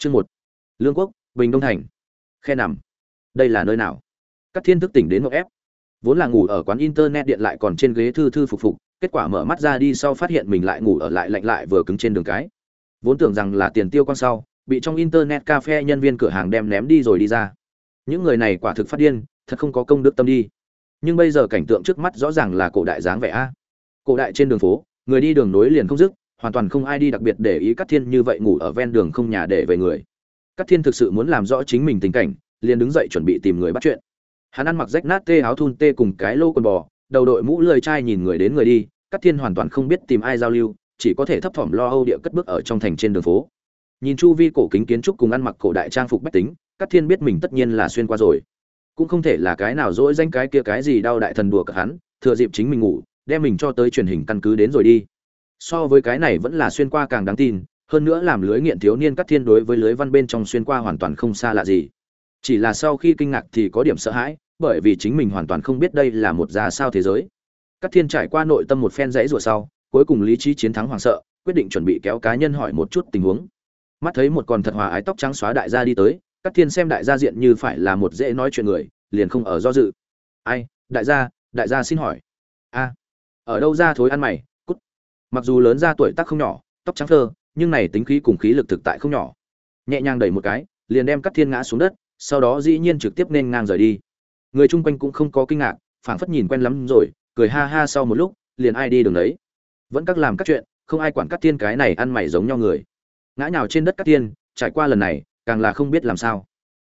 chương một. Lương quốc, bình đông thành. Khe nằm. Đây là nơi nào? Các thiên thức tỉnh đến ngọc ép. Vốn là ngủ ở quán internet điện lại còn trên ghế thư thư phục phục, kết quả mở mắt ra đi sau phát hiện mình lại ngủ ở lại lạnh lại vừa cứng trên đường cái. Vốn tưởng rằng là tiền tiêu con sau, bị trong internet cafe nhân viên cửa hàng đem ném đi rồi đi ra. Những người này quả thực phát điên, thật không có công đức tâm đi. Nhưng bây giờ cảnh tượng trước mắt rõ ràng là cổ đại dáng vẻ a. Cổ đại trên đường phố, người đi đường nối liền không dứt hoàn toàn không ai đi đặc biệt để ý Cát Thiên như vậy ngủ ở ven đường không nhà để về người. Cát Thiên thực sự muốn làm rõ chính mình tình cảnh, liền đứng dậy chuẩn bị tìm người bắt chuyện. Hắn ăn mặc rách nát tê áo thun tê cùng cái lô quần bò, đầu đội mũ lười trai nhìn người đến người đi, Cát Thiên hoàn toàn không biết tìm ai giao lưu, chỉ có thể thấp thỏm lo âu địa cất bước ở trong thành trên đường phố. Nhìn chu vi cổ kính kiến trúc cùng ăn mặc cổ đại trang phục bách tính, Cát Thiên biết mình tất nhiên là xuyên qua rồi. Cũng không thể là cái nào dỗi danh cái kia cái gì đau đại thần đùa cả hắn, thừa dịp chính mình ngủ, đem mình cho tới truyền hình căn cứ đến rồi đi so với cái này vẫn là xuyên qua càng đáng tin, hơn nữa làm lưới nghiện thiếu niên cắt thiên đối với lưới văn bên trong xuyên qua hoàn toàn không xa lạ gì. Chỉ là sau khi kinh ngạc thì có điểm sợ hãi, bởi vì chính mình hoàn toàn không biết đây là một già sao thế giới. Cắt thiên trải qua nội tâm một phen rẫy rủa sau, cuối cùng lý trí chiến thắng hoàng sợ, quyết định chuẩn bị kéo cá nhân hỏi một chút tình huống. Mắt thấy một con thật hòa ái tóc trắng xóa đại gia đi tới, cắt thiên xem đại gia diện như phải là một dễ nói chuyện người, liền không ở do dự. Ai, đại gia đại gia xin hỏi. A, ở đâu ra thối ăn mày? Mặc dù lớn ra tuổi tác không nhỏ, tóc trắng thơ, nhưng này tính khí cùng khí lực thực tại không nhỏ. Nhẹ nhàng đẩy một cái, liền đem cắt thiên ngã xuống đất, sau đó dĩ nhiên trực tiếp nên ngang rời đi. Người chung quanh cũng không có kinh ngạc, phảng phất nhìn quen lắm rồi, cười ha ha sau một lúc, liền ai đi đường đấy. Vẫn các làm các chuyện, không ai quản cắt thiên cái này ăn mày giống nhau người. Ngã nhào trên đất cắt thiên, trải qua lần này, càng là không biết làm sao.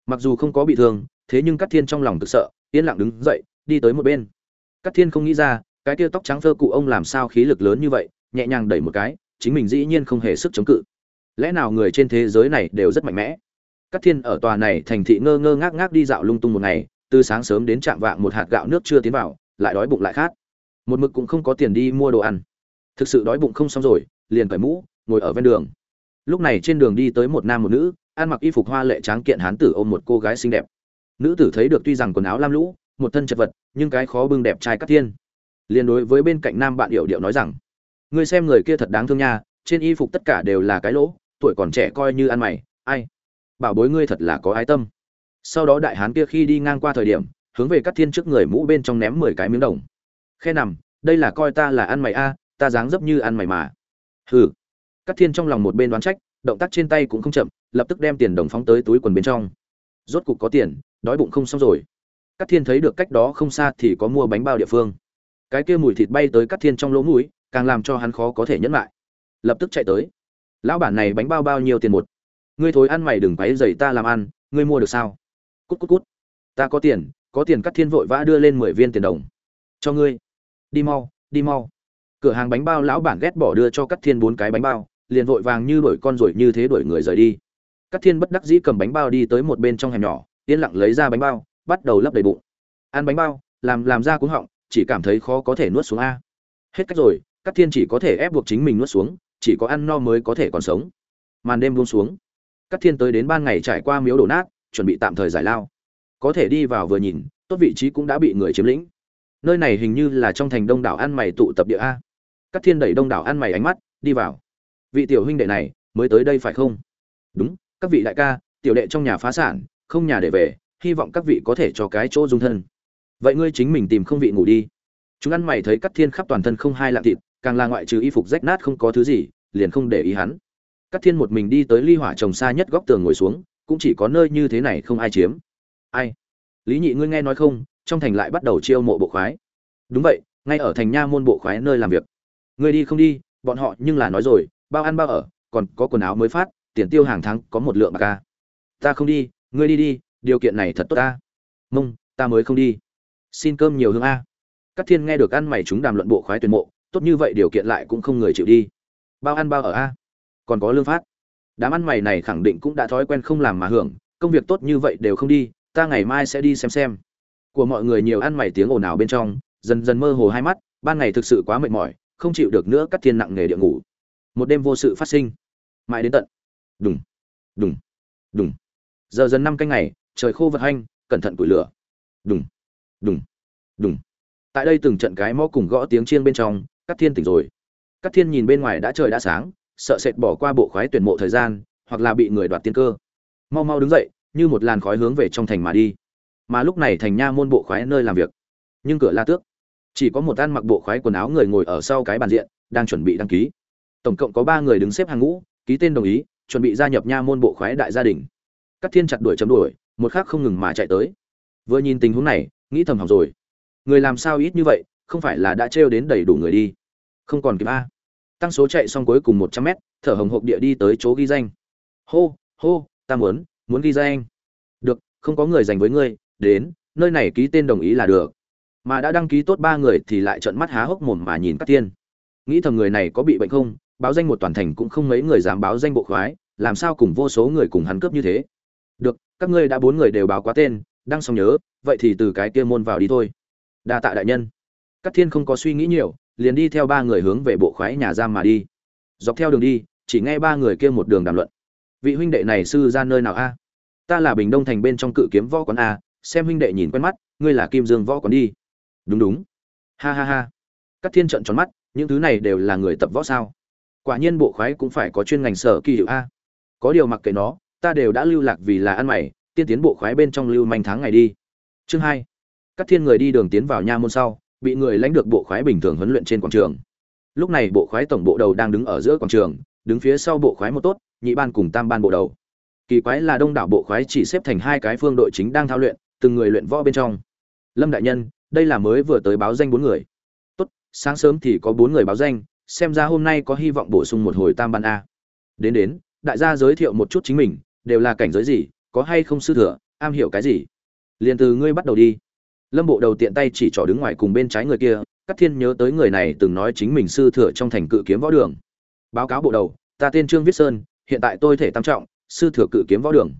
Mặc dù không có bị thương, thế nhưng cắt thiên trong lòng thực sợ, yên lặng đứng dậy, đi tới một bên. Cắt thiên không nghĩ ra, cái tia tóc trắng phơ cụ ông làm sao khí lực lớn như vậy nhẹ nhàng đẩy một cái, chính mình dĩ nhiên không hề sức chống cự. Lẽ nào người trên thế giới này đều rất mạnh mẽ? Các thiên ở tòa này thành thị ngơ ngơ ngác ngác đi dạo lung tung một ngày, từ sáng sớm đến trạm vạng một hạt gạo nước chưa tiến vào, lại đói bụng lại khát. Một mực cũng không có tiền đi mua đồ ăn. Thực sự đói bụng không xong rồi, liền cởi mũ, ngồi ở ven đường. Lúc này trên đường đi tới một nam một nữ, ăn mặc y phục hoa lệ tráng kiện hán tử ôm một cô gái xinh đẹp. Nữ tử thấy được tuy rằng quần áo lam lũ, một thân chật vật, nhưng cái khó bưng đẹp trai cắt thiên. Liền đối với bên cạnh nam bạn điệu điệu nói rằng ngươi xem người kia thật đáng thương nha, trên y phục tất cả đều là cái lỗ, tuổi còn trẻ coi như ăn mày, ai? Bảo bối ngươi thật là có ái tâm. Sau đó đại hán kia khi đi ngang qua thời điểm, hướng về các thiên trước người mũ bên trong ném mười cái miếng đồng. Khe nằm, đây là coi ta là ăn mày a, ta dáng dấp như ăn mày mà. Hừ. Các thiên trong lòng một bên đoán trách, động tác trên tay cũng không chậm, lập tức đem tiền đồng phóng tới túi quần bên trong. Rốt cục có tiền, đói bụng không xong rồi. Các thiên thấy được cách đó không xa thì có mua bánh bao địa phương. Cái kia mùi thịt bay tới các thiên trong lỗ mũi càng làm cho hắn khó có thể nhẫn lại. Lập tức chạy tới. Lão bản này bánh bao bao nhiêu tiền một? Ngươi thối ăn mày đừng quấy dày ta làm ăn, ngươi mua được sao? Cút cút cút. Ta có tiền có tiền cắt thiên vội vã đưa lên mười viên tiền đồng. Cho ngươi. Đi mau đi mau. Cửa hàng bánh bao lão bản ghét bỏ đưa cho cắt thiên bốn cái bánh bao, liền vội vàng như đuổi con rồi như thế đuổi người rời đi. Cắt thiên bất đắc dĩ cầm bánh bao đi tới một bên trong hẻm nhỏ, yên lặng lấy ra bánh bao, bắt đầu lấp đầy bụng. Ăn bánh bao, làm làm ra cuống họng, chỉ cảm thấy khó có thể nuốt xuống a. Hết cách rồi Cát Thiên chỉ có thể ép buộc chính mình nuốt xuống, chỉ có ăn no mới có thể còn sống. Màn đêm buông xuống. Cát Thiên tới đến ban ngày trải qua miếu đổ nát, chuẩn bị tạm thời giải lao. Có thể đi vào vừa nhìn, tốt vị trí cũng đã bị người chiếm lĩnh. Nơi này hình như là trong thành đông đảo ăn mày tụ tập địa a. Cát Thiên đẩy đông đảo ăn mày ánh mắt, đi vào. Vị tiểu huynh đệ này, mới tới đây phải không? Đúng, các vị đại ca, tiểu đệ trong nhà phá sản, không nhà để về, hy vọng các vị có thể cho cái chỗ dung thân. Vậy ngươi chính mình tìm không vị ngủ đi. Chúng ăn mày thấy Cát Thiên khắp toàn thân không hai lạng thịt, càng là ngoại trừ y phục rách nát không có thứ gì liền không để ý hắn Cát Thiên một mình đi tới ly hỏa trồng xa nhất góc tường ngồi xuống, cũng chỉ có nơi như thế này không ai chiếm. Ai? Lý Nhị ngươi nghe nói không, trong thành lại bắt đầu chiêu mộ bộ khoái. Đúng vậy, ngay ở thành nha môn bộ khoái nơi làm việc. Ngươi đi không đi, bọn họ nhưng là nói rồi, bao ăn bao ở, còn có quần áo mới phát, tiền tiêu hàng tháng có một lượng bạc ca. Ta không đi, ngươi đi đi, điều kiện này thật tốt ta. Mông, ta mới không đi. Xin cơm nhiều hương a. Cát Thiên nghe được ăn mày chúng đàm luận bộ khoái tuyển mộ, tốt như vậy điều kiện lại cũng không người chịu đi. Bao ăn bao ở a. Còn có lương phát. Đám ăn mày này khẳng định cũng đã thói quen không làm mà hưởng, công việc tốt như vậy đều không đi, ta ngày mai sẽ đi xem xem. Của mọi người nhiều ăn mày tiếng ồn ào bên trong, dần dần mơ hồ hai mắt, ban ngày thực sự quá mệt mỏi, không chịu được nữa cắt thiên nặng nghề địa ngủ. Một đêm vô sự phát sinh. Mãi đến tận. Đùng. Đùng. Đùng. Giờ dần năm canh ngày, trời khô vật hanh, cẩn thận củi lửa. Đùng. Đùng. Đùng. Tại đây từng trận cái mõ cùng gõ tiếng chiêng bên trong Cát Thiên tỉnh rồi. Cát Thiên nhìn bên ngoài đã trời đã sáng, sợ sệt bỏ qua bộ khoái tuyển mộ thời gian, hoặc là bị người đoạt tiên cơ. Mau mau đứng dậy như một làn khói hướng về trong thành mà đi. Mà lúc này thành nha môn bộ khoái nơi làm việc. Nhưng cửa la tước. Chỉ có một ăn mặc bộ khoái quần áo người ngồi ở sau cái bàn diện đang chuẩn bị đăng ký. Tổng cộng có ba người đứng xếp hàng ngũ ký tên đồng ý chuẩn bị gia nhập nha môn bộ khoái đại gia đình. Cát thiên chặt đuổi chấm đuổi một khác không ngừng mà chạy tới. Vừa nhìn tình huống này nghĩ thầm hỏng rồi. Người làm sao ít như vậy không phải là đã trêu đến đầy đủ người đi. Không còn kịp a. Tăng số chạy xong cuối cùng một trăm mét, thở hồng hộc địa đi tới chỗ ghi danh. Hô hô, ta muốn muốn ghi danh. Được, không có người dành với ngươi, đến, nơi này ký tên đồng ý là được. Mà đã đăng ký tốt ba người thì lại trợn mắt há hốc mồm mà nhìn các tiên. Nghĩ thầm người này có bị bệnh không, báo danh một toàn thành cũng không mấy người dám báo danh bộ khoái, làm sao cùng vô số người cùng hắn cướp như thế. Được, các ngươi đã bốn người đều báo quá tên, đăng xong nhớ, vậy thì từ cái kia môn vào đi thôi. Đa tạ đại nhân. Cát thiên không có suy nghĩ nhiều, liền đi theo ba người hướng về bộ khoái nhà giam mà đi. Dọc theo đường đi, chỉ nghe ba người kia một đường đàm luận. Vị huynh đệ này sư ra nơi nào a? Ta là bình đông thành bên trong cự kiếm võ quán a, xem huynh đệ nhìn quen mắt, ngươi là kim dương võ quán đi. Đúng đúng. Ha ha ha. Cát thiên trợn tròn mắt, những thứ này đều là người tập võ sao? Quả nhiên bộ khoái cũng phải có chuyên ngành sở kỳ hiệu a. Có điều mặc kệ nó, ta đều đã lưu lạc vì là ăn mày, tiên tiến bộ khoái bên trong lưu manh tháng ngày đi. Chương hai. Cát thiên người đi đường tiến vào nha môn sau bị người lãnh được bộ khoái bình thường huấn luyện trên quảng trường. Lúc này bộ khoái tổng bộ đầu đang đứng ở giữa quảng trường, đứng phía sau bộ khoái một tốt, nhị ban cùng tam ban bộ đầu. Kỳ quái là đông đảo bộ khoái chỉ xếp thành hai cái phương đội chính đang thao luyện, từng người luyện võ bên trong. Lâm đại nhân, đây là mới vừa tới báo danh bốn người. Tốt, sáng sớm thì có bốn người báo danh, xem ra hôm nay có hy vọng bổ sung một hồi tam ban a. Đến đến, đại gia giới thiệu một chút chính mình, đều là cảnh giới gì, có hay không sư thừa, am hiểu cái gì? Liền từ ngươi bắt đầu đi lâm bộ đầu tiện tay chỉ trỏ đứng ngoài cùng bên trái người kia các thiên nhớ tới người này từng nói chính mình sư thừa trong thành cự kiếm võ đường. Báo cáo bộ đầu, ta tên trương viết sơn, hiện tại tôi thể tam trọng, sư thừa cự kiếm võ đường.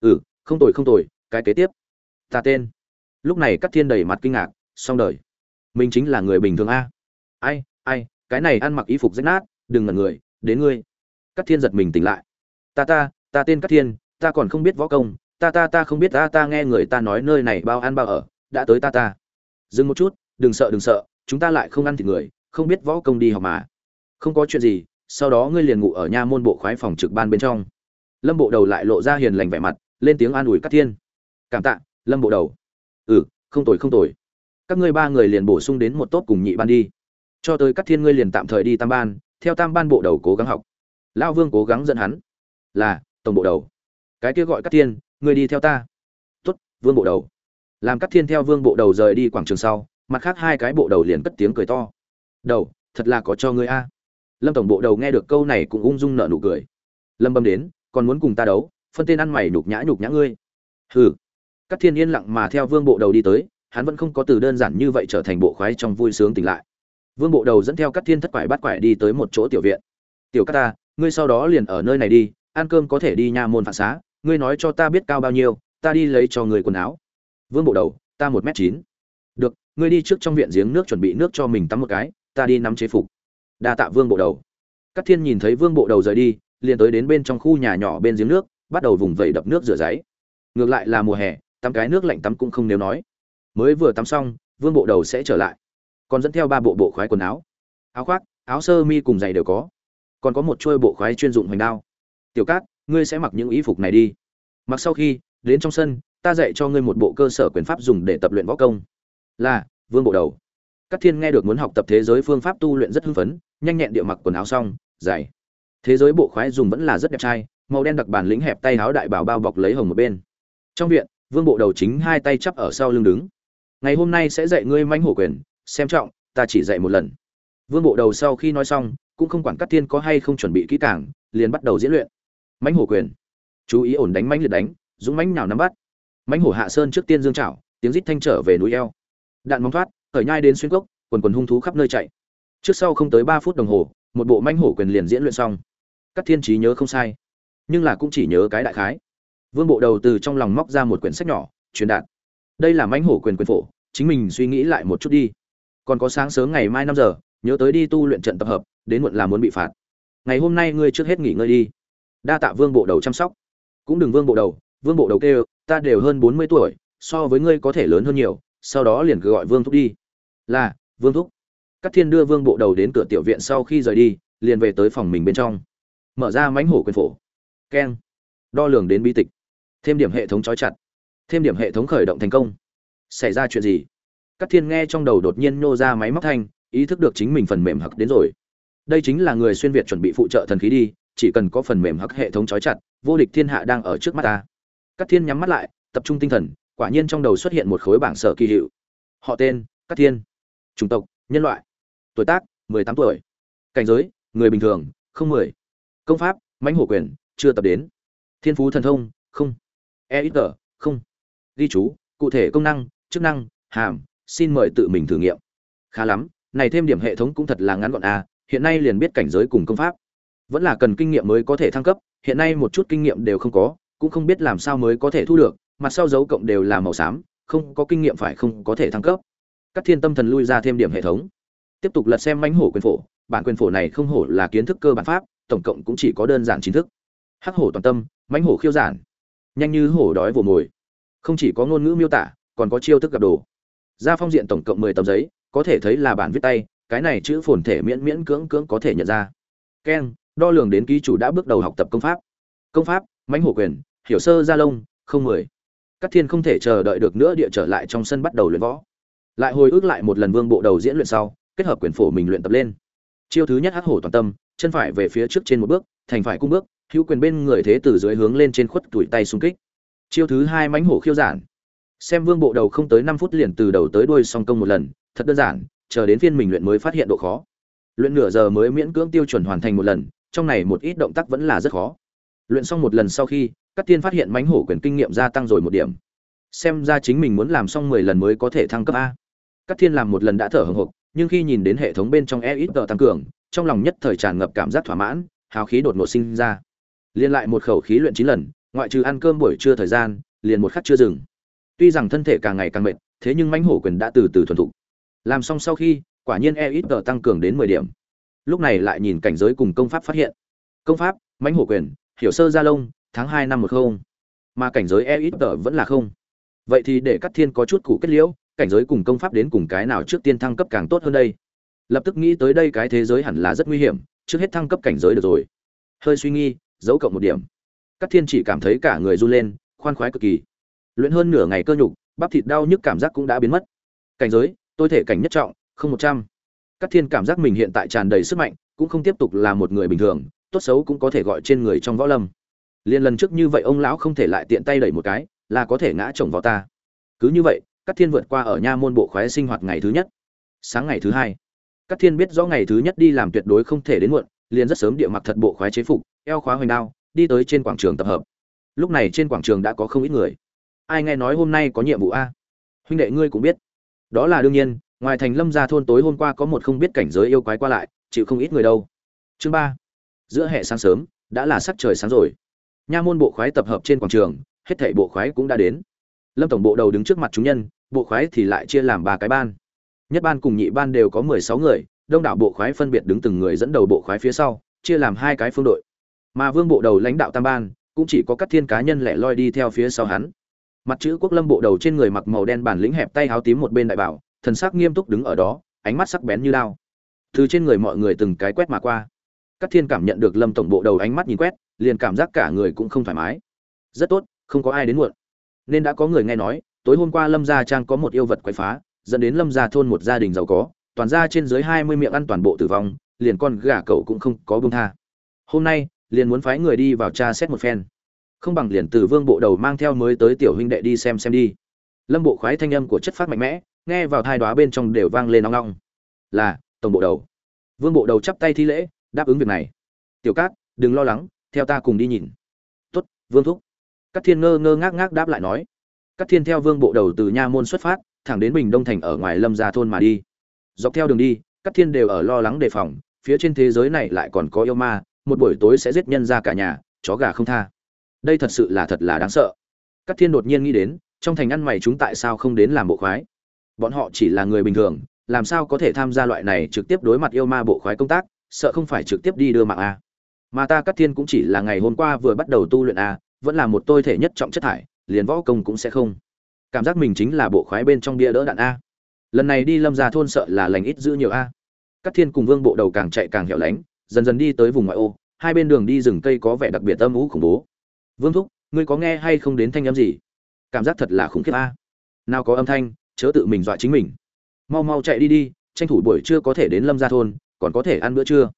Ừ không tồi không tồi, cái kế tiếp. Ta tên. Lúc này các thiên đầy mặt kinh ngạc, xong đời. Mình chính là người bình thường a. Ai ai, cái này ăn mặc y phục rách nát, đừng ngẩn người, đến ngươi. Các thiên giật mình tỉnh lại. Ta ta ta tên các thiên, ta còn không biết võ công, ta ta ta không biết, ta ta nghe người ta nói nơi này bao ăn bao ở đã tới ta ta. Dừng một chút, đừng sợ đừng sợ, chúng ta lại không ăn thịt người, không biết võ công đi học mà. Không có chuyện gì, sau đó ngươi liền ngủ ở nha môn bộ khoái phòng trực ban bên trong. Lâm bộ đầu lại lộ ra hiền lành vẻ mặt, lên tiếng an ủi các thiên. Cảm tạ, lâm bộ đầu. Ừ không tồi không tồi. Các ngươi ba người liền bổ sung đến một tốt cùng nhị ban đi. Cho tới các thiên ngươi liền tạm thời đi tam ban, theo tam ban bộ đầu cố gắng học. Lão vương cố gắng dẫn hắn. Là, tổng bộ đầu. Cái kia gọi các thiên, ngươi đi theo ta. Tuất vương bộ đầu làm các thiên theo vương bộ đầu rời đi quảng trường sau, mặt khác hai cái bộ đầu liền cất tiếng cười to. Đầu, thật là có cho ngươi a. Lâm tổng bộ đầu nghe được câu này cũng ung dung nợ nụ cười. Lâm bâm đến, còn muốn cùng ta đấu, phân tên ăn mày nhục nhã nhục nhã ngươi. Hừ. Các thiên yên lặng mà theo vương bộ đầu đi tới, hắn vẫn không có từ đơn giản như vậy trở thành bộ khoái trong vui sướng tỉnh lại. Vương bộ đầu dẫn theo các thiên thất quải bắt quải đi tới một chỗ tiểu viện. Tiểu các ta, ngươi sau đó liền ở nơi này đi, ăn cơm có thể đi nha môn phản xá, ngươi nói cho ta biết cao bao nhiêu, ta đi lấy cho người quần áo vương bộ đầu, ta một m chín. Được, ngươi đi trước trong viện giếng nước chuẩn bị nước cho mình tắm một cái, ta đi nắm chế phục. Đa tạ vương bộ đầu. Các thiên nhìn thấy vương bộ đầu rời đi, liền tới đến bên trong khu nhà nhỏ bên giếng nước, bắt đầu vùng vẩy đập nước rửa giấy. Ngược lại là mùa hè, tắm cái nước lạnh tắm cũng không nếu nói. Mới vừa tắm xong, vương bộ đầu sẽ trở lại. Còn dẫn theo ba bộ bộ khoái quần áo. Áo khoác, áo sơ mi cùng giày đều có. Còn có một chuôi bộ khoái chuyên dụng hoành đao. Tiểu cát, ngươi sẽ mặc những y phục này đi. Mặc sau khi, đến trong sân ta dạy cho ngươi một bộ cơ sở quyền pháp dùng để tập luyện võ công. Là, vương bộ đầu. Các thiên nghe được muốn học tập thế giới phương pháp tu luyện rất hưng phấn, nhanh nhẹn địa mặc quần áo xong giày thế giới bộ khoái dùng vẫn là rất đẹp trai, màu đen đặc bản lĩnh hẹp tay áo đại bảo bao bọc lấy hồng một bên. Trong viện, vương bộ đầu chính hai tay chắp ở sau lưng đứng. Ngày hôm nay sẽ dạy ngươi manh hổ quyền, xem trọng, ta chỉ dạy một lần. Vương bộ đầu sau khi nói xong, cũng không quản các thiên có hay không chuẩn bị kỹ càng, liền bắt đầu diễn luyện. Mãnh hổ quyền. Chú ý ổn đánh mãnh liệt đánh, dũng mãnh nhào nắm bắt mãnh hổ hạ sơn trước tiên dương trảo, tiếng rít thanh trở về núi eo. Đạn móng thoát, khởi nhai đến xuyên cốc, quần quần hung thú khắp nơi chạy. Trước sau không tới ba phút đồng hồ, một bộ mãnh hổ quyền liền diễn luyện xong. Các thiên trí nhớ không sai, nhưng là cũng chỉ nhớ cái đại khái. Vương bộ đầu từ trong lòng móc ra một quyển sách nhỏ, truyền đạt. Đây là mãnh hổ quyền quyền phổ, chính mình suy nghĩ lại một chút đi. Còn có sáng sớm ngày mai năm giờ, nhớ tới đi tu luyện trận tập hợp, đến muộn là muốn bị phạt. Ngày hôm nay ngươi trước hết nghỉ ngơi đi. Đa tạ vương bộ đầu chăm sóc. Cũng đừng vương bộ đầu vương bộ đầu kêu, ta đều hơn bốn mươi tuổi, so với ngươi có thể lớn hơn nhiều, sau đó liền cứ gọi vương thúc đi. Là, vương thúc. Các thiên đưa vương bộ đầu đến cửa tiểu viện sau khi rời đi, liền về tới phòng mình bên trong. Mở ra mánh hổ quyền phổ. Keng. Đo lường đến bi tịch. Thêm điểm hệ thống trói chặt. Thêm điểm hệ thống khởi động thành công. Xảy ra chuyện gì? Các thiên nghe trong đầu đột nhiên nô ra máy móc thanh, ý thức được chính mình phần mềm hặc đến rồi. Đây chính là người xuyên việt chuẩn bị phụ trợ thần khí đi, chỉ cần có phần mềm hặc hệ thống trói chặt, vô địch thiên hạ đang ở trước mắt ta. Cát thiên nhắm mắt lại, tập trung tinh thần, quả nhiên trong đầu xuất hiện một khối bảng sở kỳ hiệu. Họ tên, Cát thiên. Chủng tộc, nhân loại. Tuổi tác 18 tuổi. Cảnh giới, người bình thường, không mười. Công pháp, mãnh hổ quyền, chưa tập đến. Thiên phú thần thông, không. EXP: không. Ghi chú, cụ thể công năng, chức năng, hàm, xin mời tự mình thử nghiệm. Khá lắm, này thêm điểm hệ thống cũng thật là ngắn gọn à? hiện nay liền biết cảnh giới cùng công pháp. Vẫn là cần kinh nghiệm mới có thể thăng cấp, hiện nay một chút kinh nghiệm đều không có cũng không biết làm sao mới có thể thu được, mặt sau dấu cộng đều là màu xám, không có kinh nghiệm phải không có thể thăng cấp. Các thiên tâm thần lui ra thêm điểm hệ thống. Tiếp tục lật xem mánh hổ quyền phổ, bản quyền phổ này không hổ là kiến thức cơ bản pháp, tổng cộng cũng chỉ có đơn giản chính thức. Hắc hổ toàn tâm mánh hổ khiêu giản. Nhanh như hổ đói vồ mồi. Không chỉ có ngôn ngữ miêu tả, còn có chiêu thức gặp đồ. Ra phong diện tổng cộng mười tấm giấy, có thể thấy là bản viết tay, cái này chữ phồn thể miễn miễn cưỡng cưỡng có thể nhận ra. Keng, đo lường đến ký chủ đã bước đầu học tập công pháp. Công pháp, mãnh hổ quyền hiểu sơ gia lông, không mười. Các thiên không thể chờ đợi được nữa địa trở lại trong sân bắt đầu luyện võ. Lại hồi ức lại một lần vương bộ đầu diễn luyện sau, kết hợp quyền phổ mình luyện tập lên. Chiêu thứ nhất hắc hổ toàn tâm, chân phải về phía trước trên một bước, thành phải cung bước, hữu quyền bên người thế từ dưới hướng lên trên khuất tuổi tay xung kích. Chiêu thứ hai mãnh hổ khiêu giản. Xem vương bộ đầu không tới năm phút liền từ đầu tới đuôi song công một lần, thật đơn giản, chờ đến phiên mình luyện mới phát hiện độ khó. Luyện nửa giờ mới miễn cưỡng tiêu chuẩn hoàn thành một lần, trong này một ít động tác vẫn là rất khó. Luyện xong một lần sau khi các tiên phát hiện mánh hổ quyền kinh nghiệm gia tăng rồi một điểm. Xem ra chính mình muốn làm xong mười lần mới có thể thăng cấp a. Các thiên làm một lần đã thở hồng hộc, nhưng khi nhìn đến hệ thống bên trong e ít tờ tăng cường, trong lòng nhất thời tràn ngập cảm giác thỏa mãn, hào khí đột ngột sinh ra. Liên lại một khẩu khí luyện chín lần, ngoại trừ ăn cơm buổi trưa thời gian, liền một khắc chưa dừng. Tuy rằng thân thể càng ngày càng mệt, thế nhưng mãnh hổ quyền đã từ từ thuần thục. Làm xong sau khi, quả nhiên e ít tờ tăng cường đến mười điểm. Lúc này lại nhìn cảnh giới cùng công pháp phát hiện. Công pháp, mãnh hổ quyền, hiểu sơ gia lông tháng hai năm một không. Mà cảnh giới e ít tờ vẫn là không. Vậy thì để cắt thiên có chút cụ kết liễu, cảnh giới cùng công pháp đến cùng cái nào trước tiên thăng cấp càng tốt hơn đây? Lập tức nghĩ tới đây cái thế giới hẳn là rất nguy hiểm, trước hết thăng cấp cảnh giới được rồi. Hơi suy nghi dấu cộng một điểm. Cắt thiên chỉ cảm thấy cả người run lên, khoan khoái cực kỳ. Luyện hơn nửa ngày cơ nhục, bắp thịt đau nhức cảm giác cũng đã biến mất. Cảnh giới, tôi thể cảnh nhất trọng, không một trăm. Các thiên cảm giác mình hiện tại tràn đầy sức mạnh, cũng không tiếp tục là một người bình thường, tốt xấu cũng có thể gọi trên người trong võ lâm liên lần trước như vậy ông lão không thể lại tiện tay đẩy một cái, là có thể ngã chồng vào ta. Cứ như vậy các thiên vượt qua ở nha môn bộ khoái sinh hoạt ngày thứ nhất. Sáng ngày thứ hai các thiên biết rõ ngày thứ nhất đi làm tuyệt đối không thể đến muộn, liền rất sớm địa mặc thật bộ khoái chế phục, eo khóa hoành đao, đi tới trên quảng trường tập hợp. Lúc này trên quảng trường đã có không ít người. Ai nghe nói hôm nay có nhiệm vụ a? Huynh đệ ngươi cũng biết. Đó là đương nhiên, ngoài thành lâm gia thôn tối hôm qua có một không biết cảnh giới yêu quái qua lại, chịu không ít người đâu. Chương ba, giữa hệ sáng sớm, đã là sắc trời sáng rồi nha môn bộ khoái tập hợp trên quảng trường, hết thảy bộ khoái cũng đã đến. Lâm tổng bộ đầu đứng trước mặt chúng nhân, bộ khoái thì lại chia làm ba cái ban. Nhất ban cùng nhị ban đều có mười sáu người, đông đảo bộ khoái phân biệt đứng từng người dẫn đầu bộ khoái phía sau, chia làm hai cái phương đội. Mà vương bộ đầu lãnh đạo tam ban, cũng chỉ có các thiên cá nhân lẻ loi đi theo phía sau hắn. Mặt chữ quốc lâm bộ đầu trên người mặc màu đen bản lĩnh hẹp tay áo tím một bên đại bảo, thần sắc nghiêm túc đứng ở đó, ánh mắt sắc bén như đao. Từ trên người mọi người từng cái quét mà qua. Các thiên cảm nhận được lâm tổng bộ đầu ánh mắt nhìn quét liền cảm giác cả người cũng không thoải mái. Rất tốt, không có ai đến muộn. Nên đã có người nghe nói, tối hôm qua lâm gia trang có một yêu vật quậy phá, dẫn đến lâm gia thôn một gia đình giàu có, toàn ra trên dưới hai mươi miệng ăn toàn bộ tử vong, liền con gà cậu cũng không có bông tha. Hôm nay, liền muốn phái người đi vào tra xét một phen. Không bằng liền từ vương bộ đầu mang theo mới tới tiểu huynh đệ đi xem xem đi. Lâm bộ khoái thanh âm của chất phát mạnh mẽ, nghe vào thai đoá bên trong đều vang lên nóng nóng là, tổng bộ đầu. Vương bộ đầu chắp tay thi lễ, đáp ứng việc này. Tiểu cát, đừng lo lắng theo ta cùng đi nhìn. Tốt, vương thúc. Các thiên ngơ ngơ ngác ngác đáp lại nói. Các thiên theo vương bộ đầu từ nha môn xuất phát thẳng đến bình đông thành ở ngoài lâm gia thôn mà đi. Dọc theo đường đi các thiên đều ở lo lắng đề phòng phía trên thế giới này lại còn có yêu ma một buổi tối sẽ giết nhân ra cả nhà chó gà không tha. Đây thật sự là thật là đáng sợ. Các thiên đột nhiên nghĩ đến trong thành ăn mày chúng tại sao không đến làm bộ khoái? Bọn họ chỉ là người bình thường làm sao có thể tham gia loại này trực tiếp đối mặt yêu ma bộ khoái công tác sợ không phải trực tiếp đi đưa mạng a mà ta cắt thiên cũng chỉ là ngày hôm qua vừa bắt đầu tu luyện a, vẫn là một tôi thể nhất trọng chất thải, liền võ công cũng sẽ không. Cảm giác mình chính là bộ khoái bên trong bia đỡ đạn a. Lần này đi lâm ra thôn sợ là lành ít giữ nhiều a. Cắt thiên cùng vương bộ đầu càng chạy càng hẻo lánh, dần dần đi tới vùng ngoại ô, hai bên đường đi rừng cây có vẻ đặc biệt âm ú khủng bố. Vương thúc, ngươi có nghe hay không đến thanh âm gì? Cảm giác thật là khủng khiếp a. Nào có âm thanh, chớ tự mình dọa chính mình. Mau mau chạy đi đi, tranh thủ buổi trưa có thể đến lâm gia thôn, còn có thể ăn bữa trưa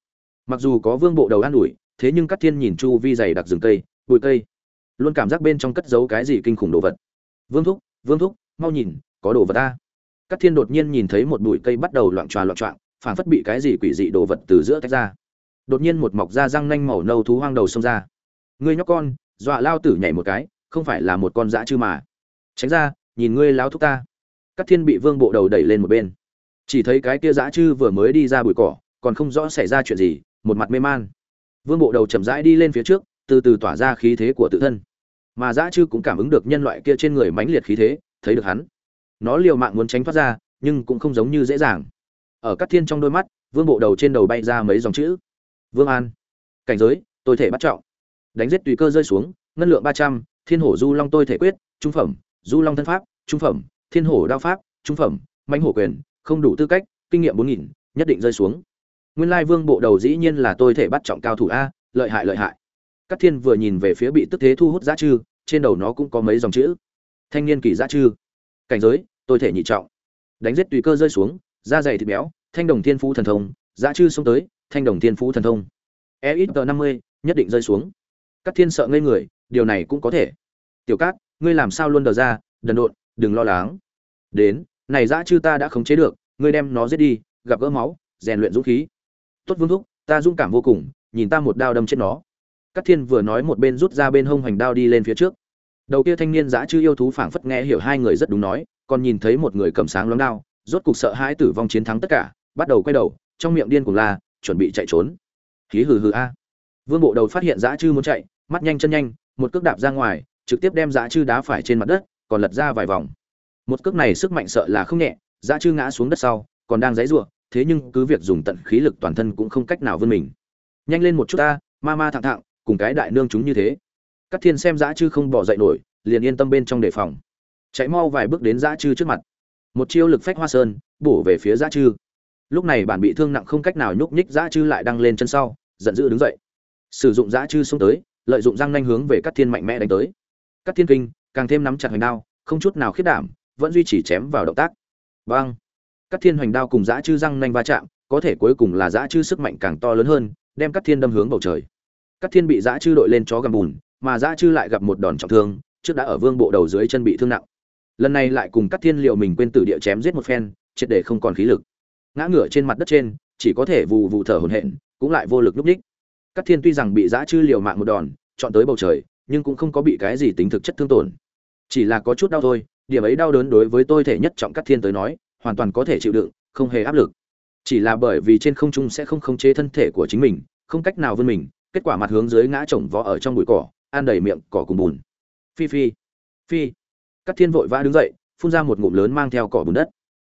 mặc dù có vương bộ đầu an ủi, thế nhưng các thiên nhìn chu vi dày đặc rừng cây, bụi cây, luôn cảm giác bên trong cất giấu cái gì kinh khủng đồ vật. Vương thúc vương thúc, mau nhìn, có đồ vật ta. Các thiên đột nhiên nhìn thấy một bụi cây bắt đầu loạn tròa loạn trọng phảng phất bị cái gì quỷ dị đồ vật từ giữa tách ra. Đột nhiên một mọc da răng nanh màu nâu thú hoang đầu xông ra. Ngươi nhóc con, dọa lao tử nhảy một cái, không phải là một con dã chư mà. Tránh ra, nhìn ngươi lao thúc ta. Các thiên bị vương bộ đầu đẩy lên một bên. Chỉ thấy cái kia dã chư vừa mới đi ra bụi cỏ, còn không rõ xảy ra chuyện gì một mặt mê man. Vương bộ đầu chậm rãi đi lên phía trước, từ từ tỏa ra khí thế của tự thân. Mà dã chư cũng cảm ứng được nhân loại kia trên người mãnh liệt khí thế, thấy được hắn. Nó liều mạng muốn tránh thoát ra, nhưng cũng không giống như dễ dàng. Ở các thiên trong đôi mắt, vương bộ đầu trên đầu bay ra mấy dòng chữ. Vương an. Cảnh giới, tôi thể bắt trọng. Đánh giết tùy cơ rơi xuống, ngân lượng ba trăm, thiên hổ du long tôi thể quyết, trung phẩm, du long thân pháp, trung phẩm, thiên hổ đao pháp, trung phẩm, mãnh hổ quyền, không đủ tư cách, kinh nghiệm bốn nghìn, nhất định rơi xuống nguyên lai vương bộ đầu dĩ nhiên là tôi thể bắt trọng cao thủ a, lợi hại lợi hại. Các thiên vừa nhìn về phía bị tức thế thu hút giá chư trên đầu nó cũng có mấy dòng chữ. Thanh niên kỳ giá chư cảnh giới, tôi thể nhị trọng. Đánh giết tùy cơ rơi xuống, da dày thịt béo, thanh đồng thiên phú thần thông. Giá chư xông tới, thanh đồng thiên phú thần thông. E ít tờ năm mươi, nhất định rơi xuống. Các thiên sợ ngây người, điều này cũng có thể. Tiểu cát, ngươi làm sao luôn đờ ra, đần độn, đừng lo lắng. Đến, này dã chư ta đã khống chế được, ngươi đem nó giết đi, gặp gỡ máu, rèn luyện dũng khí tốt vương thúc, ta dũng cảm vô cùng, nhìn ta một đao đâm chết nó. Các thiên vừa nói một bên rút ra bên hông hoành đao đi lên phía trước. Đầu kia thanh niên giã chư yêu thú phảng phất nghe hiểu hai người rất đúng nói, còn nhìn thấy một người cầm sáng lóng đao, rốt cục sợ hãi tử vong chiến thắng tất cả, bắt đầu quay đầu, trong miệng điên cuồng la, chuẩn bị chạy trốn. Khí hừ hừ a. Vương bộ đầu phát hiện giã chư muốn chạy, mắt nhanh chân nhanh, một cước đạp ra ngoài, trực tiếp đem giã chư đá phải trên mặt đất, còn lật ra vài vòng. Một cước này sức mạnh sợ là không nhẹ giã chư ngã xuống đất sau, còn đang dãy rủa thế nhưng cứ việc dùng tận khí lực toàn thân cũng không cách nào vươn mình. Nhanh lên một chút ta, ma ma thẳng thẳng, cùng cái đại nương chúng như thế. Các thiên xem dã chư không bỏ dậy nổi, liền yên tâm bên trong đề phòng. Chạy mau vài bước đến dã chư trước mặt. Một chiêu lực phách hoa sơn, bổ về phía dã chư. Lúc này bản bị thương nặng không cách nào nhúc nhích, dã chư lại đang lên chân sau, giận dữ đứng dậy. Sử dụng dã chư xuống tới, lợi dụng răng nanh hướng về các thiên mạnh mẽ đánh tới. Các thiên kinh, càng thêm nắm chặt hoành đao, không chút nào khiết đảm, vẫn duy trì chém vào động tác. Băng các thiên hoành đao cùng dã chư răng nanh va chạm, có thể cuối cùng là dã chư sức mạnh càng to lớn hơn, đem các thiên đâm hướng bầu trời. Các thiên bị dã chư đội lên chó gầm bùn, mà dã chư lại gặp một đòn trọng thương, trước đã ở vương bộ đầu dưới chân bị thương nặng. Lần này lại cùng các thiên liệu mình quên tử địa chém giết một phen, triệt để không còn khí lực. Ngã ngửa trên mặt đất trên, chỉ có thể vù vù thở hổn hển, cũng lại vô lực núp đích. Các thiên tuy rằng bị dã chư liều mạng một đòn, chọn tới bầu trời, nhưng cũng không có bị cái gì tính thực chất thương tổn. Chỉ là có chút đau thôi, điểm ấy đau đớn đối với tôi thể nhất trọng các thiên tới nói hoàn toàn có thể chịu đựng, không hề áp lực. Chỉ là bởi vì trên không trung sẽ không khống chế thân thể của chính mình, không cách nào vươn mình, kết quả mặt hướng dưới ngã chồng vó ở trong bụi cỏ, ăn đầy miệng cỏ cùng bùn. Phi phi phi. Các thiên vội vã đứng dậy, phun ra một ngụm lớn mang theo cỏ bùn đất.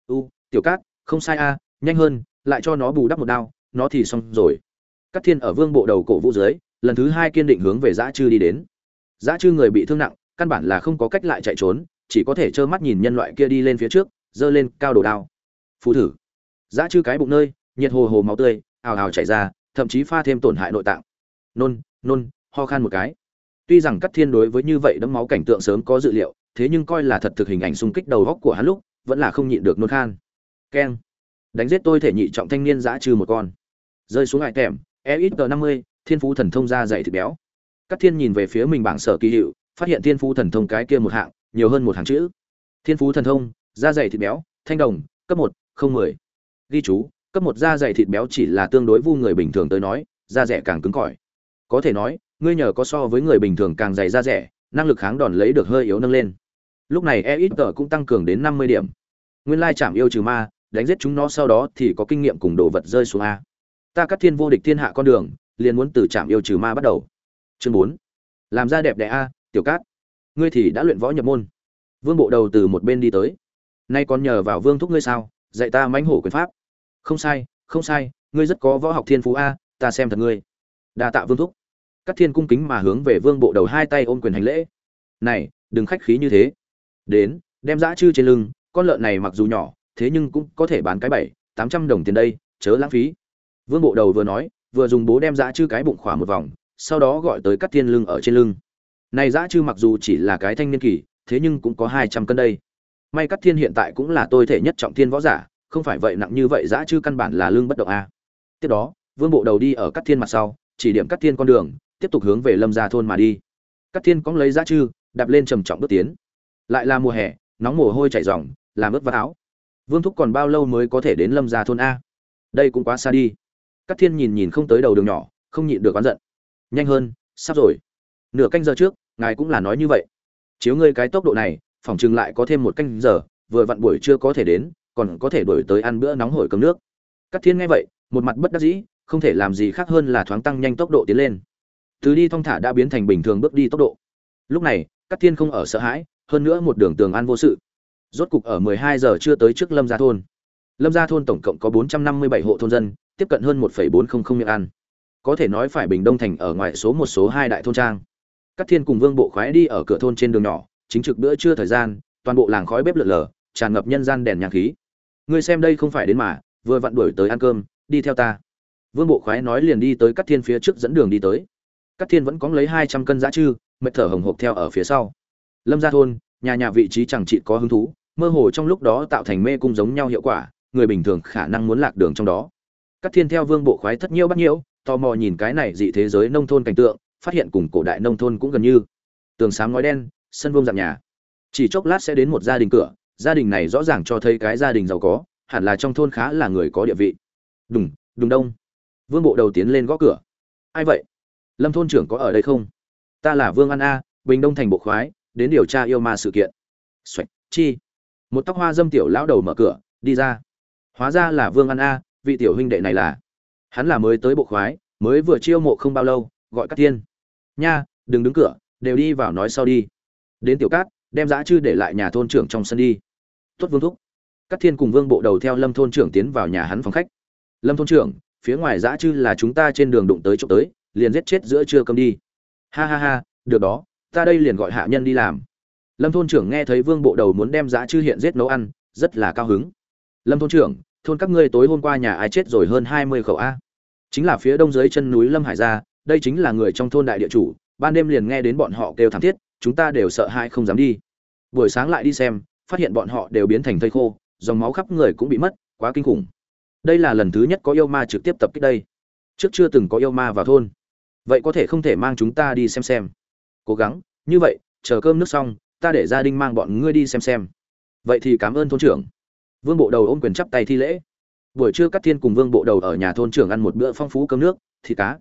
U, tiểu cát, không sai a, nhanh hơn, lại cho nó bù đắp một đao, nó thì xong rồi. Các thiên ở vương bộ đầu cổ vũ dưới, lần thứ hai kiên định hướng về dã chư đi đến. Dã chư người bị thương nặng, căn bản là không có cách lại chạy trốn, chỉ có thể trơ mắt nhìn nhân loại kia đi lên phía trước giơ lên cao đồ đao. Phù thử. Dã chư cái bụng nơi, nhiệt hồ hồ máu tươi, ào ào chảy ra, thậm chí pha thêm tổn hại nội tạng. Nôn nôn, ho khan một cái. Tuy rằng cắt thiên đối với như vậy đấm máu cảnh tượng sớm có dự liệu, thế nhưng coi là thật thực hình ảnh xung kích đầu góc của hắn lúc, vẫn là không nhịn được nôn khan. Keng. Đánh giết tôi thể nhị trọng thanh niên dã trừ một con. Rơi xuống ngại kèm e ít năm mươi, thiên phú thần thông ra dày thịt béo. Các thiên nhìn về phía mình bảng sở kỳ hiệu, phát hiện thiên phú thần thông cái kia một hạng, nhiều hơn một hàng chữ. Thiên phú thần thông da dày thịt béo, thanh đồng, cấp một, không mười. Ghi chú, cấp một da dày thịt béo chỉ là tương đối vu người bình thường tới nói, da rẻ càng cứng cỏi. Có thể nói, ngươi nhờ có so với người bình thường càng dày da rẻ, năng lực kháng đòn lấy được hơi yếu nâng lên. Lúc này e ít tờ cũng tăng cường đến năm mươi điểm. Nguyên lai chạm yêu trừ ma, đánh giết chúng nó sau đó thì có kinh nghiệm cùng đồ vật rơi xuống a. Ta cắt thiên vô địch thiên hạ con đường, liền muốn từ trạm yêu trừ ma bắt đầu. Chương bốn. Làm ra đẹp đẽ a, tiểu cát. Ngươi thì đã luyện võ nhập môn. Vương bộ đầu từ một bên đi tới nay còn nhờ vào vương thúc ngươi sao? Dạy ta mãnh hổ quyền pháp. Không sai không sai, ngươi rất có võ học thiên phú a, ta xem thật ngươi. Đa tạ vương thúc. Các thiên cung kính mà hướng về vương bộ đầu hai tay ôm quyền hành lễ. Này, đừng khách khí như thế. Đến, đem dã chư trên lưng, con lợn này mặc dù nhỏ, thế nhưng cũng có thể bán cái bảy, tám trăm đồng tiền đây, chớ lãng phí. Vương bộ đầu vừa nói, vừa dùng bố đem dã chư cái bụng khỏa một vòng, sau đó gọi tới cắt thiên lưng ở trên lưng. Này dã chư mặc dù chỉ là cái thanh niên kỳ, thế nhưng cũng có hai trăm cân đây may cắt thiên hiện tại cũng là tôi thể nhất trọng thiên võ giả, không phải vậy nặng như vậy dã chư căn bản là lương bất động a. Tiếp đó, vương bộ đầu đi ở cắt thiên mặt sau, chỉ điểm cắt thiên con đường, tiếp tục hướng về lâm gia thôn mà đi. Cắt thiên cóng lấy dã chư, đạp lên trầm trọng bước tiến. Lại là mùa hè, nóng mồ hôi chảy ròng, làm ướt vắt áo. Vương thúc còn bao lâu mới có thể đến lâm gia thôn a? Đây cũng quá xa đi. Cắt thiên nhìn nhìn không tới đầu đường nhỏ, không nhịn được oán giận. Nhanh hơn, sắp rồi. Nửa canh giờ trước, ngài cũng là nói như vậy. Chiếu ngươi cái tốc độ này phòng trừng lại có thêm một canh giờ vừa vặn buổi trưa có thể đến còn có thể đổi tới ăn bữa nóng hổi cơm nước. Cát thiên nghe vậy một mặt bất đắc dĩ không thể làm gì khác hơn là thoáng tăng nhanh tốc độ tiến lên. Từ đi thong thả đã biến thành bình thường bước đi tốc độ. Lúc này Cát thiên không ở sợ hãi hơn nữa một đường tường an vô sự. Rốt cục ở 12 giờ chưa tới trước lâm gia thôn. Lâm gia thôn tổng cộng có 457 hộ thôn dân tiếp cận hơn 1,400 miệng ăn. Có thể nói phải bình đông thành ở ngoài số một số hai đại thôn trang. Cát Thiên cùng Vương Bộ khoái đi ở cửa thôn trên đường nhỏ, chính trực bữa trưa thời gian, toàn bộ làng khói bếp lượn lờ, tràn ngập nhân gian đèn nhang khí. Ngươi xem đây không phải đến mà, vừa vặn đuổi tới ăn cơm, đi theo ta. Vương Bộ khoái nói liền đi tới Cát Thiên phía trước dẫn đường đi tới. Cát Thiên vẫn cóng lấy 200 cân dã trư, mệt thở hồng hộc theo ở phía sau. Lâm gia thôn, nhà nhà vị trí chẳng chị có hứng thú, mơ hồ trong lúc đó tạo thành mê cung giống nhau hiệu quả, người bình thường khả năng muốn lạc đường trong đó. Cát Thiên theo Vương Bộ khoái thất nhiêu bắt nhiêu, tò mò nhìn cái này dị thế giới nông thôn cảnh tượng, phát hiện cùng cổ đại nông thôn cũng gần như tường sáng ngói đen sân vuông dạng nhà. Chỉ chốc lát sẽ đến một gia đình cửa gia đình này rõ ràng cho thấy cái gia đình giàu có hẳn là trong thôn khá là người có địa vị. Đùng đùng đông. Vương bộ đầu tiến lên gõ cửa. Ai vậy? Lâm thôn trưởng có ở đây không? Ta là vương an a bình đông thành bộ khoái đến điều tra yêu ma sự kiện. Xoạch, chi? Một tóc hoa dâm tiểu lão đầu mở cửa đi ra. Hóa ra là vương an a vị tiểu huynh đệ này là. Hắn là mới tới bộ khoái mới vừa chiêu mộ không bao lâu gọi các tiên. nha đừng đứng cửa đều đi vào nói sau đi đến tiểu cát, đem dã chư để lại nhà thôn trưởng trong sân đi. Tuất vương thúc. Các thiên cùng vương bộ đầu theo lâm thôn trưởng tiến vào nhà hắn phòng khách. Lâm thôn trưởng, phía ngoài dã chư là chúng ta trên đường đụng tới chỗ tới, liền giết chết giữa trưa cơm đi. Ha ha ha, được đó, ta đây liền gọi hạ nhân đi làm. Lâm thôn trưởng nghe thấy vương bộ đầu muốn đem dã chư hiện giết nấu ăn, rất là cao hứng. Lâm thôn trưởng, thôn các ngươi tối hôm qua nhà ai chết rồi hơn hai mươi khẩu a. Chính là phía đông dưới chân núi lâm hải gia, đây chính là người trong thôn đại địa chủ, ban đêm liền nghe đến bọn họ kêu thảm thiết chúng ta đều sợ hãi không dám đi. Buổi sáng lại đi xem, phát hiện bọn họ đều biến thành thây khô, dòng máu khắp người cũng bị mất, quá kinh khủng. Đây là lần thứ nhất có yêu ma trực tiếp tập kích đây. Trước chưa từng có yêu ma vào thôn. Vậy có thể không thể mang chúng ta đi xem xem. Cố gắng, như vậy, chờ cơm nước xong, ta để gia đình mang bọn ngươi đi xem xem. Vậy thì cảm ơn thôn trưởng. Vương bộ đầu ôm quyền chắp tay thi lễ. Buổi trưa cắt thiên cùng vương bộ đầu ở nhà thôn trưởng ăn một bữa phong phú cơm nước, thịt cá.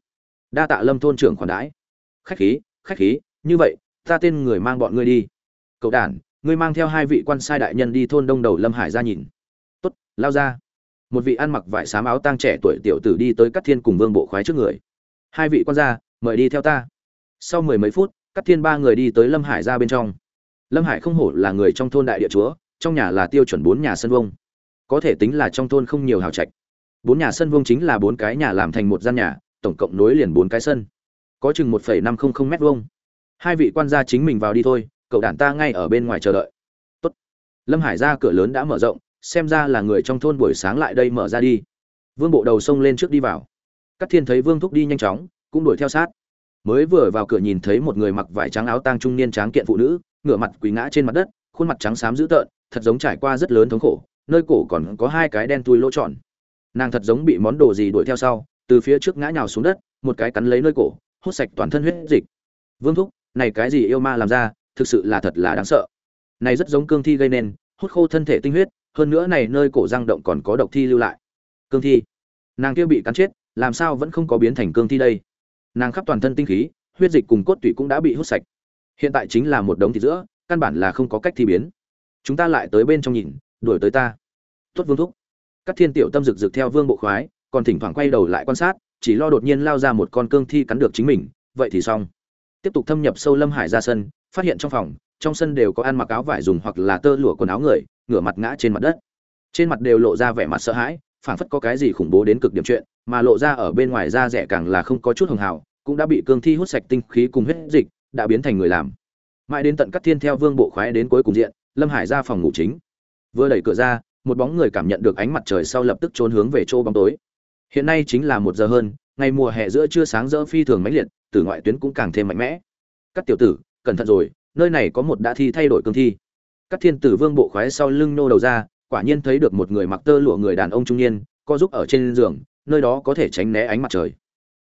Đa tạ lâm thôn trưởng khoản đãi. Khách khí khách khí, như vậy ta tên người mang bọn ngươi đi. Cậu đản, ngươi mang theo hai vị quan sai đại nhân đi thôn đông đầu lâm hải ra nhìn. Tốt, lao ra. Một vị ăn mặc vải xám áo tang trẻ tuổi tiểu tử đi tới cắt thiên cùng vương bộ khoái trước người. Hai vị quan gia, mời đi theo ta. Sau mười mấy phút cắt thiên ba người đi tới lâm hải ra bên trong. Lâm hải không hổ là người trong thôn đại địa chúa, trong nhà là tiêu chuẩn bốn nhà sân vông có thể tính là trong thôn không nhiều hào trạch. Bốn nhà sân vông chính là bốn cái nhà làm thành một gian nhà, tổng cộng nối liền bốn cái sân. Có chừng một phẩy năm không không mét vuông hai vị quan gia chính mình vào đi thôi, cậu đàn ta ngay ở bên ngoài chờ đợi. Tốt. lâm hải ra cửa lớn đã mở rộng, xem ra là người trong thôn buổi sáng lại đây mở ra đi. Vương bộ đầu xông lên trước đi vào. Các thiên thấy vương thúc đi nhanh chóng, cũng đuổi theo sát. Mới vừa vào cửa nhìn thấy một người mặc vải trắng áo tang trung niên tráng kiện phụ nữ, ngửa mặt quỳ ngã trên mặt đất, khuôn mặt trắng xám dữ tợn, thật giống trải qua rất lớn thống khổ, nơi cổ còn có hai cái đen tui lỗ tròn. Nàng thật giống bị món đồ gì đuổi theo sau, từ phía trước ngã nhào xuống đất, một cái cắn lấy nơi cổ, hút sạch toàn thân huyết dịch. Vương thúc này cái gì yêu ma làm ra, thực sự là thật là đáng sợ. Này rất giống cương thi gây nên, hút khô thân thể tinh huyết, hơn nữa này nơi cổ răng động còn có độc thi lưu lại. Cương thi. Nàng kia bị cắn chết, làm sao vẫn không có biến thành cương thi đây? Nàng khắp toàn thân tinh khí, huyết dịch cùng cốt tủy cũng đã bị hút sạch. Hiện tại chính là một đống thịt giữa, căn bản là không có cách thi biến. Chúng ta lại tới bên trong nhìn, đuổi tới ta. Tuất vương thúc. Các thiên tiểu tâm rực rực theo vương bộ khoái, còn thỉnh thoảng quay đầu lại quan sát, chỉ lo đột nhiên lao ra một con cương thi cắn được chính mình, vậy thì xong tiếp tục thâm nhập sâu lâm hải ra sân, phát hiện trong phòng, trong sân đều có ăn mặc áo vải dùng hoặc là tơ lụa quần áo người, ngửa mặt ngã trên mặt đất. Trên mặt đều lộ ra vẻ mặt sợ hãi, phảng phất có cái gì khủng bố đến cực điểm chuyện, mà lộ ra ở bên ngoài da rẻ càng là không có chút hường hào, cũng đã bị cương thi hút sạch tinh khí cùng huyết dịch, đã biến thành người làm. Mãi đến tận cắt thiên theo vương bộ khoái đến cuối cùng diện, lâm hải ra phòng ngủ chính. Vừa đẩy cửa ra, một bóng người cảm nhận được ánh mặt trời sau lập tức trốn hướng về chỗ bóng tối. Hiện nay chính là một giờ hơn ngày mùa hè giữa trưa sáng rỡ phi thường mãnh liệt từ ngoại tuyến cũng càng thêm mạnh mẽ. Các tiểu tử, cẩn thận rồi, nơi này có một đã thi thay đổi cương thi. Các thiên tử vương bộ khoái sau lưng nô đầu ra, quả nhiên thấy được một người mặc tơ lụa người đàn ông trung niên, co giúp ở trên giường, nơi đó có thể tránh né ánh mặt trời.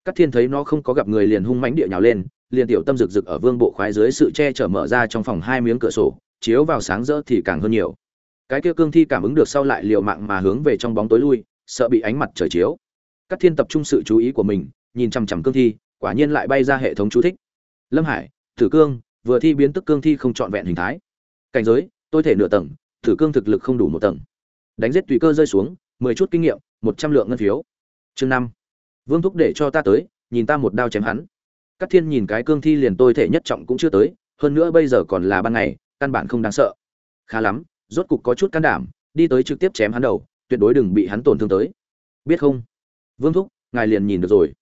Các thiên thấy nó không có gặp người liền hung mãnh địa nhào lên, liền tiểu tâm rực rực ở vương bộ khoái dưới sự che chở mở ra trong phòng hai miếng cửa sổ, chiếu vào sáng rỡ thì càng hơn nhiều. Cái kia cương thi cảm ứng được sau lại liều mạng mà hướng về trong bóng tối lui, sợ bị ánh mặt trời chiếu. Cát thiên tập trung sự chú ý của mình, nhìn chằm chằm cương thi, quả nhiên lại bay ra hệ thống chú thích. Lâm hải tử cương, vừa thi biến tức cương thi không trọn vẹn hình thái. Cảnh giới, tôi thể nửa tầng tử cương thực lực không đủ một tầng. Đánh giết tùy cơ rơi xuống, mười chút kinh nghiệm, một trăm lượng ngân phiếu. Chương 5. vương thúc để cho ta tới, nhìn ta một đao chém hắn. Cát thiên nhìn cái cương thi liền tôi thể nhất trọng cũng chưa tới, hơn nữa bây giờ còn là ban ngày, căn bản không đáng sợ. Khá lắm, rốt cục có chút can đảm, đi tới trực tiếp chém hắn đầu, tuyệt đối đừng bị hắn tổn thương tới. Biết không? Vương thúc, ngài liền nhìn được rồi.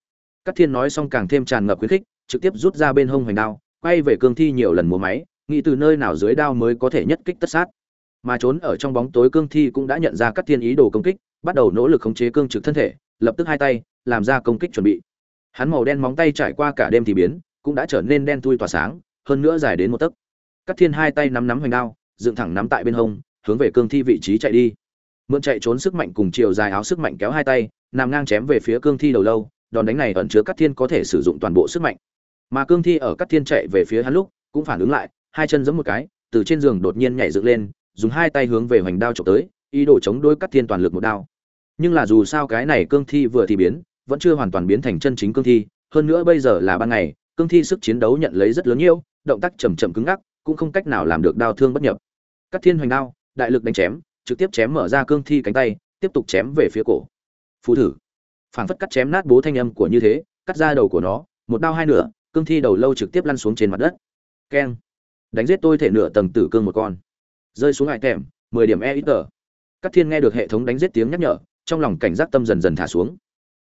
Các thiên nói xong càng thêm tràn ngập khuyến khích, trực tiếp rút ra bên hông hoành đao, quay về cương thi nhiều lần múa máy, nghĩ từ nơi nào dưới đao mới có thể nhất kích tất sát. Mà trốn ở trong bóng tối cương thi cũng đã nhận ra các thiên ý đồ công kích, bắt đầu nỗ lực khống chế cương trực thân thể, lập tức hai tay, làm ra công kích chuẩn bị. Hắn màu đen móng tay trải qua cả đêm thì biến, cũng đã trở nên đen thui tỏa sáng, hơn nữa dài đến một tấc. Các thiên hai tay nắm nắm hoành đao, dựng thẳng nắm tại bên hông, hướng về cương thi vị trí chạy đi mượn chạy trốn sức mạnh cùng chiều dài áo sức mạnh kéo hai tay, nằm ngang chém về phía cương thi đầu lâu, đòn đánh này ẩn chứa các thiên có thể sử dụng toàn bộ sức mạnh. Mà cương thi ở các thiên chạy về phía hắn lúc, cũng phản ứng lại, hai chân giẫm một cái, từ trên giường đột nhiên nhảy dựng lên, dùng hai tay hướng về hoành đao trộm tới, ý đồ chống đối các thiên toàn lực một đao. Nhưng là dù sao cái này cương thi vừa thì biến, vẫn chưa hoàn toàn biến thành chân chính cương thi, hơn nữa bây giờ là ban ngày, cương thi sức chiến đấu nhận lấy rất lớn nhiêu, động tác chầm chậm cứng ngắc, cũng không cách nào làm được đao thương bất nhập. Các thiên hoành đao, đại lực đánh chém trực tiếp chém mở ra cương thi cánh tay, tiếp tục chém về phía cổ. Phù thử. Phảng phất cắt chém nát bố thanh âm của như thế, cắt ra đầu của nó, một đao hai nửa, cương thi đầu lâu trực tiếp lăn xuống trên mặt đất. Keng. Đánh giết tôi thể nửa tầng tử cương một con. Rơi xuống hại tèm mười điểm e ít tờ. Các thiên nghe được hệ thống đánh giết tiếng nhắc nhở, trong lòng cảnh giác tâm dần dần thả xuống.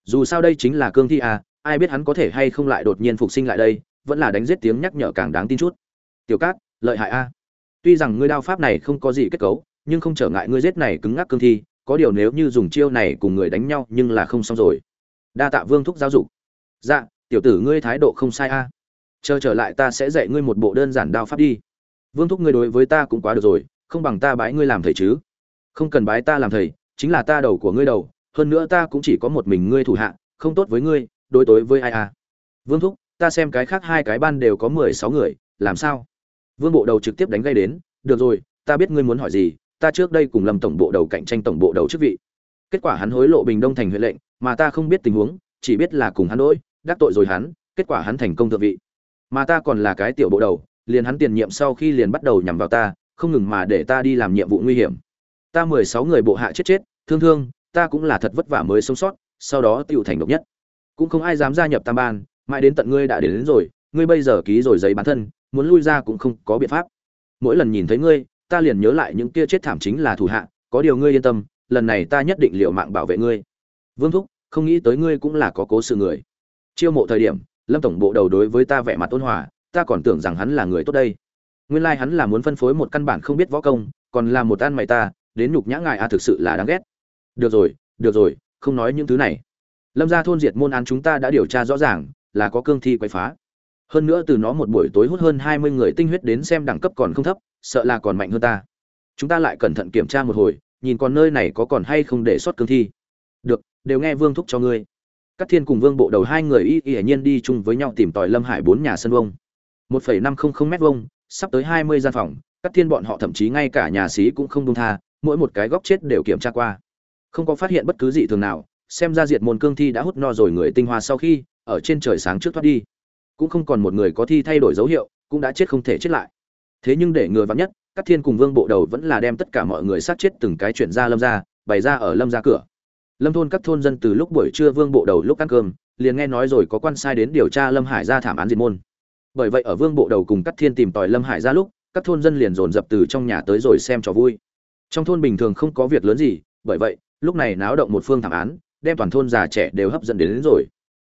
Dù sao đây chính là cương thi à ai biết hắn có thể hay không lại đột nhiên phục sinh lại đây, vẫn là đánh giết tiếng nhắc nhở càng đáng tin chút. Tiểu cát, lợi hại a. Tuy rằng ngươi đao pháp này không có gì kết cấu nhưng không trở ngại ngươi giết này cứng ngắc cương thi, có điều nếu như dùng chiêu này cùng người đánh nhau nhưng là không xong rồi. Đa tạ vương thúc giáo dục. Dạ tiểu tử ngươi thái độ không sai a. Chờ trở lại ta sẽ dạy ngươi một bộ đơn giản đao pháp đi. Vương thúc ngươi đối với ta cũng quá được rồi, không bằng ta bái ngươi làm thầy chứ. Không cần bái ta làm thầy, chính là ta đầu của ngươi đầu, hơn nữa ta cũng chỉ có một mình ngươi thủ hạ, không tốt với ngươi, đối tối với ai à vương thúc, ta xem cái khác hai cái ban đều có mười sáu người, làm sao? Vương bộ đầu trực tiếp đánh gây đến, được rồi, ta biết ngươi muốn hỏi gì ta trước đây cùng lâm tổng bộ đầu cạnh tranh tổng bộ đầu chức vị. Kết quả hắn hối lộ bình đông thành huyện lệnh mà ta không biết tình huống chỉ biết là cùng hắn đỗi đắc tội rồi hắn kết quả hắn thành công thượng vị. Mà ta còn là cái tiểu bộ đầu liền hắn tiền nhiệm sau khi liền bắt đầu nhằm vào ta không ngừng mà để ta đi làm nhiệm vụ nguy hiểm. Ta mười sáu người bộ hạ chết chết thương thương ta cũng là thật vất vả mới sống sót sau đó tựu thành độc nhất. Cũng không ai dám gia nhập tam ban mãi đến tận ngươi đã đến, đến rồi ngươi bây giờ ký rồi giấy bán thân muốn lui ra cũng không có biện pháp. Mỗi lần nhìn thấy ngươi ta liền nhớ lại những kia chết thảm chính là thủ hạ, có điều ngươi yên tâm, lần này ta nhất định liệu mạng bảo vệ ngươi. Vương thúc, không nghĩ tới ngươi cũng là có cố sự người. Chiêu mộ thời điểm, lâm tổng bộ đầu đối với ta vẻ mặt ôn hòa, ta còn tưởng rằng hắn là người tốt đây. Nguyên lai hắn là muốn phân phối một căn bản không biết võ công, còn là một ăn mày ta, đến nhục nhã ngài a thực sự là đáng ghét. Được rồi được rồi, không nói những thứ này. Lâm gia thôn diệt môn án chúng ta đã điều tra rõ ràng, là có cương thi quậy phá. Hơn nữa từ nó một buổi tối hút hơn hai mươi người tinh huyết đến xem đẳng cấp còn không thấp sợ là còn mạnh hơn ta. Chúng ta lại cẩn thận kiểm tra một hồi, nhìn còn nơi này có còn hay không để sót cương thi. Được, đều nghe vương thúc cho ngươi. Các thiên cùng vương bộ đầu hai người y y nhiên đi chung với nhau tìm tòi lâm hải bốn nhà sân vông. Một phẩy năm không không m vông sắp tới hai mươi gian phòng các thiên bọn họ thậm chí ngay cả nhà xí cũng không đông tha, mỗi một cái góc chết đều kiểm tra qua. Không có phát hiện bất cứ gì thường nào, xem ra diệt môn cương thi đã hút no rồi người tinh hoa sau khi, ở trên trời sáng trước thoát đi. Cũng không còn một người có thi thay đổi dấu hiệu, cũng đã chết không thể chết lại thế nhưng để ngừa vắng nhất các thiên cùng vương bộ đầu vẫn là đem tất cả mọi người sát chết từng cái chuyển ra lâm ra bày ra ở lâm ra cửa. Lâm thôn các thôn dân từ lúc buổi trưa vương bộ đầu lúc ăn cơm liền nghe nói rồi có quan sai đến điều tra lâm hải ra thảm án diệt môn. Bởi vậy ở vương bộ đầu cùng các thiên tìm tòi lâm hải ra lúc các thôn dân liền dồn dập từ trong nhà tới rồi xem trò vui. Trong thôn bình thường không có việc lớn gì bởi vậy lúc này náo động một phương thảm án đem toàn thôn già trẻ đều hấp dẫn đến, đến rồi.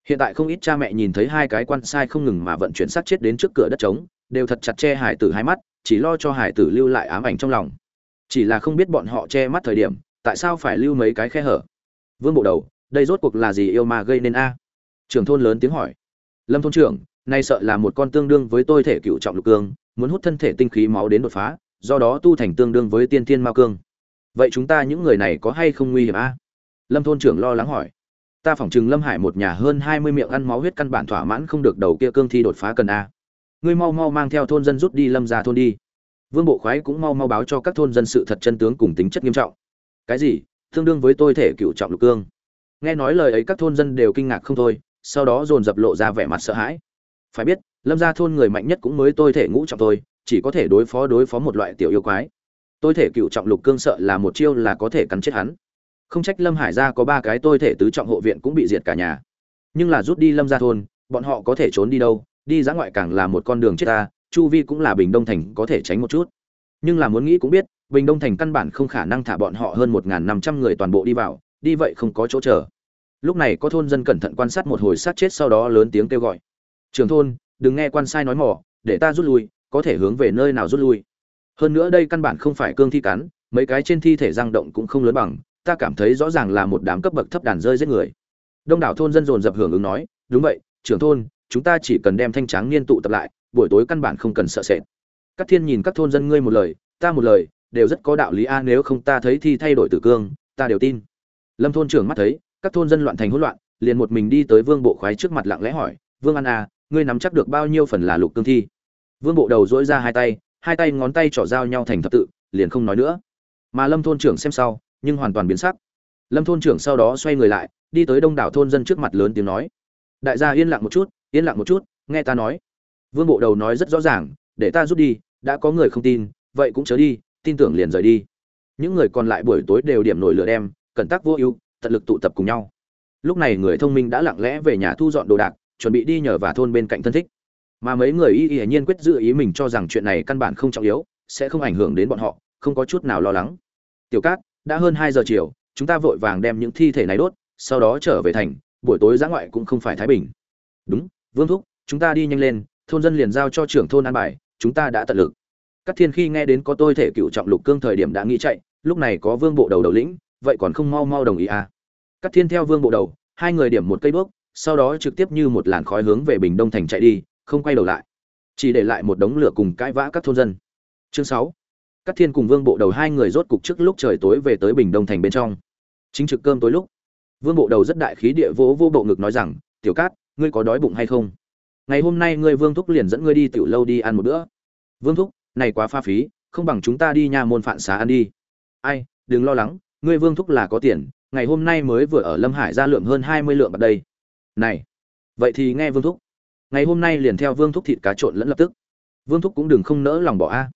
Hiện tại không ít cha mẹ nhìn thấy hai cái quan sai không ngừng mà vận chuyển sát chết đến trước cửa đất trống đều thật chặt che hải tử hai mắt, chỉ lo cho hải tử lưu lại ám ảnh trong lòng. Chỉ là không biết bọn họ che mắt thời điểm, tại sao phải lưu mấy cái khe hở? Vương bộ đầu, đây rốt cuộc là gì yêu mà gây nên a? Trưởng thôn lớn tiếng hỏi. Lâm thôn trưởng, nay sợ là một con tương đương với tôi thể cựu trọng lục cương, muốn hút thân thể tinh khí máu đến đột phá, do đó tu thành tương đương với tiên thiên mao cương. Vậy chúng ta những người này có hay không nguy hiểm a? Lâm thôn trưởng lo lắng hỏi. Ta phỏng chừng lâm hải một nhà hơn hai mươi miệng ăn máu huyết căn bản thỏa mãn không được đầu kia cương thi đột phá cần a ngươi mau mau mang theo thôn dân rút đi lâm ra thôn đi. Vương bộ khoái cũng mau mau báo cho các thôn dân sự thật chân tướng cùng tính chất nghiêm trọng. Cái gì? Tương đương với tôi thể cựu trọng lục cương. Nghe nói lời ấy các thôn dân đều kinh ngạc không thôi, sau đó dồn dập lộ ra vẻ mặt sợ hãi. Phải biết, lâm ra thôn người mạnh nhất cũng mới tôi thể ngũ trọng tôi chỉ có thể đối phó đối phó một loại tiểu yêu quái. Tôi thể cựu trọng lục cương sợ là một chiêu là có thể cắn chết hắn. Không trách lâm hải gia có ba cái tôi thể tứ trọng hộ viện cũng bị diệt cả nhà. Nhưng là rút đi lâm ra thôn, bọn họ có thể trốn đi đâu? Đi ra ngoại càng là một con đường chết ta, chu vi cũng là bình đông thành có thể tránh một chút. Nhưng là muốn nghĩ cũng biết, bình đông thành căn bản không khả năng thả bọn họ hơn một năm trăm người toàn bộ đi vào, đi vậy không có chỗ chờ. Lúc này có thôn dân cẩn thận quan sát một hồi sát chết sau đó lớn tiếng kêu gọi. Trường thôn, đừng nghe quan sai nói mỏ, để ta rút lui, có thể hướng về nơi nào rút lui? Hơn nữa đây căn bản không phải cương thi cắn, mấy cái trên thi thể giang động cũng không lớn bằng, ta cảm thấy rõ ràng là một đám cấp bậc thấp đàn rơi giết người. Đông đảo thôn dân dồn dập hưởng ứng nói, đúng vậy, trưởng thôn chúng ta chỉ cần đem thanh tráng niên tụ tập lại, buổi tối căn bản không cần sợ sệt. Các thiên nhìn các thôn dân ngươi một lời, ta một lời, đều rất có đạo lý a, nếu không ta thấy thì thay đổi tử cương, ta đều tin. Lâm thôn trưởng mắt thấy, các thôn dân loạn thành hỗn loạn, liền một mình đi tới vương bộ khoái trước mặt lặng lẽ hỏi, vương an a ngươi nắm chắc được bao nhiêu phần là lục cương thi? Vương bộ đầu dỗi ra hai tay hai tay ngón tay trỏ giao nhau thành thập tự, liền không nói nữa. Mà lâm thôn trưởng xem sau, nhưng hoàn toàn biến sắc. Lâm thôn trưởng sau đó xoay người lại, đi tới đông đảo thôn dân trước mặt lớn tiếng nói. Đại gia yên lặng một chút yên lặng một chút, nghe ta nói. Vương bộ đầu nói rất rõ ràng, để ta rút đi, đã có người không tin, vậy cũng chớ đi, tin tưởng liền rời đi. Những người còn lại buổi tối đều điểm nổi lửa đem, cẩn tắc vô ưu, tận lực tụ tập cùng nhau. Lúc này người thông minh đã lặng lẽ về nhà thu dọn đồ đạc, chuẩn bị đi nhờ và thôn bên cạnh thân thích. Mà mấy người y y nhiên quyết giữ ý mình cho rằng chuyện này căn bản không trọng yếu, sẽ không ảnh hưởng đến bọn họ, không có chút nào lo lắng. Tiểu cát, đã hơn hai giờ chiều, chúng ta vội vàng đem những thi thể này đốt, sau đó trở về thành, buổi tối giã ngoại cũng không phải thái bình. Đúng vương thúc chúng ta đi nhanh lên thôn dân liền giao cho trưởng thôn an bài chúng ta đã tận lực. Các thiên khi nghe đến có tôi thể cựu trọng lục cương thời điểm đã nghĩ chạy lúc này có vương bộ đầu đầu lĩnh vậy còn không mau mau đồng ý à? Các thiên theo vương bộ đầu hai người điểm một cây bước, sau đó trực tiếp như một làn khói hướng về bình đông thành chạy đi không quay đầu lại. Chỉ để lại một đống lửa cùng cãi vã các thôn dân. Chương sáu. Các thiên cùng vương bộ đầu hai người rốt cục trước lúc trời tối về tới bình đông thành bên trong. Chính trực cơm tối lúc vương bộ đầu rất đại khí địa vỗ vô bộ ngực nói rằng tiểu cát ngươi có đói bụng hay không? Ngày hôm nay ngươi vương thúc liền dẫn ngươi đi tiểu lâu đi ăn một bữa. Vương thúc, này quá pha phí, không bằng chúng ta đi nhà môn phạn xá ăn đi. Ai, đừng lo lắng, ngươi vương thúc là có tiền, ngày hôm nay mới vừa ở lâm hải ra lượng hơn hai mươi lượng bạc đây. Này, vậy thì nghe vương thúc. Ngày hôm nay liền theo vương thúc thịt cá trộn lẫn lập tức. Vương thúc cũng đừng không nỡ lòng bỏ a. À.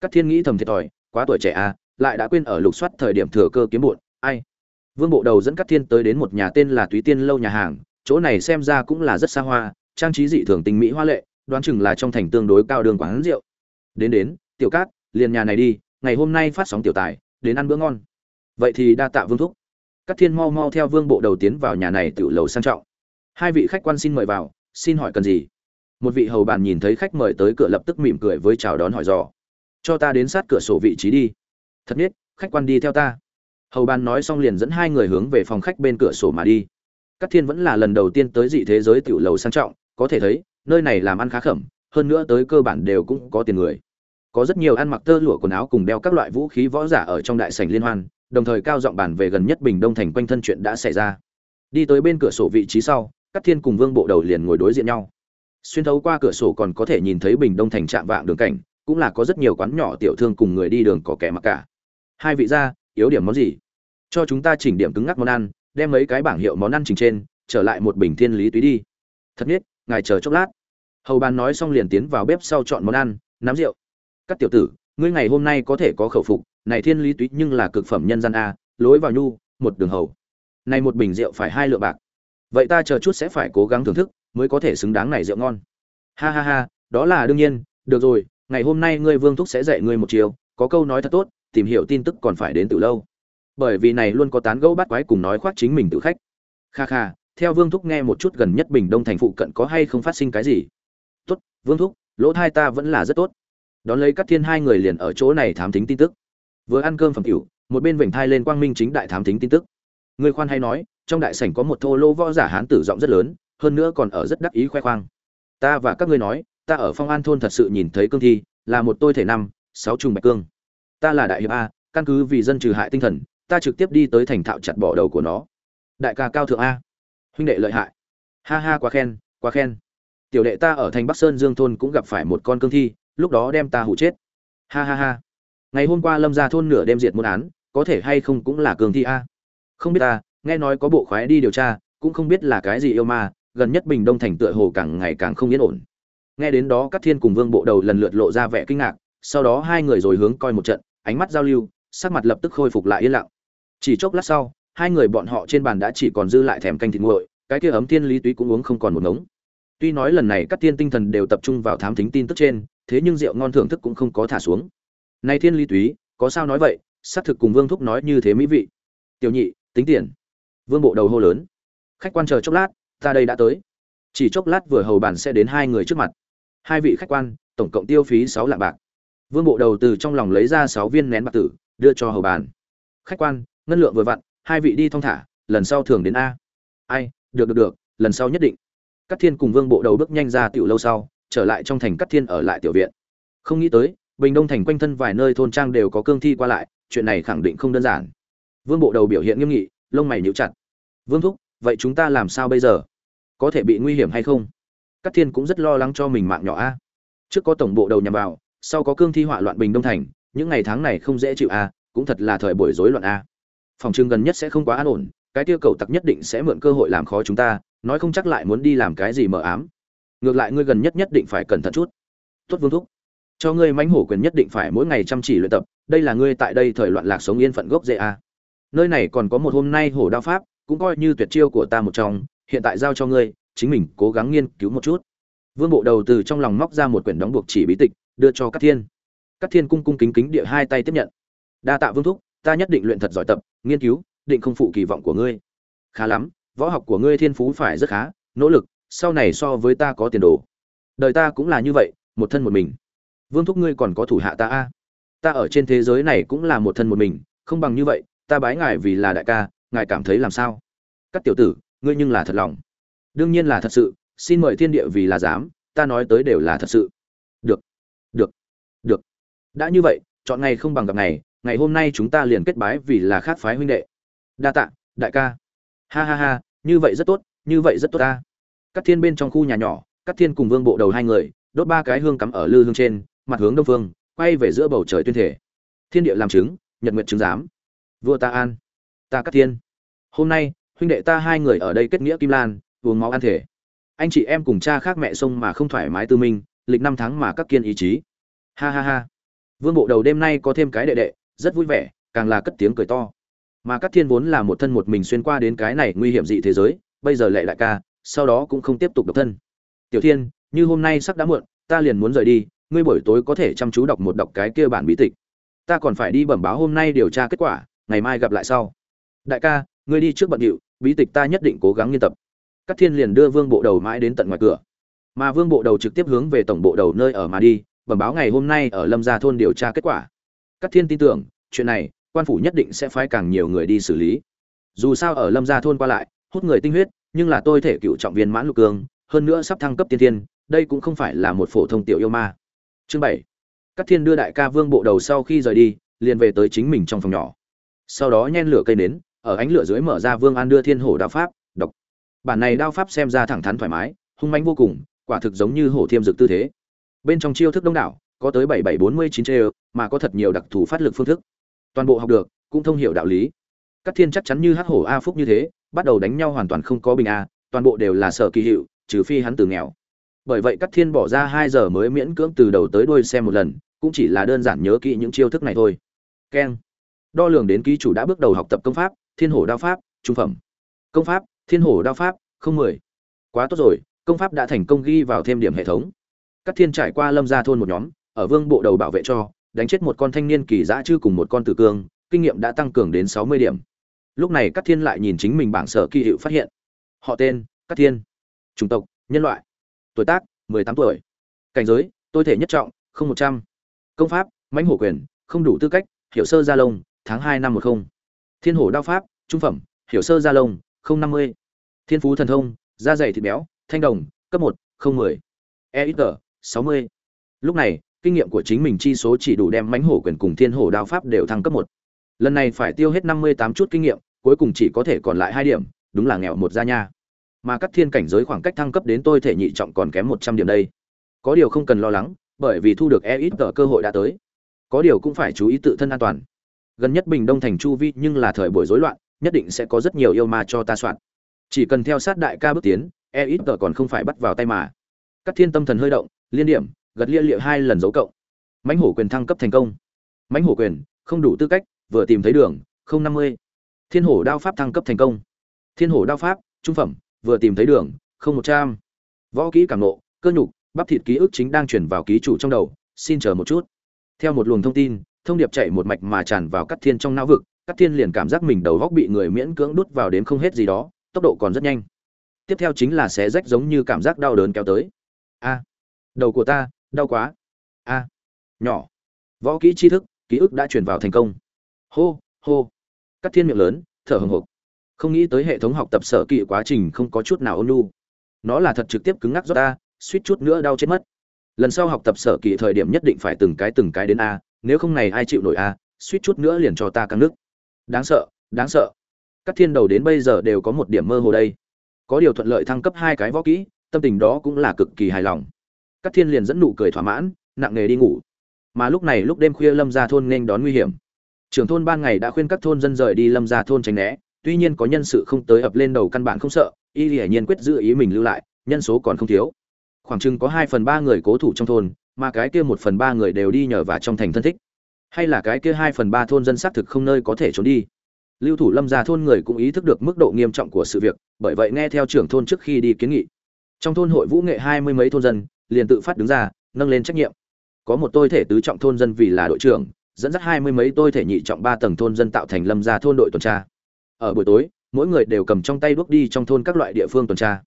các thiên nghĩ thầm thiệt thòi, quá tuổi trẻ a, lại đã quên ở lục soát thời điểm thừa cơ kiếm bụn ai. Vương bộ đầu dẫn các thiên tới đến một nhà tên là túy tiên lâu nhà hàng chỗ này xem ra cũng là rất xa hoa, trang trí dị thường tình mỹ hoa lệ, đoán chừng là trong thành tương đối cao đường quán rượu. Đến đến, tiểu cát, liền nhà này đi, ngày hôm nay phát sóng tiểu tài, đến ăn bữa ngon. Vậy thì đa tạ vương thúc. Các thiên mau mau theo vương bộ đầu tiến vào nhà này tiểu lầu sang trọng. Hai vị khách quan xin mời vào, xin hỏi cần gì? Một vị hầu bàn nhìn thấy khách mời tới cửa lập tức mỉm cười với chào đón hỏi dò. Cho ta đến sát cửa sổ vị trí đi. Thật biết, khách quan đi theo ta. Hầu bàn nói xong liền dẫn hai người hướng về phòng khách bên cửa sổ mà đi. Cát thiên vẫn là lần đầu tiên tới dị thế giới tiểu lầu sang trọng, có thể thấy, nơi này làm ăn khá khẩm, hơn nữa tới cơ bản đều cũng có tiền người. Có rất nhiều ăn mặc tơ lụa quần áo cùng đeo các loại vũ khí võ giả ở trong đại sảnh liên hoan, đồng thời cao giọng bàn về gần nhất bình đông thành quanh thân chuyện đã xảy ra. Đi tới bên cửa sổ vị trí sau, Cát thiên cùng vương bộ đầu liền ngồi đối diện nhau. Xuyên thấu qua cửa sổ còn có thể nhìn thấy bình đông thành trạm vạng đường cảnh, cũng là có rất nhiều quán nhỏ tiểu thương cùng người đi đường có kẻ mặc cả. Hai vị gia, yếu điểm món gì? Cho chúng ta chỉnh điểm cứng ngắc món ăn đem mấy cái bảng hiệu món ăn trình trên, trở lại một bình thiên lý túy đi. Thật biết, ngài chờ chốc lát. Hầu bàn nói xong liền tiến vào bếp sau chọn món ăn, nắm rượu. Các tiểu tử, ngươi ngày hôm nay có thể có khẩu phục, này thiên lý túy nhưng là cực phẩm nhân gian a, lối vào nhu, một đường hầu. Này một bình rượu phải hai lượng bạc. Vậy ta chờ chút sẽ phải cố gắng thưởng thức, mới có thể xứng đáng này rượu ngon. Ha ha ha, đó là đương nhiên, được rồi, ngày hôm nay ngươi vương thúc sẽ dạy ngươi một chiều, có câu nói thật tốt, tìm hiểu tin tức còn phải đến từ lâu bởi vì này luôn có tán gẫu bắt quái cùng nói khoác chính mình tự khách. Kha kha, theo vương thúc nghe một chút gần nhất bình đông thành phụ cận có hay không phát sinh cái gì? Tốt, vương thúc, lỗ thai ta vẫn là rất tốt. Đón lấy các thiên hai người liền ở chỗ này thám thính tin tức. Vừa ăn cơm phẩm cửu một bên vểnh thai lên quang minh chính đại thám thính tin tức. Người khoan hay nói, trong đại sảnh có một thô lô võ giả hán tử giọng rất lớn, hơn nữa còn ở rất đắc ý khoe khoang. Ta và các ngươi nói, ta ở phong an thôn thật sự nhìn thấy cương thi, là một tôi thể năm, sáu trùng bạch cương. Ta là đại hiệp a, căn cứ vì dân trừ hại tinh thần ta trực tiếp đi tới thành thạo chặt bỏ đầu của nó. Đại ca cao thượng a. Huynh đệ lợi hại. Ha ha, quá khen quá khen. Tiểu đệ ta ở thành bắc sơn dương thôn cũng gặp phải một con cương thi, lúc đó đem ta hụ chết. Ha ha ha. Ngày hôm qua lâm ra thôn nửa đêm diệt môn án, có thể hay không cũng là cương thi a. Không biết ta, nghe nói có bộ khoái đi điều tra, cũng không biết là cái gì yêu ma, gần nhất bình đông thành tựa hồ càng ngày càng không yên ổn. Nghe đến đó các thiên cùng vương bộ đầu lần lượt lộ ra vẻ kinh ngạc, sau đó hai người rồi hướng coi một trận, ánh mắt giao lưu sắc mặt lập tức khôi phục lại yên lặng. Chỉ chốc lát sau, hai người bọn họ trên bàn đã chỉ còn dư lại thèm canh thịt nguội, cái kia ấm thiên lý túy cũng uống không còn một ngống. Tuy nói lần này các tiên tinh thần đều tập trung vào thám thính tin tức trên, thế nhưng rượu ngon thưởng thức cũng không có thả xuống. Này thiên lý túy, có sao nói vậy? Xác thực cùng vương thúc nói như thế mỹ vị. Tiểu nhị, tính tiền. Vương bộ đầu hô lớn. Khách quan chờ chốc lát, ta đây đã tới. Chỉ chốc lát vừa hầu bàn sẽ đến hai người trước mặt. Hai vị khách quan, tổng cộng tiêu phí sáu lạng bạc. Vương bộ đầu từ trong lòng lấy ra sáu viên nén bạc tử đưa cho hầu bàn khách quan ngân lượng vừa vặn hai vị đi thong thả lần sau thường đến a ai được được được lần sau nhất định Cát Thiên cùng Vương Bộ Đầu bước nhanh ra tiểu lâu sau, trở lại trong thành Cát Thiên ở lại tiểu viện. Không nghĩ tới, Bình Đông thành quanh thân vài nơi thôn trang đều có cương thi qua lại, chuyện này khẳng định không đơn giản. Vương Bộ Đầu biểu hiện nghiêm nghị, lông mày nhíu chặt. Vương thúc, vậy chúng ta làm sao bây giờ? Có thể bị nguy hiểm hay không? Cát Thiên cũng rất lo lắng cho mình mạng nhỏ a. Trước có tổng bộ đầu nhằm vào, sau có cương thi họa loạn Bình Đông thành, những ngày tháng này không dễ chịu a, cũng thật là thời buổi rối loạn a. Phòng trưng gần nhất sẽ không quá an ổn, cái tiêu cầu tặc nhất định sẽ mượn cơ hội làm khó chúng ta, nói không chắc lại muốn đi làm cái gì mờ ám. Ngược lại ngươi gần nhất nhất định phải cẩn thận chút. Tốt vương thúc. Cho ngươi mãnh hổ quyền nhất định phải mỗi ngày chăm chỉ luyện tập đây là ngươi tại đây thời loạn lạc sống yên phận gốc dễ a à. nơi này còn có một hôm nay hổ đao pháp cũng coi như tuyệt chiêu của ta một trong hiện tại giao cho ngươi chính mình cố gắng nghiên cứu một chút. Vương bộ đầu từ trong lòng móc ra một quyển đóng buộc chỉ bí tịch đưa cho cát thiên các thiên cung cung kính kính địa hai tay tiếp nhận. Đa tạ vương thúc, ta nhất định luyện thật giỏi tập, nghiên cứu, định không phụ kỳ vọng của ngươi. Khá lắm, võ học của ngươi thiên phú phải rất khá, nỗ lực, sau này so với ta có tiền đồ. Đời ta cũng là như vậy, một thân một mình. Vương thúc ngươi còn có thủ hạ ta a? Ta ở trên thế giới này cũng là một thân một mình, không bằng như vậy, ta bái ngài vì là đại ca, ngài cảm thấy làm sao? Các tiểu tử, ngươi nhưng là thật lòng. Đương nhiên là thật sự, xin mời thiên địa vì là dám ta nói tới đều là thật sự đã như vậy chọn ngày không bằng gặp ngày ngày hôm nay chúng ta liền kết bái vì là khác phái huynh đệ đa tạ đại ca ha ha ha như vậy rất tốt như vậy rất tốt ta các Thiên bên trong khu nhà nhỏ, các Thiên cùng Vương Bộ Đầu hai người, đốt ba cái hương cắm ở lư hương trên, mặt hướng đông phương, quay về giữa bầu trời tuyên thể. Thiên địa làm chứng, nhật nguyện chứng giám. Vua ta an, ta các Thiên. Hôm nay, huynh đệ ta hai người ở đây kết nghĩa kim lan, uống máu ăn thể. Anh chị em cùng cha khác mẹ sông mà không thoải mái tư minh, lịch năm tháng mà các kiên ý chí. Ha ha ha. Vương Bộ Đầu đêm nay có thêm cái đệ đệ, rất vui vẻ, càng là cất tiếng cười to. Mà các thiên vốn là một thân một mình xuyên qua đến cái này nguy hiểm dị thế giới bây giờ lại lại ca sau đó cũng không tiếp tục độc thân. Tiểu thiên như hôm nay sắp đã muộn ta liền muốn rời đi ngươi buổi tối có thể chăm chú đọc một đọc cái kia bản bí tịch. Ta còn phải đi bẩm báo hôm nay điều tra kết quả ngày mai gặp lại sau. Đại ca ngươi đi trước bận điệu bí tịch ta nhất định cố gắng nghiên tập. Các thiên liền đưa vương bộ đầu mãi đến tận ngoài cửa. Mà vương bộ đầu trực tiếp hướng về tổng bộ đầu nơi ở mà đi bẩm báo ngày hôm nay ở lâm gia thôn điều tra kết quả. Các thiên tin tưởng, chuyện này, quan phủ nhất định sẽ phái càng nhiều người đi xử lý. Dù sao ở lâm gia thôn qua lại, hút người tinh huyết, nhưng là tôi thể cựu trọng viên mãn lục cương, hơn nữa sắp thăng cấp tiên thiên, đây cũng không phải là một phổ thông tiểu yêu ma. Chương bảy. Các thiên đưa đại ca vương bộ đầu sau khi rời đi, liền về tới chính mình trong phòng nhỏ. Sau đó nhen lửa cây nến, ở ánh lửa dưới mở ra vương an đưa thiên hổ đao pháp đọc bản này đao pháp xem ra thẳng thắn thoải mái, hung mãnh vô cùng, quả thực giống như hổ thiêm dực tư thế bên trong chiêu thức đông đảo, có tới bảy bảy bốn mươi chín chê mà có thật nhiều đặc thù phát lực phương thức. Toàn bộ học được, cũng thông hiểu đạo lý. Các thiên chắc chắn như hắc hổ a phúc như thế, bắt đầu đánh nhau hoàn toàn không có bình a, toàn bộ đều là sở kỳ hiệu, trừ phi hắn từ nghèo. Bởi vậy các thiên bỏ ra hai giờ mới miễn cưỡng từ đầu tới đuôi xem một lần, cũng chỉ là đơn giản nhớ kỹ những chiêu thức này thôi. Keng. Đo lường đến ký chủ đã bước đầu học tập công pháp, thiên hổ đao pháp, trung phẩm. Công pháp, thiên hổ đao pháp, không mười. Quá tốt rồi, công pháp đã thành công ghi vào thêm điểm hệ thống. Cát thiên trải qua lâm gia thôn một nhóm ở vương bộ đầu bảo vệ cho đánh chết một con thanh niên kỳ dã chư cùng một con tử cương, kinh nghiệm đã tăng cường đến 60 điểm. Lúc này Cát Thiên lại nhìn chính mình bảng sở kỳ hiệu phát hiện. Họ tên: Cát Thiên. Chủng tộc: Nhân loại. Tuổi tác: 18 tuổi. Cảnh giới: Tôi thể nhất trọng, không 100. Công pháp: Mãnh hổ quyền, không đủ tư cách, hiểu sơ gia lông, tháng 2 năm 10. Thiên hổ đao pháp, trung phẩm, hiểu sơ gia lông, 050. Thiên phú thần thông: da dày thịt béo, thanh đồng cấp một không mười sáu mươi. Lúc này, kinh nghiệm của chính mình chi số chỉ đủ đem mãnh hổ quyền cùng thiên hổ đao pháp đều thăng cấp một. Lần này phải tiêu hết năm mươi tám chút kinh nghiệm, cuối cùng chỉ có thể còn lại hai điểm, đúng là nghèo một gia nha. Mà các thiên cảnh giới khoảng cách thăng cấp đến tôi thể nhị trọng còn kém một trăm điểm đây. Có điều không cần lo lắng, bởi vì thu được e ít tờ cơ hội đã tới. Có điều cũng phải chú ý tự thân an toàn. Gần nhất bình đông thành chu vi nhưng là thời buổi rối loạn, nhất định sẽ có rất nhiều yêu ma cho ta soạn. Chỉ cần theo sát đại ca bước tiến e ít tờ còn không phải bắt vào tay mà. Các thiên tâm thần hơi động liên điểm, gật lia lịa hai lần dấu cộng. Mãnh hổ quyền thăng cấp thành công. Mãnh hổ quyền, không đủ tư cách, vừa tìm thấy đường, không năm mươi. Thiên hổ đao pháp thăng cấp thành công. Thiên hổ đao pháp, trung phẩm, vừa tìm thấy đường, không một trăm. Võ kỹ cảm nộ cơ nhục, bắp thịt ký ức chính đang chuyển vào ký chủ trong đầu, xin chờ một chút. Theo một luồng thông tin, thông điệp chạy một mạch mà tràn vào cắt thiên trong não vực, cắt thiên liền cảm giác mình đầu góc bị người miễn cưỡng đút vào đến không hết gì đó, tốc độ còn rất nhanh. Tiếp theo chính là xé rách giống như cảm giác đau đớn kéo tới. A đầu của ta, đau quá. A, nhỏ. Võ kỹ tri thức, ký ức đã truyền vào thành công. Hô hô. Cắt thiên miệng lớn, thở hồng hộc. Không nghĩ tới hệ thống học tập sở kỵ quá trình không có chút nào ôn lu nó là thật trực tiếp cứng ngắc do ta, suýt chút nữa đau chết mất. Lần sau học tập sở kỵ thời điểm nhất định phải từng cái từng cái đến a, nếu không này ai chịu nổi a, suýt chút nữa liền cho ta căng nước. Đáng sợ đáng sợ. Các thiên đầu đến bây giờ đều có một điểm mơ hồ đây. Có điều thuận lợi thăng cấp hai cái võ kỹ, tâm tình đó cũng là cực kỳ hài lòng. Cát thiên liền dẫn nụ cười thỏa mãn, nặng nghề đi ngủ. Mà lúc này lúc đêm khuya lâm gia thôn nên đón nguy hiểm. Trưởng thôn ban ngày đã khuyên các thôn dân rời đi lâm gia thôn tránh né, tuy nhiên có nhân sự không tới ập lên đầu căn bản không sợ, y hiển nhiên quyết giữ ý mình lưu lại, nhân số còn không thiếu. Khoảng chừng có hai phần ba người cố thủ trong thôn, mà cái kia một phần ba người đều đi nhờ vả trong thành thân thích. Hay là cái kia hai phần ba thôn dân xác thực không nơi có thể trốn đi. Lưu thủ lâm gia thôn người cũng ý thức được mức độ nghiêm trọng của sự việc, bởi vậy nghe theo trưởng thôn trước khi đi kiến nghị. Trong thôn hội vũ nghệ hai mươi mấy thôn dân liền tự phát đứng ra, nâng lên trách nhiệm. Có một tôi thể tứ trọng thôn dân vì là đội trưởng, dẫn dắt hai mươi mấy tôi thể nhị trọng ba tầng thôn dân tạo thành lâm gia thôn đội tuần tra. Ở buổi tối, mỗi người đều cầm trong tay đuốc đi trong thôn các loại địa phương tuần tra.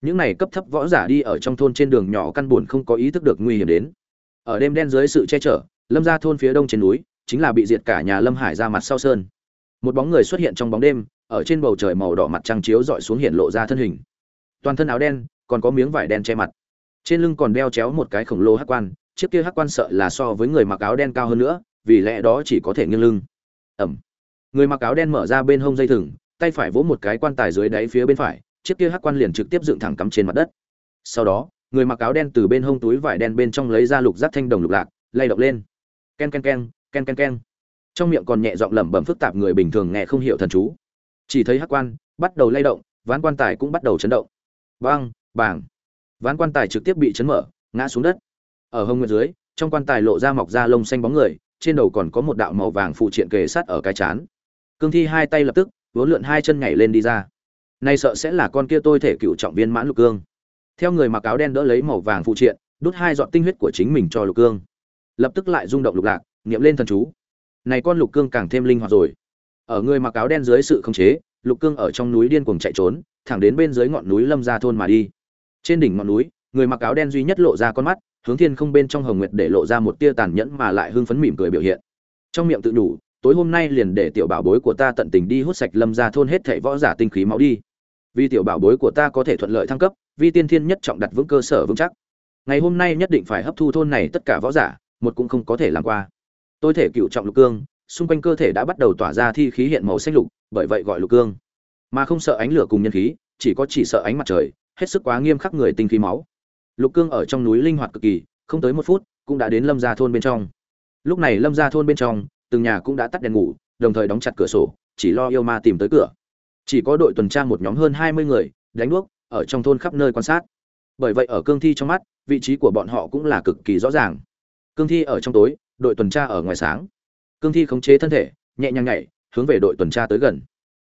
Những này cấp thấp võ giả đi ở trong thôn trên đường nhỏ căn buồn không có ý thức được nguy hiểm đến. Ở đêm đen dưới sự che chở, lâm gia thôn phía đông trên núi, chính là bị diệt cả nhà lâm hải ra mặt sau sơn. Một bóng người xuất hiện trong bóng đêm, ở trên bầu trời màu đỏ mặt trăng chiếu dọi xuống hiện lộ ra thân hình. Toàn thân áo đen, còn có miếng vải đen che mặt trên lưng còn đeo chéo một cái khổng lồ hắc quan, chiếc kia hắc quan sợ là so với người mặc áo đen cao hơn nữa, vì lẽ đó chỉ có thể nghiêng lưng. Ẩm. Người mặc áo đen mở ra bên hông dây thừng, tay phải vỗ một cái quan tài dưới đáy phía bên phải, chiếc kia hắc quan liền trực tiếp dựng thẳng cắm trên mặt đất. Sau đó, người mặc áo đen từ bên hông túi vải đen bên trong lấy ra lục giác thanh đồng lục lạc, lay động lên. Ken ken ken ken ken ken. Trong miệng còn nhẹ giọng lẩm bẩm phức tạp người bình thường nghe không hiểu thần chú. Chỉ thấy hắc quan bắt đầu lay động, ván quan tài cũng bắt đầu chấn động. Băng bảng ván quan tài trực tiếp bị chấn mở, ngã xuống đất. Ở hông nguyệt dưới, trong quan tài lộ ra mọc ra lông xanh bóng người, trên đầu còn có một đạo màu vàng phụ triện kề sát ở cái chán. Cương thi hai tay lập tức, vốn lượn hai chân nhảy lên đi ra. Nay sợ sẽ là con kia tôi thể cựu trọng viên mãn lục cương. Theo người mặc áo đen đỡ lấy màu vàng phụ triện, đút hai giọt tinh huyết của chính mình cho lục cương. Lập tức lại rung động lục lạc, niệm lên thần chú. Này con lục cương càng thêm linh hoạt rồi. Ở người mặc áo đen dưới sự khống chế, lục cương ở trong núi điên cuồng chạy trốn, thẳng đến bên dưới ngọn núi lâm ra thôn mà đi trên đỉnh ngọn núi, người mặc áo đen duy nhất lộ ra con mắt, hướng thiên không bên trong hồng nguyệt để lộ ra một tia tàn nhẫn mà lại hưng phấn mỉm cười biểu hiện. Trong miệng tự đủ tối hôm nay liền để tiểu bảo bối của ta tận tình đi hút sạch lâm ra thôn hết thảy võ giả tinh khí máu đi. Vì tiểu bảo bối của ta có thể thuận lợi thăng cấp vì tiên thiên nhất trọng đặt vững cơ sở vững chắc. Ngày hôm nay nhất định phải hấp thu thôn này tất cả võ giả, một cũng không có thể làm qua. Tôi thể cựu trọng lục cương, xung quanh cơ thể đã bắt đầu tỏa ra thi khí hiện màu xanh lục, bởi vậy gọi lục cương. Mà không sợ ánh lửa cùng nhân khí chỉ có chỉ sợ ánh mặt trời, hết sức quá nghiêm khắc người tinh khí máu. Lục cương ở trong núi linh hoạt cực kỳ, không tới một phút, cũng đã đến lâm gia thôn bên trong. Lúc này lâm gia thôn bên trong, từng nhà cũng đã tắt đèn ngủ, đồng thời đóng chặt cửa sổ, chỉ lo yêu ma tìm tới cửa. Chỉ có đội tuần tra một nhóm hơn hai mươi người, đánh đuốc, ở trong thôn khắp nơi quan sát. Bởi vậy ở cương thi trong mắt, vị trí của bọn họ cũng là cực kỳ rõ ràng. Cương thi ở trong tối, đội tuần tra ở ngoài sáng. Cương thi khống chế thân thể, nhẹ nhàng nhảy, hướng về đội tuần tra tới gần.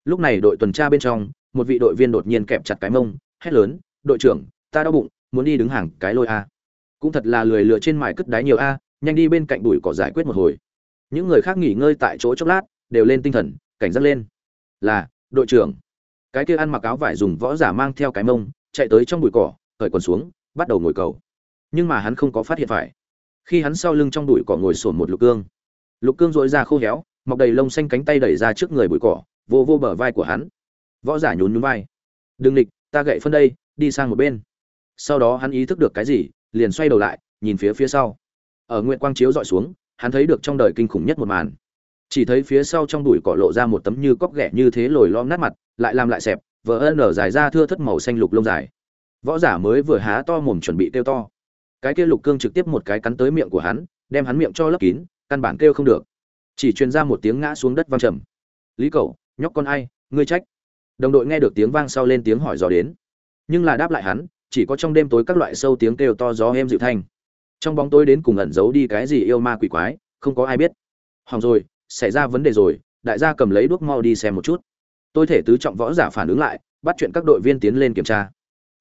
Lúc này đội tuần tra bên trong một vị đội viên đột nhiên kẹp chặt cái mông, hét lớn, đội trưởng, ta đau bụng, muốn đi đứng hàng cái lôi a. Cũng thật là lười lựa trên mài cất đáy nhiều a, nhanh đi bên cạnh đùi cỏ giải quyết một hồi. Những người khác nghỉ ngơi tại chỗ chốc lát, đều lên tinh thần, cảnh giác lên. Là, đội trưởng. Cái kia ăn mặc áo vải dùng võ giả mang theo cái mông, chạy tới trong bụi cỏ, cởi quần xuống, bắt đầu ngồi cầu. Nhưng mà hắn không có phát hiện phải. Khi hắn sau lưng trong bụi cỏ ngồi sổn một lục cương lục cương dội ra khô héo, mọc đầy lông xanh cánh tay đẩy ra trước người bụi cỏ, vô vô bờ vai của hắn võ giả nhún nhún vai. Đừng địch ta gậy phân đây, đi sang một bên. Sau đó hắn ý thức được cái gì, liền xoay đầu lại, nhìn phía phía sau. Ở nguyện quang chiếu dọi xuống, hắn thấy được trong đời kinh khủng nhất một màn. Chỉ thấy phía sau trong đùi cỏ lộ ra một tấm như cóc ghẻ như thế lồi lom nát mặt, lại làm lại xẹp vỡ ân nở dài ra thưa thất màu xanh lục lông dài. Võ giả mới vừa há to mồm chuẩn bị kêu to. Cái kia lục cương trực tiếp một cái cắn tới miệng của hắn, đem hắn miệng cho lấp kín, căn bản kêu không được. Chỉ truyền ra một tiếng ngã xuống đất vang trầm. Lý cậu nhóc con ai, ngươi trách đồng đội nghe được tiếng vang sau lên tiếng hỏi dò đến. Nhưng là đáp lại hắn, chỉ có trong đêm tối các loại sâu tiếng kêu to gió êm dịu thanh. Trong bóng tối đến cùng ẩn giấu đi cái gì yêu ma quỷ quái, không có ai biết. Hỏng rồi, xảy ra vấn đề rồi, đại gia cầm lấy đuốc mau đi xem một chút. Tôi thể tứ trọng võ giả phản ứng lại, bắt chuyện các đội viên tiến lên kiểm tra.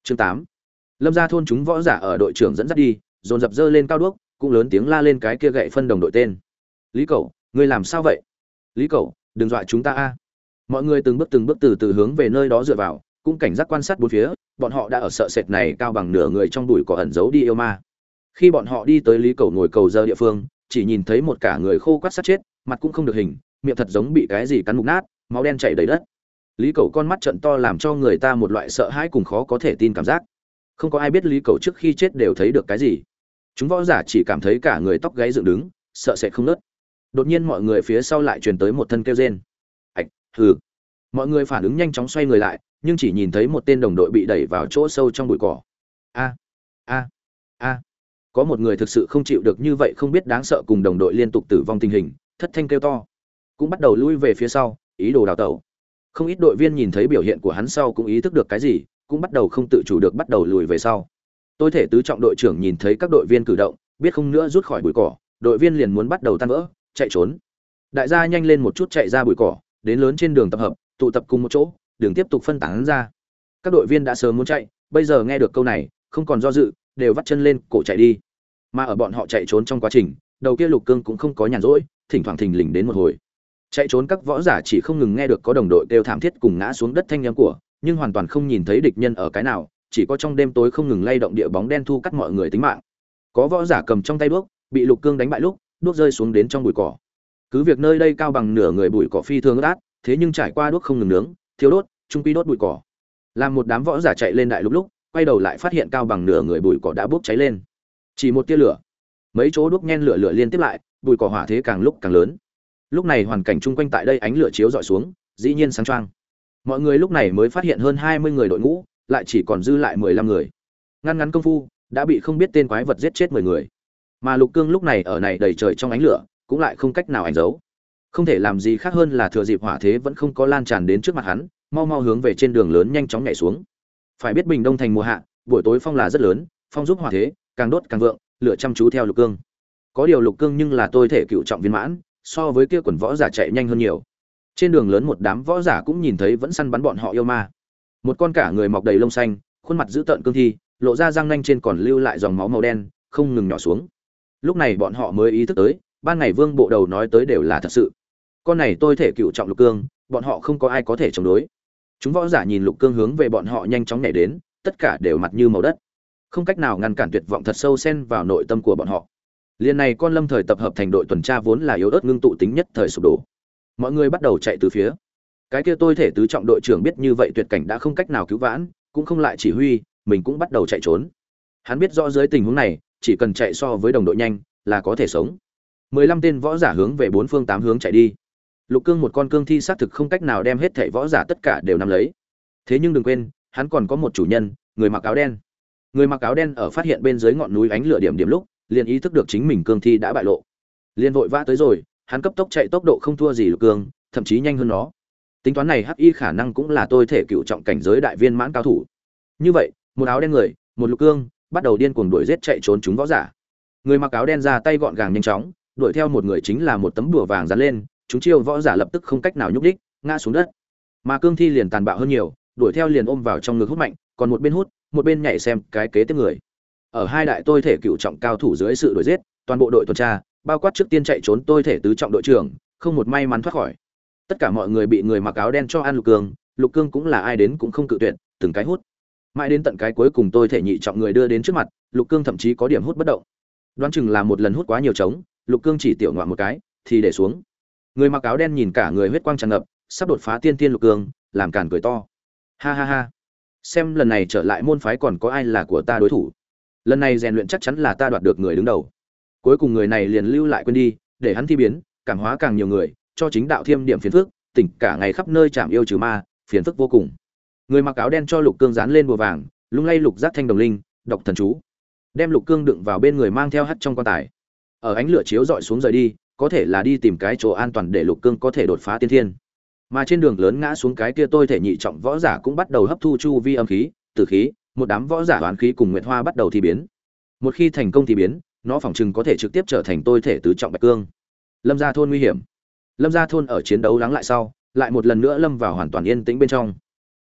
Chương tám. Lâm ra thôn chúng võ giả ở đội trưởng dẫn dắt đi, dồn dập dơ lên cao đuốc, cũng lớn tiếng la lên cái kia gậy phân đồng đội tên. Lý cậu ngươi làm sao vậy? Lý cậu đừng dọa chúng ta a mọi người từng bước từng bước từ từ hướng về nơi đó dựa vào, cũng cảnh giác quan sát bốn phía, bọn họ đã ở sợ sệt này cao bằng nửa người trong đùi có ẩn giấu đi yêu ma. Khi bọn họ đi tới lý cầu ngồi cầu giờ địa phương, chỉ nhìn thấy một cả người khô quắt sát chết, mặt cũng không được hình, miệng thật giống bị cái gì cắn mục nát, máu đen chảy đầy đất. Lý cầu con mắt trận to làm cho người ta một loại sợ hãi cùng khó có thể tin cảm giác. Không có ai biết lý cầu trước khi chết đều thấy được cái gì. Chúng võ giả chỉ cảm thấy cả người tóc gáy dựng đứng, sợ sẽ không nớt. Đột nhiên mọi người phía sau lại truyền tới một thân kêu rên hừ. Mọi người phản ứng nhanh chóng xoay người lại, nhưng chỉ nhìn thấy một tên đồng đội bị đẩy vào chỗ sâu trong bụi cỏ. A a a. Có một người thực sự không chịu được như vậy không biết đáng sợ cùng đồng đội liên tục tử vong tình hình, thất thanh kêu to. Cũng bắt đầu lui về phía sau, ý đồ đào tẩu. Không ít đội viên nhìn thấy biểu hiện của hắn sau cũng ý thức được cái gì, cũng bắt đầu không tự chủ được bắt đầu lùi về sau. Tôi thể tứ trọng đội trưởng nhìn thấy các đội viên cử động, biết không nữa rút khỏi bụi cỏ, đội viên liền muốn bắt đầu tan vỡ, chạy trốn. Đại gia nhanh lên một chút chạy ra bụi cỏ đến lớn trên đường tập hợp, tụ tập cùng một chỗ, đường tiếp tục phân tán ra. Các đội viên đã sớm muốn chạy, bây giờ nghe được câu này, không còn do dự, đều vắt chân lên cổ chạy đi. Mà ở bọn họ chạy trốn trong quá trình, đầu kia lục cương cũng không có nhàn rỗi, thỉnh thoảng thình lình đến một hồi. Chạy trốn các võ giả chỉ không ngừng nghe được có đồng đội kêu thảm thiết cùng ngã xuống đất thanh nhắm của, nhưng hoàn toàn không nhìn thấy địch nhân ở cái nào, chỉ có trong đêm tối không ngừng lay động địa bóng đen thu cắt mọi người tính mạng. Có võ giả cầm trong tay đuốc, bị lục cương đánh bại lúc, đuốc rơi xuống đến trong bụi cỏ cứ việc nơi đây cao bằng nửa người bụi cỏ phi thường ướt thế nhưng trải qua đuốc không ngừng nướng thiếu đốt, trung quy đốt bụi cỏ. Làm một đám võ giả chạy lên đại lúc lúc, quay đầu lại phát hiện cao bằng nửa người bụi cỏ đã bốc cháy lên. Chỉ một tia lửa. Mấy chỗ đuốc nhen lửa lửa liên tiếp lại, bụi cỏ hỏa thế càng lúc càng lớn. Lúc này hoàn cảnh chung quanh tại đây ánh lửa chiếu dọi xuống, dĩ nhiên sáng trang mọi người lúc này mới phát hiện hơn hai mươi người đội ngũ, lại chỉ còn dư lại mười lăm người. Ngăn ngắn công phu, đã bị không biết tên quái vật giết chết mười người. Mà lục cương lúc này ở này đầy trời trong ánh lửa cũng lại không cách nào ảnh giấu không thể làm gì khác hơn là thừa dịp hỏa thế vẫn không có lan tràn đến trước mặt hắn, mau mau hướng về trên đường lớn nhanh chóng nhảy xuống. Phải biết bình đông thành mùa hạ, buổi tối phong là rất lớn, phong giúp hỏa thế, càng đốt càng vượng, lửa chăm chú theo lục cương. Có điều lục cương nhưng là tôi thể cựu trọng viên mãn, so với kia quần võ giả chạy nhanh hơn nhiều. Trên đường lớn một đám võ giả cũng nhìn thấy vẫn săn bắn bọn họ yêu ma. Một con cả người mọc đầy lông xanh, khuôn mặt dữ tợn cương thi, lộ ra răng nanh trên còn lưu lại dòng máu màu đen, không ngừng nhỏ xuống. Lúc này bọn họ mới ý thức tới ban ngày vương bộ đầu nói tới đều là thật sự. Con này tôi thể cựu trọng lục cương, bọn họ không có ai có thể chống đối. Chúng võ giả nhìn lục cương hướng về bọn họ nhanh chóng nhảy đến, tất cả đều mặt như màu đất. Không cách nào ngăn cản tuyệt vọng thật sâu xen vào nội tâm của bọn họ. Liền này con lâm thời tập hợp thành đội tuần tra vốn là yếu ớt ngưng tụ tính nhất thời sụp đổ. Mọi người bắt đầu chạy từ phía. Cái kia tôi thể tứ trọng đội trưởng biết như vậy tuyệt cảnh đã không cách nào cứu vãn, cũng không lại chỉ huy, mình cũng bắt đầu chạy trốn. Hắn biết rõ dưới tình huống này, chỉ cần chạy so với đồng đội nhanh là có thể sống mười lăm tên võ giả hướng về bốn phương tám hướng chạy đi. Lục cương một con cương thi xác thực không cách nào đem hết thảy võ giả tất cả đều nắm lấy. Thế nhưng đừng quên, hắn còn có một chủ nhân, người mặc áo đen. Người mặc áo đen ở phát hiện bên dưới ngọn núi ánh lửa điểm điểm lúc, liền ý thức được chính mình cương thi đã bại lộ. Liền vội vã tới rồi, hắn cấp tốc chạy tốc độ không thua gì lục cương, thậm chí nhanh hơn nó. Tính toán này hắc y khả năng cũng là tôi thể cựu trọng cảnh giới đại viên mãn cao thủ. Như vậy, một áo đen người, một lục cương, bắt đầu điên cuồng đuổi giết chạy trốn chúng võ giả. Người mặc áo đen ra tay gọn gàng nhanh chóng đuổi theo một người chính là một tấm đùa vàng dán lên, chúng chiêu võ giả lập tức không cách nào nhúc đích ngã xuống đất. Mà cương thi liền tàn bạo hơn nhiều, đuổi theo liền ôm vào trong ngực hút mạnh, còn một bên hút, một bên nhảy xem cái kế tiếp người. Ở hai đại tôi thể cựu trọng cao thủ dưới sự đuổi giết, toàn bộ đội tuần tra, bao quát trước tiên chạy trốn tôi thể tứ trọng đội trưởng, không một may mắn thoát khỏi. Tất cả mọi người bị người mặc áo đen cho ăn lục cương lục cương cũng là ai đến cũng không cự tuyệt, từng cái hút. Mãi đến tận cái cuối cùng tôi thể nhị trọng người đưa đến trước mặt, lục cương thậm chí có điểm hút bất động. Đoán chừng là một lần hút quá nhiều trống lục cương chỉ tiểu ngoạn một cái, thì để xuống. Người mặc áo đen nhìn cả người huyết quang tràn ngập, sắp đột phá tiên tiên lục cương, làm càn cười to. Ha ha ha. Xem lần này trở lại môn phái còn có ai là của ta đối thủ? Lần này rèn luyện chắc chắn là ta đoạt được người đứng đầu. Cuối cùng người này liền lưu lại quên đi, để hắn thi biến, cảm hóa càng nhiều người, cho chính đạo thiêm điểm phiền phức, tỉnh cả ngày khắp nơi chạm yêu trừ ma, phiền phức vô cùng. Người mặc áo đen cho lục cương dán lên bùa vàng, lung lay lục giác thanh đồng linh đọc thần chú. Đem lục cương đựng vào bên người mang theo hắt trong quan tài ở ánh lửa chiếu dọi xuống rời đi, có thể là đi tìm cái chỗ an toàn để lục cương có thể đột phá tiên thiên. Mà trên đường lớn ngã xuống cái kia tôi thể nhị trọng võ giả cũng bắt đầu hấp thu chu vi âm khí, tử khí, một đám võ giả đoán khí cùng nguyệt hoa bắt đầu thi biến. Một khi thành công thì biến, nó phỏng chừng có thể trực tiếp trở thành tôi thể tứ trọng bạch cương. Lâm gia thôn nguy hiểm. Lâm gia thôn ở chiến đấu lắng lại sau, lại một lần nữa lâm vào hoàn toàn yên tĩnh bên trong.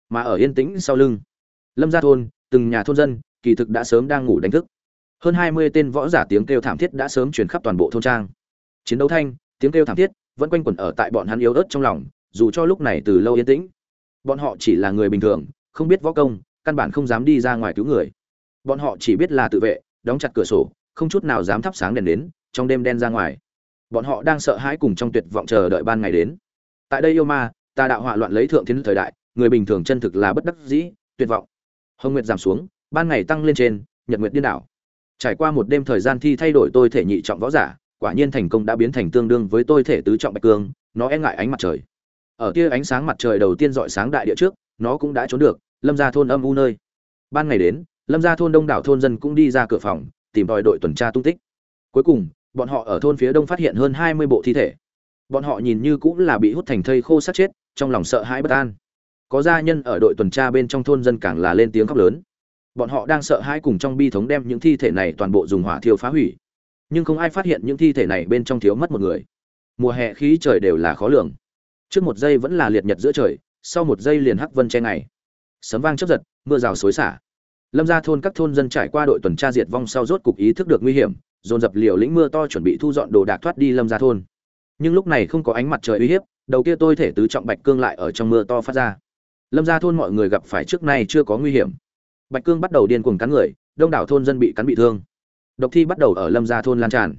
Mà ở yên tĩnh sau lưng, lâm gia thôn, từng nhà thôn dân, kỳ thực đã sớm đang ngủ đánh thức hơn hai mươi tên võ giả tiếng kêu thảm thiết đã sớm truyền khắp toàn bộ thôn trang. Chiến đấu thanh, tiếng kêu thảm thiết vẫn quanh quẩn ở tại bọn hắn yếu ớt trong lòng, dù cho lúc này từ lâu yên tĩnh. Bọn họ chỉ là người bình thường, không biết võ công, căn bản không dám đi ra ngoài cứu người. Bọn họ chỉ biết là tự vệ, đóng chặt cửa sổ, không chút nào dám thắp sáng đèn đến, trong đêm đen ra ngoài. Bọn họ đang sợ hãi cùng trong tuyệt vọng chờ đợi ban ngày đến. Tại đây yêu ma ta đạo họa loạn lấy thượng thiên thời đại, người bình thường chân thực là bất đắc dĩ, tuyệt vọng. Hồng nguyệt giảm xuống, ban ngày tăng lên trên, nhật nguyệt điên đảo trải qua một đêm thời gian thi thay đổi tôi thể nhị trọng võ giả, quả nhiên thành công đã biến thành tương đương với tôi thể tứ trọng bạch cương, nó e ngại ánh mặt trời. Ở tia ánh sáng mặt trời đầu tiên dọi sáng đại địa trước, nó cũng đã trốn được, lâm ra thôn âm u nơi. Ban ngày đến, lâm ra thôn đông đảo thôn dân cũng đi ra cửa phòng, tìm đòi đội tuần tra tung tích. Cuối cùng, bọn họ ở thôn phía đông phát hiện hơn hai mươi bộ thi thể. Bọn họ nhìn như cũng là bị hút thành thây khô sát chết, trong lòng sợ hãi bất an. Có gia nhân ở đội tuần tra bên trong thôn dân càng là lên tiếng khóc lớn bọn họ đang sợ hãi cùng trong bi thống đem những thi thể này toàn bộ dùng hỏa thiêu phá hủy. Nhưng không ai phát hiện những thi thể này bên trong thiếu mất một người. Mùa hè khí trời đều là khó lường. Trước một giây vẫn là liệt nhật giữa trời, sau một giây liền hắc vân che ngày. Sấm vang chấp giật, mưa rào xối xả. Lâm ra thôn các thôn dân trải qua đội tuần tra diệt vong sau rốt cục ý thức được nguy hiểm, dồn dập liều lĩnh mưa to chuẩn bị thu dọn đồ đạc thoát đi lâm ra thôn. Nhưng lúc này không có ánh mặt trời uy hiếp, đầu kia tôi thể tứ trọng bạch cương lại ở trong mưa to phát ra. Lâm ra thôn mọi người gặp phải trước nay chưa có nguy hiểm bạch cương bắt đầu điên cuồng cắn người, đông đảo thôn dân bị cắn bị thương. Độc thi bắt đầu ở lâm Gia thôn lan tràn.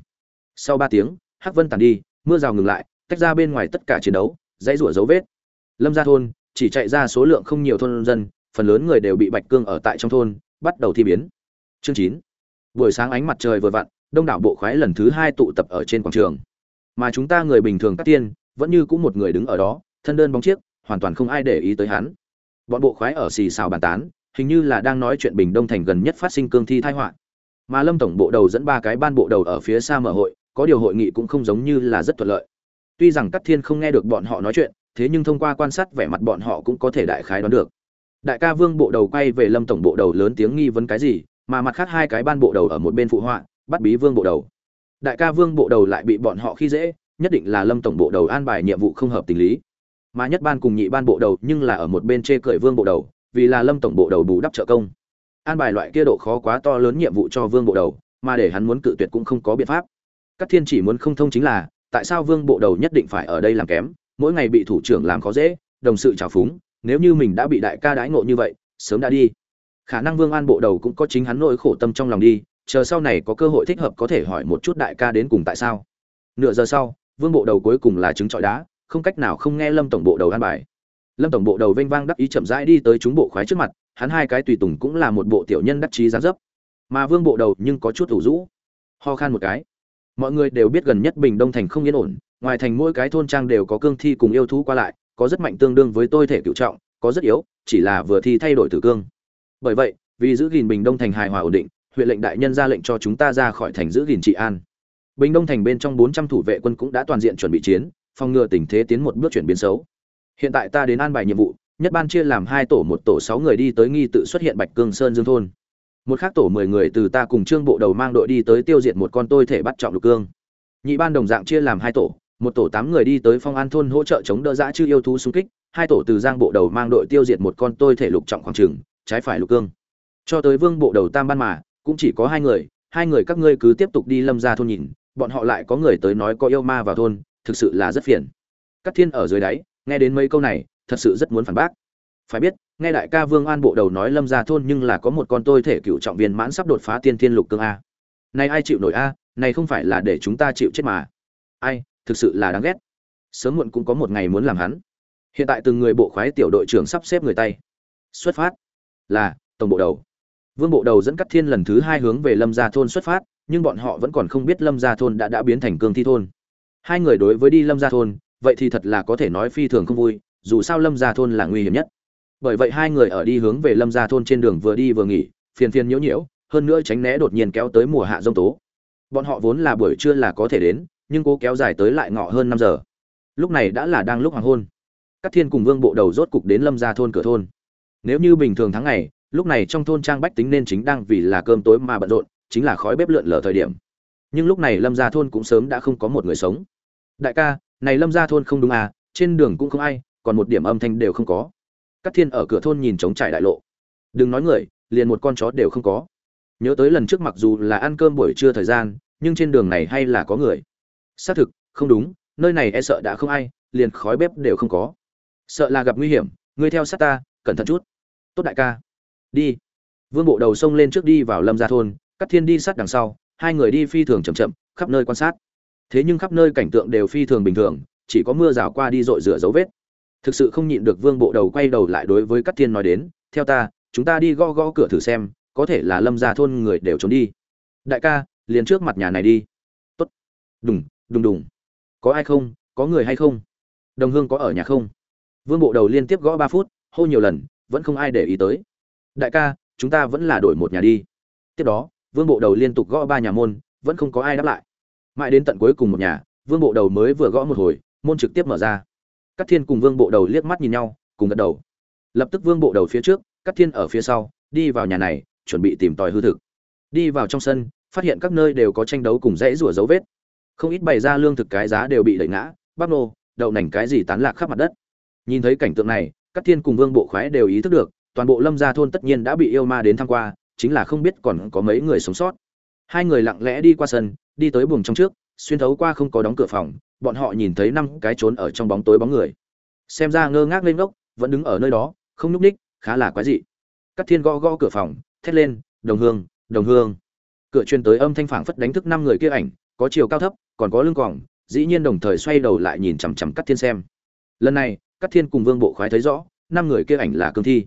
Sau ba tiếng, hắc vân tàn đi, mưa rào ngừng lại, tách ra bên ngoài tất cả chiến đấu, dãy rủa dấu vết. Lâm Gia thôn chỉ chạy ra số lượng không nhiều thôn dân, phần lớn người đều bị bạch cương ở tại trong thôn, bắt đầu thi biến. Chương chín. Buổi sáng ánh mặt trời vừa vặn, đông đảo bộ khoái lần thứ hai tụ tập ở trên quảng trường. Mà chúng ta người bình thường các tiên, vẫn như cũng một người đứng ở đó, thân đơn bóng chiếc, hoàn toàn không ai để ý tới hắn. Bọn bộ khoái ở xì xào bàn tán hình như là đang nói chuyện bình đông thành gần nhất phát sinh cương thi thai họa. Mà lâm tổng bộ đầu dẫn ba cái ban bộ đầu ở phía xa mở hội, có điều hội nghị cũng không giống như là rất thuận lợi. Tuy rằng cắt thiên không nghe được bọn họ nói chuyện, thế nhưng thông qua quan sát vẻ mặt bọn họ cũng có thể đại khái đoán được. Đại ca vương bộ đầu quay về lâm tổng bộ đầu lớn tiếng nghi vấn cái gì, mà mặt khác hai cái ban bộ đầu ở một bên phụ họa, bắt bí vương bộ đầu. Đại ca vương bộ đầu lại bị bọn họ khi dễ, nhất định là lâm tổng bộ đầu an bài nhiệm vụ không hợp tình lý. Mà nhất ban cùng nhị ban bộ đầu nhưng là ở một bên chê cười vương bộ đầu vì là lâm tổng bộ đầu bù đắp trợ công. An bài loại kia độ khó quá to lớn nhiệm vụ cho vương bộ đầu, mà để hắn muốn cự tuyệt cũng không có biện pháp. Các thiên chỉ muốn không thông chính là, tại sao vương bộ đầu nhất định phải ở đây làm kém, mỗi ngày bị thủ trưởng làm khó dễ, đồng sự trào phúng, nếu như mình đã bị đại ca đãi ngộ như vậy, sớm đã đi. Khả năng vương an bộ đầu cũng có chính hắn nỗi khổ tâm trong lòng đi, chờ sau này có cơ hội thích hợp có thể hỏi một chút đại ca đến cùng tại sao. Nửa giờ sau, vương bộ đầu cuối cùng là chứng trọi đá, không cách nào không nghe lâm tổng bộ đầu an bài lâm tổng bộ đầu vênh vang đắc ý chậm rãi đi tới chúng bộ khoái trước mặt, hắn hai cái tùy tùng cũng là một bộ tiểu nhân đắc chí giá dấp. Mà vương bộ đầu nhưng có chút thủ rũ. Ho khan một cái. Mọi người đều biết gần nhất bình đông thành không yên ổn, ngoài thành mỗi cái thôn trang đều có cương thi cùng yêu thú qua lại, có rất mạnh tương đương với tôi thể cựu trọng, có rất yếu, chỉ là vừa thi thay đổi tử cương. Bởi vậy, vì giữ gìn bình đông thành hài hòa ổn định, huyện lệnh đại nhân ra lệnh cho chúng ta ra khỏi thành giữ gìn trị an. Bình đông thành bên trong bốn trăm thủ vệ quân cũng đã toàn diện chuẩn bị chiến, phòng ngừa tình thế tiến một bước chuyển biến xấu hiện tại ta đến an bài nhiệm vụ, nhất ban chia làm hai tổ, một tổ sáu người đi tới nghi tự xuất hiện bạch cương sơn dương thôn. Một khác tổ mười người từ ta cùng trương bộ đầu mang đội đi tới tiêu diệt một con tôi thể bắt trọng lục cương. Nhị ban đồng dạng chia làm hai tổ, một tổ tám người đi tới phong an thôn hỗ trợ chống đỡ giã chư yêu thú xung kích, hai tổ từ giang bộ đầu mang đội tiêu diệt một con tôi thể lục trọng khoảng trừng trái phải lục cương. Cho tới vương bộ đầu tam ban mà, cũng chỉ có hai người hai người các ngươi cứ tiếp tục đi lâm ra thôn nhìn, bọn họ lại có người tới nói có yêu ma vào thôn, thực sự là rất phiền. Các thiên ở dưới đáy nghe đến mấy câu này, thật sự rất muốn phản bác. Phải biết, nghe đại ca vương an bộ đầu nói lâm ra thôn nhưng là có một con tôi thể cựu trọng viên mãn sắp đột phá tiên thiên lục cương a. Này ai chịu nổi a, này không phải là để chúng ta chịu chết mà. Ai, thực sự là đáng ghét. Sớm muộn cũng có một ngày muốn làm hắn. Hiện tại từng người bộ khoái tiểu đội trưởng sắp xếp người tay. Xuất phát. Là, tổng bộ đầu. Vương bộ đầu dẫn cắt thiên lần thứ hai hướng về lâm gia thôn xuất phát, nhưng bọn họ vẫn còn không biết lâm gia thôn đã đã biến thành cương thi thôn. Hai người đối với đi lâm gia thôn vậy thì thật là có thể nói phi thường không vui, dù sao lâm gia thôn là nguy hiểm nhất. Bởi vậy hai người ở đi hướng về lâm gia thôn trên đường vừa đi vừa nghỉ, phiền phiền nhiễu nhiễu, hơn nữa tránh né đột nhiên kéo tới mùa hạ giông tố. Bọn họ vốn là buổi trưa là có thể đến, nhưng cố kéo dài tới lại ngọ hơn năm giờ. Lúc này đã là đang lúc hoàng hôn. Các thiên cùng vương bộ đầu rốt cục đến lâm gia thôn cửa thôn. Nếu như bình thường tháng ngày, lúc này trong thôn trang bách tính nên chính đang vì là cơm tối mà bận rộn, chính là khói bếp lượn lờ thời điểm. Nhưng lúc này lâm gia thôn cũng sớm đã không có một người sống. Đại ca này lâm gia thôn không đúng à trên đường cũng không ai, còn một điểm âm thanh đều không có. Các thiên ở cửa thôn nhìn trống trải đại lộ. Đừng nói người, liền một con chó đều không có. Nhớ tới lần trước mặc dù là ăn cơm buổi trưa thời gian, nhưng trên đường này hay là có người. Xác thực, không đúng, nơi này e sợ đã không ai, liền khói bếp đều không có. Sợ là gặp nguy hiểm, ngươi theo sát ta, cẩn thận chút. Tốt đại ca. Đi. Vương bộ đầu sông lên trước đi vào lâm gia thôn cắt thiên đi sát đằng sau, hai người đi phi thường chậm chậm, khắp nơi quan sát thế nhưng khắp nơi cảnh tượng đều phi thường bình thường, chỉ có mưa rào qua đi rội rửa dấu vết. Thực sự không nhịn được vương bộ đầu quay đầu lại đối với các thiên nói đến, theo ta, chúng ta đi gõ gõ cửa thử xem, có thể là lâm gia thôn người đều trốn đi. Đại ca, liền trước mặt nhà này đi. Tốt. Đùng đùng đùng. Có ai không? Có người hay không? Đồng hương có ở nhà không? Vương bộ đầu liên tiếp gõ ba phút, hô nhiều lần, vẫn không ai để ý tới. Đại ca, chúng ta vẫn là đổi một nhà đi. Tiếp đó, vương bộ đầu liên tục gõ ba nhà môn, vẫn không có ai đáp lại mãi đến tận cuối cùng một nhà, vương bộ đầu mới vừa gõ một hồi, môn trực tiếp mở ra. Các thiên cùng vương bộ đầu liếc mắt nhìn nhau, cùng gật đầu. Lập tức vương bộ đầu phía trước các thiên ở phía sau, đi vào nhà này, chuẩn bị tìm tòi hư thực. Đi vào trong sân, phát hiện các nơi đều có tranh đấu cùng rẽ rủa dấu vết. Không ít bày ra lương thực cái giá đều bị đẩy ngã, bắp nô, đậu nành cái gì tán lạc khắp mặt đất. Nhìn thấy cảnh tượng này các thiên cùng vương bộ khoái đều ý thức được, toàn bộ lâm gia thôn tất nhiên đã bị yêu ma đến tham qua, chính là không biết còn có mấy người sống sót hai người lặng lẽ đi qua sân, đi tới buồng trong trước, xuyên thấu qua không có đóng cửa phòng, bọn họ nhìn thấy năm cái trốn ở trong bóng tối bóng người. Xem ra ngơ ngác lên ngốc, vẫn đứng ở nơi đó, không nhúc ních khá là quái dị. Cắt thiên gõ gõ cửa phòng, thét lên, đồng hương đồng hương. Cửa truyền tới âm thanh phảng phất đánh thức năm người kia ảnh, có chiều cao thấp, còn có lưng còng dĩ nhiên đồng thời xoay đầu lại nhìn chằm chằm cắt thiên xem. Lần này cắt thiên cùng vương bộ khoái thấy rõ, năm người kia ảnh là cương thi.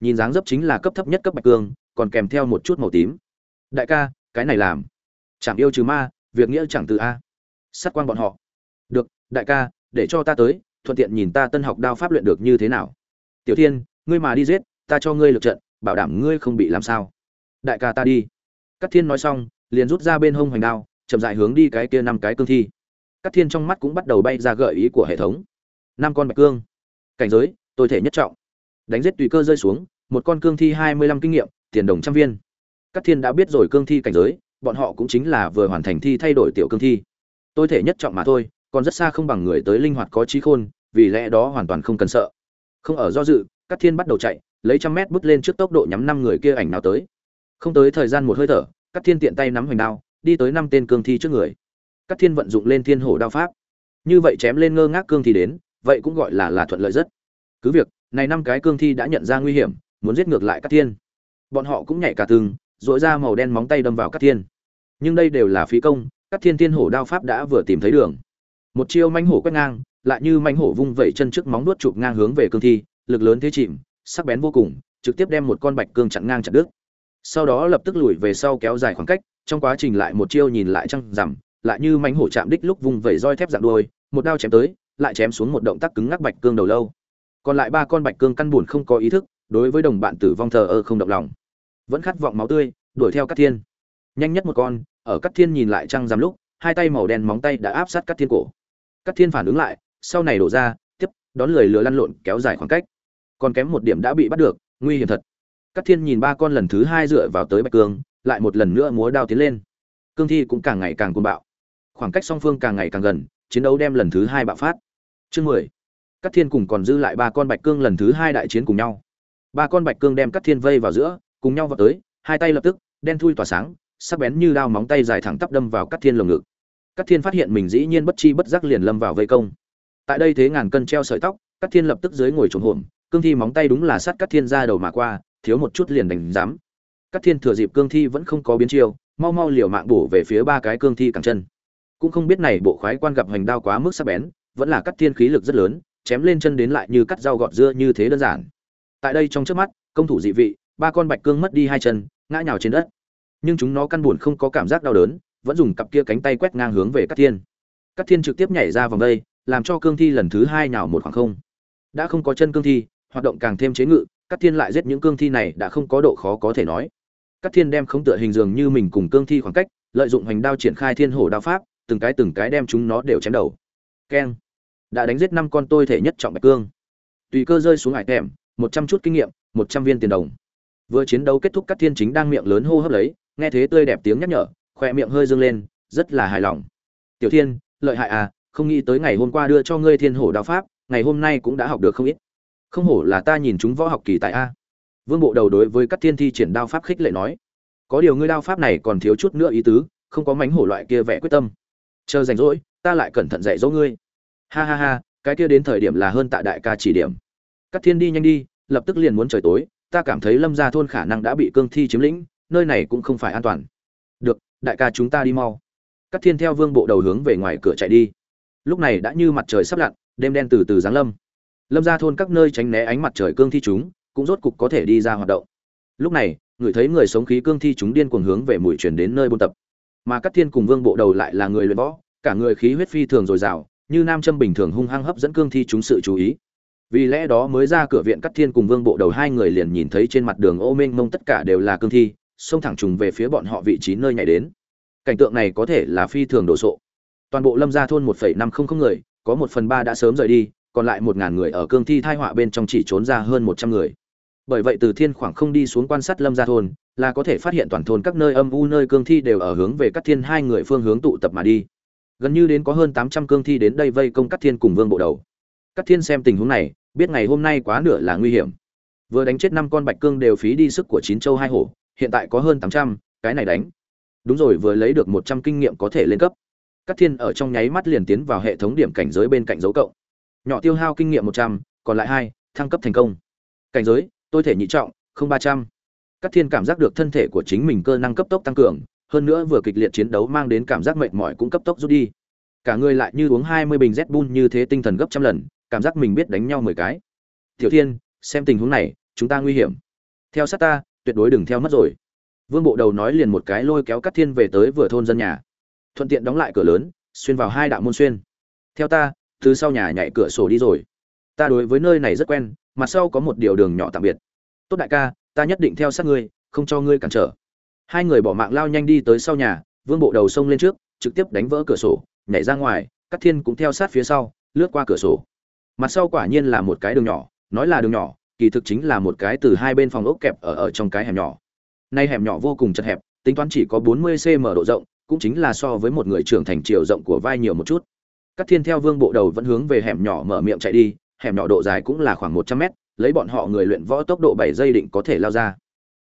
Nhìn dáng dấp chính là cấp thấp nhất cấp bạch cương, còn kèm theo một chút màu tím. Đại ca cái này làm. Chẳng yêu trừ ma, việc nghĩa chẳng từ a. Sát quan bọn họ. Được, đại ca, để cho ta tới, thuận tiện nhìn ta tân học đao pháp luyện được như thế nào. Tiểu thiên, ngươi mà đi giết, ta cho ngươi lực trận, bảo đảm ngươi không bị làm sao. Đại ca ta đi. Các thiên nói xong, liền rút ra bên hông hoành đao, chậm dại hướng đi cái kia năm cái cương thi. Các thiên trong mắt cũng bắt đầu bay ra gợi ý của hệ thống. Năm con bạch cương. Cảnh giới tôi thể nhất trọng. Đánh giết tùy cơ rơi xuống, một con cương thi hai mươi lăm kinh nghiệm, tiền đồng trăm viên các thiên đã biết rồi cương thi cảnh giới, bọn họ cũng chính là vừa hoàn thành thi thay đổi tiểu cương thi. Tôi thể nhất trọng mà thôi, còn rất xa không bằng người tới linh hoạt có trí khôn, vì lẽ đó hoàn toàn không cần sợ. Không ở do dự, các thiên bắt đầu chạy, lấy trăm mét bước lên trước tốc độ nhắm năm người kia ảnh nào tới. Không tới thời gian một hơi thở, các thiên tiện tay nắm hoành đao, đi tới năm tên cương thi trước người. Các thiên vận dụng lên thiên hổ đao pháp. Như vậy chém lên ngơ ngác cương thi đến, vậy cũng gọi là là thuận lợi rất. Cứ việc, này năm cái cương thi đã nhận ra nguy hiểm, muốn giết ngược lại các thiên. Bọn họ cũng nhảy cả từng dội ra màu đen móng tay đâm vào các thiên. Nhưng đây đều là phí công các thiên thiên hổ đao pháp đã vừa tìm thấy đường. Một chiêu manh hổ quét ngang, lại như manh hổ vung vẩy chân trước móng nuốt chụp ngang hướng về cương thi, lực lớn thế chìm, sắc bén vô cùng, trực tiếp đem một con bạch cương chặn ngang chặt đứt. Sau đó lập tức lùi về sau kéo dài khoảng cách, trong quá trình lại một chiêu nhìn lại trăng rằm, lại như mánh hổ chạm đích lúc vùng vẩy roi thép dạng đuôi, một đao chém tới, lại chém xuống một động tác cứng ngắc bạch cương đầu lâu. Còn lại ba con bạch cương căn buồn không có ý thức, đối với đồng bạn tử vong thờ ơ không động lòng vẫn khát vọng máu tươi đuổi theo Cát thiên nhanh nhất một con ở Cát thiên nhìn lại trăng rằm lúc hai tay màu đen móng tay đã áp sát Cát thiên cổ Cát thiên phản ứng lại sau này đổ ra tiếp đón lười lừa lăn lộn kéo dài khoảng cách còn kém một điểm đã bị bắt được nguy hiểm thật Cát Thiên nhìn ba con lần thứ hai dựa vào tới Bạch Cương, lại một lần nữa múa đao tiến lên. Cương thi cũng càng ngày càng cuồng bạo. Khoảng cách song phương càng ngày càng gần, chiến đấu đem lần thứ hai bạo phát. Chương mười, Cát Thiên cùng còn dư lại ba con Bạch Cương lần thứ hai đại chiến cùng nhau. Ba con Bạch Cương đem Cát Thiên vây vào giữa, cùng nhau vào tới, hai tay lập tức đen thui tỏa sáng, sắc bén như đao móng tay dài thẳng tắp đâm vào Cát Thiên lồng ngực. Cát Thiên phát hiện mình dĩ nhiên bất chi bất giác liền lâm vào vây công. Tại đây thế ngàn cân treo sợi tóc, Cát Thiên lập tức dưới ngồi trồm hổm, cương thi móng tay đúng là sát Cát Thiên ra đầu mà qua, thiếu một chút liền đánh giám các thiên thừa dịp cương thi vẫn không có biến chiêu mau mau liều mạng bổ về phía ba cái cương thi cẳng chân cũng không biết này bộ khoái quan gặp hành đao quá mức sắc bén vẫn là cắt thiên khí lực rất lớn chém lên chân đến lại như cắt rau gọt dưa như thế đơn giản tại đây trong trước mắt công thủ dị vị ba con bạch cương mất đi hai chân, ngã nhào trên đất. Nhưng chúng nó căn buồn không có cảm giác đau đớn, vẫn dùng cặp kia cánh tay quét ngang hướng về các thiên. Các thiên trực tiếp nhảy ra vòng đây, làm cho cương thi lần thứ hai nhào một khoảng không. Đã không có chân cương thi, hoạt động càng thêm chế ngự các thiên lại giết những cương thi này đã không có độ khó có thể nói. Các thiên đem không tựa hình dường như mình cùng cương thi khoảng cách, lợi dụng hành đao triển khai thiên hổ đao pháp, từng cái từng cái đem chúng nó đều chém đầu. Keng. Đã đánh giết năm con tôi thể nhất trọng bạch cương. Tùy cơ rơi xuống hải kèm một trăm chút kinh nghiệm, một trăm viên tiền đồng vừa chiến đấu kết thúc các thiên chính đang miệng lớn hô hấp lấy, nghe thế tươi đẹp tiếng nhắc nhở, khoe miệng hơi dâng lên, rất là hài lòng. Tiểu thiên, lợi hại à không nghĩ tới ngày hôm qua đưa cho ngươi thiên hổ đao pháp, ngày hôm nay cũng đã học được không ít. Không hổ là ta nhìn chúng võ học kỳ tại a. Vương bộ đầu đối với các thiên thi triển đao pháp khích lệ nói. Có điều ngươi đao pháp này còn thiếu chút nữa ý tứ, không có mánh hổ loại kia vẻ quyết tâm. Chờ rảnh rỗi, ta lại cẩn thận dạy dỗ ngươi. Ha ha ha, cái kia đến thời điểm là hơn tại đại ca chỉ điểm. Các thiên đi nhanh đi, lập tức liền muốn trời tối ta cảm thấy lâm gia thôn khả năng đã bị cương thi chiếm lĩnh, nơi này cũng không phải an toàn. Được, đại ca chúng ta đi mau. Các thiên theo vương bộ đầu hướng về ngoài cửa chạy đi. Lúc này đã như mặt trời sắp lặn, đêm đen từ từ giáng lâm. Lâm gia thôn các nơi tránh né ánh mặt trời cương thi chúng, cũng rốt cục có thể đi ra hoạt động. Lúc này, người thấy người sống khí cương thi chúng điên cuồng hướng về mũi chuyển đến nơi buôn tập. Mà các thiên cùng vương bộ đầu lại là người luyện võ, cả người khí huyết phi thường dồi dào, như nam châm bình thường hung hăng hấp dẫn cương thi chúng sự chú ý vì lẽ đó mới ra cửa viện cắt thiên cùng vương bộ đầu hai người liền nhìn thấy trên mặt đường ô minh mông tất cả đều là cương thi, xông thẳng trùng về phía bọn họ vị trí nơi nhảy đến. Cảnh tượng này có thể là phi thường đồ sộ. Toàn bộ lâm gia thôn một năm không không người, có một phần ba đã sớm rời đi, còn lại một ngàn người ở cương thi thai họa bên trong chỉ trốn ra hơn một trăm người. Bởi vậy từ thiên khoảng không đi xuống quan sát lâm gia thôn, là có thể phát hiện toàn thôn các nơi âm u nơi cương thi đều ở hướng về các thiên hai người phương hướng tụ tập mà đi. Gần như đến có hơn tám trăm cương thi đến đây vây công các thiên cùng vương bộ đầu. Cát thiên xem tình huống này, biết ngày hôm nay quá nửa là nguy hiểm. Vừa đánh chết năm con bạch cương đều phí đi sức của chín châu hai hổ, hiện tại có hơn tám trăm, cái này đánh. Đúng rồi, vừa lấy được một trăm kinh nghiệm có thể lên cấp. Cát thiên ở trong nháy mắt liền tiến vào hệ thống điểm cảnh giới bên cạnh dấu cộng. Nhỏ tiêu hao kinh nghiệm một trăm, còn lại hai, thăng cấp thành công. Cảnh giới, tôi thể nhị trọng, không ba trăm. Cát thiên cảm giác được thân thể của chính mình cơ năng cấp tốc tăng cường, hơn nữa vừa kịch liệt chiến đấu mang đến cảm giác mệt mỏi cũng cấp tốc rút đi. Cả người lại như uống hai mươi bình z bun như thế tinh thần gấp trăm lần cảm giác mình biết đánh nhau mười cái. Tiểu thiên, xem tình huống này, chúng ta nguy hiểm. Theo sát ta, tuyệt đối đừng theo mất rồi. Vương bộ đầu nói liền một cái lôi kéo cắt thiên về tới vừa thôn dân nhà. Thuận tiện đóng lại cửa lớn, xuyên vào hai đạo môn xuyên. Theo ta, từ sau nhà nhảy cửa sổ đi rồi. Ta đối với nơi này rất quen, mặt sau có một điều đường nhỏ tạm biệt. Tốt đại ca, ta nhất định theo sát ngươi, không cho ngươi cản trở. Hai người bỏ mạng lao nhanh đi tới sau nhà, vương bộ đầu xông lên trước, trực tiếp đánh vỡ cửa sổ, nhảy ra ngoài cắt thiên cũng theo sát phía sau, lướt qua cửa sổ mặt sau quả nhiên là một cái đường nhỏ, nói là đường nhỏ, kỳ thực chính là một cái từ hai bên phòng ốc kẹp ở ở trong cái hẻm nhỏ. Nay hẻm nhỏ vô cùng chật hẹp, tính toán chỉ có 40 cm độ rộng, cũng chính là so với một người trưởng thành chiều rộng của vai nhiều một chút. Các thiên theo vương bộ đầu vẫn hướng về hẻm nhỏ mở miệng chạy đi, hẻm nhỏ độ dài cũng là khoảng 100 mét, lấy bọn họ người luyện võ tốc độ 7 giây định có thể lao ra.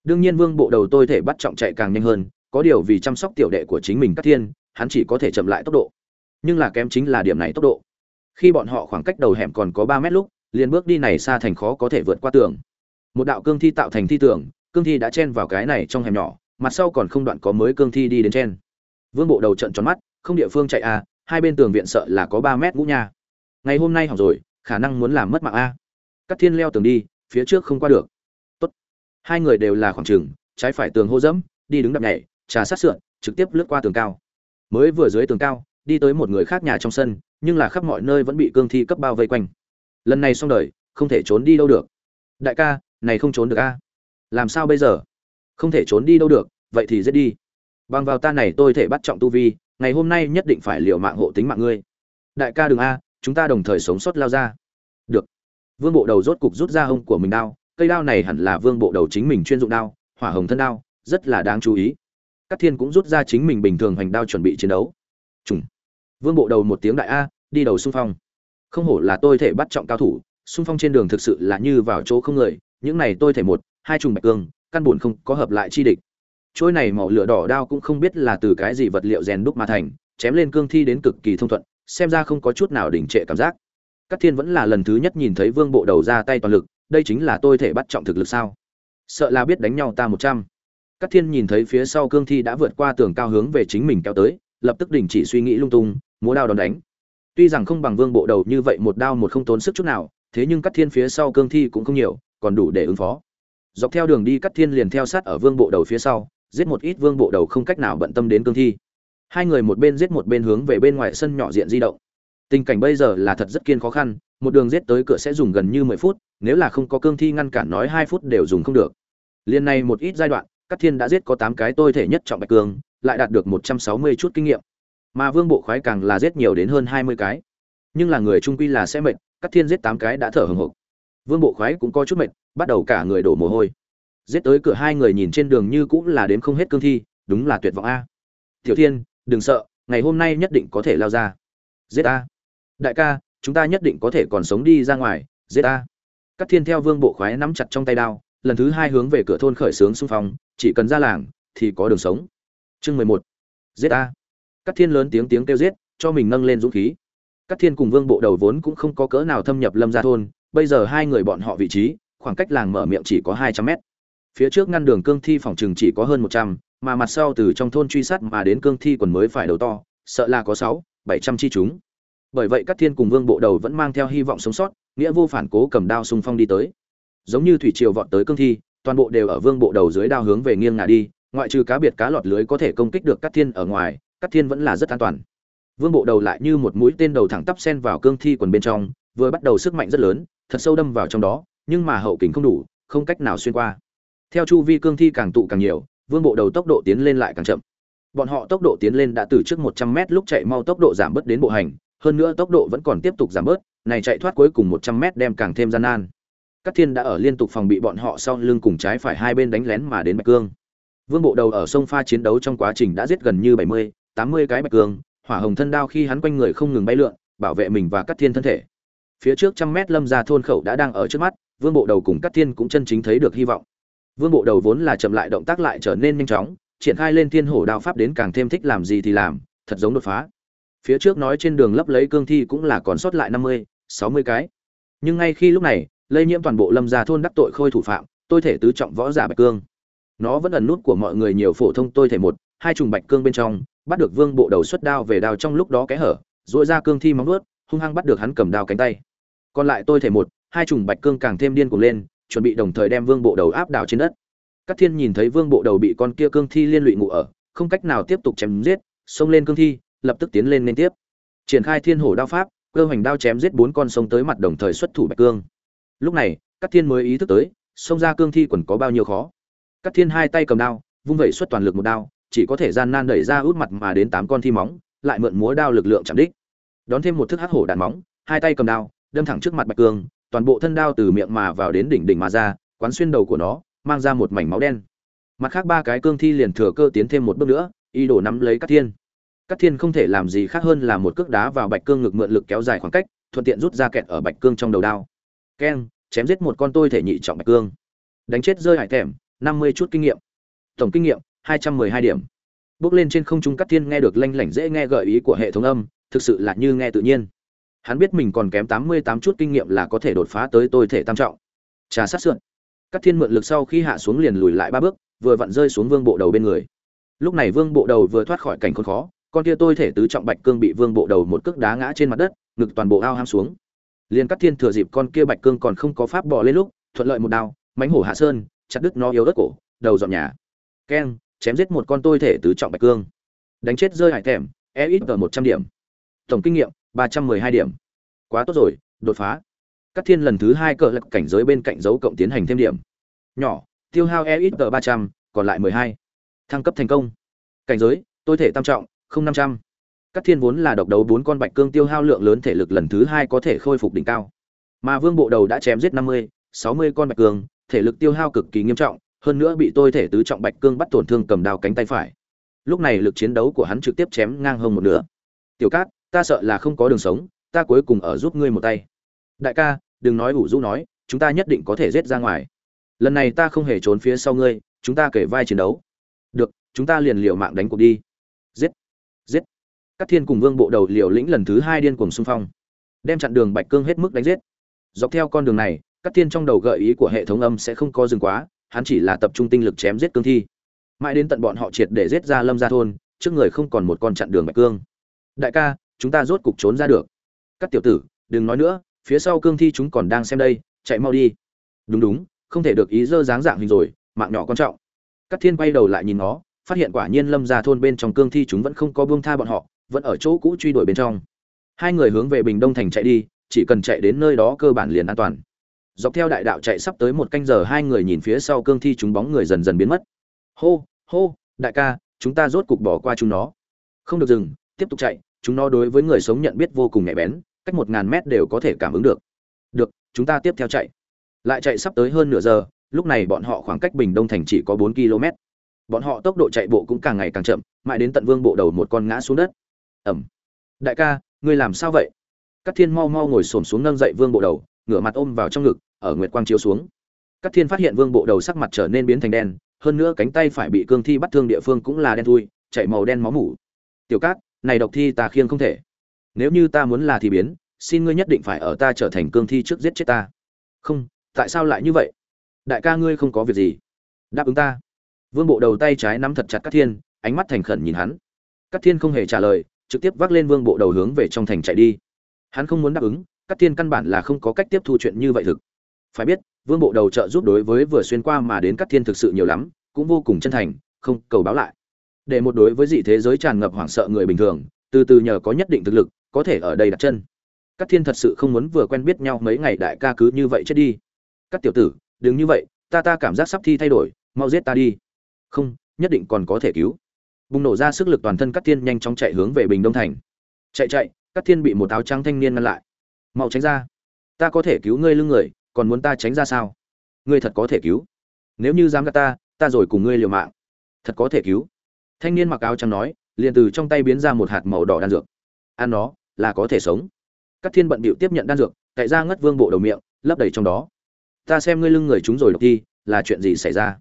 Đương nhiên vương bộ đầu tôi thể bắt trọng chạy càng nhanh hơn, có điều vì chăm sóc tiểu đệ của chính mình các thiên, hắn chỉ có thể chậm lại tốc độ. Nhưng là kém chính là điểm này tốc độ khi bọn họ khoảng cách đầu hẻm còn có ba mét lúc, liền bước đi này xa thành khó có thể vượt qua tường. Một đạo cương thi tạo thành thi tường, cương thi đã chen vào cái này trong hẻm nhỏ, mặt sau còn không đoạn có mới cương thi đi đến chen vương bộ đầu trận tròn mắt, không địa phương chạy à hai bên tường viện sợ là có ba mét ngũ nha. Ngày hôm nay hỏng rồi, khả năng muốn làm mất mạng a. Cắt thiên leo tường đi, phía trước không qua được. Tốt. hai người đều là khoảng trừng trái phải tường hô dẫm, đi đứng đập nhảy, trà sát sượn trực tiếp lướt qua tường cao. Mới vừa dưới tường cao đi tới một người khác nhà trong sân, nhưng là khắp mọi nơi vẫn bị cương thi cấp bao vây quanh. Lần này xong đời, không thể trốn đi đâu được. Đại ca, này không trốn được a. Làm sao bây giờ? Không thể trốn đi đâu được, vậy thì giết đi. Bằng vào ta này tôi thể bắt trọng tu vi, ngày hôm nay nhất định phải liều mạng hộ tính mạng ngươi. Đại ca đừng a, chúng ta đồng thời sống sót lao ra. Được. Vương bộ đầu rốt cục rút ra hông của mình đao, cây đao này hẳn là vương bộ đầu chính mình chuyên dụng đao, hỏa hồng thân đao, rất là đáng chú ý. Các thiên cũng rút ra chính mình bình thường hoành đao chuẩn bị chiến đấu. Trùng vương bộ đầu một tiếng đại a, đi đầu xung phong. Không hổ là tôi thể bắt trọng cao thủ, xung phong trên đường thực sự là như vào chỗ không người, những này tôi thể một, hai trùng bạch cương, căn bổn không có hợp lại chi địch. Trôi này màu lửa đỏ đao cũng không biết là từ cái gì vật liệu rèn đúc mà thành, chém lên cương thi đến cực kỳ thông thuận, xem ra không có chút nào đỉnh trệ cảm giác. Các thiên vẫn là lần thứ nhất nhìn thấy vương bộ đầu ra tay toàn lực, đây chính là tôi thể bắt trọng thực lực sao? Sợ là biết đánh nhau ta một trăm. Các thiên nhìn thấy phía sau cương thi đã vượt qua tường cao hướng về chính mình kéo tới, lập tức đình chỉ suy nghĩ lung tung múa đao đòn đánh. Tuy rằng không bằng vương bộ đầu như vậy một đao một không tốn sức chút nào, thế nhưng cắt thiên phía sau cương thi cũng không nhiều, còn đủ để ứng phó. Dọc theo đường đi cắt thiên liền theo sát ở vương bộ đầu phía sau, giết một ít vương bộ đầu không cách nào bận tâm đến cương thi. Hai người một bên giết một bên hướng về bên ngoài sân nhỏ diện di động. Tình cảnh bây giờ là thật rất kiên khó khăn, một đường giết tới cửa sẽ dùng gần như mười phút, nếu là không có cương thi ngăn cản nói hai phút đều dùng không được. Liên này một ít giai đoạn các thiên đã giết có tám cái tôi thể nhất trọng bạch cương, lại đạt được một trăm sáu mươi chút kinh nghiệm mà vương bộ khoái càng là giết nhiều đến hơn hai mươi cái. Nhưng là người trung quy là sẽ mệt các thiên giết tám cái đã thở hừng hực. Vương bộ khoái cũng có chút mệt, bắt đầu cả người đổ mồ hôi. Giết tới cửa hai người nhìn trên đường như cũng là đến không hết cương thi, đúng là tuyệt vọng a. Tiểu thiên, đừng sợ, ngày hôm nay nhất định có thể lao ra. Giết a đại ca, chúng ta nhất định có thể còn sống đi ra ngoài, giết a các thiên theo vương bộ khoái nắm chặt trong tay đao, lần thứ hai hướng về cửa thôn khởi sướng xung phong, chỉ cần ra làng, thì có đường sống. Chương mười một. Giết a Cát thiên lớn tiếng tiếng kêu giết, cho mình nâng lên dũng khí. Cát thiên cùng vương bộ đầu vốn cũng không có cỡ nào thâm nhập lâm gia thôn, bây giờ hai người bọn họ vị trí, khoảng cách làng mở miệng chỉ có hai trăm mét. Phía trước ngăn đường cương thi phòng trường chỉ có hơn một trăm, mà mặt sau từ trong thôn truy sát mà đến cương thi quần mới phải đầu to, sợ là có sáu, bảy trăm chi chúng. Bởi vậy Cát thiên cùng vương bộ đầu vẫn mang theo hy vọng sống sót, nghĩa vô phản cố cầm đao xung phong đi tới. Giống như thủy triều vọt tới cương thi, toàn bộ đều ở vương bộ đầu dưới đao hướng về nghiêng ngả đi, ngoại trừ cá biệt cá lọt lưới có thể công kích được Cát thiên ở ngoài Cát thiên vẫn là rất an toàn. Vương bộ đầu lại như một mũi tên đầu thẳng tắp sen vào cương thi quần bên trong, vừa bắt đầu sức mạnh rất lớn, thật sâu đâm vào trong đó, nhưng mà hậu kính không đủ, không cách nào xuyên qua. Theo chu vi cương thi càng tụ càng nhiều, vương bộ đầu tốc độ tiến lên lại càng chậm. Bọn họ tốc độ tiến lên đã từ trước một trăm mét lúc chạy mau tốc độ giảm bớt đến bộ hành, hơn nữa tốc độ vẫn còn tiếp tục giảm bớt, này chạy thoát cuối cùng một trăm mét đem càng thêm gian nan. Các thiên đã ở liên tục phòng bị bọn họ sau lưng cùng trái phải hai bên đánh lén mà đến bạch cương. Vương bộ đầu ở sông pha chiến đấu trong quá trình đã giết gần như bảy mươi tám mươi cái bạch cương, hỏa hồng thân đao khi hắn quanh người không ngừng bay lượn, bảo vệ mình và cắt thiên thân thể. Phía trước trăm mét lâm ra thôn khẩu đã đang ở trước mắt, vương bộ đầu cùng cắt thiên cũng chân chính thấy được hy vọng. Vương bộ đầu vốn là chậm lại động tác lại trở nên nhanh chóng, triển khai lên thiên hổ đao pháp đến càng thêm thích làm gì thì làm, thật giống đột phá. Phía trước nói trên đường lấp lấy cương thi cũng là còn sót lại năm mươi, sáu mươi cái. Nhưng ngay khi lúc này, lây nhiễm toàn bộ lâm gia thôn đắc tội khôi thủ phạm, tôi thể tứ trọng võ giả bạch cương. Nó vẫn ẩn nút của mọi người nhiều phổ thông tôi thể một, hai trùng bạch cương bên trong bắt được vương bộ đầu xuất đao về đao trong lúc đó kẽ hở dội ra cương thi móng vuốt, hung hăng bắt được hắn cầm đao cánh tay. Còn lại tôi thể một, hai trùng bạch cương càng thêm điên cuồng lên, chuẩn bị đồng thời đem vương bộ đầu áp đảo trên đất. Các thiên nhìn thấy vương bộ đầu bị con kia cương thi liên lụy ngụ ở, không cách nào tiếp tục chém giết, xông lên cương thi, lập tức tiến lên liên tiếp. Triển khai thiên hổ đao pháp, cơ hoành đao chém giết bốn con sông tới mặt đồng thời xuất thủ bạch cương. Lúc này, các thiên mới ý thức tới, xông ra cương thi quần có bao nhiêu khó. Các thiên hai tay cầm đao, vung vẩy xuất toàn lực một đao chỉ có thể gian nan đẩy ra út mặt mà đến tám con thi móng, lại mượn múa đao lực lượng chạm đích. Đón thêm một thức hắc hổ đạn móng, hai tay cầm đao, đâm thẳng trước mặt bạch cương, toàn bộ thân đao từ miệng mà vào đến đỉnh đỉnh mà ra, quán xuyên đầu của nó, mang ra một mảnh máu đen. Mặt khác ba cái cương thi liền thừa cơ tiến thêm một bước nữa, y đổ nắm lấy các thiên. Các thiên không thể làm gì khác hơn là một cước đá vào bạch cương ngực mượn lực kéo dài khoảng cách, thuận tiện rút ra kẹt ở bạch cương trong đầu đao. Keng, chém giết một con tôi thể nhị trọng bạch cương. Đánh chết rơi hải thèm, năm mươi chút kinh nghiệm. Tổng kinh nghiệm hai trăm mười hai điểm. Bước lên trên không trung cắt thiên nghe được lanh lảnh dễ nghe gợi ý của hệ thống âm, thực sự là như nghe tự nhiên. Hắn biết mình còn kém tám mươi tám chút kinh nghiệm là có thể đột phá tới tôi thể tam trọng. Trà sát sượn cắt thiên mượn lực sau khi hạ xuống liền lùi lại ba bước, vừa vặn rơi xuống vương bộ đầu bên người. Lúc này vương bộ đầu vừa thoát khỏi cảnh khốn khó, con kia tôi thể tứ trọng bạch cương bị vương bộ đầu một cước đá ngã trên mặt đất, ngực toàn bộ ao ham xuống. Liền cắt thiên thừa dịp con kia bạch cương còn không có pháp bỏ lên lúc, thuận lợi một đao mánh hổ hạ sơn, chặt đứt nó yếu đất cổ, đầu dọn nhà. Keng chém giết một con tôi thể tứ trọng bạch cương. Đánh chết rơi hải thèm e ít ở một trăm điểm. Tổng kinh nghiệm, ba trăm mười hai điểm. Quá tốt rồi, đột phá. Các thiên lần thứ hai cờ lập cảnh giới bên cạnh dấu cộng tiến hành thêm điểm. Nhỏ, tiêu hao e ít ba trăm, còn lại mười hai. Thăng cấp thành công. Cảnh giới, tôi thể tam trọng, không năm trăm. Các thiên vốn là độc đấu bốn con bạch cương tiêu hao lượng lớn thể lực lần thứ hai có thể khôi phục đỉnh cao. Mà vương bộ đầu đã chém giết năm mươi, sáu mươi con bạch cương, thể lực tiêu hao cực kỳ nghiêm trọng hơn nữa bị tôi thể tứ trọng bạch cương bắt tổn thương cầm đao cánh tay phải. Lúc này lực chiến đấu của hắn trực tiếp chém ngang hơn một nửa. Tiểu cát, ta sợ là không có đường sống, ta cuối cùng ở giúp ngươi một tay. Đại ca, đừng nói ủ rũ nói, chúng ta nhất định có thể giết ra ngoài. Lần này ta không hề trốn phía sau ngươi, chúng ta kể vai chiến đấu. Được, chúng ta liền liều mạng đánh cuộc đi. Giết giết. Các thiên cùng vương bộ đầu liều lĩnh lần thứ hai điên cuồng xung phong. Đem chặn đường bạch cương hết mức đánh giết. Dọc theo con đường này các thiên trong đầu gợi ý của hệ thống âm sẽ không có dừng quá hắn chỉ là tập trung tinh lực chém giết cương thi. Mãi đến tận bọn họ triệt để giết ra lâm gia thôn, trước người không còn một con chặn đường bạch cương. Đại ca, chúng ta rốt cục trốn ra được. Các tiểu tử, đừng nói nữa, phía sau cương thi chúng còn đang xem đây, chạy mau đi. Đúng đúng, không thể được ý dơ dáng dạng hình rồi, mạng nhỏ quan trọng. Các thiên quay đầu lại nhìn nó, phát hiện quả nhiên lâm ra thôn bên trong cương thi chúng vẫn không có buông tha bọn họ, vẫn ở chỗ cũ truy đuổi bên trong. Hai người hướng về bình đông thành chạy đi, chỉ cần chạy đến nơi đó cơ bản liền an toàn dọc theo đại đạo chạy sắp tới một canh giờ, hai người nhìn phía sau cương thi chúng bóng người dần dần biến mất. Hô hô, đại ca, chúng ta rốt cục bỏ qua chúng nó. Không được dừng, tiếp tục chạy, chúng nó đối với người sống nhận biết vô cùng nhạy bén, cách một ngàn mét đều có thể cảm ứng được. Được, chúng ta tiếp theo chạy. Lại chạy sắp tới hơn nửa giờ, lúc này bọn họ khoảng cách bình đông thành chỉ có bốn km bọn họ tốc độ chạy bộ cũng càng ngày càng chậm, mãi đến tận vương bộ đầu một con ngã xuống đất. Ẩm. Đại ca, ngươi làm sao vậy? Các thiên mau mau ngồi xổm xuống nâng dậy vương bộ đầu, ngửa mặt ôm vào trong ngực ở nguyệt quang chiếu xuống. Các thiên phát hiện vương bộ đầu sắc mặt trở nên biến thành đen, hơn nữa cánh tay phải bị cương thi bắt thương địa phương cũng là đen thui chạy màu đen máu mủ. Tiểu cát, này độc thi ta khiêng không thể. Nếu như ta muốn là thì biến, xin ngươi nhất định phải ở ta trở thành cương thi trước giết chết ta. Không, tại sao lại như vậy? Đại ca ngươi không có việc gì. Đáp ứng ta. Vương bộ đầu tay trái nắm thật chặt các thiên, ánh mắt thành khẩn nhìn hắn. Các thiên không hề trả lời, trực tiếp vác lên vương bộ đầu hướng về trong thành chạy đi. Hắn không muốn đáp ứng các thiên căn bản là không có cách tiếp thu chuyện như vậy thực phải biết, vương bộ đầu trợ giúp đối với vừa xuyên qua mà đến các thiên thực sự nhiều lắm, cũng vô cùng chân thành, không cầu báo lại. Để một đối với dị thế giới tràn ngập hoảng sợ người bình thường, từ từ nhờ có nhất định thực lực, có thể ở đây đặt chân. Các thiên thật sự không muốn vừa quen biết nhau mấy ngày đại ca cứ như vậy chết đi. Các tiểu tử, đừng như vậy, ta ta cảm giác sắp thi thay đổi, mau giết ta đi. Không, nhất định còn có thể cứu. Bùng nổ ra sức lực toàn thân các thiên nhanh chóng chạy hướng về bình đông thành. Chạy chạy các thiên bị một áo trắng thanh niên ngăn lại. Mau tránh ra. Ta có thể cứu ngươi lưng người còn muốn ta tránh ra sao? Ngươi thật có thể cứu. Nếu như dám gạt ta ta rồi cùng ngươi liều mạng. Thật có thể cứu. Thanh niên mặc áo trắng nói, liền từ trong tay biến ra một hạt màu đỏ đan dược. Ăn nó, là có thể sống. Các thiên bận bịu tiếp nhận đan dược, tại ra ngất vương bộ đầu miệng, lấp đầy trong đó. Ta xem ngươi lưng người chúng rồi độc thi, là chuyện gì xảy ra?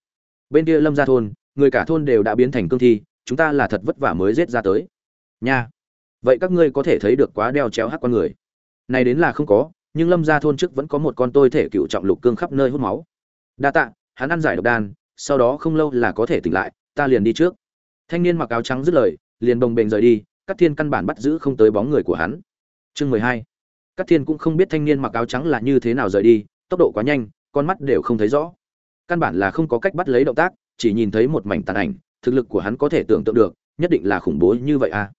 Bên kia lâm ra thôn, người cả thôn đều đã biến thành cương thi, chúng ta là thật vất vả mới giết ra tới. Nha. Vậy các ngươi có thể thấy được quá đeo chéo hắc con người. Này đến là không có nhưng lâm ra thôn trước vẫn có một con tôi thể cựu trọng lục cương khắp nơi hút máu. Đa tạ, hắn ăn giải độc đan, sau đó không lâu là có thể tỉnh lại, ta liền đi trước. Thanh niên mặc áo trắng dứt lời, liền bồng bềnh rời đi các thiên căn bản bắt giữ không tới bóng người của hắn. Chương mười hai. Các thiên cũng không biết thanh niên mặc áo trắng là như thế nào rời đi, tốc độ quá nhanh, con mắt đều không thấy rõ. Căn bản là không có cách bắt lấy động tác, chỉ nhìn thấy một mảnh tàn ảnh, thực lực của hắn có thể tưởng tượng được, nhất định là khủng bố như vậy à.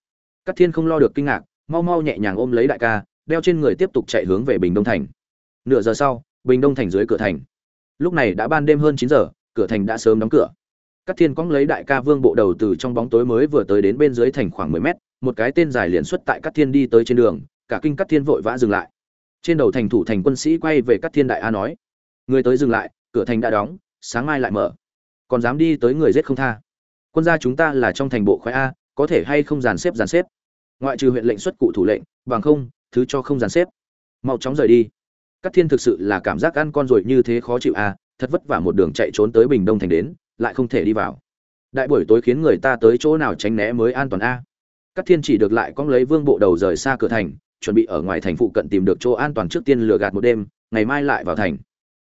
Các thiên không lo được kinh ngạc, mau mau nhẹ nhàng ôm lấy đại ca đeo trên người tiếp tục chạy hướng về bình đông thành. Nửa giờ sau, bình đông thành dưới cửa thành. Lúc này đã ban đêm hơn chín giờ, cửa thành đã sớm đóng cửa. Các thiên cóng lấy đại ca vương bộ đầu từ trong bóng tối mới vừa tới đến bên dưới thành khoảng mười mét, một cái tên dài liền xuất tại các thiên đi tới trên đường, cả kinh các thiên vội vã dừng lại. Trên đầu thành thủ thành quân sĩ quay về các thiên đại a nói, người tới dừng lại, cửa thành đã đóng, sáng mai lại mở. Còn dám đi tới người giết không tha. Quân gia chúng ta là trong thành bộ khoái a, có thể hay không dàn xếp dàn xếp? Ngoại trừ huyện lệnh xuất cụ thủ lệnh, bằng không thứ cho không dàn xếp. Mau chóng rời đi. Các thiên thực sự là cảm giác ăn con rồi như thế khó chịu à? thật vất vả một đường chạy trốn tới bình đông thành đến, lại không thể đi vào. Đại buổi tối khiến người ta tới chỗ nào tránh né mới an toàn à? a các thiên chỉ được lại cong lấy vương bộ đầu rời xa cửa thành, chuẩn bị ở ngoài thành phụ cận tìm được chỗ an toàn trước tiên lừa gạt một đêm, ngày mai lại vào thành.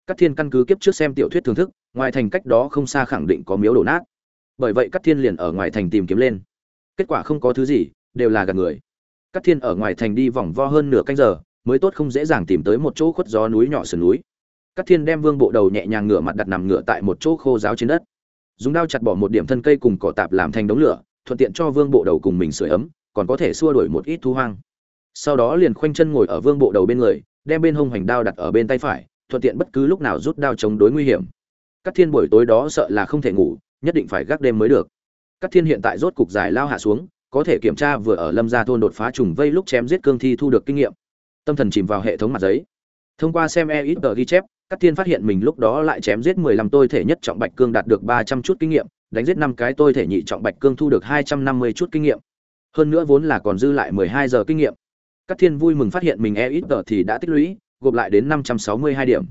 Các thiên căn cứ kiếp trước xem tiểu thuyết thưởng thức, ngoài thành cách đó không xa khẳng định có miếu đổ nát. Bởi vậy các thiên liền ở ngoài thành tìm kiếm lên. Kết quả không có thứ gì, đều là gạt người. Cát thiên ở ngoài thành đi vòng vo hơn nửa canh giờ, mới tốt không dễ dàng tìm tới một chỗ khuất gió núi nhỏ sườn núi. Cát thiên đem vương bộ đầu nhẹ nhàng ngửa mặt đặt nằm ngửa tại một chỗ khô giáo trên đất. Dùng đao chặt bỏ một điểm thân cây cùng cỏ tạp làm thành đống lửa, thuận tiện cho vương bộ đầu cùng mình sưởi ấm, còn có thể xua đuổi một ít thú hoang. Sau đó liền khoanh chân ngồi ở vương bộ đầu bên người, đem bên hông hoành đao đặt ở bên tay phải, thuận tiện bất cứ lúc nào rút đao chống đối nguy hiểm. Cát thiên buổi tối đó sợ là không thể ngủ, nhất định phải gác đêm mới được. Cát thiên hiện tại rốt cục giải lao hạ xuống có thể kiểm tra vừa ở lâm gia thôn đột phá trùng vây lúc chém giết cương thi thu được kinh nghiệm. Tâm thần chìm vào hệ thống mặt giấy. Thông qua xem e ít tờ ghi chép các thiên phát hiện mình lúc đó lại chém giết mười lăm tôi thể nhất trọng bạch cương đạt được ba trăm chút kinh nghiệm, đánh giết năm cái tôi thể nhị trọng bạch cương thu được hai trăm năm mươi chút kinh nghiệm. Hơn nữa vốn là còn dư lại mười hai giờ kinh nghiệm. Các thiên vui mừng phát hiện mình e ít tờ thì đã tích lũy, gộp lại đến năm trăm sáu mươi hai điểm.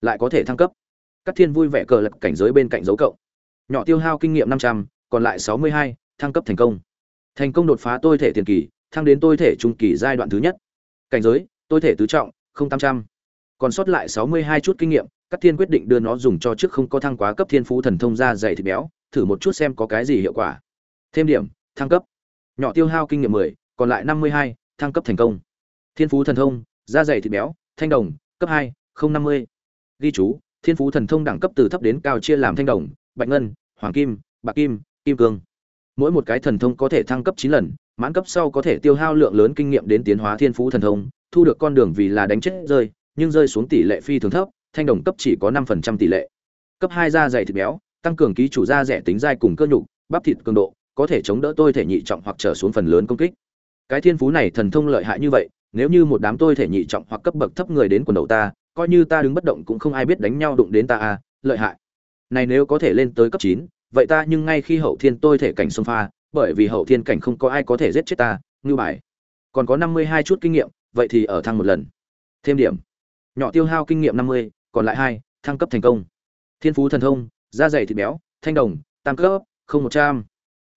Lại có thể thăng cấp. Các thiên vui vẻ cờ lật cảnh giới bên cạnh dấu cộng. Nhỏ tiêu hao kinh nghiệm năm trăm, còn lại sáu mươi hai, thăng cấp thành công thành công đột phá tôi thể tiền kỳ, thăng đến tôi thể trung kỳ giai đoạn thứ nhất. Cảnh giới, tôi thể tứ trọng, không tám trăm. Còn sót lại sáu mươi hai chút kinh nghiệm các thiên quyết định đưa nó dùng cho trước không có thăng quá cấp thiên phú thần thông ra dày thịt béo, thử một chút xem có cái gì hiệu quả. Thêm điểm, thăng cấp. Nhỏ tiêu hao kinh nghiệm mười, còn lại năm mươi hai, thăng cấp thành công. Thiên phú thần thông da dày thịt béo, thanh đồng, cấp hai, không năm mươi. Ghi chú, thiên phú thần thông đẳng cấp từ thấp đến cao chia làm thanh đồng, bạch ngân, hoàng kim, bạc kim kim cương mỗi một cái thần thông có thể thăng cấp chín lần, mãn cấp sau có thể tiêu hao lượng lớn kinh nghiệm đến tiến hóa thiên phú thần thông, thu được con đường vì là đánh chết rơi, nhưng rơi xuống tỷ lệ phi thường thấp, thanh đồng cấp chỉ có năm phần trăm tỷ lệ. Cấp hai da dày thịt béo, tăng cường ký chủ da rẻ tính dai cùng cơ nhục, bắp thịt cường độ, có thể chống đỡ tôi thể nhị trọng hoặc trở xuống phần lớn công kích. Cái thiên phú này thần thông lợi hại như vậy, nếu như một đám tôi thể nhị trọng hoặc cấp bậc thấp người đến quần đầu ta, coi như ta đứng bất động cũng không ai biết đánh nhau đụng đến ta à lợi hại. Này nếu có thể lên tới cấp chín vậy ta nhưng ngay khi hậu thiên tôi thể cảnh xông pha, bởi vì hậu thiên cảnh không có ai có thể giết chết ta, ngư bài. Còn có năm mươi hai chút kinh nghiệm, vậy thì ở thăng một lần. Thêm điểm. Nhỏ tiêu hao kinh nghiệm năm mươi, còn lại hai, thăng cấp thành công. Thiên phú thần thông, da dày thịt béo, thanh đồng, tam cấp, không một trăm.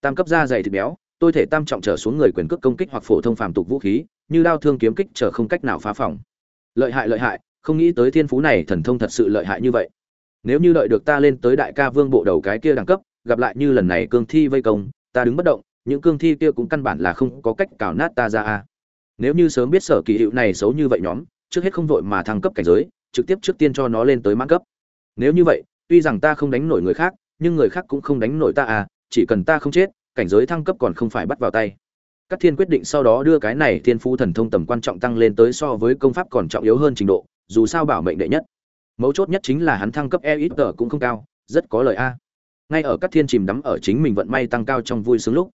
Tam cấp da dày thịt béo, tôi thể tam trọng trở xuống người quyền cước công kích hoặc phổ thông phàm tục vũ khí, như đao thương kiếm kích trở không cách nào phá phòng. Lợi hại lợi hại, không nghĩ tới thiên phú này thần thông thật sự lợi hại như vậy nếu như đợi được ta lên tới đại ca vương bộ đầu cái kia đẳng cấp, gặp lại như lần này cương thi vây công, ta đứng bất động, những cương thi kia cũng căn bản là không có cách cào nát ta ra a. Nếu như sớm biết sở kỳ hiệu này xấu như vậy nhóm, trước hết không vội mà thăng cấp cảnh giới, trực tiếp trước tiên cho nó lên tới mãn cấp. Nếu như vậy, tuy rằng ta không đánh nổi người khác, nhưng người khác cũng không đánh nổi ta à chỉ cần ta không chết, cảnh giới thăng cấp còn không phải bắt vào tay. Các thiên quyết định sau đó đưa cái này thiên phú thần thông tầm quan trọng tăng lên tới so với công pháp còn trọng yếu hơn trình độ, dù sao bảo mệnh đệ nhất mấu chốt nhất chính là hắn thăng cấp e ít tờ cũng không cao rất có lời a. Ngay ở các thiên chìm đắm ở chính mình vận may tăng cao trong vui sướng lúc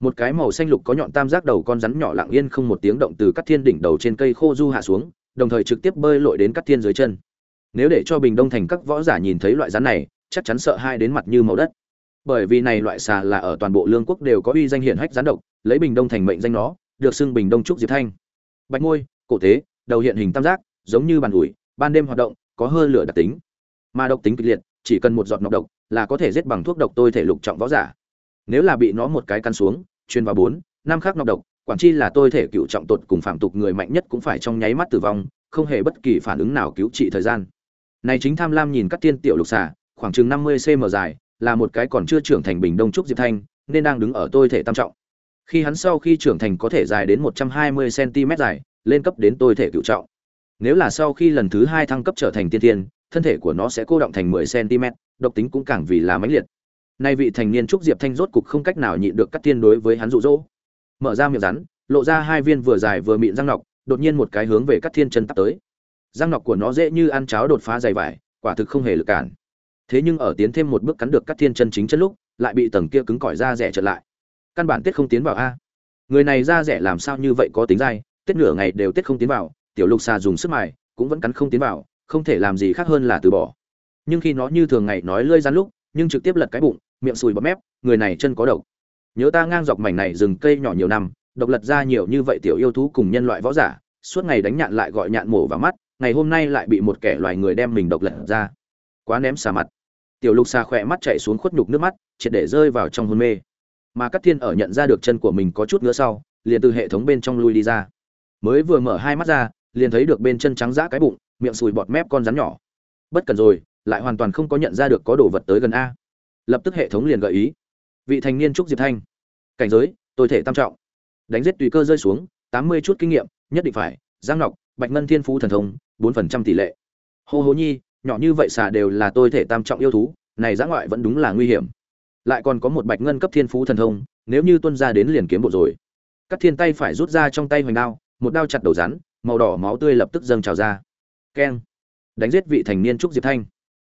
một cái màu xanh lục có nhọn tam giác đầu con rắn nhỏ lặng yên không một tiếng động từ các thiên đỉnh đầu trên cây khô du hạ xuống đồng thời trực tiếp bơi lội đến các thiên dưới chân. Nếu để cho bình đông thành các võ giả nhìn thấy loại rắn này chắc chắn sợ hai đến mặt như màu đất. Bởi vì này loại xà là ở toàn bộ lương quốc đều có uy danh hiển hách rắn độc lấy bình đông thành mệnh danh nó được xưng bình đông trúc diệp thanh. Bạch Ngôi, cổ tế đầu hiện hình tam giác giống như bàn ủi ban đêm hoạt động có hơi lửa đặc tính. Mà độc tính kịch liệt, chỉ cần một giọt nọc độc là có thể giết bằng thuốc độc tôi thể lục trọng võ giả. Nếu là bị nó một cái căn xuống, truyền vào bốn, năm khác nọc độc, quản chi là tôi thể cựu trọng tột cùng phạm tục người mạnh nhất cũng phải trong nháy mắt tử vong, không hề bất kỳ phản ứng nào cứu trị thời gian. Này chính tham lam nhìn các tiên tiểu lục xả khoảng chừng năm mươi cm dài, là một cái còn chưa trưởng thành bình đông trúc diệp thanh, nên đang đứng ở tôi thể tam trọng. Khi hắn sau khi trưởng thành có thể dài đến một trăm hai mươi cm dài, lên cấp đến tôi thể cựu trọng nếu là sau khi lần thứ hai thăng cấp trở thành tiên tiên thân thể của nó sẽ cô động thành mười cm độc tính cũng càng vì là mãnh liệt. Nay vị thành niên trúc diệp thanh rốt cục không cách nào nhịn được cắt tiên đối với hắn rụ rỗ mở ra miệng rắn, lộ ra hai viên vừa dài vừa mịn răng nọc, đột nhiên một cái hướng về cắt thiên chân tắt tới. Răng nọc của nó dễ như ăn cháo đột phá dày vải, quả thực không hề lực cản. Thế nhưng ở tiến thêm một bước cắn được cắt thiên chân chính chân lúc, lại bị tầng kia cứng cỏi ra rẻ trở lại. Căn bản tiết không tiến vào a. Người này ra rẻ làm sao như vậy có tính dai, tiết nửa ngày đều tiết không tiến vào tiểu lục xà dùng sức mài, cũng vẫn cắn không tiến vào, không thể làm gì khác hơn là từ bỏ. Nhưng khi nó như thường ngày nói lơi rắn lúc, nhưng trực tiếp lật cái bụng, miệng sùi bọt mép, người này chân có độc. Nhớ ta ngang dọc mảnh này rừng cây nhỏ nhiều năm, độc lật ra nhiều như vậy tiểu yêu thú cùng nhân loại võ giả, suốt ngày đánh nhạn lại gọi nhạn mổ vào mắt, ngày hôm nay lại bị một kẻ loài người đem mình độc lật ra. Quá ném xà mặt. Tiểu lục xà khỏe mắt chạy xuống khuất nhục nước mắt, triệt để rơi vào trong hôn mê. Mà các thiên ở nhận ra được chân của mình có chút nữa sau, liền từ hệ thống bên trong lui đi ra. Mới vừa mở hai mắt ra liền thấy được bên chân trắng dã cái bụng, miệng sùi bọt mép con rắn nhỏ. Bất cần rồi, lại hoàn toàn không có nhận ra được có đồ vật tới gần a. Lập tức hệ thống liền gợi ý. Vị thành niên trúc diệp thanh. Cảnh giới tôi thể tam trọng. Đánh giết tùy cơ rơi xuống, tám mươi chút kinh nghiệm, nhất định phải, giang ngọc, bạch ngân thiên phú thần thông, bốn phần trăm tỷ lệ. Hô hô nhi, nhỏ như vậy xà đều là tôi thể tam trọng yêu thú, này giã ngoại vẫn đúng là nguy hiểm. Lại còn có một bạch ngân cấp thiên phú thần thông, nếu như tuân ra đến liền kiếm bộ rồi. Các thiên tay phải rút ra trong tay hoành đao, một đao chặt đầu rắn màu đỏ máu tươi lập tức dâng trào ra. Keng. Đánh giết vị thành niên trúc diệp thanh.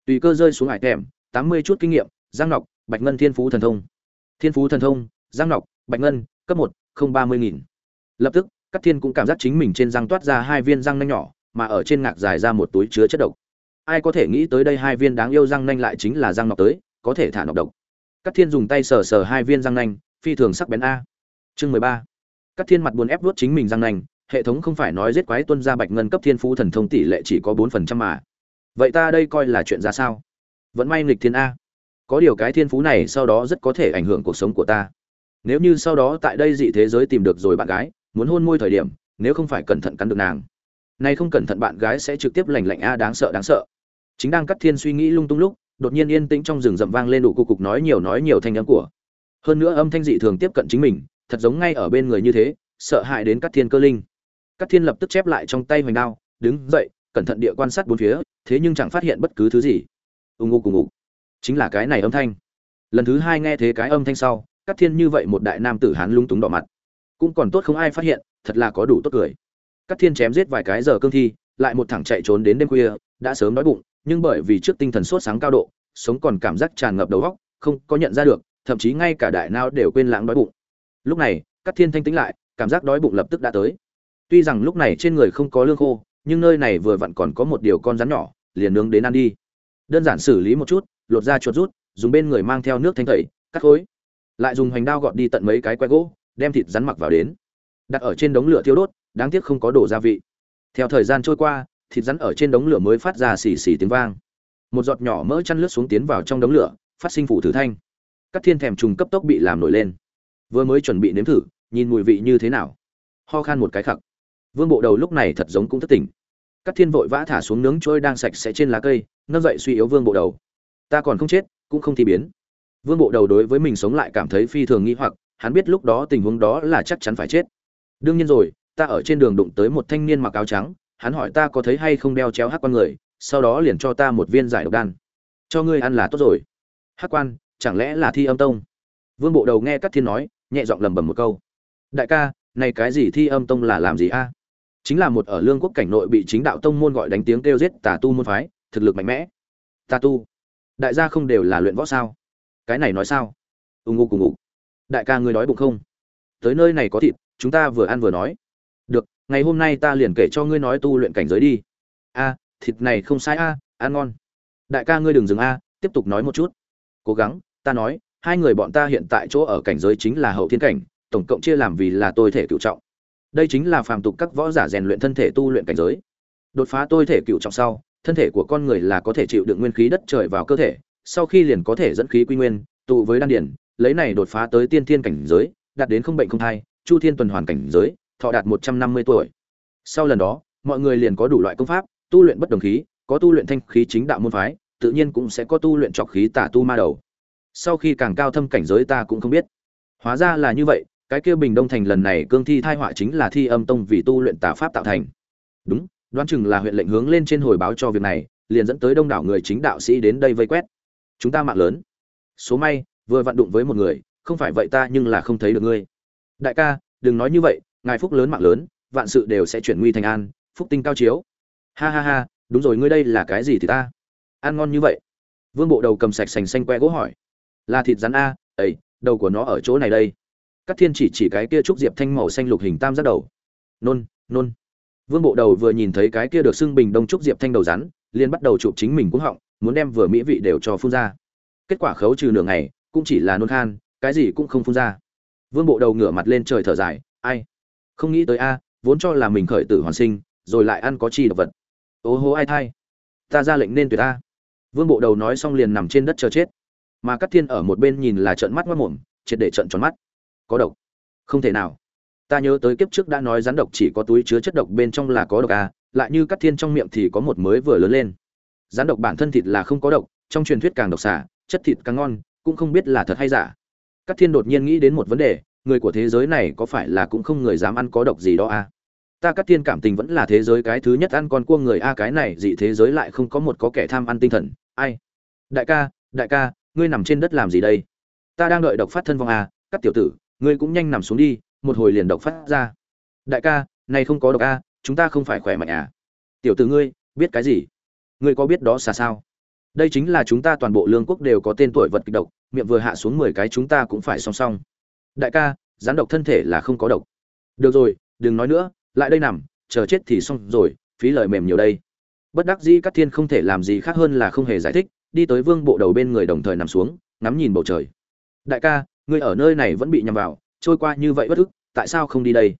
Tùy cơ rơi xuống hải kèm tám mươi chút kinh nghiệm, giang ngọc, bạch ngân thiên phú thần thông. Thiên phú thần thông, giang ngọc, bạch ngân, cấp một, không ba mươi nghìn. Lập tức các thiên cũng cảm giác chính mình trên răng toát ra hai viên răng nanh nhỏ, mà ở trên ngạc dài ra một túi chứa chất độc. Ai có thể nghĩ tới đây hai viên đáng yêu răng nanh lại chính là răng nọc tới, có thể thả nọc độc. Các thiên dùng tay sờ sờ hai viên răng nanh, phi thường sắc bén a. Chương mười ba. Các thiên mặt buồn ép vuốt chính mình răng nanh hệ thống không phải nói giết quái tuân ra bạch ngân cấp thiên phú thần thông tỷ lệ chỉ có bốn phần trăm mà. Vậy ta đây coi là chuyện ra sao? Vẫn may nghịch thiên a. Có điều cái thiên phú này sau đó rất có thể ảnh hưởng cuộc sống của ta. Nếu như sau đó tại đây dị thế giới tìm được rồi bạn gái, muốn hôn môi thời điểm, nếu không phải cẩn thận cắn được nàng. Nay không cẩn thận bạn gái sẽ trực tiếp lành lạnh a đáng sợ đáng sợ. Chính đang cắt thiên suy nghĩ lung tung lúc, đột nhiên yên tĩnh trong rừng rậm vang lên đủ cục cục nói nhiều nói nhiều thanh âm của. Hơn nữa âm thanh dị thường tiếp cận chính mình, thật giống ngay ở bên người như thế, sợ hãi đến cắt thiên cơ linh. Cát thiên lập tức chép lại trong tay hoành đao đứng dậy cẩn thận địa quan sát bốn phía thế nhưng chẳng phát hiện bất cứ thứ gì. Ù ngu cùng ngủ, chính là cái này âm thanh. Lần thứ hai nghe thế cái âm thanh sau các thiên như vậy một đại nam tử hán lung túng đỏ mặt. Cũng còn tốt không ai phát hiện thật là có đủ tốt cười. Các thiên chém giết vài cái giờ cương thi lại một thẳng chạy trốn đến đêm khuya đã sớm đói bụng nhưng bởi vì trước tinh thần sốt sáng cao độ sống còn cảm giác tràn ngập đầu óc không có nhận ra được thậm chí ngay cả đại não đều quên lãng đói bụng. Lúc này các thiên thanh tĩnh lại cảm giác đói bụng lập tức đã tới tuy rằng lúc này trên người không có lương khô, nhưng nơi này vừa vặn còn có một điều con rắn nhỏ, liền nướng đến ăn đi. Đơn giản xử lý một chút, lột ra chuột rút, dùng bên người mang theo nước thanh tẩy, cắt khối. Lại dùng hoành đao gọt đi tận mấy cái que gỗ, đem thịt rắn mặc vào đến. Đặt ở trên đống lửa thiêu đốt, đáng tiếc không có đổ gia vị. Theo thời gian trôi qua, thịt rắn ở trên đống lửa mới phát ra xì xì tiếng vang. Một giọt nhỏ mỡ chăn lướt xuống tiến vào trong đống lửa, phát sinh phủ thử thanh. Các thiên thèm trùng cấp tốc bị làm nổi lên. Vừa mới chuẩn bị nếm thử, nhìn mùi vị như thế nào. Ho khan một cái khặc vương bộ đầu lúc này thật giống cũng thất tỉnh. Các thiên vội vã thả xuống nướng trôi đang sạch sẽ trên lá cây, nâng dậy suy yếu vương bộ đầu. Ta còn không chết, cũng không thi biến. Vương bộ đầu đối với mình sống lại cảm thấy phi thường nghi hoặc, hắn biết lúc đó tình huống đó là chắc chắn phải chết. Đương nhiên rồi, ta ở trên đường đụng tới một thanh niên mặc áo trắng, hắn hỏi ta có thấy hay không đeo chéo hát quan người, sau đó liền cho ta một viên giải độc đan. Cho ngươi ăn là tốt rồi. Hát quan, chẳng lẽ là thi âm tông? Vương bộ đầu nghe các thiên nói, nhẹ giọng lầm bầm một câu. Đại ca, này cái gì thi âm tông là làm gì a? Chính là một ở lương quốc cảnh nội bị chính đạo tông môn gọi đánh tiếng kêu giết tà tu môn phái, thực lực mạnh mẽ. Tà tu, đại gia không đều là luyện võ sao? Cái này nói sao? Ù ngụ cùng ngụ đại ca ngươi nói bụng không? Tới nơi này có thịt, chúng ta vừa ăn vừa nói. Được, ngày hôm nay ta liền kể cho ngươi nói tu luyện cảnh giới đi. A, thịt này không sai a, ăn ngon. Đại ca ngươi đừng dừng a, tiếp tục nói một chút. Cố gắng, ta nói, hai người bọn ta hiện tại chỗ ở cảnh giới chính là hậu thiên cảnh, tổng cộng chia làm vì là tôi thể cựu trọng đây chính là phàm tục các võ giả rèn luyện thân thể tu luyện cảnh giới. Đột phá tôi thể cựu trọng sau, thân thể của con người là có thể chịu đựng nguyên khí đất trời vào cơ thể, sau khi liền có thể dẫn khí quy nguyên, tụ với đan điển, lấy này đột phá tới tiên thiên cảnh giới, đạt đến không bệnh không thai, chu thiên tuần hoàn cảnh giới, thọ đạt một trăm năm mươi tuổi. Sau lần đó, mọi người liền có đủ loại công pháp, tu luyện bất đồng khí, có tu luyện thanh khí chính đạo môn phái, tự nhiên cũng sẽ có tu luyện trọc khí tả tu ma đầu. Sau khi càng cao thâm cảnh giới ta cũng không biết. Hóa ra là như vậy cái kia bình đông thành lần này cương thi thai họa chính là thi âm tông vì tu luyện tà pháp tạo thành. Đúng, đoán chừng là huyện lệnh hướng lên trên hồi báo cho việc này, liền dẫn tới đông đảo người chính đạo sĩ đến đây vây quét. Chúng ta mạng lớn. Số may, vừa vặn đụng với một người, không phải vậy ta nhưng là không thấy được ngươi. Đại ca, đừng nói như vậy, ngài phúc lớn mạng lớn, vạn sự đều sẽ chuyển nguy thành an, phúc tinh cao chiếu. Ha ha ha, đúng rồi ngươi đây là cái gì thì ta? Ăn ngon như vậy. Vương bộ đầu cầm sạch sành xanh que gỗ hỏi. Là thịt rắn a ấy đầu của nó ở chỗ này đây các thiên chỉ chỉ cái kia trúc diệp thanh màu xanh lục hình tam giác đầu. Nôn nôn. Vương bộ đầu vừa nhìn thấy cái kia được xưng bình đông trúc diệp thanh đầu rắn, liền bắt đầu chụp chính mình cũng họng, muốn đem vừa mỹ vị đều cho phun ra. Kết quả khấu trừ nửa ngày, cũng chỉ là nôn khan, cái gì cũng không phun ra. Vương bộ đầu ngửa mặt lên trời thở dài, ai? Không nghĩ tới a, vốn cho là mình khởi tử hoàn sinh, rồi lại ăn có chi độc vật. Ô hô, ai thai ta ra lệnh nên tuyệt ta. Vương bộ đầu nói xong liền nằm trên đất chờ chết. Mà các thiên ở một bên nhìn là trợn mắt mất mồm, triệt để trợn tròn mắt có độc. Không thể nào. Ta nhớ tới kiếp trước đã nói rắn độc chỉ có túi chứa chất độc bên trong là có độc à lại như cắt thiên trong miệng thì có một mới vừa lớn lên. Rắn độc bản thân thịt là không có độc, trong truyền thuyết càng độc xả, chất thịt càng ngon, cũng không biết là thật hay giả. Cắt thiên đột nhiên nghĩ đến một vấn đề, người của thế giới này có phải là cũng không người dám ăn có độc gì đó à? Ta cắt thiên cảm tình vẫn là thế giới cái thứ nhất ăn con cua người a, cái này dị thế giới lại không có một có kẻ tham ăn tinh thần. Ai? Đại ca đại ca, ngươi nằm trên đất làm gì đây? Ta đang đợi độc phát thân vong a cắt tiểu tử ngươi cũng nhanh nằm xuống đi, một hồi liền độc phát ra. Đại ca, này không có độc a, chúng ta không phải khỏe mạnh à? Tiểu tử ngươi, biết cái gì? Ngươi có biết đó là sao? Đây chính là chúng ta toàn bộ lương quốc đều có tên tuổi vật kịch độc, miệng vừa hạ xuống mười cái chúng ta cũng phải song song. Đại ca, gián độc thân thể là không có độc. Được rồi, đừng nói nữa, lại đây nằm, chờ chết thì xong rồi, phí lời mềm nhiều đây. Bất đắc dĩ các thiên không thể làm gì khác hơn là không hề giải thích, đi tới vương bộ đầu bên người đồng thời nằm xuống, ngắm nhìn bầu trời. Đại ca ngươi ở nơi này vẫn bị nhầm vào, trôi qua như vậy bất ức, tại sao không đi đây?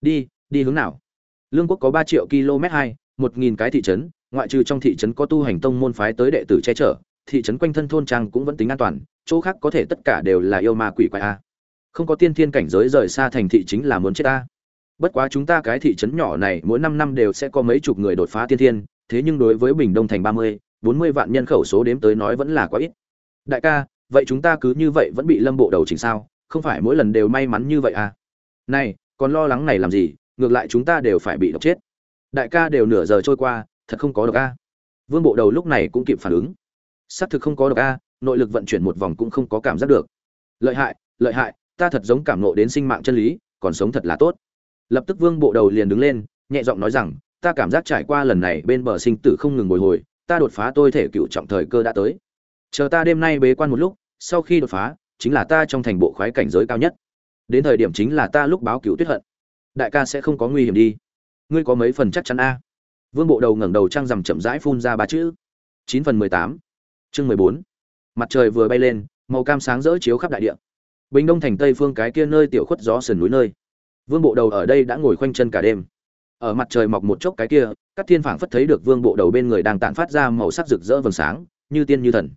Đi đi hướng nào? Lương quốc có ba triệu km hai, một nghìn cái thị trấn, ngoại trừ trong thị trấn có tu hành tông môn phái tới đệ tử che chở, thị trấn quanh thân thôn trang cũng vẫn tính an toàn, chỗ khác có thể tất cả đều là yêu ma quỷ quái a. Không có tiên thiên cảnh giới rời xa thành thị chính là muốn chết a. Bất quá chúng ta cái thị trấn nhỏ này mỗi năm năm đều sẽ có mấy chục người đột phá tiên thiên, thế nhưng đối với bình đông thành ba mươi, bốn mươi vạn nhân khẩu số đếm tới nói vẫn là quá ít. Đại ca vậy chúng ta cứ như vậy vẫn bị lâm bộ đầu chỉnh sao? Không phải mỗi lần đều may mắn như vậy à? Này, còn lo lắng này làm gì? Ngược lại chúng ta đều phải bị độc chết. Đại ca đều nửa giờ trôi qua, thật không có độc a. Vương bộ đầu lúc này cũng kịp phản ứng. Xác thực không có độc a, nội lực vận chuyển một vòng cũng không có cảm giác được. Lợi hại lợi hại, ta thật giống cảm nộ đến sinh mạng chân lý, còn sống thật là tốt. Lập tức vương bộ đầu liền đứng lên, nhẹ giọng nói rằng, ta cảm giác trải qua lần này bên bờ sinh tử không ngừng bồi hồi, ta đột phá tôi thể cựu trọng thời cơ đã tới chờ ta đêm nay bế quan một lúc, sau khi đột phá, chính là ta trong thành bộ khoái cảnh giới cao nhất. Đến thời điểm chính là ta lúc báo cựu tuyết hận. Đại ca sẽ không có nguy hiểm đi. Ngươi có mấy phần chắc chắn a? Vương bộ đầu ngẩng đầu trăng rằm chậm rãi phun ra ba chữ. Chín phần mười tám, chương mười bốn. Mặt trời vừa bay lên, màu cam sáng rỡ chiếu khắp đại địa. Bình đông thành tây phương cái kia nơi tiểu khuất gió sườn núi nơi. Vương bộ đầu ở đây đã ngồi khoanh chân cả đêm. Ở mặt trời mọc một chốc cái kia, các thiên phảng phất thấy được vương bộ đầu bên người đang tản phát ra màu sắc rực rỡ vầng sáng, như tiên như thần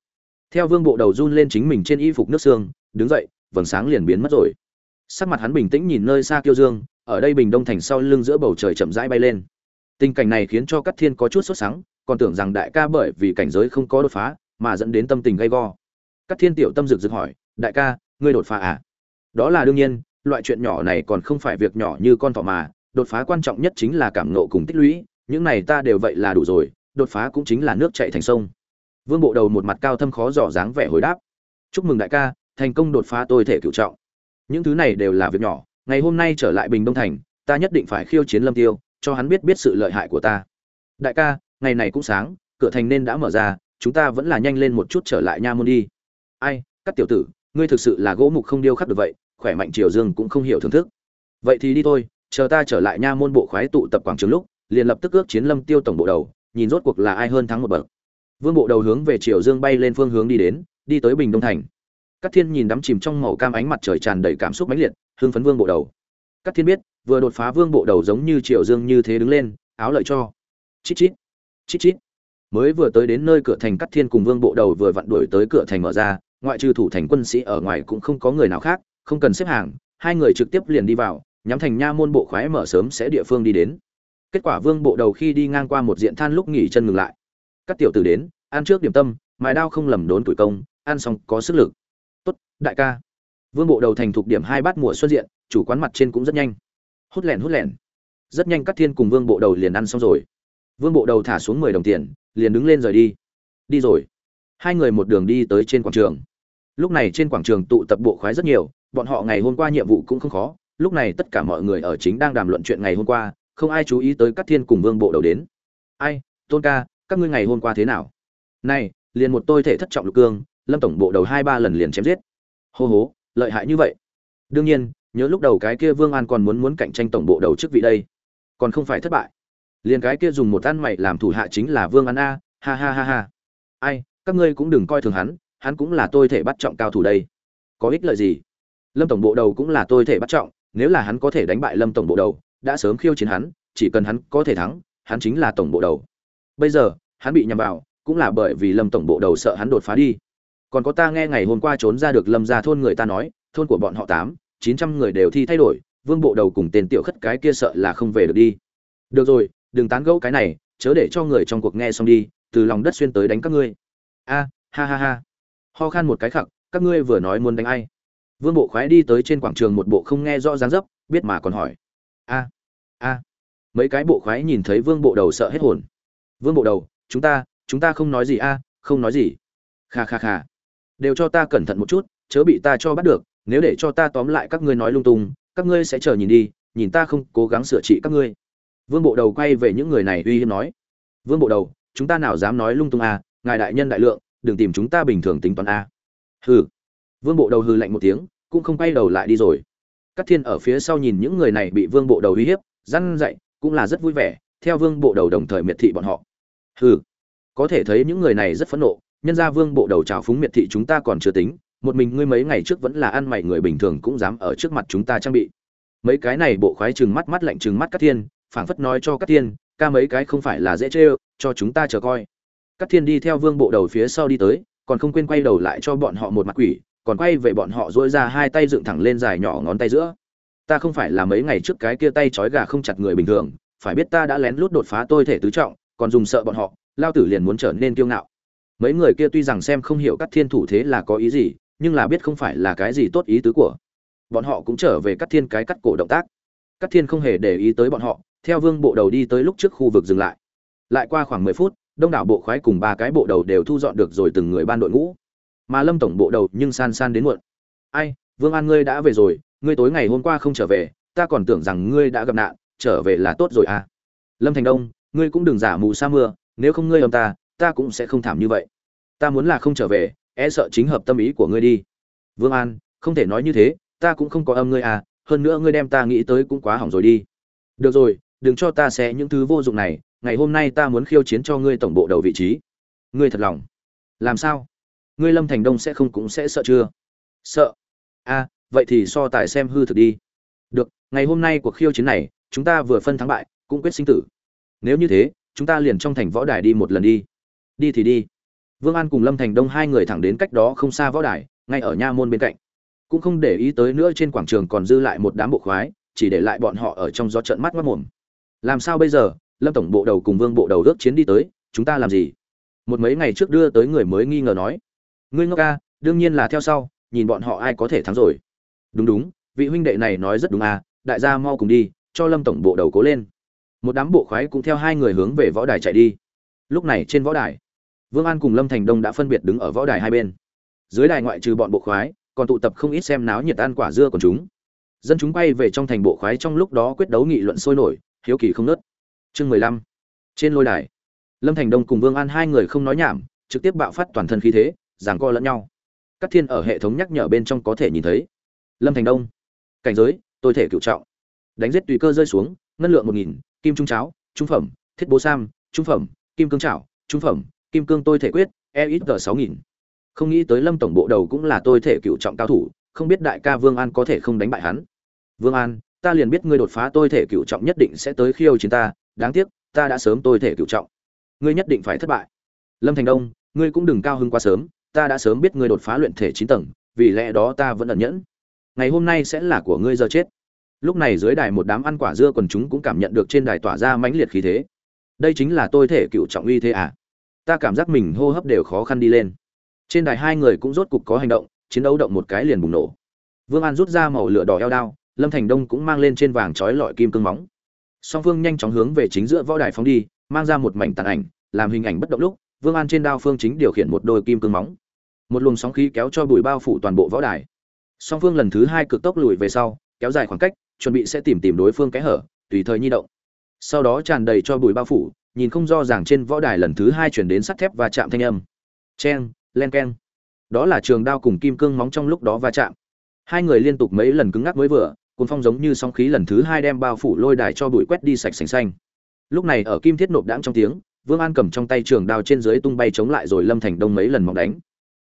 theo vương bộ đầu run lên chính mình trên y phục nước xương, đứng dậy, vầng sáng liền biến mất rồi. Sắc mặt hắn bình tĩnh nhìn nơi xa kiêu dương, ở đây bình đông thành sau lưng giữa bầu trời chậm rãi bay lên. Tình cảnh này khiến cho các thiên có chút sốt sắng, còn tưởng rằng đại ca bởi vì cảnh giới không có đột phá, mà dẫn đến tâm tình gay go. Các thiên tiểu tâm rực rực hỏi, đại ca, ngươi đột phá à? Đó là đương nhiên, loại chuyện nhỏ này còn không phải việc nhỏ như con thỏ mà, đột phá quan trọng nhất chính là cảm nộ cùng tích lũy, những này ta đều vậy là đủ rồi, đột phá cũng chính là nước chạy thành sông vương bộ đầu một mặt cao thâm khó dò dáng vẻ hồi đáp. Chúc mừng đại ca, thành công đột phá tôi thể cựu trọng. Những thứ này đều là việc nhỏ, ngày hôm nay trở lại bình đông thành, ta nhất định phải khiêu chiến lâm tiêu, cho hắn biết biết sự lợi hại của ta. Đại ca, ngày này cũng sáng, cửa thành nên đã mở ra, chúng ta vẫn là nhanh lên một chút trở lại nha môn đi. Ai, các tiểu tử, ngươi thực sự là gỗ mục không điêu khắc được vậy, khỏe mạnh triều dương cũng không hiểu thưởng thức. Vậy thì đi thôi, chờ ta trở lại nha môn bộ khoái tụ tập quảng trường lúc, liền lập tức ước chiến lâm tiêu tổng bộ đầu, nhìn rốt cuộc là ai hơn thắng một bậc vương bộ đầu hướng về triều dương bay lên phương hướng đi đến, đi tới bình đông thành. Các thiên nhìn đắm chìm trong màu cam ánh mặt trời tràn đầy cảm xúc mãnh liệt, hưng phấn vương bộ đầu. Các thiên biết, vừa đột phá vương bộ đầu giống như triều dương như thế đứng lên, áo lợi cho. Chít chít chít chít. Mới vừa tới đến nơi cửa thành cắt thiên cùng vương bộ đầu vừa vặn đuổi tới cửa thành mở ra, ngoại trừ thủ thành quân sĩ ở ngoài cũng không có người nào khác, không cần xếp hàng, hai người trực tiếp liền đi vào, nhắm thành nha môn bộ khoái mở sớm sẽ địa phương đi đến. Kết quả vương bộ đầu khi đi ngang qua một diện than lúc nghỉ chân ngừng lại các tiểu tử đến, ăn trước điểm tâm, mài đao không lầm đốn tuổi công, ăn xong có sức lực. Tốt, đại ca. Vương bộ đầu thành thục điểm hai bát mùa xuất diện, chủ quán mặt trên cũng rất nhanh. Hút lẻn hút lẻn. Rất nhanh các thiên cùng vương bộ đầu liền ăn xong rồi. Vương bộ đầu thả xuống mười đồng tiền, liền đứng lên rời đi. Đi rồi. Hai người một đường đi tới trên quảng trường. Lúc này trên quảng trường tụ tập bộ khoái rất nhiều, bọn họ ngày hôm qua nhiệm vụ cũng không khó. Lúc này tất cả mọi người ở chính đang đàm luận chuyện ngày hôm qua, không ai chú ý tới các thiên cùng vương bộ đầu đến. Ai, tôn ca các ngươi ngày hôm qua thế nào? Này, liền một tôi thể thất trọng lục cương, lâm tổng bộ đầu hai ba lần liền chém giết. Hô hố, lợi hại như vậy. Đương nhiên, nhớ lúc đầu cái kia vương an còn muốn muốn cạnh tranh tổng bộ đầu chức vị đây. Còn không phải thất bại. Liền cái kia dùng một ăn mày làm thủ hạ chính là vương an a, ha ha ha ha. Ai, các ngươi cũng đừng coi thường hắn hắn cũng là tôi thể bắt trọng cao thủ đây. Có ích lợi gì? Lâm tổng bộ đầu cũng là tôi thể bắt trọng, nếu là hắn có thể đánh bại lâm tổng bộ đầu, đã sớm khiêu chiến hắn, chỉ cần hắn có thể thắng, hắn chính là tổng bộ đầu bây giờ, hắn bị nhầm vào, cũng là bởi vì lâm tổng bộ đầu sợ hắn đột phá đi. Còn có ta nghe ngày hôm qua trốn ra được lâm ra thôn người ta nói, thôn của bọn họ tám, chín trăm người đều thi thay đổi, vương bộ đầu cùng tên tiểu khất cái kia sợ là không về được đi. Được rồi, đừng tán gẫu cái này, chớ để cho người trong cuộc nghe xong đi, từ lòng đất xuyên tới đánh các ngươi. A, ha ha ha. Ho khan một cái khặc, các ngươi vừa nói muốn đánh ai? Vương bộ khoái đi tới trên quảng trường một bộ không nghe rõ dáng dấp, biết mà còn hỏi. A a. Mấy cái bộ khoái nhìn thấy vương bộ đầu sợ hết hồn vương bộ đầu, chúng ta chúng ta không nói gì a, không nói gì. Kha kha kha. Đều cho ta cẩn thận một chút, chớ bị ta cho bắt được, nếu để cho ta tóm lại các ngươi nói lung tung, các ngươi sẽ chờ nhìn đi, nhìn ta không cố gắng sửa trị các ngươi. Vương bộ đầu quay về những người này uy hiếp nói. Vương bộ đầu, chúng ta nào dám nói lung tung a, ngài đại nhân đại lượng, đừng tìm chúng ta bình thường tính toán a. Hừ. Vương bộ đầu hừ lạnh một tiếng, cũng không quay đầu lại đi rồi. Các thiên ở phía sau nhìn những người này bị vương bộ đầu uy hiếp, răn dậy cũng là rất vui vẻ, theo vương bộ đầu đồng thời miệt thị bọn họ hừ. Có thể thấy những người này rất phẫn nộ nhân gia vương bộ đầu trào phúng miệt thị chúng ta còn chưa tính một mình ngươi mấy ngày trước vẫn là ăn mày người bình thường cũng dám ở trước mặt chúng ta trang bị. Mấy cái này bộ khoái chừng mắt mắt lạnh chừng mắt cát thiên phảng phất nói cho cát thiên ca mấy cái không phải là dễ chơi, cho chúng ta chờ coi. Cát thiên đi theo vương bộ đầu phía sau đi tới còn không quên quay đầu lại cho bọn họ một mặt quỷ còn quay về bọn họ duỗi ra hai tay dựng thẳng lên dài nhỏ ngón tay giữa. Ta không phải là mấy ngày trước cái kia tay trói gà không chặt người bình thường phải biết ta đã lén lút đột phá tôi thể tứ trọng còn dùng sợ bọn họ, lao tử liền muốn trở nên kiêu ngạo. Mấy người kia tuy rằng xem không hiểu các thiên thủ thế là có ý gì, nhưng là biết không phải là cái gì tốt ý tứ của. Bọn họ cũng trở về các thiên cái cắt cổ động tác. Các thiên không hề để ý tới bọn họ, theo vương bộ đầu đi tới lúc trước khu vực dừng lại. Lại qua khoảng mười phút, đông đảo bộ khoái cùng ba cái bộ đầu đều thu dọn được rồi từng người ban đội ngũ. Mà lâm tổng bộ đầu nhưng san san đến muộn. Ai, vương an ngươi đã về rồi, ngươi tối ngày hôm qua không trở về, ta còn tưởng rằng ngươi đã gặp nạn, trở về là tốt rồi à. Lâm thành đông ngươi cũng đừng giả mù sa mưa nếu không ngươi âm ta ta cũng sẽ không thảm như vậy. Ta muốn là không trở về e sợ chính hợp tâm ý của ngươi đi. Vương an không thể nói như thế ta cũng không có âm ngươi à hơn nữa ngươi đem ta nghĩ tới cũng quá hỏng rồi đi. Được rồi đừng cho ta xé những thứ vô dụng này ngày hôm nay ta muốn khiêu chiến cho ngươi tổng bộ đầu vị trí. Ngươi thật lòng. Làm sao? Ngươi lâm thành đông sẽ không cũng sẽ sợ chưa? Sợ. A à, vậy thì so tài xem hư thực đi. Được ngày hôm nay cuộc khiêu chiến này chúng ta vừa phân thắng bại cũng quyết sinh tử nếu như thế, chúng ta liền trong thành võ đài đi một lần đi. Đi thì đi. Vương an cùng lâm thành đông hai người thẳng đến cách đó không xa võ đài, ngay ở nha môn bên cạnh. Cũng không để ý tới nữa trên quảng trường còn dư lại một đám bộ khoái, chỉ để lại bọn họ ở trong gió trận mắt mất mồm. Làm sao bây giờ? Lâm tổng bộ đầu cùng vương bộ đầu ước chiến đi tới, chúng ta làm gì? Một mấy ngày trước đưa tới người mới nghi ngờ nói. Ngươi ngốc ca, đương nhiên là theo sau, nhìn bọn họ ai có thể thắng rồi. Đúng đúng, vị huynh đệ này nói rất đúng à đại gia mau cùng đi, cho lâm tổng bộ đầu cố lên một đám bộ khoái cũng theo hai người hướng về võ đài chạy đi. Lúc này trên võ đài, vương an cùng lâm thành đông đã phân biệt đứng ở võ đài hai bên. Dưới đài ngoại trừ bọn bộ khoái, còn tụ tập không ít xem náo nhiệt ăn quả dưa của chúng. Dân chúng bay về trong thành bộ khoái trong lúc đó quyết đấu nghị luận sôi nổi, hiếu kỳ không nớt chương mười lăm. Trên lôi đài, lâm thành đông cùng vương an hai người không nói nhảm, trực tiếp bạo phát toàn thân khí thế, giằng co lẫn nhau. Các thiên ở hệ thống nhắc nhở bên trong có thể nhìn thấy. Lâm thành đông, cảnh giới, tôi thể cựu trọng. Đánh giết tùy cơ rơi xuống, ngân lượng một nghìn kim trung cháo trung phẩm thiết bố sam trung phẩm kim cương chảo, trung phẩm kim cương tôi thể quyết e ít g sáu nghìn. Không nghĩ tới lâm tổng bộ đầu cũng là tôi thể cựu trọng cao thủ không biết đại ca vương an có thể không đánh bại hắn. Vương an ta liền biết ngươi đột phá tôi thể cựu trọng nhất định sẽ tới khiêu chiến ta đáng tiếc ta đã sớm tôi thể cựu trọng. Ngươi nhất định phải thất bại. Lâm thành đông ngươi cũng đừng cao hứng quá sớm ta đã sớm biết ngươi đột phá luyện thể chín tầng vì lẽ đó ta vẫn ẩn nhẫn. Ngày hôm nay sẽ là của ngươi giờ chết lúc này dưới đài một đám ăn quả dưa còn chúng cũng cảm nhận được trên đài tỏa ra mãnh liệt khí thế. Đây chính là tôi thể cựu trọng uy thế à? Ta cảm giác mình hô hấp đều khó khăn đi lên. Trên đài hai người cũng rốt cục có hành động, chiến đấu động một cái liền bùng nổ. Vương an rút ra màu lửa đỏ eo đao, lâm thành đông cũng mang lên trên vàng trói lọi kim cương móng. Song phương nhanh chóng hướng về chính giữa võ đài phóng đi, mang ra một mảnh tàn ảnh, làm hình ảnh bất động lúc, vương an trên đao phương chính điều khiển một đôi kim cương móng. Một luồng sóng khí kéo cho bụi bao phủ toàn bộ võ đài. Song phương lần thứ hai cực tốc lùi về sau, kéo dài khoảng cách chuẩn bị sẽ tìm tìm đối phương cái hở, tùy thời nhi động. Sau đó tràn đầy cho bụi bao phủ, nhìn không do ràng trên võ đài lần thứ hai chuyển đến sắt thép và chạm thanh âm. Cheng, len keng. Đó là trường đao cùng kim cương móng trong lúc đó va chạm. Hai người liên tục mấy lần cứng ngắc mới vừa cuốn phong giống như sóng khí lần thứ hai đem bao phủ lôi đài cho bụi quét đi sạch sành xanh. Lúc này ở kim thiết nộp đãng trong tiếng, vương an cầm trong tay trường đao trên dưới tung bay chống lại rồi lâm thành đông mấy lần mọc đánh.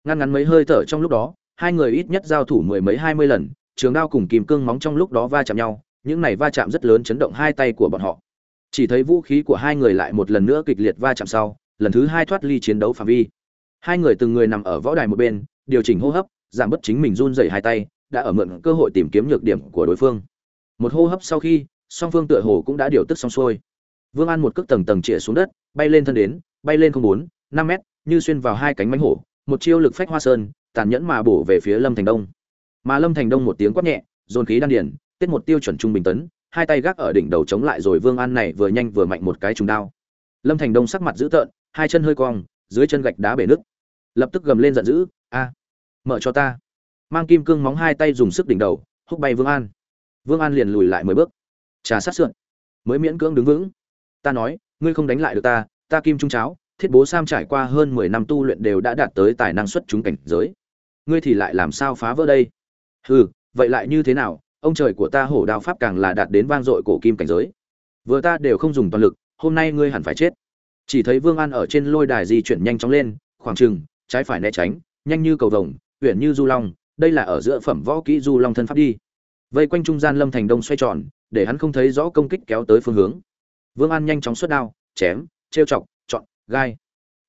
Ngăn ngắn mấy hơi thở trong lúc đó, hai người ít nhất giao thủ mười mấy hai mươi lần trường đao cùng kim cương móng trong lúc đó va chạm nhau, những này va chạm rất lớn chấn động hai tay của bọn họ. Chỉ thấy vũ khí của hai người lại một lần nữa kịch liệt va chạm sau, lần thứ hai thoát ly chiến đấu phạm vi. Hai người từng người nằm ở võ đài một bên, điều chỉnh hô hấp, giảm bớt chính mình run dày hai tay, đã ở mượn cơ hội tìm kiếm nhược điểm của đối phương. Một hô hấp sau khi, song phương tựa hồ cũng đã điều tức xong xuôi. Vương an một cước tầng tầng chĩa xuống đất, bay lên thân đến, bay lên không bốn, năm mét, như xuyên vào hai cánh mánh hổ, một chiêu lực phách hoa sơn, tàn nhẫn mà bổ về phía lâm thành đông mà lâm thành đông một tiếng quát nhẹ, dồn khí đan điền, tiết một tiêu chuẩn trung bình tấn, hai tay gác ở đỉnh đầu chống lại rồi vương an này vừa nhanh vừa mạnh một cái trùng đao. Lâm thành đông sắc mặt dữ tợn, hai chân hơi cong, dưới chân gạch đá bể nứt. Lập tức gầm lên giận dữ, a, mở cho ta. Mang kim cương móng hai tay dùng sức đỉnh đầu, húc bay vương an. Vương an liền lùi lại mười bước. Trà sát sượn mới miễn cưỡng đứng vững. Ta nói, ngươi không đánh lại được ta ta kim trung cháo, thiết bố sam trải qua hơn mười năm tu luyện đều đã đạt tới tài năng xuất chúng cảnh giới. Ngươi thì lại làm sao phá vỡ đây? Hừ vậy lại như thế nào? Ông trời của ta hổ đao pháp càng là đạt đến vang dội cổ kim cảnh giới. Vừa ta đều không dùng toàn lực, hôm nay ngươi hẳn phải chết. Chỉ thấy vương an ở trên lôi đài di chuyển nhanh chóng lên, khoảng chừng, trái phải né tránh, nhanh như cầu vồng, uyển như du long, đây là ở giữa phẩm võ kỹ du long thân pháp đi. Vây quanh trung gian lâm thành đông xoay tròn, để hắn không thấy rõ công kích kéo tới phương hướng. Vương an nhanh chóng xuất đao, chém, trêu chọc, chọn, gai.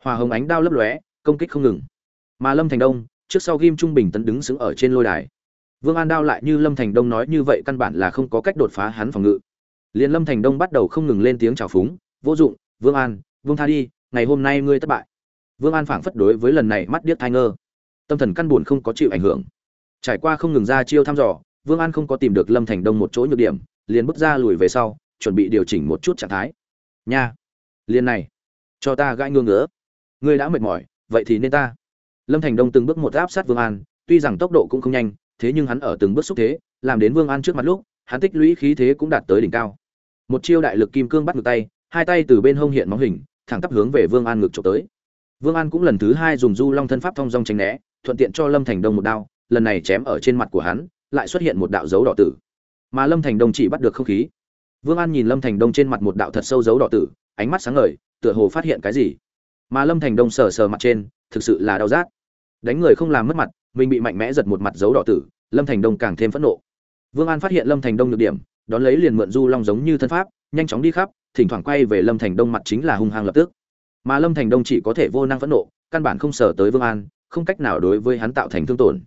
Hòa hồng ánh đao lấp lóe, công kích không ngừng. Mà lâm thành đông, trước sau ghim trung bình tấn đứng sững ở trên lôi đài vương an đao lại như lâm thành đông nói như vậy căn bản là không có cách đột phá hắn phòng ngự. Liên lâm thành đông bắt đầu không ngừng lên tiếng chào phúng, vô dụng, vương an, vương tha đi, ngày hôm nay ngươi thất bại. Vương an phảng phất đối với lần này mắt điếc tai ngơ. Tâm thần căn buồn không có chịu ảnh hưởng. Trải qua không ngừng ra chiêu thăm dò, vương an không có tìm được lâm thành đông một chỗ nhược điểm, liền bước ra lùi về sau, chuẩn bị điều chỉnh một chút trạng thái. Nha, liền này, cho ta gãi ngương ngứa. Ngươi đã mệt mỏi, vậy thì nên ta. Lâm thành đông từng bước một áp sát vương an, tuy rằng tốc độ cũng không nhanh thế nhưng hắn ở từng bước xúc thế, làm đến vương an trước mặt lúc, hắn tích lũy khí thế cũng đạt tới đỉnh cao. Một chiêu đại lực kim cương bắt ngược tay, hai tay từ bên hông hiện móng hình, thẳng tắp hướng về vương an ngực chụp tới. Vương an cũng lần thứ hai dùng du long thân pháp thông dong tránh né, thuận tiện cho lâm thành đông một đao, lần này chém ở trên mặt của hắn, lại xuất hiện một đạo dấu đỏ tử. Mà lâm thành đông chỉ bắt được không khí. Vương an nhìn lâm thành đông trên mặt một đạo thật sâu dấu đỏ tử, ánh mắt sáng ngời, tựa hồ phát hiện cái gì. Mà lâm thành đông sờ sờ mặt trên, thực sự là đau rát. Đánh người không làm mất mặt mình bị mạnh mẽ giật một mặt dấu đỏ tử, lâm thành đông càng thêm phẫn nộ. Vương an phát hiện lâm thành đông được điểm, đón lấy liền mượn du long giống như thân pháp, nhanh chóng đi khắp, thỉnh thoảng quay về lâm thành đông mặt chính là hung hăng lập tức. Mà lâm thành đông chỉ có thể vô năng phẫn nộ, căn bản không sở tới vương an, không cách nào đối với hắn tạo thành thương tổn.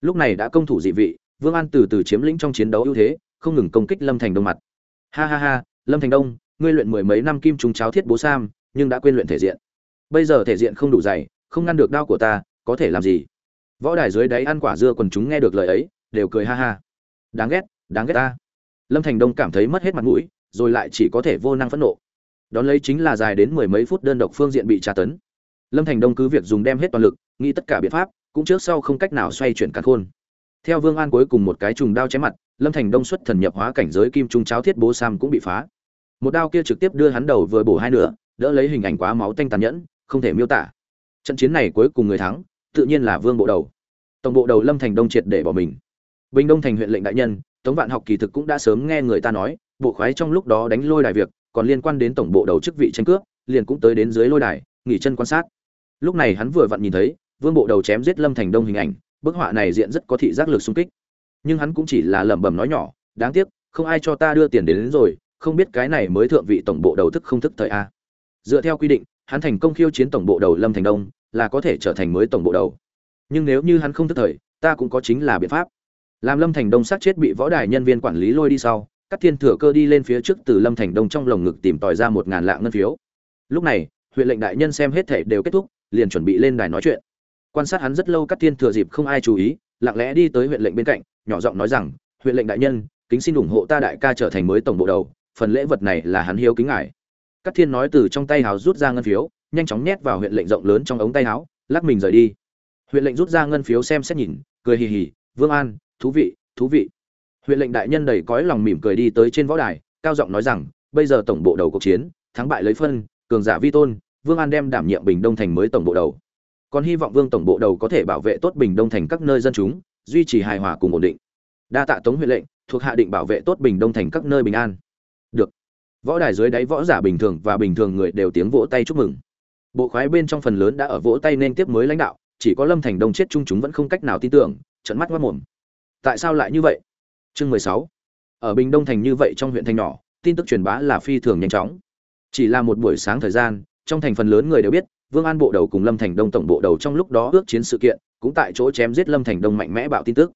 Lúc này đã công thủ dị vị, vương an từ từ chiếm lĩnh trong chiến đấu ưu thế, không ngừng công kích lâm thành đông mặt. Ha ha ha, lâm thành đông, ngươi luyện mười mấy năm kim trùng cháo thiết bố sam, nhưng đã quên luyện thể diện. Bây giờ thể diện không đủ dày, không ngăn được đao của ta, có thể làm gì? Võ đài dưới đáy ăn quả dưa quần chúng nghe được lời ấy, đều cười ha ha. Đáng ghét đáng ghét ta. Lâm thành đông cảm thấy mất hết mặt mũi, rồi lại chỉ có thể vô năng phẫn nộ. Đón lấy chính là dài đến mười mấy phút đơn độc phương diện bị tra tấn. Lâm thành đông cứ việc dùng đem hết toàn lực, nghĩ tất cả biện pháp, cũng trước sau không cách nào xoay chuyển càn khôn. Theo vương an cuối cùng một cái trùng đao chém mặt, lâm thành đông xuất thần nhập hóa cảnh giới kim trung cháo thiết bố sam cũng bị phá. Một đao kia trực tiếp đưa hắn đầu vừa bổ hai nửa, đỡ lấy hình ảnh quá máu tanh tàn nhẫn, không thể miêu tả. Trận chiến này cuối cùng người thắng tự nhiên là vương bộ đầu. Tổng bộ đầu lâm thành đông triệt để bỏ mình. Bình đông thành huyện lệnh đại nhân tống vạn học kỳ thực cũng đã sớm nghe người ta nói bộ khoái trong lúc đó đánh lôi đài việc còn liên quan đến tổng bộ đầu chức vị tranh cướp liền cũng tới đến dưới lôi đài nghỉ chân quan sát. Lúc này hắn vừa vặn nhìn thấy vương bộ đầu chém giết lâm thành đông hình ảnh bức họa này diện rất có thị giác lực xung kích. Nhưng hắn cũng chỉ là lẩm bẩm nói nhỏ đáng tiếc không ai cho ta đưa tiền đến, đến rồi không biết cái này mới thượng vị tổng bộ đầu thức không thức thời a. Dựa theo quy định hắn thành công khiêu chiến tổng bộ đầu lâm thành đông là có thể trở thành mới tổng bộ đầu. Nhưng nếu như hắn không thức thời, ta cũng có chính là biện pháp. Làm lâm thành đông sát chết bị võ đài nhân viên quản lý lôi đi sau, các thiên thừa cơ đi lên phía trước từ lâm thành đông trong lồng ngực tìm tòi ra một ngàn lạng ngân phiếu. Lúc này, huyện lệnh đại nhân xem hết thể đều kết thúc, liền chuẩn bị lên đài nói chuyện. Quan sát hắn rất lâu các thiên thừa dịp không ai chú ý, lặng lẽ đi tới huyện lệnh bên cạnh, nhỏ giọng nói rằng, huyện lệnh đại nhân, kính xin ủng hộ ta đại ca trở thành mới tổng bộ đầu, phần lễ vật này là hắn hiếu kính ngài. Các thiên nói từ trong tay hào rút ra ngân phiếu nhanh chóng nhét vào huyện lệnh rộng lớn trong ống tay áo, lắc mình rời đi. Huyện lệnh rút ra ngân phiếu xem xét nhìn, cười hì hì, vương an, thú vị thú vị. Huyện lệnh đại nhân đầy cõi lòng mỉm cười đi tới trên võ đài, cao giọng nói rằng, bây giờ tổng bộ đầu cuộc chiến, thắng bại lấy phân, cường giả vi tôn, vương an đem đảm nhiệm bình đông thành mới tổng bộ đầu. Còn hy vọng vương tổng bộ đầu có thể bảo vệ tốt bình đông thành các nơi dân chúng, duy trì hài hòa cùng ổn định. Đa tạ tống huyện lệnh, thuộc hạ định bảo vệ tốt bình đông thành các nơi bình an. Được. Võ đài dưới đáy võ giả bình thường và bình thường người đều tiếng vỗ tay chúc mừng bộ khoái bên trong phần lớn đã ở vỗ tay nên tiếp mới lãnh đạo, chỉ có lâm thành đông chết chung chúng vẫn không cách nào tin tưởng trận mắt mất mồm. Tại sao lại như vậy? Chương mười sáu. Ở bình đông thành như vậy trong huyện thành nhỏ, tin tức truyền bá là phi thường nhanh chóng. Chỉ là một buổi sáng thời gian, trong thành phần lớn người đều biết, vương an bộ đầu cùng lâm thành đông tổng bộ đầu trong lúc đó ước chiến sự kiện, cũng tại chỗ chém giết lâm thành đông mạnh mẽ bạo tin tức.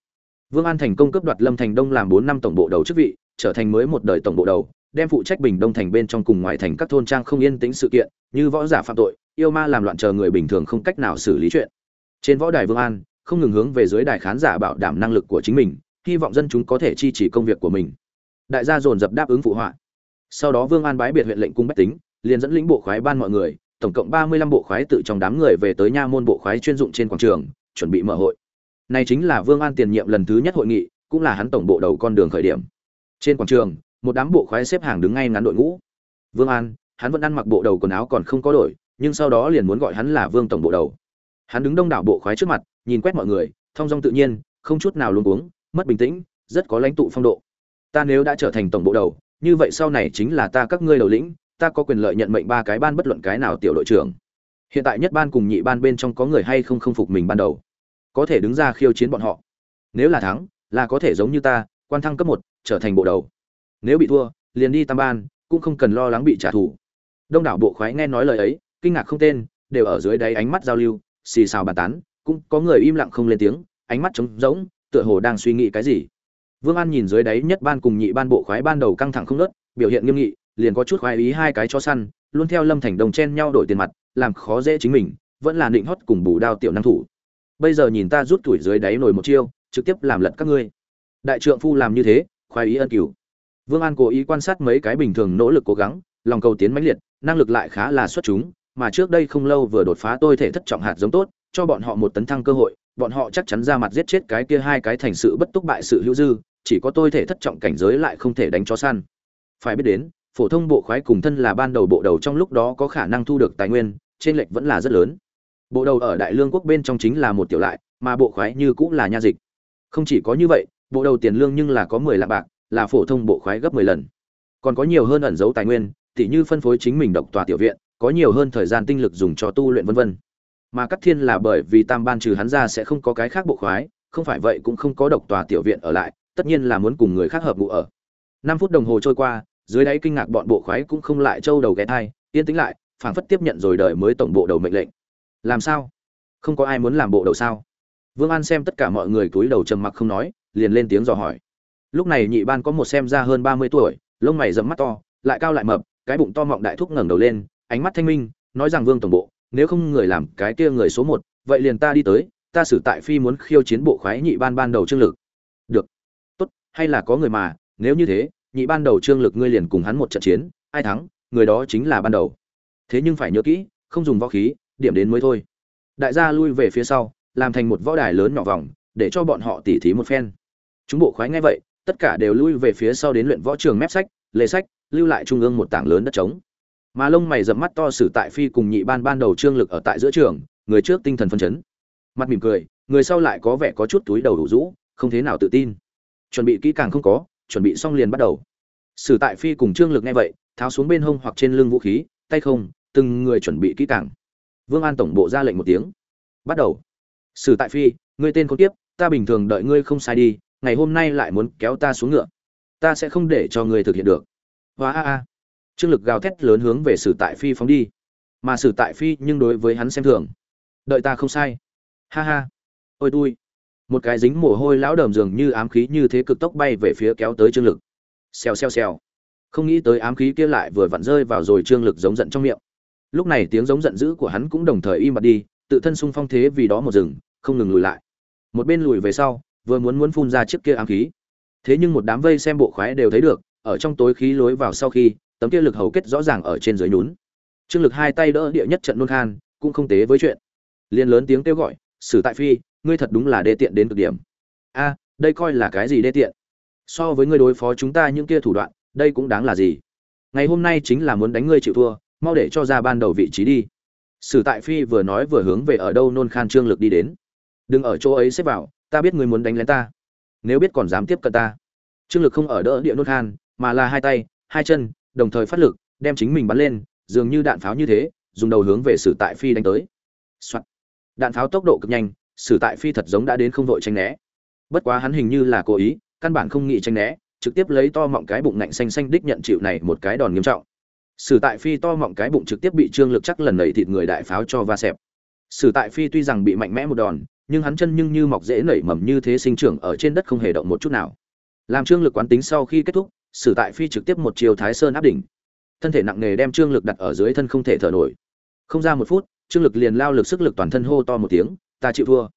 Vương an thành công cấp đoạt lâm thành đông làm bốn năm tổng bộ đầu chức vị, trở thành mới một đời tổng bộ đầu đem phụ trách bình đông thành bên trong cùng ngoài thành các thôn trang không yên tĩnh sự kiện, như võ giả phạm tội, yêu ma làm loạn chờ người bình thường không cách nào xử lý chuyện. Trên võ đài vương an, không ngừng hướng về dưới đài khán giả bảo đảm năng lực của chính mình, hy vọng dân chúng có thể chi trì công việc của mình. Đại gia dồn dập đáp ứng phụ họa. Sau đó vương an bái biệt huyện lệnh cung bách tính, liền dẫn lĩnh bộ khoái ban mọi người, tổng cộng ba mươi lăm bộ khoái tự trong đám người về tới nha môn bộ khoái chuyên dụng trên quảng trường, chuẩn bị mở hội. Này chính là vương an tiền nhiệm lần thứ nhất hội nghị, cũng là hắn tổng bộ đầu con đường khởi điểm. Trên quảng trường một đám bộ khoái xếp hàng đứng ngay ngắn đội ngũ. Vương an, hắn vẫn ăn mặc bộ đầu quần áo còn không có đổi, nhưng sau đó liền muốn gọi hắn là vương tổng bộ đầu. Hắn đứng đông đảo bộ khoái trước mặt, nhìn quét mọi người, thong dong tự nhiên, không chút nào luống cuống, mất bình tĩnh, rất có lãnh tụ phong độ. Ta nếu đã trở thành tổng bộ đầu, như vậy sau này chính là ta các ngươi đầu lĩnh, ta có quyền lợi nhận mệnh ba cái ban bất luận cái nào tiểu đội trưởng. Hiện tại nhất ban cùng nhị ban bên trong có người hay không không phục mình ban đầu. Có thể đứng ra khiêu chiến bọn họ. Nếu là thắng, là có thể giống như ta, quan thăng cấp một, trở thành bộ đầu nếu bị thua, liền đi tam ban, cũng không cần lo lắng bị trả thù. Đông đảo bộ khoái nghe nói lời ấy, kinh ngạc không tên, đều ở dưới đáy ánh mắt giao lưu, xì xào bàn tán, cũng có người im lặng không lên tiếng, ánh mắt trống rỗng, tựa hồ đang suy nghĩ cái gì. Vương an nhìn dưới đáy nhất ban cùng nhị ban bộ khoái ban đầu căng thẳng không nớt biểu hiện nghiêm nghị, liền có chút khoái ý hai cái cho săn, luôn theo lâm thành đồng chen nhau đổi tiền mặt, làm khó dễ chính mình, vẫn là định hót cùng bù đao tiểu năng thủ. Bây giờ nhìn ta rút tuổi dưới đáy nổi một chiêu, trực tiếp làm lật các ngươi. Đại trượng phu làm như thế, khoái ý ân cửu vương an cố ý quan sát mấy cái bình thường nỗ lực cố gắng, lòng cầu tiến mãnh liệt, năng lực lại khá là xuất chúng, mà trước đây không lâu vừa đột phá tôi thể thất trọng hạt giống tốt, cho bọn họ một tấn thăng cơ hội, bọn họ chắc chắn ra mặt giết chết cái kia hai cái thành sự bất túc bại sự hữu dư, chỉ có tôi thể thất trọng cảnh giới lại không thể đánh chó săn. Phải biết đến, phổ thông bộ khoái cùng thân là ban đầu bộ đầu trong lúc đó có khả năng thu được tài nguyên, trên lệch vẫn là rất lớn. Bộ đầu ở đại lương quốc bên trong chính là một tiểu lại, mà bộ khoái như cũng là nha dịch. Không chỉ có như vậy, bộ đầu tiền lương nhưng là có mười lạng bạc là phổ thông bộ khoái gấp mười lần. Còn có nhiều hơn ẩn dấu tài nguyên, tỉ như phân phối chính mình độc tòa tiểu viện, có nhiều hơn thời gian tinh lực dùng cho tu luyện vân vân. Mà cắt thiên là bởi vì tam ban trừ hắn ra sẽ không có cái khác bộ khoái, không phải vậy cũng không có độc tòa tiểu viện ở lại, tất nhiên là muốn cùng người khác hợp ngụ ở. Năm phút đồng hồ trôi qua, dưới đáy kinh ngạc bọn bộ khoái cũng không lại trâu đầu ghé thai, yên tĩnh lại, phảng phất tiếp nhận rồi đời mới tổng bộ đầu mệnh lệnh. Làm sao? Không có ai muốn làm bộ đầu sao? Vương an xem tất cả mọi người cúi đầu trầm mặc không nói, liền lên tiếng dò hỏi lúc này nhị ban có một xem ra hơn ba mươi tuổi, lông mày rậm mắt to, lại cao lại mập, cái bụng to mọng đại thúc ngẩng đầu lên, ánh mắt thanh minh, nói rằng vương tổng bộ, nếu không người làm cái kia người số một, vậy liền ta đi tới, ta xử tại phi muốn khiêu chiến bộ khoái nhị ban ban đầu trương lực. Được. Tốt, hay là có người mà, nếu như thế, nhị ban đầu trương lực ngươi liền cùng hắn một trận chiến, ai thắng, người đó chính là ban đầu. Thế nhưng phải nhớ kỹ, không dùng võ khí, điểm đến mới thôi. Đại gia lui về phía sau, làm thành một võ đài lớn nhỏ vòng, để cho bọn họ tỉ thí một phen. Chúng bộ khoái ngay vậy tất cả đều lui về phía sau đến luyện võ trường mép sách, lề sách, lưu lại trung ương một tảng lớn đất trống. Mà lông mày dậm mắt to sử tại phi cùng nhị ban ban đầu trương lực ở tại giữa trường, người trước tinh thần phân chấn. Mặt mỉm cười, người sau lại có vẻ có chút túi đầu đủ rũ, không thế nào tự tin. Chuẩn bị kỹ càng không có, chuẩn bị xong liền bắt đầu. Sử tại phi cùng trương lực nghe vậy, tháo xuống bên hông hoặc trên lưng vũ khí, tay không, từng người chuẩn bị kỹ càng. Vương an tổng bộ ra lệnh một tiếng. Bắt đầu. Sử tại phi, ngươi tên con tiếp, ta bình thường đợi ngươi không sai đi ngày hôm nay lại muốn kéo ta xuống ngựa. Ta sẽ không để cho người thực hiện được. Hoa a a. Trương lực gào thét lớn hướng về sử tại phi phóng đi. Mà sử tại phi nhưng đối với hắn xem thường. Đợi ta không sai. Ha ha. Ôi tui. Một cái dính mồ hôi lão đờm dường như ám khí như thế cực tốc bay về phía kéo tới trương lực. Xèo xèo xèo. Không nghĩ tới ám khí kia lại vừa vặn rơi vào rồi trương lực giống giận trong miệng. Lúc này tiếng giống giận dữ của hắn cũng đồng thời im bặt đi, tự thân sung phong thế vì đó một rừng không ngừng lùi lại. Một bên lùi về sau vừa muốn muốn phun ra chiếc kia ám khí. Thế nhưng một đám vây xem bộ khoái đều thấy được, ở trong tối khí lối vào sau khi, tấm kia lực hầu kết rõ ràng ở trên dưới nhún. Trương lực hai tay đỡ địa nhất trận nôn khan, cũng không tế với chuyện. Liền lớn tiếng kêu gọi, sử tại phi, ngươi thật đúng là đê tiện đến cực điểm. A, đây coi là cái gì đê tiện? So với ngươi đối phó chúng ta những kia thủ đoạn, đây cũng đáng là gì? Ngày hôm nay chính là muốn đánh ngươi chịu thua, mau để cho ra ban đầu vị trí đi. Sử tại phi vừa nói vừa hướng về ở đâu nôn khan trương lực đi đến. Đừng ở chỗ ấy xếp vào ta biết ngươi muốn đánh lén ta. Nếu biết còn dám tiếp cận ta. Trương lực không ở đỡ địa nốt khan, mà là hai tay, hai chân, đồng thời phát lực, đem chính mình bắn lên, dường như đạn pháo như thế, dùng đầu hướng về sử tại phi đánh tới、Soạn. đạn pháo tốc độ cực nhanh, sử tại phi thật giống đã đến không vội tranh né. Bất quá hắn hình như là cố ý, căn bản không nghĩ tranh né, trực tiếp lấy to mọng cái bụng nạnh xanh xanh đích nhận chịu này một cái đòn nghiêm trọng. Sử tại phi to mọng cái bụng trực tiếp bị trương lực chắc lần nảy thịt người đại pháo cho va xẹp. Sử tại phi tuy rằng bị mạnh mẽ một đòn nhưng hắn chân nhưng như mọc dễ nảy mầm như thế sinh trưởng ở trên đất không hề động một chút nào. Làm trương lực quán tính sau khi kết thúc, sử tại phi trực tiếp một chiều thái sơn áp đỉnh. Thân thể nặng nề đem trương lực đặt ở dưới thân không thể thở nổi. Không ra một phút, trương lực liền lao lực sức lực toàn thân hô to một tiếng, ta chịu thua.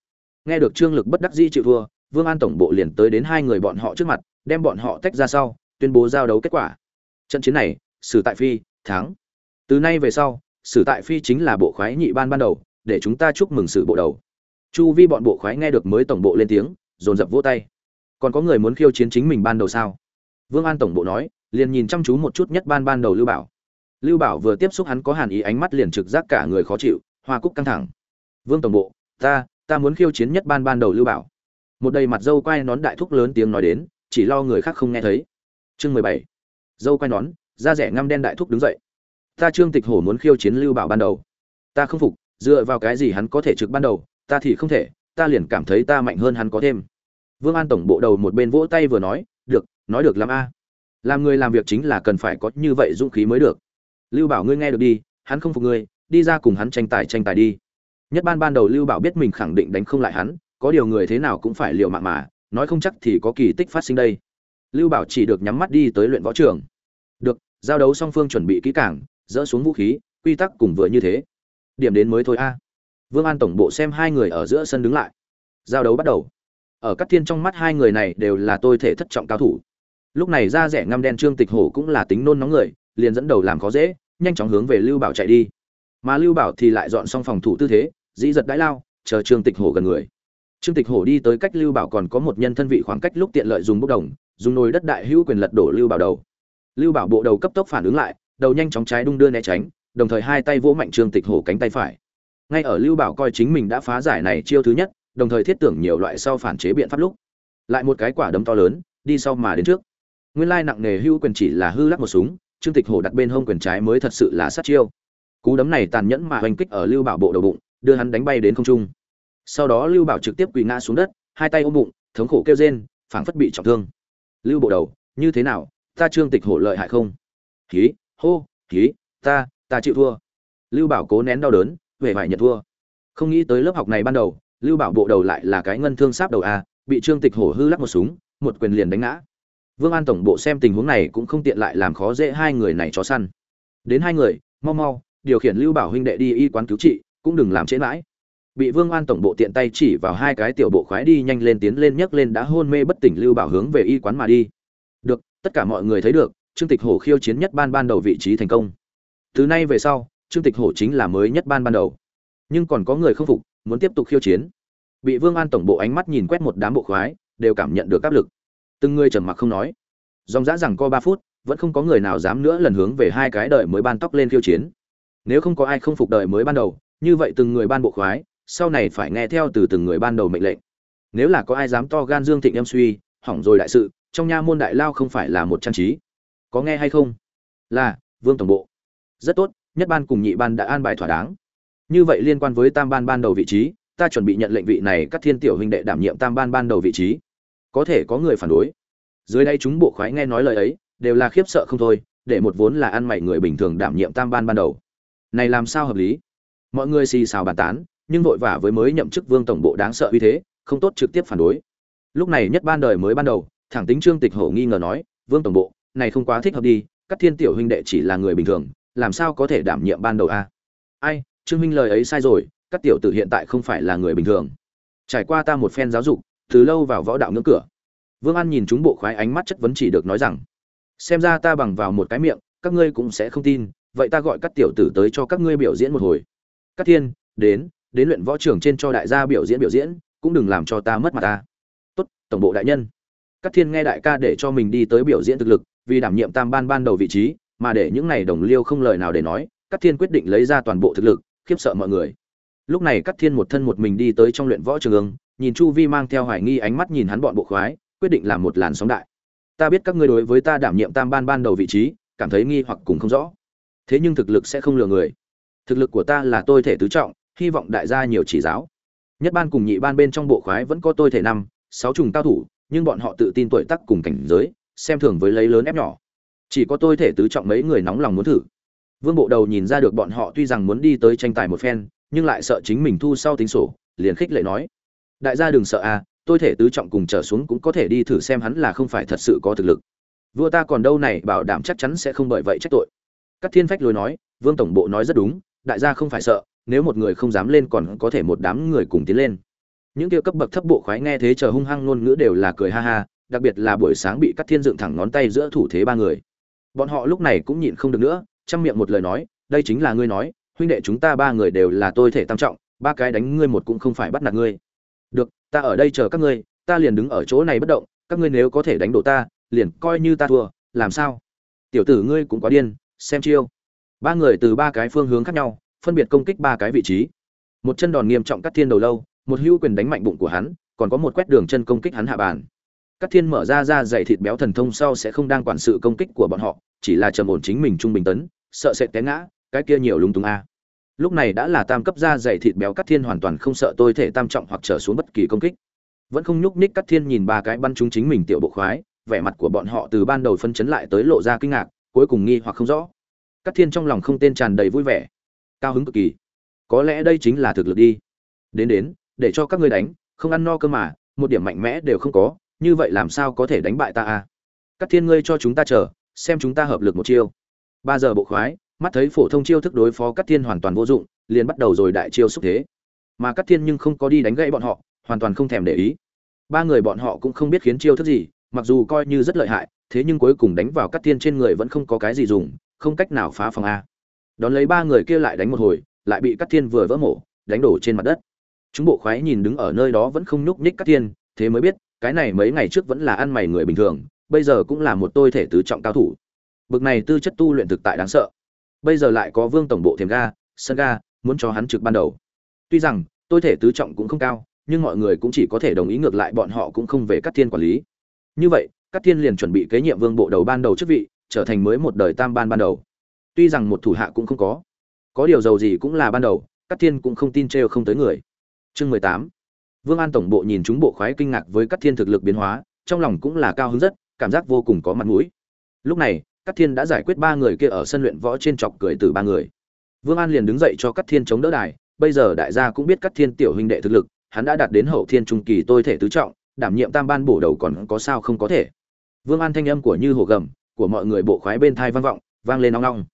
Nghe được trương lực bất đắc dĩ chịu thua, vương an tổng bộ liền tới đến hai người bọn họ trước mặt, đem bọn họ tách ra sau, tuyên bố giao đấu kết quả. Trận chiến này, sử tại phi thắng. Từ nay về sau, sử tại phi chính là bộ khoái nhị ban ban đầu, để chúng ta chúc mừng sự bộ đầu chu vi bọn bộ khoái nghe được mới tổng bộ lên tiếng, dồn dập vỗ tay. Còn có người muốn khiêu chiến chính mình ban đầu sao? Vương an tổng bộ nói, liền nhìn chăm chú một chút nhất ban ban đầu lưu bảo. Lưu bảo vừa tiếp xúc hắn có hàn ý ánh mắt liền trực giác cả người khó chịu, hoa cúc căng thẳng. Vương tổng bộ, ta ta muốn khiêu chiến nhất ban ban đầu lưu bảo. Một đầy mặt dâu quai nón đại thúc lớn tiếng nói đến, chỉ lo người khác không nghe thấy. Chương mười bảy. Dâu quai nón, da rẻ ngăm đen đại thúc đứng dậy. Ta trương tịch hổ muốn khiêu chiến lưu bảo ban đầu. Ta không phục, dựa vào cái gì hắn có thể trực ban đầu? Ta thì không thể, ta liền cảm thấy ta mạnh hơn hắn có thêm. Vương an tổng bộ đầu một bên vỗ tay vừa nói, được nói được làm a. Làm người làm việc chính là cần phải có như vậy dũng khí mới được. Lưu bảo ngươi nghe được đi, hắn không phục ngươi, đi ra cùng hắn tranh tài tranh tài đi. Nhất ban ban đầu lưu bảo biết mình khẳng định đánh không lại hắn, có điều người thế nào cũng phải liều mạng mà, nói không chắc thì có kỳ tích phát sinh đây. Lưu bảo chỉ được nhắm mắt đi tới luyện võ trường. Được, giao đấu song phương chuẩn bị kỹ càng, dỡ xuống vũ khí, quy tắc cùng vừa như thế. Điểm đến mới thôi a vương an tổng bộ xem hai người ở giữa sân đứng lại. Giao đấu bắt đầu. Ở các thiên trong mắt hai người này đều là tôi thể thất trọng cao thủ. Lúc này ra rẻ ngăm đen trương tịch hổ cũng là tính nôn nóng người, liền dẫn đầu làm khó dễ, nhanh chóng hướng về lưu bảo chạy đi. Mà lưu bảo thì lại dọn xong phòng thủ tư thế, dĩ giật đãi lao, chờ trương tịch hổ gần người. Trương tịch hổ đi tới cách lưu bảo còn có một nhân thân vị khoảng cách lúc tiện lợi dùng bốc đồng, dùng nồi đất đại hữu quyền lật đổ lưu bảo đầu. Lưu bảo bộ đầu cấp tốc phản ứng lại, đầu nhanh chóng trái đung đưa né tránh, đồng thời hai tay vỗ mạnh trương tịch hổ cánh tay phải ngay ở lưu bảo coi chính mình đã phá giải này chiêu thứ nhất, đồng thời thiết tưởng nhiều loại sau phản chế biện pháp lúc, lại một cái quả đấm to lớn, đi sau mà đến trước. Nguyên lai nặng nề hưu quyền chỉ là hư lắc một súng, trương tịch hổ đặt bên hông quyền trái mới thật sự là sát chiêu. Cú đấm này tàn nhẫn mà hoành kích ở lưu bảo bộ đầu bụng, đưa hắn đánh bay đến không trung. Sau đó lưu bảo trực tiếp quỳ ngã xuống đất, hai tay ôm bụng, thống khổ kêu rên, phảng phất bị trọng thương. Lưu bộ đầu, như thế nào? Ta trương tịch hổ lợi hại không? Khí hô khí ta ta chịu thua. Lưu bảo cố nén đau đớn về vải nhận thua. Không nghĩ tới lớp học này ban đầu, lưu bảo bộ đầu lại là cái ngân thương sáp đầu a, bị trương tịch hổ hư lắc một súng, một quyền liền đánh ngã. Vương an tổng bộ xem tình huống này cũng không tiện lại làm khó dễ hai người này chó săn. Đến hai người, mau mau, điều khiển lưu bảo huynh đệ đi y quán cứu trị, cũng đừng làm trễ mãi. Bị vương an tổng bộ tiện tay chỉ vào hai cái tiểu bộ khoái đi nhanh lên tiến lên nhấc lên đã hôn mê bất tỉnh lưu bảo hướng về y quán mà đi. Được, tất cả mọi người thấy được, trương tịch hổ khiêu chiến nhất ban ban đầu vị trí thành công. Từ nay về sau trương tịch hổ chính là mới nhất ban ban đầu. Nhưng còn có người không phục, muốn tiếp tục khiêu chiến. Bị vương an tổng bộ ánh mắt nhìn quét một đám bộ khoái, đều cảm nhận được áp lực. Từng người trầm mặc không nói. Dòng dã rằng co ba phút, vẫn không có người nào dám nữa lần hướng về hai cái đời mới ban tóc lên khiêu chiến. Nếu không có ai không phục đời mới ban đầu, như vậy từng người ban bộ khoái, sau này phải nghe theo từ từng người ban đầu mệnh lệnh. Nếu là có ai dám to gan dương thịnh em suy, hỏng rồi đại sự, trong nha môn đại lao không phải là một trang trí. Có nghe hay không? Là, vương tổng bộ. Rất tốt nhất ban cùng nhị ban đã an bài thỏa đáng. Như vậy liên quan với tam ban ban đầu vị trí, ta chuẩn bị nhận lệnh vị này các thiên tiểu huynh đệ đảm nhiệm tam ban ban đầu vị trí. Có thể có người phản đối. Dưới đây chúng bộ khoái nghe nói lời ấy, đều là khiếp sợ không thôi, để một vốn là ăn mày người bình thường đảm nhiệm tam ban ban đầu. Này làm sao hợp lý? Mọi người xì xào bàn tán, nhưng vội vã với mới nhậm chức vương tổng bộ đáng sợ uy thế, không tốt trực tiếp phản đối. Lúc này nhất ban đời mới ban đầu, thẳng tính trương tịch hổ nghi ngờ nói, vương tổng bộ, này không quá thích hợp đi, các thiên tiểu huynh đệ chỉ là người bình thường làm sao có thể đảm nhiệm ban đầu a? Ai, trương minh lời ấy sai rồi, các tiểu tử hiện tại không phải là người bình thường. Trải qua ta một phen giáo dục, từ lâu vào võ đạo ngưỡng cửa. Vương an nhìn chúng bộ khoái ánh mắt chất vấn chỉ được nói rằng, xem ra ta bằng vào một cái miệng, các ngươi cũng sẽ không tin, vậy ta gọi các tiểu tử tới cho các ngươi biểu diễn một hồi. Các thiên, đến đến luyện võ trưởng trên cho đại gia biểu diễn biểu diễn, cũng đừng làm cho ta mất mặt ta. Tốt, tổng bộ đại nhân. Các thiên nghe đại ca để cho mình đi tới biểu diễn thực lực, vì đảm nhiệm tam ban ban đầu vị trí mà để những này đồng liêu không lời nào để nói, Cát thiên quyết định lấy ra toàn bộ thực lực, khiếp sợ mọi người. Lúc này Cát thiên một thân một mình đi tới trong luyện võ trường nhìn chu vi mang theo hoài nghi ánh mắt nhìn hắn bọn bộ khoái, quyết định làm một làn sóng đại. Ta biết các ngươi đối với ta đảm nhiệm tam ban ban đầu vị trí, cảm thấy nghi hoặc cũng không rõ. Thế nhưng thực lực sẽ không lừa người. Thực lực của ta là tôi thể tứ trọng, hy vọng đại gia nhiều chỉ giáo. Nhất ban cùng nhị ban bên trong bộ khoái vẫn có tôi thể năm, sáu trùng cao thủ, nhưng bọn họ tự tin tuổi tác cùng cảnh giới, xem thường với lấy lớn ép nhỏ chỉ có tôi thể tứ trọng mấy người nóng lòng muốn thử. Vương bộ đầu nhìn ra được bọn họ tuy rằng muốn đi tới tranh tài một phen, nhưng lại sợ chính mình thu sau tính sổ, liền khích lệ nói. Đại gia đừng sợ à tôi thể tứ trọng cùng trở xuống cũng có thể đi thử xem hắn là không phải thật sự có thực lực. Vua ta còn đâu này, bảo đảm chắc chắn sẽ không bởi vậy trách tội. Các thiên phách lối nói, vương tổng bộ nói rất đúng, đại gia không phải sợ, nếu một người không dám lên còn có thể một đám người cùng tiến lên. Những kia cấp bậc thấp bộ khoái nghe thế chờ hung hăng ngôn ngữ đều là cười ha ha, đặc biệt là buổi sáng bị cắt thiên dựng thẳng ngón tay giữa thủ thế ba người bọn họ lúc này cũng nhịn không được nữa, chăm miệng một lời nói, đây chính là ngươi nói, huynh đệ chúng ta ba người đều là tôi thể tam trọng, ba cái đánh ngươi một cũng không phải bắt nạt ngươi. Được, ta ở đây chờ các ngươi, ta liền đứng ở chỗ này bất động, các ngươi nếu có thể đánh đổ ta, liền coi như ta thua, làm sao? Tiểu tử ngươi cũng quá điên, xem chiêu. Ba người từ ba cái phương hướng khác nhau, phân biệt công kích ba cái vị trí. Một chân đòn nghiêm trọng cắt thiên đầu lâu, một hữu quyền đánh mạnh bụng của hắn, còn có một quét đường chân công kích hắn hạ bàn. Cát thiên mở ra ra dày thịt béo thần thông sau sẽ không đang quản sự công kích của bọn họ, chỉ là trầm ổn chính mình trung bình tấn, sợ sẽ té ngã, cái kia nhiều lúng túng a. Lúc này đã là tam cấp da dày thịt béo Cát thiên hoàn toàn không sợ tôi thể tam trọng hoặc trở xuống bất kỳ công kích. Vẫn không nhúc ních Cát thiên nhìn ba cái bắn chúng chính mình tiểu bộ khoái, vẻ mặt của bọn họ từ ban đầu phân chấn lại tới lộ ra kinh ngạc, cuối cùng nghi hoặc không rõ. Cát thiên trong lòng không tên tràn đầy vui vẻ. Cao hứng cực kỳ. Có lẽ đây chính là thực lực đi. Đến đến, để cho các ngươi đánh, không ăn no cơ mà, một điểm mạnh mẽ đều không có như vậy làm sao có thể đánh bại ta à? Các thiên ngươi cho chúng ta chờ xem chúng ta hợp lực một chiêu. Ba giờ bộ khoái mắt thấy phổ thông chiêu thức đối phó Cát thiên hoàn toàn vô dụng liền bắt đầu rồi đại chiêu xúc thế. Mà Cát thiên nhưng không có đi đánh gãy bọn họ hoàn toàn không thèm để ý. Ba người bọn họ cũng không biết khiến chiêu thức gì mặc dù coi như rất lợi hại thế nhưng cuối cùng đánh vào Cát thiên trên người vẫn không có cái gì dùng không cách nào phá phòng a. Đón lấy ba người kia lại đánh một hồi lại bị Cát Thiên vừa vỡ mổ, đánh đổ trên mặt đất. Chúng bộ khoái nhìn đứng ở nơi đó vẫn không nhúc nhích Cát Thiên, thế mới biết, cái này mấy ngày trước vẫn là ăn mày người bình thường, bây giờ cũng là một tôi thể tứ trọng cao thủ. Bực này tư chất tu luyện thực tại đáng sợ. Bây giờ lại có Vương tổng bộ thềm ga, sân ga, muốn cho hắn trực ban đầu. Tuy rằng, tôi thể tứ trọng cũng không cao, nhưng mọi người cũng chỉ có thể đồng ý ngược lại bọn họ cũng không về các Thiên quản lý. Như vậy, các Thiên liền chuẩn bị kế nhiệm Vương bộ đầu ban đầu chức vị, trở thành mới một đời tam ban ban đầu. Tuy rằng một thủ hạ cũng không có, có điều giàu gì cũng là ban đầu, các Thiên cũng không tin trêu không tới người. Chương mười tám Vương An tổng bộ nhìn chúng bộ khoái kinh ngạc với Cát Thiên thực lực biến hóa, trong lòng cũng là cao hứng rất, cảm giác vô cùng có mặt mũi. Lúc này, Cát Thiên đã giải quyết ba người kia ở sân luyện võ trên chọc cười từ ba người. Vương An liền đứng dậy cho Cát Thiên chống đỡ đài, bây giờ đại gia cũng biết Cát Thiên tiểu huynh đệ thực lực, hắn đã đạt đến hậu thiên trung kỳ tôi thể tứ trọng, đảm nhiệm tam ban bổ đầu còn có sao không có thể. Vương An thanh âm của như hồ gầm, của mọi người bộ khoái bên thai vang vọng, vang lên ong ong.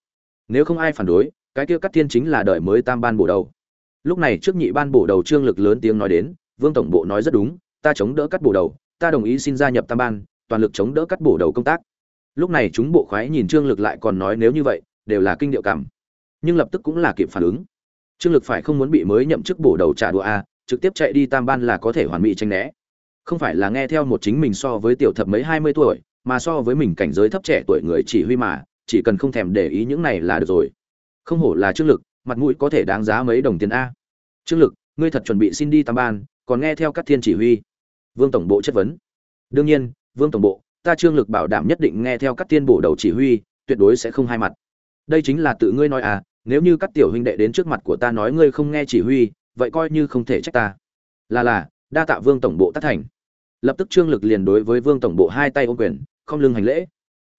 Nếu không ai phản đối, cái kia Cát Thiên chính là đời mới tam ban bổ đầu. Lúc này trước nhị ban bổ đầu trương lực lớn tiếng nói đến, Vương tổng bộ nói rất đúng, ta chống đỡ cắt bổ đầu, ta đồng ý xin gia nhập tam ban, toàn lực chống đỡ cắt bổ đầu công tác. Lúc này chúng bộ khoái nhìn trương lực lại còn nói nếu như vậy, đều là kinh điệu cảm. Nhưng lập tức cũng là kịp phản ứng. Trương lực phải không muốn bị mới nhậm chức bổ đầu trả đũa a, trực tiếp chạy đi tam ban là có thể hoàn mỹ tranh né. Không phải là nghe theo một chính mình so với tiểu thập mấy hai mươi tuổi, mà so với mình cảnh giới thấp trẻ tuổi người chỉ huy mà, chỉ cần không thèm để ý những này là được rồi. Không hổ là trương lực, mặt mũi có thể đáng giá mấy đồng tiền a. Trương lực, ngươi thật chuẩn bị xin đi tam ban, còn nghe theo các thiên chỉ huy. Vương tổng bộ chất vấn. Đương nhiên, vương tổng bộ, ta trương lực bảo đảm nhất định nghe theo các thiên bổ đầu chỉ huy, tuyệt đối sẽ không hai mặt. Đây chính là tự ngươi nói à nếu như các tiểu huynh đệ đến trước mặt của ta nói ngươi không nghe chỉ huy, vậy coi như không thể trách ta. Là là, đa tạ vương tổng bộ tác thành. Lập tức trương lực liền đối với vương tổng bộ hai tay ô quyền, không lưng hành lễ.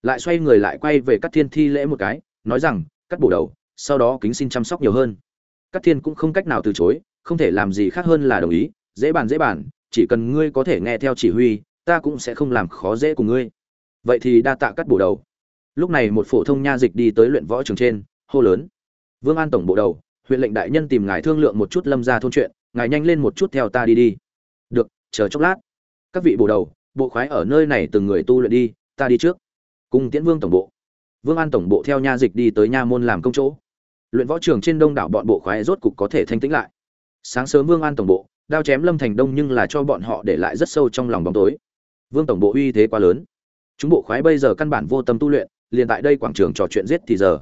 Lại xoay người lại quay về các thiên thi lễ một cái, nói rằng cắt bổ đầu, sau đó kính xin chăm sóc nhiều hơn. Các thiên cũng không cách nào từ chối, không thể làm gì khác hơn là đồng ý dễ bàn dễ bàn, chỉ cần ngươi có thể nghe theo chỉ huy, ta cũng sẽ không làm khó dễ của ngươi. Vậy thì đa tạ cắt bổ đầu. Lúc này một phổ thông nha dịch đi tới luyện võ trường trên, hô lớn. Vương an tổng bộ đầu, huyện lệnh đại nhân tìm ngài thương lượng một chút lâm ra thôn chuyện, ngài nhanh lên một chút theo ta đi đi. Được, chờ chốc lát. Các vị bổ đầu, bộ khoái ở nơi này từng người tu luyện đi, ta đi trước. Cùng tiễn vương tổng bộ. Vương an tổng bộ theo nha dịch đi tới nha môn làm công chỗ. Luyện võ trường trên đông đảo bọn bộ khoái rốt cục có thể thanh tĩnh lại. Sáng sớm vương an tổng bộ đao chém lâm thành đông nhưng là cho bọn họ để lại rất sâu trong lòng bóng tối. Vương tổng bộ uy thế quá lớn. Chúng bộ khoái bây giờ căn bản vô tâm tu luyện, liền tại đây quảng trường trò chuyện giết thì giờ.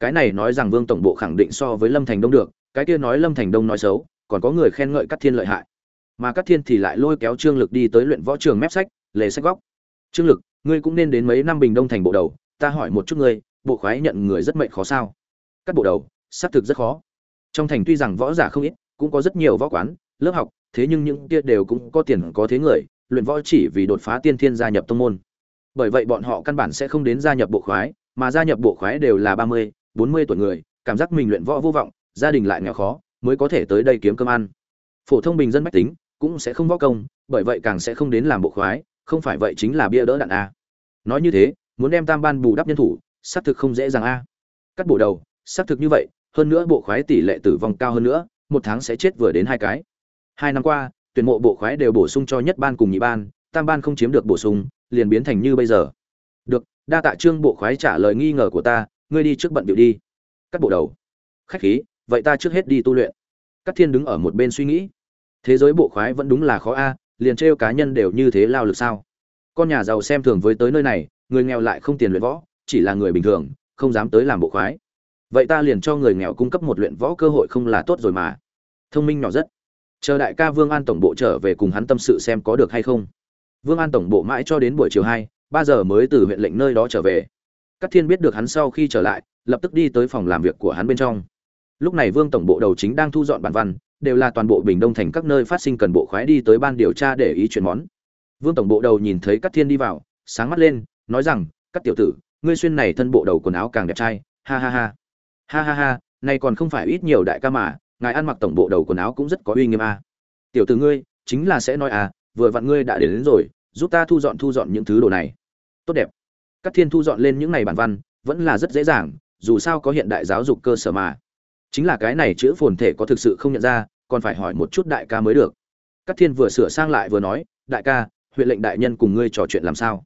Cái này nói rằng vương tổng bộ khẳng định so với lâm thành đông được, cái kia nói lâm thành đông nói xấu, còn có người khen ngợi các thiên lợi hại. Mà các thiên thì lại lôi kéo trương lực đi tới luyện võ trường mép sách, lề sách góc. Trương lực, ngươi cũng nên đến mấy năm bình đông thành bộ đầu, ta hỏi một chút ngươi, bộ khoái nhận người rất mệnh khó sao? Các bộ đầu, xác thực rất khó. Trong thành tuy rằng võ giả không ít, cũng có rất nhiều võ quán lớp học, thế nhưng những kia đều cũng có tiền có thế người, luyện võ chỉ vì đột phá tiên thiên gia nhập tông môn. Bởi vậy bọn họ căn bản sẽ không đến gia nhập bộ khoái, mà gia nhập bộ khoái đều là ba mươi, bốn mươi tuổi người, cảm giác mình luyện võ vô vọng, gia đình lại nghèo khó, mới có thể tới đây kiếm cơm ăn. Phổ thông bình dân bách tính cũng sẽ không võ công, bởi vậy càng sẽ không đến làm bộ khoái, không phải vậy chính là bia đỡ đạn a. Nói như thế, muốn đem tam ban bù đắp nhân thủ, xác thực không dễ dàng a. Cắt bộ đầu, xác thực như vậy, hơn nữa bộ khoái tỷ lệ tử vong cao hơn nữa, một tháng sẽ chết vừa đến hai cái hai năm qua, tuyển mộ bộ khoái đều bổ sung cho nhất ban cùng nhị ban, tam ban không chiếm được bổ sung, liền biến thành như bây giờ. Được, đa tạ trương bộ khoái trả lời nghi ngờ của ta, ngươi đi trước bận điệu đi. Cắt bộ đầu. Khách khí, vậy ta trước hết đi tu luyện. Các thiên đứng ở một bên suy nghĩ. Thế giới bộ khoái vẫn đúng là khó a, liền trêu cá nhân đều như thế lao lực sao? Con nhà giàu xem thường với tới nơi này, người nghèo lại không tiền luyện võ, chỉ là người bình thường, không dám tới làm bộ khoái. Vậy ta liền cho người nghèo cung cấp một luyện võ cơ hội không là tốt rồi mà. Thông minh nhỏ rất chờ đại ca vương an tổng bộ trở về cùng hắn tâm sự xem có được hay không. Vương an tổng bộ mãi cho đến buổi chiều hai, ba giờ mới từ huyện lệnh nơi đó trở về. Các thiên biết được hắn sau khi trở lại, lập tức đi tới phòng làm việc của hắn bên trong. Lúc này vương tổng bộ đầu chính đang thu dọn bản văn, đều là toàn bộ bình đông thành các nơi phát sinh cần bộ khoái đi tới ban điều tra để ý chuyển món. Vương tổng bộ đầu nhìn thấy các thiên đi vào, sáng mắt lên, nói rằng các tiểu tử, ngươi xuyên này thân bộ đầu quần áo càng đẹp trai, ha ha ha. Ha ha ha này còn không phải ít nhiều đại ca mà ngài ăn mặc tổng bộ đầu quần áo cũng rất có uy nghiêm a. À. tiểu từ ngươi chính là sẽ nói à vừa vặn ngươi đã đến, đến rồi giúp ta thu dọn thu dọn những thứ đồ này. Tốt đẹp. Các thiên thu dọn lên những này bản văn vẫn là rất dễ dàng dù sao có hiện đại giáo dục cơ sở mà. Chính là cái này chữ phồn thể có thực sự không nhận ra còn phải hỏi một chút đại ca mới được. Các thiên vừa sửa sang lại vừa nói đại ca huyện lệnh đại nhân cùng ngươi trò chuyện làm sao?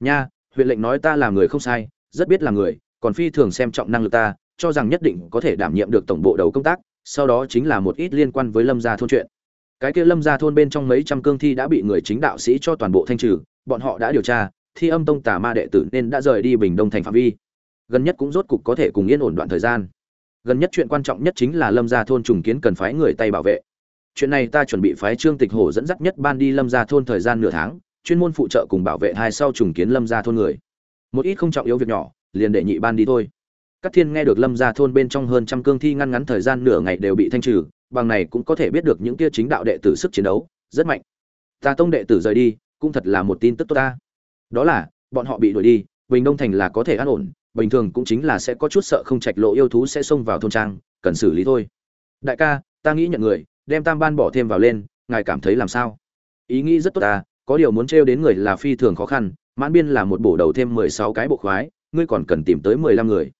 Nha huyện lệnh nói ta là người không sai rất biết là người còn phi thường xem trọng năng lực ta cho rằng nhất định có thể đảm nhiệm được tổng bộ đầu công tác sau đó chính là một ít liên quan với lâm gia thôn chuyện. Cái kia lâm gia thôn bên trong mấy trăm cương thi đã bị người chính đạo sĩ cho toàn bộ thanh trừ, bọn họ đã điều tra, thi âm tông tà ma đệ tử nên đã rời đi bình đông thành phạm vi. Gần nhất cũng rốt cục có thể cùng yên ổn đoạn thời gian. Gần nhất chuyện quan trọng nhất chính là lâm gia thôn trùng kiến cần phái người tay bảo vệ. Chuyện này ta chuẩn bị phái trương tịch hổ dẫn dắt nhất ban đi lâm gia thôn thời gian nửa tháng, chuyên môn phụ trợ cùng bảo vệ hai sau trùng kiến lâm gia thôn người. Một ít không trọng yếu việc nhỏ, liền để nhị ban đi thôi các thiên nghe được lâm gia thôn bên trong hơn trăm cương thi ngăn ngắn thời gian nửa ngày đều bị thanh trừ, bằng này cũng có thể biết được những kia chính đạo đệ tử sức chiến đấu, rất mạnh. Ta tông đệ tử rời đi, cũng thật là một tin tức tốt ta. Đó là, bọn họ bị đuổi đi, bình đông thành là có thể an ổn, bình thường cũng chính là sẽ có chút sợ không trạch lộ yêu thú sẽ xông vào thôn trang, cần xử lý thôi. Đại ca, ta nghĩ nhận người, đem tam ban bỏ thêm vào lên, ngài cảm thấy làm sao? Ý nghĩ rất tốt ta, có điều muốn trêu đến người là phi thường khó khăn, mãn biên là một bổ đầu thêm mười sáu cái bộ khoái, ngươi còn cần tìm tới mười lăm người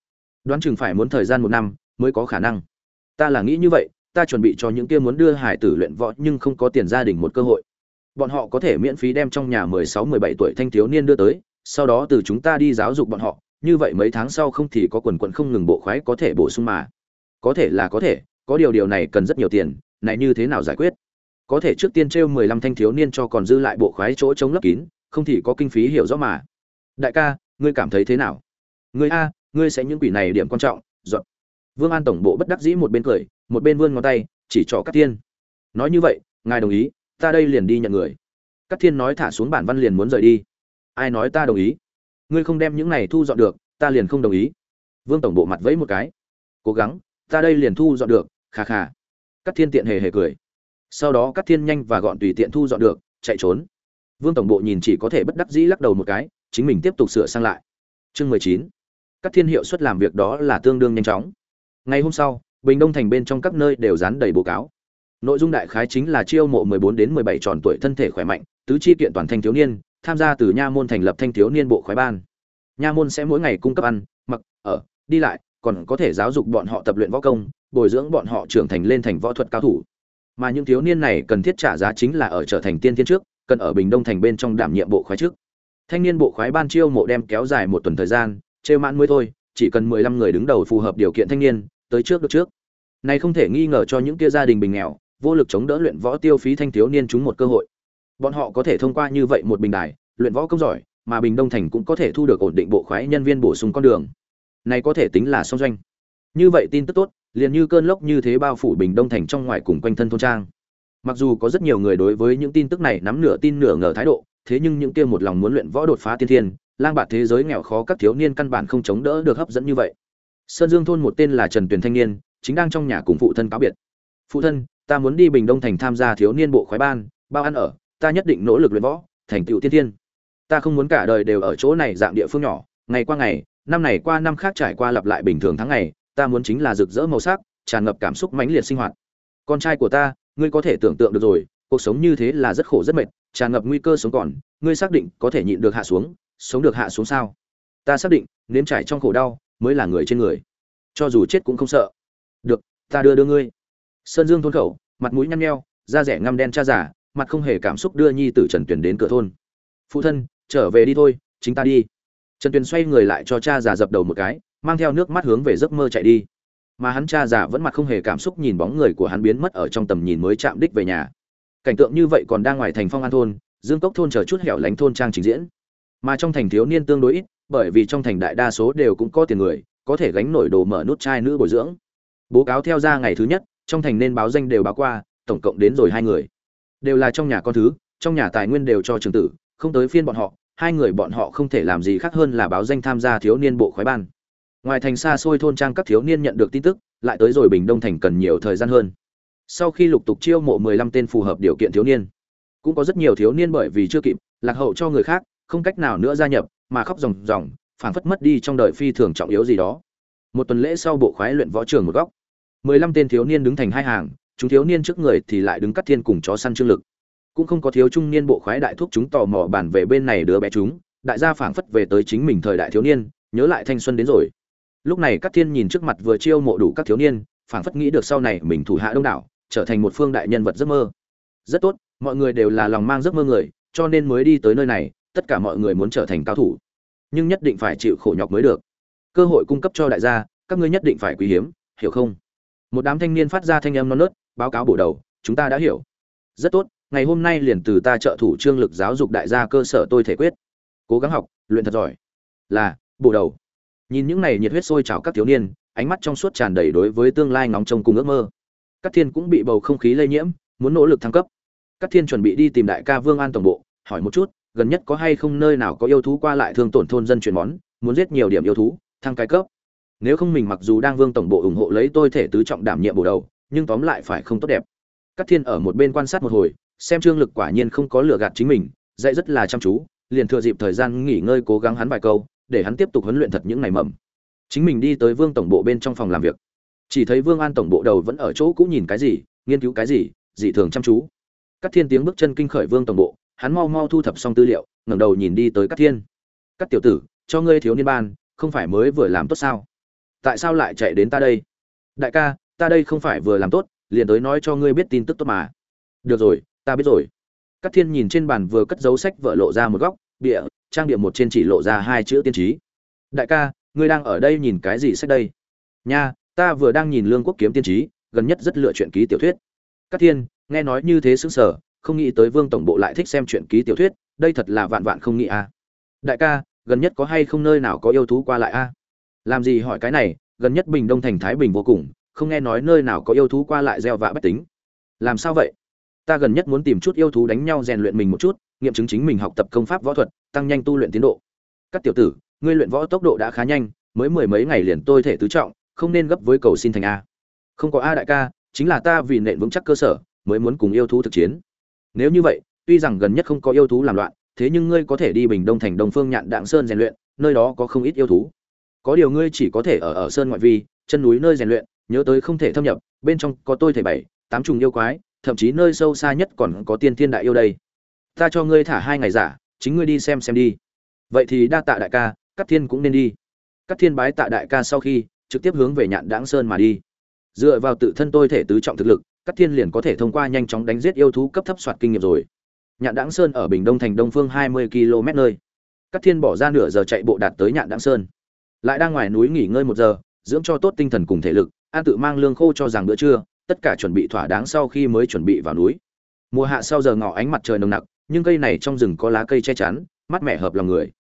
đoán chừng phải muốn thời gian một năm mới có khả năng. Ta là nghĩ như vậy, ta chuẩn bị cho những kia muốn đưa hải tử luyện võ nhưng không có tiền gia đình một cơ hội. Bọn họ có thể miễn phí đem trong nhà mười sáu, mười bảy tuổi thanh thiếu niên đưa tới, sau đó từ chúng ta đi giáo dục bọn họ, như vậy mấy tháng sau không thì có quần quận không ngừng bộ khoái có thể bổ sung mà. Có thể là có thể, có điều điều này cần rất nhiều tiền, này như thế nào giải quyết? Có thể trước tiên trêu mười lăm thanh thiếu niên cho còn dư lại bộ khoái chỗ chống lấp kín, không thì có kinh phí hiểu rõ mà. Đại ca, ngươi cảm thấy thế nào? Ngươi a ngươi sẽ những quỷ này điểm quan trọng dọn vương an tổng bộ bất đắc dĩ một bên cười, một bên vươn ngón tay, chỉ cho các thiên. Nói như vậy, ngài đồng ý, ta đây liền đi nhận người. Các thiên nói thả xuống bản văn liền muốn rời đi. Ai nói ta đồng ý? Ngươi không đem những này thu dọn được, ta liền không đồng ý. Vương tổng bộ mặt vẫy một cái. Cố gắng, ta đây liền thu dọn được khà khà các thiên tiện hề hề cười. Sau đó các thiên nhanh và gọn tùy tiện thu dọn được, chạy trốn. Vương tổng bộ nhìn chỉ có thể bất đắc dĩ lắc đầu một cái, chính mình tiếp tục sửa sang lại. Chương mười chín các thiên hiệu suất làm việc đó là tương đương nhanh chóng. Ngày hôm sau, bình đông thành bên trong các nơi đều dán đầy bố cáo. Nội dung đại khái chính là chiêu mộ 14 đến 17 tròn tuổi thân thể khỏe mạnh, tứ chi kiện toàn thanh thiếu niên, tham gia từ nha môn thành lập thanh thiếu niên bộ khoái ban. Nha môn sẽ mỗi ngày cung cấp ăn, mặc, ở, đi lại, còn có thể giáo dục bọn họ tập luyện võ công, bồi dưỡng bọn họ trưởng thành lên thành võ thuật cao thủ. Mà những thiếu niên này cần thiết trả giá chính là ở trở thành tiên thiên trước, cần ở bình đông thành bên trong đảm nhiệm bộ khoái trước. Thanh niên bộ khoái ban chiêu mộ đem kéo dài một tuần thời gian trêu mãn mới thôi, chỉ cần mười lăm người đứng đầu phù hợp điều kiện thanh niên, tới trước được trước. Này không thể nghi ngờ cho những kia gia đình bình nghèo, vô lực chống đỡ luyện võ tiêu phí thanh thiếu niên chúng một cơ hội. Bọn họ có thể thông qua như vậy một bình đài, luyện võ công giỏi, mà bình đông thành cũng có thể thu được ổn định bộ khoái nhân viên bổ sung con đường. Này có thể tính là song doanh. Như vậy tin tức tốt, liền như cơn lốc như thế bao phủ bình đông thành trong ngoài cùng quanh thân thôn trang. Mặc dù có rất nhiều người đối với những tin tức này nắm nửa tin nửa ngờ thái độ thế nhưng những kia một lòng muốn luyện võ đột phá tiên thiên, lang bạt thế giới nghèo khó các thiếu niên căn bản không chống đỡ được hấp dẫn như vậy. Sơn dương thôn một tên là trần tuyền thanh niên, chính đang trong nhà cùng phụ thân cáo biệt. Phụ thân, ta muốn đi bình đông thành tham gia thiếu niên bộ khoái ban, bao ăn ở, ta nhất định nỗ lực luyện võ, thành tựu tiên thiên. Ta không muốn cả đời đều ở chỗ này dạng địa phương nhỏ, ngày qua ngày, năm này qua năm khác trải qua lặp lại bình thường tháng ngày, ta muốn chính là rực rỡ màu sắc, tràn ngập cảm xúc mãnh liệt sinh hoạt. Con trai của ta, ngươi có thể tưởng tượng được rồi, cuộc sống như thế là rất khổ rất mệt tràn ngập nguy cơ sống còn, ngươi xác định có thể nhịn được hạ xuống, sống được hạ xuống sao? Ta xác định, nếm trải trong khổ đau mới là người trên người. Cho dù chết cũng không sợ. Được, ta đưa đưa ngươi. Sơn dương thôn khẩu, mặt mũi nhăn nheo, da rẻ ngăm đen cha giả mặt không hề cảm xúc đưa nhi tử trần tuyền đến cửa thôn. Phụ thân, trở về đi thôi, chính ta đi. Trần tuyền xoay người lại cho cha già dập đầu một cái, mang theo nước mắt hướng về giấc mơ chạy đi. Mà hắn cha già vẫn mặt không hề cảm xúc nhìn bóng người của hắn biến mất ở trong tầm nhìn mới chạm đích về nhà cảnh tượng như vậy còn đang ngoài thành phong an thôn, dương cốc thôn chờ chút hẻo lánh thôn trang trình diễn. Mà trong thành thiếu niên tương đối ít, bởi vì trong thành đại đa số đều cũng có tiền người, có thể gánh nổi đồ mở nút chai nữ bồi dưỡng. Bố cáo theo ra ngày thứ nhất, trong thành nên báo danh đều báo qua, tổng cộng đến rồi hai người. Đều là trong nhà con thứ, trong nhà tài nguyên đều cho trường tử, không tới phiên bọn họ, hai người bọn họ không thể làm gì khác hơn là báo danh tham gia thiếu niên bộ khoái ban. Ngoài thành xa xôi thôn trang các thiếu niên nhận được tin tức, lại tới rồi bình đông thành cần nhiều thời gian hơn sau khi lục tục chiêu mộ 15 tên phù hợp điều kiện thiếu niên, cũng có rất nhiều thiếu niên bởi vì chưa kịp, lạc hậu cho người khác, không cách nào nữa gia nhập, mà khóc ròng ròng, phảng phất mất đi trong đời phi thường trọng yếu gì đó. Một tuần lễ sau bộ khoái luyện võ trường một góc 15 tên thiếu niên đứng thành hai hàng, chúng thiếu niên trước người thì lại đứng cắt thiên cùng chó săn trương lực. Cũng không có thiếu trung niên bộ khoái đại thúc chúng tò mò bàn về bên này đứa bé chúng, đại gia phảng phất về tới chính mình thời đại thiếu niên, nhớ lại thanh xuân đến rồi. Lúc này cắt thiên nhìn trước mặt vừa chiêu mộ đủ các thiếu niên, phảng phất nghĩ được sau này mình thủ hạ đông đảo trở thành một phương đại nhân vật giấc mơ. Rất tốt, mọi người đều là lòng mang giấc mơ người, cho nên mới đi tới nơi này, tất cả mọi người muốn trở thành cao thủ. Nhưng nhất định phải chịu khổ nhọc mới được. Cơ hội cung cấp cho đại gia, các ngươi nhất định phải quý hiếm, hiểu không? Một đám thanh niên phát ra thanh âm non nớt, báo cáo bổ đầu, chúng ta đã hiểu. Rất tốt, ngày hôm nay liền từ ta trợ thủ trương lực giáo dục đại gia cơ sở tôi thể quyết. Cố gắng học, luyện thật giỏi. Là, bổ đầu. Nhìn những này nhiệt huyết sôi trào các thiếu niên, ánh mắt trong suốt tràn đầy đối với tương lai ngóng trông cùng ước mơ. Cát thiên cũng bị bầu không khí lây nhiễm, muốn nỗ lực thăng cấp. Cát thiên chuẩn bị đi tìm đại ca vương an tổng bộ, hỏi một chút, gần nhất có hay không nơi nào có yêu thú qua lại thương tổn thôn dân chuyển món, muốn giết nhiều điểm yêu thú, thăng cái cấp. Nếu không mình mặc dù đang vương tổng bộ ủng hộ lấy tôi thể tứ trọng đảm nhiệm bổ đầu, nhưng tóm lại phải không tốt đẹp. Cát thiên ở một bên quan sát một hồi, xem trương lực quả nhiên không có lừa gạt chính mình, dạy rất là chăm chú, liền thừa dịp thời gian nghỉ ngơi cố gắng hắn vài câu, để hắn tiếp tục huấn luyện thật những ngày mầm. Chính mình đi tới vương tổng bộ bên trong phòng làm việc chỉ thấy vương an tổng bộ đầu vẫn ở chỗ cũ nhìn cái gì, nghiên cứu cái gì, dị thường chăm chú. Các thiên tiếng bước chân kinh khởi vương tổng bộ, hắn mau mau thu thập xong tư liệu, ngẩng đầu nhìn đi tới các thiên. Các tiểu tử, cho ngươi thiếu niên ban, không phải mới vừa làm tốt sao? Tại sao lại chạy đến ta đây? Đại ca, ta đây không phải vừa làm tốt, liền tới nói cho ngươi biết tin tức tốt mà. Được rồi, ta biết rồi. Các thiên nhìn trên bàn vừa cất dấu sách vợ lộ ra một góc bịa trang điểm một trên chỉ lộ ra hai chữ tiên trí. Đại ca, ngươi đang ở đây nhìn cái gì sách đây? Nha ta vừa đang nhìn lương quốc kiếm tiên trí, gần nhất rất lựa chuyện ký tiểu thuyết. Các thiên, nghe nói như thế xứng sở không nghĩ tới vương tổng bộ lại thích xem chuyện ký tiểu thuyết, đây thật là vạn vạn không nghĩ à. đại ca, gần nhất có hay không nơi nào có yêu thú qua lại a làm gì hỏi cái này, gần nhất bình đông thành thái bình vô cùng, không nghe nói nơi nào có yêu thú qua lại gieo vạ bất tính. Làm sao vậy? Ta gần nhất muốn tìm chút yêu thú đánh nhau rèn luyện mình một chút, nghiệm chứng chính mình học tập công pháp võ thuật, tăng nhanh tu luyện tiến độ. Các tiểu tử, ngươi luyện võ tốc độ đã khá nhanh, mới mười mấy ngày liền tôi thể tứ trọng không nên gấp với cầu xin thành a. Không có a đại ca, chính là ta vì nện vững chắc cơ sở, mới muốn cùng yêu thú thực chiến. Nếu như vậy, tuy rằng gần nhất không có yêu thú làm loạn, thế nhưng ngươi có thể đi bình đông thành đông phương nhạn đạng sơn rèn luyện, nơi đó có không ít yêu thú. Có điều ngươi chỉ có thể ở ở sơn ngoại vi, chân núi nơi rèn luyện, nhớ tới không thể thâm nhập, bên trong có tôi thể bảy, tám trùng yêu quái, thậm chí nơi sâu xa nhất còn có tiên thiên đại yêu đây. Ta cho ngươi thả hai ngày giả, chính ngươi đi xem xem đi. Vậy thì đa tạ đại ca các thiên cũng nên đi. Các thiên bái tạ đại ca sau khi trực tiếp hướng về nhạn đãng sơn mà đi. Dựa vào tự thân tôi thể tứ trọng thực lực các thiên liền có thể thông qua nhanh chóng đánh giết yêu thú cấp thấp soạt kinh nghiệm rồi. Nhạn đãng sơn ở bình đông thành đông phương hai mươi km nơi. Các thiên bỏ ra nửa giờ chạy bộ đạt tới nhạn đãng sơn. Lại đang ngoài núi nghỉ ngơi một giờ, dưỡng cho tốt tinh thần cùng thể lực, an tự mang lương khô cho rằng bữa trưa, tất cả chuẩn bị thỏa đáng sau khi mới chuẩn bị vào núi. Mùa hạ sau giờ ngọ ánh mặt trời nồng nặc, nhưng cây này trong rừng có lá cây che chắn mát mẻ hợp lòng người.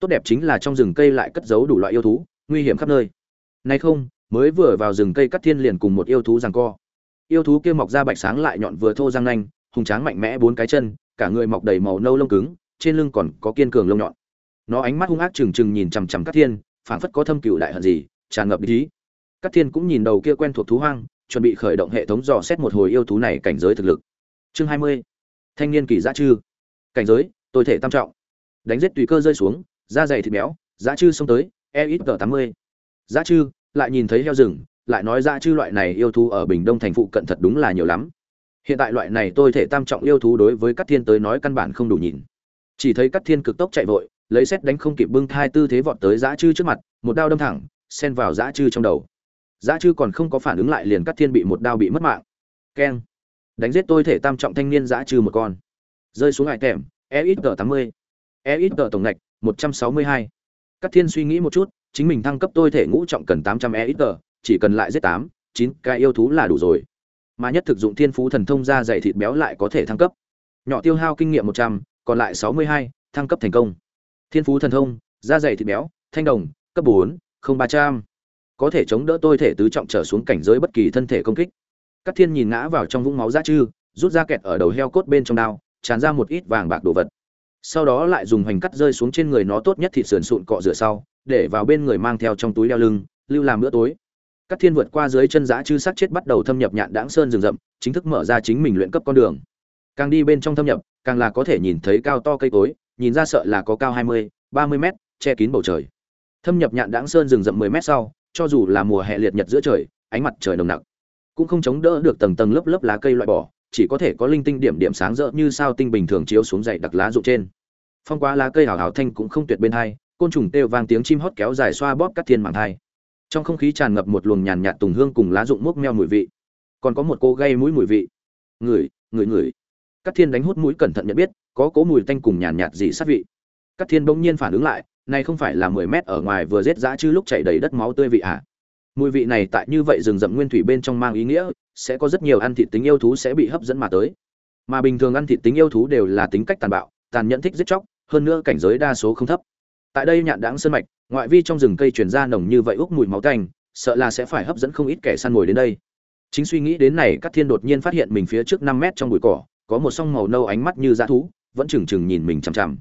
Tốt đẹp chính là trong rừng cây lại cất giấu đủ loại yêu thú, nguy hiểm khắp nơi. Nay không, mới vừa vào rừng cây cắt thiên liền cùng một yêu thú giằng co. Yêu thú kia mọc ra bạch sáng lại nhọn vừa thô răng nanh, hùng tráng mạnh mẽ bốn cái chân, cả người mọc đầy màu nâu lông cứng, trên lưng còn có kiên cường lông nhọn. Nó ánh mắt hung ác trừng trừng nhìn chằm chằm Cát Thiên, phảng phất có thâm cựu đại hận gì, tràn ngập ý. Cát Thiên cũng nhìn đầu kia quen thuộc thú hoang, chuẩn bị khởi động hệ thống dò xét một hồi yêu thú này cảnh giới thực lực. Chương 20. Thanh niên kỳ dã chư Cảnh giới, tôi thể tam trọng. Đánh giết tùy cơ rơi xuống, da dày thịt béo, dã chư xông tới, EXP 80 dã Trư lại nhìn thấy heo rừng, lại nói dã Trư loại này yêu thú ở bình đông thành phụ cận thật đúng là nhiều lắm. Hiện tại loại này tôi thể tam trọng yêu thú đối với các thiên tới nói căn bản không đủ nhìn. Chỉ thấy các thiên cực tốc chạy vội, lấy xét đánh không kịp bưng thai tư thế vọt tới dã Trư trước mặt, một đao đâm thẳng, xen vào dã Trư trong đầu. Dã Trư còn không có phản ứng lại liền các thiên bị một đao bị mất mạng. Keng. Đánh giết tôi thể tam trọng thanh niên dã Trư một con. Rơi xuống hải tẻm e ít tờ tám mươi. E ít tờ tổng ngạch, một trăm sáu mươi hai. Các thiên suy nghĩ một chút chính mình thăng cấp tôi thể ngũ trọng cần tám trăm chỉ cần lại giết tám, chín, cái yêu thú là đủ rồi. Mà nhất thực dụng thiên phú thần thông ra dày thịt béo lại có thể thăng cấp. Nhỏ tiêu hao kinh nghiệm một trăm, còn lại sáu mươi hai, thăng cấp thành công. Thiên phú thần thông, da dày thịt béo, thanh đồng, cấp bốn, không ba trăm. Có thể chống đỡ tôi thể tứ trọng trở xuống cảnh giới bất kỳ thân thể công kích. Các thiên nhìn ngã vào trong vũng máu ra chư, rút ra kẹt ở đầu heo cốt bên trong đao, tràn ra một ít vàng bạc đồ vật sau đó lại dùng hoành cắt rơi xuống trên người nó tốt nhất thịt sườn sụn cọ rửa sau, để vào bên người mang theo trong túi đeo lưng, lưu làm bữa tối. Các thiên vượt qua dưới chân giã chư sát chết bắt đầu thâm nhập nhạn đãng sơn rừng rậm, chính thức mở ra chính mình luyện cấp con đường. Càng đi bên trong thâm nhập, càng là có thể nhìn thấy cao to cây cối, nhìn ra sợ là có cao hai mươi, ba mươi mét, che kín bầu trời. Thâm nhập nhạn đãng sơn rừng rậm mười mét sau, cho dù là mùa hè liệt nhật giữa trời, ánh mặt trời nồng nặc, cũng không chống đỡ được tầng tầng lớp lớp lá cây loại bỏ chỉ có thể có linh tinh điểm điểm sáng rỡ như sao tinh bình thường chiếu xuống dậy đặc lá rụng trên. Phong quá lá cây hào hào thanh cũng không tuyệt bên hai, côn trùng kêu vang tiếng chim hót kéo dài xoa bóp các thiên mảng thai trong không khí tràn ngập một luồng nhàn nhạt tùng hương cùng lá rụng mốc meo mùi vị. Còn có một cô gây mũi mùi vị. Ngửi ngửi ngửi. Các thiên đánh hút mũi cẩn thận nhận biết, có cố mùi tanh cùng nhàn nhạt dị sát vị. Các thiên bỗng nhiên phản ứng lại nay không phải là mười mét ở ngoài vừa giết dã chứ lúc chảy đầy đất máu tươi vị ạ à? mùi vị này tại như vậy rừng rậm nguyên thủy bên trong mang ý nghĩa sẽ có rất nhiều ăn thịt tính yêu thú sẽ bị hấp dẫn mà tới. Mà bình thường ăn thịt tính yêu thú đều là tính cách tàn bạo, tàn nhẫn thích giết chóc, hơn nữa cảnh giới đa số không thấp. Tại đây nhạn đáng sơn mạch, ngoại vi trong rừng cây truyền ra nồng như vậy úc mùi máu tanh, sợ là sẽ phải hấp dẫn không ít kẻ săn mồi đến đây. Chính suy nghĩ đến này các thiên đột nhiên phát hiện mình phía trước năm mét trong bụi cỏ, có một song màu nâu ánh mắt như dã thú, vẫn chừng chừng nhìn mình chằm chằm.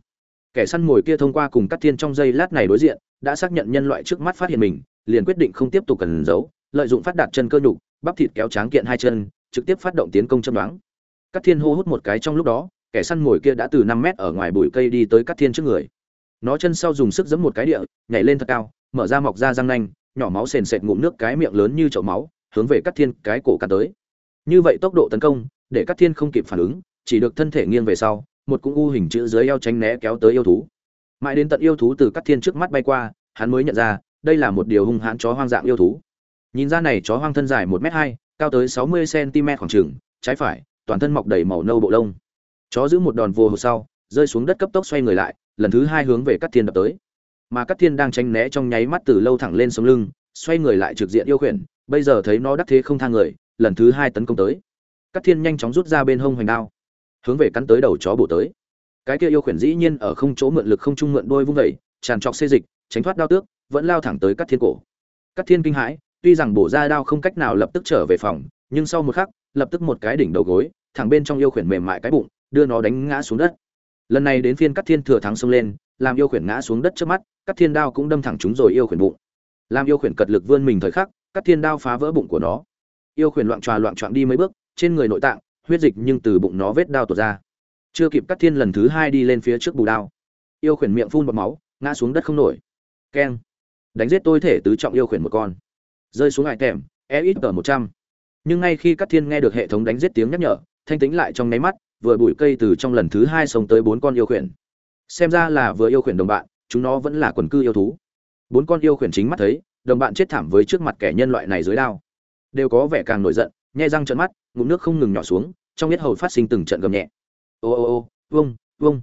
Kẻ săn mồi kia thông qua cùng các thiên trong giây lát này đối diện, đã xác nhận nhân loại trước mắt phát hiện mình, liền quyết định không tiếp tục cần giấu, lợi dụng phát đạt chân cơ nhục bắp thịt kéo tráng kiện hai chân, trực tiếp phát động tiến công châm đoán. Cát thiên hô hút một cái trong lúc đó, kẻ săn mồi kia đã từ năm mét ở ngoài bụi cây đi tới Cát thiên trước người. Nó chân sau dùng sức giẫm một cái địa, nhảy lên thật cao, mở ra mọc ra răng nanh, nhỏ máu sền sệt ngụm nước cái miệng lớn như chậu máu, hướng về Cát thiên cái cổ cắn tới. Như vậy tốc độ tấn công, để Cát thiên không kịp phản ứng, chỉ được thân thể nghiêng về sau, một cung u hình chữ dưới eo tránh né kéo tới yêu thú. Mãi đến tận yêu thú từ Cát thiên trước mắt bay qua, hắn mới nhận ra, đây là một điều hung hãn chó hoang dạng yêu thú nhìn ra này chó hoang thân dài một m hai, cao tới sáu mươi cm khoảng trừng trái phải, toàn thân mọc đầy màu nâu bộ lông. Chó giữ một đòn vô hồ sau, rơi xuống đất cấp tốc xoay người lại, lần thứ hai hướng về cắt thiên đập tới. Mà cắt thiên đang tránh né trong nháy mắt từ lâu thẳng lên sống lưng, xoay người lại trực diện yêu khuyển, bây giờ thấy nó đắc thế không thang người, lần thứ hai tấn công tới. Cắt thiên nhanh chóng rút ra bên hông hoành đao, hướng về cắn tới đầu chó bổ tới. Cái kia yêu khuyển dĩ nhiên ở không chỗ mượn lực không trung mượn đôi vung vẩy tràn trọc xê dịch, tránh thoát đao tước, vẫn lao thẳng tới cắt thiên cổ. Cắt thiên kinh hãi tuy rằng bổ ra đao không cách nào lập tức trở về phòng, nhưng sau một khắc, lập tức một cái đỉnh đầu gối, thẳng bên trong yêu khuyển mềm mại cái bụng, đưa nó đánh ngã xuống đất. Lần này đến phiên cắt thiên thừa thắng xông lên, làm yêu khuyển ngã xuống đất trước mắt cắt thiên đao cũng đâm thẳng chúng rồi yêu khuyển bụng. Làm yêu khuyển cật lực vươn mình thời khắc cắt thiên đao phá vỡ bụng của nó. Yêu khuyển loạn tròa loạn trọn đi mấy bước, trên người nội tạng, huyết dịch nhưng từ bụng nó vết đao tuột ra. Chưa kịp cắt thiên lần thứ hai đi lên phía trước bù đao. Yêu khuyển miệng phun bọt máu, ngã xuống đất không nổi. Keng. Đánh giết tôi thể tứ trọng yêu khuyển một con rơi xuống ngại kèm e ít ở một trăm. Nhưng ngay khi Cát thiên nghe được hệ thống đánh giết tiếng nhắc nhở, thanh tính lại trong nháy mắt, vừa bụi cây từ trong lần thứ hai sống tới bốn con yêu khuyển. Xem ra là vừa yêu khuyển đồng bạn, chúng nó vẫn là quần cư yêu thú. Bốn con yêu khuyển chính mắt thấy, đồng bạn chết thảm với trước mặt kẻ nhân loại này dưới đao. Đều có vẻ càng nổi giận nhai răng trợn mắt, ngụm nước không ngừng nhỏ xuống, trong biết hầu phát sinh từng trận gầm nhẹ. Ô ô ô, vung vung.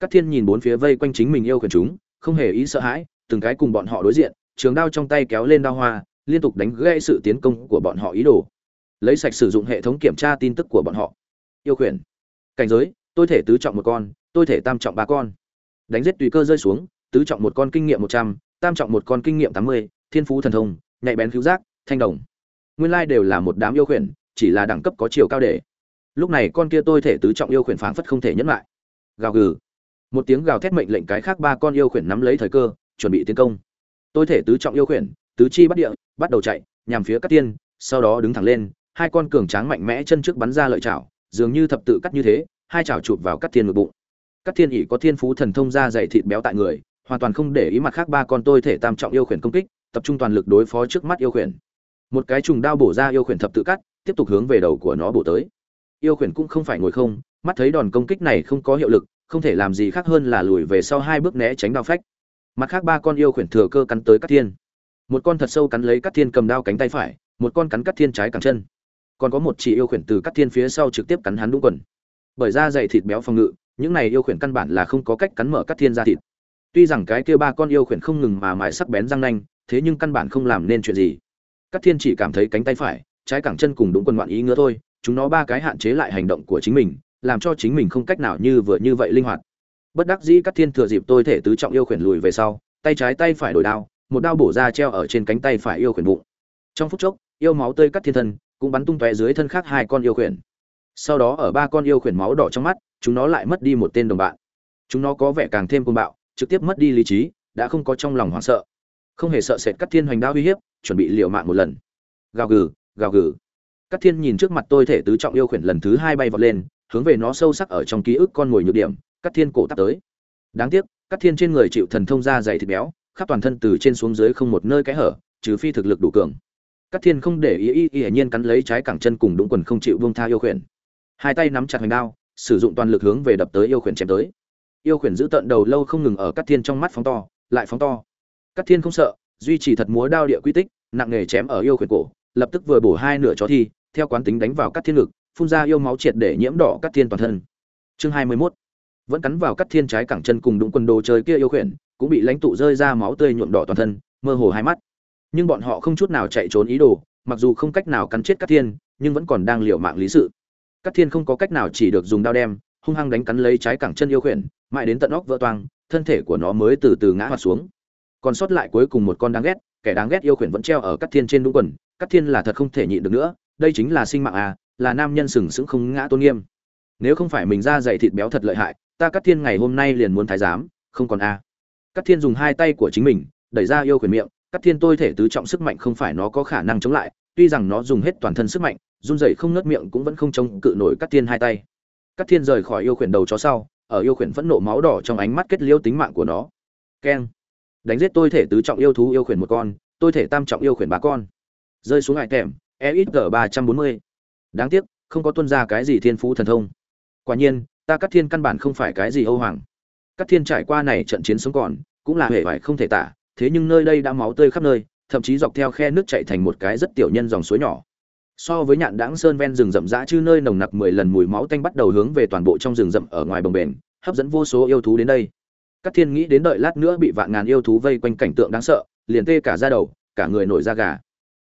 Các thiên nhìn bốn phía vây quanh chính mình yêu khuyển chúng, không hề ý sợ hãi, từng cái cùng bọn họ đối diện, trường đao trong tay kéo lên đao hoa liên tục đánh gãy sự tiến công của bọn họ ý đồ. Lấy sạch sử dụng hệ thống kiểm tra tin tức của bọn họ. Yêu khuyển. Cảnh giới, tôi thể tứ trọng một con, tôi thể tam trọng ba con. Đánh giết tùy cơ rơi xuống, tứ trọng một con kinh nghiệm một trăm, tam trọng một con kinh nghiệm tám mươi, thiên phú thần thông, nhạy bén cứu giác, thanh đồng. Nguyên lai đều là một đám yêu khuyển, chỉ là đẳng cấp có chiều cao để. Lúc này con kia tôi thể tứ trọng yêu khuyển phảng phất không thể nhẫn lại. Gào gừ. Một tiếng gào thét mệnh lệnh cái khác ba con yêu khuyển nắm lấy thời cơ, chuẩn bị tiến công. Tôi thể tứ trọng yêu khuyển, tứ chi bắt địa bắt đầu chạy, nhằm phía Cát tiên, sau đó đứng thẳng lên, hai con cường tráng mạnh mẽ chân trước bắn ra lợi chảo, dường như thập tự cắt như thế, hai chảo chụp vào Cát thiên ngực bụng. Cát thiên ỉ có thiên phú thần thông ra dày thịt béo tại người, hoàn toàn không để ý mặt khác ba con tôi thể tam trọng yêu khuyển công kích, tập trung toàn lực đối phó trước mắt yêu khuyển. Một cái trùng đao bổ ra yêu khuyển thập tự cắt, tiếp tục hướng về đầu của nó bổ tới. Yêu khuyển cũng không phải ngồi không, mắt thấy đòn công kích này không có hiệu lực, không thể làm gì khác hơn là lùi về sau hai bước né tránh đao phách. Mặt khác ba con yêu khuyển thừa cơ cắn tới Cát thiên một con thật sâu cắn lấy cắt thiên cầm đao cánh tay phải, một con cắn cắt thiên trái cẳng chân. Còn có một chỉ yêu khuyển từ cắt thiên phía sau trực tiếp cắn hắn đúng quần. Bởi da dày thịt béo phòng ngự, những này yêu khuyển căn bản là không có cách cắn mở cắt thiên ra thịt. Tuy rằng cái kia ba con yêu khuyển không ngừng mà mài sắc bén răng nanh, thế nhưng căn bản không làm nên chuyện gì. Cắt thiên chỉ cảm thấy cánh tay phải, trái cẳng chân cùng đúng quần ngoạn ý ngứa thôi, chúng nó ba cái hạn chế lại hành động của chính mình, làm cho chính mình không cách nào như vừa như vậy linh hoạt. Bất đắc dĩ cắt thiên thừa dịp tôi thể tứ trọng yêu khuyển lùi về sau, tay trái tay phải đổi đao một đao bổ ra treo ở trên cánh tay phải yêu khuyển bụng. Trong phút chốc, yêu máu tươi cắt thiên thân, cũng bắn tung tóe dưới thân khác hai con yêu khuyển. Sau đó ở ba con yêu khuyển máu đỏ trong mắt, chúng nó lại mất đi một tên đồng bạn. Chúng nó có vẻ càng thêm côn bạo, trực tiếp mất đi lý trí, đã không có trong lòng hoảng sợ. Không hề sợ sệt cắt thiên hoành đao uy hiếp, chuẩn bị liều mạng một lần. Gào gừ gào gừ. Cắt thiên nhìn trước mặt tôi thể tứ trọng yêu khuyển lần thứ hai bay vọt lên, hướng về nó sâu sắc ở trong ký ức con ngồi nhược điểm, cắt thiên cổ tắt tới. Đáng tiếc, cắt thiên trên người chịu thần thông da dày thịt béo khắp toàn thân từ trên xuống dưới không một nơi cái hở, trừ phi thực lực đủ cường. Cắt thiên không để ý ý ý nhiên cắn lấy trái cẳng chân cùng đúng quần không chịu buông tha yêu khuyển. Hai tay nắm chặt hoành đao, sử dụng toàn lực hướng về đập tới yêu khuyển chém tới. Yêu khuyển giữ tận đầu lâu không ngừng ở cắt thiên trong mắt phóng to, lại phóng to. Cắt thiên không sợ, duy trì thật múa đao địa quy tích, nặng nghề chém ở yêu khuyển cổ, lập tức vừa bổ hai nửa chó thi, theo quán tính đánh vào các thiên ngực, phun ra yêu máu triệt để nhiễm đỏ các thiên toàn thân. Chương hai mươi 21 vẫn cắn vào cắt thiên trái cẳng chân cùng đúng quần đồ chơi kia yêu khuyển cũng bị lãnh tụ rơi ra máu tươi nhuộm đỏ toàn thân, mơ hồ hai mắt. Nhưng bọn họ không chút nào chạy trốn ý đồ, mặc dù không cách nào cắn chết các thiên, nhưng vẫn còn đang liều mạng lý sự. Các thiên không có cách nào chỉ được dùng đao đem, hung hăng đánh cắn lấy trái cẳng chân yêu khuyển, mãi đến tận óc vỡ toang, thân thể của nó mới từ từ ngã hoạt xuống. Còn sót lại cuối cùng một con đáng ghét, kẻ đáng ghét yêu khuyển vẫn treo ở các thiên trên đúng quần các thiên là thật không thể nhịn được nữa, đây chính là sinh mạng à là nam nhân sừng sững không ngã tôn nghiêm. Nếu không phải mình ra dày thịt béo thật lợi hại, ta Cát thiên ngày hôm nay liền muốn thái giám, không còn a à cắt thiên dùng hai tay của chính mình đẩy ra yêu quyền miệng cắt thiên tôi thể tứ trọng sức mạnh không phải nó có khả năng chống lại tuy rằng nó dùng hết toàn thân sức mạnh run rẩy không ngớt miệng cũng vẫn không chống cự nổi cắt thiên hai tay. Cắt thiên rời khỏi yêu quyền đầu chó sau ở yêu quyền phẫn nộ máu đỏ trong ánh mắt kết liêu tính mạng của nó. Keng đánh giết tôi thể tứ trọng yêu thú yêu quyền một con tôi thể tam trọng yêu quyền ba con. Rơi xuống ngải tèm, EXG g ba trăm bốn mươi. Đáng tiếc không có tuân ra cái gì thiên phú thần thông. Quả nhiên ta cắt thiên căn bản không phải cái gì âu hoàng các thiên trải qua này trận chiến sống còn, cũng là hệ vải không thể tả, thế nhưng nơi đây đã máu tươi khắp nơi, thậm chí dọc theo khe nước chạy thành một cái rất tiểu nhân dòng suối nhỏ. So với nhạn đãng sơn ven rừng rậm rã chứ nơi nồng nặc mười lần mùi máu tanh bắt đầu hướng về toàn bộ trong rừng rậm ở ngoài bồng bềnh, hấp dẫn vô số yêu thú đến đây. Các thiên nghĩ đến đợi lát nữa bị vạn ngàn yêu thú vây quanh cảnh tượng đáng sợ, liền tê cả ra đầu, cả người nổi da gà.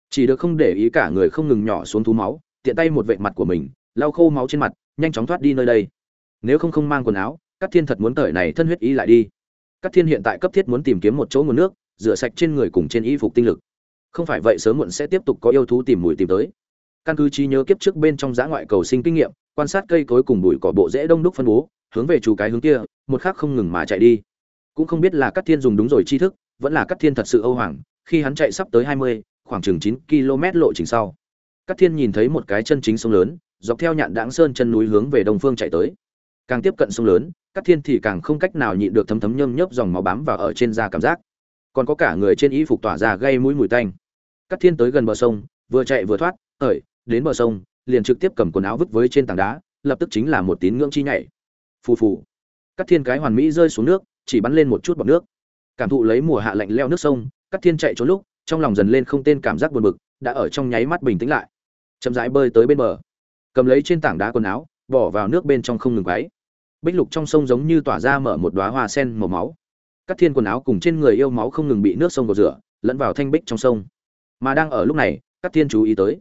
Chỉ được không để ý cả người không ngừng nhỏ xuống thú máu, tiện tay một vệ mặt của mình, lau khô máu trên mặt, nhanh chóng thoát đi nơi đây. Nếu không không mang quần áo các thiên thật muốn tởi này thân huyết ý lại đi. Các thiên hiện tại cấp thiết muốn tìm kiếm một chỗ nguồn nước, rửa sạch trên người cùng trên y phục tinh lực. Không phải vậy sớm muộn sẽ tiếp tục có yêu thú tìm mùi tìm tới. Căn cứ trí nhớ kiếp trước bên trong giã ngoại cầu sinh kinh nghiệm, quan sát cây cối cùng bụi cỏ bộ rễ đông đúc phân bố, hướng về chủ cái hướng kia, một khắc không ngừng mà chạy đi. Cũng không biết là các thiên dùng đúng rồi tri thức, vẫn là các thiên thật sự âu hoàng khi hắn chạy sắp tới hai mươi, khoảng chừng chín km lộ trình sau. Các thiên nhìn thấy một cái chân chính sông lớn, dọc theo nhạn đãng sơn chân núi hướng về đông phương chạy tới. Càng tiếp cận sông lớn các thiên thì càng không cách nào nhịn được thấm thấm nhâm nhớp dòng máu bám vào ở trên da cảm giác. Còn có cả người trên y phục tỏa ra gây mũi mùi tanh. Các thiên tới gần bờ sông, vừa chạy vừa thoát ởi đến bờ sông, liền trực tiếp cầm quần áo vứt với trên tảng đá, lập tức chính là một tín ngưỡng chi nhảy. Phù phù. Các thiên cái hoàn mỹ rơi xuống nước, chỉ bắn lên một chút bọt nước. Cảm thụ lấy mùa hạ lạnh leo nước sông các thiên chạy trốn lúc, trong lòng dần lên không tên cảm giác buồn bực, đã ở trong nháy mắt bình tĩnh lại. Chậm rãi bơi tới bên bờ. Cầm lấy trên tảng đá quần áo, bỏ vào nước bên trong không ngừng váy bích lục trong sông giống như tỏa ra mở một đóa hoa sen màu máu. Các thiên quần áo cùng trên người yêu máu không ngừng bị nước sông gột rửa, lẫn vào thanh bích trong sông. Mà đang ở lúc này, các thiên chú ý tới.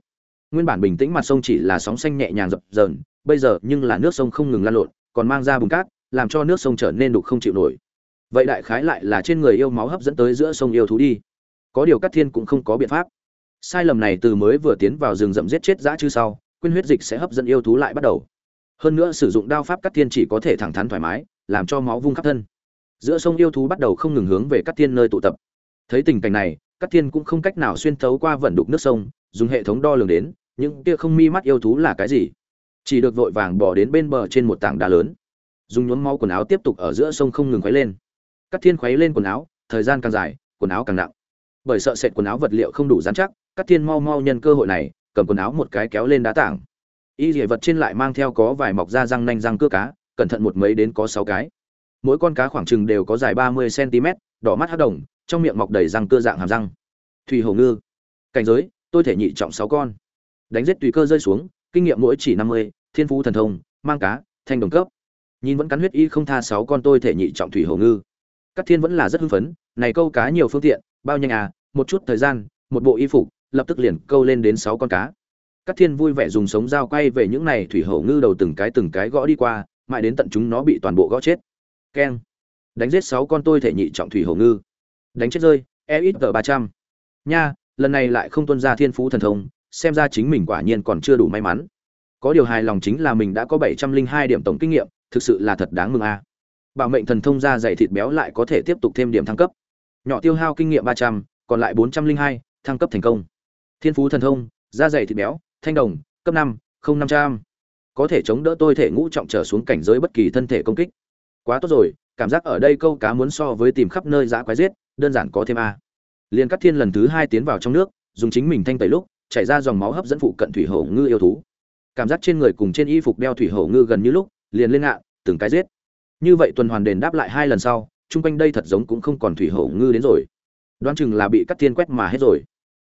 Nguyên bản bình tĩnh mặt sông chỉ là sóng xanh nhẹ nhàng dập dờn, bây giờ nhưng là nước sông không ngừng lan lộn, còn mang ra bùn cát, làm cho nước sông trở nên đục không chịu nổi. Vậy đại khái lại là trên người yêu máu hấp dẫn tới giữa sông yêu thú đi. Có điều các thiên cũng không có biện pháp. Sai lầm này từ mới vừa tiến vào rừng rậm giết chết dã chứ sau quyên huyết dịch sẽ hấp dẫn yêu thú lại bắt đầu hơn nữa sử dụng đao pháp cắt thiên chỉ có thể thẳng thắn thoải mái, làm cho máu vung khắp thân. Giữa sông yêu thú bắt đầu không ngừng hướng về cắt thiên nơi tụ tập. Thấy tình cảnh này, cắt thiên cũng không cách nào xuyên thấu qua vận đục nước sông, dùng hệ thống đo lường đến, những kia không mi mắt yêu thú là cái gì. Chỉ được vội vàng bỏ đến bên bờ trên một tảng đá lớn. Dùng nhuốm máu quần áo tiếp tục ở giữa sông không ngừng khuấy lên. Cắt thiên khuấy lên quần áo, thời gian càng dài, quần áo càng nặng. Bởi sợ sệt quần áo vật liệu không đủ dán chắc, cắt thiên mau mau nhân cơ hội này, cầm quần áo một cái kéo lên đá tảng y dỉa vật trên lại mang theo có vài mọc da răng nanh răng cưa cá, cẩn thận một mấy đến có sáu cái. Mỗi con cá khoảng chừng đều có dài ba mươi cm, đỏ mắt hắc đồng, trong miệng mọc đầy răng cưa dạng hàm răng. Thủy hổ ngư. Cảnh giới, tôi thể nhị trọng sáu con. Đánh giết tùy cơ rơi xuống, kinh nghiệm mỗi chỉ năm mươi, thiên phú thần thông, mang cá, thanh đồng cấp. Nhìn vẫn cắn huyết y không tha sáu con tôi thể nhị trọng thủy hổ ngư. Các thiên vẫn là rất hưng phấn, này câu cá nhiều phương tiện, bao nhanh à một chút thời gian, một bộ y phục, lập tức liền câu lên đến sáu con cá các thiên vui vẻ dùng sống dao quay về những này thủy hổ ngư đầu từng cái từng cái gõ đi qua, mãi đến tận chúng nó bị toàn bộ gõ chết. Keng. Đánh giết sáu con tôi thể nhị trọng thủy hổ ngư. Đánh chết rơi e ít g ba trăm. Nha, lần này lại không tuân ra thiên phú thần thông, xem ra chính mình quả nhiên còn chưa đủ may mắn. Có điều hài lòng chính là mình đã có bảy trăm linh hai điểm tổng kinh nghiệm, thực sự là thật đáng mừng a. Bảo mệnh thần thông ra dày thịt béo lại có thể tiếp tục thêm điểm thăng cấp. Nhỏ tiêu hao kinh nghiệm ba trăm, còn lại bốn trăm linh hai, thăng cấp thành công. Thiên phú thần thông da dày thịt béo thanh đồng, cấp năm, không năm trăm. Có thể chống đỡ tôi thể ngũ trọng trở xuống cảnh giới bất kỳ thân thể công kích. Quá tốt rồi, cảm giác ở đây câu cá muốn so với tìm khắp nơi giã quái giết, đơn giản có thêm a. Liền cắt thiên lần thứ hai tiến vào trong nước, dùng chính mình thanh tẩy lúc, chảy ra dòng máu hấp dẫn phụ cận thủy hổ ngư yêu thú. Cảm giác trên người cùng trên y phục đeo thủy hổ ngư gần như lúc, liền lên ngạ từng cái giết. Như vậy tuần hoàn đền đáp lại hai lần sau, chung quanh đây thật giống cũng không còn thủy hổ ngư đến rồi. Đoán chừng là bị cắt thiên quét mà hết rồi.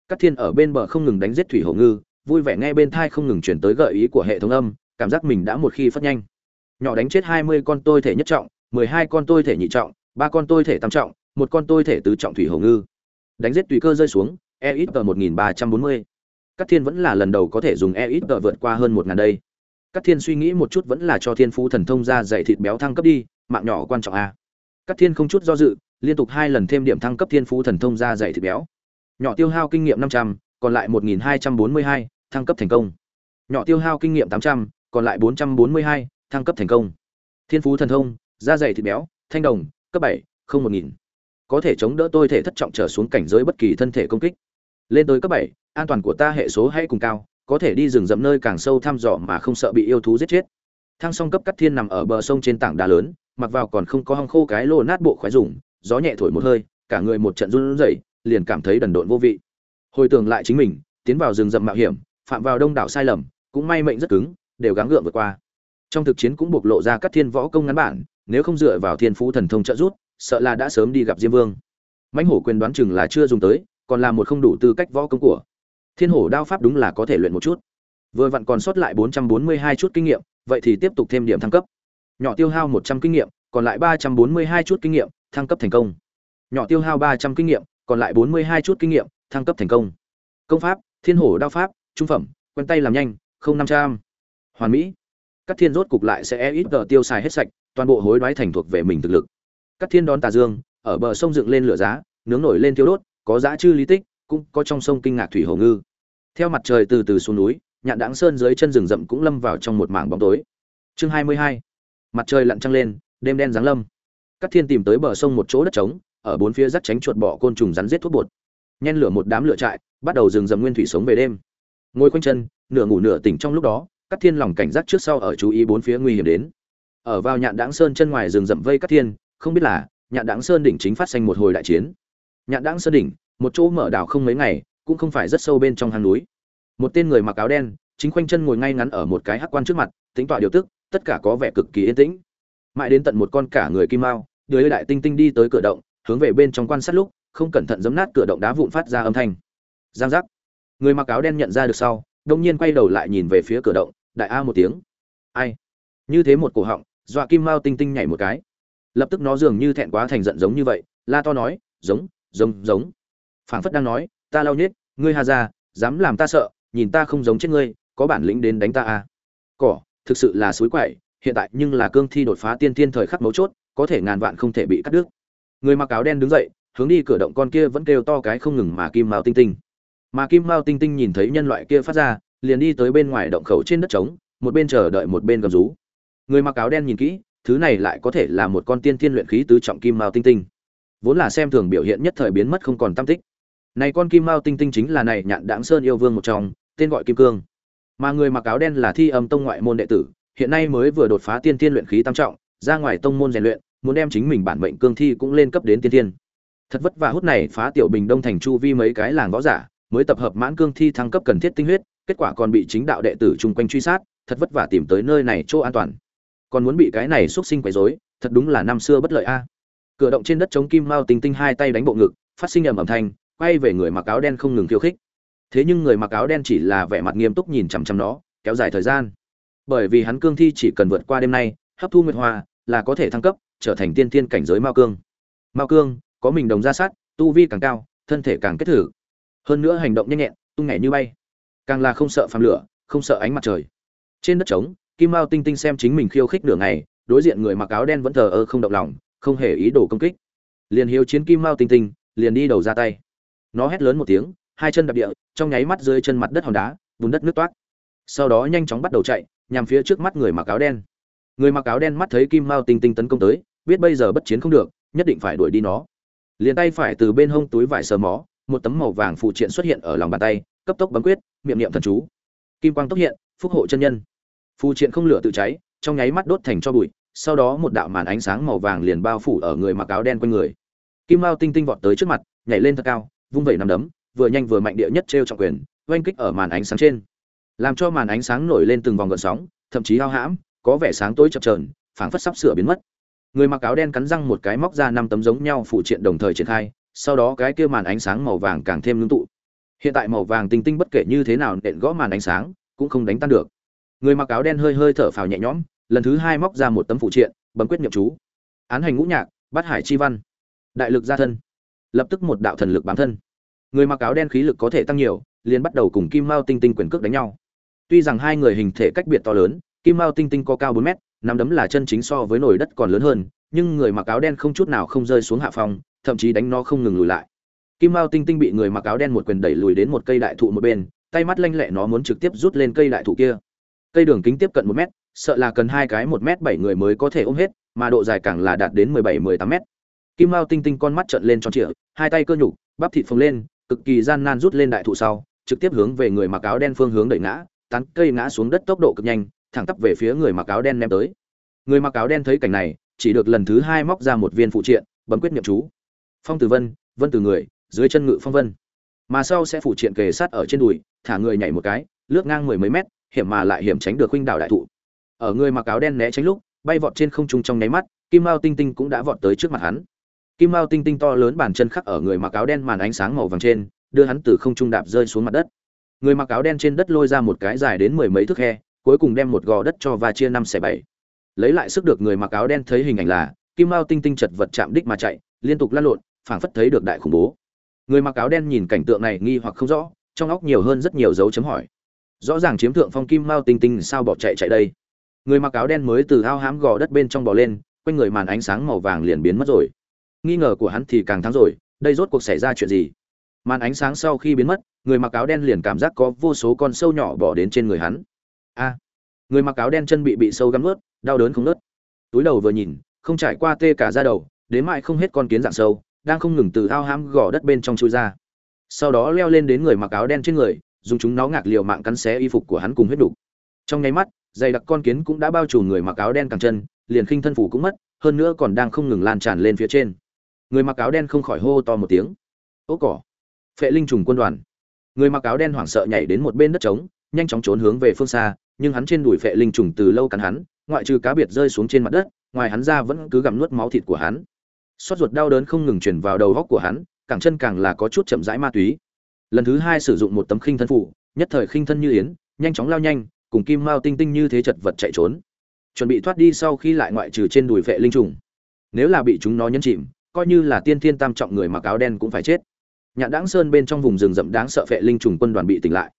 Cắt thiên ở bên bờ không ngừng đánh giết thủy hổ ngư vui vẻ nghe bên thai không ngừng chuyển tới gợi ý của hệ thống âm cảm giác mình đã một khi phát nhanh nhỏ đánh chết hai mươi con tôi thể nhất trọng mười hai con tôi thể nhị trọng ba con tôi thể tam trọng một con tôi thể tứ trọng thủy hổ ngư đánh giết tùy cơ rơi xuống elite ở một nghìn ba trăm bốn mươi Cát Thiên vẫn là lần đầu có thể dùng EXP vượt qua hơn một ngàn đây. Cát Thiên suy nghĩ một chút vẫn là cho Thiên Phú Thần Thông ra dạy thịt béo thăng cấp đi, mạng nhỏ quan trọng a. Cát Thiên không chút do dự, liên tục hai lần thêm điểm thăng cấp Thiên Phú Thần Thông ra dạy thịt béo. Nhỏ tiêu hao kinh nghiệm 500, còn lại 1242, thăng cấp thành công. Nhỏ tiêu hao kinh nghiệm 800, còn lại 442, thăng cấp thành công. Thiên Phú Thần Thông, da dày thịt béo, thanh đồng, cấp 7, không 1000. Có thể chống đỡ tôi thể thất trọng trở xuống cảnh giới bất kỳ thân thể công kích. Lên tới cấp 7, an toàn của ta hệ số hay cùng cao, có thể đi rừng rậm nơi càng sâu thăm dò mà không sợ bị yêu thú giết chết. Thăng song cấp cắt thiên nằm ở bờ sông trên tảng đá lớn, mặc vào còn không có hong khô cái lô nát bộ khoái dùng, gió nhẹ thổi một hơi, cả người một trận run rẩy, liền cảm thấy đần độn vô vị. Hồi tưởng lại chính mình, tiến vào rừng rậm mạo hiểm, phạm vào đông đảo sai lầm, cũng may mệnh rất cứng, đều gắng gượng vượt qua. Trong thực chiến cũng bộc lộ ra các thiên võ công ngắn bản, nếu không dựa vào thiên phú thần thông trợ giúp, sợ là đã sớm đi gặp Diêm Vương. Mãnh hổ quyền đoán chừng là chưa dùng tới, còn là một không đủ tư cách võ công của. Thiên hổ đao pháp đúng là có thể luyện một chút. Vừa vặn còn sót lại 442 chút kinh nghiệm, vậy thì tiếp tục thêm điểm thăng cấp. Nhỏ tiêu hao 100 kinh nghiệm, còn lại 342 chút kinh nghiệm, thăng cấp thành công. Nhỏ tiêu hao 300 kinh nghiệm, còn lại 42 chút kinh nghiệm, thăng cấp thành công. Công pháp: Thiên hổ đao pháp, trung phẩm, quen tay làm nhanh, không năm trăm. Hoàn mỹ. Các thiên rốt cục lại sẽ e ít tờ tiêu xài hết sạch, toàn bộ hối đoái thành thuộc về mình thực lực. Các thiên đón tà dương, ở bờ sông dựng lên lửa giá, nướng nổi lên thiêu đốt, có dã chư lý tích, cũng có trong sông kinh ngạc thủy hồ ngư. Theo mặt trời từ từ xuống núi, nhạn đãng sơn dưới chân rừng rậm cũng lâm vào trong một mảng bóng tối. Chương 22. Mặt trời lặn trăng lên, đêm đen giáng lâm. Các thiên tìm tới bờ sông một chỗ đất trống, ở bốn phía rắc tránh chuột bọ côn trùng rắn giết thuốc bột. Nhen lửa một đám lửa trại, bắt đầu rừng rậm nguyên thủy sống về đêm. Ngồi quanh chân, nửa ngủ nửa tỉnh trong lúc đó, Cát Thiên lòng cảnh giác trước sau ở chú ý bốn phía nguy hiểm đến. Ở vào Nhạn Đãng Sơn chân ngoài rừng rậm vây Cát Thiên, không biết là Nhạn Đãng Sơn đỉnh chính phát sinh một hồi đại chiến. Nhạn Đãng Sơn đỉnh, một chỗ mở đảo không mấy ngày, cũng không phải rất sâu bên trong hang núi. Một tên người mặc áo đen, chính quanh chân ngồi ngay ngắn ở một cái hắc quan trước mặt, tính tọa điều tức, tất cả có vẻ cực kỳ yên tĩnh. Mãi đến tận một con cả người kim mao, đưa đại tinh tinh đi tới cửa động, hướng về bên trong quan sát lúc, không cẩn thận giấm nát cửa động đá vụn phát ra âm thanh. Giang giác. Người mặc áo đen nhận ra được sau, đông nhiên quay đầu lại nhìn về phía cửa động, đại a một tiếng. Ai? Như thế một cổ họng, dọa kim mao tinh tinh nhảy một cái. Lập tức nó dường như thẹn quá thành giận giống như vậy, la to nói, giống, giống, giống. Phảng phất đang nói, ta lau nhết, ngươi hà ra, dám làm ta sợ, nhìn ta không giống chết ngươi, có bản lĩnh đến đánh ta à? Cỏ, thực sự là suối quậy, hiện tại nhưng là cương thi đột phá tiên tiên thời khắc mấu chốt, có thể ngàn vạn không thể bị cắt đứt. Người mặc áo đen đứng dậy, hướng đi cửa động con kia vẫn kêu to cái không ngừng mà kim mao tinh tinh mà kim mao tinh tinh nhìn thấy nhân loại kia phát ra, liền đi tới bên ngoài động khẩu trên đất trống, một bên chờ đợi một bên gầm rú. Người mặc áo đen nhìn kỹ, thứ này lại có thể là một con tiên thiên luyện khí tứ trọng kim mao tinh tinh. Vốn là xem thường biểu hiện nhất thời biến mất không còn tam tích. Này con kim mao tinh tinh chính là này nhạn đãng sơn yêu vương một trong, tên gọi kim cương. Mà người mặc áo đen là thi âm tông ngoại môn đệ tử, hiện nay mới vừa đột phá tiên thiên luyện khí tam trọng, ra ngoài tông môn rèn luyện, muốn đem chính mình bản mệnh cương thi cũng lên cấp đến tiên thiên. Thật vất vả hút này phá tiểu bình đông thành chu vi mấy cái làng võ giả mới tập hợp mãn cương thi thăng cấp cần thiết tinh huyết, kết quả còn bị chính đạo đệ tử chung quanh truy sát, thật vất vả tìm tới nơi này chỗ an toàn. Còn muốn bị cái này xuất sinh quấy rối, thật đúng là năm xưa bất lợi a. Cửa động trên đất chống kim mao tinh tinh hai tay đánh bộ ngực, phát sinh ầm ầm thanh, quay về người mặc áo đen không ngừng khiêu khích. Thế nhưng người mặc áo đen chỉ là vẻ mặt nghiêm túc nhìn chằm chằm nó, kéo dài thời gian. Bởi vì hắn cương thi chỉ cần vượt qua đêm nay, hấp thu nguyệt hoa, là có thể thăng cấp, trở thành tiên thiên cảnh giới mao cương. Mao cương, có mình đồng ra sát, tu vi càng cao, thân thể càng kết thử hơn nữa hành động nhanh nhẹn, tung nhảy như bay. Càng là không sợ phàm lửa, không sợ ánh mặt trời. Trên đất trống, kim mao tinh tinh xem chính mình khiêu khích nửa ngày, đối diện người mặc áo đen vẫn thờ ơ không động lòng, không hề ý đồ công kích. Liền hiếu chiến kim mao tinh tinh, liền đi đầu ra tay. Nó hét lớn một tiếng, hai chân đạp địa, trong nháy mắt dưới chân mặt đất hòn đá, bùn đất nước toát sau đó nhanh chóng bắt đầu chạy, nhằm phía trước mắt người mặc áo đen. Người mặc áo đen mắt thấy kim mao tinh tinh tấn công tới, biết bây giờ bất chiến không được, nhất định phải đuổi đi nó. Liền tay phải từ bên hông túi vải sờ mó một tấm màu vàng phụ triện xuất hiện ở lòng bàn tay, cấp tốc bấm quyết, miệng niệm thần chú. Kim quang tốc hiện, phúc hộ chân nhân. Phụ triện không lửa tự cháy, trong nháy mắt đốt thành cho bụi, sau đó một đạo màn ánh sáng màu vàng liền bao phủ ở người mặc áo đen quanh người. Kim mao tinh tinh vọt tới trước mặt, nhảy lên thật cao, vung vẩy nằm đấm, vừa nhanh vừa mạnh địa nhất t trọng quyền, oanh kích ở màn ánh sáng trên. Làm cho màn ánh sáng nổi lên từng vòng gợn sóng, thậm chí hao hãm, có vẻ sáng tối chập trờn phảng phất sắp sửa biến mất. Người mặc áo đen cắn răng một cái móc ra năm tấm giống nhau phụ triện đồng thời triển khai sau đó cái kia màn ánh sáng màu vàng càng thêm ngưng tụ. Hiện tại màu vàng tinh tinh bất kể như thế nào nện gõ màn ánh sáng, cũng không đánh tan được. Người mặc áo đen hơi hơi thở phào nhẹ nhõm, lần thứ hai móc ra một tấm phụ triện, bấm quyết niệm chú. Án hành ngũ nhạc, bát hải chi văn. Đại lực gia thân. Lập tức một đạo thần lực bám thân. Người mặc áo đen khí lực có thể tăng nhiều, liền bắt đầu cùng kim mao tinh tinh quyền cước đánh nhau. Tuy rằng hai người hình thể cách biệt to lớn, kim mao tinh tinh có cao bốn mét nắm đấm là chân chính so với nồi đất còn lớn hơn nhưng người mặc áo đen không chút nào không rơi xuống hạ phòng thậm chí đánh nó không ngừng lùi lại. Kim mao tinh tinh bị người mặc áo đen một quyền đẩy lùi đến một cây đại thụ một bên, tay mắt lanh lẹ nó muốn trực tiếp rút lên cây đại thụ kia. Cây đường kính tiếp cận một mét, sợ là cần hai cái một mét bảy người mới có thể ôm hết, mà độ dài càng là đạt đến mười bảy, mười tám mét. Kim mao tinh tinh con mắt trợn lên tròn trịa, hai tay cơ nhục, bắp thịt phồng lên, cực kỳ gian nan rút lên đại thụ sau, trực tiếp hướng về người mặc áo đen phương hướng đẩy ngã, tán cây ngã xuống đất tốc độ cực nhanh, thẳng tắp về phía người mặc áo đen ném tới. Người mặc áo đen thấy cảnh này chỉ được lần thứ hai móc ra một viên phụ triện, bấm quyết nhậm chú. Phong từ vân vân từ người, dưới chân ngự phong vân. Mà sau sẽ phụ triện kề sát ở trên đùi, thả người nhảy một cái, lướt ngang mười mấy mét, hiểm mà lại hiểm tránh được huynh đảo đại thụ. Ở người mặc áo đen né tránh lúc, bay vọt trên không trung trong nháy mắt, kim mao tinh tinh cũng đã vọt tới trước mặt hắn. Kim mao tinh tinh to lớn bàn chân khắc ở người mặc áo đen màn ánh sáng màu vàng trên, đưa hắn từ không trung đạp rơi xuống mặt đất. Người mặc áo đen trên đất lôi ra một cái dài đến mười mấy thước khe cuối cùng đem một gò đất cho và chia năm xẻ bảy lấy lại sức được người mặc áo đen thấy hình ảnh là, kim mao tinh tinh chật vật chạm đích mà chạy, liên tục lăn lộn, phảng phất thấy được đại khủng bố. Người mặc áo đen nhìn cảnh tượng này nghi hoặc không rõ, trong óc nhiều hơn rất nhiều dấu chấm hỏi. Rõ ràng chiếm thượng phong kim mao tinh tinh sao bỏ chạy chạy đây? Người mặc áo đen mới từ ao hám gò đất bên trong bò lên, quanh người màn ánh sáng màu vàng liền biến mất rồi. Nghi ngờ của hắn thì càng thắng rồi, đây rốt cuộc xảy ra chuyện gì? Màn ánh sáng sau khi biến mất, người mặc áo đen liền cảm giác có vô số con sâu nhỏ bỏ đến trên người hắn. A! Người mặc áo đen chân bị bị sâu găm ướt đau đớn không nớt. Túi đầu vừa nhìn không trải qua tê cả ra đầu đến mãi không hết con kiến dạng sâu đang không ngừng từ ao hãm gò đất bên trong chui ra. Sau đó leo lên đến người mặc áo đen trên người dùng chúng nó ngạc liều mạng cắn xé y phục của hắn cùng huyết đục. Trong nháy mắt dày đặc con kiến cũng đã bao trùm người mặc áo đen càng chân liền khinh thân phủ cũng mất hơn nữa còn đang không ngừng lan tràn lên phía trên. Người mặc áo đen không khỏi hô, to một tiếng. Ố cỏ phệ linh trùng quân đoàn. Người mặc áo đen hoảng sợ nhảy đến một bên đất trống nhanh chóng trốn hướng về phương xa nhưng hắn trên đùi phệ linh trùng từ lâu cắn hắn ngoại trừ cá biệt rơi xuống trên mặt đất, ngoài hắn ra vẫn cứ gặm nuốt máu thịt của hắn. Xót ruột đau đớn không ngừng chuyển vào đầu góc của hắn, càng chân càng là có chút chậm rãi ma túy. Lần thứ hai sử dụng một tấm khinh thân phủ, nhất thời khinh thân như yến, nhanh chóng lao nhanh, cùng kim mao tinh tinh như thế chật vật chạy trốn. Chuẩn bị thoát đi sau khi lại ngoại trừ trên đùi vệ linh trùng. Nếu là bị chúng nó nhấn chìm, coi như là tiên thiên tam trọng người mặc áo đen cũng phải chết. Nhạn đáng sơn bên trong vùng rừng rậm đáng sợ vệ linh trùng quân đoàn bị tỉnh lại.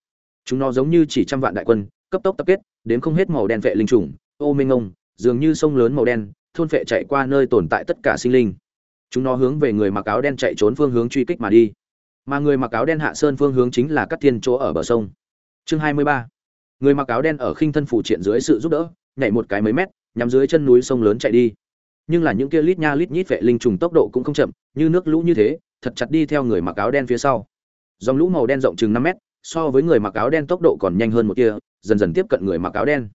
Chúng nó giống như chỉ trăm vạn đại quân, cấp tốc tập kết đến không hết màu đen vệ linh trùng ô minh ông, dường như sông lớn màu đen, thôn phệ chạy qua nơi tồn tại tất cả sinh linh. Chúng nó hướng về người mặc áo đen chạy trốn phương hướng truy kích mà đi. Mà người mặc áo đen hạ sơn phương hướng chính là các thiên chỗ ở bờ sông. Chương hai mươi ba. Người mặc áo đen ở khinh thân phủ triện dưới sự giúp đỡ, nhảy một cái mấy mét, nhắm dưới chân núi sông lớn chạy đi. Nhưng là những kia lít nha lít nhít vệ linh trùng tốc độ cũng không chậm, như nước lũ như thế, thật chặt đi theo người mặc áo đen phía sau. Dòng lũ màu đen rộng chừng năm mét, so với người mặc áo đen tốc độ còn nhanh hơn một kia dần dần tiếp cận người mặc áo đen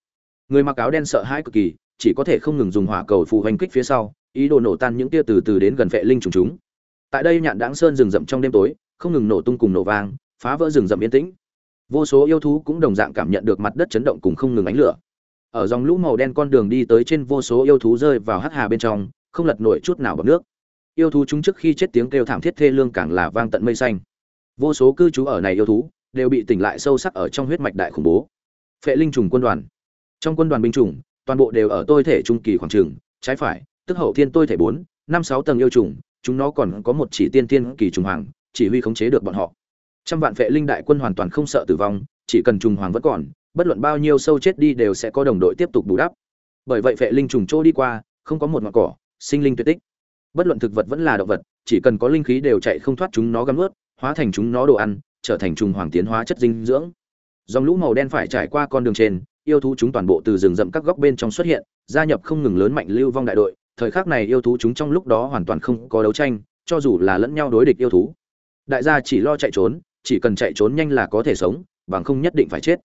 người mặc áo đen sợ hãi cực kỳ, chỉ có thể không ngừng dùng hỏa cầu phù hoành kích phía sau, ý đồ nổ tan những tia từ từ đến gần vệ linh trùng chúng. Tại đây nhạn đáng sơn rừng rậm trong đêm tối, không ngừng nổ tung cùng nổ vang, phá vỡ rừng rậm yên tĩnh. Vô số yêu thú cũng đồng dạng cảm nhận được mặt đất chấn động cùng không ngừng ánh lửa. Ở dòng lũ màu đen con đường đi tới trên vô số yêu thú rơi vào hắc hà bên trong, không lật nổi chút nào bọt nước. Yêu thú chúng trước khi chết tiếng kêu thảm thiết thê lương càng là vang tận mây xanh. Vô số cư trú ở này yêu thú đều bị tỉnh lại sâu sắc ở trong huyết mạch đại khủng bố. Phệ linh trùng quân đoàn trong quân đoàn binh chủng toàn bộ đều ở tôi thể trung kỳ khoảng trường trái phải tức hậu thiên tôi thể bốn năm sáu tầng yêu chủng, chúng nó còn có một chỉ tiên tiên kỳ trùng hoàng chỉ huy khống chế được bọn họ. Trăm vạn vệ linh đại quân hoàn toàn không sợ tử vong chỉ cần trùng hoàng vẫn còn bất luận bao nhiêu sâu chết đi đều sẽ có đồng đội tiếp tục bù đắp. Bởi vậy vệ linh trùng chỗ đi qua không có một ngọn cỏ sinh linh tuyệt tích. Bất luận thực vật vẫn là động vật chỉ cần có linh khí đều chạy không thoát chúng nó găm ướt hóa thành chúng nó đồ ăn trở thành trùng hoàng tiến hóa chất dinh dưỡng. Dòng lũ màu đen phải trải qua con đường trên yêu thú chúng toàn bộ từ rừng rậm các góc bên trong xuất hiện, gia nhập không ngừng lớn mạnh lưu vong đại đội. Thời khắc này yêu thú chúng trong lúc đó hoàn toàn không có đấu tranh, cho dù là lẫn nhau đối địch yêu thú. Đại gia chỉ lo chạy trốn, chỉ cần chạy trốn nhanh là có thể sống, bằng không nhất định phải chết.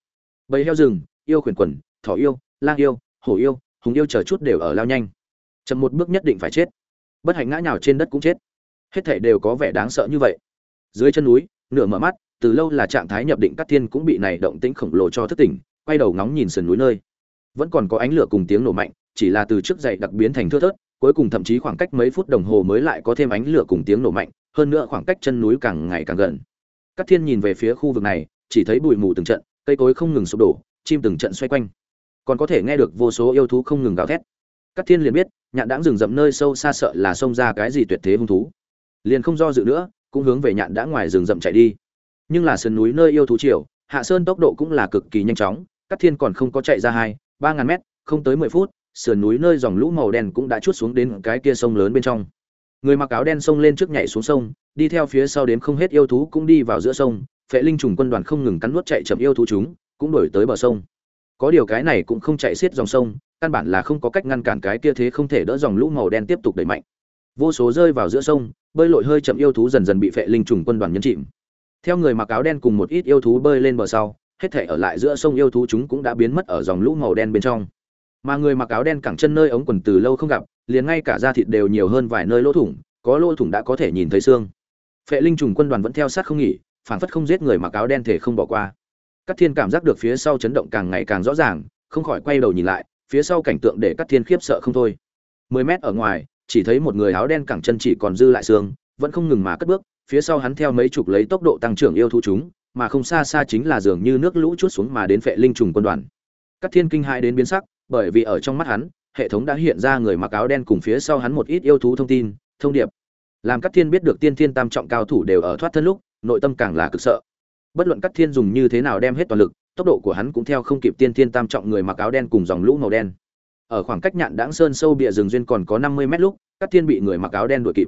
Bầy heo rừng, yêu khuyển quần thỏ yêu, lang yêu, hổ yêu, hùng yêu chờ chút đều ở lao nhanh. Chậm một bước nhất định phải chết. Bất hạnh ngã nhào trên đất cũng chết. Hết thảy đều có vẻ đáng sợ như vậy. Dưới chân núi, nửa mở mắt, từ lâu là trạng thái nhập định các thiên cũng bị này động tĩnh khổng lồ cho thức tỉnh quay đầu ngóng nhìn sườn núi nơi. Vẫn còn có ánh lửa cùng tiếng nổ mạnh, chỉ là từ trước dậy đặc biến thành thưa thớt, cuối cùng thậm chí khoảng cách mấy phút đồng hồ mới lại có thêm ánh lửa cùng tiếng nổ mạnh, hơn nữa khoảng cách chân núi càng ngày càng gần. Các thiên nhìn về phía khu vực này, chỉ thấy bụi mù từng trận, cây cối không ngừng sụp đổ, chim từng trận xoay quanh. Còn có thể nghe được vô số yêu thú không ngừng gào thét. Các thiên liền biết, nhạn đãng rừng rậm nơi sâu xa sợ là xông ra cái gì tuyệt thế hung thú. Liền không do dự nữa, cũng hướng về nhạn đã ngoài rừng rậm chạy đi. Nhưng là sườn núi nơi yêu thú triều hạ sơn tốc độ cũng là cực kỳ nhanh chóng các thiên còn không có chạy ra hai, ba ngàn mét, không tới mười phút, sườn núi nơi dòng lũ màu đen cũng đã chút xuống đến cái kia sông lớn bên trong. Người mặc áo đen xông lên trước nhảy xuống sông, đi theo phía sau đến không hết yêu thú cũng đi vào giữa sông, phệ linh trùng quân đoàn không ngừng cắn nuốt chạy chậm yêu thú chúng, cũng đổi tới bờ sông. Có điều cái này cũng không chạy xiết dòng sông, căn bản là không có cách ngăn cản cái kia thế không thể đỡ dòng lũ màu đen tiếp tục đẩy mạnh. Vô số rơi vào giữa sông, bơi lội hơi chậm yêu thú dần dần bị phệ linh trùng quân đoàn nhấn chìm theo người mặc áo đen cùng một ít yêu thú bơi lên bờ sau, hết thể ở lại giữa sông yêu thú chúng cũng đã biến mất ở dòng lũ màu đen bên trong. Mà người mặc áo đen cẳng chân nơi ống quần từ lâu không gặp, liền ngay cả da thịt đều nhiều hơn vài nơi lỗ thủng, có lỗ thủng đã có thể nhìn thấy xương. Phệ linh trùng quân đoàn vẫn theo sát không nghỉ, phản phất không giết người mặc áo đen thể không bỏ qua. Các thiên cảm giác được phía sau chấn động càng ngày càng rõ ràng, không khỏi quay đầu nhìn lại, phía sau cảnh tượng để các thiên khiếp sợ không thôi. Mười mét ở ngoài, chỉ thấy một người áo đen cẳng chân chỉ còn dư lại xương, vẫn không ngừng mà cất bước phía sau hắn theo mấy chục lấy tốc độ tăng trưởng yêu thú chúng, mà không xa xa chính là dường như nước lũ chuốt xuống mà đến phệ linh trùng quân đoàn. Cát thiên kinh hãi đến biến sắc, bởi vì ở trong mắt hắn, hệ thống đã hiện ra người mặc áo đen cùng phía sau hắn một ít yêu thú thông tin, thông điệp. Làm Cát thiên biết được tiên thiên tam trọng cao thủ đều ở thoát thân lúc, nội tâm càng là cực sợ. Bất luận Cát thiên dùng như thế nào đem hết toàn lực, tốc độ của hắn cũng theo không kịp tiên thiên tam trọng người mặc áo đen cùng dòng lũ màu đen. Ở khoảng cách nhạn đãng sơn sâu bìa rừng duyên còn có năm mươi mét lúc Cát thiên bị người mặc áo đen đuổi kịp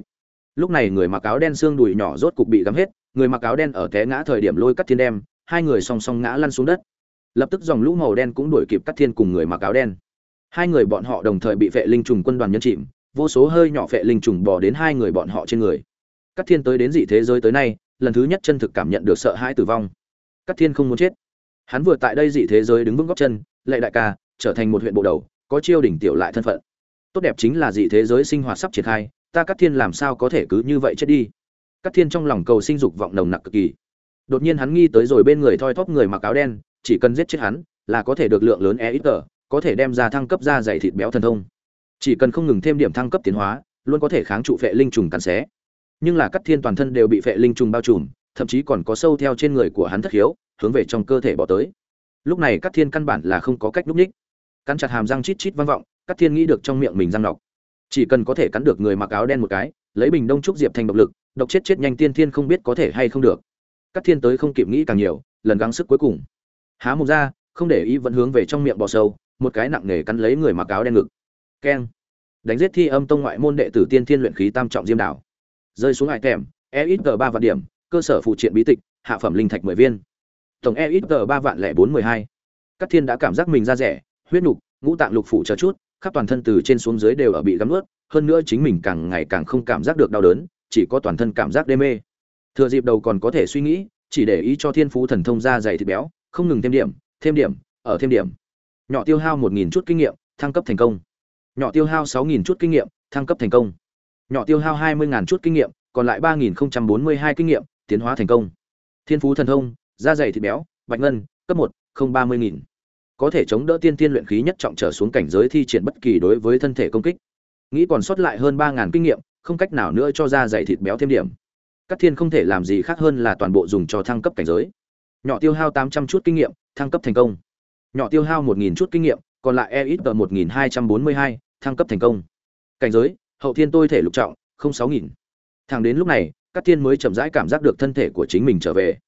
lúc này người mặc áo đen xương đùi nhỏ rốt cục bị gắm hết, người mặc áo đen ở té ngã thời điểm lôi cắt thiên đem, hai người song song ngã lăn xuống đất. Lập tức dòng lũ màu đen cũng đuổi kịp cắt thiên cùng người mặc áo đen. Hai người bọn họ đồng thời bị vệ linh trùng quân đoàn nhân chìm, vô số hơi nhỏ vệ linh trùng bỏ đến hai người bọn họ trên người. Cắt thiên tới đến dị thế giới tới nay, lần thứ nhất chân thực cảm nhận được sợ hãi tử vong. Cắt thiên không muốn chết. Hắn vừa tại đây dị thế giới đứng vững góc chân lệ đại ca, trở thành một huyện bộ đầu, có chiêu đỉnh tiểu lại thân phận. Tốt đẹp chính là dị thế giới sinh hoạt sắp triển khai ta Cát thiên làm sao có thể cứ như vậy chết đi? Cát thiên trong lòng cầu sinh dục vọng nồng nặc cực kỳ. Đột nhiên hắn nghi tới rồi bên người thoi thóp người mặc áo đen, chỉ cần giết chết hắn, là có thể được lượng lớn e ít tờ, có thể đem ra thăng cấp ra dày thịt béo thần thông. Chỉ cần không ngừng thêm điểm thăng cấp tiến hóa, luôn có thể kháng trụ phệ linh trùng cắn xé. Nhưng là Cát thiên toàn thân đều bị phệ linh trùng bao trùm, thậm chí còn có sâu theo trên người của hắn thất hiếu hướng về trong cơ thể bỏ tới. Lúc này Cát thiên căn bản là không có cách núp ních cắn chặt hàm răng chít chít vang vọng, Cát thiên nghĩ được trong miệng mình răng nọc chỉ cần có thể cắn được người mặc áo đen một cái lấy bình đông trúc diệp thành độc lực độc chết chết nhanh tiên thiên không biết có thể hay không được. Các thiên tới không kịp nghĩ càng nhiều lần gắng sức cuối cùng. Há mồm ra không để ý vẫn hướng về trong miệng bò sâu một cái nặng nề cắn lấy người mặc áo đen ngực. Keng. Đánh giết thi âm tông ngoại môn đệ tử tiên thiên luyện khí tam trọng diêm đảo. Rơi xuống hải thèm, e ít ba vạn điểm cơ sở phụ triện bí tịch hạ phẩm linh thạch mười viên. Tổng e ít ba vạn lẻ bốn mười hai. Các thiên đã cảm giác mình ra rẻ huyết nhục, ngũ tạng lục phủ chờ chút khắp toàn thân từ trên xuống dưới đều ở bị gắm ướt, hơn nữa chính mình càng ngày càng không cảm giác được đau đớn, chỉ có toàn thân cảm giác đê mê. Thừa dịp đầu còn có thể suy nghĩ, chỉ để ý cho thiên phú thần thông ra dày thịt béo, không ngừng thêm điểm thêm điểm, ở thêm điểm. Nhỏ tiêu hao một nghìn chút kinh nghiệm, thăng cấp thành công. Nhỏ tiêu hao sáu nghìn chút kinh nghiệm, thăng cấp thành công. Nhỏ tiêu hao hai mươi ngàn chút kinh nghiệm, còn lại ba nghìn bốn mươi hai kinh nghiệm, tiến hóa thành công. Thiên phú thần thông, da dày thịt béo, bạch ngân, cấp một, không ba mươi nghìn có thể chống đỡ tiên tiên luyện khí nhất trọng trở xuống cảnh giới thi triển bất kỳ đối với thân thể công kích. Nghĩ còn sót lại hơn ba ngàn kinh nghiệm, không cách nào nữa cho ra dạy thịt béo thêm điểm. Các thiên không thể làm gì khác hơn là toàn bộ dùng cho thăng cấp cảnh giới. Nhỏ tiêu hao tám trăm chút kinh nghiệm, thăng cấp thành công. Nhỏ tiêu hao một nghìn chút kinh nghiệm, còn lại e ít tờ một nghìn hai trăm bốn mươi hai, thăng cấp thành công. Cảnh giới, hậu thiên tôi thể lục trọng, không sáu nghìn. Thẳng đến lúc này, các thiên mới chậm rãi cảm giác được thân thể của chính mình trở về.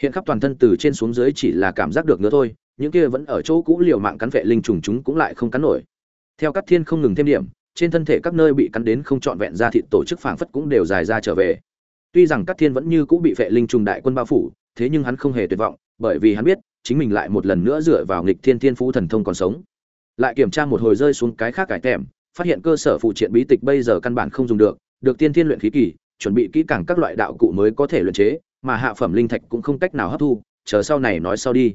Hiện khắp toàn thân từ trên xuống dưới chỉ là cảm giác được nữa thôi những kia vẫn ở chỗ cũ liều mạng cắn vệ linh trùng chúng cũng lại không cắn nổi. Theo các thiên không ngừng thêm điểm, trên thân thể các nơi bị cắn đến không trọn vẹn ra thịt tổ chức phảng phất cũng đều dài ra trở về. Tuy rằng các thiên vẫn như cũ bị vệ linh trùng đại quân bao phủ, thế nhưng hắn không hề tuyệt vọng, bởi vì hắn biết, chính mình lại một lần nữa dựa vào nghịch thiên thiên phú thần thông còn sống. Lại kiểm tra một hồi rơi xuống cái khác cải tèm phát hiện cơ sở phụ triện bí tịch bây giờ căn bản không dùng được được tiên thiên luyện khí kỳ, chuẩn bị kỹ càng các loại đạo cụ mới có thể luyện chế, mà hạ phẩm linh thạch cũng không cách nào hấp thu, chờ sau này nói sau đi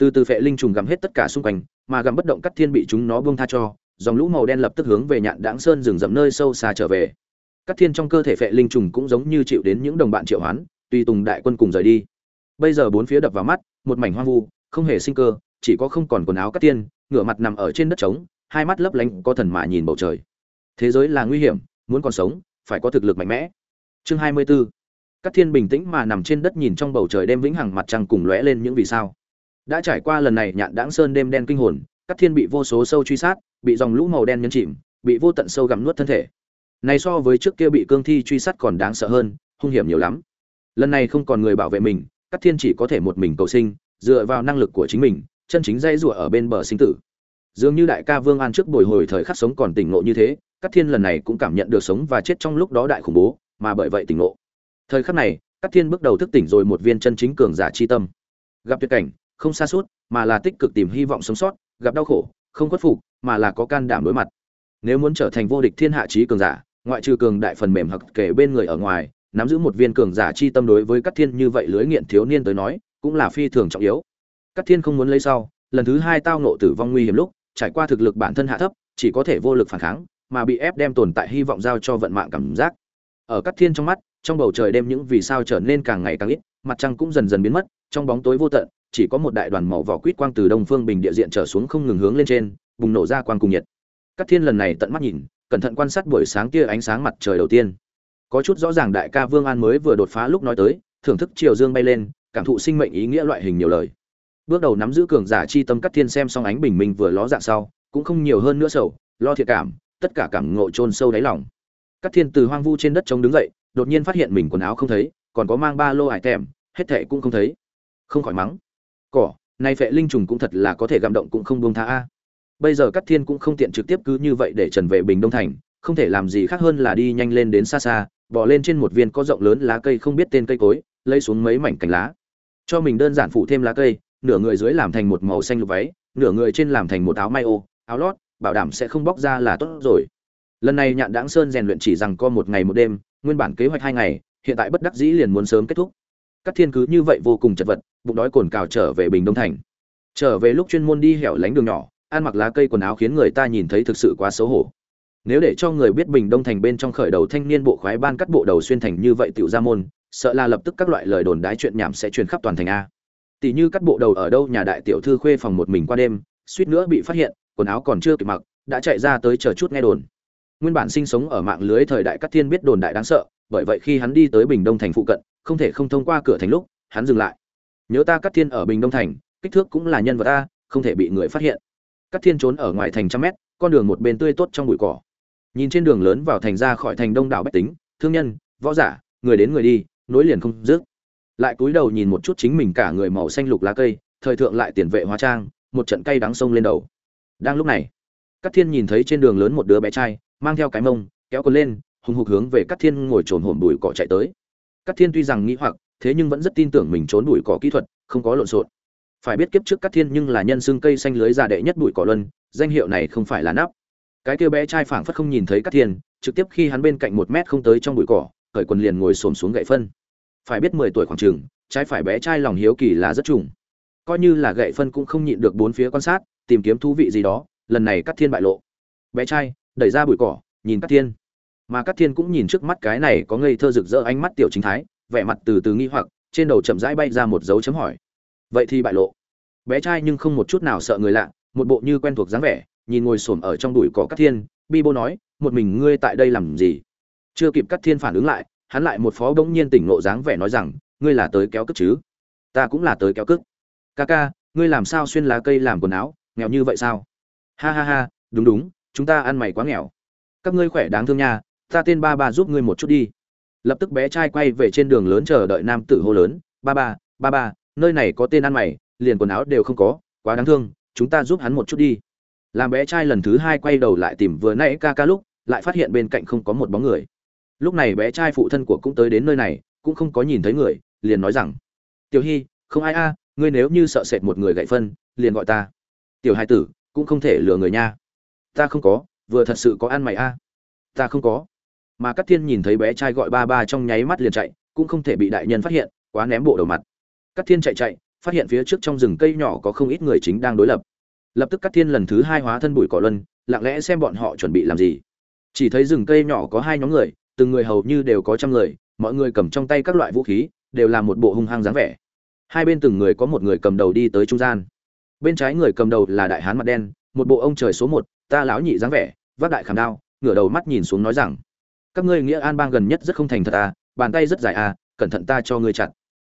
từ từ phệ linh trùng gặm hết tất cả xung quanh, mà gặm bất động cắt thiên bị chúng nó buông tha cho, dòng lũ màu đen lập tức hướng về nhạn đãng sơn rừng rậm nơi sâu xa trở về. Cắt thiên trong cơ thể phệ linh trùng cũng giống như chịu đến những đồng bạn triệu hoán, tùy tùng đại quân cùng rời đi. Bây giờ bốn phía đập vào mắt, một mảnh hoang vu, không hề sinh cơ, chỉ có không còn quần áo cắt tiên ngửa mặt nằm ở trên đất trống, hai mắt lấp lánh có thần mà nhìn bầu trời. Thế giới là nguy hiểm, muốn còn sống, phải có thực lực mạnh mẽ. Chương hai mươi 24 Cát Thiên bình tĩnh mà nằm trên đất nhìn trong bầu trời đêm vĩnh hằng mặt trăng cùng lóe lên những vì sao. Đã trải qua lần này nhạn đãng sơn đêm đen kinh hồn, Cát Thiên bị vô số sâu truy sát, bị dòng lũ màu đen nhấn chìm, bị vô tận sâu gặm nuốt thân thể. Này so với trước kia bị cương thi truy sát còn đáng sợ hơn, hung hiểm nhiều lắm. lần này không còn người bảo vệ mình các thiên chỉ có thể một mình cầu sinh dựa vào năng lực của chính mình chân chính dây rủa ở bên bờ sinh tử dường như đại ca vương an trước bồi hồi thời khắc sống còn tỉnh ngộ như thế các thiên lần này cũng cảm nhận được sống và chết trong lúc đó đại khủng bố mà bởi vậy tỉnh ngộ thời khắc này các thiên bước đầu thức tỉnh rồi một viên chân chính cường giả chi tâm gặp tuyệt cảnh không xa suốt, mà là tích cực tìm hy vọng sống sót, gặp đau khổ, không khuất phục, mà là có can đảm đối mặt. Nếu muốn trở thành vô địch thiên hạ trí cường giả, ngoại trừ cường đại phần mềm hoặc kể bên người ở ngoài, nắm giữ một viên cường giả chi tâm đối với các thiên như vậy lưới nghiện thiếu niên tới nói, cũng là phi thường trọng yếu. Các thiên không muốn lấy sau, lần thứ hai tao nộ tử vong nguy hiểm lúc, trải qua thực lực bản thân hạ thấp, chỉ có thể vô lực phản kháng, mà bị ép đem tồn tại hy vọng giao cho vận mạng cảm giác. Ở các thiên trong mắt, trong bầu trời đêm những vì sao trở nên càng ngày càng ít, mặt trăng cũng dần dần biến mất, trong bóng tối vô tận chỉ có một đại đoàn màu vỏ quýt quang từ đông phương bình địa diện trở xuống không ngừng hướng lên trên, bùng nổ ra quang cùng nhiệt. Các thiên lần này tận mắt nhìn, cẩn thận quan sát buổi sáng kia ánh sáng mặt trời đầu tiên. Có chút rõ ràng đại ca vương an mới vừa đột phá lúc nói tới, thưởng thức chiều dương bay lên, cảm thụ sinh mệnh ý nghĩa loại hình nhiều lời. Bước đầu nắm giữ cường giả chi tâm cắt thiên xem xong ánh bình minh vừa ló dạng sau, cũng không nhiều hơn nữa sầu, lo thiệt cảm, tất cả cảm ngộ chôn sâu đáy lòng. Cắt thiên từ hoang vu trên đất trống đứng dậy, đột nhiên phát hiện mình quần áo không thấy, còn có mang ba lô ải tèm, hết thệ cũng không thấy. Không khỏi mắng cỏ, nay phệ linh trùng cũng thật là có thể gặm động cũng không buông tha a. Bây giờ cắt thiên cũng không tiện trực tiếp cứ như vậy để trần về bình đông thành, không thể làm gì khác hơn là đi nhanh lên đến xa xa, bỏ lên trên một viên có rộng lớn lá cây không biết tên cây cối, lấy xuống mấy mảnh cành lá. Cho mình đơn giản phủ thêm lá cây, nửa người dưới làm thành một màu xanh lục váy, nửa người trên làm thành một áo may ô, áo lót, bảo đảm sẽ không bóc ra là tốt rồi. Lần này nhạn đáng sơn rèn luyện chỉ rằng có một ngày một đêm, nguyên bản kế hoạch hai ngày, hiện tại bất đắc dĩ liền muốn sớm kết thúc các thiên cứ như vậy vô cùng chật vật, bụng đói cồn cào trở về bình đông thành. Trở về lúc chuyên môn đi hẻo lánh đường nhỏ, ăn mặc lá cây quần áo khiến người ta nhìn thấy thực sự quá xấu hổ. Nếu để cho người biết bình đông thành bên trong khởi đầu thanh niên bộ khoái ban cắt bộ đầu xuyên thành như vậy tiểu ra môn, sợ là lập tức các loại lời đồn đái chuyện nhảm sẽ truyền khắp toàn thành a. Tỷ như cắt bộ đầu ở đâu nhà đại tiểu thư khuê phòng một mình qua đêm, suýt nữa bị phát hiện, quần áo còn chưa kịp mặc, đã chạy ra tới chờ chút nghe đồn. Nguyên bản sinh sống ở mạng lưới thời đại cắt thiên biết đồn đại đáng sợ, bởi vậy khi hắn đi tới bình đông thành phụ cận không thể không thông qua cửa thành lúc, hắn dừng lại. Nhớ ta cắt thiên ở bình đông thành, kích thước cũng là nhân vật a, không thể bị người phát hiện. Cắt thiên trốn ở ngoài thành trăm mét, con đường một bên tươi tốt trong bụi cỏ. Nhìn trên đường lớn vào thành ra khỏi thành đông đảo bách tính, thương nhân, võ giả, người đến người đi, nối liền không dứt. Lại cúi đầu nhìn một chút chính mình cả người màu xanh lục lá cây, thời thượng lại tiền vệ hóa trang, một trận cây đắng sông lên đầu. Đang lúc này cắt thiên nhìn thấy trên đường lớn một đứa bé trai, mang theo cái mông, kéo con lên, hùng hục hướng về cắt thiên ngồi trồn hổm bụi cỏ chạy tới. Cát thiên tuy rằng nghĩ hoặc, thế nhưng vẫn rất tin tưởng mình trốn bụi cỏ kỹ thuật, không có lộn xộn. Phải biết kiếp trước Cát thiên nhưng là nhân xương cây xanh lưới già đệ nhất bụi cỏ luân, danh hiệu này không phải là nắp. Cái kia bé trai phảng phất không nhìn thấy Cát thiên, trực tiếp khi hắn bên cạnh một mét không tới trong bụi cỏ, cởi quần liền ngồi xổm xuống gậy phân. Phải biết mười tuổi khoảng trường trái phải bé trai lòng hiếu kỳ là rất trùng. Coi như là gậy phân cũng không nhịn được bốn phía quan sát, tìm kiếm thú vị gì đó, lần này Cát thiên bại lộ. Bé trai, đẩy ra bụi cỏ, nhìn Cát thiên mà Cát thiên cũng nhìn trước mắt cái này có ngây thơ rực rỡ ánh mắt tiểu chính thái, vẻ mặt từ từ nghi hoặc, trên đầu chậm rãi bay ra một dấu chấm hỏi. Vậy thì bại lộ. Bé trai nhưng không một chút nào sợ người lạ, một bộ như quen thuộc dáng vẻ, nhìn ngồi xổm ở trong đùi cỏ Cát thiên, bi bô nói, một mình ngươi tại đây làm gì? Chưa kịp Cát thiên phản ứng lại, hắn lại một phó bỗng nhiên tỉnh nộ dáng vẻ nói rằng, ngươi là tới kéo cức chứ? Ta cũng là tới kéo cức. Ca ca, ngươi làm sao xuyên lá cây làm quần áo, nghèo như vậy sao? Ha ha ha, đúng đúng, chúng ta ăn mày quá nghèo. Các ngươi khỏe đáng thương nha ta tên ba ba giúp ngươi một chút đi. Lập tức bé trai quay về trên đường lớn chờ đợi nam tử hô lớn, ba ba ba ba, nơi này có tên ăn mày, liền quần áo đều không có, quá đáng thương, chúng ta giúp hắn một chút đi. Làm bé trai lần thứ hai quay đầu lại tìm vừa nãy ca ca lúc, lại phát hiện bên cạnh không có một bóng người. Lúc này bé trai phụ thân của cũng tới đến nơi này, cũng không có nhìn thấy người, liền nói rằng, tiểu hy, không ai a, ngươi nếu như sợ sệt một người gậy phân, liền gọi ta. Tiểu hai tử, cũng không thể lừa người nha. Ta không có, vừa thật sự có ăn mày a. Ta không có mà các thiên nhìn thấy bé trai gọi ba ba trong nháy mắt liền chạy, cũng không thể bị đại nhân phát hiện, quá ném bộ đầu mặt. Các thiên chạy chạy, phát hiện phía trước trong rừng cây nhỏ có không ít người chính đang đối lập. Lập tức các thiên lần thứ hai hóa thân bụi cỏ luân, lặng lẽ xem bọn họ chuẩn bị làm gì. Chỉ thấy rừng cây nhỏ có hai nhóm người, từng người hầu như đều có trăm người, mọi người cầm trong tay các loại vũ khí, đều là một bộ hung hăng dáng vẻ. Hai bên từng người có một người cầm đầu đi tới trung gian. Bên trái người cầm đầu là đại hán mặt đen, một bộ ông trời số một, ta lão nhị dáng vẻ, vác đại khảm đao, ngửa đầu mắt nhìn xuống nói rằng các ngươi nghĩa an bang gần nhất rất không thành thật à bàn tay rất dài à cẩn thận ta cho ngươi chặt.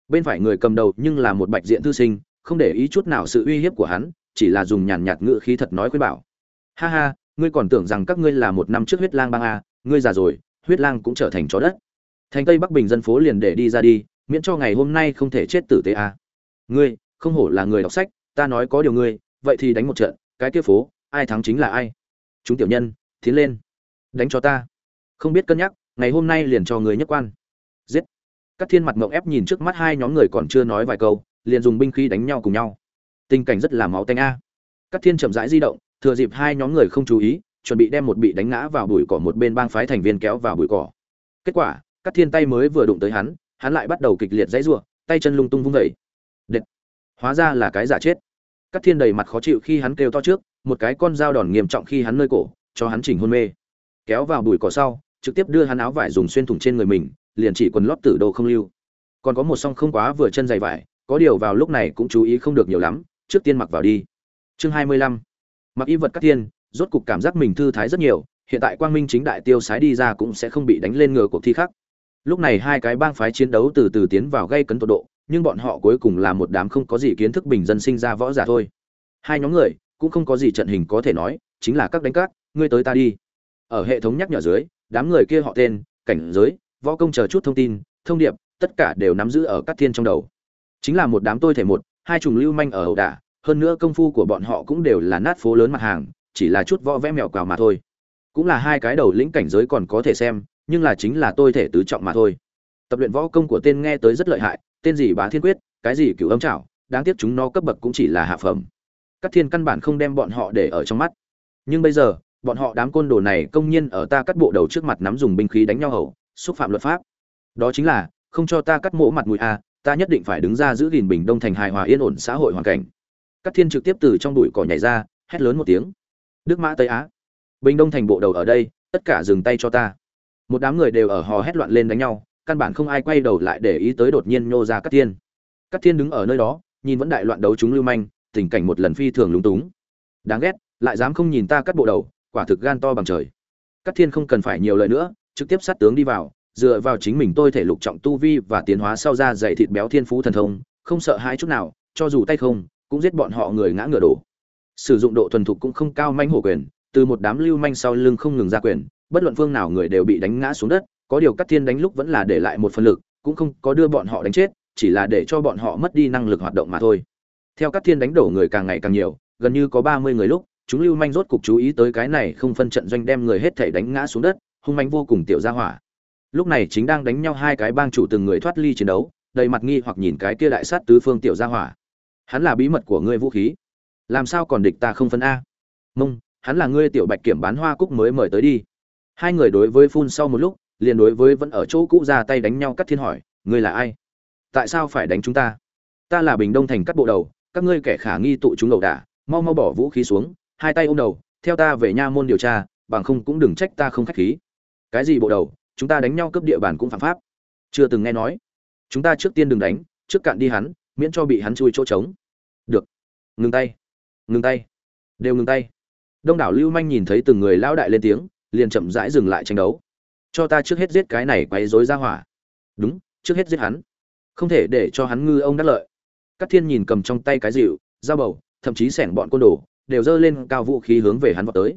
Bên phải người cầm đầu nhưng là một bạch diện thư sinh không để ý chút nào sự uy hiếp của hắn chỉ là dùng nhàn nhạt ngữ khí thật nói khuyên bảo. Ha ha ngươi còn tưởng rằng các ngươi là một năm trước huyết lang bang à, ngươi già rồi huyết lang cũng trở thành chó đất. Thành tây bắc bình dân phố liền để đi ra đi miễn cho ngày hôm nay không thể chết tử tế à. ngươi không hổ là người đọc sách ta nói có điều ngươi vậy thì đánh một trận cái kia phố ai thắng chính là ai. Chúng tiểu nhân tiến lên đánh cho ta không biết cân nhắc, ngày hôm nay liền cho người nhất quan. Giết. Các thiên mặt mộng ép nhìn trước mắt hai nhóm người còn chưa nói vài câu, liền dùng binh khí đánh nhau cùng nhau. Tình cảnh rất là máu tanh a. Các thiên chậm rãi di động, thừa dịp hai nhóm người không chú ý, chuẩn bị đem một bị đánh ngã vào bụi cỏ một bên bang phái thành viên kéo vào bụi cỏ. Kết quả, các thiên tay mới vừa đụng tới hắn hắn lại bắt đầu kịch liệt dãy giụa tay chân lung tung vung vẩy đệt hóa ra là cái giả chết. Các thiên đầy mặt khó chịu khi hắn kêu to trước, một cái con dao đòn nghiêm trọng khi hắn nơi cổ, cho hắn chỉnh hôn mê. Kéo vào bụi cỏ sau trực tiếp đưa hắn áo vải dùng xuyên thủng trên người mình liền chỉ quần lót tử đồ không lưu. Còn có một song không quá vừa chân dày vải có điều vào lúc này cũng chú ý không được nhiều lắm trước tiên mặc vào đi. Chương hai mươi lăm. Mặc y vật các tiên rốt cục cảm giác mình thư thái rất nhiều hiện tại quang minh chính đại tiêu sái đi ra cũng sẽ không bị đánh lên ngựa cuộc thi khác. Lúc này hai cái bang phái chiến đấu từ từ tiến vào gây cấn tột độ nhưng bọn họ cuối cùng là một đám không có gì kiến thức bình dân sinh ra võ giả thôi. Hai nhóm người cũng không có gì trận hình có thể nói chính là các đánh các, ngươi tới ta đi. Ở hệ thống nhắc nhở dưới đám người kia họ tên, cảnh giới, võ công chờ chút thông tin, thông điệp, tất cả đều nắm giữ ở các thiên trong đầu. Chính là một đám tôi thể một, hai trùng lưu manh ở ẩu đả, hơn nữa công phu của bọn họ cũng đều là nát phố lớn mặt hàng, chỉ là chút võ vẽ mèo quào mà thôi. Cũng là hai cái đầu lĩnh cảnh giới còn có thể xem, nhưng là chính là tôi thể tứ trọng mà thôi. Tập luyện võ công của tên nghe tới rất lợi hại, tên gì bá thiên quyết, cái gì cửu âm trảo, đáng tiếc chúng nó cấp bậc cũng chỉ là hạ phẩm. Các thiên căn bản không đem bọn họ để ở trong mắt. Nhưng bây giờ bọn họ đám côn đồ này công nhiên ở ta cắt bộ đầu trước mặt nắm dùng binh khí đánh nhau hầu, xúc phạm luật pháp. Đó chính là, không cho ta cắt mỗ mặt mũi a, ta nhất định phải đứng ra giữ gìn bình đông thành hài hòa yên ổn xã hội hoàn cảnh. Cắt thiên trực tiếp từ trong bụi cỏ nhảy ra, hét lớn một tiếng. Đức mã tây á, bình đông thành bộ đầu ở đây, tất cả dừng tay cho ta. Một đám người đều ở hò hét loạn lên đánh nhau, căn bản không ai quay đầu lại để ý tới đột nhiên nhô ra cắt thiên. Cắt thiên đứng ở nơi đó, nhìn vẫn đại loạn đấu chúng lưu manh, tình cảnh một lần phi thường lúng túng. Đáng ghét, lại dám không nhìn ta cắt bộ đầu quả thực gan to bằng trời. Các thiên không cần phải nhiều lời nữa, trực tiếp sát tướng đi vào, dựa vào chính mình tôi thể lục trọng tu vi và tiến hóa sau ra dạy thịt béo thiên phú thần thông, không sợ hãi chút nào, cho dù tay không, cũng giết bọn họ người ngã ngựa đổ. Sử dụng độ thuần thục cũng không cao manh hổ quyền, từ một đám lưu manh sau lưng không ngừng ra quyền, bất luận phương nào người đều bị đánh ngã xuống đất, có điều cắt thiên đánh lúc vẫn là để lại một phần lực, cũng không có đưa bọn họ đánh chết, chỉ là để cho bọn họ mất đi năng lực hoạt động mà thôi. Theo cắt thiên đánh đổ người càng ngày càng nhiều, gần như có ba mươi người lúc chúng lưu manh rốt cục chú ý tới cái này không phân trận doanh đem người hết thảy đánh ngã xuống đất, hung manh vô cùng tiểu gia hỏa. Lúc này chính đang đánh nhau hai cái bang chủ từng người thoát ly chiến đấu, đầy mặt nghi hoặc nhìn cái kia đại sát tứ phương tiểu gia hỏa. Hắn là bí mật của ngươi vũ khí. Làm sao còn địch ta không phân a? Mông, hắn là ngươi tiểu bạch kiểm bán hoa cúc mới mời tới đi. Hai người đối với phun sau một lúc, liền đối với vẫn ở chỗ cũ ra tay đánh nhau cắt thiên hỏi, ngươi là ai? Tại sao phải đánh chúng ta? Ta là bình đông thành cắt bộ đầu, các ngươi kẻ khả nghi tụ chúng đầu đả, mau mau bỏ vũ khí xuống hai tay ôm đầu, theo ta về nha môn điều tra, bằng không cũng đừng trách ta không khách khí. Cái gì bộ đầu, chúng ta đánh nhau cướp địa bàn cũng phạm pháp. Chưa từng nghe nói. Chúng ta trước tiên đừng đánh, trước cạn đi hắn, miễn cho bị hắn chui chỗ trống. Được. Ngừng tay. Ngừng tay. Đều ngừng tay. Đông đảo lưu manh nhìn thấy từng người lao đại lên tiếng, liền chậm rãi dừng lại tranh đấu. Cho ta trước hết giết cái này quấy rối ra hỏa. Đúng, trước hết giết hắn. Không thể để cho hắn ngư ông đắc lợi. Các thiên nhìn cầm trong tay cái dịu dao bầu, thậm chí sẻn bọn côn đồ đều dơ lên cao vũ khí hướng về hắn vọt tới.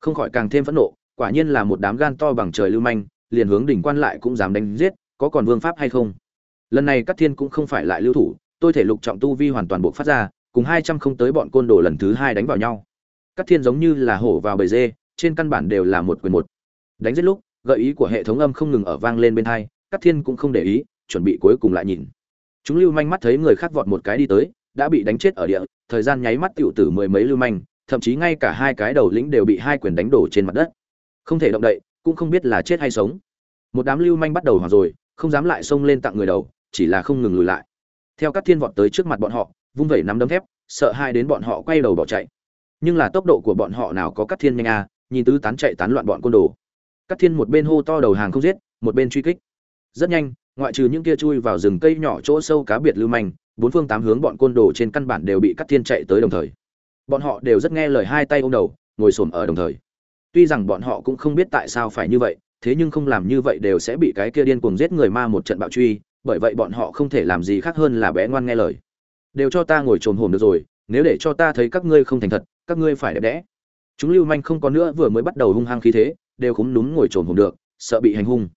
Không khỏi càng thêm phẫn nộ quả nhiên là một đám gan to bằng trời lưu manh liền hướng đỉnh quan lại cũng dám đánh giết có còn vương pháp hay không? Lần này Cát thiên cũng không phải lại lưu thủ tôi thể lục trọng tu vi hoàn toàn buộc phát ra cùng hai trăm không tới bọn côn đồ lần thứ hai đánh vào nhau. Cát thiên giống như là hổ vào bầy dê trên căn bản đều là một quyền một. Đánh giết lúc gợi ý của hệ thống âm không ngừng ở vang lên bên tai, Cát thiên cũng không để ý chuẩn bị cuối cùng lại nhìn. Chúng lưu manh mắt thấy người khác vọt một cái đi tới đã bị đánh chết ở địa, thời gian nháy mắt tiểu tử mười mấy lưu manh, thậm chí ngay cả hai cái đầu lĩnh đều bị hai quyền đánh đổ trên mặt đất. Không thể động đậy, cũng không biết là chết hay sống. Một đám lưu manh bắt đầu hoảng rồi, không dám lại xông lên tặng người đầu, chỉ là không ngừng lùi lại. Theo các thiên vọt tới trước mặt bọn họ, vung vẩy nắm đấm thép, sợ hai đến bọn họ quay đầu bỏ chạy. Nhưng là tốc độ của bọn họ nào có các thiên nhanh à nhìn tứ tán chạy tán loạn bọn côn đồ. Các thiên một bên hô to đầu hàng không giết, một bên truy kích. Rất nhanh, ngoại trừ những kia chui vào rừng cây nhỏ chỗ sâu cá biệt lưu manh bốn phương tám hướng bọn côn đồ trên căn bản đều bị cắt thiên chạy tới đồng thời. Bọn họ đều rất nghe lời hai tay ôm đầu ngồi xổm ở đồng thời. Tuy rằng bọn họ cũng không biết tại sao phải như vậy thế nhưng không làm như vậy đều sẽ bị cái kia điên cuồng giết người ma một trận bạo truy bởi vậy bọn họ không thể làm gì khác hơn là bé ngoan nghe lời. Đều cho ta ngồi trồm hồm được rồi nếu để cho ta thấy các ngươi không thành thật các ngươi phải đẹp đẽ. Chúng lưu manh không có nữa vừa mới bắt đầu hung hăng khí thế đều khúm núm ngồi trồm hồm được sợ bị hành hung.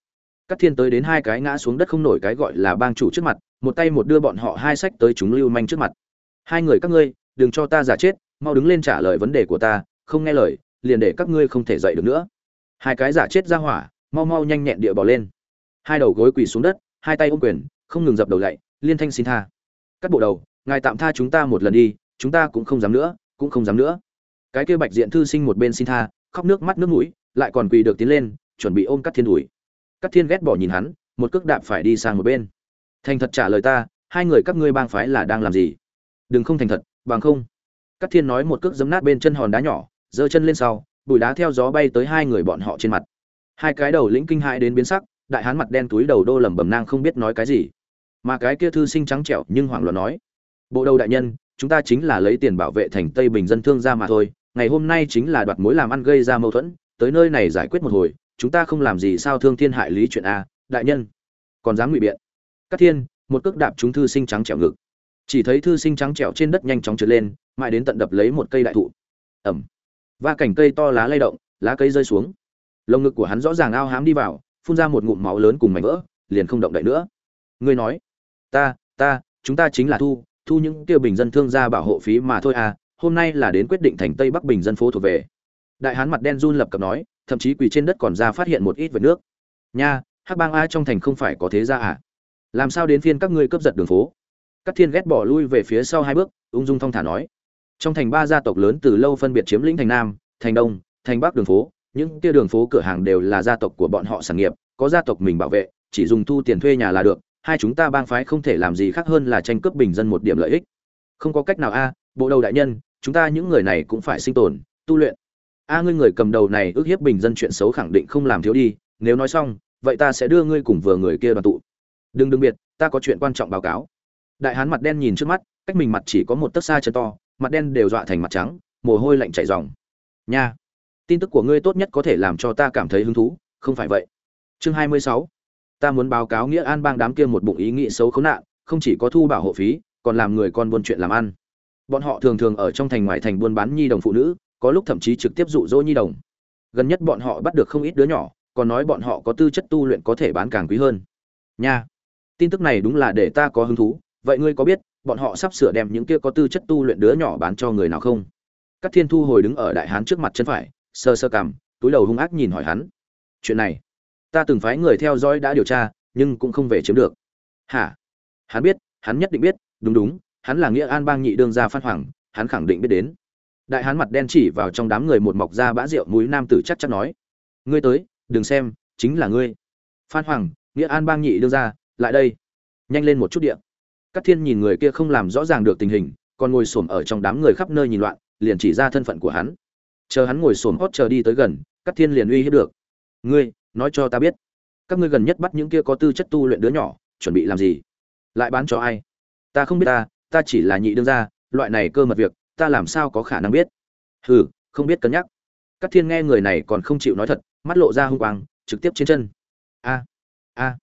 Cát Thiên tới đến hai cái ngã xuống đất không nổi cái gọi là bang chủ trước mặt, một tay một đưa bọn họ hai sách tới chúng lưu manh trước mặt. Hai người các ngươi, đừng cho ta giả chết, mau đứng lên trả lời vấn đề của ta, không nghe lời, liền để các ngươi không thể dậy được nữa. Hai cái giả chết ra hỏa, mau mau nhanh nhẹn địa bỏ lên. Hai đầu gối quỳ xuống đất, hai tay ôm quyền, không ngừng dập đầu lạy, liên thanh xin tha. Cắt bộ đầu, ngài tạm tha chúng ta một lần đi, chúng ta cũng không dám nữa, cũng không dám nữa. Cái kia Bạch Diện thư sinh một bên xin tha, khóc nước mắt nước mũi, lại còn quỳ được tiến lên, chuẩn bị ôm cắt Thiên đuổi. cắt Thiên ghét bỏ nhìn hắn, một cước đạp phải đi sang một bên. Thành thật trả lời ta, hai người các ngươi bang phái là đang làm gì? Đừng không thành thật, bằng không. Cát Thiên nói một cước giấm nát bên chân hòn đá nhỏ, giơ chân lên sau, bụi đá theo gió bay tới hai người bọn họ trên mặt. Hai cái đầu lĩnh kinh hãi đến biến sắc, đại hán mặt đen túi đầu đô lẩm bẩm nang không biết nói cái gì. Mà cái kia thư sinh trắng trẻo nhưng hoảng loạn nói: "Bộ đầu đại nhân, chúng ta chính là lấy tiền bảo vệ thành Tây Bình dân thương gia mà thôi, ngày hôm nay chính là đoạt mối làm ăn gây ra mâu thuẫn, tới nơi này giải quyết một hồi, chúng ta không làm gì sao thương thiên hại lý chuyện a đại nhân còn dám ngụy biện Cát thiên, một cước đạp chúng thư sinh trắng trẻo ngực. Chỉ thấy thư sinh trắng trẻo trên đất nhanh chóng trượt lên, mãi đến tận đập lấy một cây đại thụ. Ẩm va cảnh cây to lá lay động, lá cây rơi xuống. Lồng ngực của hắn rõ ràng ao hám đi vào, phun ra một ngụm máu lớn cùng mảnh vỡ, liền không động đậy nữa. Ngươi nói, ta ta, chúng ta chính là thu thu những tiêu bình dân thương gia bảo hộ phí mà thôi à hôm nay là đến quyết định thành tây bắc bình dân phố thuộc về. Đại hán mặt đen run lập cập nói, thậm chí quỳ trên đất còn ra phát hiện một ít vệt nước. Nha, hắc bang a trong thành không phải có thế ra à? Làm sao đến phiên các ngươi cướp giật đường phố? Các thiên ghét bỏ lui về phía sau hai bước, ung dung thong thả nói. Trong thành ba gia tộc lớn từ lâu phân biệt chiếm lĩnh thành nam, thành đông, thành bắc đường phố, những kia đường phố cửa hàng đều là gia tộc của bọn họ sản nghiệp, có gia tộc mình bảo vệ, chỉ dùng thu tiền thuê nhà là được, hai chúng ta bang phái không thể làm gì khác hơn là tranh cướp bình dân một điểm lợi ích. Không có cách nào a, bộ đầu đại nhân, chúng ta những người này cũng phải sinh tồn, tu luyện. A, ngươi người cầm đầu này ước hiếp bình dân chuyện xấu khẳng định không làm thiếu đi, nếu nói xong, vậy ta sẽ đưa ngươi cùng vừa người kia đoàn tụ đừng đừng biệt, ta có chuyện quan trọng báo cáo. Đại hán mặt đen nhìn trước mắt, cách mình mặt chỉ có một tấc xa chân to, mặt đen đều dọa thành mặt trắng, mồ hôi lạnh chảy ròng. Nha, tin tức của ngươi tốt nhất có thể làm cho ta cảm thấy hứng thú, không phải vậy. Chương hai mươi sáu, ta muốn báo cáo nghĩa an bang đám kia một bụng ý nghĩ xấu khốn nạn, không chỉ có thu bảo hộ phí, còn làm người con buôn chuyện làm ăn. Bọn họ thường thường ở trong thành ngoài thành buôn bán nhi đồng phụ nữ, có lúc thậm chí trực tiếp dụ dỗ nhi đồng. Gần nhất bọn họ bắt được không ít đứa nhỏ, còn nói bọn họ có tư chất tu luyện có thể bán càng quý hơn. Nha tin tức này đúng là để ta có hứng thú. Vậy ngươi có biết, bọn họ sắp sửa đem những kia có tư chất tu luyện đứa nhỏ bán cho người nào không? Các thiên thu hồi đứng ở đại hán trước mặt chân phải sơ sơ cằm, túi đầu hung ác nhìn hỏi hắn. Chuyện này, ta từng phái người theo dõi đã điều tra, nhưng cũng không về chiếm được. Hả? Hắn biết, hắn nhất định biết, đúng đúng, hắn là nghĩa an bang nhị đương gia phan hoàng, hắn khẳng định biết đến. Đại hán mặt đen chỉ vào trong đám người một mọc da bã rượu mũi nam tử chắc chắn nói. Ngươi tới, đừng xem, chính là ngươi. Phan hoàng, nghĩa an bang nhị đương gia lại đây. Nhanh lên một chút điện các thiên nhìn người kia không làm rõ ràng được tình hình, còn ngồi xổm ở trong đám người khắp nơi nhìn loạn, liền chỉ ra thân phận của hắn. Chờ hắn ngồi xổm hót chờ đi tới gần các thiên liền uy hiếp được. Ngươi, nói cho ta biết, các ngươi gần nhất bắt những kia có tư chất tu luyện đứa nhỏ, chuẩn bị làm gì? Lại bán cho ai? Ta không biết ta ta chỉ là nhị đương gia, loại này cơ mật việc, ta làm sao có khả năng biết? Hừ, không biết cân nhắc. Các thiên nghe người này còn không chịu nói thật, mắt lộ ra hung quang, trực tiếp trên chân. A a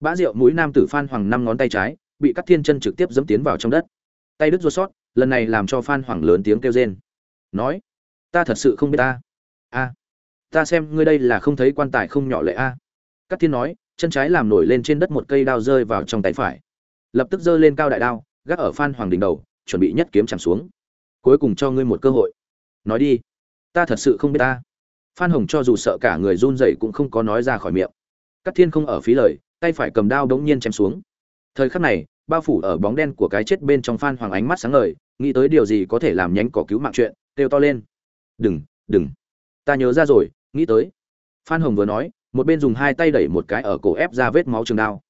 bã rượu mũi nam tử phan hoàng năm ngón tay trái, bị Cắt thiên chân trực tiếp dẫm tiến vào trong đất. Tay đứt ruột sót, lần này làm cho phan hoàng lớn tiếng kêu rên. Nói, ta thật sự không biết ta. A, ta xem ngươi đây là không thấy quan tài không nhỏ lệ a. Cắt thiên nói, chân trái làm nổi lên trên đất một cây đao rơi vào trong tay phải. Lập tức giơ lên cao đại đao, gác ở phan hoàng đỉnh đầu, chuẩn bị nhất kiếm chạm xuống. Cuối cùng cho ngươi một cơ hội. Nói đi. Ta thật sự không biết ta. Phan hồng cho dù sợ cả người run rẩy cũng không có nói ra khỏi miệng. Cát thiên không ở phí lời tay phải cầm đao đống nhiên chém xuống. Thời khắc này, bao phủ ở bóng đen của cái chết bên trong phan hoàng ánh mắt sáng ngời, nghĩ tới điều gì có thể làm nhánh cỏ cứu mạng chuyện, kêu to lên. Đừng đừng, ta nhớ ra rồi, nghĩ tới. Phan hồng vừa nói, một bên dùng hai tay đẩy một cái ở cổ ép ra vết máu trường đao.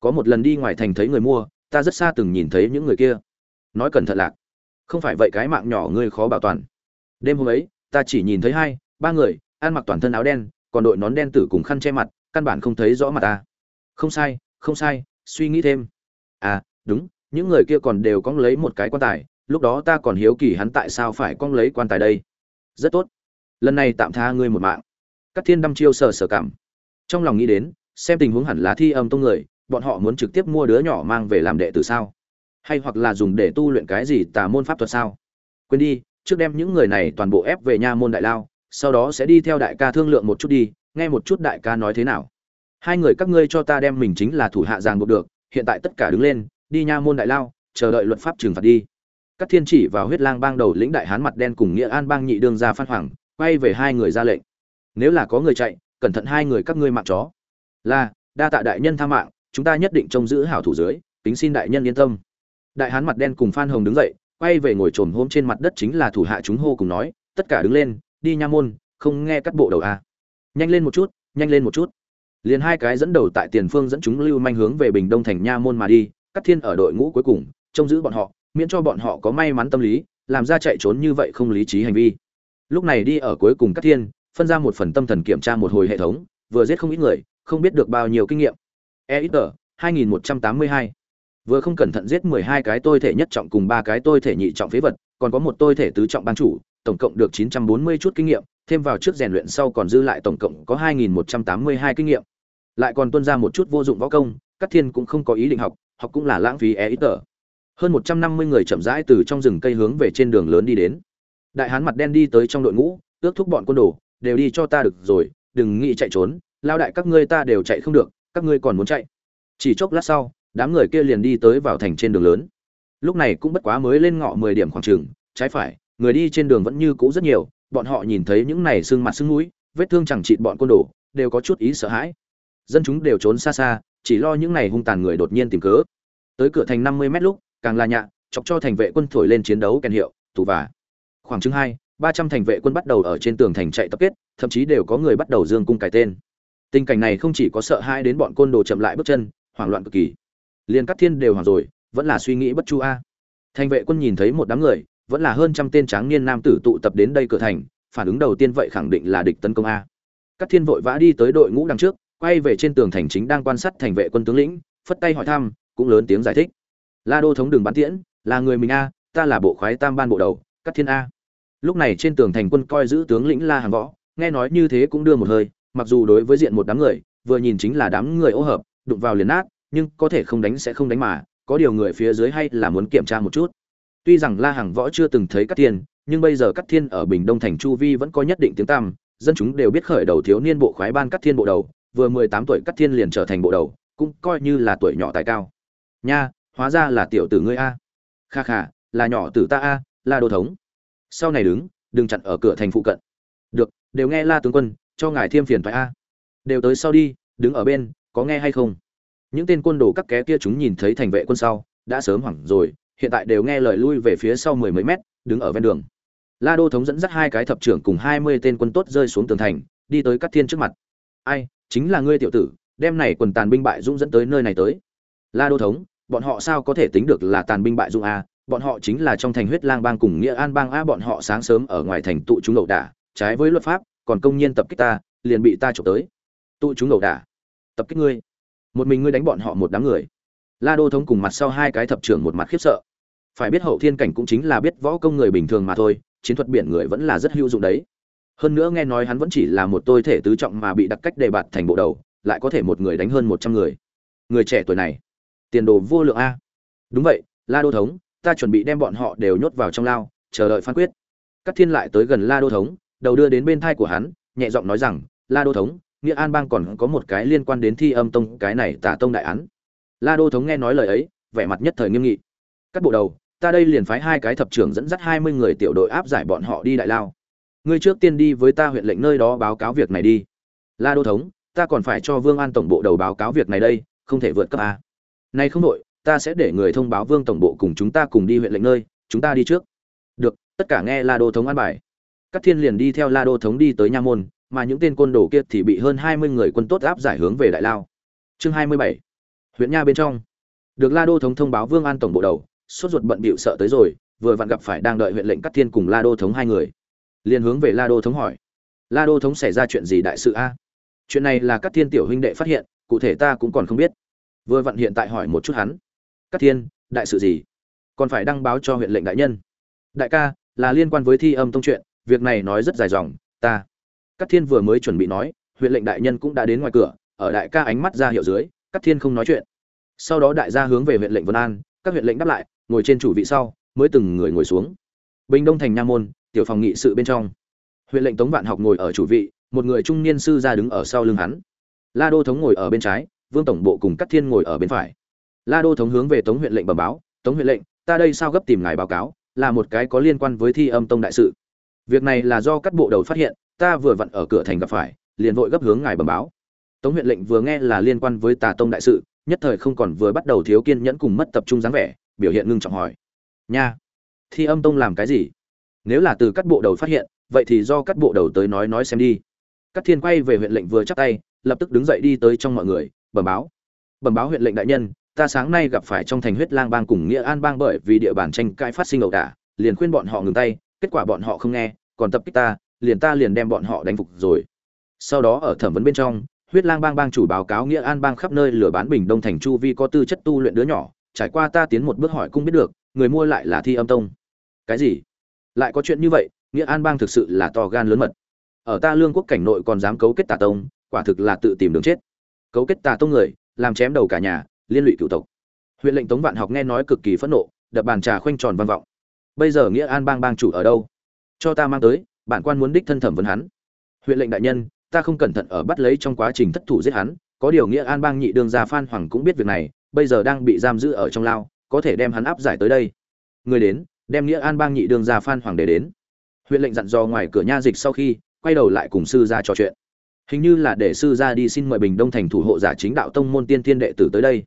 Có một lần đi ngoài thành thấy người mua, ta rất xa từng nhìn thấy những người kia. Nói cẩn thận lạc, không phải vậy cái mạng nhỏ ngươi khó bảo toàn. Đêm hôm ấy, ta chỉ nhìn thấy hai, ba người, ăn mặc toàn thân áo đen, còn đội nón đen tử cùng khăn che mặt, căn bản không thấy rõ mặt ta không sai không sai, suy nghĩ thêm. À đúng, những người kia còn đều cong lấy một cái quan tài, lúc đó ta còn hiếu kỳ hắn tại sao phải cong lấy quan tài đây. Rất tốt. Lần này tạm tha ngươi một mạng. Các thiên đăm chiêu sờ sờ cảm. Trong lòng nghĩ đến, xem tình huống hẳn là thi âm tông người, bọn họ muốn trực tiếp mua đứa nhỏ mang về làm đệ tử sao? Hay hoặc là dùng để tu luyện cái gì tà môn pháp thuật sao? Quên đi, trước đem những người này toàn bộ ép về nha môn đại lao, sau đó sẽ đi theo đại ca thương lượng một chút đi, nghe một chút đại ca nói thế nào hai người các ngươi cho ta đem mình chính là thủ hạ giang buộc được, hiện tại tất cả đứng lên, đi nha môn đại lao, chờ đợi luật pháp trừng phạt đi. Các thiên chỉ vào huyết lang bang đầu lĩnh đại hán mặt đen cùng nghĩa an bang nhị đương ra phan hoàng, quay về hai người ra lệnh. Nếu là có người chạy, cẩn thận hai người các ngươi mạng chó. Là, đa tạ đại nhân tha mạng, chúng ta nhất định trông giữ hảo thủ dưới tính xin đại nhân yên tâm. Đại hán mặt đen cùng phan hồng đứng dậy, quay về ngồi trồm hôm trên mặt đất chính là thủ hạ chúng hô cùng nói, tất cả đứng lên, đi nha môn, không nghe cắt bộ đầu a. À. nhanh lên một chút, nhanh lên một chút liền hai cái dẫn đầu tại tiền phương dẫn chúng lưu manh hướng về bình đông thành nha môn mà đi cắt thiên ở đội ngũ cuối cùng, trông giữ bọn họ, miễn cho bọn họ có may mắn tâm lý, làm ra chạy trốn như vậy không lý trí hành vi. Lúc này đi ở cuối cùng cắt thiên, phân ra một phần tâm thần kiểm tra một hồi hệ thống, vừa giết không ít người, không biết được bao nhiêu kinh nghiệm. E ít tờ 2182. vừa không cẩn thận giết 12 cái tôi thể nhất trọng cùng ba cái tôi thể nhị trọng phế vật, còn có một tôi thể tứ trọng ban chủ, tổng cộng được 940 chút kinh nghiệm, thêm vào trước rèn luyện sau còn dư lại tổng cộng có 2182 kinh nghiệm lại còn tuân ra một chút vô dụng võ công các thiên cũng không có ý định học học cũng là lãng phí e ít tờ. Hơn 150 người chậm rãi từ trong rừng cây hướng về trên đường lớn đi đến. Đại hán mặt đen đi tới trong đội ngũ, ước thúc bọn quân đồ, đều đi cho ta được rồi, đừng nghĩ chạy trốn, lao đại các ngươi ta đều chạy không được, các ngươi còn muốn chạy. Chỉ chốc lát sau, đám người kia liền đi tới vào thành trên đường lớn. Lúc này cũng bất quá mới lên ngọ mười điểm khoảng trường trái phải, người đi trên đường vẫn như cũ rất nhiều, bọn họ nhìn thấy những này sưng mặt sưng mũi, vết thương chẳng chịt bọn côn đồ, đều có chút ý sợ hãi dân chúng đều trốn xa xa, chỉ lo những này hung tàn người đột nhiên tìm cớ. Tới cửa thành năm mươi mét lúc, càng là nhạ, chọc cho thành vệ quân thổi lên chiến đấu kèn hiệu, tù và khoảng chừng hai, ba trăm thành vệ quân bắt đầu ở trên tường thành chạy tập kết, thậm chí đều có người bắt đầu dương cung cải tên. Tình cảnh này không chỉ có sợ hãi đến bọn côn đồ chậm lại bước chân, hoảng loạn cực kỳ. Liền các thiên đều hoảng rồi, vẫn là suy nghĩ bất chu a. Thành vệ quân nhìn thấy một đám người, vẫn là hơn trăm tên tráng niên nam tử tụ tập đến đây cửa thành, phản ứng đầu tiên vậy khẳng định là địch tấn công a. Các thiên vội vã đi tới đội ngũ đằng trước quay về trên tường thành chính đang quan sát thành vệ quân tướng lĩnh, phất tay hỏi thăm, cũng lớn tiếng giải thích. La đô thống đường bắn tiễn, là người mình a, ta là bộ khoái tam ban bộ đầu cắt thiên a. Lúc này trên tường thành quân coi giữ tướng lĩnh la hàng võ, nghe nói như thế cũng đưa một hơi, mặc dù đối với diện một đám người, vừa nhìn chính là đám người ô hợp, đụng vào liền nát, nhưng có thể không đánh sẽ không đánh mà, có điều người phía dưới hay là muốn kiểm tra một chút. Tuy rằng la hàng võ chưa từng thấy cắt thiên, nhưng bây giờ cắt thiên ở bình đông thành chu vi vẫn có nhất định tiếng tăm, dân chúng đều biết khởi đầu thiếu niên bộ khoái ban cắt thiên bộ đầu vừa mười tám tuổi cắt thiên liền trở thành bộ đầu, cũng coi như là tuổi nhỏ tài cao. Nha, hóa ra là tiểu tử ngươi a. Kha kha, là nhỏ tử ta a, la đô thống. Sau này đứng, đừng chặn ở cửa thành phụ cận. Được, đều nghe la tướng quân, cho ngài thiêm phiền thoại a. Đều tới sau đi, đứng ở bên, có nghe hay không? Những tên côn đồ các ké kia chúng nhìn thấy thành vệ quân sau, đã sớm hoảng rồi, hiện tại đều nghe lời lui về phía sau mười mấy mét, đứng ở ven đường. La đô thống dẫn dắt hai cái thập trưởng cùng hai mươi tên quân tốt rơi xuống tường thành, đi tới các thiên trước mặt. Ai chính là ngươi tiểu tử, đem này quần tàn binh bại dũng dẫn tới nơi này tới. La đô thống, bọn họ sao có thể tính được là tàn binh bại dũng a bọn họ chính là trong thành huyết lang bang cùng nghĩa an bang a bọn họ sáng sớm ở ngoài thành tụ chúng ẩu đả, trái với luật pháp, còn công nhiên tập kích ta, liền bị ta trộm tới. Tụ chúng ẩu đả, tập kích ngươi. Một mình ngươi đánh bọn họ một đám người. La đô thống cùng mặt sau hai cái thập trưởng một mặt khiếp sợ. Phải biết hậu thiên cảnh cũng chính là biết võ công người bình thường mà thôi, chiến thuật biển người vẫn là rất hữu dụng đấy hơn nữa nghe nói hắn vẫn chỉ là một tôi thể tứ trọng mà bị đặc cách đề bạt thành bộ đầu, lại có thể một người đánh hơn một trăm người. Người trẻ tuổi này, tiền đồ vô lượng a. Đúng vậy, la đô thống, ta chuẩn bị đem bọn họ đều nhốt vào trong lao, chờ đợi phán quyết. Các thiên lại tới gần la đô thống, đầu đưa đến bên thai của hắn, nhẹ giọng nói rằng, la đô thống, nghĩa an bang còn có một cái liên quan đến thi âm tông, cái này tả tông đại án. La đô thống nghe nói lời ấy, vẻ mặt nhất thời nghiêm nghị. Các bộ đầu, ta đây liền phái hai cái thập trưởng dẫn dắt hai mươi người tiểu đội áp giải bọn họ đi đại lao ngươi trước tiên đi với ta huyện lệnh nơi đó báo cáo việc này đi. La đô thống, ta còn phải cho vương an tổng bộ đầu báo cáo việc này đây, không thể vượt cấp a. Nay không đội ta sẽ để người thông báo vương tổng bộ cùng chúng ta cùng đi huyện lệnh nơi, chúng ta đi trước. Được, tất cả nghe la đô thống an bài. Các thiên liền đi theo la đô thống đi tới nha môn, mà những tên côn đồ kia thì bị hơn hai mươi người quân tốt áp giải hướng về đại lao. Chương hai mươi bảy. Huyện nha bên trong. Được la đô thống thông báo vương an tổng bộ đầu, sốt ruột bận bịu sợ tới rồi, vừa vặn gặp phải đang đợi huyện lệnh cắt thiên cùng la đô thống hai người liền hướng về la đô thống hỏi. La đô thống xảy ra chuyện gì đại sự a? Chuyện này là các thiên tiểu huynh đệ phát hiện cụ thể ta cũng còn không biết. Vừa vặn hiện tại hỏi một chút hắn. Các thiên đại sự gì? Còn phải đăng báo cho huyện lệnh đại nhân. Đại ca là liên quan với thi âm tông chuyện việc này nói rất dài dòng ta. Cát Thiên vừa mới chuẩn bị nói, huyện lệnh đại nhân cũng đã đến ngoài cửa, ở đại ca ánh mắt ra hiệu dưới, Cát Thiên không nói chuyện. Sau đó đại gia hướng về huyện lệnh Vân An, các huyện lệnh đáp lại, ngồi trên chủ vị sau, mới từng người ngồi xuống. Bình Đông thành nha môn, tiểu phòng nghị sự bên trong. Huyện lệnh Tống Vạn Học ngồi ở chủ vị, một người trung niên sư ra đứng ở sau lưng hắn. la đô thống ngồi ở bên trái vương tổng bộ cùng các thiên ngồi ở bên phải la đô thống hướng về tống huyện lệnh bẩm báo tống huyện lệnh ta đây sao gấp tìm ngài báo cáo là một cái có liên quan với thi âm tông đại sự việc này là do các bộ đầu phát hiện ta vừa vặn ở cửa thành gặp phải liền vội gấp hướng ngài bẩm báo tống huyện lệnh vừa nghe là liên quan với tà tông đại sự nhất thời không còn vừa bắt đầu thiếu kiên nhẫn cùng mất tập trung dáng vẻ biểu hiện ngưng trọng hỏi nha thi âm tông làm cái gì nếu là từ các bộ đầu phát hiện, vậy thì do các bộ đầu tới nói nói xem đi. Các thiên quay về huyện lệnh vừa chắc tay, lập tức đứng dậy đi tới trong mọi người, bẩm báo. Bẩm báo huyện lệnh đại nhân, ta sáng nay gặp phải trong thành huyết lang bang cùng nghĩa an bang bởi vì địa bàn tranh cãi phát sinh ẩu đả, liền khuyên bọn họ ngừng tay, kết quả bọn họ không nghe, còn tập kích ta, liền ta liền đem bọn họ đánh phục rồi. Sau đó ở thẩm vấn bên trong, huyết lang bang bang chủ báo cáo nghĩa an bang khắp nơi lừa bán bình đông thành chu vi có tư chất tu luyện đứa nhỏ, trải qua ta tiến một bước hỏi cũng biết được, người mua lại là thi âm tông. Cái gì? Lại có chuyện như vậy, nghĩa an bang thực sự là to gan lớn mật. Ở ta lương quốc cảnh nội còn dám cấu kết tà tông, quả thực là tự tìm đường chết. Cấu kết tà tông người, làm chém đầu cả nhà, liên lụy cựu tộc. Huyện lệnh tống vạn học nghe nói cực kỳ phẫn nộ, đập bàn trà khoanh tròn văn vọng. Bây giờ nghĩa an bang bang chủ ở đâu? Cho ta mang tới, bản quan muốn đích thân thẩm vấn hắn. Huyện lệnh đại nhân, ta không cẩn thận ở bắt lấy trong quá trình thất thủ giết hắn, có điều nghĩa an bang nhị đương gia phan hoàng cũng biết việc này, bây giờ đang bị giam giữ ở trong lao, có thể đem hắn áp giải tới đây. Người đến đem nghĩa an bang nhị đương gia phan hoàng để đến. Huyện lệnh dặn dò ngoài cửa nha dịch sau khi, quay đầu lại cùng sư gia trò chuyện. Hình như là để sư gia đi xin mời bình đông thành thủ hộ giả chính đạo tông môn tiên tiên đệ tử tới đây.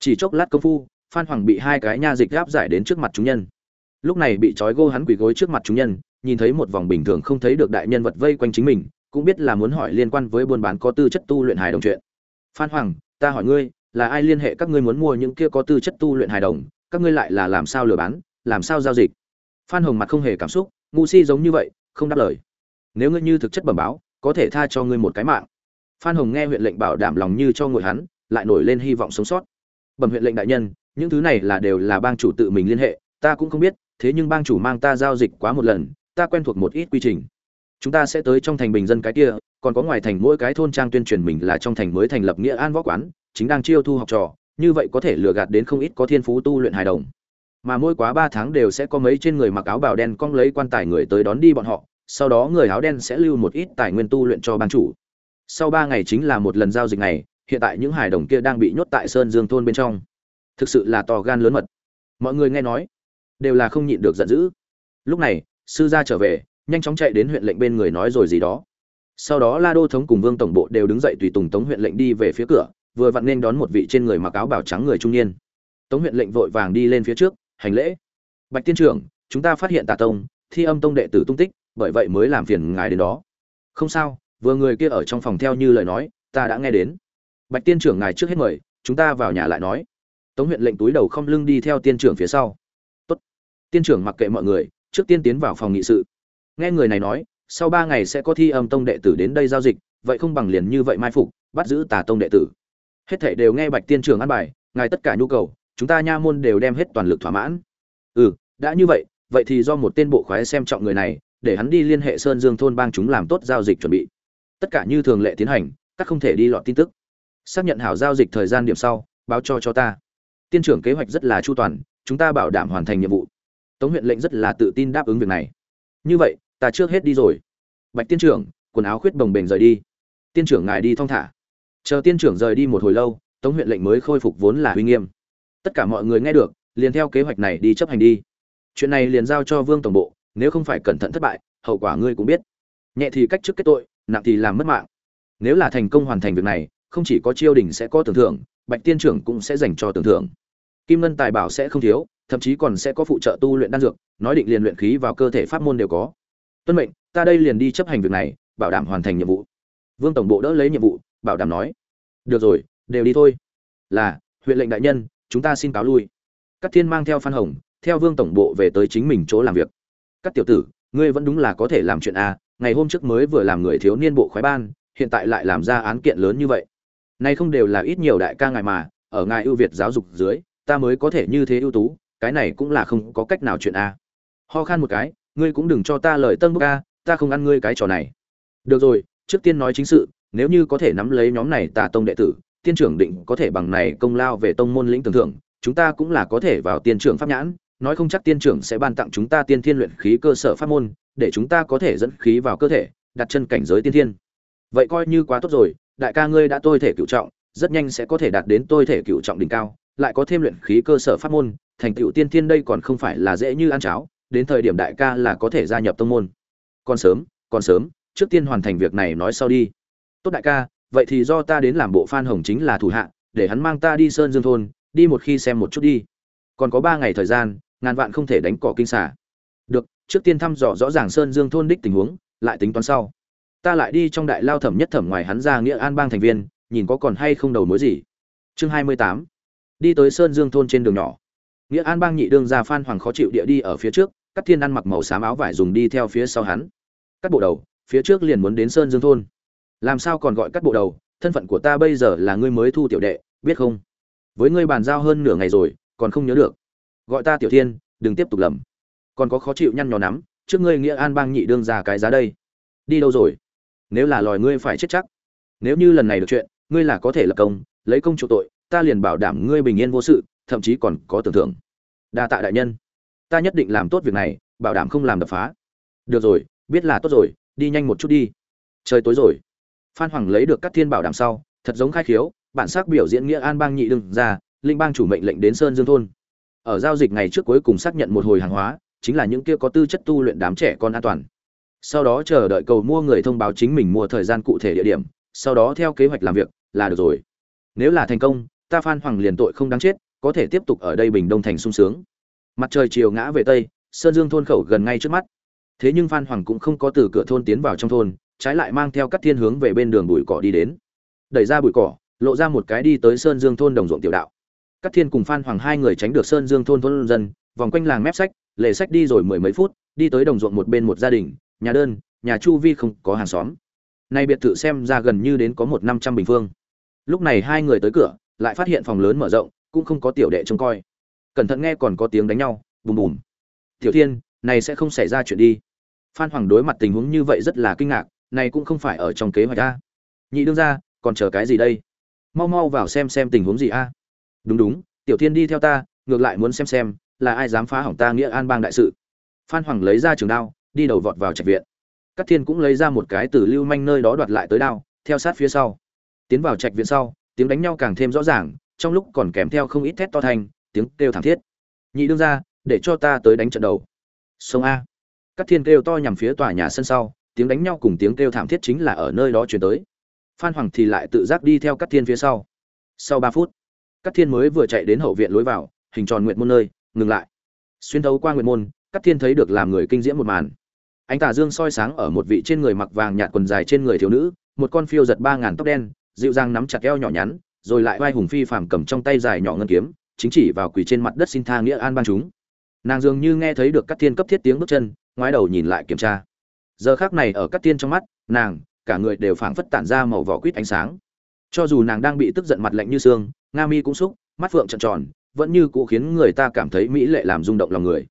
Chỉ chốc lát công phu, phan hoàng bị hai cái nha dịch gáp giải đến trước mặt chúng nhân. Lúc này bị trói gô hắn quỳ gối trước mặt chúng nhân, nhìn thấy một vòng bình thường không thấy được đại nhân vật vây quanh chính mình, cũng biết là muốn hỏi liên quan với buôn bán có tư chất tu luyện hài đồng chuyện. Phan hoàng, ta hỏi ngươi, là ai liên hệ các ngươi muốn mua những kia có tư chất tu luyện hài đồng, các ngươi lại là làm sao lừa bán? Làm sao giao dịch? Phan hồng mặt không hề cảm xúc, ngu si giống như vậy, không đáp lời. Nếu ngươi như thực chất bẩm báo, có thể tha cho ngươi một cái mạng. Phan hồng nghe huyện lệnh bảo đảm lòng như cho ngồi hắn, lại nổi lên hy vọng sống sót. Bẩm huyện lệnh đại nhân, những thứ này là đều là bang chủ tự mình liên hệ, ta cũng không biết, thế nhưng bang chủ mang ta giao dịch quá một lần, ta quen thuộc một ít quy trình. Chúng ta sẽ tới trong thành bình dân cái kia, còn có ngoài thành mỗi cái thôn trang tuyên truyền mình là trong thành mới thành lập nghĩa an võ quán, chính đang chiêu thu học trò, như vậy có thể lừa gạt đến không ít có thiên phú tu luyện hài đồng mà mỗi quá ba tháng đều sẽ có mấy trên người mặc áo bào đen cong lấy quan tài người tới đón đi bọn họ, sau đó người áo đen sẽ lưu một ít tài nguyên tu luyện cho ban chủ. Sau ba ngày chính là một lần giao dịch này, hiện tại những hài đồng kia đang bị nhốt tại sơn dương thôn bên trong. Thực sự là to gan lớn mật. Mọi người nghe nói, đều là không nhịn được giận dữ. Lúc này, sư gia trở về, nhanh chóng chạy đến huyện lệnh bên người nói rồi gì đó. Sau đó la đô thống cùng vương tổng bộ đều đứng dậy tùy tùng tống huyện lệnh đi về phía cửa, vừa vặn nên đón một vị trên người mặc áo bào trắng người trung niên. Tống huyện lệnh vội vàng đi lên phía trước hành lễ. Bạch tiên trưởng, chúng ta phát hiện tà tông, thi âm tông đệ tử tung tích, bởi vậy mới làm phiền ngài đến đó. Không sao, vừa người kia ở trong phòng theo như lời nói, ta đã nghe đến. Bạch tiên trưởng ngài trước hết mời, chúng ta vào nhà lại nói. Tống huyện lệnh túi đầu không lưng đi theo tiên trưởng phía sau. Tốt. tiên trưởng mặc kệ mọi người, trước tiên tiến vào phòng nghị sự. Nghe người này nói, sau ba ngày sẽ có thi âm tông đệ tử đến đây giao dịch, vậy không bằng liền như vậy mai phục, bắt giữ tà tông đệ tử. Hết thảy đều nghe bạch tiên trưởng an bài, ngài tất cả nhu cầu chúng ta nha môn đều đem hết toàn lực thỏa mãn. Ừ đã như vậy vậy thì do một tên bộ khoái xem trọng người này, để hắn đi liên hệ sơn dương thôn bang chúng làm tốt giao dịch chuẩn bị. Tất cả như thường lệ tiến hành, các không thể đi lọt tin tức. Xác nhận hảo giao dịch thời gian điểm sau, báo cho cho ta. Tiên trưởng kế hoạch rất là chu toàn, chúng ta bảo đảm hoàn thành nhiệm vụ. Tống huyện lệnh rất là tự tin đáp ứng việc này. Như vậy, ta trước hết đi rồi. Bạch tiên trưởng, quần áo khuyết bồng bềnh rời đi. Tiên trưởng ngài đi thong thả. Chờ tiên trưởng rời đi một hồi lâu, tống huyện lệnh mới khôi phục vốn là uy nghiêm tất cả mọi người nghe được, liền theo kế hoạch này đi chấp hành đi. Chuyện này liền giao cho vương tổng bộ, nếu không phải cẩn thận thất bại, hậu quả ngươi cũng biết. Nhẹ thì cách chức kết tội, nặng thì làm mất mạng. Nếu là thành công hoàn thành việc này, không chỉ có chiêu đình sẽ có tưởng thưởng, bạch tiên trưởng cũng sẽ dành cho tưởng thưởng. Kim ngân tài bảo sẽ không thiếu, thậm chí còn sẽ có phụ trợ tu luyện đan dược, nói định liền luyện khí vào cơ thể pháp môn đều có. Tuân mệnh, ta đây liền đi chấp hành việc này, bảo đảm hoàn thành nhiệm vụ. Vương tổng bộ đỡ lấy nhiệm vụ, bảo đảm nói, được rồi, đều đi thôi. Là, huyện lệnh đại nhân chúng ta xin cáo lui. Các thiên mang theo phan hồng, theo vương tổng bộ về tới chính mình chỗ làm việc. Các tiểu tử, ngươi vẫn đúng là có thể làm chuyện a, ngày hôm trước mới vừa làm người thiếu niên bộ khoái ban, hiện tại lại làm ra án kiện lớn như vậy. Nay không đều là ít nhiều đại ca ngài mà, ở ngài ưu việt giáo dục dưới, ta mới có thể như thế ưu tú, cái này cũng là không có cách nào chuyện a. Ho khan một cái, ngươi cũng đừng cho ta lời tân bốc a, ta không ăn ngươi cái trò này. Được rồi, trước tiên nói chính sự, nếu như có thể nắm lấy nhóm này tà tông đệ tử tiên trưởng định có thể bằng này công lao về tông môn lĩnh tưởng thưởng, chúng ta cũng là có thể vào tiên trưởng pháp nhãn, nói không chắc tiên trưởng sẽ ban tặng chúng ta tiên thiên luyện khí cơ sở pháp môn, để chúng ta có thể dẫn khí vào cơ thể, đặt chân cảnh giới tiên thiên. Vậy coi như quá tốt rồi, đại ca ngươi đã tôi thể cựu trọng, rất nhanh sẽ có thể đạt đến tôi thể cựu trọng đỉnh cao, lại có thêm luyện khí cơ sở pháp môn, thành tựu tiên thiên đây còn không phải là dễ như ăn cháo, đến thời điểm đại ca là có thể gia nhập tông môn. Còn sớm còn sớm, trước tiên hoàn thành việc này nói sau đi. Tốt đại ca vậy thì do ta đến làm bộ phan hồng chính là thủ hạ, để hắn mang ta đi sơn dương thôn, đi một khi xem một chút đi. Còn có ba ngày thời gian, ngàn vạn không thể đánh cỏ kinh xả được, trước tiên thăm dò rõ ràng sơn dương thôn đích tình huống, lại tính toán sau. Ta lại đi trong đại lao thẩm nhất thẩm ngoài hắn ra nghĩa an bang thành viên, nhìn có còn hay không đầu mối gì. Chương hai mươi tám. Đi tới sơn dương thôn trên đường nhỏ. Nghĩa an bang nhị đương ra phan hoàng khó chịu địa đi ở phía trước các thiên ăn mặc màu xám áo vải dùng đi theo phía sau hắn. Cắt bộ đầu, phía trước liền muốn đến sơn dương thôn làm sao còn gọi cắt bộ đầu? Thân phận của ta bây giờ là ngươi mới thu tiểu đệ, biết không? Với ngươi bàn giao hơn nửa ngày rồi, còn không nhớ được. Gọi ta tiểu thiên, đừng tiếp tục lầm. Còn có khó chịu nhăn nhò nắm, trước ngươi nghĩa an bang nhị đương ra cái giá đây. Đi đâu rồi? Nếu là lòi ngươi phải chết chắc. Nếu như lần này được chuyện, ngươi là có thể lập công, lấy công chủ tội, ta liền bảo đảm ngươi bình yên vô sự, thậm chí còn có tưởng thưởng. Đa tạ đại nhân. Ta nhất định làm tốt việc này, bảo đảm không làm đập phá. Được rồi, biết là tốt rồi, đi nhanh một chút đi. Trời tối rồi phan hoàng lấy được các thiên bảo đảm sau, thật giống khai khiếu, bản sắc biểu diễn nghĩa an bang nhị đừng ra linh bang chủ mệnh lệnh đến sơn dương thôn. Ở giao dịch ngày trước cuối cùng xác nhận một hồi hàng hóa, chính là những kia có tư chất tu luyện đám trẻ con an toàn. Sau đó chờ đợi cầu mua người thông báo chính mình mua thời gian cụ thể địa điểm, sau đó theo kế hoạch làm việc, là được rồi. Nếu là thành công, ta phan hoàng liền tội không đáng chết, có thể tiếp tục ở đây bình đông thành sung sướng. Mặt trời chiều ngã về tây, sơn dương thôn khẩu gần ngay trước mắt. Thế nhưng phan hoàng cũng không có từ cửa thôn tiến vào trong thôn trái lại mang theo các thiên hướng về bên đường bụi cỏ đi đến. Đẩy ra bụi cỏ, lộ ra một cái đi tới sơn dương thôn đồng ruộng tiểu đạo. Các thiên cùng phan hoàng hai người tránh được sơn dương thôn thôn dân, vòng quanh làng mép sách, lề sách đi rồi mười mấy phút, đi tới đồng ruộng một bên một gia đình, nhà đơn, nhà chu vi không có hàng xóm. Nay biệt thự xem ra gần như đến có một năm trăm bình phương. Lúc này hai người tới cửa, lại phát hiện phòng lớn mở rộng, cũng không có tiểu đệ trông coi. Cẩn thận nghe còn có tiếng đánh nhau, bùm bùm. Tiểu thiên, này sẽ không xảy ra chuyện đi. Phan hoàng đối mặt tình huống như vậy rất là kinh ngạc này cũng không phải ở trong kế hoạch a. Nhị đương ra còn chờ cái gì đây? Mau mau vào xem xem tình huống gì a. Đúng đúng, tiểu thiên đi theo ta, ngược lại muốn xem xem là ai dám phá hỏng ta nghĩa an bang đại sự. Phan hoàng lấy ra trường đao, đi đầu vọt vào trạch viện. Các thiên cũng lấy ra một cái từ lưu manh nơi đó đoạt lại tới đao, theo sát phía sau. Tiến vào trạch viện sau, tiếng đánh nhau càng thêm rõ ràng, trong lúc còn kèm theo không ít thét to thanh, tiếng kêu thảm thiết. Nhị đương ra để cho ta tới đánh trận đầu. Sông a. Các thiên kêu to nhằm phía tòa nhà sân sau tiếng đánh nhau cùng tiếng kêu thảm thiết chính là ở nơi đó chuyển tới. Phan hoàng thì lại tự giác đi theo các thiên phía sau. Sau ba phút các thiên mới vừa chạy đến hậu viện lối vào, hình tròn nguyện môn nơi, ngừng lại. Xuyên thấu qua nguyện môn các thiên thấy được làm người kinh diễm một màn. Ánh tà dương soi sáng ở một vị trên người mặc vàng nhạt quần dài trên người thiếu nữ, một con phiêu giật ba ngàn tóc đen, dịu dàng nắm chặt eo nhỏ nhắn, rồi lại vai hùng phi phàm cầm trong tay dài nhỏ ngân kiếm, chính chỉ vào quỳ trên mặt đất xin tha nghĩa an ban chúng. Nàng dường như nghe thấy được các thiên cấp thiết tiếng bước chân, ngoái đầu nhìn lại kiểm tra giờ khác này ở các tiên trong mắt, nàng, cả người đều phảng phất tản ra màu vỏ quýt ánh sáng. Cho dù nàng đang bị tức giận mặt lạnh như xương, nga mi cũng xúc, mắt phượng trợn tròn, vẫn như cũ khiến người ta cảm thấy mỹ lệ làm rung động lòng người.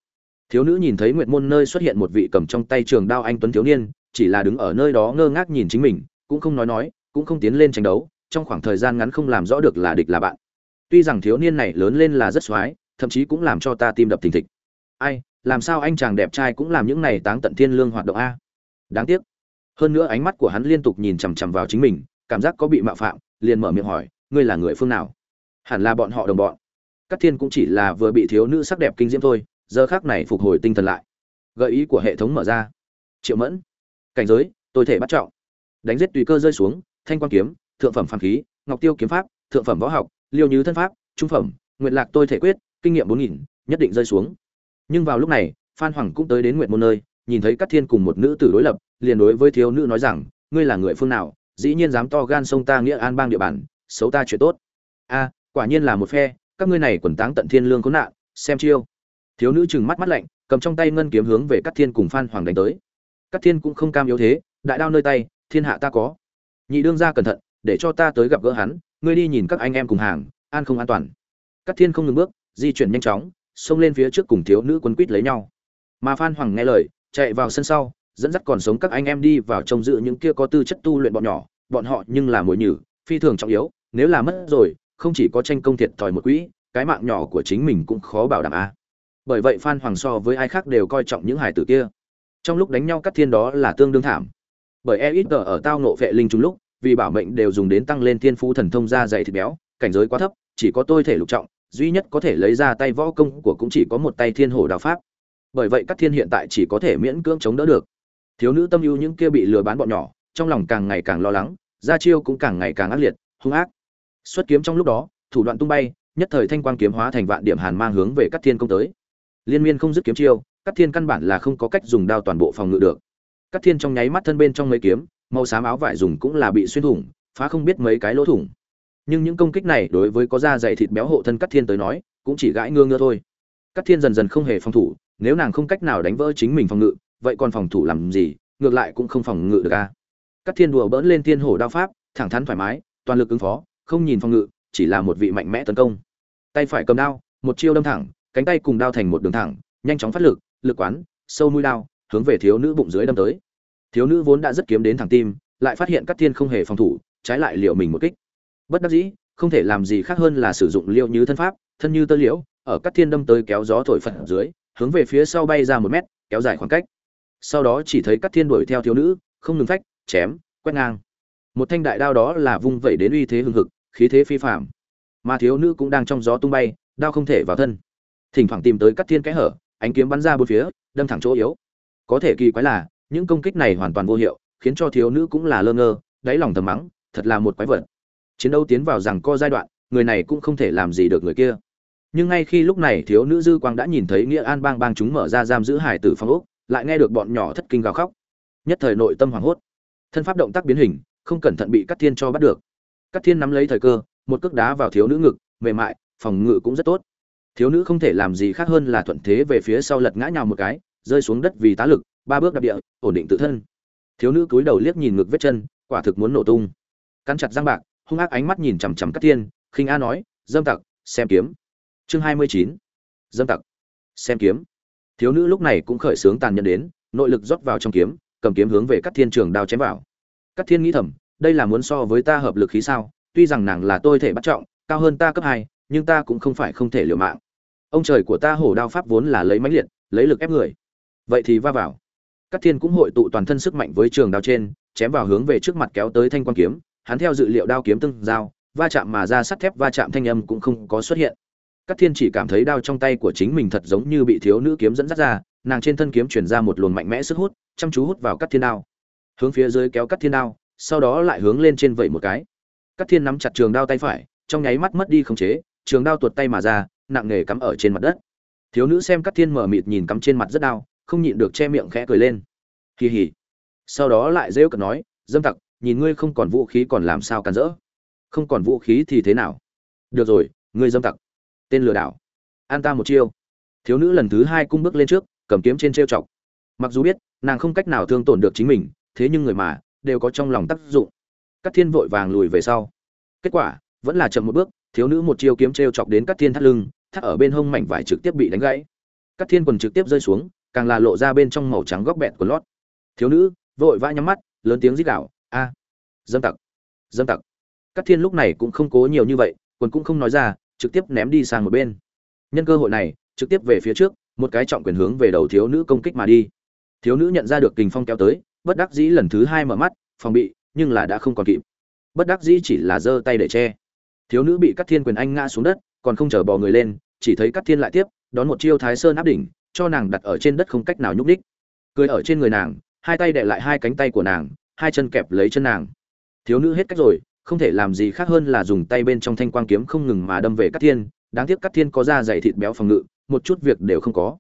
Thiếu nữ nhìn thấy nguyệt môn nơi xuất hiện một vị cầm trong tay trường đao anh tuấn thiếu niên, chỉ là đứng ở nơi đó ngơ ngác nhìn chính mình, cũng không nói nói, cũng không tiến lên tranh đấu, trong khoảng thời gian ngắn không làm rõ được là địch là bạn. Tuy rằng thiếu niên này lớn lên là rất xoái thậm chí cũng làm cho ta tim đập thình thịch. Ai, làm sao anh chàng đẹp trai cũng làm những này táng tận thiên lương hoạt động a? Đáng tiếc. Hơn nữa ánh mắt của hắn liên tục nhìn chằm chằm vào chính mình, cảm giác có bị mạo phạm, liền mở miệng hỏi, ngươi là người phương nào? Hẳn là bọn họ đồng bọn. Các thiên cũng chỉ là vừa bị thiếu nữ sắc đẹp kinh diễm thôi, giờ khác này phục hồi tinh thần lại. Gợi ý của hệ thống mở ra. Triệu mẫn, cảnh giới, tôi thể bắt trọng. Đánh giết tùy cơ rơi xuống, thanh quan kiếm, thượng phẩm phản khí, ngọc tiêu kiếm pháp, thượng phẩm võ học, liêu như thân pháp, trung phẩm nguyện lạc tôi thể quyết, kinh nghiệm bốn nghìn, nhất định rơi xuống. Nhưng vào lúc này, phan hoàng cũng tới đến nguyện môn nơi nhìn thấy Cát thiên cùng một nữ tử đối lập, liền đối với thiếu nữ nói rằng, ngươi là người phương nào, dĩ nhiên dám to gan sông ta nghĩa an bang địa bàn, xấu ta chuyện tốt. A, quả nhiên là một phe, các ngươi này quần táng tận thiên lương có nạn, xem chiêu. Thiếu nữ trừng mắt mắt lạnh, cầm trong tay ngân kiếm hướng về Cát thiên cùng phan hoàng đánh tới. Cát thiên cũng không cam yếu thế, đại đao nơi tay, thiên hạ ta có. Nhị đương gia cẩn thận, để cho ta tới gặp gỡ hắn, ngươi đi nhìn các anh em cùng hàng, an không an toàn. Cát thiên không ngừng bước, di chuyển nhanh chóng, xông lên phía trước cùng thiếu nữ quấn quýt lấy nhau. Mà phan hoàng nghe lời chạy vào sân sau, dẫn dắt còn sống các anh em đi vào trông giữ những kia có tư chất tu luyện bọn nhỏ, bọn họ nhưng là mồi nhử, phi thường trọng yếu, nếu là mất rồi, không chỉ có tranh công thiệt thòi một quỹ, cái mạng nhỏ của chính mình cũng khó bảo đảm a. Bởi vậy phan hoàng so với ai khác đều coi trọng những hải tử kia. Trong lúc đánh nhau cắt thiên đó là tương đương thảm. Bởi e ít ở tao nộ vệ linh chúng lúc, vì bảo mệnh đều dùng đến tăng lên thiên phú thần thông ra dày thịt béo, cảnh giới quá thấp, chỉ có tôi thể lục trọng, duy nhất có thể lấy ra tay võ công của cũng chỉ có một tay thiên hổ đạo pháp bởi vậy các thiên hiện tại chỉ có thể miễn cưỡng chống đỡ được. Thiếu nữ tâm ưu những kia bị lừa bán bọn nhỏ, trong lòng càng ngày càng lo lắng ra chiêu cũng càng ngày càng ác liệt, hung ác. Xuất kiếm trong lúc đó, thủ đoạn tung bay, nhất thời thanh quang kiếm hóa thành vạn điểm hàn mang hướng về các thiên công tới. Liên miên không dứt kiếm chiêu, các thiên căn bản là không có cách dùng đao toàn bộ phòng ngự được. Các thiên trong nháy mắt thân bên trong mấy kiếm, màu xám áo vải dùng cũng là bị xuyên thủng, phá không biết mấy cái lỗ thủng. Nhưng những công kích này đối với có da dày thịt béo hộ thân các thiên tới nói, cũng chỉ gãi ngơ ngơ thôi. Các thiên dần dần không hề phòng thủ nếu nàng không cách nào đánh vỡ chính mình phòng ngự, vậy còn phòng thủ làm gì, ngược lại cũng không phòng ngự được a các thiên đùa bỡn lên thiên hổ đao pháp, thẳng thắn thoải mái, toàn lực ứng phó, không nhìn phòng ngự, chỉ là một vị mạnh mẽ tấn công. Tay phải cầm đao, một chiêu đâm thẳng, cánh tay cùng đao thành một đường thẳng, nhanh chóng phát lực lực quán, sâu mũi đao, hướng về thiếu nữ bụng dưới đâm tới. Thiếu nữ vốn đã rất kiếm đến thẳng tim, lại phát hiện các thiên không hề phòng thủ, trái lại liệu mình một kích. Bất đắc dĩ, không thể làm gì khác hơn là sử dụng liệu như thân pháp, thân như tơ liễu, ở các thiên đâm tới kéo gió thổi phật dưới hướng về phía sau bay ra một mét, kéo dài khoảng cách. Sau đó chỉ thấy các thiên đuổi theo thiếu nữ, không ngừng phách, chém, quét ngang. Một thanh đại đao đó là vung vẩy đến uy thế hừng hực, khí thế phi phạm mà thiếu nữ cũng đang trong gió tung bay, đao không thể vào thân. Thỉnh thoảng tìm tới các thiên kẽ hở, ánh kiếm bắn ra bốn phía, đâm thẳng chỗ yếu. Có thể kỳ quái là, những công kích này hoàn toàn vô hiệu, khiến cho thiếu nữ cũng là lơ ngơ, đáy lòng thầm mắng, thật là một quái vật. Chiến đấu tiến vào rằng co giai đoạn, người này cũng không thể làm gì được người kia nhưng ngay khi lúc này thiếu nữ dư quang đã nhìn thấy nghĩa an bang bang chúng mở ra giam giữ hải tử phong ốc lại nghe được bọn nhỏ thất kinh gào khóc. Nhất thời nội tâm hoảng hốt. Thân pháp động tác biến hình, không cẩn thận bị cắt thiên cho bắt được. Cắt thiên nắm lấy thời cơ, một cước đá vào thiếu nữ ngực, mềm mại, phòng ngự cũng rất tốt. Thiếu nữ không thể làm gì khác hơn là thuận thế về phía sau lật ngã nhào một cái, rơi xuống đất vì tá lực, ba bước đạp địa, ổn định tự thân. Thiếu nữ cúi đầu liếc nhìn ngực vết chân, quả thực muốn nổ tung. Cắn chặt răng bạc, hung ác ánh mắt nhìn chằm chằm cắt thiên, khinh a nói, dâm tặc, xem kiếm chương hai mươi chín. Dâm tặc. Xem kiếm. Thiếu nữ lúc này cũng khởi sướng tàn nhẫn đến nội lực rót vào trong kiếm cầm kiếm hướng về các thiên trường đao chém vào. Các thiên nghĩ thầm đây là muốn so với ta hợp lực khí sao? Tuy rằng nàng là tôi thể bắt trọng cao hơn ta cấp hai nhưng ta cũng không phải không thể liều mạng. Ông trời của ta hổ đao pháp vốn là lấy mãnh liệt lấy lực ép người. Vậy thì va vào. Cát Thiên cũng hội tụ toàn thân sức mạnh với trường đao trên, chém vào hướng về trước mặt kéo tới thanh quan kiếm, hắn theo dự liệu đao kiếm tương giao, va chạm mà ra sắt thép va chạm thanh âm cũng không có xuất hiện. Cát Thiên chỉ cảm thấy đao trong tay của chính mình thật giống như bị thiếu nữ kiếm dẫn dắt ra, nàng trên thân kiếm truyền ra một luồng mạnh mẽ sức hút, chăm chú hút vào Cát Thiên đao. Hướng phía dưới kéo Cát Thiên đao, sau đó lại hướng lên trên vậy một cái. Cát Thiên nắm chặt trường đao tay phải, trong nháy mắt mất đi khống chế, trường đao tuột tay mà ra, nặng nề cắm ở trên mặt đất. Thiếu nữ xem Cát Thiên mở mịt nhìn cắm trên mặt rất đau, không nhịn được che miệng khẽ cười lên. Kỳ hỉ. Sau đó lại rêu cợt nói, "Dâm tặc, nhìn ngươi không còn vũ khí còn làm sao cản rỡ? Không còn vũ khí thì thế nào? Được rồi, ngươi dâm tặc, tên lừa đảo, an ta một chiêu." Thiếu nữ lần thứ hai cung bước lên trước, cầm kiếm trên trêu chọc. Mặc dù biết, nàng không cách nào thương tổn được chính mình, thế nhưng người mà đều có trong lòng tác dụng. Cát Thiên vội vàng lùi về sau. Kết quả, vẫn là chậm một bước, thiếu nữ một chiêu kiếm trêu chọc đến Cát Thiên thắt lưng, thắt ở bên hông mảnh vải trực tiếp bị đánh gãy. Cát Thiên quần trực tiếp rơi xuống, càng là lộ ra bên trong màu trắng góc bẹt của lót. Thiếu nữ vội vã nhắm mắt, lớn tiếng rít gào, "A! Dâm tặc! Dâm tặc!" Cát Thiên lúc này cũng không cố nhiều như vậy, quần cũng không nói ra, trực tiếp ném đi sang một bên. Nhân cơ hội này, trực tiếp về phía trước, một cái trọng quyền hướng về đầu thiếu nữ công kích mà đi. Thiếu nữ nhận ra được kình phong kéo tới, bất đắc dĩ lần thứ hai mở mắt, phòng bị, nhưng là đã không còn kịp. Bất đắc dĩ chỉ là giơ tay để che. Thiếu nữ bị Cát Thiên quyền anh ngã xuống đất, còn không chờ bò người lên, chỉ thấy Cát Thiên lại tiếp, đón một chiêu Thái Sơn áp đỉnh, cho nàng đặt ở trên đất không cách nào nhúc nhích. Cười ở trên người nàng, hai tay đè lại hai cánh tay của nàng, hai chân kẹp lấy chân nàng. Thiếu nữ hết cách rồi, không thể làm gì khác hơn là dùng tay bên trong thanh quang kiếm không ngừng mà đâm về Cát Thiên, đáng tiếc Cát Thiên có da dày thịt béo phòng ngự, một chút việc đều không có.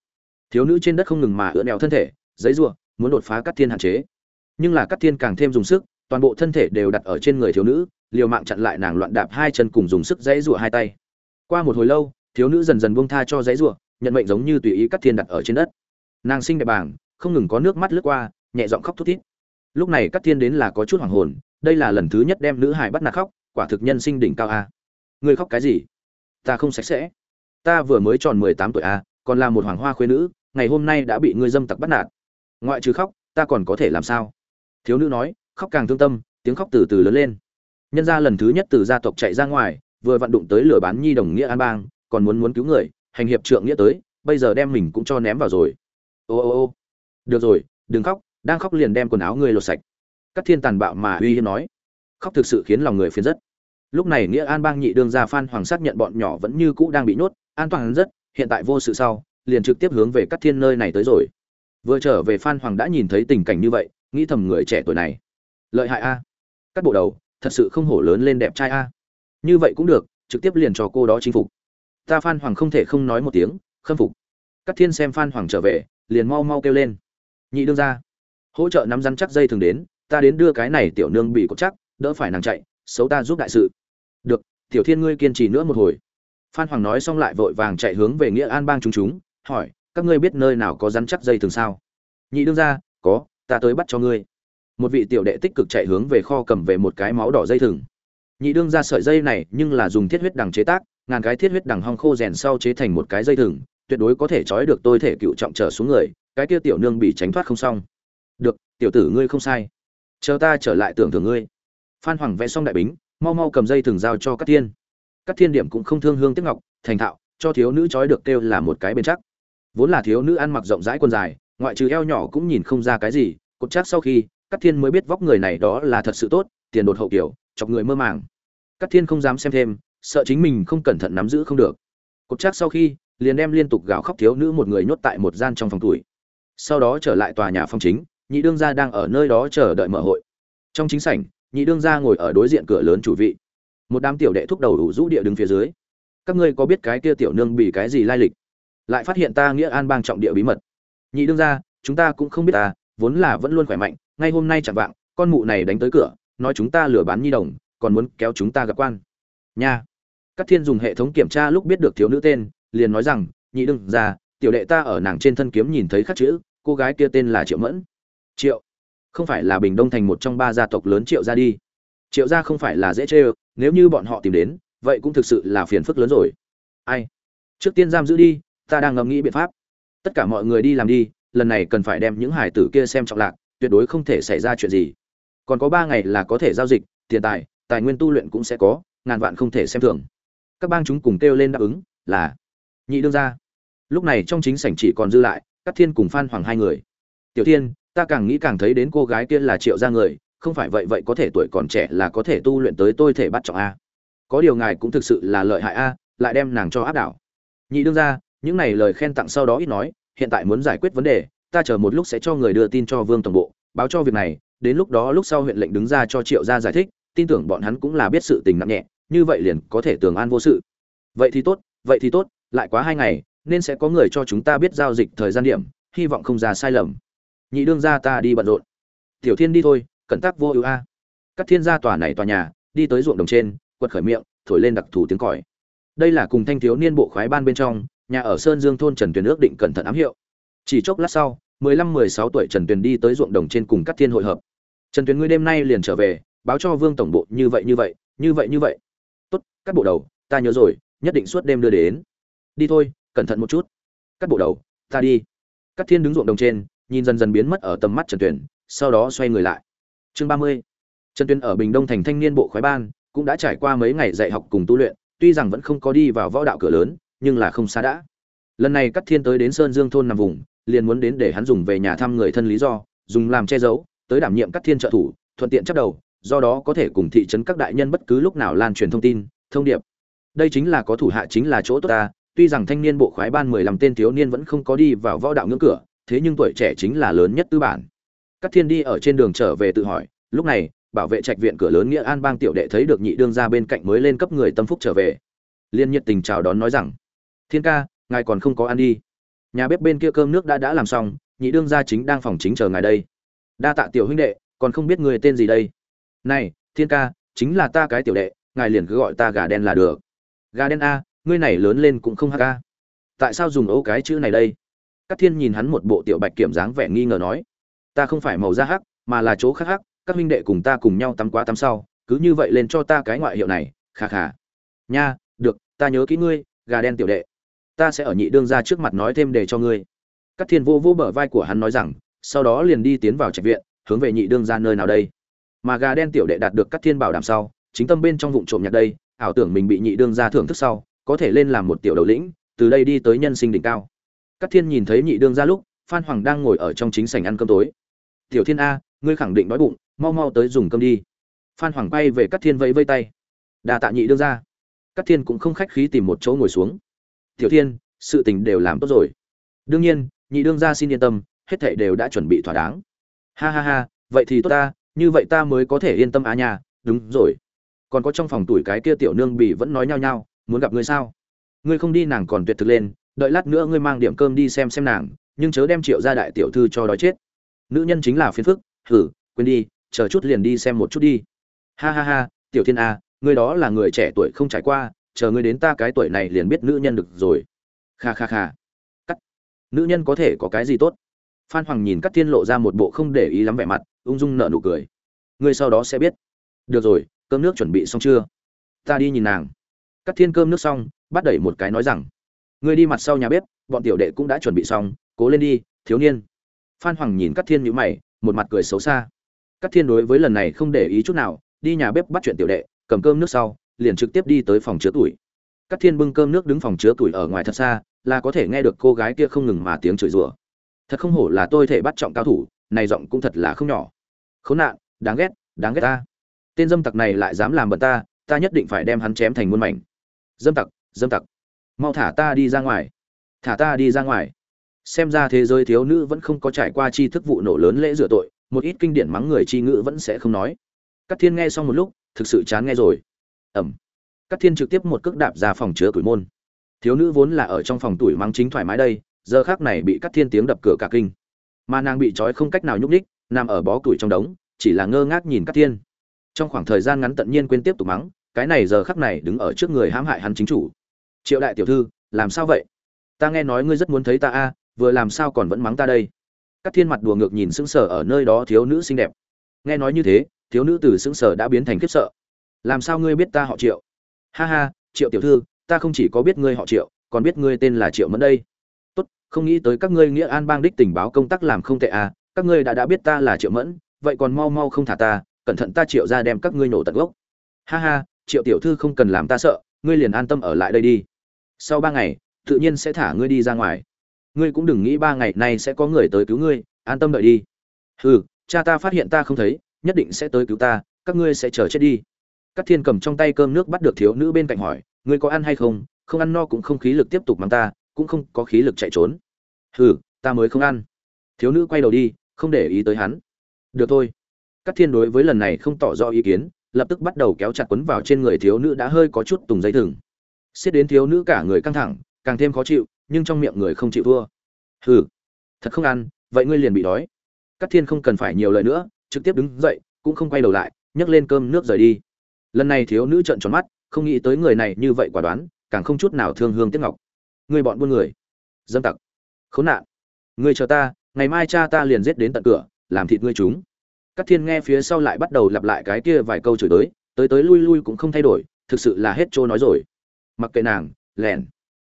Thiếu nữ trên đất không ngừng mà ưỡn đèo thân thể, giãy rủa, muốn đột phá Cát Thiên hạn chế. Nhưng là Cát Thiên càng thêm dùng sức, toàn bộ thân thể đều đặt ở trên người thiếu nữ, liều mạng chặn lại nàng loạn đạp hai chân cùng dùng sức giãy giụa hai tay. Qua một hồi lâu, thiếu nữ dần dần buông tha cho giãy giụa, nhận mệnh giống như tùy ý Cát Thiên đặt ở trên đất. Nàng sinh đẹp bảng, không ngừng có nước mắt lướt qua, nhẹ giọng khóc thút thít lúc này Cát thiên đến là có chút hoàng hồn đây là lần thứ nhất đem nữ hải bắt nạt khóc, quả thực nhân sinh đỉnh cao a. Người khóc cái gì? Ta không sạch sẽ. Ta vừa mới tròn mười tám tuổi a, còn là một hoàng hoa khuê nữ, ngày hôm nay đã bị ngươi dâm tặc bắt nạt. Ngoại trừ khóc, ta còn có thể làm sao? Thiếu nữ nói, khóc càng thương tâm, tiếng khóc từ từ lớn lên. Nhân ra lần thứ nhất từ gia tộc chạy ra ngoài, vừa vặn đụng tới lửa bán nhi đồng nghĩa an bang, còn muốn muốn cứu người, hành hiệp trượng nghĩa tới, bây giờ đem mình cũng cho ném vào rồi. Ô ô ô. Được rồi, đừng khóc, đang khóc liền đem quần áo ngươi lột sạch các thiên tàn bạo mà uy hiếp nói. Khóc thực sự khiến lòng người phiền rất. Lúc này nghĩa an bang nhị đương ra phan hoàng xác nhận bọn nhỏ vẫn như cũ đang bị nhốt, an toàn rất, hiện tại vô sự sau, liền trực tiếp hướng về các thiên nơi này tới rồi. Vừa trở về phan hoàng đã nhìn thấy tình cảnh như vậy, nghĩ thầm người trẻ tuổi này. Lợi hại a. Các bộ đầu, thật sự không hổ lớn lên đẹp trai a. Như vậy cũng được, trực tiếp liền cho cô đó chinh phục. Ta phan hoàng không thể không nói một tiếng, khâm phục. Các thiên xem phan hoàng trở về, liền mau mau kêu lên. Nhị đương ra hỗ trợ nắm rắn chắc dây thường đến ta đến đưa cái này tiểu nương bị cột chắc, đỡ phải nàng chạy, xấu ta giúp đại sự. Được, tiểu thiên ngươi kiên trì nữa một hồi. Phan hoàng nói xong lại vội vàng chạy hướng về nghĩa an bang chúng chúng, hỏi, các ngươi biết nơi nào có rắn chắc dây thường sao? Nhị đương ra có, ta tới bắt cho ngươi. Một vị tiểu đệ tích cực chạy hướng về kho cầm về một cái máu đỏ dây thừng. Nhị đương ra sợi dây này, nhưng là dùng thiết huyết đằng chế tác, ngàn cái thiết huyết đằng hong khô rèn sau chế thành một cái dây thừng, tuyệt đối có thể trói được tôi thể cựu trọng trở xuống người, cái kia tiểu nương bị tránh thoát không xong. Được, tiểu tử ngươi không sai chờ ta trở lại tưởng thưởng ngươi. Phan hoàng vẽ xong đại bính, mau mau cầm dây thừng giao cho các thiên. Các thiên điểm cũng không thương hương tiếc ngọc, thành thạo, cho thiếu nữ trói được kêu là một cái bên chắc. Vốn là thiếu nữ ăn mặc rộng rãi quần dài, ngoại trừ eo nhỏ cũng nhìn không ra cái gì, cột chắc sau khi các thiên mới biết vóc người này đó là thật sự tốt, tiền đột hậu kiểu, chọc người mơ màng. Các thiên không dám xem thêm, sợ chính mình không cẩn thận nắm giữ không được. Cột chắc sau khi, liền đem liên tục gào khóc thiếu nữ một người nhốt tại một gian trong phòng tuổi sau đó trở lại tòa nhà phong chính nhị đương gia đang ở nơi đó chờ đợi mở hội. Trong chính sảnh, nhị đương gia ngồi ở đối diện cửa lớn chủ vị. Một đám tiểu đệ thúc đầu đủ rũ địa đứng phía dưới. Các ngươi có biết cái kia tiểu nương bị cái gì lai lịch? Lại phát hiện ta nghĩa an bang trọng địa bí mật. Nhị đương gia, chúng ta cũng không biết ta vốn là vẫn luôn khỏe mạnh, ngay hôm nay chẳng vạng, con mụ này đánh tới cửa, nói chúng ta lừa bán nhi đồng, còn muốn kéo chúng ta gặp quan. Nha. Các thiên dùng hệ thống kiểm tra lúc biết được thiếu nữ tên, liền nói rằng, nhị đương gia, tiểu đệ ta ở nàng trên thân kiếm nhìn thấy khắc chữ, cô gái kia tên là triệu mẫn triệu. Không phải là bình đông thành một trong ba gia tộc lớn triệu gia đi. Triệu gia không phải là dễ chê nếu như bọn họ tìm đến, vậy cũng thực sự là phiền phức lớn rồi. Ai? Trước tiên giam giữ đi, ta đang ngẫm nghĩ biện pháp. Tất cả mọi người đi làm đi, lần này cần phải đem những hải tử kia xem trọng lạc, tuyệt đối không thể xảy ra chuyện gì. Còn có ba ngày là có thể giao dịch, tiền tài tài nguyên tu luyện cũng sẽ có, ngàn vạn không thể xem thường. Các bang chúng cùng kêu lên đáp ứng, là, nhị đương ra lúc này trong chính sảnh chỉ còn dư lại các thiên cùng phan hoàng hai người. Tiểu thiên ta càng nghĩ càng thấy đến cô gái kia là triệu gia người, không phải vậy vậy có thể tuổi còn trẻ là có thể tu luyện tới tôi thể bắt trọng a. Có điều ngài cũng thực sự là lợi hại a, lại đem nàng cho áp đảo. Nhị đương ra những này lời khen tặng sau đó ít nói, hiện tại muốn giải quyết vấn đề, ta chờ một lúc sẽ cho người đưa tin cho vương tổng bộ, báo cho việc này, đến lúc đó lúc sau huyện lệnh đứng ra cho triệu gia giải thích, tin tưởng bọn hắn cũng là biết sự tình nặng nhẹ, như vậy liền có thể tường an vô sự. Vậy thì tốt, vậy thì tốt, lại quá hai ngày, nên sẽ có người cho chúng ta biết giao dịch thời gian điểm, hy vọng không ra sai lầm nhị đương gia ta đi bận rộn. Tiểu thiên đi thôi, cẩn tắc vô ưu a. Các thiên gia tòa này tòa nhà, đi tới ruộng đồng trên, quật khởi miệng, thổi lên đặc thù tiếng còi. Đây là cùng thanh thiếu niên bộ khoái ban bên trong, nhà ở sơn dương thôn trần tuyền ước định cẩn thận ám hiệu. Chỉ chốc lát sau, mười lăm mười sáu tuổi trần tuyền đi tới ruộng đồng trên cùng các thiên hội hợp. Trần tuyền ngươi đêm nay liền trở về, báo cho vương tổng bộ như vậy như vậy như vậy như vậy. Tốt, các bộ đầu, ta nhớ rồi, nhất định suốt đêm đưa đến. Đi thôi, cẩn thận một chút. Các bộ đầu, ta đi. Các thiên đứng ruộng đồng trên nhìn dần dần biến mất ở tầm mắt trần tuyền, sau đó xoay người lại. Chương ba mươi. Trần tuyền ở bình đông thành thanh niên bộ khoái ban, cũng đã trải qua mấy ngày dạy học cùng tu luyện, tuy rằng vẫn không có đi vào võ đạo cửa lớn, nhưng là không xa đã. Lần này cắt thiên tới đến sơn dương thôn nằm vùng, liền muốn đến để hắn dùng về nhà thăm người thân lý do, dùng làm che giấu, tới đảm nhiệm cắt thiên trợ thủ, thuận tiện chắc đầu, do đó có thể cùng thị trấn các đại nhân bất cứ lúc nào lan truyền thông tin, thông điệp. Đây chính là có thủ hạ chính là chỗ tốt ta, tuy rằng thanh niên bộ khoái ban mười lăm tên thiếu niên vẫn không có đi vào võ đạo ngưỡng cửa thế nhưng tuổi trẻ chính là lớn nhất tư bản. Các thiên đi ở trên đường trở về tự hỏi, lúc này, bảo vệ trạch viện cửa lớn nghĩa an bang tiểu đệ thấy được nhị đương ra bên cạnh mới lên cấp người tâm phúc trở về. Liên nhiệt tình chào đón nói rằng, thiên ca, ngài còn không có ăn đi. Nhà bếp bên kia cơm nước đã đã làm xong, nhị đương gia chính đang phòng chính chờ ngài đây. Đa tạ tiểu huynh đệ, còn không biết người tên gì đây? Này, thiên ca, chính là ta cái tiểu đệ, ngài liền cứ gọi ta gà đen là được. Gà đen a, ngươi này lớn lên cũng không hắc a. Tại sao dùng ấu cái chữ này đây? Các thiên nhìn hắn một bộ tiểu bạch kiểm dáng vẻ nghi ngờ nói, ta không phải màu da hắc, mà là chỗ khác hắc, các huynh đệ cùng ta cùng nhau tắm quá tắm sau, cứ như vậy lên cho ta cái ngoại hiệu này khà khà nha, được, ta nhớ kỹ ngươi, gà đen tiểu đệ. Ta sẽ ở nhị đương ra trước mặt nói thêm để cho ngươi. Các thiên vô vô bờ vai của hắn nói rằng, sau đó liền đi tiến vào trạch viện, hướng về nhị đương ra nơi nào đây. Mà gà đen tiểu đệ đạt được các thiên bảo đảm sau, chính tâm bên trong vụng trộm nhạc đây, ảo tưởng mình bị nhị đương ra thưởng thức sau, có thể lên làm một tiểu đầu lĩnh, từ đây đi tới nhân sinh đỉnh cao. Cát thiên nhìn thấy nhị đương ra lúc, phan hoàng đang ngồi ở trong chính sảnh ăn cơm tối. Tiểu thiên a, ngươi khẳng định đói bụng, mau mau tới dùng cơm đi. Phan hoàng quay về Cát thiên vẫy vây tay. Đa tạ nhị đương ra Cát thiên cũng không khách khí tìm một chỗ ngồi xuống. Tiểu thiên, sự tình đều làm tốt rồi. Đương nhiên, nhị đương ra xin yên tâm, hết thảy đều đã chuẩn bị thỏa đáng. Ha ha ha, vậy thì tốt ta, như vậy ta mới có thể yên tâm á nhà đúng rồi. Còn có trong phòng tuổi cái kia tiểu nương bỉ vẫn nói nhao nhao, muốn gặp ngươi sao? Ngươi không đi nàng còn tuyệt thực lên đợi lát nữa ngươi mang điểm cơm đi xem xem nàng, nhưng chớ đem triệu ra đại tiểu thư cho đói chết. Nữ nhân chính là phiền phức, hử, quên đi, chờ chút liền đi xem một chút đi. Ha ha ha, tiểu thiên a ngươi đó là người trẻ tuổi không trải qua, chờ ngươi đến ta cái tuổi này liền biết nữ nhân được rồi. Kha kha kha. Cắt. Nữ nhân có thể có cái gì tốt? Phan hoàng nhìn cắt thiên lộ ra một bộ không để ý lắm vẻ mặt, ung dung nở nụ cười. Ngươi sau đó sẽ biết. Được rồi, cơm nước chuẩn bị xong chưa? Ta đi nhìn nàng. Cắt thiên cơm nước xong, bắt đẩy một cái nói rằng ngươi đi mặt sau nhà bếp, bọn tiểu đệ cũng đã chuẩn bị xong, cố lên đi, thiếu niên. Phan hoàng nhìn Cát thiên nhữ mày, một mặt cười xấu xa. Cát thiên đối với lần này không để ý chút nào, đi nhà bếp bắt chuyện tiểu đệ, cầm cơm nước sau, liền trực tiếp đi tới phòng chứa tuổi. Cát thiên bưng cơm nước đứng phòng chứa tuổi ở ngoài thật xa, là có thể nghe được cô gái kia không ngừng mà tiếng chửi rủa. Thật không hổ là tôi thể bắt trọng cao thủ, này giọng cũng thật là không nhỏ. Khốn nạn, đáng ghét đáng ghét ta. Tên dâm tặc này lại dám làm bận ta ta nhất định phải đem hắn chém thành muôn mảnh. Dâm tặc dâm tặc mau thả ta đi ra ngoài. Thả ta đi ra ngoài. Xem ra thế giới thiếu nữ vẫn không có trải qua chi thức vụ nổ lớn lễ rửa tội, một ít kinh điển mắng người chi ngữ vẫn sẽ không nói. Các thiên nghe xong một lúc, thực sự chán nghe rồi. Ẩm. Các thiên trực tiếp một cước đạp ra phòng chứa tuổi môn. Thiếu nữ vốn là ở trong phòng tuổi mắng chính thoải mái đây, giờ khác này bị các thiên tiếng đập cửa cả kinh. Mà nàng bị trói không cách nào nhúc ních nằm ở bó tuổi trong đống, chỉ là ngơ ngác nhìn các thiên. Trong khoảng thời gian ngắn tận nhiên quên tiếp tục mắng, cái này giờ khắc này đứng ở trước người hãm hại hắn chính chủ triệu đại tiểu thư, làm sao vậy? Ta nghe nói ngươi rất muốn thấy ta a, vừa làm sao còn vẫn mắng ta đây? Các thiên mặt đùa ngược nhìn sững sờ ở nơi đó thiếu nữ xinh đẹp. Nghe nói như thế, thiếu nữ từ sững sờ đã biến thành khiếp sợ. Làm sao ngươi biết ta họ triệu? Ha ha, triệu tiểu thư, ta không chỉ có biết ngươi họ triệu, còn biết ngươi tên là triệu mẫn đây. Tốt, không nghĩ tới các ngươi nghĩa an bang đích tình báo công tác làm không tệ à các ngươi đã đã biết ta là triệu mẫn, vậy còn mau mau không thả ta, cẩn thận ta triệu ra đem các ngươi nổ tận gốc. Ha ha, triệu tiểu thư không cần làm ta sợ, ngươi liền an tâm ở lại đây đi sau ba ngày, tự nhiên sẽ thả ngươi đi ra ngoài. Ngươi cũng đừng nghĩ ba ngày nay sẽ có người tới cứu ngươi, an tâm đợi đi. Hừ, cha ta phát hiện ta không thấy, nhất định sẽ tới cứu ta, các ngươi sẽ chờ chết đi. Các thiên cầm trong tay cơm nước bắt được thiếu nữ bên cạnh hỏi, ngươi có ăn hay không? Không ăn no cũng không khí lực tiếp tục mang ta, cũng không có khí lực chạy trốn. Hừ, ta mới không ăn. Thiếu nữ quay đầu đi, không để ý tới hắn. Được thôi. Các thiên đối với lần này không tỏ rõ ý kiến, lập tức bắt đầu kéo chặt quấn vào trên người thiếu nữ đã hơi có chút tùng dây thừng xiết đến thiếu nữ cả người căng thẳng, càng thêm khó chịu, nhưng trong miệng người không chịu thua. Hừ, thật không ăn, vậy ngươi liền bị đói. Các thiên không cần phải nhiều lời nữa, trực tiếp đứng dậy, cũng không quay đầu lại, nhấc lên cơm nước rời đi. Lần này thiếu nữ trợn tròn mắt, không nghĩ tới người này như vậy quả đoán, càng không chút nào thương hương tiếc ngọc. Người bọn buôn người. Dâm tặc. Khốn nạn. Người chờ ta, ngày mai cha ta liền giết đến tận cửa, làm thịt ngươi chúng. Các thiên nghe phía sau lại bắt đầu lặp lại cái kia vài câu chửi tới tới tới lui lui cũng không thay đổi, thực sự là hết trôi nói rồi mặc kệ nàng, lẻn.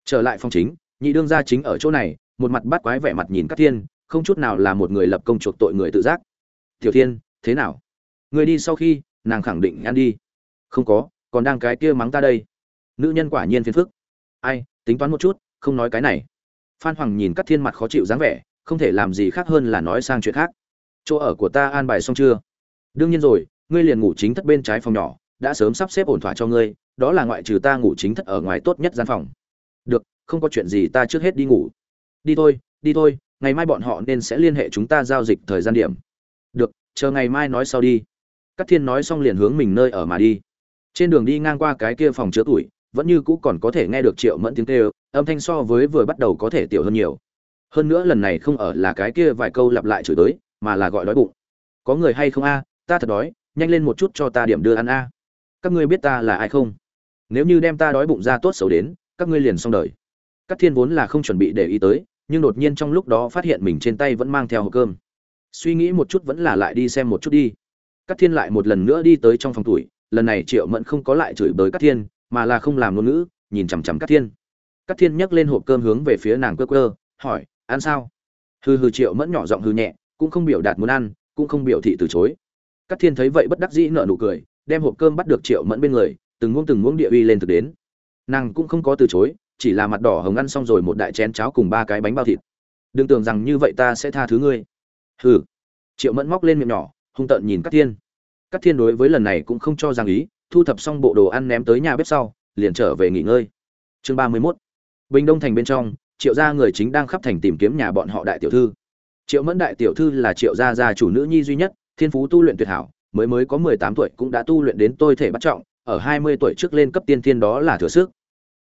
Trở lại phòng chính, nhị đương gia chính ở chỗ này, một mặt bắt quái vẻ mặt nhìn các thiên, không chút nào là một người lập công chuộc tội người tự giác. Tiểu thiên, thế nào? Người đi sau khi, nàng khẳng định ăn đi. Không có, còn đang cái kia mắng ta đây. Nữ nhân quả nhiên phiền phức. Ai, tính toán một chút, không nói cái này. Phan hoàng nhìn các thiên mặt khó chịu dáng vẻ, không thể làm gì khác hơn là nói sang chuyện khác. Chỗ ở của ta an bài xong chưa? Đương nhiên rồi, ngươi liền ngủ chính thất bên trái phòng nhỏ, đã sớm sắp xếp ổn thỏa cho ngươi đó là ngoại trừ ta ngủ chính thất ở ngoài tốt nhất gian phòng. Được, không có chuyện gì ta trước hết đi ngủ. Đi thôi đi thôi, ngày mai bọn họ nên sẽ liên hệ chúng ta giao dịch thời gian điểm. Được, chờ ngày mai nói sau đi. Các thiên nói xong liền hướng mình nơi ở mà đi. Trên đường đi ngang qua cái kia phòng chứa tuổi, vẫn như cũ còn có thể nghe được triệu mẫn tiếng kêu, âm thanh so với vừa bắt đầu có thể tiểu hơn nhiều. Hơn nữa lần này không ở là cái kia vài câu lặp lại chửi tới, mà là gọi đói bụng. Có người hay không a? Ta thật đói, nhanh lên một chút cho ta điểm đưa ăn a. Các ngươi biết ta là ai không? Nếu như đem ta đói bụng ra tốt xấu đến, các ngươi liền xong đời. Các thiên vốn là không chuẩn bị để ý tới, nhưng đột nhiên trong lúc đó phát hiện mình trên tay vẫn mang theo hộp cơm. Suy nghĩ một chút vẫn là lại đi xem một chút đi. Các thiên lại một lần nữa đi tới trong phòng tuổi lần này triệu mẫn không có lại chửi bới các thiên, mà là không làm ngôn ngữ, nhìn chằm chằm các thiên. Các thiên nhấc lên hộp cơm hướng về phía nàng cơ cơ hỏi, ăn sao? Hừ hừ triệu mẫn nhỏ giọng hừ nhẹ, cũng không biểu đạt muốn ăn, cũng không biểu thị từ chối. Các thiên thấy vậy bất đắc dĩ nở nụ cười, đem hộp cơm bắt được triệu mẫn bên người từng muỗng từng muỗng địa uy lên thực đến. Nàng cũng không có từ chối, chỉ là mặt đỏ hồng ăn xong rồi một đại chén cháo cùng ba cái bánh bao thịt. Đừng tưởng rằng như vậy ta sẽ tha thứ ngươi. Hừ. Triệu mẫn móc lên miệng nhỏ, hung tợn nhìn các thiên. Các thiên đối với lần này cũng không cho rằng ý, thu thập xong bộ đồ ăn ném tới nhà bếp sau, liền trở về nghỉ ngơi. Chương ba mươi 31. bình đông thành bên trong, triệu gia người chính đang khắp thành tìm kiếm nhà bọn họ đại tiểu thư. Triệu mẫn đại tiểu thư là triệu gia gia chủ nữ nhi duy nhất, thiên phú tu luyện tuyệt hảo, mới mới có mười tám tuổi cũng đã tu luyện đến tôi thể bắt trọng ở hai mươi tuổi trước lên cấp tiên thiên đó là thừa sức.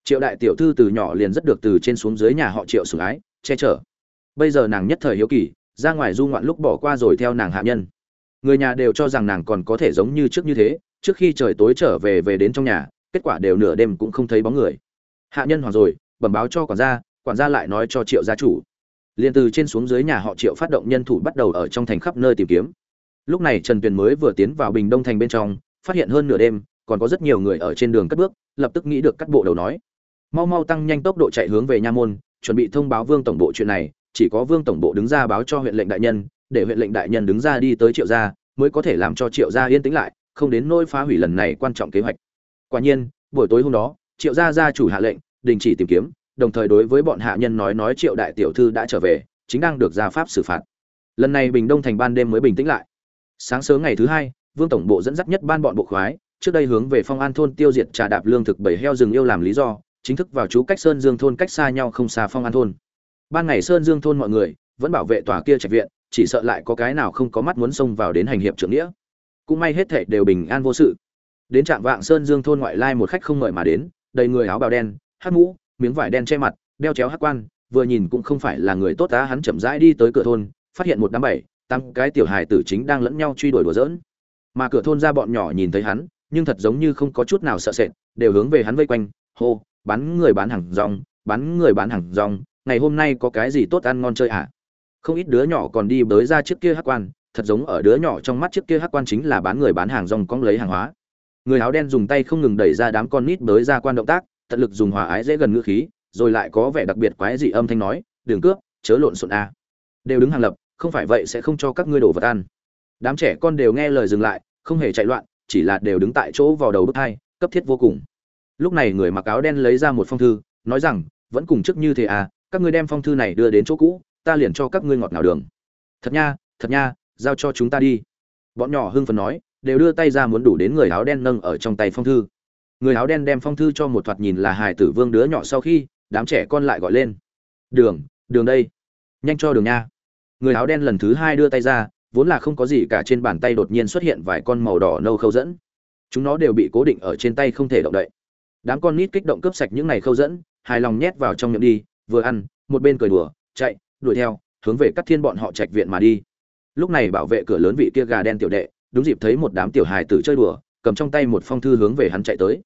Triệu đại tiểu thư từ nhỏ liền rất được từ trên xuống dưới nhà họ triệu sủng ái, che chở. Bây giờ nàng nhất thời hiếu kỳ, ra ngoài du ngoạn lúc bỏ qua rồi theo nàng hạ nhân. Người nhà đều cho rằng nàng còn có thể giống như trước như thế, trước khi trời tối trở về về đến trong nhà, kết quả đều nửa đêm cũng không thấy bóng người. Hạ nhân hoàng rồi, bẩm báo cho quản gia quản gia lại nói cho triệu gia chủ. Liền từ trên xuống dưới nhà họ triệu phát động nhân thủ bắt đầu ở trong thành khắp nơi tìm kiếm. Lúc này trần tuyền mới vừa tiến vào bình đông thành bên trong, phát hiện hơn nửa đêm còn có rất nhiều người ở trên đường cất bước, lập tức nghĩ được cắt bộ đầu nói. Mau mau tăng nhanh tốc độ chạy hướng về nha môn, chuẩn bị thông báo vương tổng bộ chuyện này, chỉ có vương tổng bộ đứng ra báo cho huyện lệnh đại nhân, để huyện lệnh đại nhân đứng ra đi tới triệu gia, mới có thể làm cho triệu gia yên tĩnh lại, không đến nỗi phá hủy lần này quan trọng kế hoạch. Quả nhiên, buổi tối hôm đó, triệu gia gia chủ hạ lệnh, đình chỉ tìm kiếm, đồng thời đối với bọn hạ nhân nói nói triệu đại tiểu thư đã trở về, chính đang được gia pháp xử phạt. Lần này bình đông thành ban đêm mới bình tĩnh lại. Sáng sớm ngày thứ hai, vương tổng bộ dẫn dắt nhất ban bọn bộ khoái trước đây hướng về phong an thôn tiêu diệt trà đạp lương thực bảy heo rừng yêu làm lý do, chính thức vào chú cách sơn dương thôn cách xa nhau không xa phong an thôn. Ban ngày sơn dương thôn mọi người vẫn bảo vệ tòa kia trạch viện, chỉ sợ lại có cái nào không có mắt muốn xông vào đến hành hiệp trưởng nghĩa. Cũng may hết thệ đều bình an vô sự. Đến trạm vạng sơn dương thôn ngoại lai một khách không mời mà đến, đầy người áo bào đen, hát mũ, miếng vải đen che mặt, đeo chéo hát quan, vừa nhìn cũng không phải là người tốt tá hắn chậm rãi đi tới cửa thôn, phát hiện một đám bảy tăng cái tiểu hài tử chính đang lẫn nhau truy đuổi đùa giỡn. Mà cửa thôn ra bọn nhỏ nhìn thấy hắn nhưng thật giống như không có chút nào sợ sệt, đều hướng về hắn vây quanh, hô, bán người bán hàng rong, bán người bán hàng rong, ngày hôm nay có cái gì tốt ăn ngon chơi à không ít đứa nhỏ còn đi bới ra trước kia hát quan, thật giống ở đứa nhỏ trong mắt trước kia hát quan chính là bán người bán hàng rong cong lấy hàng hóa. Người áo đen dùng tay không ngừng đẩy ra đám con nít bới ra quan động tác, tận lực dùng hòa ái dễ gần ngữ khí, rồi lại có vẻ đặc biệt quái dị âm thanh nói đường cướp, chớ lộn xộn a. Đều đứng hàng lập, không phải vậy sẽ không cho các ngươi đổ vật ăn. Đám trẻ con đều nghe lời dừng lại, không hề chạy loạn chỉ là đều đứng tại chỗ vào đầu bức hai cấp thiết vô cùng. Lúc này người mặc áo đen lấy ra một phong thư, nói rằng, vẫn cùng trước như thế à các ngươi đem phong thư này đưa đến chỗ cũ, ta liền cho các ngươi ngọt ngào đường. Thật nha thật nha, giao cho chúng ta đi. Bọn nhỏ hưng phấn nói, đều đưa tay ra muốn đủ đến người áo đen nâng ở trong tay phong thư. Người áo đen đem phong thư cho một thoạt nhìn là hài tử vương đứa nhỏ sau khi, đám trẻ con lại gọi lên. Đường đường đây, nhanh cho đường nha. Người áo đen lần thứ hai đưa tay ra vốn là không có gì cả trên bàn tay đột nhiên xuất hiện vài con màu đỏ nâu khâu dẫn. Chúng nó đều bị cố định ở trên tay không thể động đậy. Đám con nít kích động cướp sạch những này khâu dẫn, hài lòng nhét vào trong miệng đi, vừa ăn, một bên cười đùa, chạy, đuổi theo, hướng về các thiên bọn họ trạch viện mà đi. Lúc này bảo vệ cửa lớn vị kia gà đen tiểu đệ, đúng dịp thấy một đám tiểu hài tử chơi đùa, cầm trong tay một phong thư hướng về hắn chạy tới.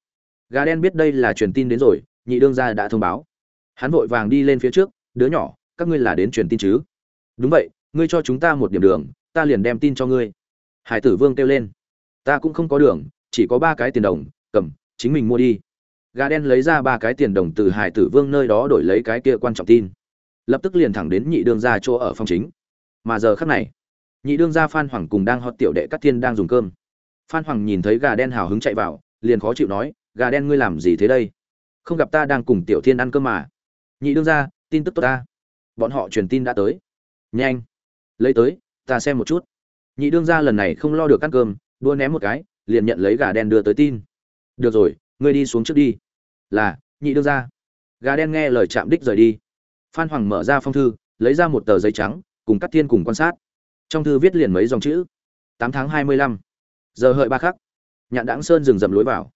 Gà đen biết đây là truyền tin đến rồi, nhị đương gia đã thông báo. Hắn vội vàng đi lên phía trước, đứa nhỏ, các ngươi là đến truyền tin chứ? Đúng vậy, ngươi cho chúng ta một điểm đường ta liền đem tin cho ngươi. Hải tử vương kêu lên. Ta cũng không có đường, chỉ có ba cái tiền đồng, cầm, chính mình mua đi. Gà đen lấy ra ba cái tiền đồng từ hải tử vương nơi đó đổi lấy cái kia quan trọng tin. Lập tức liền thẳng đến nhị đương gia chỗ ở phòng chính. Mà giờ khắc này, nhị đương gia phan hoàng cùng đang hót tiểu đệ các thiên đang dùng cơm. Phan hoàng nhìn thấy gà đen hào hứng chạy vào, liền khó chịu nói, gà đen ngươi làm gì thế đây? Không gặp ta đang cùng tiểu thiên ăn cơm mà. Nhị đương gia, tin tức tốt ta. Bọn họ truyền tin đã tới. Nhanh, lấy tới ta xem một chút. Nhị đương gia lần này không lo được ăn cơm, đua ném một cái, liền nhận lấy gà đen đưa tới tin. Được rồi, ngươi đi xuống trước đi. Là, nhị đương gia. Gà đen nghe lời chạm đích rời đi. Phan hoàng mở ra phong thư, lấy ra một tờ giấy trắng, cùng cắt thiên cùng quan sát. Trong thư viết liền mấy dòng chữ. Tám tháng hai mươi lăm. Giờ hợi ba khắc. Nhạn đáng sơn dừng dầm lối vào.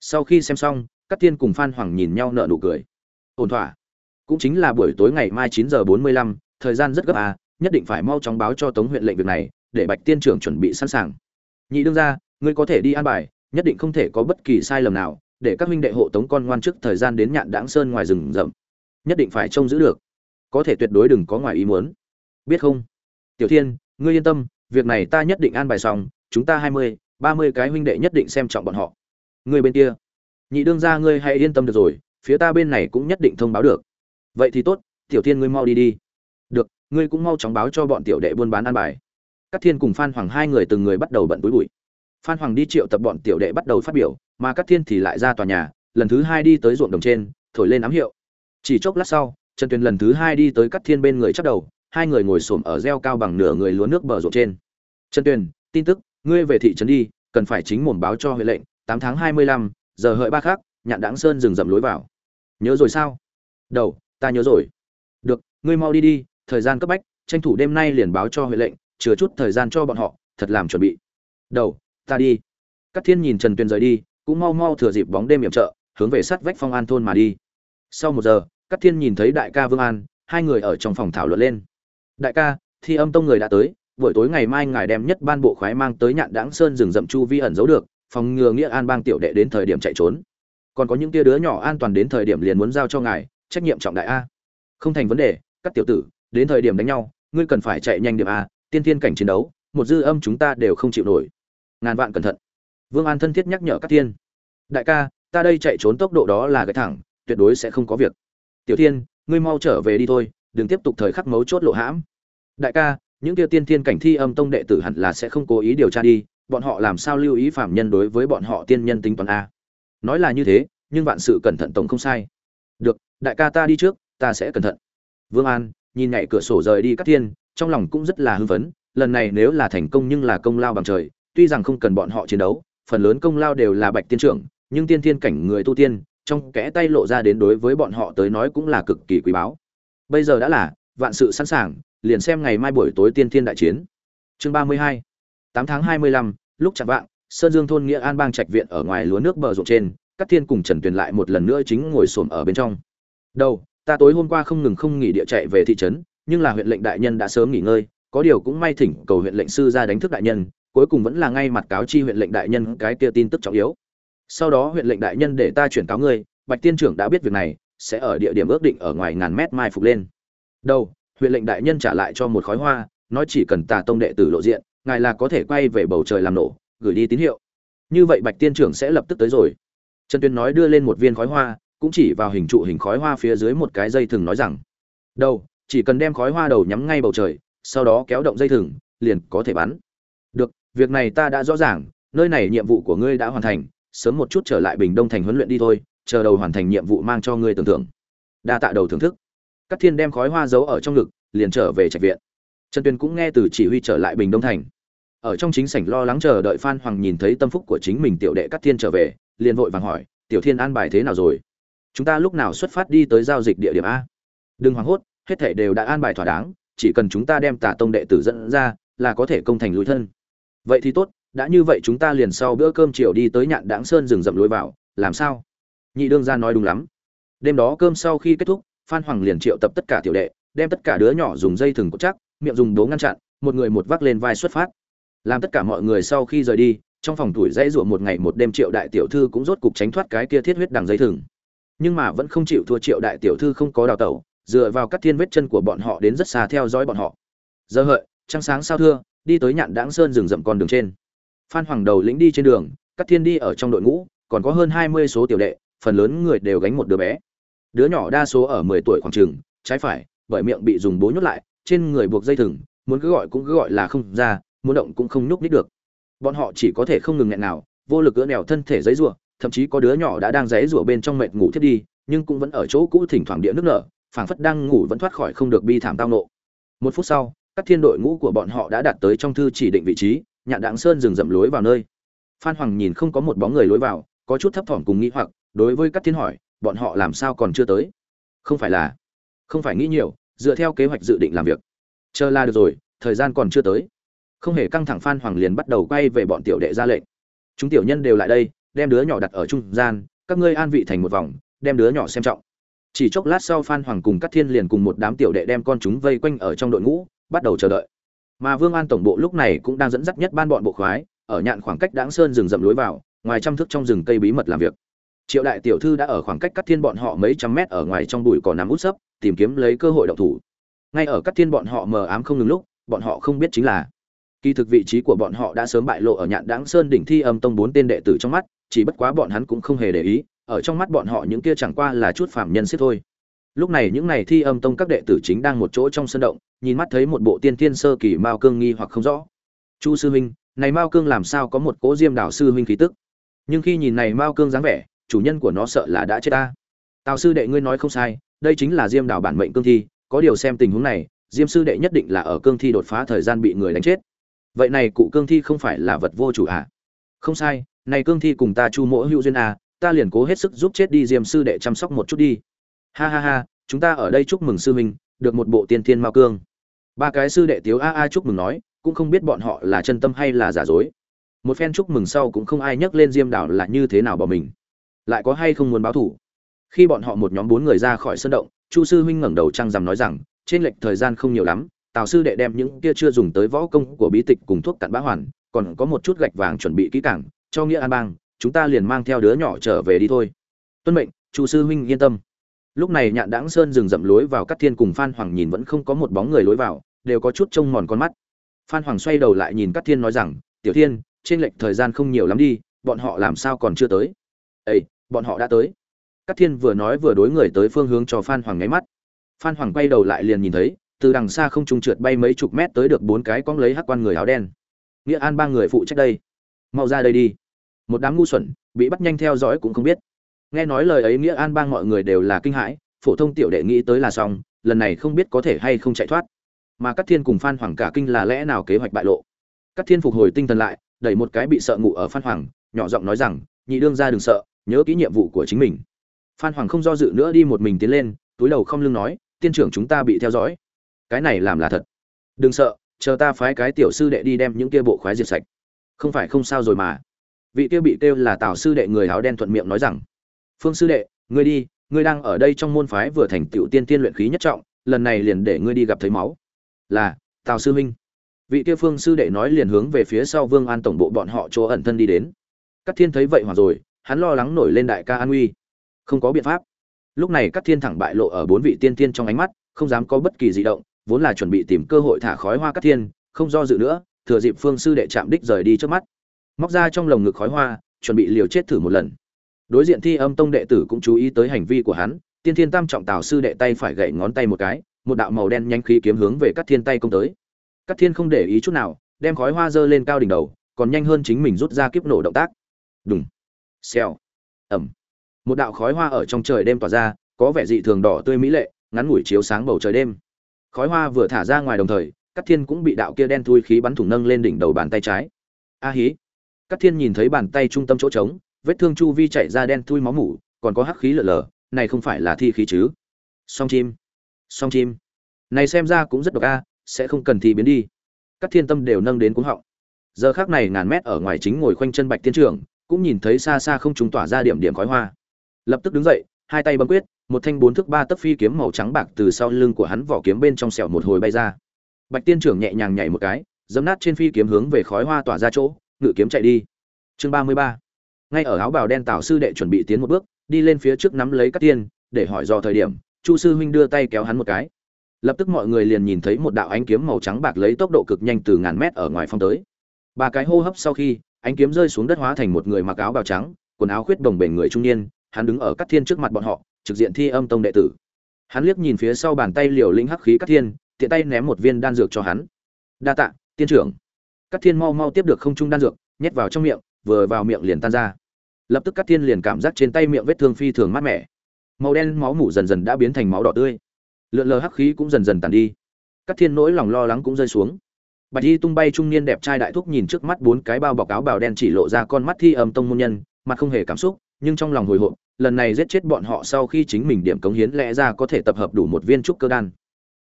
Sau khi xem xong cắt thiên cùng phan hoàng nhìn nhau nợ nụ cười. Ổn thỏa. Cũng chính là buổi tối ngày mai chín giờ bốn mươi lăm, thời gian rất gấp à nhất định phải mau chóng báo cho tống huyện lệnh việc này, để bạch tiên trưởng chuẩn bị sẵn sàng. Nhị đương ra ngươi có thể đi an bài, nhất định không thể có bất kỳ sai lầm nào, để các huynh đệ hộ tống con ngoan trước thời gian đến nhạn đãng sơn ngoài rừng rậm. Nhất định phải trông giữ được. Có thể tuyệt đối đừng có ngoài ý muốn. Biết không? Tiểu thiên, ngươi yên tâm, việc này ta nhất định an bài xong, chúng ta hai mươi, ba mươi cái huynh đệ nhất định xem trọng bọn họ. Ngươi bên kia. Nhị đương ra ngươi hãy yên tâm được rồi, phía ta bên này cũng nhất định thông báo được. Vậy thì tốt, tiểu thiên ngươi mau đi đi ngươi cũng mau chóng báo cho bọn tiểu đệ buôn bán an bài. Các thiên cùng phan hoàng hai người từng người bắt đầu bận túi bụi. Phan hoàng đi triệu tập bọn tiểu đệ bắt đầu phát biểu, mà các thiên thì lại ra tòa nhà, lần thứ hai đi tới ruộng đồng trên, thổi lên ám hiệu. Chỉ chốc lát sau trần tuyền lần thứ hai đi tới các thiên bên người chắc đầu, hai người ngồi xổm ở gieo cao bằng nửa người lúa nước bờ ruộng trên. Trần tuyền tin tức, ngươi về thị trấn đi, cần phải chính mồm báo cho huệ lệnh, tám tháng hai mươi lăm, giờ hợi ba khác nhạn đáng sơn dừng dậm lối vào. Nhớ rồi sao? Đầu, ta nhớ rồi. Được, ngươi mau đi đi thời gian cấp bách, tranh thủ đêm nay liền báo cho huệ lệnh, chừa chút thời gian cho bọn họ, thật làm chuẩn bị. Đầu, ta đi. Các thiên nhìn trần tuyền rời đi, cũng mau mau thừa dịp bóng đêm hiểm trợ, hướng về sát vách phong an thôn mà đi. Sau một giờ các thiên nhìn thấy đại ca vương an, hai người ở trong phòng thảo luận lên. Đại ca, thi âm tông người đã tới, buổi tối ngày mai ngài đem nhất ban bộ khoái mang tới nhạn đãng sơn rừng rậm chu vi ẩn giấu được, phòng ngừa nghĩa an bang tiểu đệ đến thời điểm chạy trốn. Còn có những tia đứa nhỏ an toàn đến thời điểm liền muốn giao cho ngài, trách nhiệm trọng đại a. Không thành vấn đề các tiểu tử đến thời điểm đánh nhau, ngươi cần phải chạy nhanh điểm a, tiên thiên cảnh chiến đấu, một dư âm chúng ta đều không chịu nổi. Ngàn vạn cẩn thận. Vương an thân thiết nhắc nhở các tiên. Đại ca, ta đây chạy trốn tốc độ đó là cái thẳng, tuyệt đối sẽ không có việc. Tiểu thiên, ngươi mau trở về đi thôi, đừng tiếp tục thời khắc mấu chốt lộ hãm. Đại ca, những kia tiên thiên cảnh thi âm tông đệ tử hẳn là sẽ không cố ý điều tra đi, bọn họ làm sao lưu ý phạm nhân đối với bọn họ tiên nhân tính toán a. Nói là như thế, nhưng vạn sự cẩn thận tổng không sai. Được, đại ca ta đi trước, ta sẽ cẩn thận. Vương an nhìn nhảy cửa sổ rời đi các thiên, trong lòng cũng rất là hưng phấn, lần này nếu là thành công nhưng là công lao bằng trời, tuy rằng không cần bọn họ chiến đấu, phần lớn công lao đều là bạch tiên trưởng, nhưng tiên thiên cảnh người tu tiên, trong kẽ tay lộ ra đến đối với bọn họ tới nói cũng là cực kỳ quý báu. Bây giờ đã là, vạn sự sẵn sàng, liền xem ngày mai buổi tối tiên thiên đại chiến. Chương ba mươi hai, tám tháng hai mươi lăm, lúc chạm vạng, sơn dương thôn nghĩa an bang trạch viện ở ngoài lúa nước bờ ruộng trên, các thiên cùng trần tuyền lại một lần nữa chính ngồi xổm ở bên trong. Đâu ta tối hôm qua không ngừng không nghỉ địa chạy về thị trấn, nhưng là huyện lệnh đại nhân đã sớm nghỉ ngơi, có điều cũng may thỉnh cầu huyện lệnh sư ra đánh thức đại nhân, cuối cùng vẫn là ngay mặt cáo chi huyện lệnh đại nhân cái kia tin tức trọng yếu. Sau đó huyện lệnh đại nhân để ta chuyển cáo ngươi, bạch tiên trưởng đã biết việc này, sẽ ở địa điểm ước định ở ngoài ngàn mét mai phục lên. Đâu huyện lệnh đại nhân trả lại cho một khói hoa, nói chỉ cần tà tông đệ tử lộ diện, ngài là có thể quay về bầu trời làm nổ, gửi đi tín hiệu. Như vậy bạch tiên trưởng sẽ lập tức tới rồi. Trần tuyên nói đưa lên một viên khói hoa cũng chỉ vào hình trụ hình khói hoa phía dưới một cái dây thừng nói rằng đâu chỉ cần đem khói hoa đầu nhắm ngay bầu trời, sau đó kéo động dây thừng, liền có thể bắn. Được, việc này ta đã rõ ràng, nơi này nhiệm vụ của ngươi đã hoàn thành, sớm một chút trở lại bình đông thành huấn luyện đi thôi, chờ đầu hoàn thành nhiệm vụ mang cho ngươi tưởng tượng. đa tạ đầu thưởng thức. Các thiên đem khói hoa giấu ở trong ngực, liền trở về trạch viện. Trần tuyên cũng nghe từ chỉ huy trở lại bình đông thành. Ở trong chính sảnh lo lắng chờ đợi phan hoàng nhìn thấy tâm phúc của chính mình, tiểu đệ các thiên trở về, liền vội vàng hỏi, tiểu thiên an bài thế nào rồi? Chúng ta lúc nào xuất phát đi tới giao dịch địa điểm a? Đừng hoảng hốt, hết thảy đều đã an bài thỏa đáng, chỉ cần chúng ta đem tà tông đệ tử dẫn ra, là có thể công thành lối thân. Vậy thì tốt, đã như vậy chúng ta liền sau bữa cơm chiều đi tới nhạn đáng sơn rừng rậm lối vào, làm sao? Nhị đương gia nói đúng lắm. Đêm đó cơm sau khi kết thúc, phan hoàng liền triệu tập tất cả tiểu đệ, đem tất cả đứa nhỏ dùng dây thừng cột chắc, miệng dùng đố ngăn chặn, một người một vác lên vai xuất phát. Làm tất cả mọi người sau khi rời đi, trong phòng tuổi dãy ruộng một ngày một đêm triệu đại tiểu thư cũng rốt cục tránh thoát cái kia thiết huyết đằng dây thừng nhưng mà vẫn không chịu thua triệu đại tiểu thư không có đào tẩu, dựa vào các thiên vết chân của bọn họ đến rất xa theo dõi bọn họ. Giờ hợi, trăng sáng sao thưa, đi tới nhạn đáng sơn rừng rậm con đường trên. Phan hoàng đầu lĩnh đi trên đường các thiên đi ở trong đội ngũ, còn có hơn hai mươi số tiểu đệ, phần lớn người đều gánh một đứa bé. Đứa nhỏ đa số ở mười tuổi khoảng trường, trái phải, bởi miệng bị dùng bố nhốt lại, trên người buộc dây thừng, muốn cứ gọi cũng cứ gọi là không ra, muốn động cũng không nhúc nít được. Bọn họ chỉ có thể không ngừng nghẹn nào vô lực gỡ nẻo thân thể giấy rủa thậm chí có đứa nhỏ đã đang rẽ rủa bên trong mệt ngủ thiết đi, nhưng cũng vẫn ở chỗ cũ thỉnh thoảng địa nước nở, phảng phất đang ngủ vẫn thoát khỏi không được bi thảm tao nộ. Một phút sau, các thiên đội ngũ của bọn họ đã đạt tới trong thư chỉ định vị trí, nhạn đặng sơn dừng dậm lối vào nơi. Phan hoàng nhìn không có một bóng người lối vào, có chút thấp thỏm cùng nghĩ hoặc, đối với các thiên hỏi, bọn họ làm sao còn chưa tới? Không phải là, không phải nghĩ nhiều, dựa theo kế hoạch dự định làm việc. Chờ là được rồi, thời gian còn chưa tới. Không hề căng thẳng phan hoàng liền bắt đầu quay về bọn tiểu đệ ra lệnh. Chúng tiểu nhân đều lại đây đem đứa nhỏ đặt ở trung gian, các ngươi an vị thành một vòng, đem đứa nhỏ xem trọng. Chỉ chốc lát sau phan hoàng cùng các thiên liền cùng một đám tiểu đệ đem con chúng vây quanh ở trong đội ngũ, bắt đầu chờ đợi. Mà vương an tổng bộ lúc này cũng đang dẫn dắt nhất ban bọn bộ khoái, ở nhạn khoảng cách đáng sơn rừng rậm lối vào, ngoài trăm thước trong rừng cây bí mật làm việc. Triệu đại tiểu thư đã ở khoảng cách các thiên bọn họ mấy trăm mét ở ngoài trong bụi cỏ nằm út sấp, tìm kiếm lấy cơ hội động thủ. Ngay ở các thiên bọn họ mờ ám không ngừng lúc, bọn họ không biết chính là, kỳ thực vị trí của bọn họ đã sớm bại lộ ở nhạn đáng sơn đỉnh thi âm tông bốn tên đệ tử trong mắt chỉ bất quá bọn hắn cũng không hề để ý, ở trong mắt bọn họ những kia chẳng qua là chút phạm nhân xếp thôi. Lúc này những này thi âm tông các đệ tử chính đang một chỗ trong sân động, nhìn mắt thấy một bộ tiên tiên sơ kỳ mao cương nghi hoặc không rõ. Chu sư huynh, này mao cương làm sao có một cố diêm đảo sư huynh khí tức? Nhưng khi nhìn này mao cương dáng vẻ, chủ nhân của nó sợ là đã chết ta. Tào sư đệ ngươi nói không sai, đây chính là diêm đảo bản mệnh cương thi, có điều xem tình huống này, diêm sư đệ nhất định là ở cương thi đột phá thời gian bị người đánh chết. Vậy này cụ cương thi không phải là vật vô chủ à? Không sai này cương thi cùng ta chu mỗ hữu duyên à ta liền cố hết sức giúp chết đi diêm sư đệ chăm sóc một chút đi. Ha ha ha, chúng ta ở đây chúc mừng sư huynh, được một bộ tiên thiên mao cương. Ba cái sư đệ tiếu a a chúc mừng nói, cũng không biết bọn họ là chân tâm hay là giả dối. Một phen chúc mừng sau cũng không ai nhắc lên diêm đảo là như thế nào bỏ mình. Lại có hay không muốn báo thủ? Khi bọn họ một nhóm bốn người ra khỏi sân động, chu sư huynh ngẩng đầu trăng rằm nói rằng, trên lệch thời gian không nhiều lắm, tào sư đệ đem những kia chưa dùng tới võ công của bí tịch cùng thuốc cặn bã hoàn, còn có một chút gạch vàng chuẩn bị kỹ càng cho nghĩa an bang, chúng ta liền mang theo đứa nhỏ trở về đi thôi. Tuân mệnh, chu sư huynh yên tâm. Lúc này nhạn đãng sơn dừng dậm lối vào cắt thiên cùng phan hoàng nhìn vẫn không có một bóng người lối vào, đều có chút trông mòn con mắt. Phan hoàng xoay đầu lại nhìn cắt thiên nói rằng, tiểu thiên, trên lệch thời gian không nhiều lắm đi, bọn họ làm sao còn chưa tới? Ây bọn họ đã tới. Cắt thiên vừa nói vừa đối người tới phương hướng cho phan hoàng nháy mắt. Phan hoàng quay đầu lại liền nhìn thấy, từ đằng xa không trung trượt bay mấy chục mét tới được bốn cái cong lấy hắc quan người áo đen. Nghĩa an ba người phụ trách đây. Mau ra đây đi một đám ngu xuẩn, bị bắt nhanh theo dõi cũng không biết. Nghe nói lời ấy nghĩa an bang mọi người đều là kinh hãi, phổ thông tiểu đệ nghĩ tới là xong, lần này không biết có thể hay không chạy thoát. Mà các thiên cùng phan hoàng cả kinh là lẽ nào kế hoạch bại lộ? Các thiên phục hồi tinh thần lại, đẩy một cái bị sợ ngủ ở phan hoàng, nhỏ giọng nói rằng, nhị đương ra đừng sợ, nhớ kỹ nhiệm vụ của chính mình. Phan hoàng không do dự nữa đi một mình tiến lên, túi đầu không lưng nói, tiên trưởng chúng ta bị theo dõi. Cái này làm là thật. Đừng sợ, chờ ta phái cái tiểu sư đệ đi đem những kia bộ khoái diệt sạch. Không phải không sao rồi mà vị kia bị kêu là tào sư đệ người áo đen thuận miệng nói rằng, phương sư đệ, ngươi đi, ngươi đang ở đây trong môn phái vừa thành tựu tiên tiên luyện khí nhất trọng, lần này liền để ngươi đi gặp thấy máu. Là, tào sư minh vị kia phương sư đệ nói liền hướng về phía sau vương an tổng bộ bọn họ chỗ ẩn thân đi đến. Các thiên thấy vậy hoặc rồi, hắn lo lắng nổi lên đại ca an uy. Không có biện pháp. Lúc này các thiên thẳng bại lộ ở bốn vị tiên tiên trong ánh mắt, không dám có bất kỳ di động, vốn là chuẩn bị tìm cơ hội thả khói hoa các thiên, không do dự nữa, thừa dịp phương sư đệ chạm đích rời đi trước mắt móc ra trong lồng ngực khói hoa, chuẩn bị liều chết thử một lần. Đối diện thi âm tông đệ tử cũng chú ý tới hành vi của hắn, tiên thiên tam trọng tào sư đệ tay phải gậy ngón tay một cái, một đạo màu đen nhanh khí kiếm hướng về các thiên tay công tới. Các thiên không để ý chút nào, đem khói hoa dơ lên cao đỉnh đầu, còn nhanh hơn chính mình rút ra kiếp nổ động tác. Đùng. Xèo. Ẩm một đạo khói hoa ở trong trời đêm tỏa ra, có vẻ dị thường đỏ tươi mỹ lệ, ngắn ngủi chiếu sáng bầu trời đêm. Khói hoa vừa thả ra ngoài đồng thời, các thiên cũng bị đạo kia đen thui khí bắn thủng nâng lên đỉnh đầu bàn tay trái. A hí các thiên nhìn thấy bàn tay trung tâm chỗ trống, vết thương chu vi chảy ra đen thui máu mủ, còn có hắc khí lở lở, này không phải là thi khí chứ? Song chim song chim. Này xem ra cũng rất độc a, sẽ không cần thi biến đi. Các thiên tâm đều nâng đến cuống họng. Giờ khắc này ngàn mét ở ngoài chính ngồi khoanh chân bạch tiên trưởng cũng nhìn thấy xa xa không trùng tỏa ra điểm điểm khói hoa. Lập tức đứng dậy, hai tay bấm quyết, một thanh bốn thước ba tấc phi kiếm màu trắng bạc từ sau lưng của hắn vỏ kiếm bên trong sẹo một hồi bay ra. Bạch tiên trưởng nhẹ nhàng nhảy một cái dấm nát trên phi kiếm hướng về khói hoa tỏa ra chỗ ngự kiếm chạy đi. Chương ba mươi ba. Ngay ở áo bào đen tào sư đệ chuẩn bị tiến một bước, đi lên phía trước nắm lấy các tiên, để hỏi do thời điểm, chu sư huynh đưa tay kéo hắn một cái. Lập tức mọi người liền nhìn thấy một đạo ánh kiếm màu trắng bạc lấy tốc độ cực nhanh từ ngàn mét ở ngoài phong tới. Ba cái hô hấp sau khi, ánh kiếm rơi xuống đất hóa thành một người mặc áo bào trắng, quần áo khuyết đồng bền người trung niên, hắn đứng ở các thiên trước mặt bọn họ, trực diện thi âm tông đệ tử. Hắn liếc nhìn phía sau bàn tay liều lĩnh hắc khí các thiên, tiện tay ném một viên đan dược cho hắn. Đa tạ, tiên trưởng. Cát thiên mau mau tiếp được không trung đan dược, nhét vào trong miệng, vừa vào miệng liền tan ra. Lập tức Cát thiên liền cảm giác trên tay miệng vết thương phi thường mát mẻ. Màu đen máu mủ dần dần đã biến thành máu đỏ tươi. Lượn lờ hắc khí cũng dần dần tàn đi. Cát thiên nỗi lòng lo lắng cũng rơi xuống. Bạch y tung bay trung niên đẹp trai đại thúc nhìn trước mắt bốn cái bao bọc áo bào đen chỉ lộ ra con mắt thi âm tông môn nhân, mặt không hề cảm xúc, nhưng trong lòng hồi hộp, lần này giết chết bọn họ sau khi chính mình điểm cống hiến lẽ ra có thể tập hợp đủ một viên trúc cơ đan.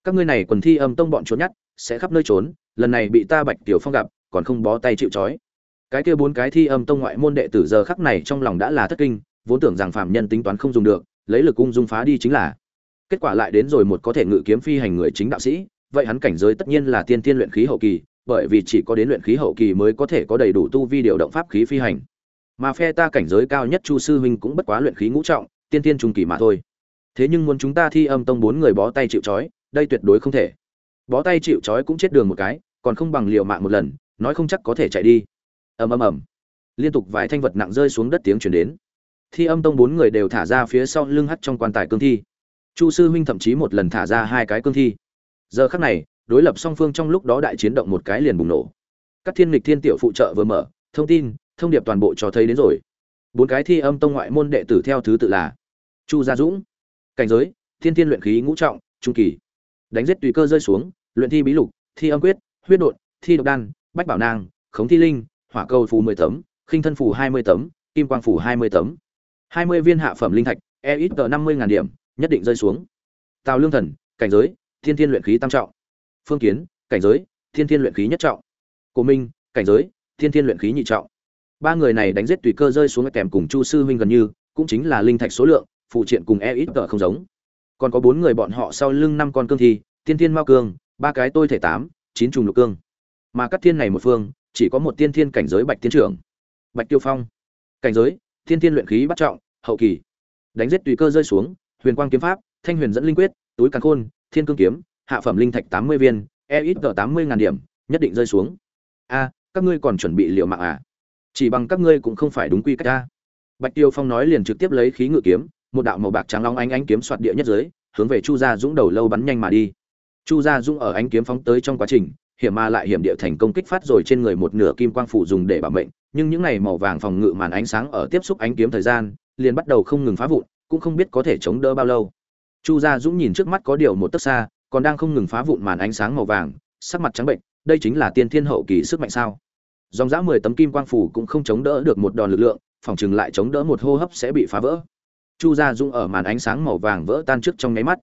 Các ngươi này quần thi âm tông bọn trốn nhát sẽ khắp nơi trốn, lần này bị ta bạch tiểu phong gặp còn không bó tay chịu trói. Cái kia bốn cái thi âm tông ngoại môn đệ tử giờ khắc này trong lòng đã là thất kinh, vốn tưởng rằng phạm nhân tính toán không dùng được, lấy lực ung dung phá đi chính là. Kết quả lại đến rồi một có thể ngự kiếm phi hành người chính đạo sĩ, vậy hắn cảnh giới tất nhiên là tiên tiên luyện khí hậu kỳ, bởi vì chỉ có đến luyện khí hậu kỳ mới có thể có đầy đủ tu vi điều động pháp khí phi hành. Mà phe ta cảnh giới cao nhất chu sư huynh cũng bất quá luyện khí ngũ trọng, tiên tiên trung kỳ mà thôi. Thế nhưng muốn chúng ta thi âm tông bốn người bó tay chịu trói, đây tuyệt đối không thể. Bó tay chịu trói cũng chết đường một cái, còn không bằng liều mạng một lần nói không chắc có thể chạy đi. Ầm ầm ầm. Liên tục vài thanh vật nặng rơi xuống đất tiếng chuyển đến. Thi âm tông bốn người đều thả ra phía sau lưng hắt trong quan tài cương thi. Chu sư huynh thậm chí một lần thả ra hai cái cương thi. Giờ khắc này, đối lập song phương trong lúc đó đại chiến động một cái liền bùng nổ. Các thiên lịch thiên tiểu phụ trợ vừa mở, thông tin, thông điệp toàn bộ cho thấy đến rồi. Bốn cái thi âm tông ngoại môn đệ tử theo thứ tự là chu gia dũng, cảnh giới, thiên thiên luyện khí ngũ trọng, trung kỳ. Đánh giết tùy cơ rơi xuống, luyện thi bí lục, thi âm quyết, huyết đột thi độc đan bách bảo nang, khống thi linh, hỏa cầu phù mười tấm, khinh thân phủ hai mươi tấm, kim quang phủ hai mươi tấm. hai mươi viên hạ phẩm linh thạch e ít tờ năm mươi ngàn điểm, nhất định rơi xuống. Tào lương thần, cảnh giới, thiên thiên luyện khí tam trọng. Phương kiến, cảnh giới, thiên thiên luyện khí nhất trọng. Cổ minh, cảnh giới, thiên thiên luyện khí nhị trọng. Ba người này đánh giết tùy cơ rơi xuống kèm cùng chu sư huynh gần như, cũng chính là linh thạch số lượng, phụ triện cùng e ít tờ không giống. Còn có bốn người bọn họ sau lưng năm con cương thi tiên thiên mao cương, ba cái tôi thể tám, chín trùng lục cương mà các thiên này một phương, chỉ có một tiên thiên cảnh giới bạch tiên trưởng. Bạch tiêu phong. Cảnh giới, thiên thiên luyện khí bắt trọng, hậu kỳ. Đánh giết tùy cơ rơi xuống, huyền quang kiếm pháp, thanh huyền dẫn linh quyết, túi càn khôn, thiên cương kiếm, hạ phẩm linh thạch tám mươi viên e ít tờ tám mươi ngàn điểm, nhất định rơi xuống. A, các ngươi còn chuẩn bị liệu mạng à? Chỉ bằng các ngươi cũng không phải đúng quy cách a. Bạch tiêu phong nói liền trực tiếp lấy khí ngự kiếm, một đạo màu bạc trắng long ánh ánh kiếm soạt địa nhất giới, hướng về chu gia dũng đầu lâu bắn nhanh mà đi. Chu gia dũng ở ánh kiếm phóng tới trong quá trình hiểm ma lại hiểm địa thành công kích phát rồi trên người một nửa kim quang phủ dùng để bảo mệnh, nhưng những này màu vàng phòng ngự màn ánh sáng ở tiếp xúc ánh kiếm thời gian, liền bắt đầu không ngừng phá vụn, cũng không biết có thể chống đỡ bao lâu. Chu gia dũng nhìn trước mắt có điều một tấc xa, còn đang không ngừng phá vụn màn ánh sáng màu vàng, sắc mặt trắng bệnh, đây chính là tiên thiên hậu kỳ sức mạnh sao? Dòng dã mười tấm kim quang phủ cũng không chống đỡ được một đòn lực lượng, phòng chừng lại chống đỡ một hô hấp sẽ bị phá vỡ. Chu gia dũng ở màn ánh sáng màu vàng vỡ tan trước trong nháy mắt.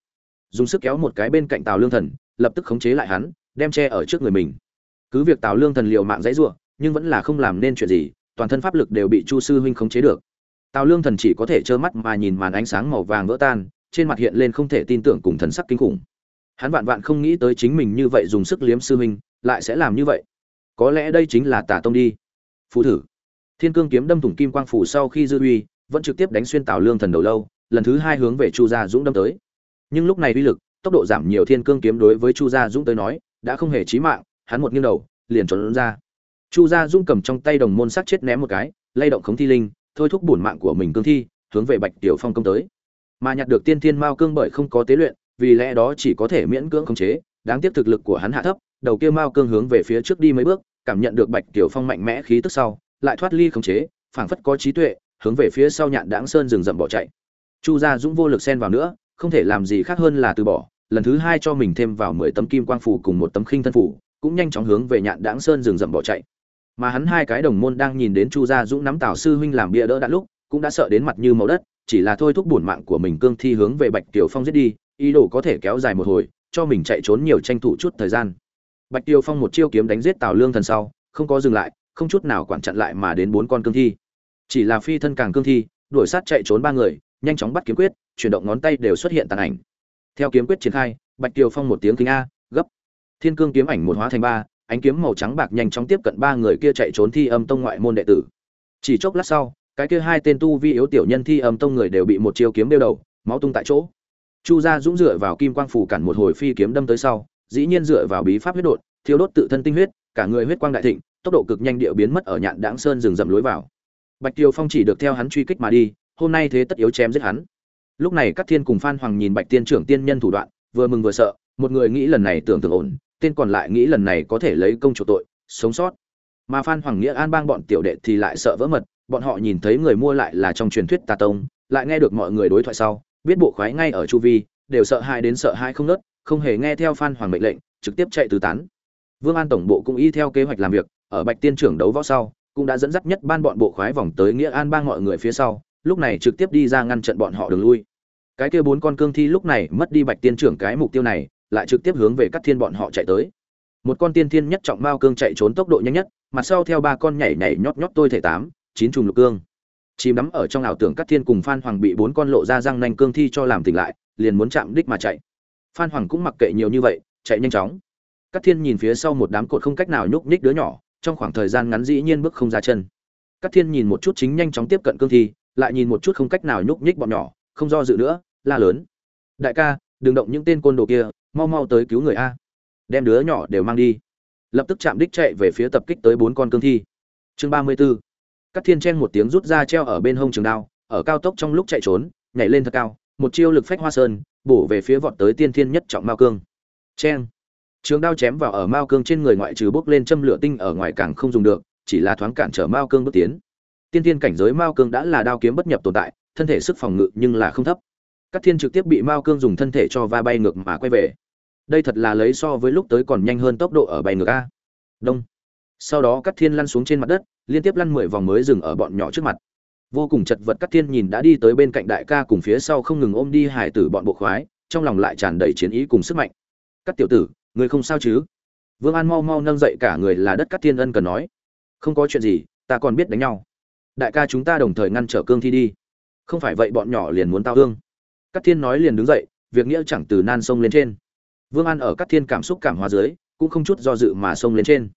Dùng sức kéo một cái bên cạnh tào lương thần, lập tức khống chế lại hắn đem che ở trước người mình. Cứ việc tào lương thần liều mạng dãy giụa nhưng vẫn là không làm nên chuyện gì, toàn thân pháp lực đều bị chu sư huynh khống chế được. Tào lương thần chỉ có thể trơ mắt mà nhìn màn ánh sáng màu vàng vỡ tan, trên mặt hiện lên không thể tin tưởng cùng thần sắc kinh khủng. Hắn vạn vạn không nghĩ tới chính mình như vậy dùng sức liếm sư huynh, lại sẽ làm như vậy. Có lẽ đây chính là tà tông đi. Phù thử. Thiên cương kiếm đâm thủng kim quang phủ sau khi dư uy, vẫn trực tiếp đánh xuyên tào lương thần đầu lâu, lần thứ hai hướng về chu gia dũng đâm tới. Nhưng lúc này uy lực, tốc độ giảm nhiều thiên cương kiếm đối với chu gia dũng tới nói đã không hề chí mạng, hắn một nghiêng đầu, liền trốn ra. Chu gia dung cầm trong tay đồng môn sắc chết ném một cái, lay động khống thi linh, thôi thúc bổn mạng của mình cương thi, hướng về bạch tiểu phong công tới. Mà nhặt được tiên thiên mao cương bởi không có tế luyện, vì lẽ đó chỉ có thể miễn cưỡng khống chế, đáng tiếc thực lực của hắn hạ thấp, đầu kia mao cương hướng về phía trước đi mấy bước, cảm nhận được bạch tiểu phong mạnh mẽ khí tức sau, lại thoát ly khống chế, phảng phất có trí tuệ, hướng về phía sau nhạn đãng sơn rừng rậm bỏ chạy. Chu gia dũng vô lực xen vào nữa, không thể làm gì khác hơn là từ bỏ lần thứ hai cho mình thêm vào mười tấm kim quang phủ cùng một tấm khinh thân phủ, cũng nhanh chóng hướng về nhạn đãng sơn rừng rậm bỏ chạy. Mà hắn hai cái đồng môn đang nhìn đến chu gia dũng nắm tào sư huynh làm bia đỡ đã lúc, cũng đã sợ đến mặt như màu đất, chỉ là thôi thúc bổn mạng của mình cương thi hướng về bạch tiểu phong giết đi, ý đồ có thể kéo dài một hồi, cho mình chạy trốn nhiều tranh thủ chút thời gian. Bạch tiểu phong một chiêu kiếm đánh giết tào lương thần sau, không có dừng lại, không chút nào quản chặn lại mà đến bốn con cương thi. Chỉ là phi thân càng cương thi, đuổi sát chạy trốn ba người, nhanh chóng bắt kiếm quyết, chuyển động ngón tay đều xuất hiện tàn ảnh theo kiếm quyết triển khai, bạch kiều phong một tiếng kính a, gấp. Thiên cương kiếm ảnh một hóa thành ba, ánh kiếm màu trắng bạc nhanh chóng tiếp cận ba người kia chạy trốn thi âm tông ngoại môn đệ tử. Chỉ chốc lát sau, cái kia hai tên tu vi yếu tiểu nhân thi âm tông người đều bị một chiêu kiếm đeo đầu, máu tung tại chỗ. Chu gia dũng dựa vào kim quang phủ cản một hồi phi kiếm đâm tới sau, dĩ nhiên dựa vào bí pháp huyết đột thiếu đốt tự thân tinh huyết, cả người huyết quang đại thịnh, tốc độ cực nhanh địa biến mất ở nhạn đãng sơn rừng rậm lối vào. Bạch Tiêu phong chỉ được theo hắn truy kích mà đi, hôm nay thế tất yếu chém giết hắn lúc này các thiên cùng phan hoàng nhìn bạch tiên trưởng tiên nhân thủ đoạn, vừa mừng vừa sợ, một người nghĩ lần này tưởng tượng ổn, tên còn lại nghĩ lần này có thể lấy công chủ tội, sống sót. Mà phan hoàng nghĩa an bang bọn tiểu đệ thì lại sợ vỡ mật, bọn họ nhìn thấy người mua lại là trong truyền thuyết tà tông, lại nghe được mọi người đối thoại sau, biết bộ khoái ngay ở chu vi, đều sợ hãi đến sợ hãi không nớt, không hề nghe theo phan hoàng mệnh lệnh, trực tiếp chạy tứ tán. Vương an tổng bộ cũng y theo kế hoạch làm việc, ở bạch tiên trưởng đấu võ sau, cũng đã dẫn dắt nhất ban bọn bộ khoái vòng tới nghĩa an bang mọi người phía sau lúc này trực tiếp đi ra ngăn trận bọn họ đường lui. Cái kia bốn con cương thi lúc này mất đi bạch tiên trưởng cái mục tiêu này, lại trực tiếp hướng về các thiên bọn họ chạy tới. Một con tiên thiên nhất trọng mao cương chạy trốn tốc độ nhanh nhất mặt sau theo ba con nhảy nhảy nhót nhót tôi thể tám, chín trùng lục cương. Chìm đắm ở trong ảo tưởng các thiên cùng phan hoàng bị bốn con lộ ra răng nanh cương thi cho làm tỉnh lại, liền muốn chạm đích mà chạy. Phan hoàng cũng mặc kệ nhiều như vậy, chạy nhanh chóng. Các thiên nhìn phía sau một đám cột không cách nào nhúc nhích đứa nhỏ, trong khoảng thời gian ngắn dĩ nhiên bước không ra chân. Các thiên nhìn một chút chính nhanh chóng tiếp cận cương thi lại nhìn một chút không cách nào nhúc nhích bọn nhỏ, không do dự nữa, la lớn. Đại ca, đừng động những tên côn đồ kia, mau mau tới cứu người a. Đem đứa nhỏ đều mang đi. Lập tức chạm đích chạy về phía tập kích tới bốn con cương thi. Chương ba mươi 34. các thiên chen một tiếng rút ra treo ở bên hông trường đao, ở cao tốc trong lúc chạy trốn, nhảy lên thật cao, một chiêu lực phách hoa sơn, bổ về phía vọt tới tiên thiên nhất trọng mao cương. Chen trường đao chém vào ở mao cương trên người ngoại trừ bốc lên châm lửa tinh ở ngoài càng không dùng được, chỉ là thoáng cản trở mao cương bước tiến tiên tiên cảnh giới mao cương đã là đao kiếm bất nhập tồn tại, thân thể sức phòng ngự nhưng là không thấp. Các thiên trực tiếp bị mao cương dùng thân thể cho va bay ngược mà quay về. Đây thật là lấy so với lúc tới còn nhanh hơn tốc độ ở bay ngược a. Đông. Sau đó Cát thiên lăn xuống trên mặt đất, liên tiếp lăn mười vòng mới dừng ở bọn nhỏ trước mặt. Vô cùng chật vật Cát thiên nhìn đã đi tới bên cạnh đại ca cùng phía sau không ngừng ôm đi hải tử bọn bộ khoái, trong lòng lại tràn đầy chiến ý cùng sức mạnh. Các tiểu tử, người không sao chứ? Vương an mau mau nâng dậy cả người là đất Cát thiên ân cần nói. Không có chuyện gì, ta còn biết đánh nhau đại ca chúng ta đồng thời ngăn trở cương thi đi. Không phải vậy bọn nhỏ liền muốn tao hương. Cắt thiên nói liền đứng dậy, việc nghĩa chẳng từ nan sông lên trên. Vương an ở cắt thiên cảm xúc cảm hóa dưới, cũng không chút do dự mà sông lên trên.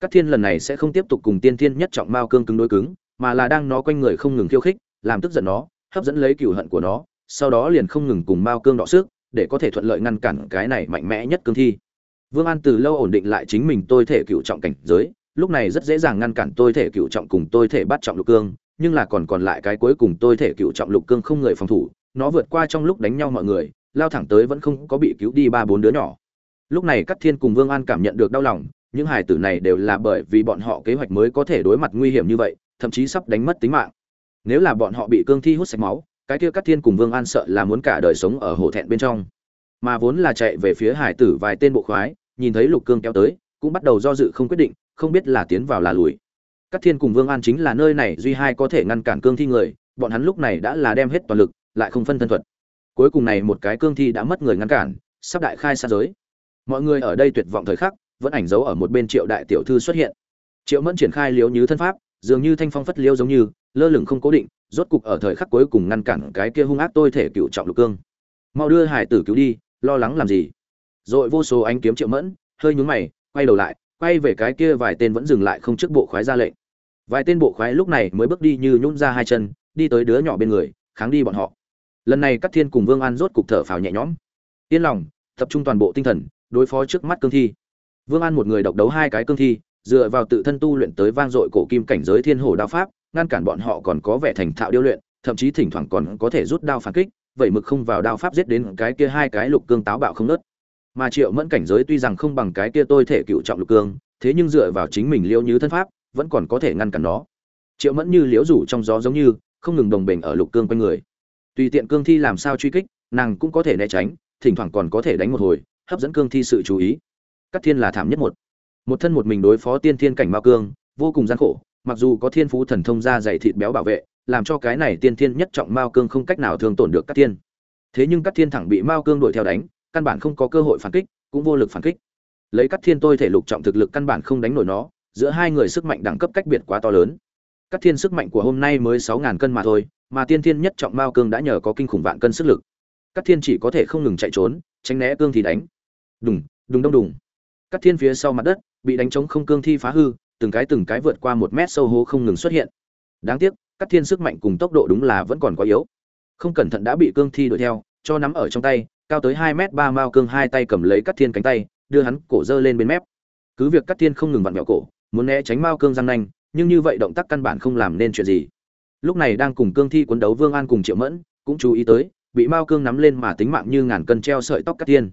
Cắt thiên lần này sẽ không tiếp tục cùng tiên thiên nhất trọng mao cương cứng đối cứng, mà là đang nó quanh người không ngừng khiêu khích, làm tức giận nó, hấp dẫn lấy cựu hận của nó, sau đó liền không ngừng cùng mao cương đọ sức, để có thể thuận lợi ngăn cản cái này mạnh mẽ nhất cương thi. Vương an từ lâu ổn định lại chính mình tôi thể cựu trọng cảnh giới lúc này rất dễ dàng ngăn cản tôi thể cựu trọng cùng tôi thể bắt trọng lục cương, nhưng là còn còn lại cái cuối cùng tôi thể cựu trọng lục cương không người phòng thủ, nó vượt qua trong lúc đánh nhau mọi người, lao thẳng tới vẫn không có bị cứu đi ba bốn đứa nhỏ. Lúc này các thiên cùng vương an cảm nhận được đau lòng, những hải tử này đều là bởi vì bọn họ kế hoạch mới có thể đối mặt nguy hiểm như vậy, thậm chí sắp đánh mất tính mạng. Nếu là bọn họ bị cương thi hút sạch máu, cái kia các thiên cùng vương an sợ là muốn cả đời sống ở hổ thẹn bên trong. Mà vốn là chạy về phía hải tử vài tên bộ khoái, nhìn thấy lục cương kéo tới, cũng bắt đầu do dự không quyết định không biết là tiến vào là lùi. Các thiên cùng vương an chính là nơi này duy hai có thể ngăn cản cương thi người, bọn hắn lúc này đã là đem hết toàn lực, lại không phân thân thuật. Cuối cùng này một cái cương thi đã mất người ngăn cản, sắp đại khai xa giới. Mọi người ở đây tuyệt vọng thời khắc, vẫn ảnh dấu ở một bên triệu đại tiểu thư xuất hiện. Triệu mẫn triển khai liếu như thân pháp, dường như thanh phong phất liêu giống như, lơ lửng không cố định, rốt cục ở thời khắc cuối cùng ngăn cản cái kia hung ác tôi thể cựu trọng lục cương. Mau đưa hải tử cứu đi, lo lắng làm gì? Rồi vô số ánh kiếm triệu mẫn hơi nhún mày, quay đầu lại quay về cái kia vài tên vẫn dừng lại không trước bộ khoái ra lệnh. Vài tên bộ khoái lúc này mới bước đi như nhún ra hai chân, đi tới đứa nhỏ bên người, kháng đi bọn họ. Lần này các thiên cùng vương an rốt cục thở phào nhẹ nhõm. Yên lòng, tập trung toàn bộ tinh thần, đối phó trước mắt cương thi. Vương an một người độc đấu hai cái cương thi, dựa vào tự thân tu luyện tới vang dội cổ kim cảnh giới thiên hổ đao pháp, ngăn cản bọn họ còn có vẻ thành thạo điêu luyện, thậm chí thỉnh thoảng còn có thể rút đao phản kích, vậy mực không vào đao pháp giết đến cái kia hai cái lục cương táo bạo không nớt mà triệu mẫn cảnh giới tuy rằng không bằng cái kia tôi thể cựu trọng lục cương, thế nhưng dựa vào chính mình liễu như thân pháp, vẫn còn có thể ngăn cản nó. Triệu mẫn như liễu rủ trong gió giống như, không ngừng đồng bình ở lục cương quanh người. Tùy tiện cương thi làm sao truy kích, nàng cũng có thể né tránh, thỉnh thoảng còn có thể đánh một hồi, hấp dẫn cương thi sự chú ý. Cắt thiên là thảm nhất một. Một thân một mình đối phó tiên thiên cảnh mao cương, vô cùng gian khổ, mặc dù có thiên phú thần thông ra dày thịt béo bảo vệ, làm cho cái này tiên thiên nhất trọng mao cương không cách nào thương tổn được cắt thiên. Thế nhưng cắt thiên thẳng bị mao cương đuổi theo đánh căn bản không có cơ hội phản kích, cũng vô lực phản kích. Lấy cắt thiên tôi thể lục trọng thực lực căn bản không đánh nổi nó, giữa hai người sức mạnh đẳng cấp cách biệt quá to lớn. Cắt thiên sức mạnh của hôm nay mới sáu ngàn cân mà thôi, mà tiên thiên nhất trọng mao cương đã nhờ có kinh khủng vạn cân sức lực. Cắt thiên chỉ có thể không ngừng chạy trốn, tránh né cương thì đánh. Đùng đùng đông đùng. Cắt thiên phía sau mặt đất, bị đánh trống không cương thi phá hư, từng cái từng cái vượt qua một mét sâu hố không ngừng xuất hiện. Đáng tiếc cắt thiên sức mạnh cùng tốc độ đúng là vẫn còn quá yếu. Không cẩn thận đã bị cương thi đuổi theo, cho nắm ở trong tay cao tới hai mét ba mao cương hai tay cầm lấy cắt thiên cánh tay, đưa hắn cổ dơ lên bên mép. Cứ việc cắt thiên không ngừng vặn vẹo cổ, muốn né tránh mao cương răng nanh, nhưng như vậy động tác căn bản không làm nên chuyện gì. Lúc này đang cùng cương thi quấn đấu vương an cùng triệu mẫn, cũng chú ý tới, bị mao cương nắm lên mà tính mạng như ngàn cân treo sợi tóc cắt thiên.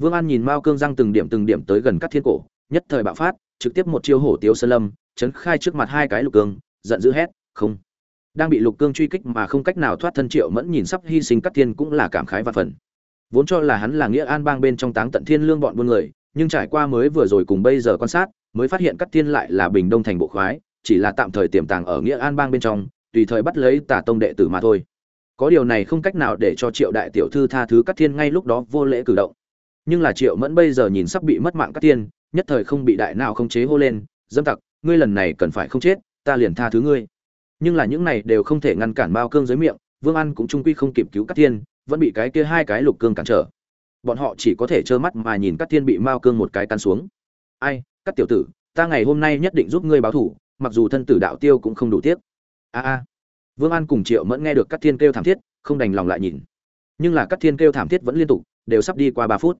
Vương an nhìn mao cương răng từng điểm từng điểm tới gần cắt thiên cổ, nhất thời bạo phát, trực tiếp một chiêu hổ tiếu sơn lâm, chấn khai trước mặt hai cái lục cương, giận dữ hét, không! Đang bị lục cương truy kích mà không cách nào thoát thân triệu mẫn nhìn sắp hy sinh cắt thiên cũng là cảm khái và phần vốn cho là hắn là nghĩa an bang bên trong táng tận thiên lương bọn buôn người, nhưng trải qua mới vừa rồi cùng bây giờ quan sát, mới phát hiện cắt thiên lại là bình đông thành bộ khoái, chỉ là tạm thời tiềm tàng ở nghĩa an bang bên trong, tùy thời bắt lấy tả tông đệ tử mà thôi. Có điều này không cách nào để cho triệu đại tiểu thư tha thứ cắt thiên ngay lúc đó vô lễ cử động. Nhưng là triệu mẫn bây giờ nhìn sắp bị mất mạng cắt thiên, nhất thời không bị đại nào không chế hô lên, dâm tặc, ngươi lần này cần phải không chết, ta liền tha thứ ngươi. Nhưng là những này đều không thể ngăn cản bao cương dưới miệng, vương ăn cũng trung quy không kịp cứu cắt thiên vẫn bị cái kia hai cái lục cương cản trở. Bọn họ chỉ có thể trơ mắt mà nhìn các thiên bị mao cương một cái căn xuống. Ai, các tiểu tử, ta ngày hôm nay nhất định giúp ngươi báo thủ, mặc dù thân tử đạo tiêu cũng không đủ tiếc. A a. Vương an cùng triệu mẫn nghe được các thiên kêu thảm thiết, không đành lòng lại nhìn. Nhưng là các thiên kêu thảm thiết vẫn liên tục, đều sắp đi qua ba phút.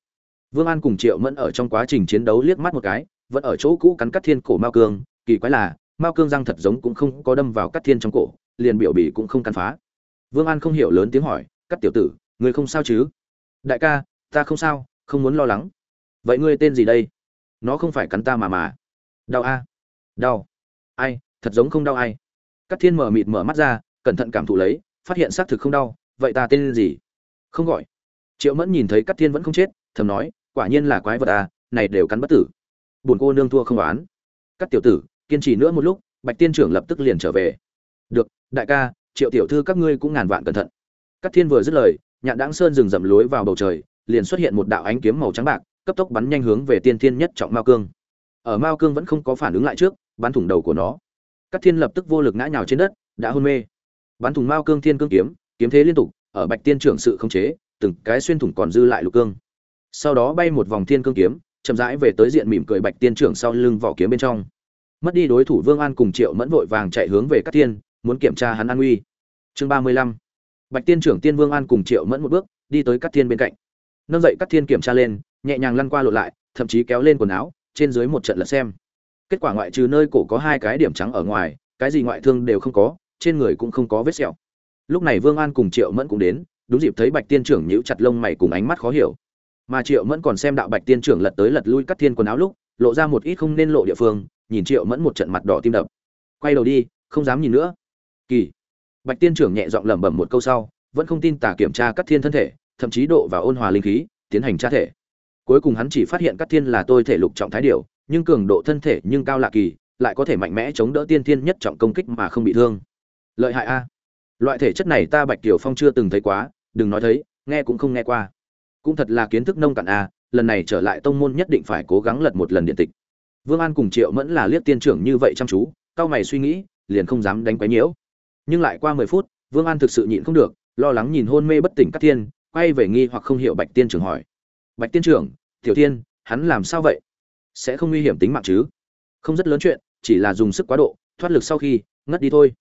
Vương an cùng triệu mẫn ở trong quá trình chiến đấu liếc mắt một cái, vẫn ở chỗ cũ cắn các thiên cổ mao cương, kỳ quái là, mao cương răng thật giống cũng không có đâm vào các thiên trong cổ, liền biểu bì cũng không cắn phá. Vương an không hiểu lớn tiếng hỏi các tiểu tử người không sao chứ? Đại ca, ta không sao, không muốn lo lắng. Vậy ngươi tên gì đây? Nó không phải cắn ta mà mà. Đau a. Đau. Ai, thật giống không đau ai. Cắt thiên mở mịt mở mắt ra, cẩn thận cảm thụ lấy, phát hiện xác thực không đau, vậy ta tên gì? Không gọi. Triệu mẫn nhìn thấy cắt thiên vẫn không chết, thầm nói, quả nhiên là quái vật à này đều cắn bất tử. Buồn cô nương thua không đoán các tiểu tử, kiên trì nữa một lúc, bạch tiên trưởng lập tức liền trở về. Được, đại ca, triệu tiểu thư các ngươi cũng ngàn vạn cẩn thận. Cát thiên vừa dứt lời, nhạn Đãng sơn dừng rậm lối vào bầu trời, liền xuất hiện một đạo ánh kiếm màu trắng bạc, cấp tốc bắn nhanh hướng về tiên thiên nhất trọng mao cương. Ở mao cương vẫn không có phản ứng lại trước, bắn thủng đầu của nó. Cát thiên lập tức vô lực ngã nhào trên đất, đã hôn mê. Bắn thủng mao cương thiên cương kiếm kiếm thế liên tục, ở bạch tiên trưởng sự khống chế, từng cái xuyên thủng còn dư lại lục cương. Sau đó bay một vòng thiên cương kiếm, chậm rãi về tới diện mỉm cười bạch tiên trưởng sau lưng vỏ kiếm bên trong. Mất đi đối thủ vương an cùng triệu mẫn vội vàng chạy hướng về Cát thiên, muốn kiểm tra hắn an nguy. chương ba mươi lăm bạch tiên trưởng tiên vương an cùng triệu mẫn một bước, đi tới cắt thiên bên cạnh. Nâng dậy cắt thiên kiểm tra lên, nhẹ nhàng lăn qua lộ lại, thậm chí kéo lên quần áo, trên dưới một trận lật xem. Kết quả ngoại trừ nơi cổ có hai cái điểm trắng ở ngoài, cái gì ngoại thương đều không có, trên người cũng không có vết sẹo. Lúc này vương an cùng triệu mẫn cũng đến, đúng dịp thấy bạch tiên trưởng nhíu chặt lông mày cùng ánh mắt khó hiểu. Mà triệu mẫn còn xem đạo bạch tiên trưởng lật tới lật lui cắt thiên quần áo lúc, lộ ra một ít không nên lộ địa phương, nhìn triệu mẫn một trận mặt đỏ tim đập. Quay đầu đi, không dám nhìn nữa. Kỳ bạch tiên trưởng nhẹ giọng lẩm bẩm một câu sau vẫn không tin tả kiểm tra cắt thiên thân thể thậm chí độ và ôn hòa linh khí tiến hành tra thể. Cuối cùng hắn chỉ phát hiện cắt thiên là tôi thể lục trọng thái điểu, nhưng cường độ thân thể nhưng cao lạ kỳ lại có thể mạnh mẽ chống đỡ tiên thiên nhất trọng công kích mà không bị thương. Lợi hại a. Loại thể chất này ta bạch tiểu phong chưa từng thấy quá đừng nói thấy nghe cũng không nghe qua. Cũng thật là kiến thức nông cạn a lần này trở lại tông môn nhất định phải cố gắng lật một lần điện tịch. Vương an cùng triệu mẫn là liếc tiên trưởng như vậy chăm chú cao mày suy nghĩ liền không dám đánh quấy nhiễu nhưng lại qua mười phút vương an thực sự nhịn không được lo lắng nhìn hôn mê bất tỉnh các thiên quay về nghi hoặc không hiểu bạch tiên trưởng hỏi. Bạch tiên trưởng tiểu tiên, hắn làm sao vậy? Sẽ không nguy hiểm tính mạng chứ? Không rất lớn chuyện chỉ là dùng sức quá độ thoát lực sau khi ngất đi thôi.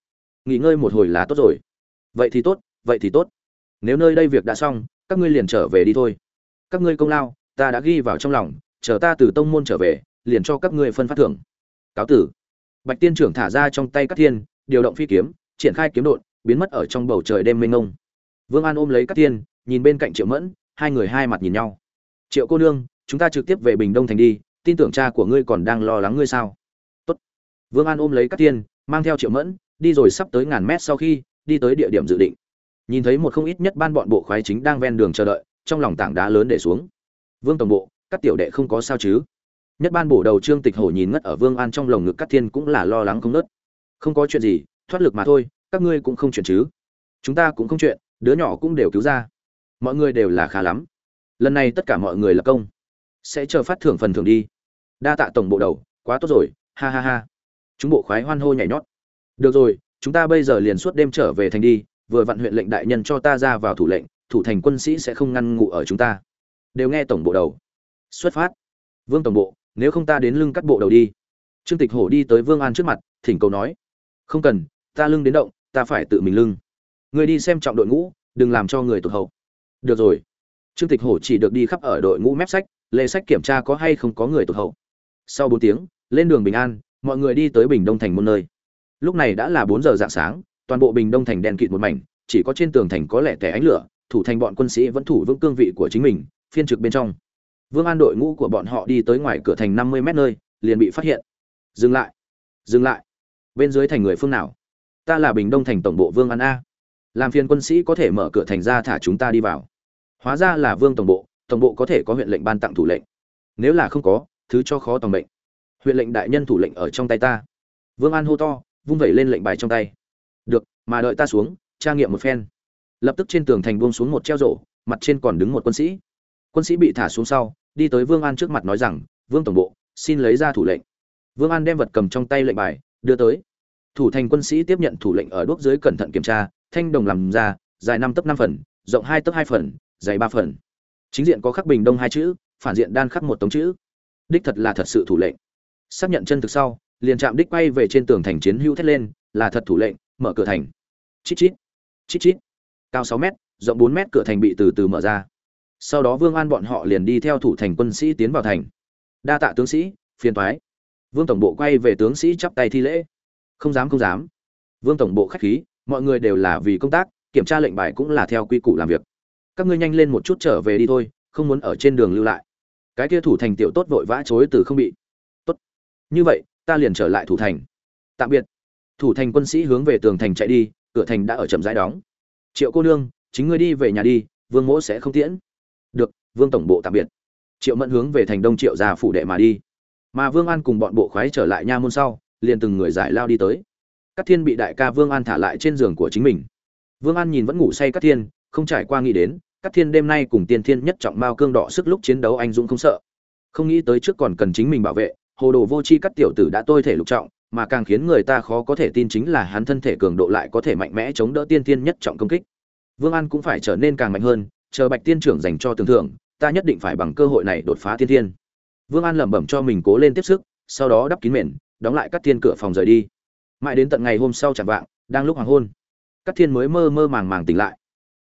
Nghỉ ngơi một hồi là tốt rồi. Vậy thì tốt vậy thì tốt. Nếu nơi đây việc đã xong các ngươi liền trở về đi thôi. Các ngươi công lao ta đã ghi vào trong lòng chờ ta từ tông môn trở về liền cho các ngươi phân phát thưởng. Cáo tử. Bạch tiên trưởng thả ra trong tay các thiên điều động phi kiếm triển khai kiếm đột, biến mất ở trong bầu trời đêm mênh mông. Vương an ôm lấy các tiên nhìn bên cạnh triệu mẫn, hai người hai mặt nhìn nhau. Triệu cô nương, chúng ta trực tiếp về bình đông thành đi, tin tưởng cha của ngươi còn đang lo lắng ngươi sao? Tốt. vương an ôm lấy các tiên mang theo triệu mẫn, đi rồi sắp tới ngàn mét sau khi, đi tới địa điểm dự định. Nhìn thấy một không ít nhất ban bọn bộ khoái chính đang ven đường chờ đợi, trong lòng tảng đá lớn để xuống. Vương tổng bộ, các tiểu đệ không có sao chứ? Nhất ban bổ đầu trương tịch hổ nhìn ngất ở vương an trong lồng ngực các thiên cũng là lo lắng không nớt không có chuyện gì thoát lực mà thôi, các ngươi cũng không chuyện chứ. Chúng ta cũng không chuyện, đứa nhỏ cũng đều cứu ra. Mọi người đều là khá lắm. Lần này tất cả mọi người là công. Sẽ chờ phát thưởng phần thưởng đi. Đa tạ tổng bộ đầu, quá tốt rồi, ha ha ha. Chúng bộ khoái hoan hô nhảy nhót. Được rồi, chúng ta bây giờ liền suốt đêm trở về thành đi, vừa vặn huyện lệnh đại nhân cho ta ra vào thủ lệnh, thủ thành quân sĩ sẽ không ngăn ngụ ở chúng ta. Đều nghe tổng bộ đầu. Xuất phát. Vương tổng bộ, nếu không ta đến lưng cắt bộ đầu đi. Trương tịch hổ đi tới vương an trước mặt, thỉnh cầu nói. Không cần ta lưng đến động, ta phải tự mình lưng. Người đi xem trọng đội ngũ, đừng làm cho người tụt hậu. Được rồi. Trương tịch hổ chỉ được đi khắp ở đội ngũ mép sách lệ sách kiểm tra có hay không có người tụt hậu. Sau bốn tiếng, lên đường bình an, mọi người đi tới bình đông thành một nơi. Lúc này đã là bốn giờ dạng sáng, toàn bộ bình đông thành đèn kịt một mảnh, chỉ có trên tường thành có lẻ tẻ ánh lửa, thủ thành bọn quân sĩ vẫn thủ vững cương vị của chính mình, phiên trực bên trong. Vương an đội ngũ của bọn họ đi tới ngoài cửa thành năm mươi mét nơi, liền bị phát hiện. Dừng lại. Dừng lại. Bên dưới thành người phương nào? Ta là bình đông thành tổng bộ vương an a. Làm phiền quân sĩ có thể mở cửa thành ra thả chúng ta đi vào. Hóa ra là vương tổng bộ tổng bộ có thể có huyện lệnh ban tặng thủ lệnh. Nếu là không có, thứ cho khó tòng mệnh. Huyện lệnh đại nhân thủ lệnh ở trong tay ta. Vương an hô to, vung vẩy lên lệnh bài trong tay. Được, mà đợi ta xuống, tra nghiệm một phen. Lập tức trên tường thành buông xuống một treo rổ, mặt trên còn đứng một quân sĩ. Quân sĩ bị thả xuống sau, đi tới vương an trước mặt nói rằng, vương tổng bộ, xin lấy ra thủ lệnh. Vương an đem vật cầm trong tay lệnh bài, đưa tới thủ thành quân sĩ tiếp nhận thủ lệnh ở đuốc dưới cẩn thận kiểm tra, thanh đồng làm ra, dài năm tấc năm phần, rộng hai tấc hai phần dày ba phần. Chính diện có khắc bình đông hai chữ, phản diện đan khắc một tống chữ. Đích thật là thật sự thủ lệnh. Xác nhận chân thực sau, liền chạm đích quay về trên tường thành chiến hữu thét lên, là thật thủ lệnh, mở cửa thành. Chít chít chít chít. Cao sáu m rộng bốn m cửa thành bị từ từ mở ra. Sau đó vương an bọn họ liền đi theo thủ thành quân sĩ tiến vào thành. Đa tạ tướng sĩ, phiền toái. Vương tổng bộ quay về tướng sĩ chắp tay thi lễ không dám không dám. Vương tổng bộ khách khí, mọi người đều là vì công tác, kiểm tra lệnh bài cũng là theo quy củ làm việc. Các ngươi nhanh lên một chút trở về đi thôi, không muốn ở trên đường lưu lại. Cái kia thủ thành tiểu tốt vội vã chối từ không bị. Tốt. Như vậy, ta liền trở lại thủ thành. Tạm biệt. Thủ thành quân sĩ hướng về tường thành chạy đi, cửa thành đã ở chậm rãi đóng. Triệu cô nương, chính ngươi đi về nhà đi, vương mỗ sẽ không tiễn. Được, vương tổng bộ tạm biệt. Triệu mẫn hướng về thành đông triệu gia phủ đệ mà đi. Mà vương an cùng bọn bộ khoái trở lại nha môn sau liền từng người giải lao đi tới Cát Thiên bị đại ca Vương An thả lại trên giường của chính mình. Vương An nhìn vẫn ngủ say Cát Thiên, không trải qua nghĩ đến, Cát Thiên đêm nay cùng Tiên Thiên nhất trọng mao cương đỏ sức lúc chiến đấu anh dũng không sợ. Không nghĩ tới trước còn cần chính mình bảo vệ, hồ đồ vô chi cắt tiểu tử đã tôi thể lục trọng, mà càng khiến người ta khó có thể tin chính là hắn thân thể cường độ lại có thể mạnh mẽ chống đỡ Tiên Thiên nhất trọng công kích. Vương An cũng phải trở nên càng mạnh hơn, chờ Bạch Tiên trưởng dành cho tưởng thưởng, ta nhất định phải bằng cơ hội này đột phá Tiên Thiên. Vương An lẩm bẩm cho mình cố lên tiếp sức, sau đó đắp kín mền, đóng lại các thiên cửa phòng rời đi. Mãi đến tận ngày hôm sau chẳng vạng, đang lúc hoàng hôn các thiên mới mơ mơ màng màng tỉnh lại.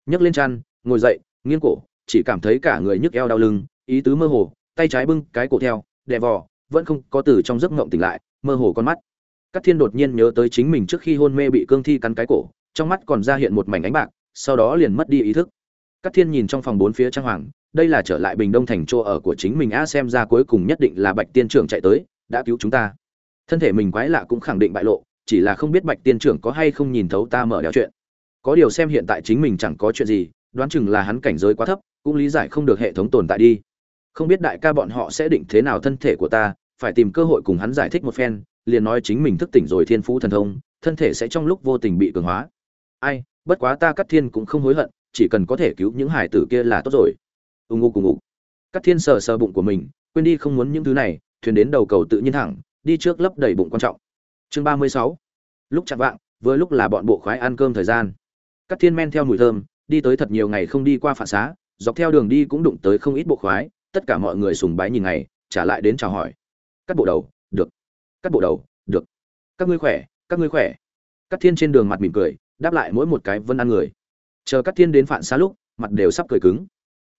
Nhấc lên chăn, ngồi dậy, nghiêng cổ, chỉ cảm thấy cả người nhức eo đau lưng, ý tứ mơ hồ, tay trái bưng cái cổ theo, đè vò, vẫn không có từ trong giấc ngộng tỉnh lại, mơ hồ con mắt. Các thiên đột nhiên nhớ tới chính mình trước khi hôn mê bị cương thi cắn cái cổ, trong mắt còn ra hiện một mảnh ánh bạc, sau đó liền mất đi ý thức. Các thiên nhìn trong phòng bốn phía trang hoàng, đây là trở lại bình đông thành chỗ ở của chính mình a xem ra cuối cùng nhất định là bạch tiên trưởng chạy tới, đã cứu chúng ta thân thể mình quái lạ cũng khẳng định bại lộ, chỉ là không biết bạch tiên trưởng có hay không nhìn thấu ta mở đèo chuyện. Có điều xem hiện tại chính mình chẳng có chuyện gì, đoán chừng là hắn cảnh giới quá thấp, cũng lý giải không được hệ thống tồn tại đi. Không biết đại ca bọn họ sẽ định thế nào thân thể của ta, phải tìm cơ hội cùng hắn giải thích một phen, liền nói chính mình thức tỉnh rồi thiên phú thần thông, thân thể sẽ trong lúc vô tình bị cường hóa. Ai, bất quá ta cắt thiên cũng không hối hận, chỉ cần có thể cứu những hải tử kia là tốt rồi. Ưng ngô cùng ngục cắt thiên sờ sờ bụng của mình, quên đi không muốn những thứ này, thuyền đến đầu cầu tự nhiên thẳng đi trước lấp đầy bụng quan trọng. Chương ba mươi sáu. Lúc chặn vạng, vừa lúc là bọn bộ khoái ăn cơm thời gian. Các thiên men theo mùi thơm, đi tới thật nhiều ngày không đi qua phản xá, dọc theo đường đi cũng đụng tới không ít bộ khoái, tất cả mọi người sùng bái nhìn ngày, trả lại đến chào hỏi. Các bộ đầu, được. Các bộ đầu, được. Các ngươi khỏe, các ngươi khỏe. Các thiên trên đường mặt mỉm cười, đáp lại mỗi một cái vân ăn người. Chờ các thiên đến phản xá lúc, mặt đều sắp cười cứng.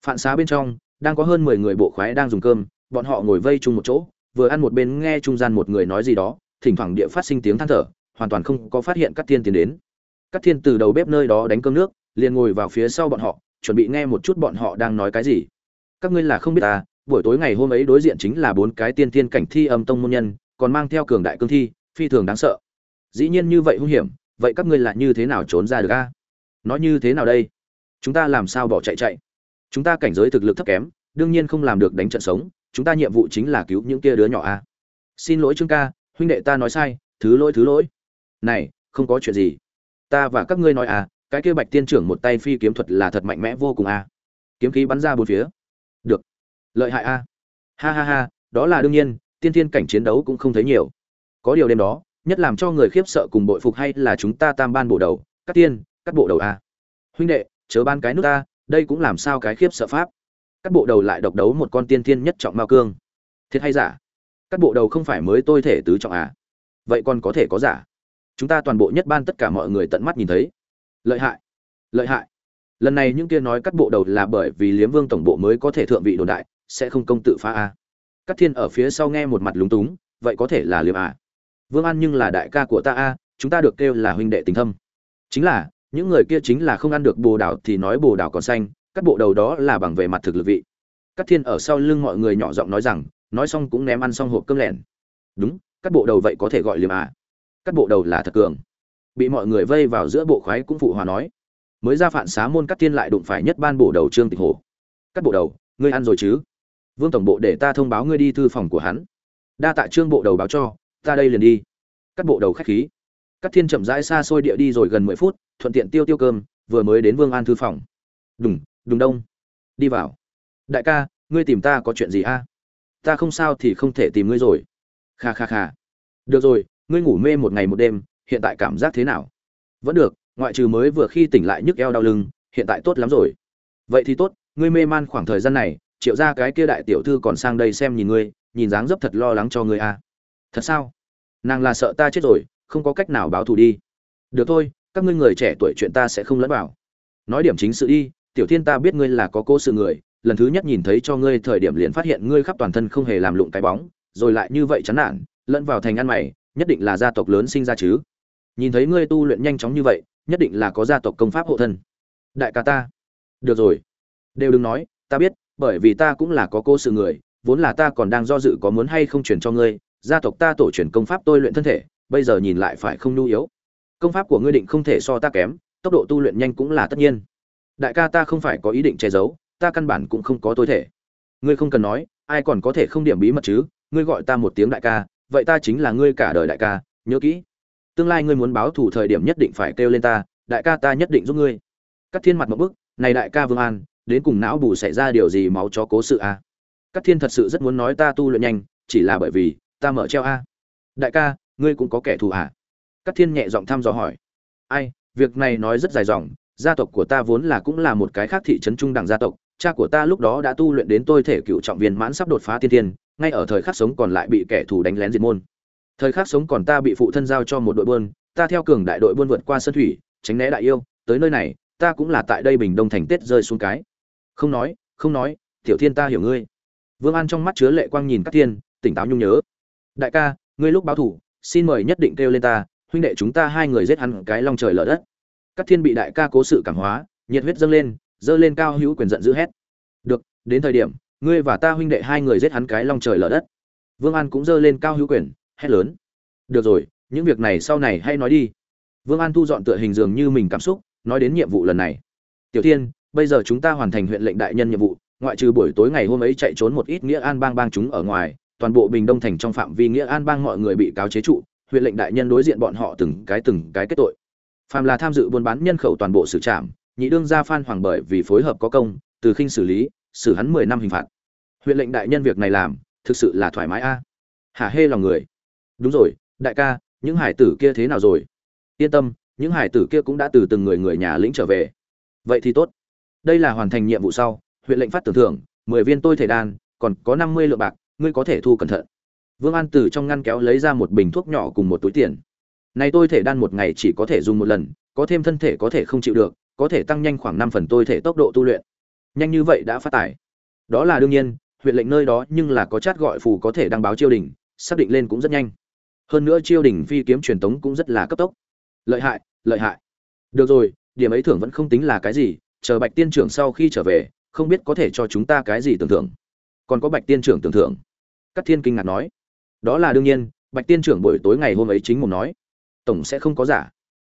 Phản xá bên trong, đang có hơn mười người bộ khoái đang dùng cơm, bọn họ ngồi vây chung một chỗ vừa ăn một bên nghe trung gian một người nói gì đó, thỉnh thoảng địa phát sinh tiếng than thở, hoàn toàn không có phát hiện các thiên tiến đến. Các thiên từ đầu bếp nơi đó đánh cơm nước, liền ngồi vào phía sau bọn họ, chuẩn bị nghe một chút bọn họ đang nói cái gì. Các ngươi là không biết ta buổi tối ngày hôm ấy đối diện chính là bốn cái tiên tiên cảnh thi âm tông môn nhân, còn mang theo cường đại cương thi, phi thường đáng sợ. Dĩ nhiên như vậy hung hiểm, vậy các ngươi là như thế nào trốn ra được a nói như thế nào đây? Chúng ta làm sao bỏ chạy chạy? Chúng ta cảnh giới thực lực thấp kém, đương nhiên không làm được đánh trận sống chúng ta nhiệm vụ chính là cứu những kia đứa nhỏ a. Xin lỗi trương ca, huynh đệ ta nói sai, thứ lỗi thứ lỗi. Này, không có chuyện gì. Ta và các ngươi nói à cái kia bạch tiên trưởng một tay phi kiếm thuật là thật mạnh mẽ vô cùng à kiếm khí bắn ra bốn phía. Được. Lợi hại à ha ha ha, đó là đương nhiên, tiên thiên cảnh chiến đấu cũng không thấy nhiều. Có điều đêm đó, nhất làm cho người khiếp sợ cùng bội phục hay là chúng ta tam ban bộ đầu, các tiên, các bộ đầu à huynh đệ, chớ ban cái nước ta, đây cũng làm sao cái khiếp sợ pháp các bộ đầu lại độc đấu một con tiên thiên nhất trọng mao cương. Thiệt hay giả? Các bộ đầu không phải mới tôi thể tứ trọng à? Vậy còn có thể có giả? Chúng ta toàn bộ nhất ban tất cả mọi người tận mắt nhìn thấy. Lợi hại. Lợi hại. Lần này những kia nói cắt bộ đầu là bởi vì liếm vương tổng bộ mới có thể thượng vị đồn đại, sẽ không công tự phá à? a cắt thiên ở phía sau nghe một mặt lúng túng, vậy có thể là liếm à? Vương an nhưng là đại ca của ta a chúng ta được kêu là huynh đệ tình thâm. Chính là, những người kia chính là không ăn được bồ đào thì nói bồ đào còn xanh cắt bộ đầu đó là bằng về mặt thực lực vị. Cắt thiên ở sau lưng mọi người nhỏ giọng nói rằng, nói xong cũng ném ăn xong hộp cơm lẻn đúng cắt bộ đầu vậy có thể gọi liềm à? Cắt bộ đầu là thật cường. Bị mọi người vây vào giữa bộ khoái cũng phụ hòa nói. Mới ra phản xá môn cắt thiên lại đụng phải nhất ban bộ đầu trương tịch hồ. Cắt bộ đầu, ngươi ăn rồi chứ? Vương tổng bộ để ta thông báo ngươi đi thư phòng của hắn. Đa tạ trương bộ đầu báo cho, ta đây liền đi. Cắt bộ đầu khách khí. Cắt thiên chậm rãi xa xôi địa đi rồi gần mười phút, thuận tiện tiêu tiêu cơm, vừa mới đến vương an thư phòng. Đúng đùng đông. Đi vào. Đại ca, ngươi tìm ta có chuyện gì a? Ta không sao thì không thể tìm ngươi rồi. Kha kha kha. Được rồi, ngươi ngủ mê một ngày một đêm, hiện tại cảm giác thế nào? Vẫn được, ngoại trừ mới vừa khi tỉnh lại nhức eo đau lưng, hiện tại tốt lắm rồi. Vậy thì tốt, ngươi mê man khoảng thời gian này, triệu ra cái kia đại tiểu thư còn sang đây xem nhìn ngươi, nhìn dáng dấp thật lo lắng cho ngươi à. thật sao? Nàng là sợ ta chết rồi, không có cách nào báo thù đi. Được thôi, các ngươi người trẻ tuổi chuyện ta sẽ không lẫn vào. Nói điểm chính sự đi tiểu thiên ta biết ngươi là có cô sự người, lần thứ nhất nhìn thấy cho ngươi thời điểm liền phát hiện ngươi khắp toàn thân không hề làm lụng cái bóng, rồi lại như vậy chán nản, lẫn vào thành ăn mày, nhất định là gia tộc lớn sinh ra chứ. Nhìn thấy ngươi tu luyện nhanh chóng như vậy, nhất định là có gia tộc công pháp hộ thân. Đại ca ta. Được rồi. Đều đừng nói, ta biết, bởi vì ta cũng là có cô sự người, vốn là ta còn đang do dự có muốn hay không chuyển cho ngươi, gia tộc ta tổ truyền công pháp tôi luyện thân thể, bây giờ nhìn lại phải không nhu yếu. Công pháp của ngươi định không thể so ta kém, tốc độ tu luyện nhanh cũng là tất nhiên đại ca ta không phải có ý định che giấu, ta căn bản cũng không có tối thể. Ngươi không cần nói, ai còn có thể không điểm bí mật chứ, ngươi gọi ta một tiếng đại ca, vậy ta chính là ngươi cả đời đại ca, nhớ kỹ. Tương lai ngươi muốn báo thù thời điểm nhất định phải kêu lên ta, đại ca ta nhất định giúp ngươi. Các thiên mặt một bức, này đại ca vương an, đến cùng não bù xảy ra điều gì máu chó cố sự a à? các thiên thật sự rất muốn nói ta tu luyện nhanh, chỉ là bởi vì, ta mở treo a. Đại ca, ngươi cũng có kẻ thù à? Các thiên nhẹ giọng thăm dò hỏi. Ai, việc này nói rất dài dòng gia tộc của ta vốn là cũng là một cái khác thị trấn trung đẳng gia tộc, cha của ta lúc đó đã tu luyện đến tôi thể cựu trọng viên mãn sắp đột phá tiên tiên ngay ở thời khắc sống còn lại bị kẻ thù đánh lén diệt môn. Thời khắc sống còn ta bị phụ thân giao cho một đội buôn, ta theo cường đại đội buôn vượt qua sân thủy, tránh né đại yêu, tới nơi này, ta cũng là tại đây bình đông thành tết rơi xuống cái. Không nói không nói, tiểu thiên ta hiểu ngươi. Vương an trong mắt chứa lệ quang nhìn các thiên, tỉnh táo nhung nhớ. Đại ca, ngươi lúc báo thủ, xin mời nhất định kêu lên ta, huynh đệ chúng ta hai người giết hắn cái long trời lở đất các thiên bị đại ca cố sự cảm hóa, nhiệt huyết dâng lên, dơ lên cao hữu quyền giận dữ hét. Được, đến thời điểm, ngươi và ta huynh đệ hai người giết hắn cái long trời lở đất. Vương an cũng dơ lên cao hữu quyền, hét lớn. Được rồi, những việc này sau này hay nói đi. Vương an thu dọn tựa hình dường như mình cảm xúc, nói đến nhiệm vụ lần này. Tiểu thiên, bây giờ chúng ta hoàn thành huyện lệnh đại nhân nhiệm vụ, ngoại trừ buổi tối ngày hôm ấy chạy trốn một ít nghĩa an bang bang chúng ở ngoài, toàn bộ bình đông thành trong phạm vi nghĩa an bang mọi người bị cáo chế trụ, huyện lệnh đại nhân đối diện bọn họ từng cái từng cái kết tội phàm là tham dự buôn bán nhân khẩu toàn bộ xử trảm, nhị đương gia phan hoàng bởi vì phối hợp có công, từ khinh xử lý, xử hắn mười năm hình phạt. Huyện lệnh đại nhân việc này làm, thực sự là thoải mái a. À? hả hê lòng người. Đúng rồi, đại ca, những hải tử kia thế nào rồi? Yên tâm, những hải tử kia cũng đã từ từng người người nhà lĩnh trở về. Vậy thì tốt. Đây là hoàn thành nhiệm vụ sau, huyện lệnh phát tưởng thưởng, mười viên tôi thể đan, còn có năm mươi lượng bạc, ngươi có thể thu cẩn thận. Vương an từ trong ngăn kéo lấy ra một bình thuốc nhỏ cùng một túi tiền này tôi thể đan một ngày chỉ có thể dùng một lần, có thêm thân thể có thể không chịu được, có thể tăng nhanh khoảng năm phần tôi thể tốc độ tu luyện. Nhanh như vậy đã phát tải đó là đương nhiên, huyện lệnh nơi đó nhưng là có chát gọi phù có thể đăng báo chiêu đình, xác định lên cũng rất nhanh. Hơn nữa chiêu đình phi kiếm truyền tống cũng rất là cấp tốc. Lợi hại lợi hại. Được rồi, điểm ấy thưởng vẫn không tính là cái gì, chờ bạch tiên trưởng sau khi trở về, không biết có thể cho chúng ta cái gì tưởng thưởng. Còn có bạch tiên trưởng tưởng thưởng. Các thiên kinh ngạc nói. Đó là đương nhiên, bạch tiên trưởng buổi tối ngày hôm ấy chính mùng nói tổng sẽ không có giả.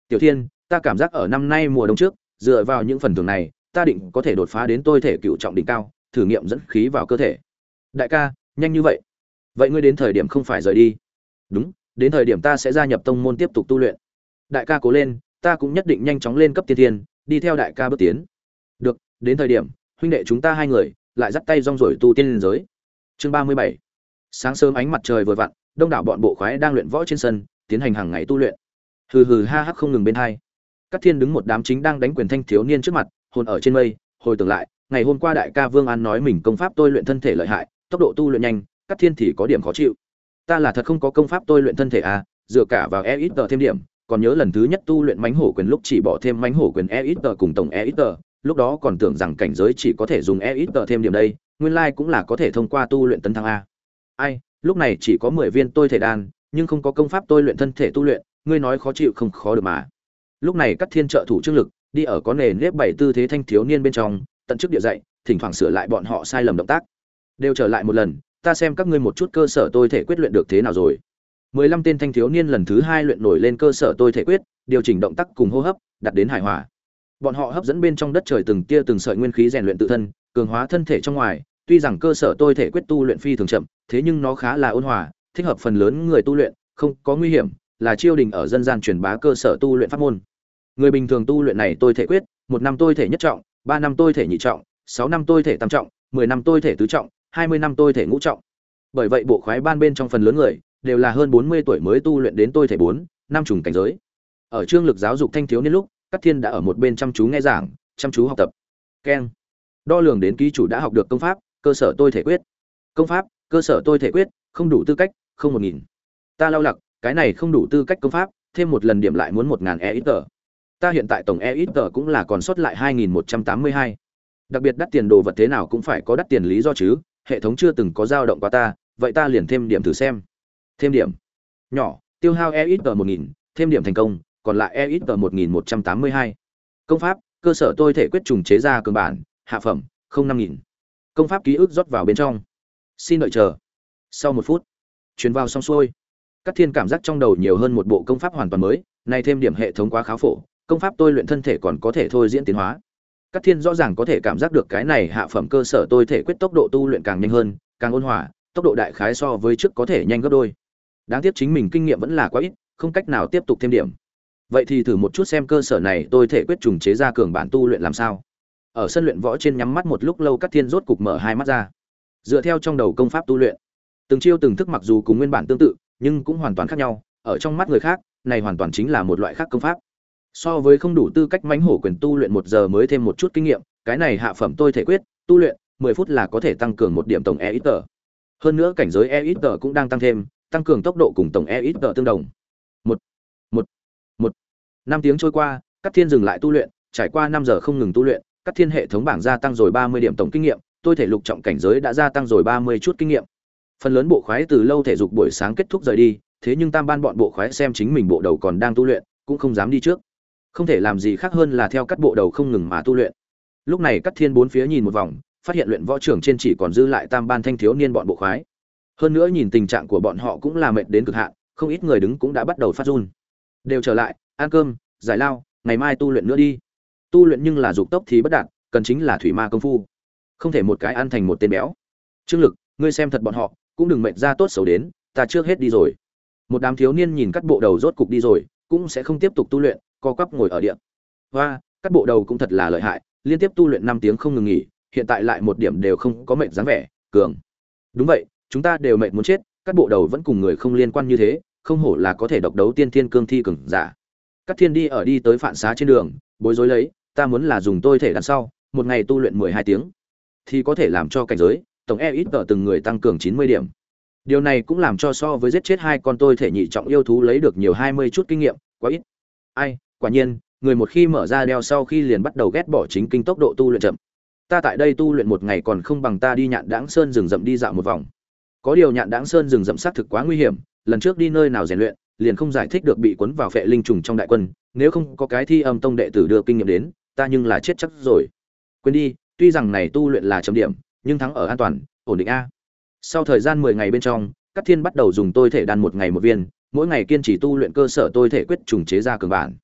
Tiểu thiên, ta cảm giác ở năm nay mùa đông trước, dựa vào những phần thưởng này, ta định có thể đột phá đến tôi thể cựu trọng đỉnh cao, thử nghiệm dẫn khí vào cơ thể. Đại ca, nhanh như vậy. Vậy ngươi đến thời điểm không phải rời đi. Đúng, đến thời điểm ta sẽ gia nhập tông môn tiếp tục tu luyện. Đại ca cố lên, ta cũng nhất định nhanh chóng lên cấp tiên thiên, đi theo đại ca bước tiến. Được, đến thời điểm, huynh đệ chúng ta hai người, lại dắt tay rong rổi tu tiên liên giới. Chương ba mươi bảy. Sáng sớm ánh mặt trời vừa vặn, đông đảo bọn bộ khoái đang luyện võ trên sân, tiến hành hàng ngày tu luyện hừ hừ ha hắc không ngừng bên hai. Các thiên đứng một đám chính đang đánh quyền thanh thiếu niên trước mặt, hồn ở trên mây, hồi tưởng lại, ngày hôm qua đại ca vương an nói mình công pháp tôi luyện thân thể lợi hại, tốc độ tu luyện nhanh, các thiên thì có điểm khó chịu. Ta là thật không có công pháp tôi luyện thân thể à dựa cả vào e ít tờ thêm điểm, còn nhớ lần thứ nhất tu luyện mánh hổ quyền lúc chỉ bỏ thêm mánh hổ quyền e ít tờ cùng tổng e ít tờ lúc đó còn tưởng rằng cảnh giới chỉ có thể dùng e ít tờ thêm điểm đây, nguyên lai cũng là có thể thông qua tu luyện tấn thăng a. Ai, lúc này chỉ có mười viên tôi thể đan, nhưng không có công pháp tôi luyện thân thể tu luyện ngươi nói khó chịu không khó được mà. Lúc này các thiên trợ thủ trương lực, đi ở có nề nếp bảy tư thế thanh thiếu niên bên trong, tận chức địa dạy thỉnh thoảng sửa lại bọn họ sai lầm động tác. Đều trở lại một lần, ta xem các ngươi một chút cơ sở tôi thể quyết luyện được thế nào rồi. Mười lăm tên thanh thiếu niên lần thứ hai luyện nổi lên cơ sở tôi thể quyết, điều chỉnh động tác cùng hô hấp đặt đến hài hòa. Bọn họ hấp dẫn bên trong đất trời từng tia từng sợi nguyên khí rèn luyện tự thân, cường hóa thân thể trong ngoài, tuy rằng cơ sở tôi thể quyết tu luyện phi thường chậm, thế nhưng nó khá là ôn hòa, thích hợp phần lớn người tu luyện, không có nguy hiểm là chiêu đình ở dân gian truyền bá cơ sở tu luyện pháp môn. Người bình thường tu luyện này tôi thể quyết, một năm tôi thể nhất trọng, ba năm tôi thể nhị trọng, sáu năm tôi thể tam trọng, mười năm tôi thể tứ trọng, hai mươi năm tôi thể ngũ trọng. Bởi vậy bộ khoái ban bên trong phần lớn người đều là hơn bốn mươi tuổi mới tu luyện đến tôi thể bốn, năm trùng cảnh giới. Ở trương lực giáo dục thanh thiếu niên lúc, Cát thiên đã ở một bên chăm chú nghe giảng, chăm chú học tập. Keng. Đo lường đến ký chủ đã học được công pháp, cơ sở tôi thể quyết. Công pháp, cơ sở tôi thể quyết, không đủ tư cách, không một nghìn. Ta lao lặc cái này không đủ tư cách công pháp, thêm một lần điểm lại muốn một ngàn e ít tờ ta hiện tại tổng e ít tờ cũng là còn sót lại hai nghìn một trăm tám mươi hai. Đặc biệt đắt tiền đồ vật thế nào cũng phải có đắt tiền lý do chứ, hệ thống chưa từng có dao động qua ta, vậy ta liền thêm điểm thử xem. Thêm điểm. Nhỏ, tiêu hao e ít tờ một nghìn, thêm điểm thành công, còn lại e ít tờ một nghìn một trăm tám mươi hai. Công pháp, cơ sở tôi thể quyết trùng chế ra cơ bản, hạ phẩm, không năm nghìn. Công pháp ký ức rót vào bên trong. Xin đợi chờ. Sau một phút chuyến vào xong xuôi. Cát thiên cảm giác trong đầu nhiều hơn một bộ công pháp hoàn toàn mới, nay thêm điểm hệ thống quá khá phổ, công pháp tôi luyện thân thể còn có thể thôi diễn tiến hóa. Cát thiên rõ ràng có thể cảm giác được cái này hạ phẩm cơ sở tôi thể quyết tốc độ tu luyện càng nhanh hơn, càng ôn hòa, tốc độ đại khái so với trước có thể nhanh gấp đôi. Đáng tiếc chính mình kinh nghiệm vẫn là quá ít, không cách nào tiếp tục thêm điểm. Vậy thì thử một chút xem cơ sở này tôi thể quyết trùng chế ra cường bản tu luyện làm sao. Ở sân luyện võ trên nhắm mắt một lúc lâu Cát thiên rốt cục mở hai mắt ra. Dựa theo trong đầu công pháp tu luyện, từng chiêu từng thức mặc dù cùng nguyên bản tương tự nhưng cũng hoàn toàn khác nhau, ở trong mắt người khác, này hoàn toàn chính là một loại khác công pháp. So với không đủ tư cách mãnh hổ quyền tu luyện một giờ mới thêm một chút kinh nghiệm, cái này hạ phẩm tôi thể quyết, tu luyện, mười phút là có thể tăng cường một điểm tổng e ít tờ hơn nữa cảnh giới e ít tờ cũng đang tăng thêm, tăng cường tốc độ cùng tổng e ít tờ tương đồng. Một một một. Năm tiếng trôi qua các thiên dừng lại tu luyện, trải qua năm giờ không ngừng tu luyện các thiên hệ thống bảng gia tăng rồi ba mươi điểm tổng kinh nghiệm, tôi thể lục trọng cảnh giới đã gia tăng rồi ba mươi chút kinh nghiệm phần lớn bộ khoái từ lâu thể dục buổi sáng kết thúc rời đi, thế nhưng tam ban bọn bộ khoái xem chính mình bộ đầu còn đang tu luyện, cũng không dám đi trước. Không thể làm gì khác hơn là theo các bộ đầu không ngừng mà tu luyện. Lúc này các thiên bốn phía nhìn một vòng, phát hiện luyện võ trưởng trên chỉ còn dư lại tam ban thanh thiếu niên bọn bộ khoái. Hơn nữa nhìn tình trạng của bọn họ cũng là mệt đến cực hạn, không ít người đứng cũng đã bắt đầu phát run. Đều trở lại, ăn cơm, giải lao, ngày mai tu luyện nữa đi. Tu luyện nhưng là dục tốc thì bất đạt, cần chính là thủy ma công phu. Không thể một cái ăn thành một tên béo. Trương lực, ngươi xem thật bọn họ cũng đừng mệt ra tốt xấu đến, ta trước hết đi rồi. Một đám thiếu niên nhìn cắt bộ đầu rốt cục đi rồi, cũng sẽ không tiếp tục tu luyện, co quắp ngồi ở điện. Và cắt bộ đầu cũng thật là lợi hại, liên tiếp tu luyện năm tiếng không ngừng nghỉ, hiện tại lại một điểm đều không có mệt dáng vẻ, cường. Đúng vậy, chúng ta đều mệt muốn chết các bộ đầu vẫn cùng người không liên quan như thế, không hổ là có thể độc đấu tiên thiên cương thi cường giả. Các thiên đi ở đi tới phản xá trên đường, bối rối lấy, ta muốn là dùng tôi thể đằng sau, một ngày tu luyện mười hai tiếng, thì có thể làm cho cảnh giới tổng e ít tờ từng người tăng cường chín mươi điểm. Điều này cũng làm cho so với giết chết hai con tôi thể nhị trọng yêu thú lấy được nhiều hai mươi chút kinh nghiệm, quá ít. Ai, quả nhiên, người một khi mở ra đeo sau khi liền bắt đầu ghét bỏ chính kinh tốc độ tu luyện chậm. Ta tại đây tu luyện một ngày còn không bằng ta đi nhạn đãng sơn rừng rậm đi dạo một vòng. Có điều nhạn đãng sơn rừng rậm sát thực quá nguy hiểm, lần trước đi nơi nào rèn luyện, liền không giải thích được bị cuốn vào phệ linh trùng trong đại quân, nếu không có cái thi âm tông đệ tử đưa kinh nghiệm đến, ta nhưng là chết chắc rồi. Quên đi, tuy rằng này tu luyện là chấm điểm nhưng thắng ở an toàn, ổn định a. Sau thời gian mười ngày bên trong các thiên bắt đầu dùng tôi thể đan một ngày một viên, mỗi ngày kiên trì tu luyện cơ sở tôi thể quyết trùng chế ra cường bản.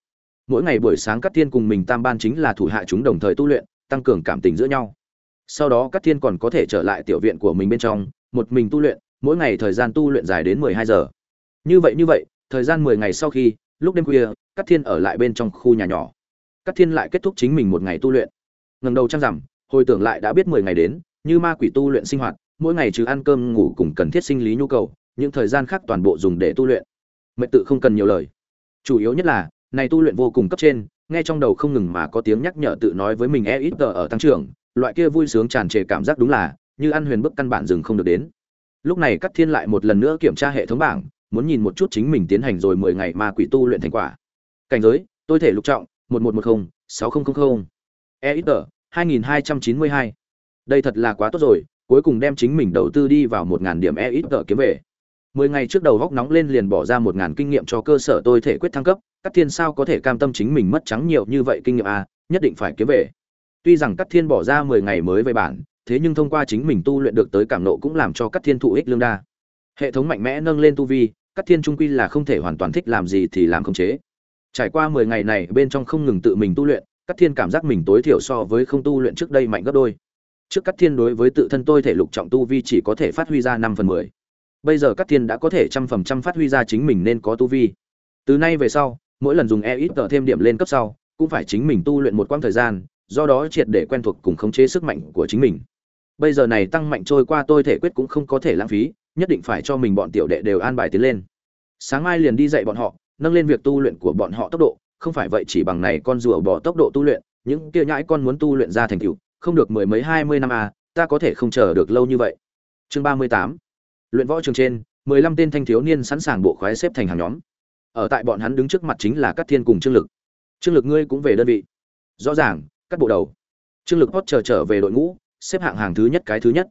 Mỗi ngày buổi sáng các thiên cùng mình tam ban chính là thủ hạ chúng đồng thời tu luyện, tăng cường cảm tình giữa nhau. Sau đó các thiên còn có thể trở lại tiểu viện của mình bên trong, một mình tu luyện, mỗi ngày thời gian tu luyện dài đến mười hai giờ. Như vậy như vậy, thời gian mười ngày sau khi, lúc đêm khuya các thiên ở lại bên trong khu nhà nhỏ. Các thiên lại kết thúc chính mình một ngày tu luyện. Ngần đầu trăng rằm hồi tưởng lại đã biết mười ngày đến như ma quỷ tu luyện sinh hoạt, mỗi ngày trừ ăn cơm ngủ cùng cần thiết sinh lý nhu cầu, những thời gian khác toàn bộ dùng để tu luyện. Mệt tự không cần nhiều lời. Chủ yếu nhất là, này tu luyện vô cùng cấp trên, nghe trong đầu không ngừng mà có tiếng nhắc nhở tự nói với mình e ở tăng trưởng, loại kia vui sướng tràn trề cảm giác đúng là, như ăn huyền bức căn bản dừng không được đến. Lúc này Cắt Thiên lại một lần nữa kiểm tra hệ thống bảng, muốn nhìn một chút chính mình tiến hành rồi 10 ngày ma quỷ tu luyện thành quả. Cảnh giới, tôi thể lục trọng, 1110, 6000. EXP 2292 đây thật là quá tốt rồi cuối cùng đem chính mình đầu tư đi vào một ngàn điểm e ít tờ kiếm về. Mười ngày trước đầu góc nóng lên liền bỏ ra một ngàn kinh nghiệm cho cơ sở tôi thể quyết thăng cấp các thiên sao có thể cam tâm chính mình mất trắng nhiều như vậy kinh nghiệm à, nhất định phải kiếm về. Tuy rằng các thiên bỏ ra mười ngày mới về bản thế nhưng thông qua chính mình tu luyện được tới cảm nộ cũng làm cho các thiên thụ ích lương đa. Hệ thống mạnh mẽ nâng lên tu vi các thiên trung quy là không thể hoàn toàn thích làm gì thì làm không chế. Trải qua mười ngày này bên trong không ngừng tự mình tu luyện các thiên cảm giác mình tối thiểu so với không tu luyện trước đây mạnh gấp đôi trước Cát thiên đối với tự thân tôi thể lục trọng tu vi chỉ có thể phát huy ra năm phần mười. Bây giờ Cát thiên đã có thể trăm phần trăm phát huy ra chính mình nên có tu vi. Từ nay về sau, mỗi lần dùng e ít tờ thêm điểm lên cấp sau, cũng phải chính mình tu luyện một quãng thời gian, do đó triệt để quen thuộc cùng khống chế sức mạnh của chính mình. Bây giờ này tăng mạnh trôi qua tôi thể quyết cũng không có thể lãng phí, nhất định phải cho mình bọn tiểu đệ đều an bài tiến lên. Sáng mai liền đi dạy bọn họ, nâng lên việc tu luyện của bọn họ tốc độ, không phải vậy chỉ bằng này con rùa bỏ tốc độ tu luyện, những kia nhãi con muốn tu luyện ra thành tựu không được mười mấy hai mươi năm à ta có thể không chờ được lâu như vậy. Chương ba mươi tám. Luyện võ trường trên, mười lăm tên thanh thiếu niên sẵn sàng bộ khoái xếp thành hàng nhóm. Ở tại bọn hắn đứng trước mặt chính là các thiên cùng trương lực. Trương lực ngươi cũng về đơn vị. Rõ ràng, các bộ đầu. Trương lực hót chờ trở về đội ngũ, xếp hạng hàng thứ nhất cái thứ nhất.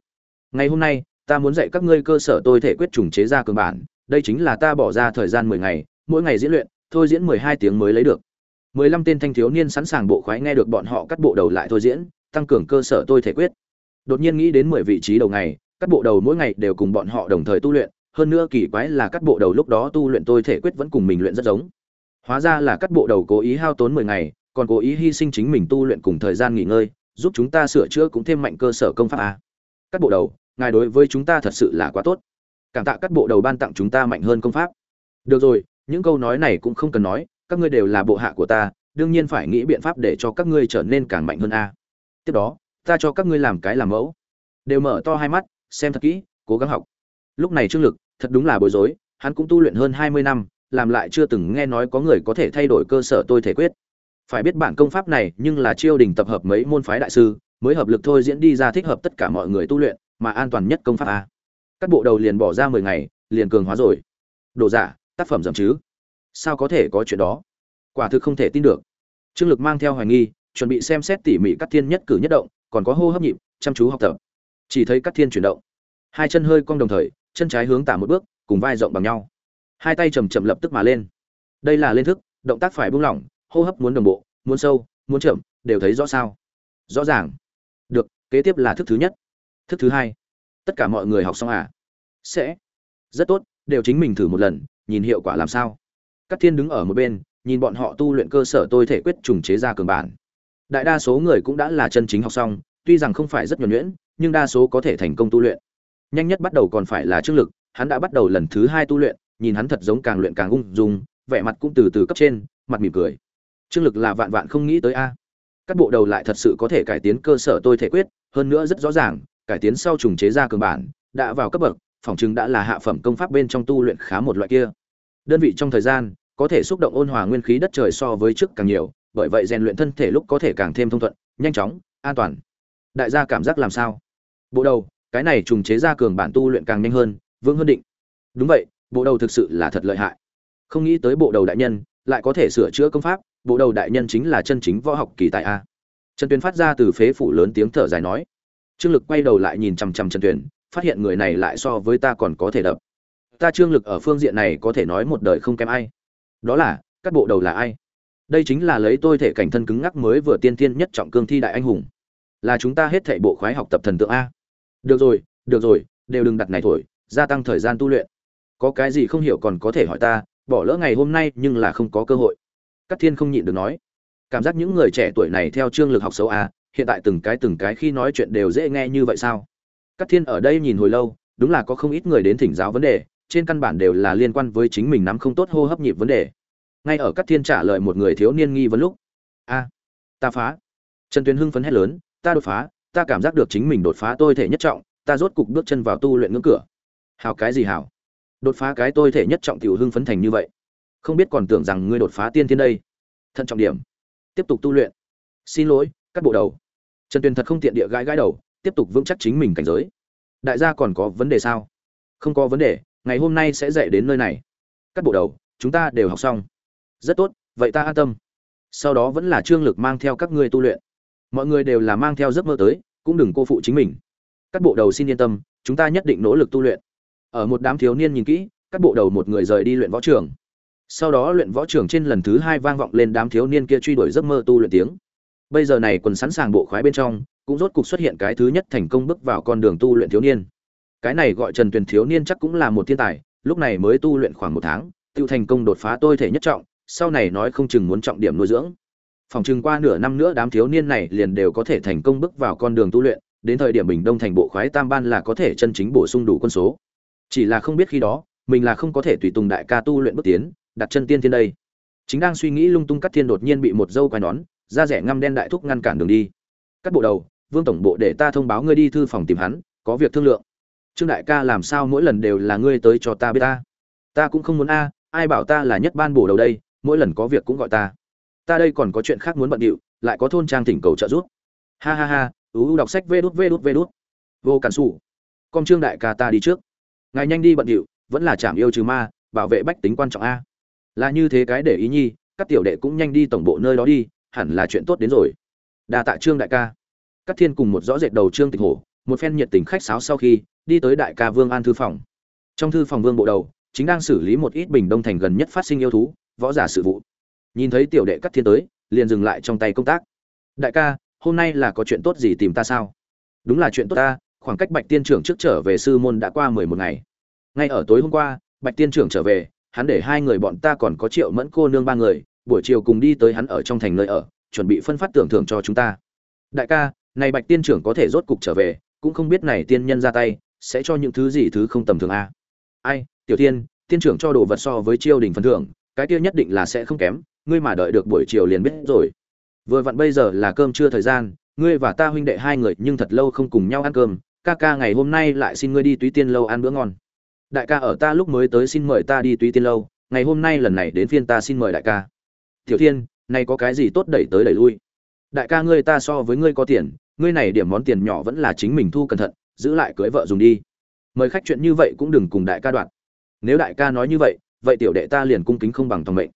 Ngày hôm nay, ta muốn dạy các ngươi cơ sở tôi thể quyết trùng chế ra cường bản, đây chính là ta bỏ ra thời gian mười ngày, mỗi ngày diễn luyện, thôi diễn mười hai tiếng mới lấy được. Mười lăm tên thanh thiếu niên sẵn sàng bộ khoái nghe được bọn họ cắt bộ đầu lại thôi diễn tăng cường cơ sở tôi thể quyết. Đột nhiên nghĩ đến mười vị trí đầu ngày, các bộ đầu mỗi ngày đều cùng bọn họ đồng thời tu luyện, hơn nữa kỳ quái là các bộ đầu lúc đó tu luyện tôi thể quyết vẫn cùng mình luyện rất giống. Hóa ra là các bộ đầu cố ý hao tốn mười ngày, còn cố ý hy sinh chính mình tu luyện cùng thời gian nghỉ ngơi, giúp chúng ta sửa chữa cũng thêm mạnh cơ sở công pháp a. Các bộ đầu, ngài đối với chúng ta thật sự là quá tốt. Cảm tạ các bộ đầu ban tặng chúng ta mạnh hơn công pháp. Được rồi, những câu nói này cũng không cần nói, các ngươi đều là bộ hạ của ta, đương nhiên phải nghĩ biện pháp để cho các ngươi trở nên càng mạnh hơn a tiếp đó, ta cho các ngươi làm cái làm mẫu. Đều mở to hai mắt, xem thật kỹ, cố gắng học. Lúc này trương lực, thật đúng là bối rối, hắn cũng tu luyện hơn hai mươi năm, làm lại chưa từng nghe nói có người có thể thay đổi cơ sở tôi thể quyết. Phải biết bản công pháp này nhưng là chiêu đình tập hợp mấy môn phái đại sư, mới hợp lực thôi diễn đi ra thích hợp tất cả mọi người tu luyện, mà an toàn nhất công pháp a. Các bộ đầu liền bỏ ra mười ngày, liền cường hóa rồi. Đồ giả, tác phẩm dầm chứ. Sao có thể có chuyện đó? Quả thực không thể tin được. Trương lực mang theo hoài nghi chuẩn bị xem xét tỉ mỉ các thiên nhất cử nhất động, còn có hô hấp nhịp, chăm chú học tập. Chỉ thấy các thiên chuyển động. Hai chân hơi cong đồng thời, chân trái hướng tả một bước, cùng vai rộng bằng nhau. Hai tay chầm chậm lập tức mà lên. Đây là lên thức, động tác phải buông lỏng, hô hấp muốn đồng bộ, muốn sâu, muốn chậm, đều thấy rõ sao. Rõ ràng. Được, kế tiếp là thức thứ nhất. Thức thứ hai. Tất cả mọi người học xong à? Sẽ. Rất tốt, đều chính mình thử một lần, nhìn hiệu quả làm sao. Các thiên đứng ở một bên, nhìn bọn họ tu luyện cơ sở tôi thể quyết trùng chế ra cường bản đại đa số người cũng đã là chân chính học xong, tuy rằng không phải rất nhuẩn nhuyễn, nhưng đa số có thể thành công tu luyện. Nhanh nhất bắt đầu còn phải là trương lực, hắn đã bắt đầu lần thứ hai tu luyện, nhìn hắn thật giống càng luyện càng ung dung, vẻ mặt cũng từ từ cấp trên, mặt mỉm cười. Trương lực là vạn vạn không nghĩ tới a. Các bộ đầu lại thật sự có thể cải tiến cơ sở tôi thể quyết, hơn nữa rất rõ ràng, cải tiến sau trùng chế ra cường bản, đã vào cấp bậc, phòng chứng đã là hạ phẩm công pháp bên trong tu luyện khá một loại kia. Đơn vị trong thời gian, có thể xúc động ôn hòa nguyên khí đất trời so với trước càng nhiều bởi vậy rèn luyện thân thể lúc có thể càng thêm thông thuận, nhanh chóng, an toàn. Đại gia cảm giác làm sao? Bộ đầu, cái này trùng chế ra cường bản tu luyện càng nhanh hơn, vững hơn định. Đúng vậy, bộ đầu thực sự là thật lợi hại. Không nghĩ tới bộ đầu đại nhân lại có thể sửa chữa công pháp, bộ đầu đại nhân chính là chân chính võ học kỳ tại a. Trần tuyền phát ra từ phế phủ lớn tiếng thở dài nói. Trương lực quay đầu lại nhìn chằm chằm trần tuyền, phát hiện người này lại so với ta còn có thể đập. Ta trương lực ở phương diện này có thể nói một đời không kém ai. Đó là, các bộ đầu là ai? Đây chính là lấy tôi thể cảnh thân cứng ngắc mới vừa tiên tiên nhất trọng cương thi đại anh hùng. Là chúng ta hết thảy bộ khoái học tập thần tượng a. Được rồi được rồi, đều đừng đặt này thổi, gia tăng thời gian tu luyện. Có cái gì không hiểu còn có thể hỏi ta, bỏ lỡ ngày hôm nay nhưng là không có cơ hội. Các thiên không nhịn được nói. Cảm giác những người trẻ tuổi này theo chương lực học xấu a, hiện tại từng cái từng cái khi nói chuyện đều dễ nghe như vậy sao? Các thiên ở đây nhìn hồi lâu, đúng là có không ít người đến thỉnh giáo vấn đề, trên căn bản đều là liên quan với chính mình nắm không tốt hô hấp nhịp vấn đề ngay ở các thiên trả lời một người thiếu niên nghi vấn lúc. A, ta phá. Trần tuyến hưng phấn hét lớn, ta đột phá, ta cảm giác được chính mình đột phá tôi thể nhất trọng, ta rốt cục bước chân vào tu luyện ngưỡng cửa. Hào cái gì hào đột phá cái tôi thể nhất trọng tiểu hưng phấn thành như vậy? Không biết còn tưởng rằng ngươi đột phá tiên thiên đây. Thận trọng điểm, tiếp tục tu luyện. Xin lỗi, các bộ đầu. Trần tuyền thật không tiện địa gãi gãi đầu, tiếp tục vững chắc chính mình cảnh giới. Đại gia còn có vấn đề sao? Không có vấn đề, ngày hôm nay sẽ dạy đến nơi này. Các bộ đầu, chúng ta đều học xong rất tốt, vậy ta an tâm. Sau đó vẫn là trương lực mang theo các ngươi tu luyện. Mọi người đều là mang theo giấc mơ tới, cũng đừng cô phụ chính mình. Các bộ đầu xin yên tâm, chúng ta nhất định nỗ lực tu luyện. Ở một đám thiếu niên nhìn kỹ, các bộ đầu một người rời đi luyện võ trường. Sau đó luyện võ trường trên lần thứ hai vang vọng lên đám thiếu niên kia truy đuổi giấc mơ tu luyện tiếng. Bây giờ này quần sẵn sàng bộ khoái bên trong, cũng rốt cục xuất hiện cái thứ nhất thành công bước vào con đường tu luyện thiếu niên. Cái này gọi trần tuyền thiếu niên chắc cũng là một thiên tài, lúc này mới tu luyện khoảng một tháng tự thành công đột phá tôi thể nhất trọng sau này nói không chừng muốn trọng điểm nuôi dưỡng. Phòng chừng qua nửa năm nữa đám thiếu niên này liền đều có thể thành công bước vào con đường tu luyện, đến thời điểm bình đông thành bộ khoái tam ban là có thể chân chính bổ sung đủ quân số. Chỉ là không biết khi đó, mình là không có thể tùy tùng đại ca tu luyện bước tiến, đặt chân tiên thiên đây. Chính đang suy nghĩ lung tung cắt thiên đột nhiên bị một dâu quai nón, da rẻ ngăm đen đại thúc ngăn cản đường đi. Cắt bộ đầu, vương tổng bộ để ta thông báo ngươi đi thư phòng tìm hắn, có việc thương lượng. Trương đại ca làm sao mỗi lần đều là ngươi tới cho ta biết ta? Ta cũng không muốn a, ai bảo ta là nhất ban bổ đầu đây? Mỗi lần có việc cũng gọi ta. Ta đây còn có chuyện khác muốn bận điệu, lại có thôn trang thỉnh cầu trợ giúp. Ha ha ha, ú đọc sách vê đút vê đút vê đút. Vô cản xù con trương đại ca ta đi trước. Ngài nhanh đi bận điệu, vẫn là chạm yêu trừ ma, bảo vệ bách tính quan trọng a. Là như thế cái để ý nhi, các tiểu đệ cũng nhanh đi tổng bộ nơi đó đi, hẳn là chuyện tốt đến rồi. Đa tạ trương đại ca. Các thiên cùng một rõ rệt đầu trương tịch hổ, một phen nhiệt tình khách sáo sau khi, đi tới đại ca vương an thư phòng. Trong thư phòng vương bộ đầu, chính đang xử lý một ít bình đông thành gần nhất phát sinh yêu thú võ giả sự vụ. Nhìn thấy tiểu đệ cắt thiên tới, liền dừng lại trong tay công tác. Đại ca, hôm nay là có chuyện tốt gì tìm ta sao? Đúng là chuyện tốt ta, khoảng cách bạch tiên trưởng trước trở về sư môn đã qua mười một ngày. Ngay ở tối hôm qua, bạch tiên trưởng trở về, hắn để hai người bọn ta còn có triệu mẫn cô nương ba người, buổi chiều cùng đi tới hắn ở trong thành nơi ở, chuẩn bị phân phát tưởng thưởng cho chúng ta. Đại ca, này bạch tiên trưởng có thể rốt cục trở về, cũng không biết này tiên nhân ra tay, sẽ cho những thứ gì thứ không tầm thường a? Ai, tiểu tiên tiên trưởng cho đồ vật so với chiêu đình phần thưởng cái kia nhất định là sẽ không kém, ngươi mà đợi được buổi chiều liền biết rồi. Vừa vặn bây giờ là cơm trưa thời gian, ngươi và ta huynh đệ hai người nhưng thật lâu không cùng nhau ăn cơm, ca ca ngày hôm nay lại xin ngươi đi túy tiên lâu ăn bữa ngon. Đại ca ở ta lúc mới tới xin mời ta đi túy tiên lâu, ngày hôm nay lần này đến phiên ta xin mời đại ca. Tiểu thiên nay có cái gì tốt đẩy tới đẩy lui? Đại ca ngươi ta so với ngươi có tiền, ngươi này điểm món tiền nhỏ vẫn là chính mình thu cẩn thận, giữ lại cưới vợ dùng đi. Mời khách chuyện như vậy cũng đừng cùng đại ca đoạn. Nếu đại ca nói như vậy vậy tiểu đệ ta liền cung kính không bằng tòng mệnh.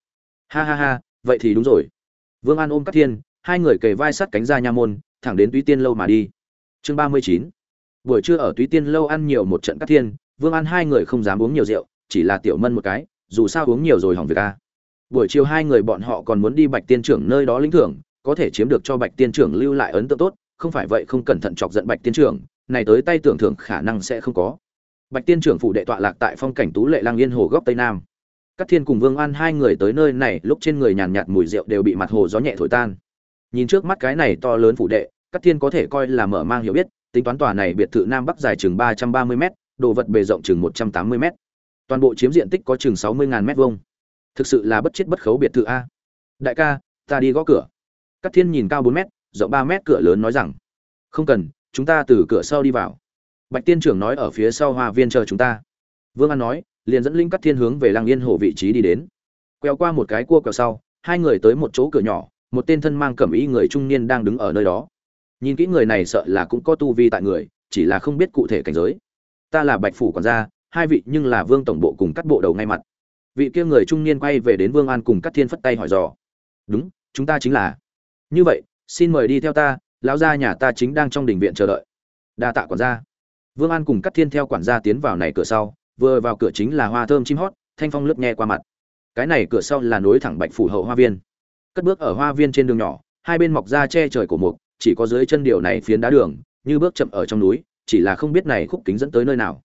Ha ha ha, vậy thì đúng rồi. Vương an ôm các thiên, hai người kề vai sát cánh ra nha môn, thẳng đến túy tiên lâu mà đi. Chương ba mươi chín. Buổi trưa ở túy tiên lâu ăn nhiều một trận các thiên, vương an hai người không dám uống nhiều rượu, chỉ là tiểu mân một cái, dù sao uống nhiều rồi hỏng việc a. Buổi chiều hai người bọn họ còn muốn đi bạch tiên trưởng nơi đó lĩnh thưởng, có thể chiếm được cho bạch tiên trưởng lưu lại ấn tượng tốt, không phải vậy không cẩn thận chọc giận bạch tiên trưởng, này tới tay tưởng thưởng khả năng sẽ không có. Bạch tiên trưởng phủ đệ tọa lạc tại phong cảnh tú lệ lang yên hồ góc tây nam. Cát thiên cùng vương an hai người tới nơi này, lúc trên người nhàn nhạt mùi rượu đều bị mặt hồ gió nhẹ thổi tan. Nhìn trước mắt cái này to lớn phủ đệ, Cát thiên có thể coi là mở mang hiểu biết, tính toán tòa này biệt thự nam bắc dài chừng ba trăm ba mươi m đồ vật bề rộng chừng một trăm tám mươi m toàn bộ chiếm diện tích có chừng sáu mươi mét vuông. Thực sự là bất chết bất khấu biệt thự a. Đại ca, ta đi gõ cửa. Cát thiên nhìn cao bốn m rộng ba m cửa lớn nói rằng, không cần, chúng ta từ cửa sau đi vào. Bạch tiên trưởng nói ở phía sau hoa viên chờ chúng ta. Vương an nói liền dẫn linh cắt thiên hướng về lang yên hồ vị trí đi đến. Quẹo qua một cái cua quẹo sau, hai người tới một chỗ cửa nhỏ, một tên thân mang cẩm y người trung niên đang đứng ở nơi đó. Nhìn kỹ người này sợ là cũng có tu vi tại người, chỉ là không biết cụ thể cảnh giới. Ta là bạch phủ quản gia, hai vị nhưng là vương tổng bộ cùng cắt bộ đầu ngay mặt. Vị kia người trung niên quay về đến vương an cùng cắt thiên phất tay hỏi dò. Đúng, chúng ta chính là. Như vậy, xin mời đi theo ta, lão gia nhà ta chính đang trong đình viện chờ đợi. Đa tạ quản gia. Vương an cùng cắt thiên theo quản gia tiến vào này cửa sau vừa vào cửa chính là hoa thơm chim hót, thanh phong lướt nghe qua mặt. Cái này cửa sau là nối thẳng bạch phủ hậu hoa viên. Cất bước ở hoa viên trên đường nhỏ, hai bên mọc ra che trời của mục, chỉ có dưới chân điều này phiến đá đường, như bước chậm ở trong núi, chỉ là không biết này khúc kính dẫn tới nơi nào.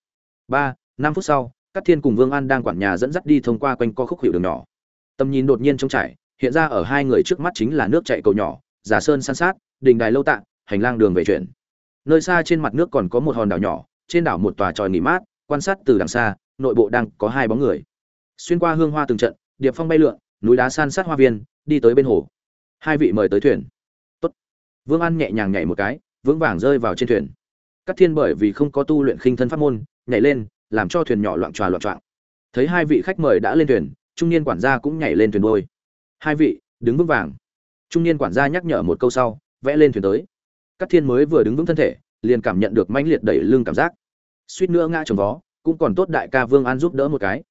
Ba, năm phút sau các thiên cùng vương an đang quản nhà dẫn dắt đi thông qua quanh co khúc hiệu đường nhỏ. Tầm nhìn đột nhiên trống trải, hiện ra ở hai người trước mắt chính là nước chạy cầu nhỏ, giả sơn san sát, đình đài lâu tạ hành lang đường về chuyển. Nơi xa trên mặt nước còn có một hòn đảo nhỏ, trên đảo một tòa tròi nghỉ mát quan sát từ đằng xa, nội bộ đang có hai bóng người. Xuyên qua hương hoa từng trận, điệp phong bay lượn, núi đá san sát hoa viên, đi tới bên hồ. Hai vị mời tới thuyền. Tốt. vương an nhẹ nhàng nhảy một cái, vững vàng rơi vào trên thuyền. Các thiên bởi vì không có tu luyện khinh thân pháp môn, nhảy lên, làm cho thuyền nhỏ loạn tròa loạn trọng thấy hai vị khách mời đã lên thuyền, trung niên quản gia cũng nhảy lên thuyền đôi hai vị, đứng vững vàng. Trung niên quản gia nhắc nhở một câu sau, vẽ lên thuyền tới. Các thiên mới vừa đứng vững thân thể, liền cảm nhận được mãnh liệt đẩy lưng cảm giác suýt nữa ngã trồng vó, cũng còn tốt đại ca vương an giúp đỡ một cái.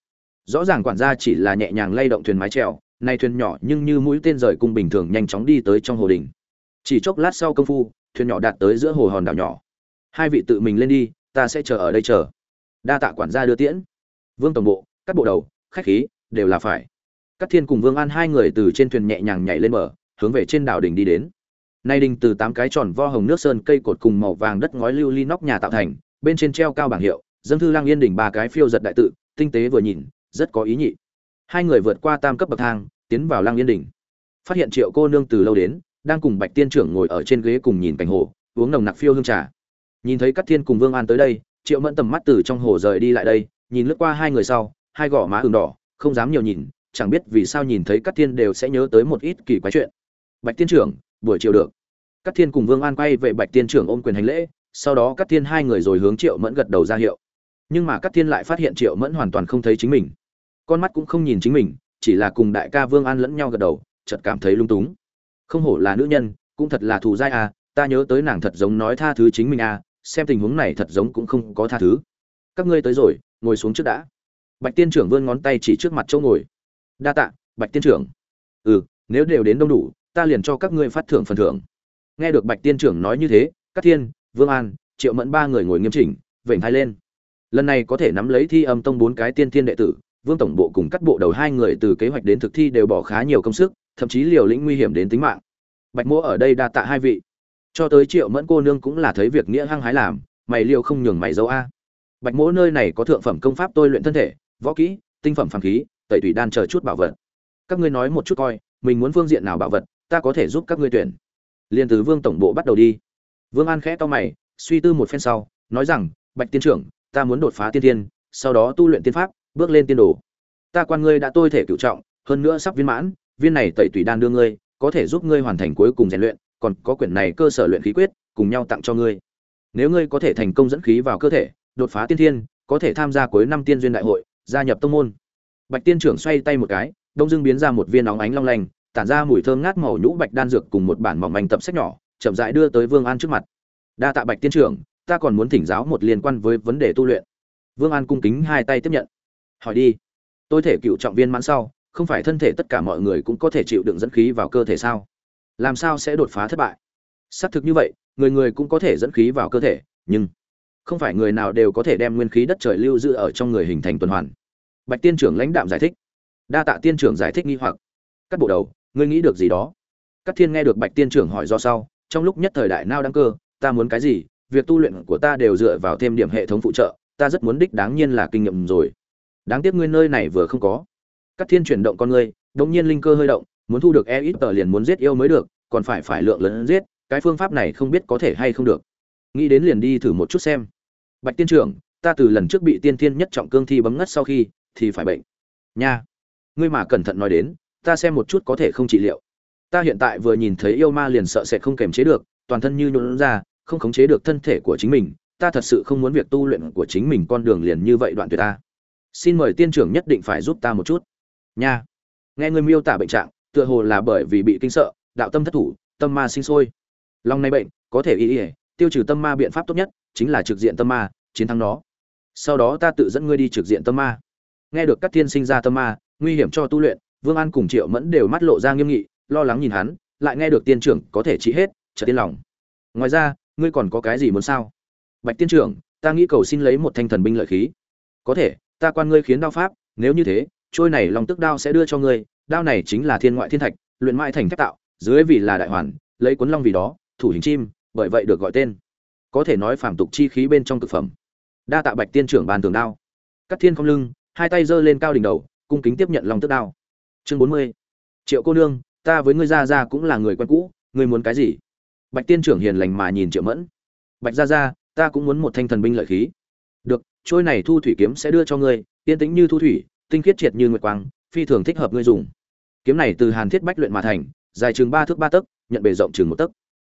Rõ ràng quản gia chỉ là nhẹ nhàng lay động thuyền mái trèo nay thuyền nhỏ nhưng như mũi tên rời cung bình thường nhanh chóng đi tới trong hồ đình. Chỉ chốc lát sau công phu, thuyền nhỏ đạt tới giữa hồ hòn đảo nhỏ. Hai vị tự mình lên đi, ta sẽ chờ ở đây chờ. Đa tạ quản gia đưa tiễn. Vương tổng bộ, các bộ đầu, khách khí, đều là phải. Các thiên cùng vương an hai người từ trên thuyền nhẹ nhàng nhảy lên bờ, hướng về trên đảo đình đi đến. Nay đình từ tám cái tròn vo hồng nước sơn, cây cột cùng màu vàng đất ngói lưu ly nóc nhà tạo thành bên trên treo cao bảng hiệu, dâng thư lang yên đỉnh ba cái phiêu giật đại tự, tinh tế vừa nhìn, rất có ý nhị. Hai người vượt qua tam cấp bậc thang, tiến vào lang yên đỉnh phát hiện triệu cô nương từ lâu đến, đang cùng bạch tiên trưởng ngồi ở trên ghế cùng nhìn cảnh hồ, uống nồng nặc phiêu hương trà. Nhìn thấy các thiên cùng vương an tới đây, triệu mẫn tầm mắt từ trong hồ rời đi lại đây, nhìn lướt qua hai người sau, hai gò má ừng đỏ, không dám nhiều nhìn, chẳng biết vì sao nhìn thấy các thiên đều sẽ nhớ tới một ít kỳ quái chuyện. Bạch tiên trưởng, buổi chiều được. Các thiên cùng vương an quay về bạch tiên trưởng ôm quyền hành lễ sau đó các thiên hai người rồi hướng triệu mẫn gật đầu ra hiệu. Nhưng mà các thiên lại phát hiện triệu mẫn hoàn toàn không thấy chính mình. Con mắt cũng không nhìn chính mình, chỉ là cùng đại ca vương an lẫn nhau gật đầu, chợt cảm thấy lung túng. Không hổ là nữ nhân, cũng thật là thù dai à ta nhớ tới nàng thật giống nói tha thứ chính mình à xem tình huống này thật giống cũng không có tha thứ. Các ngươi tới rồi, ngồi xuống trước đã. Bạch tiên trưởng vươn ngón tay chỉ trước mặt chỗ ngồi. Đa tạ, bạch tiên trưởng. Ừ nếu đều đến đông đủ, ta liền cho các ngươi phát thưởng phần thưởng. Nghe được bạch tiên trưởng nói như thế các thiên vương an, triệu mẫn ba người ngồi nghiêm chỉnh, vểnh hai lên. Lần này có thể nắm lấy thi âm tông bốn cái tiên thiên đệ tử, vương tổng bộ cùng cắt bộ đầu hai người từ kế hoạch đến thực thi đều bỏ khá nhiều công sức, thậm chí liều lĩnh nguy hiểm đến tính mạng. Bạch mỗ ở đây đa tạ hai vị. Cho tới triệu mẫn cô nương cũng là thấy việc nghĩa hăng hái làm, mày liều không nhường mày dấu a. Bạch mỗ nơi này có thượng phẩm công pháp tôi luyện thân thể, võ kỹ, tinh phẩm phàm khí, tẩy tùy đan chờ chút bảo vật. Các ngươi nói một chút coi, mình muốn phương diện nào bảo vật, ta có thể giúp các ngươi tuyển. Liên từ vương tổng bộ bắt đầu đi vương an khẽ to mày, suy tư một phen sau, nói rằng, bạch tiên trưởng, ta muốn đột phá tiên thiên, sau đó tu luyện tiên pháp, bước lên tiên đồ. Ta quan ngươi đã tôi thể cửu trọng, hơn nữa sắp viên mãn, viên này tẩy tùy đan đưa ngươi, có thể giúp ngươi hoàn thành cuối cùng rèn luyện, còn có quyển này cơ sở luyện khí quyết, cùng nhau tặng cho ngươi. Nếu ngươi có thể thành công dẫn khí vào cơ thể, đột phá tiên thiên, có thể tham gia cuối năm tiên duyên đại hội, gia nhập tông môn. Bạch tiên trưởng xoay tay một cái, đông Dương biến ra một viên óng ánh long lanh, tản ra mùi thơm ngát màu nhũ bạch đan dược cùng một bản mỏng manh tập sách nhỏ chậm rãi đưa tới vương an trước mặt. Đa tạ bạch tiên trưởng, ta còn muốn thỉnh giáo một liên quan với vấn đề tu luyện. Vương an cung kính hai tay tiếp nhận. Hỏi đi. Tôi thể cựu trọng viên mãn sau, không phải thân thể tất cả mọi người cũng có thể chịu đựng dẫn khí vào cơ thể sao? Làm sao sẽ đột phá thất bại? Xác thực như vậy, người người cũng có thể dẫn khí vào cơ thể, nhưng không phải người nào đều có thể đem nguyên khí đất trời lưu giữ ở trong người hình thành tuần hoàn. Bạch tiên trưởng lãnh đạm giải thích. Đa tạ tiên trưởng giải thích nghi hoặc. Cắt bộ đầu, ngươi nghĩ được gì đó? Các thiên nghe được bạch tiên trưởng hỏi do sau trong lúc nhất thời đại nao đăng cơ, ta muốn cái gì, việc tu luyện của ta đều dựa vào thêm điểm hệ thống phụ trợ, ta rất muốn đích đáng nhiên là kinh nghiệm rồi. Đáng tiếc ngươi nơi này vừa không có. Các thiên chuyển động con ngươi, đống nhiên linh cơ hơi động, muốn thu được e ít tờ liền muốn giết yêu mới được, còn phải phải lượng lớn giết, cái phương pháp này không biết có thể hay không được. Nghĩ đến liền đi thử một chút xem. Bạch tiên trưởng, ta từ lần trước bị tiên thiên nhất trọng cương thi bấm ngất sau khi, thì phải bệnh. Nha. Ngươi mà cẩn thận nói đến, ta xem một chút có thể không trị liệu ta hiện tại vừa nhìn thấy yêu ma liền sợ sẽ không kềm chế được, toàn thân như nhuộn ra, không khống chế được thân thể của chính mình. Ta thật sự không muốn việc tu luyện của chính mình con đường liền như vậy đoạn tuyệt ta. Xin mời tiên trưởng nhất định phải giúp ta một chút. Nha. Nghe người miêu tả bệnh trạng, tựa hồ là bởi vì bị kinh sợ, đạo tâm thất thủ, tâm ma sinh sôi. Lòng này bệnh, có thể y ỉa tiêu trừ tâm ma biện pháp tốt nhất, chính là trực diện tâm ma, chiến thắng nó. Sau đó ta tự dẫn ngươi đi trực diện tâm ma. Nghe được các thiên sinh ra tâm ma, nguy hiểm cho tu luyện, vương an cùng triệu mẫn đều mắt lộ ra nghiêm nghị lo lắng nhìn hắn, lại nghe được tiên trưởng có thể trị hết, chợt tiên lòng. Ngoài ra, ngươi còn có cái gì muốn sao? Bạch tiên trưởng, ta nghĩ cầu xin lấy một thanh thần binh lợi khí. Có thể, ta quan ngươi khiến đao pháp, nếu như thế, trôi này lòng tức đao sẽ đưa cho ngươi, đao này chính là thiên ngoại thiên thạch, luyện mãi thành thép tạo, dưới vì là đại hoàn, lấy cuốn long vì đó, thủ hình chim, bởi vậy được gọi tên. Có thể nói phàm tục chi khí bên trong thực phẩm. Đa tạ bạch tiên trưởng bàn tường đao. Cắt thiên không lưng, hai tay giơ lên cao đỉnh đầu, cung kính tiếp nhận lòng tức đao. Chương bốn mươi. Triệu cô nương ta với ngươi gia gia cũng là người quen cũ ngươi muốn cái gì? Bạch tiên trưởng hiền lành mà nhìn triệu mẫn. Bạch gia gia, ta cũng muốn một thanh thần binh lợi khí. Được trôi này thu thủy kiếm sẽ đưa cho ngươi Tiên tĩnh như thu thủy tinh khiết triệt như nguyệt quang phi thường thích hợp ngươi dùng. Kiếm này từ hàn thiết bách luyện mà thành dài chừng ba thước ba tấc nhận bề rộng chừng một tấc.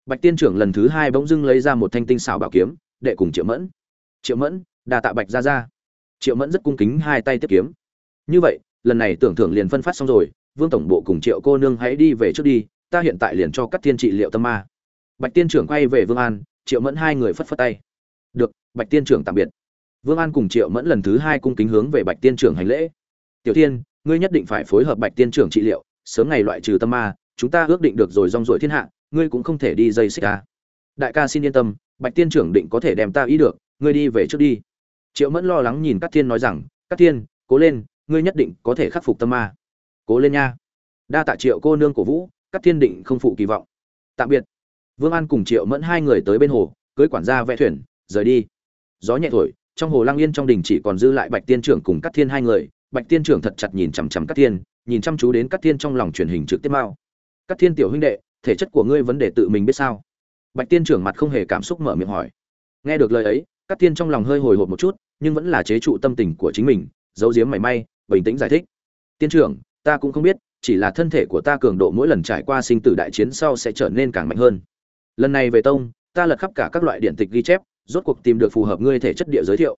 Bạch tiên trưởng lần thứ hai bỗng dưng lấy ra một thanh tinh xảo bảo kiếm đệ cùng triệu mẫn. Triệu mẫn đà tạ bạch ra ra triệu mẫn rất cung kính hai tay tiếp kiếm. Như vậy lần này tưởng thưởng liền phân phát xong rồi vương tổng bộ cùng triệu cô nương hãy đi về trước đi, ta hiện tại liền cho các tiên trị liệu tâm ma. Bạch tiên trưởng quay về vương an, triệu mẫn hai người phất phất tay. Được, bạch tiên trưởng tạm biệt. Vương an cùng triệu mẫn lần thứ hai cung kính hướng về bạch tiên trưởng hành lễ. Tiểu tiên ngươi nhất định phải phối hợp bạch tiên trưởng trị liệu, sớm ngày loại trừ tâm ma, chúng ta ước định được rồi rong rổi thiên hạ, ngươi cũng không thể đi dây xích ta. Đại ca xin yên tâm, bạch tiên trưởng định có thể đem ta ý được, ngươi đi về trước đi. Triệu mẫn lo lắng nhìn các thiên nói rằng các thiên, cố lên, ngươi nhất định có thể khắc phục tâm ma cố lên nha. Đa tạ triệu cô nương cổ vũ, các thiên định không phụ kỳ vọng. Tạm biệt. Vương an cùng triệu mẫn hai người tới bên hồ, cưới quản gia vẽ thuyền, rời đi. Gió nhẹ thổi, trong hồ lang yên trong đình chỉ còn dư lại bạch tiên trưởng cùng các thiên hai người. Bạch tiên trưởng thật chặt nhìn chằm chằm các thiên, nhìn chăm chú đến các thiên trong lòng truyền hình trực tiếp mao. Các thiên tiểu huynh đệ, thể chất của ngươi vấn đề tự mình biết sao? Bạch tiên trưởng mặt không hề cảm xúc mở miệng hỏi. Nghe được lời ấy, các thiên trong lòng hơi hồi hộp một chút, nhưng vẫn là chế trụ tâm tình của chính mình, giấu giếm mảy may, bình tĩnh giải thích. Tiên trưởng ta cũng không biết, chỉ là thân thể của ta cường độ mỗi lần trải qua sinh tử đại chiến sau sẽ trở nên càng mạnh hơn. Lần này về tông, ta lật khắp cả các loại điện tịch ghi chép, rốt cuộc tìm được phù hợp ngươi thể chất địa giới thiệu.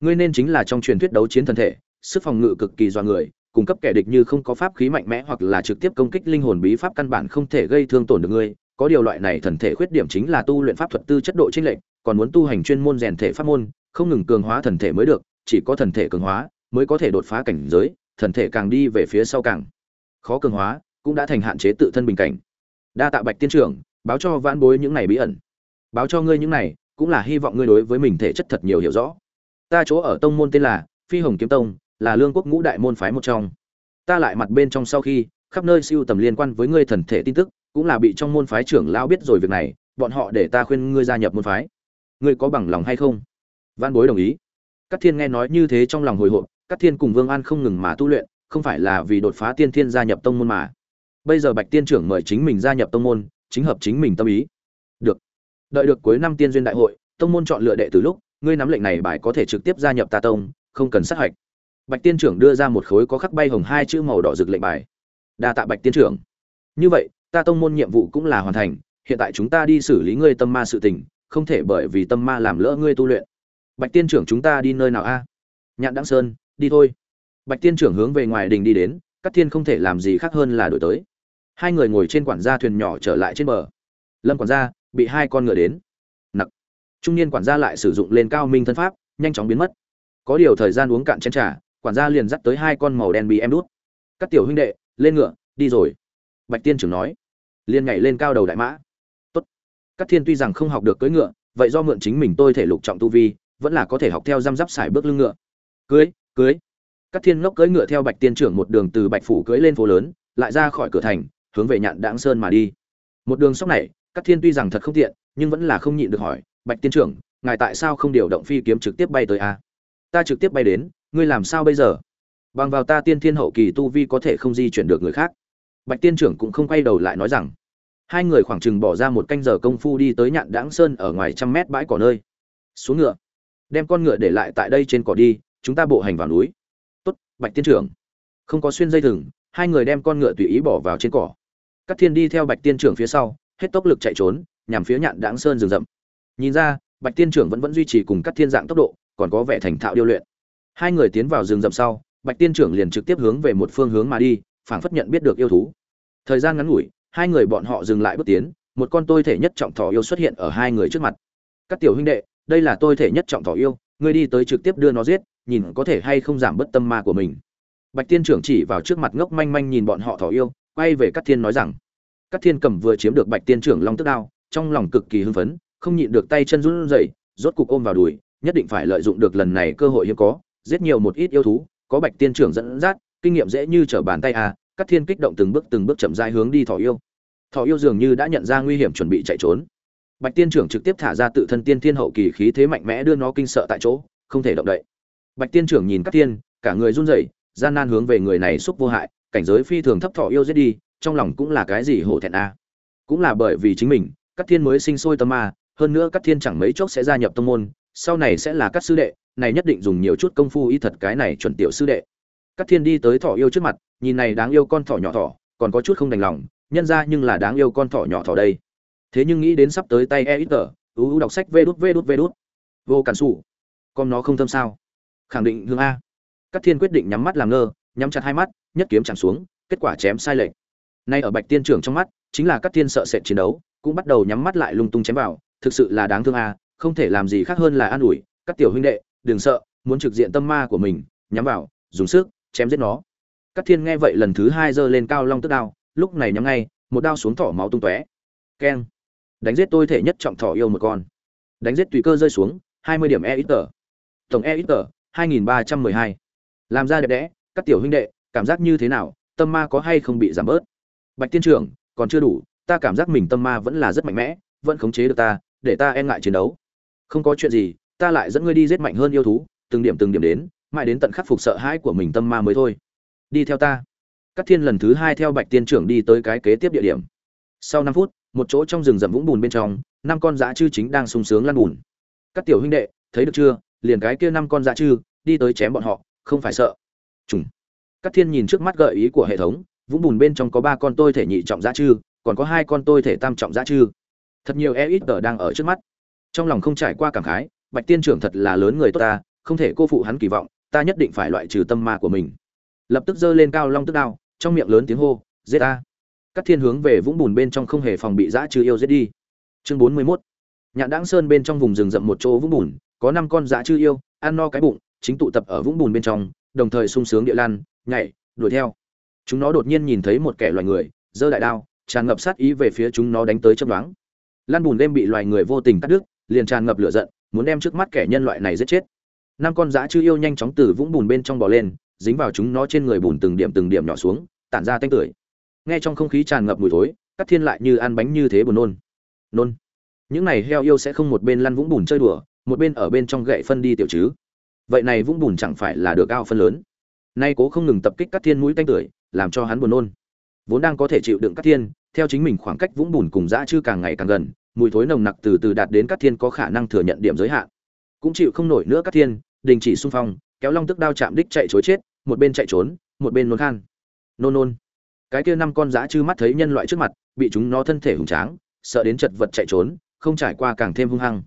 Ngươi nên chính là trong truyền thuyết đấu chiến thân thể, sức phòng ngự cực kỳ do người cung cấp kẻ địch như không có pháp khí mạnh mẽ hoặc là trực tiếp công kích linh hồn bí pháp căn bản không thể gây thương tổn được ngươi. Có điều loại này thần thể khuyết điểm chính là tu luyện pháp thuật tư chất độ chênh lệch, còn muốn tu hành chuyên môn rèn thể pháp môn, không ngừng cường hóa thần thể mới được, chỉ có thần thể cường hóa mới có thể đột phá cảnh giới thần thể càng đi về phía sau càng khó cường hóa, cũng đã thành hạn chế tự thân bình cảnh. Đa tạ bạch tiên trưởng, báo cho vãn bối những này bí ẩn. Báo cho ngươi những này, cũng là hy vọng ngươi đối với mình thể chất thật nhiều hiểu rõ. Ta chỗ ở tông môn tên là phi hồng kiếm tông, là lương quốc ngũ đại môn phái một trong. Ta lại mặt bên trong sau khi, khắp nơi siêu tầm liên quan với ngươi thần thể tin tức, cũng là bị trong môn phái trưởng lão biết rồi việc này, bọn họ để ta khuyên ngươi gia nhập môn phái. Ngươi có bằng lòng hay không? Văn bối đồng ý. Các thiên nghe nói như thế trong lòng hồi hộp các thiên cùng vương an không ngừng mà tu luyện, không phải là vì đột phá tiên thiên gia nhập tông môn mà. Bây giờ bạch tiên trưởng mời chính mình gia nhập tông môn, chính hợp chính mình tâm ý. Được. Đợi được cuối năm tiên duyên đại hội, tông môn chọn lựa đệ từ lúc, ngươi nắm lệnh này bài có thể trực tiếp gia nhập ta tông, không cần sát hạch. Bạch tiên trưởng đưa ra một khối có khắc bay hồng hai chữ màu đỏ rực lệnh bài. Đa tạ bạch tiên trưởng. Như vậy, ta tông môn nhiệm vụ cũng là hoàn thành, hiện tại chúng ta đi xử lý ngươi tâm ma sự tình, không thể bởi vì tâm ma làm lỡ ngươi tu luyện. Bạch tiên trưởng chúng ta đi nơi nào a? Nhạn đăng sơn đi thôi. Bạch tiên trưởng hướng về ngoài đình đi đến các thiên không thể làm gì khác hơn là đổi tới. Hai người ngồi trên quản gia thuyền nhỏ trở lại trên bờ. Lâm quản gia, bị hai con ngựa đến. Nặc. Trung niên quản gia lại sử dụng lên cao minh thân pháp, nhanh chóng biến mất. Có điều thời gian uống cạn chén trà, quản gia liền dắt tới hai con màu đen bị em đút. Các tiểu huynh đệ, lên ngựa, đi rồi. Bạch tiên trưởng nói. Liền nhảy lên cao đầu đại mã. Tốt. Các thiên tuy rằng không học được cưỡi ngựa, vậy do mượn chính mình tôi thể lục trọng tu vi, vẫn là có thể học theo răm rắp xài bước lưng ngựa. Cưới cưới. Các thiên ngốc cưỡi ngựa theo bạch tiên trưởng một đường từ bạch phủ cưỡi lên phố lớn, lại ra khỏi cửa thành, hướng về nhạn đãng sơn mà đi. Một đường sóc này các thiên tuy rằng thật không tiện, nhưng vẫn là không nhịn được hỏi, bạch tiên trưởng, ngài tại sao không điều động phi kiếm trực tiếp bay tới a? Ta trực tiếp bay đến, ngươi làm sao bây giờ? Bằng vào ta tiên thiên hậu kỳ tu vi có thể không di chuyển được người khác. Bạch tiên trưởng cũng không quay đầu lại nói rằng. Hai người khoảng chừng bỏ ra một canh giờ công phu đi tới nhạn đãng sơn ở ngoài trăm mét bãi cỏ nơi. Xuống ngựa. Đem con ngựa để lại tại đây trên cỏ đi chúng ta bộ hành vào núi. Tốt, bạch tiên trưởng. Không có xuyên dây thừng, hai người đem con ngựa tùy ý bỏ vào trên cỏ. Các thiên đi theo bạch tiên trưởng phía sau, hết tốc lực chạy trốn, nhằm phía nhạn đãng sơn rừng rậm. Nhìn ra, bạch tiên trưởng vẫn vẫn duy trì cùng các thiên dạng tốc độ, còn có vẻ thành thạo điêu luyện. Hai người tiến vào rừng rậm sau, bạch tiên trưởng liền trực tiếp hướng về một phương hướng mà đi, phảng phất nhận biết được yêu thú. Thời gian ngắn ngủi, hai người bọn họ dừng lại bước tiến, một con tôi thể nhất trọng thỏ yêu xuất hiện ở hai người trước mặt. Các tiểu huynh đệ, đây là tôi thể nhất trọng thỏ yêu ngươi đi tới trực tiếp đưa nó giết, nhìn có thể hay không giảm bất tâm ma của mình. Bạch tiên trưởng chỉ vào trước mặt ngốc manh manh nhìn bọn họ thỏ yêu, quay về các thiên nói rằng các thiên cầm vừa chiếm được bạch tiên trưởng long tức đao, trong lòng cực kỳ hưng phấn, không nhịn được tay chân run rẩy, rốt cục ôm vào đùi, nhất định phải lợi dụng được lần này cơ hội hiếm có, giết nhiều một ít yêu thú, có bạch tiên trưởng dẫn dắt, kinh nghiệm dễ như trở bàn tay à các thiên kích động từng bước từng bước chậm rãi hướng đi thỏ yêu. Thỏ yêu dường như đã nhận ra nguy hiểm chuẩn bị chạy trốn bạch tiên trưởng trực tiếp thả ra tự thân tiên thiên hậu kỳ khí thế mạnh mẽ đưa nó kinh sợ tại chỗ, không thể động đậy. Bạch tiên trưởng nhìn các tiên, cả người run rẩy, gian nan hướng về người này xúc vô hại, cảnh giới phi thường thấp thỏ yêu giết đi, trong lòng cũng là cái gì hổ thẹn a. Cũng là bởi vì chính mình các thiên mới sinh sôi tâm ma, hơn nữa các thiên chẳng mấy chốc sẽ gia nhập tông môn, sau này sẽ là các sư đệ, này nhất định dùng nhiều chút công phu y thật cái này chuẩn tiểu sư đệ. Các thiên đi tới thỏ yêu trước mặt, nhìn này đáng yêu con thỏ nhỏ thỏ, còn có chút không đành lòng, nhân ra nhưng là đáng yêu con thỏ nhỏ thỏ đây thế nhưng nghĩ đến sắp tới tay e ít tờ uu đọc sách vê đút vê đút vê đút. Vô cản xù con nó không thâm sao. Khẳng định hương a. Các thiên quyết định nhắm mắt làm ngơ, nhắm chặt hai mắt, nhất kiếm chạm xuống, kết quả chém sai lệch. Nay ở bạch tiên trưởng trong mắt, chính là các thiên sợ sệt chiến đấu, cũng bắt đầu nhắm mắt lại lung tung chém vào, thực sự là đáng thương a, không thể làm gì khác hơn là an ủi, các tiểu huynh đệ, đừng sợ, muốn trực diện tâm ma của mình, nhắm vào, dùng sức, chém giết nó. Các thiên nghe vậy lần thứ hai giơ lên cao long tức đao, lúc này nhắm ngay, một đao xuống thỏ máu tung tóe. Keng đánh giết tôi thể nhất trọng thỏ yêu một con. Đánh giết tùy cơ rơi xuống, hai mươi điểm e ít tờ. Tổng e ít tờ, hai nghìn ba trăm mười hai. Làm ra đẹp đẽ, các tiểu huynh đệ, cảm giác như thế nào? Tâm ma có hay không bị giảm bớt? Bạch tiên trưởng, còn chưa đủ, ta cảm giác mình tâm ma vẫn là rất mạnh mẽ, vẫn khống chế được ta, để ta e ngại chiến đấu. Không có chuyện gì, ta lại dẫn ngươi đi giết mạnh hơn yêu thú, từng điểm từng điểm đến, mãi đến tận khắc phục sợ hãi của mình tâm ma mới thôi. Đi theo ta. Các thiên lần thứ hai theo bạch tiên trưởng đi tới cái kế tiếp địa điểm. Sau năm phút một chỗ trong rừng rậm vũng bùn bên trong, năm con dã chư chính đang sung sướng lăn bùn. Các tiểu huynh đệ, thấy được chưa? Liền cái kia năm con dã chư, đi tới chém bọn họ, không phải sợ. Trùng các thiên nhìn trước mắt gợi ý của hệ thống, vũng bùn bên trong có ba con tôi thể nhị trọng dã chư, còn có hai con tôi thể tam trọng dã chư. Thật nhiều e ít tờ đang ở trước mắt. Trong lòng không trải qua cảm khái, bạch tiên trưởng thật là lớn người tốt ta, không thể cô phụ hắn kỳ vọng, ta nhất định phải loại trừ tâm ma của mình. Lập tức giơ lên cao long tức đao, trong miệng lớn tiếng hô, giết ta! Các thiên hướng về vũng bùn bên trong không hề phòng bị dã trừ yêu giết đi. Chương bốn mươi 41 nhạn đãng sơn bên trong vùng rừng rậm một chỗ vũng bùn, có năm con dã trừ yêu, ăn no cái bụng, chính tụ tập ở vũng bùn bên trong, đồng thời sung sướng địa lan, nhảy, đuổi theo. Chúng nó đột nhiên nhìn thấy một kẻ loài người, giơ đại đao, tràn ngập sát ý về phía chúng nó đánh tới chớp đoán lan bùn đêm bị loài người vô tình cắt đứt, liền tràn ngập lửa giận, muốn đem trước mắt kẻ nhân loại này giết chết. Năm con dã chư yêu nhanh chóng từ vũng bùn bên trong bò lên, dính vào chúng nó trên người bùn từng điểm từng điểm nhỏ xuống, tản ra tanh tưởi nghe trong không khí tràn ngập mùi thối, các thiên lại như ăn bánh như thế buồn nôn. Nôn. Những này heo yêu sẽ không một bên lăn vũng bùn chơi đùa, một bên ở bên trong gậy phân đi tiểu chứ. Vậy này vũng bùn chẳng phải là được ao phân lớn. Nay cố không ngừng tập kích các thiên mũi tanh tưởi, làm cho hắn buồn nôn. Vốn đang có thể chịu đựng các thiên, theo chính mình khoảng cách vũng bùn cùng dã chư càng ngày càng gần, mùi thối nồng nặc từ từ đạt đến các thiên có khả năng thừa nhận điểm giới hạn. Cũng chịu không nổi nữa các thiên, đình chỉ xung phong, kéo long tức đao chạm đích chạy chối chết, một bên chạy trốn, một bên nôn khan. Nôn nôn cái kia năm con dã chư mắt thấy nhân loại trước mặt, bị chúng nó thân thể hùng tráng, sợ đến chật vật chạy trốn, không trải qua càng thêm hung hăng.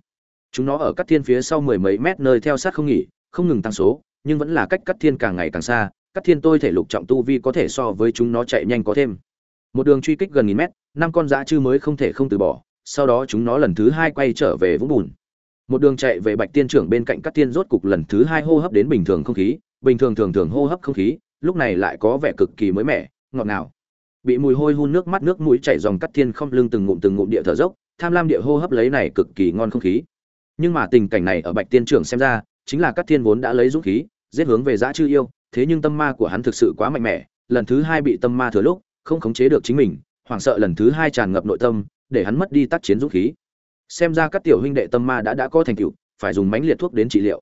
Chúng nó ở cắt thiên phía sau mười mấy mét nơi theo sát không nghỉ, không ngừng tăng số, nhưng vẫn là cách cắt thiên càng ngày càng xa. Cắt thiên tôi thể lục trọng tu vi có thể so với chúng nó chạy nhanh có thêm. Một đường truy kích gần nghìn mét, năm con dã chư mới không thể không từ bỏ, sau đó chúng nó lần thứ hai quay trở về vũng bùn. Một đường chạy về bạch tiên trưởng bên cạnh các tiên rốt cục lần thứ hai hô hấp đến bình thường không khí, bình thường thường thường hô hấp không khí, lúc này lại có vẻ cực kỳ mới mẻ ngọt ngào. Bị mùi hôi hun nước mắt nước mũi chảy dòng cắt thiên không lưng từng ngụm từng ngụm địa thở dốc, tham lam địa hô hấp lấy này cực kỳ ngon không khí. Nhưng mà tình cảnh này ở bạch tiên trưởng xem ra, chính là cắt thiên vốn đã lấy dũng khí, giết hướng về dã chư yêu, thế nhưng tâm ma của hắn thực sự quá mạnh mẽ, lần thứ hai bị tâm ma thừa lúc, không khống chế được chính mình, hoảng sợ lần thứ hai tràn ngập nội tâm, để hắn mất đi tác chiến dũng khí. Xem ra các tiểu huynh đệ tâm ma đã đã có thành tựu, phải dùng mánh liệt thuốc đến trị liệu.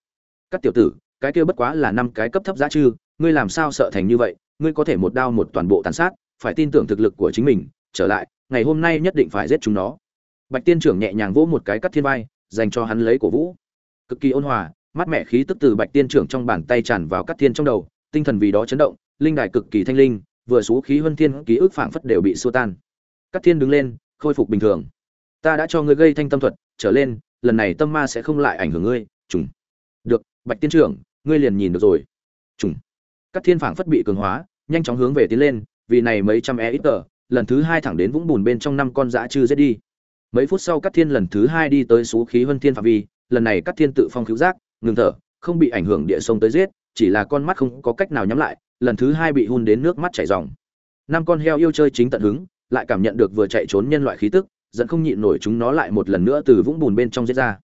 Các tiểu tử, cái kia bất quá là năm cái cấp thấp giá chư, ngươi làm sao sợ thành như vậy? Ngươi có thể một đao một toàn bộ tàn sát, phải tin tưởng thực lực của chính mình, trở lại, ngày hôm nay nhất định phải giết chúng nó. Bạch tiên trưởng nhẹ nhàng vỗ một cái cắt thiên vai, dành cho hắn lấy cổ vũ. Cực kỳ ôn hòa mắt mẹ khí tức từ bạch tiên trưởng trong bàn tay tràn vào cắt thiên trong đầu, tinh thần vì đó chấn động, linh đài cực kỳ thanh linh, vừa xú khí huân thiên ký ức phảng phất đều bị xua tan. Cắt thiên đứng lên, khôi phục bình thường. Ta đã cho ngươi gây thanh tâm thuật, trở lên, lần này tâm ma sẽ không lại ảnh hưởng ngươi. Trùng. Được, bạch tiên trưởng, ngươi liền nhìn được rồi. Trùng các thiên phảng phất bị cường hóa nhanh chóng hướng về tiến lên vì này mấy trăm e ít tờ lần thứ hai thẳng đến vũng bùn bên trong năm con dã chư giết đi. Mấy phút sau các thiên lần thứ hai đi tới số khí huân thiên phạm vi lần này các thiên tự phong cứu giác ngừng thở không bị ảnh hưởng địa sông tới giết chỉ là con mắt không có cách nào nhắm lại lần thứ hai bị hun đến nước mắt chảy ròng. Năm con heo yêu chơi chính tận hứng lại cảm nhận được vừa chạy trốn nhân loại khí tức dẫn không nhịn nổi chúng nó lại một lần nữa từ vũng bùn bên trong giết ra.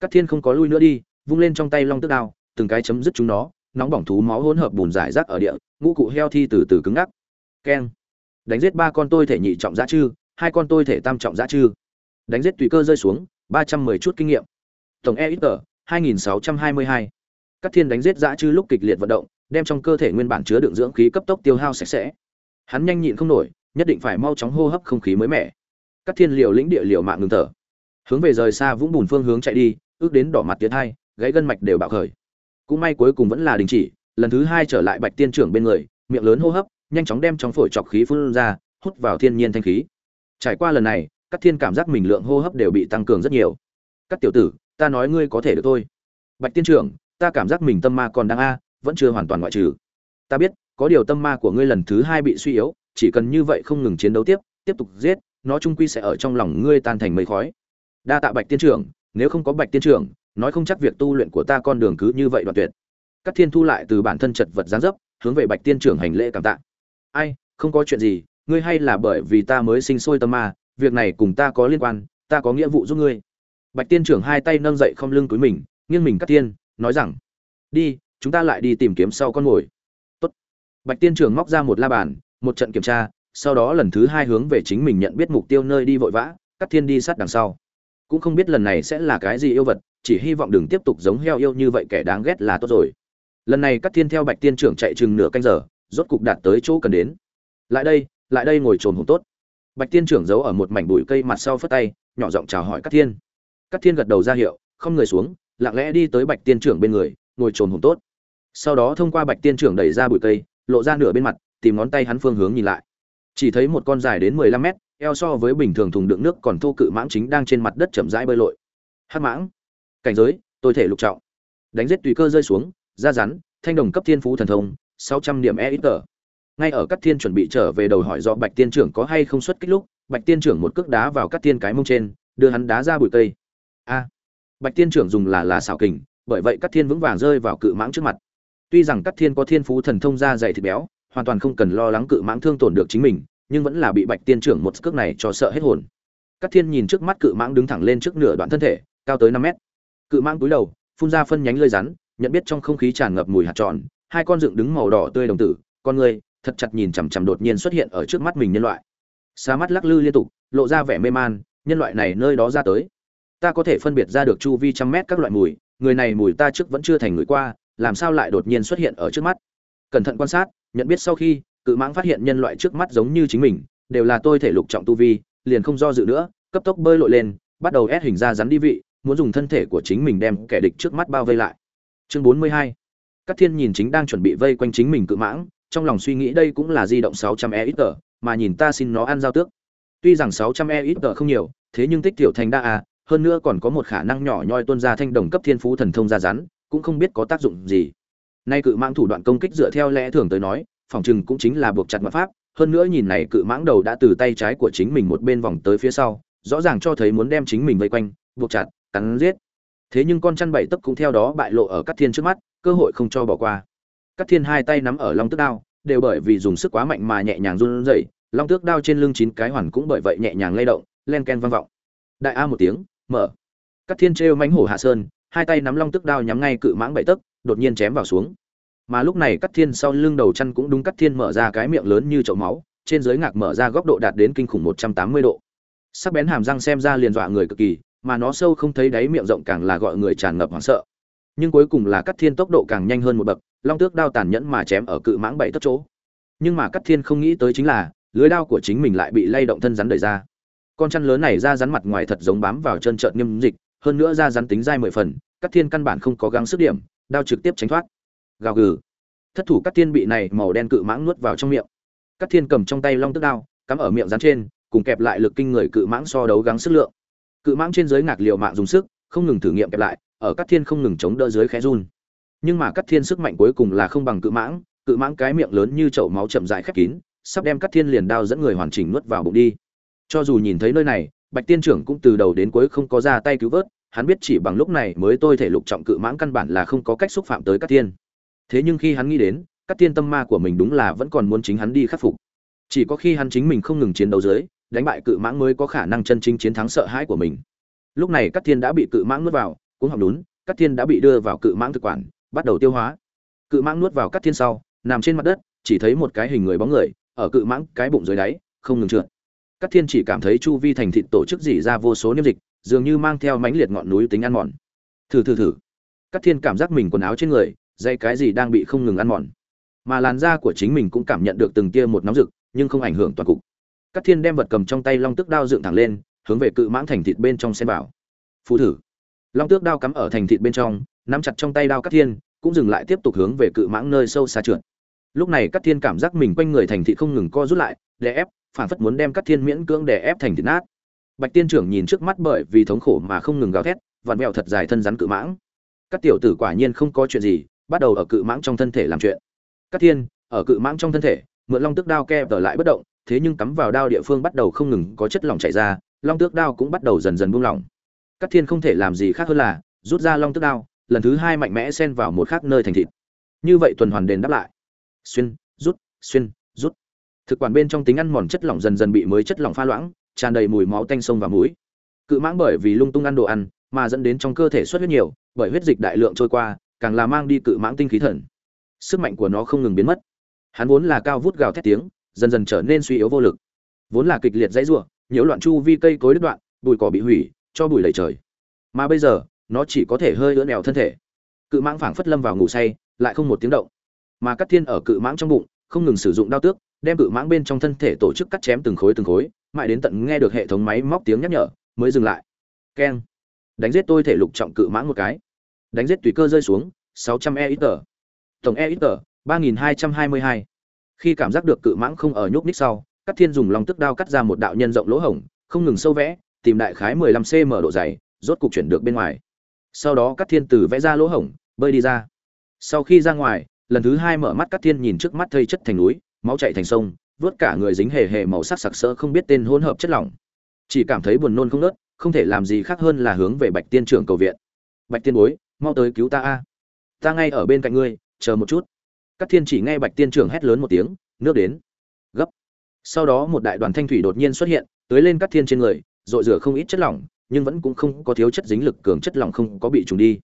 Các Thiên không có lui nữa đi, vung lên trong tay long tức đao, từng cái chấm dứt chúng nó, nóng bỏng thú máu hỗn hợp bùn rải rác ở địa, ngũ cụ heo thi từ từ cứng ngắc. Keng. Đánh giết ba con tôi thể nhị trọng dã chư, hai con tôi thể tam trọng dã chư. Đánh giết tùy cơ rơi xuống, ba trăm mười chút kinh nghiệm. Tổng EXP 2622. Cát Thiên đánh giết dã chư lúc kịch liệt vận động, đem trong cơ thể nguyên bản chứa đựng dưỡng khí cấp tốc tiêu hao sạch sẽ. Hắn nhanh nhịn không nổi, nhất định phải mau chóng hô hấp không khí mới mẻ. Cát Thiên liều lĩnh địa liều mạng ngừng thở. Hướng về rời xa vũng bùn phương hướng chạy đi, ước đến đỏ mặt tiến hai gãy gân mạch đều bạo khởi cũng may cuối cùng vẫn là đình chỉ, lần thứ hai trở lại bạch tiên trưởng bên người, miệng lớn hô hấp, nhanh chóng đem trong phổi chọc khí phun ra, hút vào thiên nhiên thanh khí. Trải qua lần này, các thiên cảm giác mình lượng hô hấp đều bị tăng cường rất nhiều. Các tiểu tử, ta nói ngươi có thể được thôi. Bạch tiên trưởng, ta cảm giác mình tâm ma còn đang a, vẫn chưa hoàn toàn ngoại trừ. Ta biết, có điều tâm ma của ngươi lần thứ hai bị suy yếu, chỉ cần như vậy không ngừng chiến đấu tiếp tiếp tục giết, nó trung quy sẽ ở trong lòng ngươi tan thành mây khói. Đa tạ bạch tiên trưởng, nếu không có bạch tiên trưởng nói không chắc việc tu luyện của ta con đường cứ như vậy đoạn tuyệt. Các thiên thu lại từ bản thân chật vật gián dấp, hướng về bạch tiên trưởng hành lễ cảm tạ. Ai, không có chuyện gì, ngươi hay là bởi vì ta mới sinh sôi tâm ma, việc này cùng ta có liên quan, ta có nghĩa vụ giúp ngươi. Bạch tiên trưởng hai tay nâng dậy không lưng túi mình, nghiêng mình Cát tiên nói rằng, đi, chúng ta lại đi tìm kiếm sau con mồi. Tốt. bạch tiên trưởng móc ra một la bàn, một trận kiểm tra, sau đó lần thứ hai hướng về chính mình nhận biết mục tiêu nơi đi vội vã, Cát thiên đi sát đằng sau cũng không biết lần này sẽ là cái gì yêu vật, chỉ hy vọng đừng tiếp tục giống heo yêu như vậy kẻ đáng ghét là tốt rồi. Lần này các thiên theo bạch tiên trưởng chạy chừng nửa canh giờ, rốt cục đạt tới chỗ cần đến. Lại đây lại đây ngồi trồn hùng tốt. Bạch tiên trưởng giấu ở một mảnh bụi cây mặt sau phất tay, nhỏ giọng chào hỏi các thiên. Các thiên gật đầu ra hiệu, không người xuống, lặng lẽ đi tới bạch tiên trưởng bên người, ngồi trồn hùng tốt. Sau đó thông qua bạch tiên trưởng đẩy ra bụi cây, lộ ra nửa bên mặt, tìm ngón tay hắn phương hướng nhìn lại. Chỉ thấy một con dài đến mười lăm mét eo so với bình thường thùng đựng nước còn thô cự mãng chính đang trên mặt đất chậm rãi bơi lội. Hát mãng, cảnh giới, tôi thể lục trọng. Đánh giết tùy cơ rơi xuống, da rắn, thanh đồng cấp thiên phú thần thông, sáu trăm điểm e ít tờ. Ngay ở các thiên chuẩn bị trở về đầu hỏi do bạch tiên trưởng có hay không xuất kích lúc, bạch tiên trưởng một cước đá vào các tiên cái mông trên, đưa hắn đá ra bụi cây. A! Bạch tiên trưởng dùng là là xảo kình, bởi vậy các thiên vững vàng rơi vào cự mãng trước mặt. Tuy rằng các thiên có thiên phú thần thông ra dày thịt béo, hoàn toàn không cần lo lắng cự mãng thương tổn được chính mình nhưng vẫn là bị bạch tiên trưởng một cước này cho sợ hết hồn. Các thiên nhìn trước mắt cự mãng đứng thẳng lên trước nửa đoạn thân thể, cao tới năm mét. Cự mãng cúi đầu, phun ra phân nhánh lơi rắn, nhận biết trong không khí tràn ngập mùi hạt tròn, hai con dựng đứng màu đỏ tươi đồng tử, con người, thật chặt nhìn chằm chằm đột nhiên xuất hiện ở trước mắt mình nhân loại. Xa mắt lắc lư liên tục, lộ ra vẻ mê man, nhân loại này nơi đó ra tới. Ta có thể phân biệt ra được chu vi trăm mét các loại mùi, người này mùi ta trước vẫn chưa thành người qua, làm sao lại đột nhiên xuất hiện ở trước mắt? Cẩn thận quan sát, nhận biết sau khi cự mãng phát hiện nhân loại trước mắt giống như chính mình đều là tôi thể lục trọng tu vi liền không do dự nữa cấp tốc bơi lội lên bắt đầu ép hình ra rắn đi vị muốn dùng thân thể của chính mình đem kẻ địch trước mắt bao vây lại chương bốn mươi hai Cát Thiên nhìn chính đang chuẩn bị vây quanh chính mình cự mãng, trong lòng suy nghĩ đây cũng là di động 600 e tờ mà nhìn ta xin nó ăn giao tước. Tuy rằng 600 e tờ không nhiều, thế nhưng tích tiểu thành đa à, hơn nữa còn có một khả năng nhỏ nhoi tuôn ra thanh đồng cấp thiên phú thần thông ra rắn, cũng không biết có tác dụng gì. Nay cự mãng thủ đoạn công kích dựa theo lẽ thường tới nói, phòng trừng cũng chính là buộc chặt mật pháp, hơn nữa nhìn này cự mãng đầu đã từ tay trái của chính mình một bên vòng tới phía sau, rõ ràng cho thấy muốn đem chính mình vây quanh, buộc chặt, cắn giết. Thế nhưng con chăn bảy tấc cũng theo đó bại lộ ở các thiên trước mắt, cơ hội không cho bỏ qua. Các thiên hai tay nắm ở long tức đao, đều bởi vì dùng sức quá mạnh mà nhẹ nhàng run rẩy, long tước đao trên lưng chín cái hoàn cũng bởi vậy nhẹ nhàng lay động, len ken vang vọng. Đại a một tiếng, mở. Các thiên trêu mãnh hổ hạ sơn, hai tay nắm long tước đao nhắm ngay cự mãng bảy tấc, đột nhiên chém vào xuống. Mà lúc này Cắt Thiên sau lưng đầu chăn cũng đúng Cắt Thiên mở ra cái miệng lớn như chậu máu, trên dưới ngạc mở ra góc độ đạt đến kinh khủng 180 độ. Sắc bén hàm răng xem ra liền dọa người cực kỳ, mà nó sâu không thấy đáy miệng rộng càng là gọi người tràn ngập hoảng sợ. Nhưng cuối cùng là cắt thiên tốc độ càng nhanh hơn một bậc long tước đao tàn nhẫn mà chém ở cự mãng bảy tấc chỗ. Nhưng mà cắt thiên không nghĩ tới chính là lưới đao của chính mình lại bị lay động thân rắn đẩy ra. Con chăn lớn này ra rắn mặt ngoài thật giống bám vào chân trợn nghiêm dịch hơn nữa ra rắn tính dai mười phần cắt thiên căn bản không có gắng sức điểm đao trực tiếp tránh thoát gào gừ. Thất thủ các thiên bị này màu đen cự mãng nuốt vào trong miệng. Các thiên cầm trong tay long tức đao, cắm ở miệng rắn trên, cùng kẹp lại lực kinh người cự mãng so đấu gắng sức lượng. Cự mãng trên dưới ngạc liều mạng dùng sức, không ngừng thử nghiệm kẹp lại, ở các thiên không ngừng chống đỡ dưới khẽ run. Nhưng mà các thiên sức mạnh cuối cùng là không bằng cự mãng cự mãng cái miệng lớn như chậu máu chậm dài khép kín, sắp đem các thiên liền đao dẫn người hoàn chỉnh nuốt vào bụng đi. Cho dù nhìn thấy nơi này, bạch tiên trưởng cũng từ đầu đến cuối không có ra tay cứu vớt, hắn biết chỉ bằng lúc này mới tôi thể lục trọng cự mãng căn bản là không có cách xúc phạm tới các thiên thế nhưng khi hắn nghĩ đến các tiên tâm ma của mình đúng là vẫn còn muốn chính hắn đi khắc phục. Chỉ có khi hắn chính mình không ngừng chiến đấu dưới đánh bại cự mãng mới có khả năng chân chính chiến thắng sợ hãi của mình. Lúc này các thiên đã bị cự mãng nuốt vào cũng học lún, các thiên đã bị đưa vào cự mãng thực quản bắt đầu tiêu hóa. Cự mãng nuốt vào các thiên sau nằm trên mặt đất chỉ thấy một cái hình người bóng người ở cự mãng cái bụng dưới đáy không ngừng trượt. Các thiên chỉ cảm thấy chu vi thành thịt tổ chức dỉ ra vô số niêm dịch dường như mang theo mãnh liệt ngọn núi tính ăn mòn. Thử thử thử. Các thiên cảm giác mình quần áo trên người dây cái gì đang bị không ngừng ăn mòn. Mà làn da của chính mình cũng cảm nhận được từng tia một nóng rực, nhưng không ảnh hưởng toàn cục. Các thiên đem vật cầm trong tay long Tước đao dựng thẳng lên, hướng về cự mãng thành thịt bên trong xem bảo phụ thử. Long tước đao cắm ở thành thịt bên trong, nắm chặt trong tay đao cắt thiên, cũng dừng lại tiếp tục hướng về cự mãng nơi sâu xa trượt. Lúc này cắt thiên cảm giác mình quanh người thành thịt không ngừng co rút lại, đè ép, phản phất muốn đem cắt thiên miễn cưỡng đè ép thành thịt nát. Bạch tiên trưởng nhìn trước mắt bởi vì thống khổ mà không ngừng gào thét, vặn vẹo thật dài thân rắn cự mãng. Các tiểu tử quả nhiên không có chuyện gì bắt đầu ở cự mãng trong thân thể làm chuyện Cát thiên ở cự mãng trong thân thể mượn long tước đao ke ở lại bất động thế nhưng cắm vào đao địa phương bắt đầu không ngừng có chất lỏng chảy ra long tước đao cũng bắt đầu dần dần buông lỏng Cát Thiên không thể làm gì khác hơn là rút ra long Tước đao, lần thứ hai mạnh mẽ xen vào một khác nơi thành thịt. Như vậy tuần hoàn đền đáp lại. Xuyên, rút, xuyên, rút. Thực quản bên trong tính ăn mòn chất lỏng dần dần bị mới chất lỏng pha loãng, tràn đầy mùi máu tanh sông và mũi. Cự mãng bởi vì lung tung ăn đồ ăn, mà dẫn đến trong cơ thể xuất huyết nhiều, bởi huyết dịch đại lượng trôi qua, càng là mang đi cự mãng tinh khí thần. Sức mạnh của nó không ngừng biến mất. Hắn vốn là cao vút gào thét tiếng, dần dần trở nên suy yếu vô lực. Vốn là kịch liệt dãy rủa, nhiễu loạn chu vi cây cối đứt đoạn, bụi cỏ bị hủy, cho bụi lầy trời mà bây giờ nó chỉ có thể hơi ưỡn nẻo thân thể cự mãng phảng phất lâm vào ngủ say lại không một tiếng động mà cắt thiên ở cự mãng trong bụng không ngừng sử dụng đao tước đem cự mãng bên trong thân thể tổ chức cắt chém từng khối từng khối mãi đến tận nghe được hệ thống máy móc tiếng nhắc nhở mới dừng lại keng đánh giết tôi thể lục trọng cự mãng một cái đánh giết tùy cơ rơi xuống 600 e ít tờ. Tổng e ít tờ 3222. khi cảm giác được cự mãng không ở nhúc ních sau cắt thiên dùng lòng tức đao cắt ra một đạo nhân rộng lỗ hổng, không ngừng sâu vẽ, tìm đại khái 15 cm độ dày, rốt cục chuyển được bên ngoài. Sau đó cắt thiên từ vẽ ra lỗ hổng, bơi đi ra. Sau khi ra ngoài, lần thứ hai mở mắt cắt thiên nhìn trước mắt thây chất thành núi, máu chảy thành sông, vớt cả người dính hề hề màu sắc sặc sỡ không biết tên hỗn hợp chất lỏng. Chỉ cảm thấy buồn nôn không nớt không thể làm gì khác hơn là hướng về bạch tiên trưởng cầu viện. Bạch tiên bối mau tới cứu ta a. Ta ngay ở bên cạnh ngươi chờ một chút. Cát Thiên chỉ nghe Bạch Tiên trưởng hét lớn một tiếng, nước đến. Gấp. Sau đó một đại đoàn thanh thủy đột nhiên xuất hiện, tưới lên Cát Thiên trên người, rội rửa không ít chất lỏng, nhưng vẫn cũng không có thiếu chất dính lực cường chất lỏng không có bị trùng đi.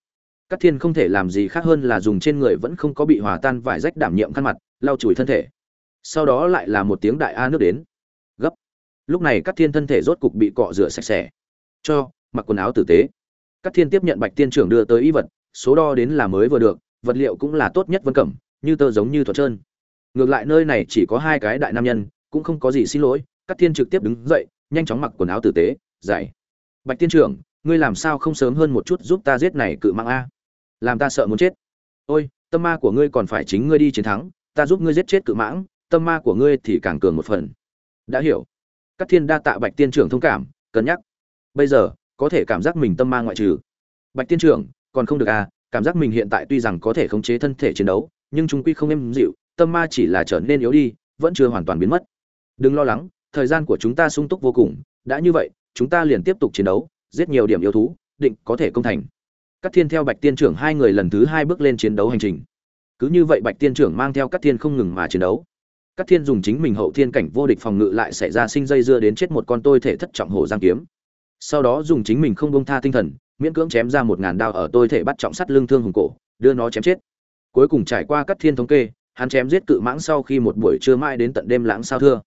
Các thiên không thể làm gì khác hơn là dùng trên người vẫn không có bị hòa tan vải rách đảm nhiệm khăn mặt lau chùi thân thể. Sau đó lại là một tiếng đại a nước đến. Gấp. Lúc này các thiên thân thể rốt cục bị cọ rửa sạch sẽ. Cho mặc quần áo tử tế các thiên tiếp nhận bạch tiên trưởng đưa tới y vật, số đo đến là mới vừa được, vật liệu cũng là tốt nhất vân cẩm, như tơ giống như thuật trơn. Ngược lại nơi này chỉ có hai cái đại nam nhân, cũng không có gì xin lỗi các thiên trực tiếp đứng dậy, nhanh chóng mặc quần áo tử tế, dạy. Bạch tiên trưởng, ngươi làm sao không sớm hơn một chút giúp ta giết này cự mạng a? Làm ta sợ muốn chết. Ôi, tâm ma của ngươi còn phải chính ngươi đi chiến thắng, ta giúp ngươi giết chết cự mãng, tâm ma của ngươi thì càng cường một phần. Đã hiểu. Các thiên đa tạ bạch tiên trưởng thông cảm, cân nhắc. Bây giờ có thể cảm giác mình tâm ma ngoại trừ. Bạch tiên trưởng, còn không được à cảm giác mình hiện tại tuy rằng có thể khống chế thân thể chiến đấu, nhưng chúng quy không êm dịu, tâm ma chỉ là trở nên yếu đi, vẫn chưa hoàn toàn biến mất. Đừng lo lắng, thời gian của chúng ta sung túc vô cùng, đã như vậy, chúng ta liền tiếp tục chiến đấu, giết nhiều điểm yêu thú, định có thể công thành. Các thiên theo bạch tiên trưởng hai người lần thứ hai bước lên chiến đấu hành trình. Cứ như vậy bạch tiên trưởng mang theo các thiên không ngừng mà chiến đấu. Các thiên dùng chính mình hậu thiên cảnh vô địch phòng ngự lại xảy ra sinh dây dưa đến chết một con tôi thể thất trọng hổ giang kiếm sau đó dùng chính mình không bông tha tinh thần, miễn cưỡng chém ra một ngàn đao ở tôi thể bắt trọng sắt lưng thương hùng cổ, đưa nó chém chết. Cuối cùng trải qua các thiên thống kê, hắn chém giết cự mãng sau khi một buổi trưa mai đến tận đêm lãng sao thưa.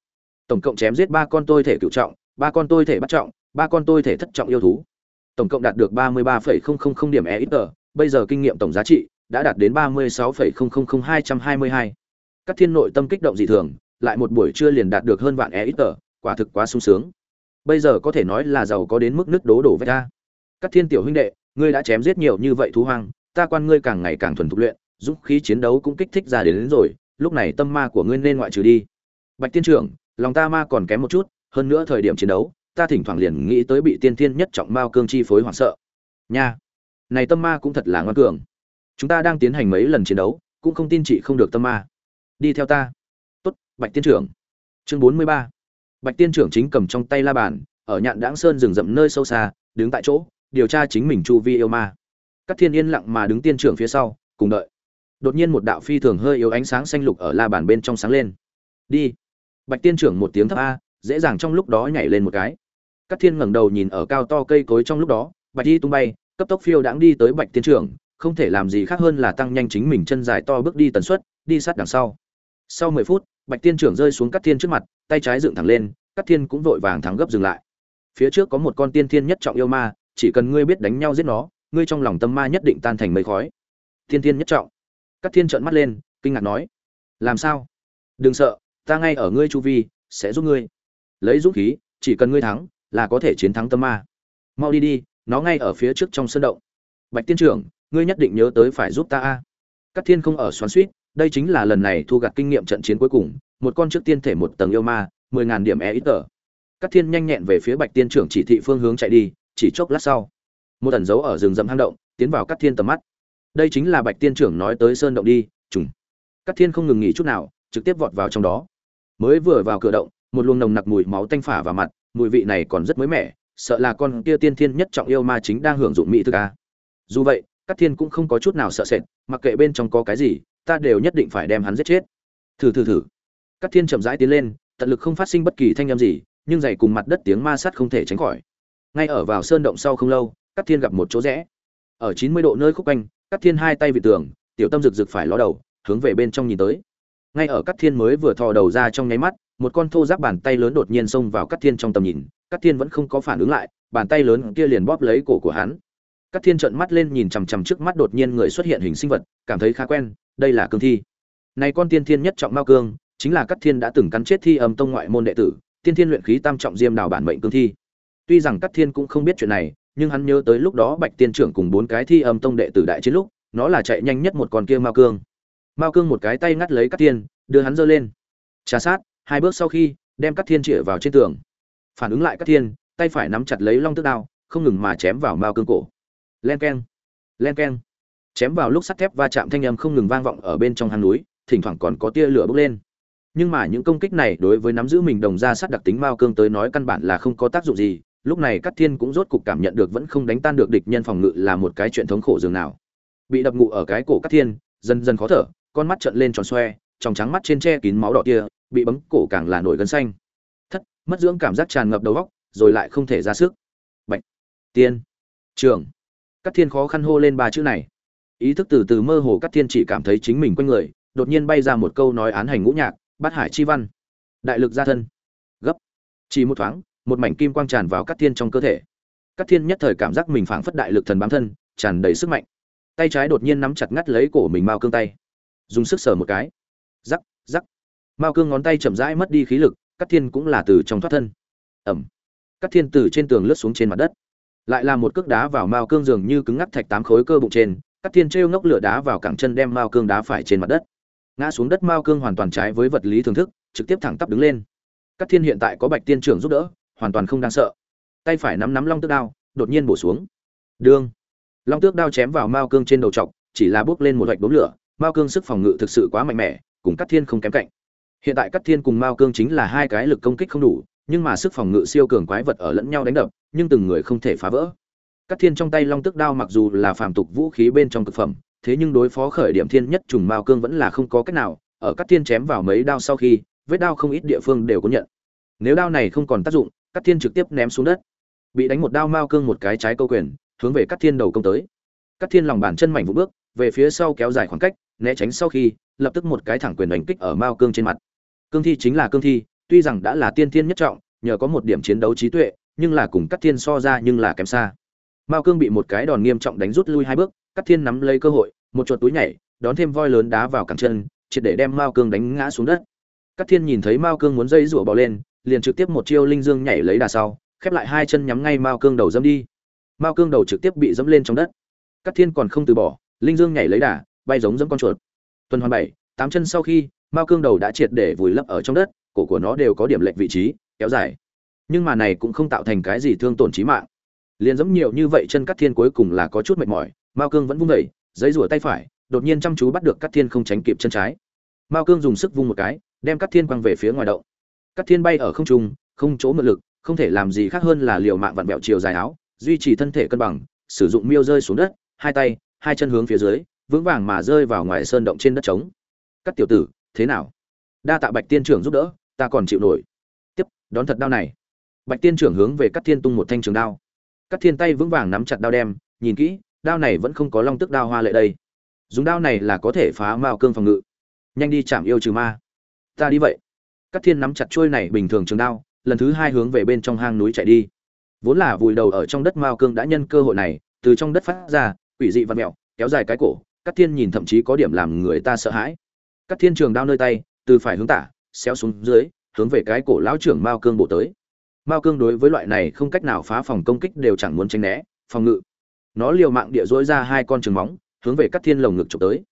Tổng cộng chém giết ba con tôi thể cựu trọng, ba con tôi thể bắt trọng, ba con tôi thể thất trọng yêu thú. Tổng cộng đạt được ba mươi ba điểm e ít bây giờ kinh nghiệm tổng giá trị đã đạt đến ba mươi sáu hai trăm hai mươi hai. Các thiên nội tâm kích động dị thường, lại một buổi trưa liền đạt được hơn vạn e ít quả thực quá sung sướng bây giờ có thể nói là giàu có đến mức nước đố đổ vách ra. Các thiên tiểu huynh đệ ngươi đã chém giết nhiều như vậy thú hoang ta quan ngươi càng ngày càng thuần thục luyện giúp khí chiến đấu cũng kích thích ra đến, đến rồi lúc này tâm ma của ngươi nên ngoại trừ đi. Bạch tiên trưởng lòng ta ma còn kém một chút hơn nữa thời điểm chiến đấu ta thỉnh thoảng liền nghĩ tới bị tiên thiên nhất trọng mao cương chi phối hoảng sợ. Nha này tâm ma cũng thật là ngoan cường. Chúng ta đang tiến hành mấy lần chiến đấu cũng không tin chị không được tâm ma. Đi theo ta. Tốt bạch tiên trưởng. Chương bốn mươi ba bạch tiên trưởng chính cầm trong tay la bàn, ở nhạn đãng sơn rừng rậm nơi sâu xa, đứng tại chỗ, điều tra chính mình chu vi yêu ma. Các thiên yên lặng mà đứng tiên trưởng phía sau, cùng đợi. Đột nhiên một đạo phi thường hơi yếu ánh sáng xanh lục ở la bàn bên trong sáng lên. Đi. Bạch tiên trưởng một tiếng thấp a, dễ dàng trong lúc đó nhảy lên một cái. Các thiên ngẩng đầu nhìn ở cao to cây cối trong lúc đó, bạch đi tung bay, cấp tốc phiêu đãng đi tới bạch tiên trưởng, không thể làm gì khác hơn là tăng nhanh chính mình chân dài to bước đi tần suất, đi sát đằng sau. Sau mười phút, bạch tiên trưởng rơi xuống cắt thiên trước mặt tay trái dựng thẳng lên cắt thiên cũng vội vàng thắng gấp dừng lại. Phía trước có một con tiên thiên nhất trọng yêu ma, chỉ cần ngươi biết đánh nhau giết nó, ngươi trong lòng tâm ma nhất định tan thành mây khói. Tiên thiên nhất trọng. Cắt thiên trợn mắt lên, kinh ngạc nói, làm sao? Đừng sợ, ta ngay ở ngươi chu vi, sẽ giúp ngươi. Lấy dũng khí, chỉ cần ngươi thắng, là có thể chiến thắng tâm ma. Mau đi đi, nó ngay ở phía trước trong sân động. Bạch tiên trưởng, ngươi nhất định nhớ tới phải giúp ta a. Các thiên không ở xoắn suýt, đây chính là lần này thu gặt kinh nghiệm trận chiến cuối cùng một con trước tiên thể một tầng yêu ma, mười ngàn điểm e ít tờ. Các thiên nhanh nhẹn về phía bạch tiên trưởng chỉ thị phương hướng chạy đi, chỉ chốc lát sau, một tần dấu ở rừng rậm hang động, tiến vào các thiên tầm mắt. Đây chính là bạch tiên trưởng nói tới sơn động đi, trùng. Các thiên không ngừng nghỉ chút nào, trực tiếp vọt vào trong đó. Mới vừa vào cửa động, một luồng nồng nặc mùi máu tanh phả vào mặt, mùi vị này còn rất mới mẻ, sợ là con kia tiên thiên nhất trọng yêu ma chính đang hưởng dụng mỹ thực a. Dù vậy, các thiên cũng không có chút nào sợ sệt, mặc kệ bên trong có cái gì, ta đều nhất định phải đem hắn giết chết. Thử thử thử. Cát thiên chậm rãi tiến lên, tận lực không phát sinh bất kỳ thanh âm gì, nhưng dày cùng mặt đất tiếng ma sát không thể tránh khỏi. Ngay ở vào sơn động sau không lâu, Cát thiên gặp một chỗ rẽ. Ở chín mươi độ nơi khúc quanh, Cát thiên hai tay vị tường, tiểu tâm rực rực phải ló đầu, hướng về bên trong nhìn tới. Ngay ở Cát thiên mới vừa thò đầu ra trong nháy mắt, một con thô giáp bàn tay lớn đột nhiên xông vào Cát thiên trong tầm nhìn, Cát thiên vẫn không có phản ứng lại, bàn tay lớn kia liền bóp lấy cổ của hắn. Cát thiên trợn mắt lên nhìn chằm chằm trước mắt đột nhiên người xuất hiện hình sinh vật, cảm thấy khá quen, đây là cương thi. Này con tiên thiên nhất trọng mao cương chính là Cát thiên đã từng cắn chết thi âm tông ngoại môn đệ tử, tiên thiên luyện khí tam trọng diêm đào bản mệnh cương thi. Tuy rằng Cát thiên cũng không biết chuyện này, nhưng hắn nhớ tới lúc đó bạch tiên trưởng cùng bốn cái thi âm tông đệ tử đại chiến lúc, nó là chạy nhanh nhất một con kia mao cương. Mao cương một cái tay ngắt lấy Cát thiên, đưa hắn giơ lên. Trà sát, hai bước sau khi, đem Cát thiên chĩa vào trên tường. Phản ứng lại Cát thiên, tay phải nắm chặt lấy long tức đao, không ngừng mà chém vào mao cương cổ. Len keng len keng. Chém vào lúc sắt thép va chạm thanh âm không ngừng vang vọng ở bên trong hang núi, thỉnh thoảng còn có tia lửa bốc lên nhưng mà những công kích này đối với nắm giữ mình đồng ra sát đặc tính mao cương tới nói căn bản là không có tác dụng gì. Lúc này cắt thiên cũng rốt cục cảm nhận được vẫn không đánh tan được địch nhân phòng ngự là một cái chuyện thống khổ dường nào. Bị đập ngụ ở cái cổ cắt thiên, dần dần khó thở, con mắt trợn lên tròn xoe trong trắng mắt trên che kín máu đỏ kia, bị bấm cổ càng là nổi gân xanh. Thất, mất dưỡng cảm giác tràn ngập đầu óc, rồi lại không thể ra sức. Bệnh tiên, trường. Cắt thiên khó khăn hô lên ba chữ này. Ý thức từ từ mơ hồ cắt thiên chỉ cảm thấy chính mình quanh người, đột nhiên bay ra một câu nói án hành ngũ nhạc bát hải chi văn. Đại lực gia thân. Gấp. Chỉ một thoáng, một mảnh kim quang tràn vào các thiên trong cơ thể. Các thiên nhất thời cảm giác mình phảng phất đại lực thần bám thân, tràn đầy sức mạnh. Tay trái đột nhiên nắm chặt ngắt lấy cổ mình mao cương tay. Dùng sức sờ một cái. Rắc rắc. Mao cương ngón tay chậm rãi mất đi khí lực các thiên cũng là từ trong thoát thân. Ẩm. Các thiên từ trên tường lướt xuống trên mặt đất. Lại là một cước đá vào mao cương dường như cứng ngắc thạch tám khối cơ bụng trên cắt thiên trêu ngốc lửa đá vào cẳng chân đem mao cương đá phải trên mặt đất ngã xuống đất mao cương hoàn toàn trái với vật lý thường thức, trực tiếp thẳng tắp đứng lên. Các thiên hiện tại có bạch tiên trưởng giúp đỡ, hoàn toàn không đáng sợ. Tay phải nắm nắm long tước đao, đột nhiên bổ xuống. Đương long tước đao chém vào mao cương trên đầu trọc chỉ là bước lên một vạch đốm lửa. Mao cương sức phòng ngự thực sự quá mạnh mẽ, cùng các thiên không kém cạnh. Hiện tại các thiên cùng mao cương chính là hai cái lực công kích không đủ, nhưng mà sức phòng ngự siêu cường quái vật ở lẫn nhau đánh đập, nhưng từng người không thể phá vỡ. Các thiên trong tay long tước đao mặc dù là phàm tục vũ khí bên trong cực phẩm thế nhưng đối phó khởi điểm thiên nhất trùng mao cương vẫn là không có cách nào, ở cắt thiên chém vào mấy đao sau khi, vết đao không ít địa phương đều có nhận. Nếu đao này không còn tác dụng, cắt thiên trực tiếp ném xuống đất. Bị đánh một đao mao cương một cái trái câu quyền, hướng về cắt thiên đầu công tới. Cắt thiên lòng bàn chân mảnh vụ bước, về phía sau kéo dài khoảng cách, né tránh sau khi, lập tức một cái thẳng quyền đánh kích ở mao cương trên mặt. Cương thi chính là cương thi, tuy rằng đã là tiên thiên nhất trọng, nhờ có một điểm chiến đấu trí tuệ, nhưng là cùng cắt thiên so ra nhưng là kém xa mao cương bị một cái đòn nghiêm trọng đánh rút lui hai bước cắt thiên nắm lấy cơ hội, một chuột túi nhảy, đón thêm voi lớn đá vào cẳng chân, triệt để đem mao cương đánh ngã xuống đất. Cắt thiên nhìn thấy mao cương muốn dây rủa bò lên, liền trực tiếp một chiêu linh dương nhảy lấy đà sau, khép lại hai chân nhắm ngay mao cương đầu dâm đi. Mao cương đầu trực tiếp bị dẫm lên trong đất. Cắt thiên còn không từ bỏ, linh dương nhảy lấy đà, bay giống dẫm con chuột. Tuần hoàn bảy, tám chân sau khi, mao cương đầu đã triệt để vùi lấp ở trong đất, cổ của nó đều có điểm lệch vị trí, kéo dài. Nhưng mà này cũng không tạo thành cái gì thương tổn trí mạng liền giống nhiều như vậy chân cắt thiên cuối cùng là có chút mệt mỏi, mao cương vẫn vung vẩy giấy rủa tay phải, đột nhiên chăm chú bắt được cắt thiên không tránh kịp chân trái. Mao cương dùng sức vung một cái, đem cắt thiên quăng về phía ngoài động. Cắt thiên bay ở không trung, không chỗ mượn lực, không thể làm gì khác hơn là liều mạng vặn vẹo chiều dài áo, duy trì thân thể cân bằng, sử dụng miêu rơi xuống đất, hai tay, hai chân hướng phía dưới, vững vàng mà rơi vào ngoài sơn động trên đất trống. Cắt tiểu tử, thế nào? Đa tạ bạch tiên trưởng giúp đỡ, ta còn chịu nổi. Tiếp, đón thật đao này. Bạch tiên trưởng hướng về cắt thiên tung một thanh trường đao cắt thiên tay vững vàng nắm chặt đao đem, nhìn kỹ, đao này vẫn không có long tức đao hoa lệ đây. Dùng đao này là có thể phá mao cương phòng ngự. Nhanh đi chạm yêu trừ ma. Ta đi vậy. Cắt thiên nắm chặt trôi này bình thường trường đao, lần thứ hai hướng về bên trong hang núi chạy đi. Vốn là vùi đầu ở trong đất mao cương đã nhân cơ hội này, từ trong đất phát ra, quỷ dị văn mẹo kéo dài cái cổ cắt thiên nhìn thậm chí có điểm làm người ta sợ hãi. Cắt thiên trường đao nơi tay, từ phải hướng tả, xéo xuống dưới, hướng về cái cổ lão trưởng mao cương bổ tới mao cương đối với loại này không cách nào phá phòng công kích đều chẳng muốn tránh né, phòng ngự. Nó liều mạng địa dối ra hai con trường móng, hướng về cắt thiên lồng ngực chụp tới.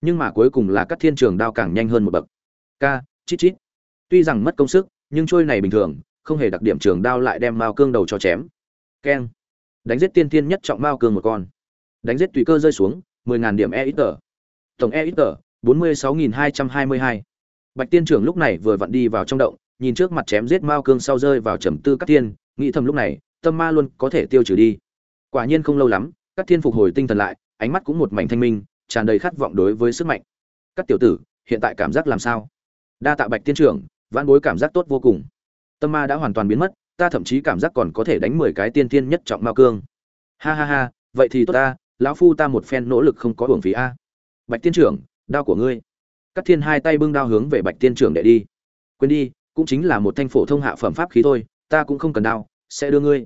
Nhưng mà cuối cùng là cắt thiên trường đao càng nhanh hơn một bậc. Ca, chít chít. Tuy rằng mất công sức, nhưng trôi này bình thường, không hề đặc điểm trường đao lại đem mao cương đầu cho chém. Keng. Đánh giết tiên tiên nhất trọng mao cương một con. Đánh giết tùy cơ rơi xuống, mười ngàn điểm e ít tờ tổng e ít tờ bốn mươi sáu nghìn hai trăm hai mươi hai. Bạch tiên trưởng lúc này vừa vặn đi vào trong động nhìn trước mặt chém giết mao cương sau rơi vào trầm tư các thiên, nghĩ thầm lúc này, tâm ma luôn có thể tiêu trừ đi. Quả nhiên không lâu lắm các thiên phục hồi tinh thần lại, ánh mắt cũng một mảnh thanh minh, tràn đầy khát vọng đối với sức mạnh. Các tiểu tử, hiện tại cảm giác làm sao? Đa tạ bạch tiên trưởng, vãn bối cảm giác tốt vô cùng. Tâm ma đã hoàn toàn biến mất, ta thậm chí cảm giác còn có thể đánh mười cái tiên tiên nhất trọng mao cương. Ha ha ha, vậy thì tốt ta, lão phu ta một phen nỗ lực không có hưởng phí a. Bạch tiên trưởng, đao của ngươi. Cắt thiên hai tay bưng đao hướng về bạch tiên trưởng để đi. Quên đi cũng chính là một thanh phổ thông hạ phẩm pháp khí thôi, ta cũng không cần đao, sẽ đưa ngươi.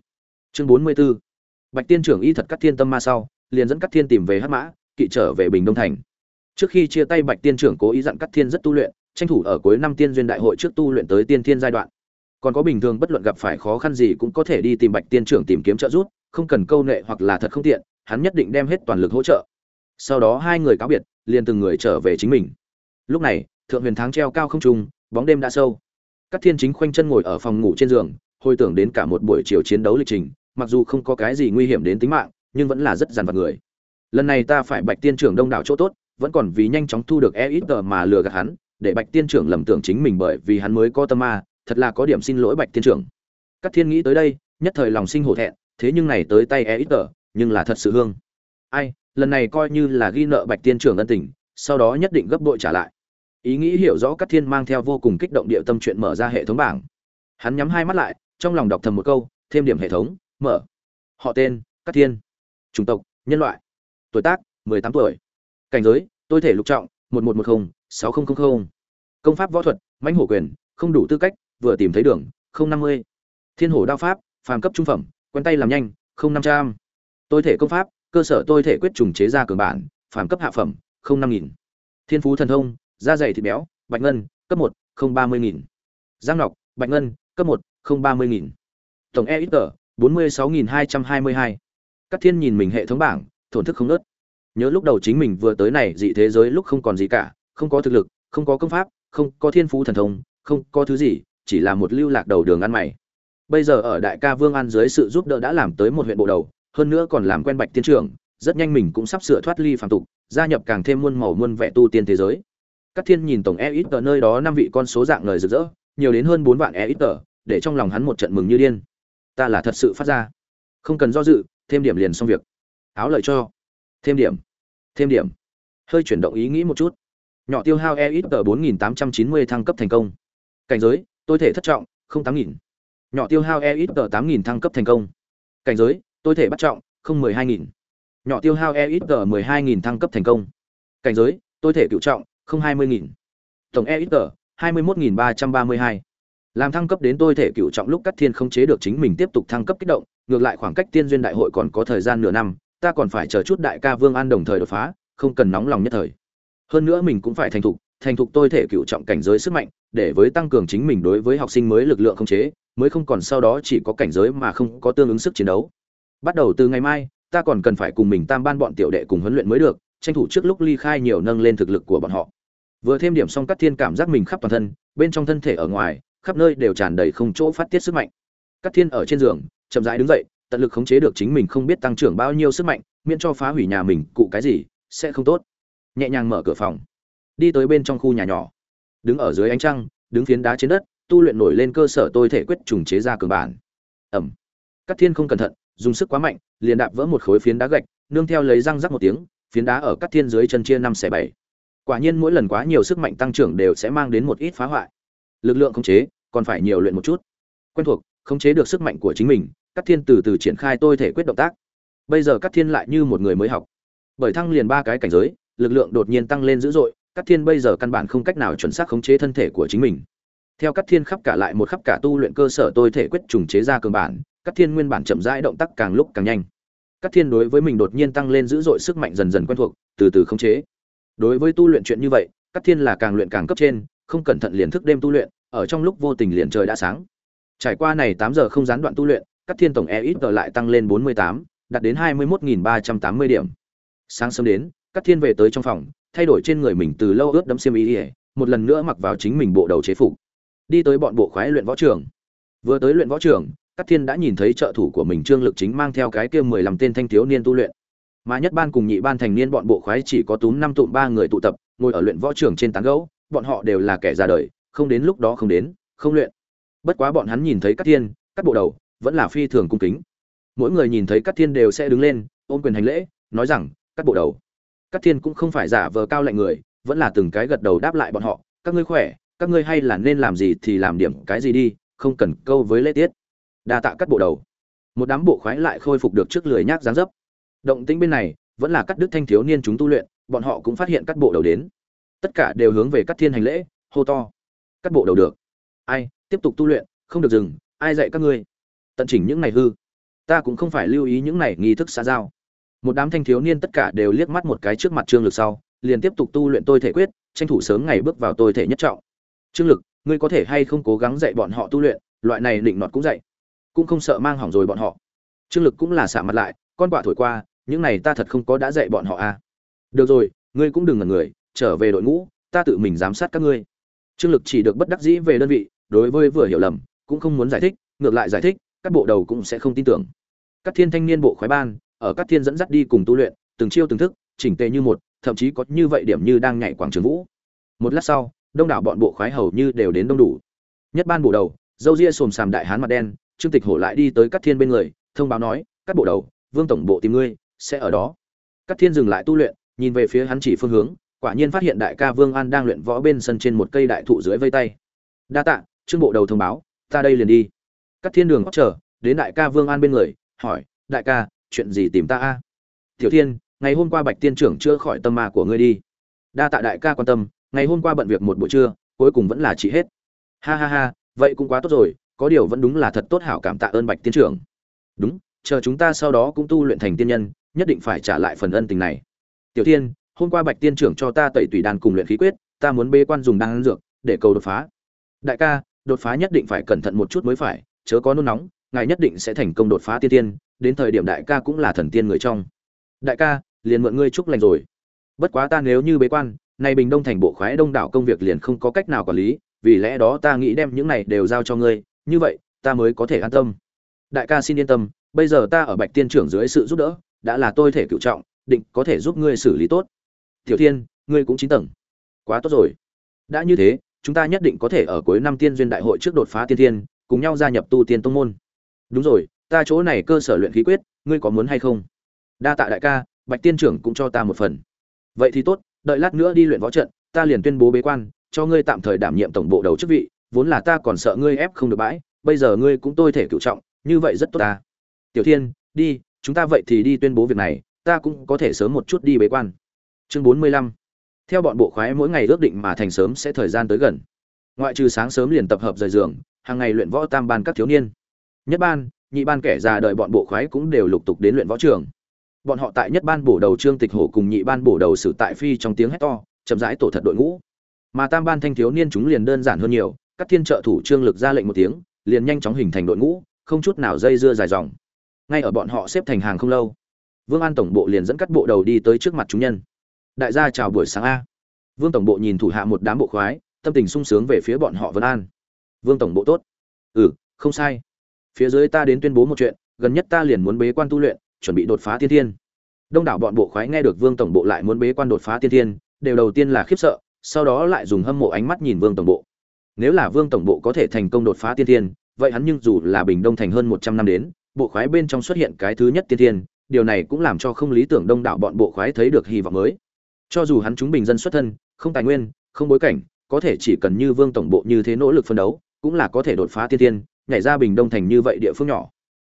Chương bốn mươi 44. bạch tiên trưởng y thật cắt thiên tâm ma sau, liền dẫn cắt thiên tìm về hắc mã, kỵ trở về bình đông thành. Trước khi chia tay, bạch tiên trưởng cố ý dặn cắt thiên rất tu luyện, tranh thủ ở cuối năm tiên duyên đại hội trước tu luyện tới tiên thiên giai đoạn. Còn có bình thường bất luận gặp phải khó khăn gì cũng có thể đi tìm bạch tiên trưởng tìm kiếm trợ giúp, không cần câu nệ hoặc là thật không tiện, hắn nhất định đem hết toàn lực hỗ trợ. Sau đó hai người cáo biệt, liền từng người trở về chính mình. Lúc này, thượng huyền tháng treo cao không trung, bóng đêm đã sâu các thiên chính khoanh chân ngồi ở phòng ngủ trên giường, hồi tưởng đến cả một buổi chiều chiến đấu lịch trình, mặc dù không có cái gì nguy hiểm đến tính mạng, nhưng vẫn là rất dằn vặt người. Lần này ta phải bạch tiên trưởng đông đảo chỗ tốt, vẫn còn vì nhanh chóng thu được e ít tờ mà lừa gạt hắn, để bạch tiên trưởng lầm tưởng chính mình bởi vì hắn mới có tâm ma, thật là có điểm xin lỗi bạch tiên trưởng. Các thiên nghĩ tới đây, nhất thời lòng sinh hổ thẹn, thế nhưng này tới tay e ít tờ nhưng là thật sự hương. Ai, lần này coi như là ghi nợ bạch tiên trưởng ân tình, sau đó nhất định gấp bội trả lại ý nghĩ hiểu rõ các thiên mang theo vô cùng kích động địa tâm chuyện mở ra hệ thống bảng. Hắn nhắm hai mắt lại, trong lòng đọc thầm một câu, thêm điểm hệ thống, mở. Họ tên các thiên. Chủng tộc, nhân loại. Tuổi tác, mười tám tuổi. Cảnh giới, tôi thể lục trọng, một một một không, sáu không không không. Công pháp võ thuật, mãnh hổ quyền, không đủ tư cách, vừa tìm thấy đường, không năm mươi. Thiên hổ đao pháp, phàm cấp trung phẩm, quen tay làm nhanh, không năm trăm. Tôi thể công pháp, cơ sở tôi thể quyết trùng chế ra cường bản, phàm cấp hạ phẩm, không năm nghìn. Thiên phú thần thông da dày thịt béo, bạch ngân, cấp một, không ba mươi nghìn. Giang ngọc bạch ngân, cấp một, không ba mươi nghìn. Tổng e ít tờ bốn mươi sáu nghìn hai trăm hai mươi hai. Các thiên nhìn mình hệ thống bảng, thổn thức không nớt. Nhớ lúc đầu chính mình vừa tới này, dị thế giới lúc không còn gì cả, không có thực lực, không có công pháp, không có thiên phú thần thông, không có thứ gì, chỉ là một lưu lạc đầu đường ăn mày. Bây giờ ở đại ca vương an dưới sự giúp đỡ đã làm tới một huyện bộ đầu, hơn nữa còn làm quen bạch tiên trưởng, rất nhanh mình cũng sắp sửa thoát ly phàm tục, gia nhập càng thêm muôn màu muôn vẻ tu tiên thế giới. Cát thiên nhìn tổng EXP ở nơi đó năm vị con số dạng lời rực rỡ nhiều đến hơn bốn vạn EXP, để trong lòng hắn một trận mừng như điên. Ta là thật sự phát ra. Không cần do dự thêm điểm liền xong việc. Áo lợi cho. Thêm điểm. Thêm điểm. Hơi chuyển động ý nghĩ một chút. Nhỏ tiêu hao e ít tờ bốn nghìn tám trăm chín mươi thăng cấp thành công. Cảnh giới tôi thể thất trọng không tám nghìn. Nhỏ tiêu hao e ít tờ tám nghìn thăng cấp thành công. Cảnh giới tôi thể bắt trọng không mười hai nghìn. Nhỏ tiêu hao e ít tờ mười hai nghìn thăng cấp thành công. Cảnh giới tôi thể cựu trọng không hai mươi nghìn. Tổng e ít tờ hai mươi một nghìn ba trăm ba mươi hai. Làm thăng cấp đến tôi thể cựu trọng lúc cắt thiên không chế được chính mình tiếp tục thăng cấp kích động, ngược lại khoảng cách tiên duyên đại hội còn có thời gian nửa năm, ta còn phải chờ chút đại ca vương an đồng thời đột phá, không cần nóng lòng nhất thời. Hơn nữa mình cũng phải thành thục thành thục tôi thể cựu trọng cảnh giới sức mạnh, để với tăng cường chính mình đối với học sinh mới lực lượng không chế, mới không còn sau đó chỉ có cảnh giới mà không có tương ứng sức chiến đấu. Bắt đầu từ ngày mai, ta còn cần phải cùng mình tam ban bọn tiểu đệ cùng huấn luyện mới được, tranh thủ trước lúc ly khai nhiều nâng lên thực lực của bọn họ vừa thêm điểm xong cắt thiên cảm giác mình khắp toàn thân, bên trong thân thể ở ngoài, khắp nơi đều tràn đầy không chỗ phát tiết sức mạnh. Cắt thiên ở trên giường, chậm rãi đứng dậy, tận lực khống chế được chính mình không biết tăng trưởng bao nhiêu sức mạnh, miễn cho phá hủy nhà mình, cụ cái gì, sẽ không tốt. Nhẹ nhàng mở cửa phòng. Đi tới bên trong khu nhà nhỏ. Đứng ở dưới ánh trăng, đứng phiến đá trên đất, tu luyện nổi lên cơ sở tôi thể quyết trùng chế ra cường bản. Ẩm. Cắt thiên không cẩn thận, dùng sức quá mạnh, liền đạp vỡ một khối phiến đá gạch, nương theo lấy răng rắc một tiếng, phiến đá ở cắt thiên dưới chân chia năm xẻ bảy quả nhiên mỗi lần quá nhiều sức mạnh tăng trưởng đều sẽ mang đến một ít phá hoại. Lực lượng khống chế còn phải nhiều luyện một chút. Quen thuộc, khống chế được sức mạnh của chính mình các thiên từ từ triển khai tôi thể quyết động tác. Bây giờ các thiên lại như một người mới học. Bởi thăng liền ba cái cảnh giới, lực lượng đột nhiên tăng lên dữ dội các thiên bây giờ căn bản không cách nào chuẩn xác khống chế thân thể của chính mình. Theo các thiên khắp cả lại một khắp cả tu luyện cơ sở tôi thể quyết trùng chế ra cường bản các thiên nguyên bản chậm rãi động tác càng lúc càng nhanh. Các thiên đối với mình đột nhiên tăng lên dữ dội sức mạnh dần dần quen thuộc, từ từ khống chế đối với tu luyện chuyện như vậy các thiên là càng luyện càng cấp trên, không cẩn thận liền thức đêm tu luyện, ở trong lúc vô tình liền trời đã sáng. Trải qua này tám giờ không gián đoạn tu luyện các thiên tổng e ít lại tăng lên bốn mươi tám, đạt đến hai mươi một ba trăm tám mươi điểm. Sáng sớm đến các thiên về tới trong phòng, thay đổi trên người mình từ lâu ướt đẫm xiêm y ỉa một lần nữa mặc vào chính mình bộ đầu chế phục. Đi tới bọn bộ khoái luyện võ trường. Vừa tới luyện võ trường các thiên đã nhìn thấy trợ thủ của mình trương lực chính mang theo cái kia mười lăm tên thanh thiếu niên tu luyện mà nhất ban cùng nhị ban thành niên bọn bộ khoái chỉ có túm năm tụm ba người tụ tập, ngồi ở luyện võ trường trên tán gấu bọn họ đều là kẻ già đời, không đến lúc đó không đến, không luyện. Bất quá bọn hắn nhìn thấy các thiên các bộ đầu vẫn là phi thường cung kính. Mỗi người nhìn thấy các thiên đều sẽ đứng lên, ôm quyền hành lễ, nói rằng các bộ đầu. Các thiên cũng không phải giả vờ cao lạnh người, vẫn là từng cái gật đầu đáp lại bọn họ, các ngươi khỏe, các ngươi hay là nên làm gì thì làm điểm cái gì đi, không cần câu với lễ tiết. Đa tạ các bộ đầu. Một đám bộ khoái lại khôi phục được trước lười nhác dáng dấp động tĩnh bên này, vẫn là các đức thanh thiếu niên chúng tu luyện, bọn họ cũng phát hiện các bộ đầu đến. Tất cả đều hướng về các thiên hành lễ, hô to. Các bộ đầu được. Ai, tiếp tục tu luyện, không được dừng, ai dạy các ngươi? Tận chỉnh những này hư. Ta cũng không phải lưu ý những này nghi thức xã giao. Một đám thanh thiếu niên tất cả đều liếc mắt một cái trước mặt trương lực sau, liền tiếp tục tu luyện tôi thể quyết, tranh thủ sớm ngày bước vào tôi thể nhất trọng. Trương lực, ngươi có thể hay không cố gắng dạy bọn họ tu luyện, loại này định nọt cũng dạy. Cũng không sợ mang hỏng rồi bọn họ. Trương lực cũng là xả mặt lại, con quạ thổi qua những này ta thật không có đã dạy bọn họ à. Được rồi, ngươi cũng đừng ngần người, trở về đội ngũ, ta tự mình giám sát các ngươi. Trương lực chỉ được bất đắc dĩ về đơn vị, đối với vừa hiểu lầm, cũng không muốn giải thích, ngược lại giải thích, các bộ đầu cũng sẽ không tin tưởng. Các thiên thanh niên bộ khoái ban, ở các thiên dẫn dắt đi cùng tu luyện, từng chiêu từng thức, chỉnh tề như một, thậm chí có như vậy điểm như đang nhảy quảng trường vũ. Một lát sau, đông đảo bọn bộ khoái hầu như đều đến đông đủ. Nhất ban bộ đầu, dâu ria xồm xàm đại hán mặt đen, trương tịch hổ lại đi tới các thiên bên người, thông báo nói, các bộ đầu, vương tổng bộ tìm ngươi sẽ ở đó. Các thiên dừng lại tu luyện, nhìn về phía hắn chỉ phương hướng, quả nhiên phát hiện đại ca vương an đang luyện võ bên sân trên một cây đại thụ dưới vây tay. Đa tạ, trương bộ đầu thông báo, ta đây liền đi. Các thiên đường chờ, đến đại ca vương an bên người, hỏi, đại ca, chuyện gì tìm ta a? Tiểu thiên, ngày hôm qua bạch tiên trưởng chưa khỏi tâm ma của ngươi đi. Đa tạ đại ca quan tâm, ngày hôm qua bận việc một buổi trưa, cuối cùng vẫn là chị hết. Ha ha ha, vậy cũng quá tốt rồi, có điều vẫn đúng là thật tốt hảo cảm tạ ơn bạch tiên trưởng. Đúng, chờ chúng ta sau đó cũng tu luyện thành tiên nhân nhất định phải trả lại phần ân tình này. Tiểu thiên, hôm qua bạch tiên trưởng cho ta tẩy tùy đan cùng luyện khí quyết, ta muốn bê quan dùng đan dược, để cầu đột phá. Đại ca, đột phá nhất định phải cẩn thận một chút mới phải, chớ có nôn nóng, ngài nhất định sẽ thành công đột phá tiên tiên, đến thời điểm đại ca cũng là thần tiên người trong. Đại ca, liền mượn ngươi chúc lành rồi. Bất quá ta nếu như bế quan, nay bình đông thành bộ khoái đông đảo công việc liền không có cách nào quản lý, vì lẽ đó ta nghĩ đem những này đều giao cho ngươi, như vậy, ta mới có thể an tâm. Đại ca xin yên tâm, bây giờ ta ở bạch tiên trưởng dưới sự giúp đỡ đã là tôi thể cựu trọng, định có thể giúp ngươi xử lý tốt. Tiểu thiên, ngươi cũng chín tầng. Quá tốt rồi. Đã như thế, chúng ta nhất định có thể ở cuối năm tiên duyên đại hội trước đột phá tiên thiên, cùng nhau gia nhập tu tiên tông môn. Đúng rồi, ta chỗ này cơ sở luyện khí quyết, ngươi có muốn hay không? Đa tạ đại ca, bạch tiên trưởng cũng cho ta một phần. Vậy thì tốt, đợi lát nữa đi luyện võ trận, ta liền tuyên bố bế quan, cho ngươi tạm thời đảm nhiệm tổng bộ đầu chức vị, vốn là ta còn sợ ngươi ép không được bãi, bây giờ ngươi cũng tôi thể cựu trọng, như vậy rất tốt ta. Tiểu thiên, đi chúng ta vậy thì đi tuyên bố việc này, ta cũng có thể sớm một chút đi bế quan. Chương bốn mươi lăm. Theo bọn bộ khoái mỗi ngày ước định mà thành sớm sẽ thời gian tới gần. Ngoại trừ sáng sớm liền tập hợp rời giường, hàng ngày luyện võ tam ban các thiếu niên. Nhất ban, nhị ban kẻ già đợi bọn bộ khoái cũng đều lục tục đến luyện võ trường. Bọn họ tại nhất ban bổ đầu trương tịch hổ cùng nhị ban bổ đầu sử tại phi trong tiếng hét to, chậm rãi tổ thật đội ngũ. Mà tam ban thanh thiếu niên chúng liền đơn giản hơn nhiều, các thiên trợ thủ trương lực ra lệnh một tiếng, liền nhanh chóng hình thành đội ngũ, không chút nào dây dưa dài dòng ngay ở bọn họ xếp thành hàng không lâu. Vương an tổng bộ liền dẫn cắt bộ đầu đi tới trước mặt chúng nhân. Đại gia chào buổi sáng a. Vương tổng bộ nhìn thủ hạ một đám bộ khoái, tâm tình sung sướng về phía bọn họ vân an. Vương tổng bộ tốt. Ừ không sai. Phía dưới ta đến tuyên bố một chuyện, gần nhất ta liền muốn bế quan tu luyện, chuẩn bị đột phá tiên thiên. Đông đảo bọn bộ khoái nghe được vương tổng bộ lại muốn bế quan đột phá tiên thiên, đều đầu tiên là khiếp sợ, sau đó lại dùng hâm mộ ánh mắt nhìn vương tổng bộ. Nếu là vương tổng bộ có thể thành công đột phá tiên thiên, vậy hắn nhưng dù là bình đông thành hơn một trăm năm đến bộ khoái bên trong xuất hiện cái thứ nhất tiên thiên, điều này cũng làm cho không lý tưởng đông đảo bọn bộ khoái thấy được hy vọng mới. Cho dù hắn chúng bình dân xuất thân, không tài nguyên, không bối cảnh, có thể chỉ cần như vương tổng bộ như thế nỗ lực phân đấu, cũng là có thể đột phá tiên thiên, nhảy ra bình đông thành như vậy địa phương nhỏ.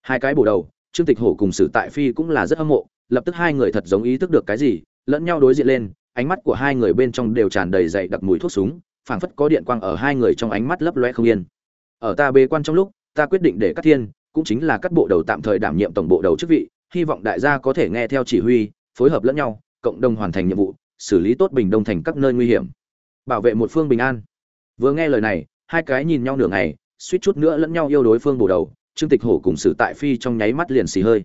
Hai cái bổ đầu, trương tịch hổ cùng sử tại phi cũng là rất hâm mộ, lập tức hai người thật giống ý thức được cái gì, lẫn nhau đối diện lên, ánh mắt của hai người bên trong đều tràn đầy dày đặc mùi thuốc súng, phảng phất có điện quang ở hai người trong ánh mắt lấp loe không yên. Ở ta bế quan trong lúc, ta quyết định để cắt thiên cũng chính là các bộ đầu tạm thời đảm nhiệm tổng bộ đầu chức vị, hy vọng đại gia có thể nghe theo chỉ huy, phối hợp lẫn nhau, cộng đồng hoàn thành nhiệm vụ, xử lý tốt bình đông thành các nơi nguy hiểm. Bảo vệ một phương bình an. Vừa nghe lời này, hai cái nhìn nhau nửa ngày, suýt chút nữa lẫn nhau yêu đối phương bổ đầu, trương tịch hổ cùng sử tại phi trong nháy mắt liền xì hơi.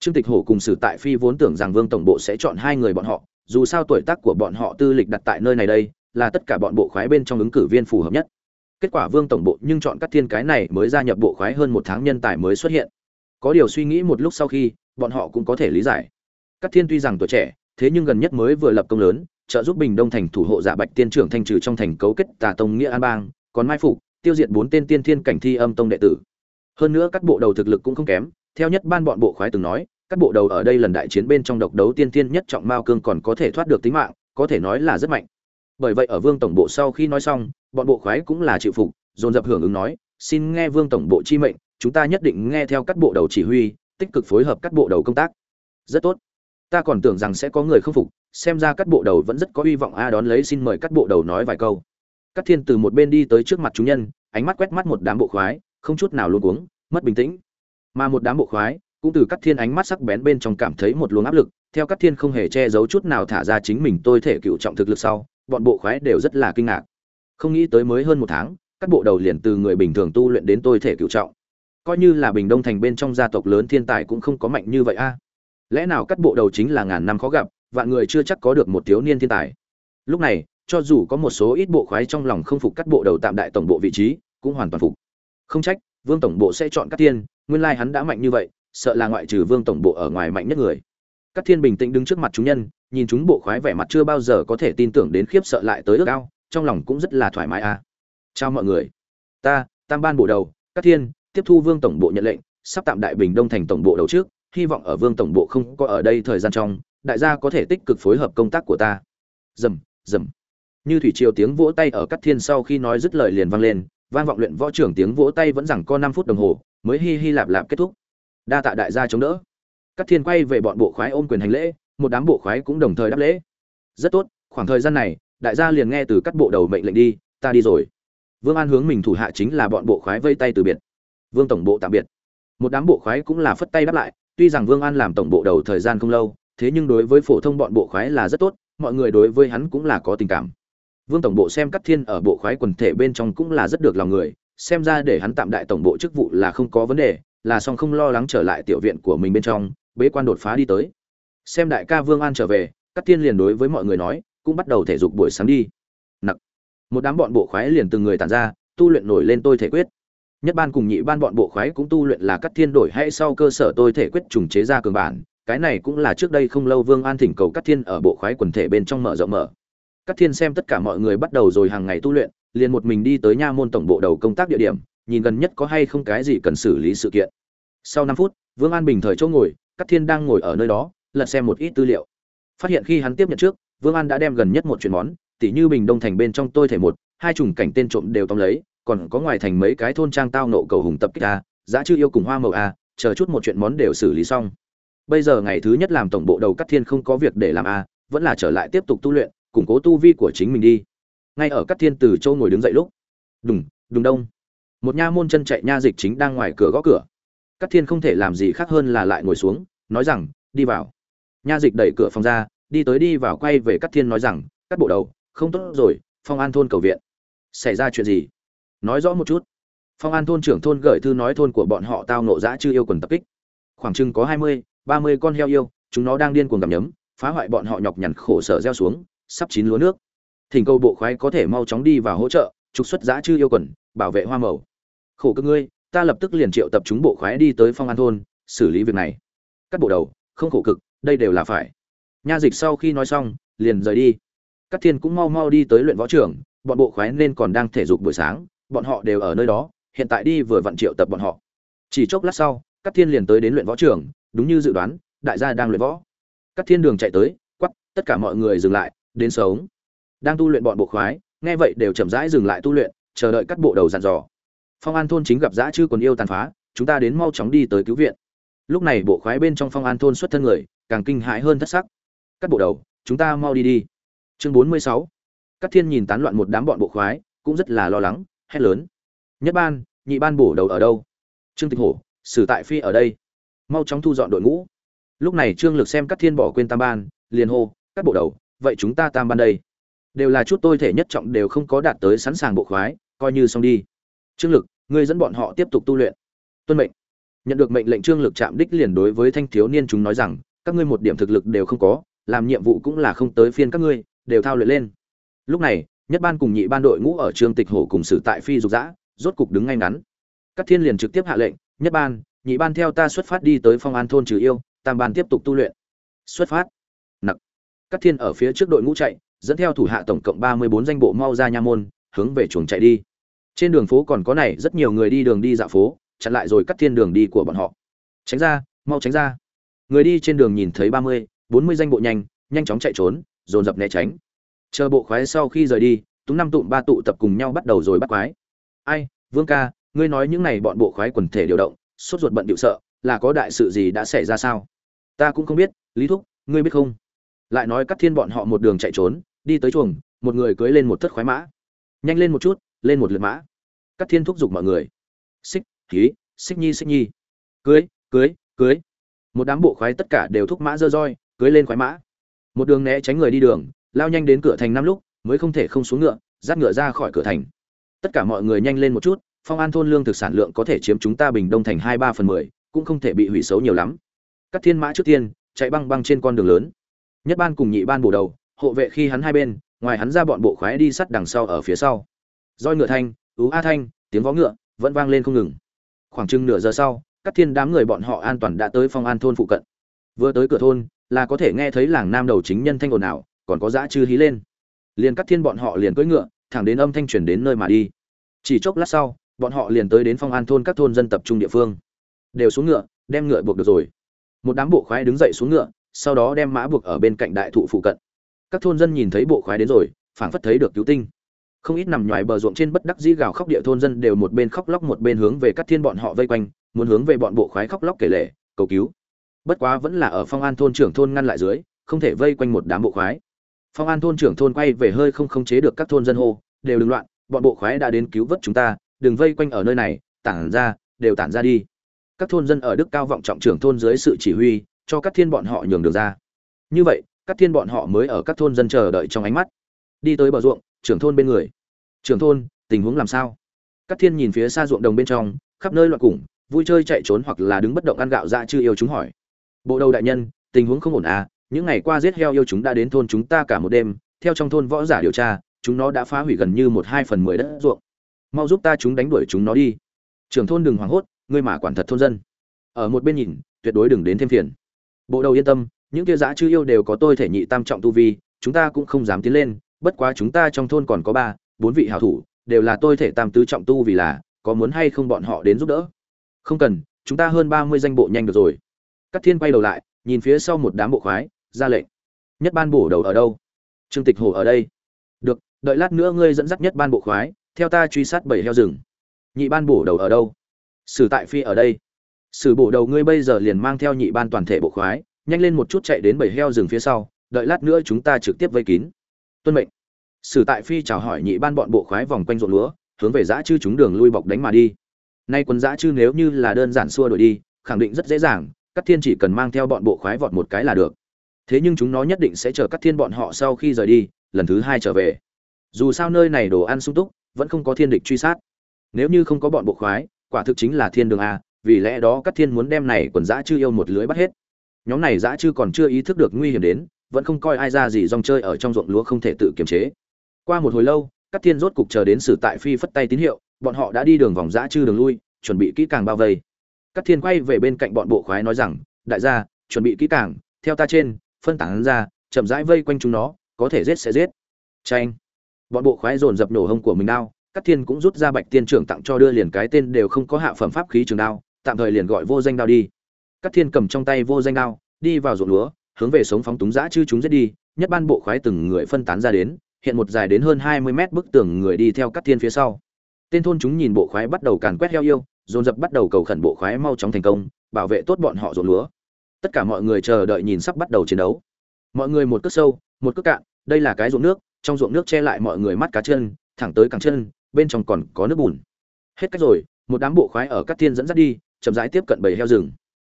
Trương tịch hổ cùng sử tại phi vốn tưởng rằng vương tổng bộ sẽ chọn hai người bọn họ, dù sao tuổi tác của bọn họ tư lịch đặt tại nơi này đây, là tất cả bọn bộ khoái bên trong ứng cử viên phù hợp nhất kết quả vương tổng bộ nhưng chọn các thiên cái này mới gia nhập bộ khoái hơn một tháng nhân tài mới xuất hiện. Có điều suy nghĩ một lúc sau khi, bọn họ cũng có thể lý giải. Các thiên tuy rằng tuổi trẻ, thế nhưng gần nhất mới vừa lập công lớn, trợ giúp bình đông thành thủ hộ dạ bạch tiên trưởng thanh trừ trong thành cấu kết tà tông nghĩa an bang, còn mai phục, tiêu diệt bốn tên tiên thiên cảnh thi âm tông đệ tử. Hơn nữa các bộ đầu thực lực cũng không kém, theo nhất ban bọn bộ khoái từng nói, các bộ đầu ở đây lần đại chiến bên trong độc đấu tiên thiên nhất trọng mao cương còn có thể thoát được tính mạng, có thể nói là rất mạnh. Bởi vậy ở vương tổng bộ sau khi nói xong bọn bộ khoái cũng là chịu phục, dồn dập hưởng ứng nói, xin nghe vương tổng bộ chi mệnh, chúng ta nhất định nghe theo các bộ đầu chỉ huy, tích cực phối hợp các bộ đầu công tác. Rất tốt. Ta còn tưởng rằng sẽ có người không phục, xem ra các bộ đầu vẫn rất có hy vọng a, đón lấy xin mời các bộ đầu nói vài câu. Các thiên từ một bên đi tới trước mặt chúng nhân, ánh mắt quét mắt một đám bộ khoái, không chút nào luôn cuống, mất bình tĩnh. Mà một đám bộ khoái, cũng từ các thiên ánh mắt sắc bén bên trong cảm thấy một luồng áp lực, theo các thiên không hề che giấu chút nào thả ra chính mình tôi thể cựu trọng thực lực sau, bọn bộ khoái đều rất là kinh ngạc không nghĩ tới mới hơn một tháng, các bộ đầu liền từ người bình thường tu luyện đến tôi thể cựu trọng. Coi như là bình đông thành bên trong gia tộc lớn thiên tài cũng không có mạnh như vậy a. Lẽ nào các bộ đầu chính là ngàn năm khó gặp, vạn người chưa chắc có được một thiếu niên thiên tài? Lúc này, cho dù có một số ít bộ khoái trong lòng không phục các bộ đầu tạm đại tổng bộ vị trí, cũng hoàn toàn phục. Không trách, vương tổng bộ sẽ chọn các thiên, nguyên lai hắn đã mạnh như vậy, sợ là ngoại trừ vương tổng bộ ở ngoài mạnh nhất người. Các thiên bình tĩnh đứng trước mặt chúng nhân, nhìn chúng bộ khoái vẻ mặt chưa bao giờ có thể tin tưởng đến khiếp sợ lại tới ước ao trong lòng cũng rất là thoải mái à. Chào mọi người. Ta, tam ban bộ đầu các thiên, tiếp thu vương tổng bộ nhận lệnh, sắp tạm đại bình đông thành tổng bộ đầu trước, hy vọng ở vương tổng bộ không có ở đây thời gian trong, đại gia có thể tích cực phối hợp công tác của ta. Dầm dầm. Như thủy triều tiếng vỗ tay ở cát thiên sau khi nói dứt lời liền vang lên, vang vọng luyện võ trưởng tiếng vỗ tay vẫn rằng có năm phút đồng hồ, mới hi hi lạp lạp kết thúc. Đa tạ đại gia chống đỡ. Cát thiên quay về bọn bộ khoái ôm quyền hành lễ, một đám bộ khoái cũng đồng thời đáp lễ. Rất tốt, khoảng thời gian này đại gia liền nghe từ các bộ đầu mệnh lệnh đi, ta đi rồi. Vương an hướng mình thủ hạ chính là bọn bộ khoái vây tay từ biệt. Vương tổng bộ tạm biệt. Một đám bộ khoái cũng là phất tay đáp lại, tuy rằng vương an làm tổng bộ đầu thời gian không lâu, thế nhưng đối với phổ thông bọn bộ khoái là rất tốt, mọi người đối với hắn cũng là có tình cảm. Vương tổng bộ xem cắt thiên ở bộ khoái quần thể bên trong cũng là rất được lòng người, xem ra để hắn tạm đại tổng bộ chức vụ là không có vấn đề, là song không lo lắng trở lại tiểu viện của mình bên trong, bế quan đột phá đi tới. Xem đại ca vương an trở về cắt thiên liền đối với mọi người nói cũng bắt đầu thể dục buổi sáng đi. Nặc. Một đám bọn bộ khoái liền từng người tàn ra, tu luyện nổi lên tôi thể quyết. Nhất ban cùng nhị ban bọn bộ khoái cũng tu luyện là cắt thiên đổi hay sau cơ sở tôi thể quyết trùng chế ra cường bản. Cái này cũng là trước đây không lâu vương an thỉnh cầu cắt thiên ở bộ khoái quần thể bên trong mở rộng mở. Cắt thiên xem tất cả mọi người bắt đầu rồi hàng ngày tu luyện, liền một mình đi tới nha môn tổng bộ đầu công tác địa điểm, nhìn gần nhất có hay không cái gì cần xử lý sự kiện. Sau năm phút, vương an bình thời chỗ ngồi, cắt thiên đang ngồi ở nơi đó, lật xem một ít tư liệu. Phát hiện khi hắn tiếp nhận trước vương an đã đem gần nhất một chuyện món, tỉ như bình đông thành bên trong tôi thể một, hai chủng cảnh tên trộm đều tóm lấy, còn có ngoài thành mấy cái thôn trang tao nộ cầu hùng tập kích a giá chư yêu cùng hoa màu a, chờ chút một chuyện món đều xử lý xong. Bây giờ ngày thứ nhất làm tổng bộ đầu cắt thiên không có việc để làm a, vẫn là trở lại tiếp tục tu luyện, củng cố tu vi của chính mình đi. Ngay ở cắt thiên từ châu ngồi đứng dậy lúc, đùng đùng đông. Một nha môn chân chạy nha dịch chính đang ngoài cửa gõ cửa. Cắt thiên không thể làm gì khác hơn là lại ngồi xuống, nói rằng, đi vào. Nha dịch đẩy cửa phòng ra đi tới đi vào quay về cắt thiên nói rằng cắt bộ đầu, không tốt rồi, phong an thôn cầu viện. Xảy ra chuyện gì? Nói rõ một chút. Phong an thôn trưởng thôn gửi thư nói thôn của bọn họ tao nộ dã chưa yêu quần tập kích. Khoảng chừng có hai mươi, ba mươi con heo yêu, chúng nó đang điên cuồng gặm nhấm, phá hoại bọn họ nhọc nhằn khổ sở gieo xuống, sắp chín lúa nước. Thỉnh cầu bộ khoái có thể mau chóng đi vào hỗ trợ, trục xuất dã chư yêu quần, bảo vệ hoa màu. Khổ cơ ngươi, ta lập tức liền triệu tập chúng bộ khoái đi tới phong an thôn, xử lý việc này. Cắt bộ đầu, không khổ cực, đây đều là phải nha dịch sau khi nói xong, liền rời đi. Các thiên cũng mau mau đi tới luyện võ trưởng bọn bộ khoái nên còn đang thể dục buổi sáng, bọn họ đều ở nơi đó, hiện tại đi vừa vặn triệu tập bọn họ. Chỉ chốc lát sau, các thiên liền tới đến luyện võ trường, đúng như dự đoán, đại gia đang luyện võ. Các thiên đường chạy tới quắp tất cả mọi người dừng lại, đến sống. Đang tu luyện bọn bộ khoái, nghe vậy đều chậm rãi dừng lại tu luyện, chờ đợi các bộ đầu dàn dò. Phong an thôn chính gặp dã chư còn yêu tàn phá, chúng ta đến mau chóng đi tới cứu viện. Lúc này bộ khoái bên trong phong an thôn xuất thân người, càng kinh hãi hơn thất sắc cắt bộ đầu, chúng ta mau đi đi. Chương bốn mươi sáu. Các thiên nhìn tán loạn một đám bọn bộ khoái, cũng rất là lo lắng, hét lớn. Nhất ban, nhị ban bổ đầu ở đâu? Trương tịch hổ sử tại phi ở đây. Mau chóng thu dọn đội ngũ. Lúc này trương lực xem các thiên bỏ quên tam ban, liền hô các bộ đầu, vậy chúng ta tam ban đây. Đều là chút tôi thể nhất trọng đều không có đạt tới sẵn sàng bộ khoái, coi như xong đi. Trương lực, ngươi dẫn bọn họ tiếp tục tu luyện. Tuân mệnh. Nhận được mệnh lệnh trương lực chạm đích liền đối với thanh thiếu niên chúng nói rằng, các ngươi một điểm thực lực đều không có làm nhiệm vụ cũng là không tới phiên các ngươi, đều thao luyện lên. Lúc này, nhất ban cùng nhị ban đội ngũ ở trường tịch hổ cùng sử tại phi dục dã, rốt cục đứng ngay ngắn. Các thiên liền trực tiếp hạ lệnh, nhất ban, nhị ban theo ta xuất phát đi tới phong an thôn trừ yêu, tam ban tiếp tục tu luyện. Xuất phát. Nặc. Các thiên ở phía trước đội ngũ chạy, dẫn theo thủ hạ tổng cộng ba mươi bốn danh bộ mau ra nha môn, hướng về chuồng chạy đi. Trên đường phố còn có này, rất nhiều người đi đường đi dạo phố, chặn lại rồi cắt thiên đường đi của bọn họ. Tránh ra, mau tránh ra. Người đi trên đường nhìn thấy ba mươi bốn mươi danh bộ nhanh nhanh chóng chạy trốn, dồn dập né tránh. Chờ bộ khoái sau khi rời đi, túng năm tụm ba tụ tập cùng nhau bắt đầu rồi bắt quái. Ai, vương ca, ngươi nói những này bọn bộ khoái quần thể điều động, sốt ruột bận điệu sợ, là có đại sự gì đã xảy ra sao? Ta cũng không biết, lý thúc, ngươi biết không? Lại nói cắt thiên bọn họ một đường chạy trốn, đi tới chuồng, một người cưới lên một thất khoái mã. Nhanh lên một chút, lên một lượt mã. Cắt thiên thúc giục mọi người. Xích khí xích nhi xích nhi. Cưới cưới cưới. Một đám bộ khoái tất cả đều thúc mã dơ roi cưới lên khoái mã. Một đường né tránh người đi đường, lao nhanh đến cửa thành năm lúc, mới không thể không xuống ngựa, dắt ngựa ra khỏi cửa thành. Tất cả mọi người nhanh lên một chút, phong an thôn lương thực sản lượng có thể chiếm chúng ta bình đông thành hai ba phần mười, cũng không thể bị hủy xấu nhiều lắm. Các thiên mã trước tiên, chạy băng băng trên con đường lớn. Nhất ban cùng nhị ban bổ đầu, hộ vệ khi hắn hai bên, ngoài hắn ra bọn bộ khoái đi sắt đằng sau ở phía sau. Roi ngựa thanh, ú a thanh, tiếng vó ngựa vẫn vang lên không ngừng. Khoảng chừng nửa giờ sau các thiên đám người bọn họ an toàn đã tới phong an thôn phụ cận. Vừa tới cửa thôn là có thể nghe thấy làng nam đầu chính nhân thanh ồn ào, còn có dã chư hí lên. Liền cắt thiên bọn họ liền cưỡi ngựa, thẳng đến âm thanh truyền đến nơi mà đi. Chỉ chốc lát sau, bọn họ liền tới đến phong an thôn các thôn dân tập trung địa phương. Đều xuống ngựa, đem ngựa buộc được rồi. Một đám bộ khoái đứng dậy xuống ngựa, sau đó đem mã buộc ở bên cạnh đại thụ phụ cận. Các thôn dân nhìn thấy bộ khoái đến rồi, phảng phất thấy được cứu tinh. Không ít nằm ngoài bờ ruộng trên bất đắc dĩ gào khóc địa thôn dân đều một bên khóc lóc một bên hướng về các thiên bọn họ vây quanh, muốn hướng về bọn bộ khoái khóc lóc kể lể, cầu cứu bất quá vẫn là ở phong an thôn trưởng thôn ngăn lại dưới, không thể vây quanh một đám bộ khoái. Phong an thôn trưởng thôn quay về hơi không khống chế được các thôn dân hô, đều đừng loạn, bọn bộ khoái đã đến cứu vớt chúng ta, đừng vây quanh ở nơi này, tản ra, đều tản ra đi. Các thôn dân ở đức cao vọng trọng trưởng thôn dưới sự chỉ huy, cho các thiên bọn họ nhường đường ra. Như vậy, các thiên bọn họ mới ở các thôn dân chờ đợi trong ánh mắt. Đi tới bờ ruộng, trưởng thôn bên người. Trưởng thôn, tình huống làm sao? Các thiên nhìn phía xa ruộng đồng bên trong, khắp nơi loạn củng vui chơi chạy trốn hoặc là đứng bất động ăn gạo dã chưa yêu chúng hỏi bộ đầu đại nhân, tình huống không ổn à những ngày qua giết heo yêu chúng đã đến thôn chúng ta cả một đêm, theo trong thôn võ giả điều tra, chúng nó đã phá hủy gần như một hai phần mười đất ruộng. Mau giúp ta chúng đánh đuổi chúng nó đi. Trưởng thôn đừng hoảng hốt, ngươi mà quản thật thôn dân. Ở một bên nhìn, tuyệt đối đừng đến thêm phiền. Bộ đầu yên tâm, những kia dã chư yêu đều có tôi thể nhị tam trọng tu vi, chúng ta cũng không dám tiến lên, bất quá chúng ta trong thôn còn có ba, bốn vị hảo thủ, đều là tôi thể tam tứ trọng tu vì là, có muốn hay không bọn họ đến giúp đỡ? Không cần, chúng ta hơn ba mươi danh bộ nhanh được rồi. Cát Thiên quay đầu lại, nhìn phía sau một đám bộ khoái, ra lệnh. Nhất ban bổ đầu ở đâu? Trương Tịch Hổ ở đây. Được, đợi lát nữa ngươi dẫn dắt nhất ban bộ khoái, theo ta truy sát bảy heo rừng. Nhị ban bổ đầu ở đâu? Sử Tại Phi ở đây. Sử bổ đầu ngươi bây giờ liền mang theo nhị ban toàn thể bộ khoái, nhanh lên một chút chạy đến bảy heo rừng phía sau, đợi lát nữa chúng ta trực tiếp vây kín. Tuân mệnh. Sử Tại Phi chào hỏi nhị ban bọn bộ khoái vòng quanh ruộng lúa, hướng về dã chư chúng đường lui bọc đánh mà đi. Nay quân dã chư nếu như là đơn giản xua đuổi đi, khẳng định rất dễ dàng, Cát Thiên chỉ cần mang theo bọn bộ khoái vọt một cái là được. Thế nhưng chúng nó nhất định sẽ chờ Cát Thiên bọn họ sau khi rời đi, lần thứ hai trở về. Dù sao nơi này đồ ăn sung túc, vẫn không có thiên địch truy sát. Nếu như không có bọn bộ khoái, quả thực chính là thiên đường a, vì lẽ đó Cát Thiên muốn đem này quần dã chư yêu một lưới bắt hết. Nhóm này dã chư còn chưa ý thức được nguy hiểm đến, vẫn không coi ai ra gì rong chơi ở trong ruộng lúa không thể tự kiềm chế. Qua một hồi lâu, Cát Thiên rốt cục chờ đến sử tại phi phất tay tín hiệu, bọn họ đã đi đường vòng dã chư đường lui, chuẩn bị kỹ càng bao vây. Cát Thiên quay về bên cạnh bọn bộ khoái nói rằng, đại gia, chuẩn bị kỹ càng, theo ta trên, phân tán ra, chậm rãi vây quanh chúng nó, có thể giết sẽ giết. Chanh. Bọn bộ khoái dồn dập nổ hông của mình đao, Cát Thiên cũng rút ra Bạch Tiên trưởng tặng cho đưa liền cái tên đều không có hạ phẩm pháp khí trường đao, tạm thời liền gọi vô danh đao đi. Cát Thiên cầm trong tay vô danh đao, đi vào ruộng lúa, hướng về sống phóng túng dã chư chúng giết đi, nhất ban bộ khoái từng người phân tán ra đến, hiện một dài đến hơn 20 mét bức tường người đi theo Cát Thiên phía sau. Tên thôn chúng nhìn bộ khoái bắt đầu càn quét heo yêu, dồn dập bắt đầu cầu khẩn bộ khoái mau chóng thành công, bảo vệ tốt bọn họ ruộng lúa. Tất cả mọi người chờ đợi nhìn sắp bắt đầu chiến đấu. Mọi người một cước sâu, một cước cạn, đây là cái ruộng nước, trong ruộng nước che lại mọi người mắt cá chân, thẳng tới càng chân, bên trong còn có nước bùn. Hết cách rồi, một đám bộ khoái ở các thiên dẫn dắt đi, chậm rãi tiếp cận bầy heo rừng.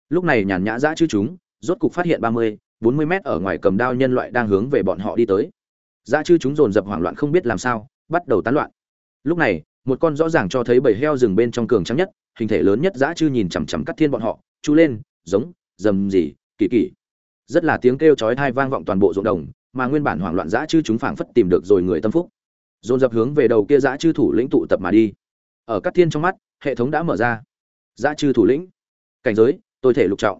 Lúc này nhàn nhã dã chư chúng, rốt cục phát hiện ba mươi, bốn mươi mét ở ngoài cầm đao nhân loại đang hướng về bọn họ đi tới. Dã chư chúng dồn dập hoảng loạn không biết làm sao, bắt đầu tán loạn. Lúc này một con rõ ràng cho thấy bầy heo rừng bên trong cường trắng nhất, hình thể lớn nhất dã chư nhìn chằm chằm cắt thiên bọn họ chú lên, giống, dầm gì, kỳ kỳ. Rất là tiếng kêu chói tai vang vọng toàn bộ ruộng đồng, mà nguyên bản hoảng loạn dã chư chúng phảng phất tìm được rồi người tâm phúc. Dồn dập hướng về đầu kia dã chư thủ lĩnh tụ tập mà đi. Ở cắt thiên trong mắt, hệ thống đã mở ra. Dã chư thủ lĩnh. Cảnh giới, tôi thể lục trọng.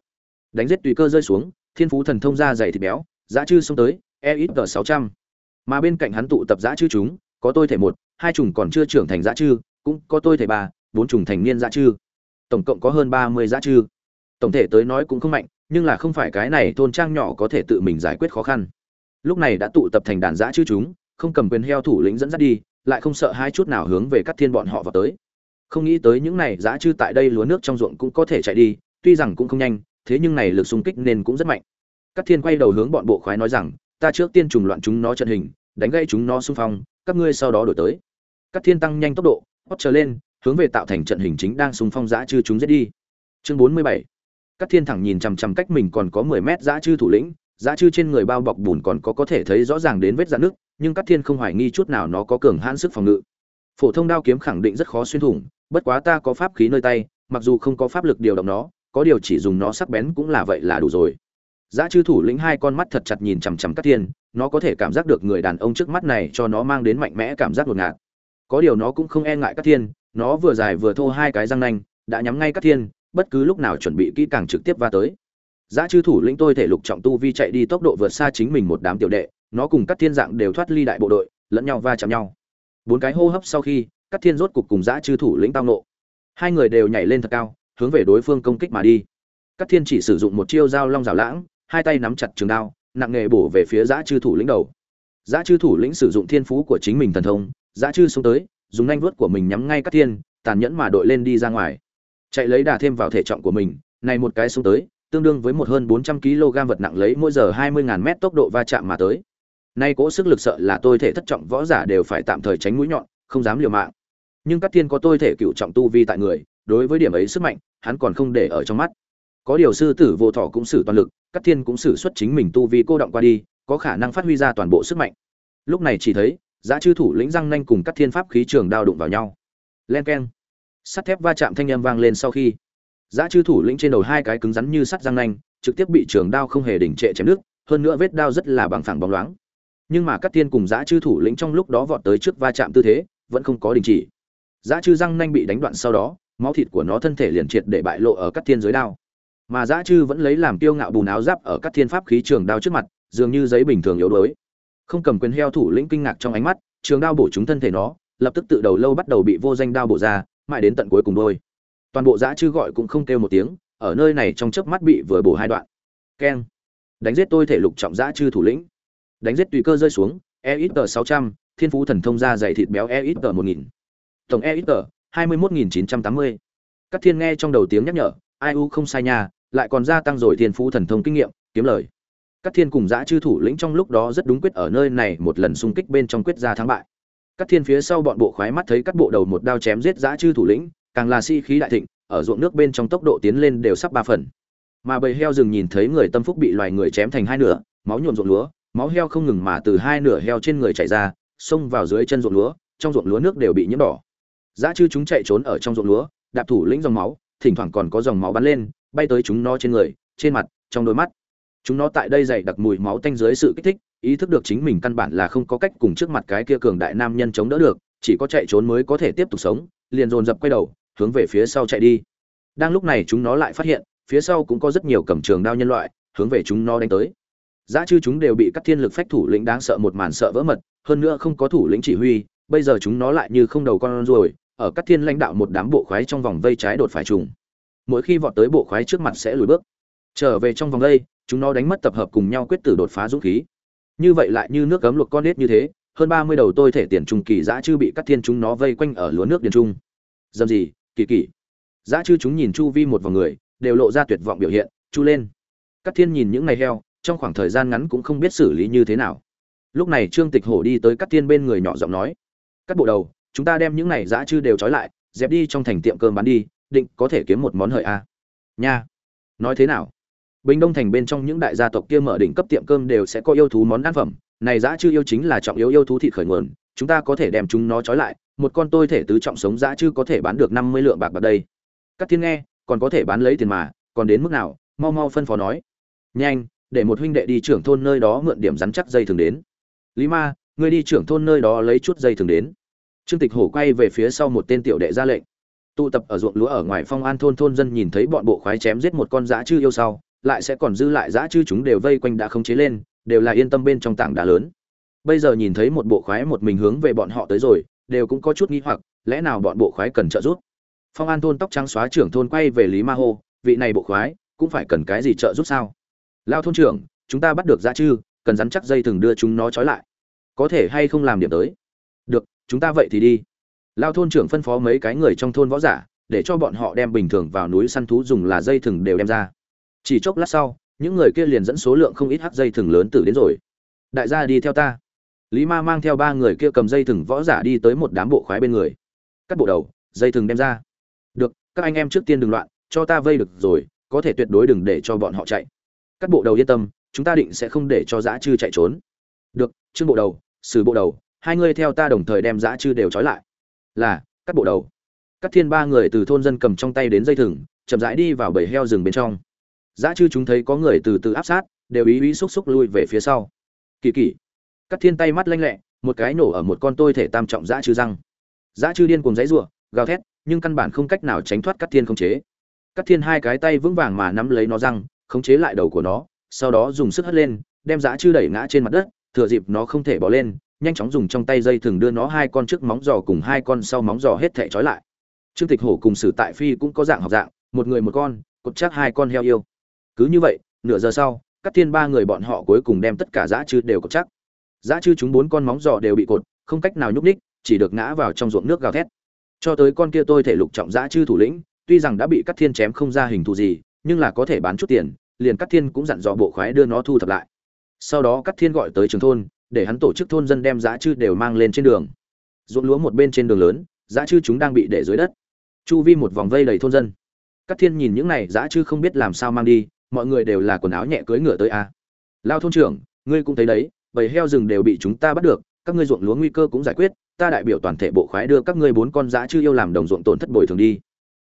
Đánh giết tùy cơ rơi xuống, thiên phú thần thông ra dày thịt béo, dã chư xông tới e ít g sáu trăm. Mà bên cạnh hắn tụ tập dã chư chúng, có tôi thể một hai trùng còn chưa trưởng thành dã chư, cũng có tôi thể bà bốn trùng thành niên dã chư. Tổng cộng có hơn ba mươi dã chư. Tổng thể tới nói cũng không mạnh, nhưng là không phải cái này thôn trang nhỏ có thể tự mình giải quyết khó khăn. Lúc này đã tụ tập thành đàn dã chư chúng, không cầm quyền heo thủ lĩnh dẫn dắt đi, lại không sợ hai chút nào hướng về các thiên bọn họ vào tới. Không nghĩ tới những này dã chư tại đây lúa nước trong ruộng cũng có thể chạy đi, tuy rằng cũng không nhanh, thế nhưng này lực xung kích nên cũng rất mạnh. Các thiên quay đầu hướng bọn bộ khoái nói rằng, ta trước tiên trùng loạn chúng nó trận hình, đánh gây chúng nó xung phong các ngươi sau đó đổi tới. Các thiên tăng nhanh tốc độ, hót trở lên, hướng về tạo thành trận hình chính đang xung phong dã chư chúng giết đi. Chương bốn mươi bảy. Các thiên thẳng nhìn chằm chằm cách mình còn có mười mét dã chư thủ lĩnh, dã chư trên người bao bọc bùn còn có có thể thấy rõ ràng đến vết dạn nước nhưng các thiên không hoài nghi chút nào nó có cường hãn sức phòng ngự. Phổ thông đao kiếm khẳng định rất khó xuyên thủng, bất quá ta có pháp khí nơi tay, mặc dù không có pháp lực điều động nó, có điều chỉ dùng nó sắc bén cũng là vậy là đủ rồi. Giá chư thủ lĩnh hai con mắt thật chặt nhìn chằm chằm Cát thiên, nó có thể cảm giác được người đàn ông trước mắt này cho nó mang đến mạnh mẽ cảm giác đột ngạt. Có điều nó cũng không e ngại Cát thiên, nó vừa dài vừa thô hai cái răng nanh, đã nhắm ngay Cát thiên, bất cứ lúc nào chuẩn bị kỹ càng trực tiếp va tới. Giá chư thủ lĩnh tôi thể lục trọng tu vi chạy đi tốc độ vượt xa chính mình một đám tiểu đệ, nó cùng Cát thiên dạng đều thoát ly đại bộ đội, lẫn nhau va chạm nhau. Bốn cái hô hấp sau khi, Cát thiên rốt cục cùng giã chư thủ lĩnh tao nộ hai người đều nhảy lên thật cao, hướng về đối phương công kích mà đi. Cát thiên chỉ sử dụng một chiêu dao long rào lãng hai tay nắm chặt trường đao, nặng nghề bổ về phía giã chư thủ lĩnh đầu. Giã chư thủ lĩnh sử dụng thiên phú của chính mình thần thông, giã chư xuống tới, dùng nhanh vuốt của mình nhắm ngay các thiên, tàn nhẫn mà đội lên đi ra ngoài. Chạy lấy đà thêm vào thể trọng của mình, này một cái xuống tới, tương đương với một hơn bốn trăm kg vật nặng lấy mỗi giờ hai mươi ngàn mét tốc độ va chạm mà tới. Nay cỗ sức lực sợ là tôi thể thất trọng võ giả đều phải tạm thời tránh mũi nhọn, không dám liều mạng. Nhưng các thiên có tôi thể cựu trọng tu vi tại người, đối với điểm ấy sức mạnh, hắn còn không để ở trong mắt có điều sư tử vô thọ cũng sử toàn lực các thiên cũng sử xuất chính mình tu vi cô động qua đi có khả năng phát huy ra toàn bộ sức mạnh lúc này chỉ thấy giá chư thủ lĩnh răng nanh cùng các thiên pháp khí trường đao đụng vào nhau len keng sắt thép va chạm thanh âm vang lên sau khi giá chư thủ lĩnh trên đầu hai cái cứng rắn như sắt răng nanh, trực tiếp bị trường đao không hề đỉnh trệ chém nước, hơn nữa vết đao rất là bằng phẳng bóng loáng. Nhưng mà các thiên cùng giá chư thủ lĩnh trong lúc đó vọt tới trước va chạm tư thế, vẫn không có đình chỉ. giá chư răng nanh bị đánh đoạn sau đó, máu thịt của nó thân thể liền triệt để bại lộ ở các thiên dưới đao. Mà dã chư vẫn lấy làm tiêu ngạo bùn áo giáp ở các thiên pháp khí trường đao trước mặt, dường như giấy bình thường yếu đuối. Không cầm quyền heo thủ lĩnh kinh ngạc trong ánh mắt, trường đao bổ trúng thân thể nó, lập tức tự đầu lâu bắt đầu bị vô danh đao bổ ra, mãi đến tận cuối cùng đôi toàn bộ dã chư gọi cũng không kêu một tiếng ở nơi này trong chớp mắt bị vừa bổ hai đoạn. Keng. Đánh giết tôi thể lục trọng dã chư thủ lĩnh. Đánh giết tùy cơ rơi xuống e ít tờ sáu trăm thiên phú thần thông ra dày thịt béo e ít tờ một nghìn. Tổng e ít tờ hai mươi một nghìn chín trăm tám mươi. Các thiên nghe trong đầu tiếng nhắc nhở ai u không sai nha lại còn gia tăng rồi thiên phú thần thông kinh nghiệm, kiếm lời. Các thiên cùng dã chư thủ lĩnh trong lúc đó rất đúng quyết ở nơi này một lần xung kích bên trong quyết ra thắng bại. Các thiên phía sau bọn bộ khoái mắt thấy cắt bộ đầu một đao chém giết dã chư thủ lĩnh, càng là si khí đại thịnh, ở ruộng nước bên trong tốc độ tiến lên đều sắp ba phần. Mà bầy heo rừng nhìn thấy người tâm phúc bị loài người chém thành hai nửa, máu nhuộm ruộng lúa, máu heo không ngừng mà từ hai nửa heo trên người chảy ra, xông vào dưới chân ruộng lúa, trong ruộng lúa nước đều bị nhiễm đỏ. Dã chư chúng chạy trốn ở trong ruộng lúa, đạp thủ lĩnh dòng máu, thỉnh thoảng còn có dòng máu bắn lên bay tới chúng nó trên người, trên mặt, trong đôi mắt. Chúng nó tại đây dày đặc mùi máu tanh dưới sự kích thích, ý thức được chính mình căn bản là không có cách cùng trước mặt cái kia cường đại nam nhân chống đỡ được, chỉ có chạy trốn mới có thể tiếp tục sống, liền dồn dập quay đầu, hướng về phía sau chạy đi. Đang lúc này chúng nó lại phát hiện, phía sau cũng có rất nhiều cầm trường đao nhân loại, hướng về chúng nó đánh tới. Giá chư chúng đều bị các thiên lực phách thủ lĩnh đáng sợ một màn sợ vỡ mật, hơn nữa không có thủ lĩnh chỉ huy, bây giờ chúng nó lại như không đầu con rồi ở các thiên lãnh đạo một đám bộ khoái trong vòng vây trái đột phải trùng mỗi khi vọt tới bộ khoái trước mặt sẽ lùi bước. Trở về trong vòng đây, chúng nó đánh mất tập hợp cùng nhau quyết tử đột phá dũng khí. Như vậy lại như nước cấm luộc con nết như thế, hơn ba mươi đầu tôi thể tiền trung kỳ dã chư bị các thiên chúng nó vây quanh ở lúa nước điền trung. Dầm gì, kỳ kỳ. Dã chư chúng nhìn chu vi một vòng người, đều lộ ra tuyệt vọng biểu hiện, chu lên. Các thiên nhìn những ngày heo, trong khoảng thời gian ngắn cũng không biết xử lý như thế nào. Lúc này trương tịch hổ đi tới các thiên bên người nhỏ giọng nói, cắt bộ đầu, chúng ta đem những này dã chư đều trói lại, dẹp đi trong thành tiệm cơm bán đi định có thể kiếm một món hời a. À. nha. Nói thế nào? Bình đông thành bên trong những đại gia tộc kia mở đỉnh cấp tiệm cơm đều sẽ có yêu thú món ăn phẩm. Này dã chư yêu chính là trọng yếu yêu thú thịt khởi nguồn, chúng ta có thể đem chúng nó trói lại. Một con tôi thể tứ trọng sống dã chư có thể bán được năm mươi lượng bạc bạc đây. Các thiên nghe, còn có thể bán lấy tiền mà, còn đến mức nào? Mau mau phân phó nói. Nhanh, để một huynh đệ đi trưởng thôn nơi đó mượn điểm rắn chắc dây thường đến. Lý ma, ngươi đi trưởng thôn nơi đó lấy chút dây thường đến. Trương tịch hổ quay về phía sau một tên tiểu đệ ra lệnh tụ tập ở ruộng lúa ở ngoài phong an thôn thôn dân nhìn thấy bọn bộ khoái chém giết một con dã chư yêu sau, lại sẽ còn dư lại dã chư chúng đều vây quanh đã không chế lên, đều là yên tâm bên trong tảng đá lớn. Bây giờ nhìn thấy một bộ khoái một mình hướng về bọn họ tới rồi, đều cũng có chút nghi hoặc, lẽ nào bọn bộ khoái cần trợ giúp? Phong an thôn tóc trắng xóa trưởng thôn quay về lý ma hô, vị này bộ khoái, cũng phải cần cái gì trợ giúp sao? Lao thôn trưởng, chúng ta bắt được dã chư, cần rắn chắc dây thừng đưa chúng nó trói lại. Có thể hay không làm điểm tới? Được, chúng ta vậy thì đi lao thôn trưởng phân phó mấy cái người trong thôn võ giả, để cho bọn họ đem bình thường vào núi săn thú dùng là dây thừng đều đem ra. Chỉ chốc lát sau, những người kia liền dẫn số lượng không ít hắc dây thừng lớn tử đến rồi. Đại gia đi theo ta. Lý ma mang theo ba người kia cầm dây thừng võ giả đi tới một đám bộ khoái bên người. Cắt bộ đầu, dây thừng đem ra. Được, các anh em trước tiên đừng loạn, cho ta vây được rồi, có thể tuyệt đối đừng để cho bọn họ chạy. Cắt bộ đầu yên tâm, chúng ta định sẽ không để cho dã chư chạy trốn. Được, trương bộ đầu, sử bộ đầu, hai người theo ta đồng thời đem dã chư đều trói lại là, cắt bộ đầu. Cắt thiên ba người từ thôn dân cầm trong tay đến dây thừng, chậm rãi đi vào bầy heo rừng bên trong. Giá chư chúng thấy có người từ từ áp sát, đều ý ý xúc xúc lui về phía sau. Kỳ kỳ. Cắt thiên tay mắt lanh lẹ, một cái nổ ở một con tôi thể tam trọng Giá chư răng. Giá chư điên cùng giấy rủa gào thét, nhưng căn bản không cách nào tránh thoát cắt thiên không chế. Cắt thiên hai cái tay vững vàng mà nắm lấy nó răng, khống chế lại đầu của nó, sau đó dùng sức hất lên, đem Giá chư đẩy ngã trên mặt đất, thừa dịp nó không thể bỏ lên nhanh chóng dùng trong tay dây thừng đưa nó hai con trước móng giò cùng hai con sau móng giò hết thảy trói lại. Trương tịch hổ cùng sử tại phi cũng có dạng học dạng một người một con cột chắc hai con heo yêu. Cứ như vậy nửa giờ sau các thiên ba người bọn họ cuối cùng đem tất cả dã chư đều cột chắc. Dã chư chúng bốn con móng giò đều bị cột không cách nào nhúc nhích, chỉ được ngã vào trong ruộng nước gào thét. Cho tới con kia tôi thể lục trọng dã chư thủ lĩnh tuy rằng đã bị cắt thiên chém không ra hình thù gì nhưng là có thể bán chút tiền liền cắt thiên cũng dặn dò bộ khoái đưa nó thu thập lại. Sau đó cắt thiên gọi tới trường thôn để hắn tổ chức thôn dân đem dã chư đều mang lên trên đường. Ruộng lúa một bên trên đường lớn dã chư chúng đang bị để dưới đất. Chu vi một vòng vây đầy thôn dân. Cát thiên nhìn những này dã chư không biết làm sao mang đi, mọi người đều là quần áo nhẹ cưỡi ngựa tới a lao thôn trưởng, ngươi cũng thấy đấy, bầy heo rừng đều bị chúng ta bắt được, các ngươi ruộng lúa nguy cơ cũng giải quyết, ta đại biểu toàn thể bộ khoái đưa các ngươi bốn con dã chư yêu làm đồng ruộng tổn thất bồi thường đi.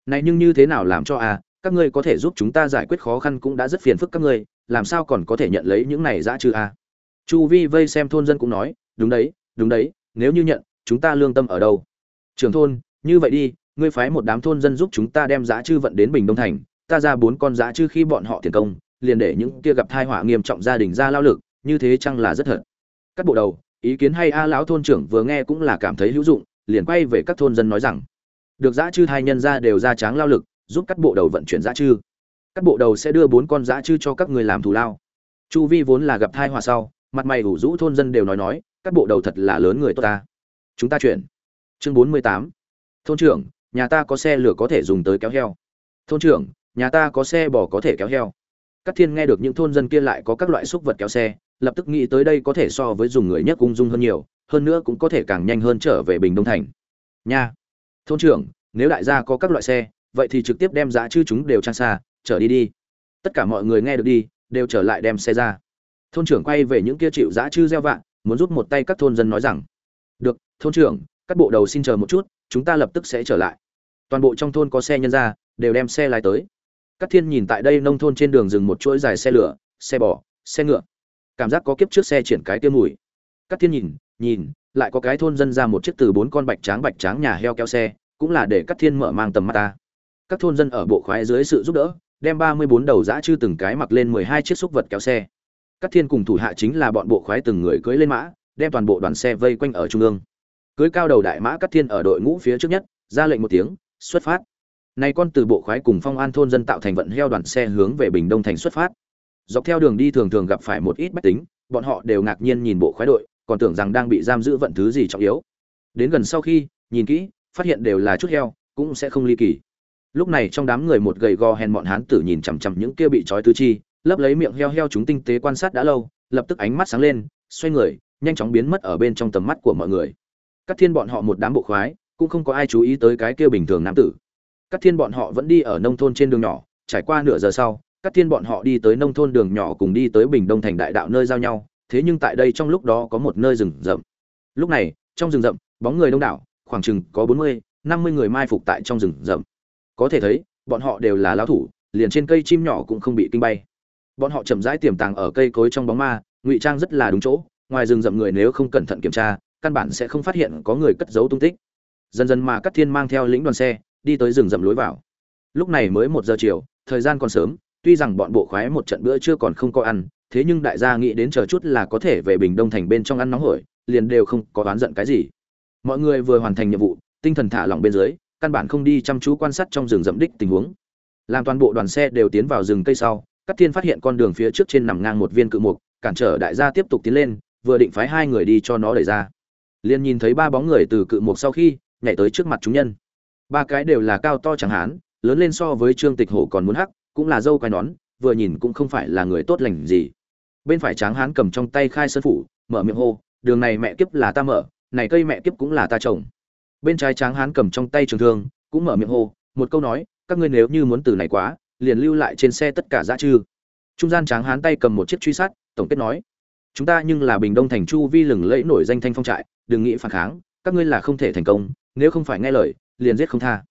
Này nhưng như thế nào làm cho a các ngươi có thể giúp chúng ta giải quyết khó khăn cũng đã rất phiền phức các ngươi, làm sao còn có thể nhận lấy những này dã chư a chu vi vây xem thôn dân cũng nói, đúng đấy đúng đấy, nếu như nhận, chúng ta lương tâm ở đâu? Trưởng thôn, như vậy đi, ngươi phái một đám thôn dân giúp chúng ta đem dã chư vận đến bình đông thành, ta ra bốn con dã chư khi bọn họ tiền công, liền để những kia gặp thai họa nghiêm trọng gia đình ra lao lực, như thế chăng là rất thật? Các bộ đầu, ý kiến hay a, lão thôn trưởng vừa nghe cũng là cảm thấy hữu dụng, liền quay về các thôn dân nói rằng, được dã chư hai nhân ra đều ra tráng lao lực, giúp các bộ đầu vận chuyển dã chư các bộ đầu sẽ đưa bốn con dã chư cho các người làm thù lao. Chu vi vốn là gặp thai họa sau mặt mày ủ rũ thôn dân đều nói nói, các bộ đầu thật là lớn người tốt ta. Chúng ta chuyển. Chương bốn mươi tám. Thôn trưởng, nhà ta có xe lửa có thể dùng tới kéo heo. Thôn trưởng, nhà ta có xe bò có thể kéo heo. Các thiên nghe được những thôn dân kia lại có các loại xúc vật kéo xe, lập tức nghĩ tới đây có thể so với dùng người nhất ung dung hơn nhiều, hơn nữa cũng có thể càng nhanh hơn trở về bình đông thành. Nha. Thôn trưởng, nếu đại gia có các loại xe, vậy thì trực tiếp đem giá chư chúng đều trang xa, trở đi đi. Tất cả mọi người nghe được đi, đều trở lại đem xe ra thôn trưởng quay về những kia chịu giã chư gieo vạn muốn giúp một tay các thôn dân nói rằng, được, thôn trưởng, các bộ đầu xin chờ một chút, chúng ta lập tức sẽ trở lại. Toàn bộ trong thôn có xe nhân ra, đều đem xe lái tới. Các thiên nhìn tại đây nông thôn trên đường dừng một chuỗi dài xe lửa, xe bò, xe ngựa. Cảm giác có kiếp trước xe triển cái tiêu mùi. Các thiên nhìn nhìn, lại có cái thôn dân ra một chiếc từ bốn con bạch tráng bạch tráng nhà heo kéo xe, cũng là để các thiên mở mang tầm mắt ta. Các thôn dân ở bộ khoái dưới sự giúp đỡ, đem ba mươi bốn đầu dã chư từng cái mặc lên mười hai chiếc xúc vật kéo xe các thiên cùng thủ hạ chính là bọn bộ khoái từng người cưỡi lên mã, đem toàn bộ đoàn xe vây quanh ở trung ương. Cưới cao đầu đại mã cắt thiên ở đội ngũ phía trước nhất, ra lệnh một tiếng, xuất phát. Nay con từ bộ khoái cùng phong an thôn dân tạo thành vận heo đoàn xe hướng về bình đông thành xuất phát. Dọc theo đường đi thường thường gặp phải một ít bách tính, bọn họ đều ngạc nhiên nhìn bộ khoái đội, còn tưởng rằng đang bị giam giữ vận thứ gì trọng yếu. Đến gần sau khi, nhìn kỹ, phát hiện đều là chút heo, cũng sẽ không ly kỳ. Lúc này trong đám người một gầy gò hèn bọn hán tử nhìn chằm chằm những kia bị trói tứ chi lấp lấy miệng heo heo chúng tinh tế quan sát đã lâu, lập tức ánh mắt sáng lên, xoay người, nhanh chóng biến mất ở bên trong tầm mắt của mọi người. Các thiên bọn họ một đám bộ khoái, cũng không có ai chú ý tới cái kia bình thường nam tử. Các thiên bọn họ vẫn đi ở nông thôn trên đường nhỏ, trải qua nửa giờ sau các thiên bọn họ đi tới nông thôn đường nhỏ cùng đi tới bình đông thành đại đạo nơi giao nhau, thế nhưng tại đây trong lúc đó có một nơi rừng rậm. Lúc này, trong rừng rậm, bóng người đông đảo, khoảng chừng có bốn mươi, năm mươi người mai phục tại trong rừng rậm. Có thể thấy, bọn họ đều là lão thủ, liền trên cây chim nhỏ cũng không bị kinh bay bọn họ chậm rãi tiềm tàng ở cây cối trong bóng ma, ngụy trang rất là đúng chỗ, ngoài rừng rậm người nếu không cẩn thận kiểm tra, căn bản sẽ không phát hiện có người cất giấu tung tích. Dần dần mà cắt thiên mang theo lĩnh đoàn xe, đi tới rừng rậm lối vào. Lúc này mới một giờ chiều, thời gian còn sớm, tuy rằng bọn bộ khoái một trận bữa chưa còn không có ăn, thế nhưng đại gia nghĩ đến chờ chút là có thể về bình đông thành bên trong ăn nóng hổi, liền đều không có oán giận cái gì. Mọi người vừa hoàn thành nhiệm vụ, tinh thần thả lỏng bên dưới, căn bản không đi chăm chú quan sát trong rừng rậm đích tình huống. Làm toàn bộ đoàn xe đều tiến vào rừng cây sau các thiên phát hiện con đường phía trước trên nằm ngang một viên cự mục, cản trở đại gia tiếp tục tiến lên, vừa định phái hai người đi cho nó đẩy ra. Liền nhìn thấy ba bóng người từ cự mục sau khi, nhảy tới trước mặt chúng nhân. Ba cái đều là cao to chẳng hán lớn lên so với trương tịch hổ còn muốn hắc, cũng là dâu quai nón, vừa nhìn cũng không phải là người tốt lành gì. Bên phải tráng hán cầm trong tay khai sơn phủ, mở miệng hô, đường này mẹ kiếp là ta mở, này cây mẹ kiếp cũng là ta trồng. Bên trái tráng hán cầm trong tay trường thương, cũng mở miệng hô, một câu nói, các ngươi nếu như muốn từ này quá liền lưu lại trên xe tất cả dã chư. Trung gian tráng hán tay cầm một chiếc truy sát, tổng kết nói, chúng ta nhưng là bình đông thành chu vi lừng lẫy nổi danh thanh phong trại, đừng nghĩ phản kháng, các ngươi là không thể thành công, nếu không phải nghe lời, liền giết không tha.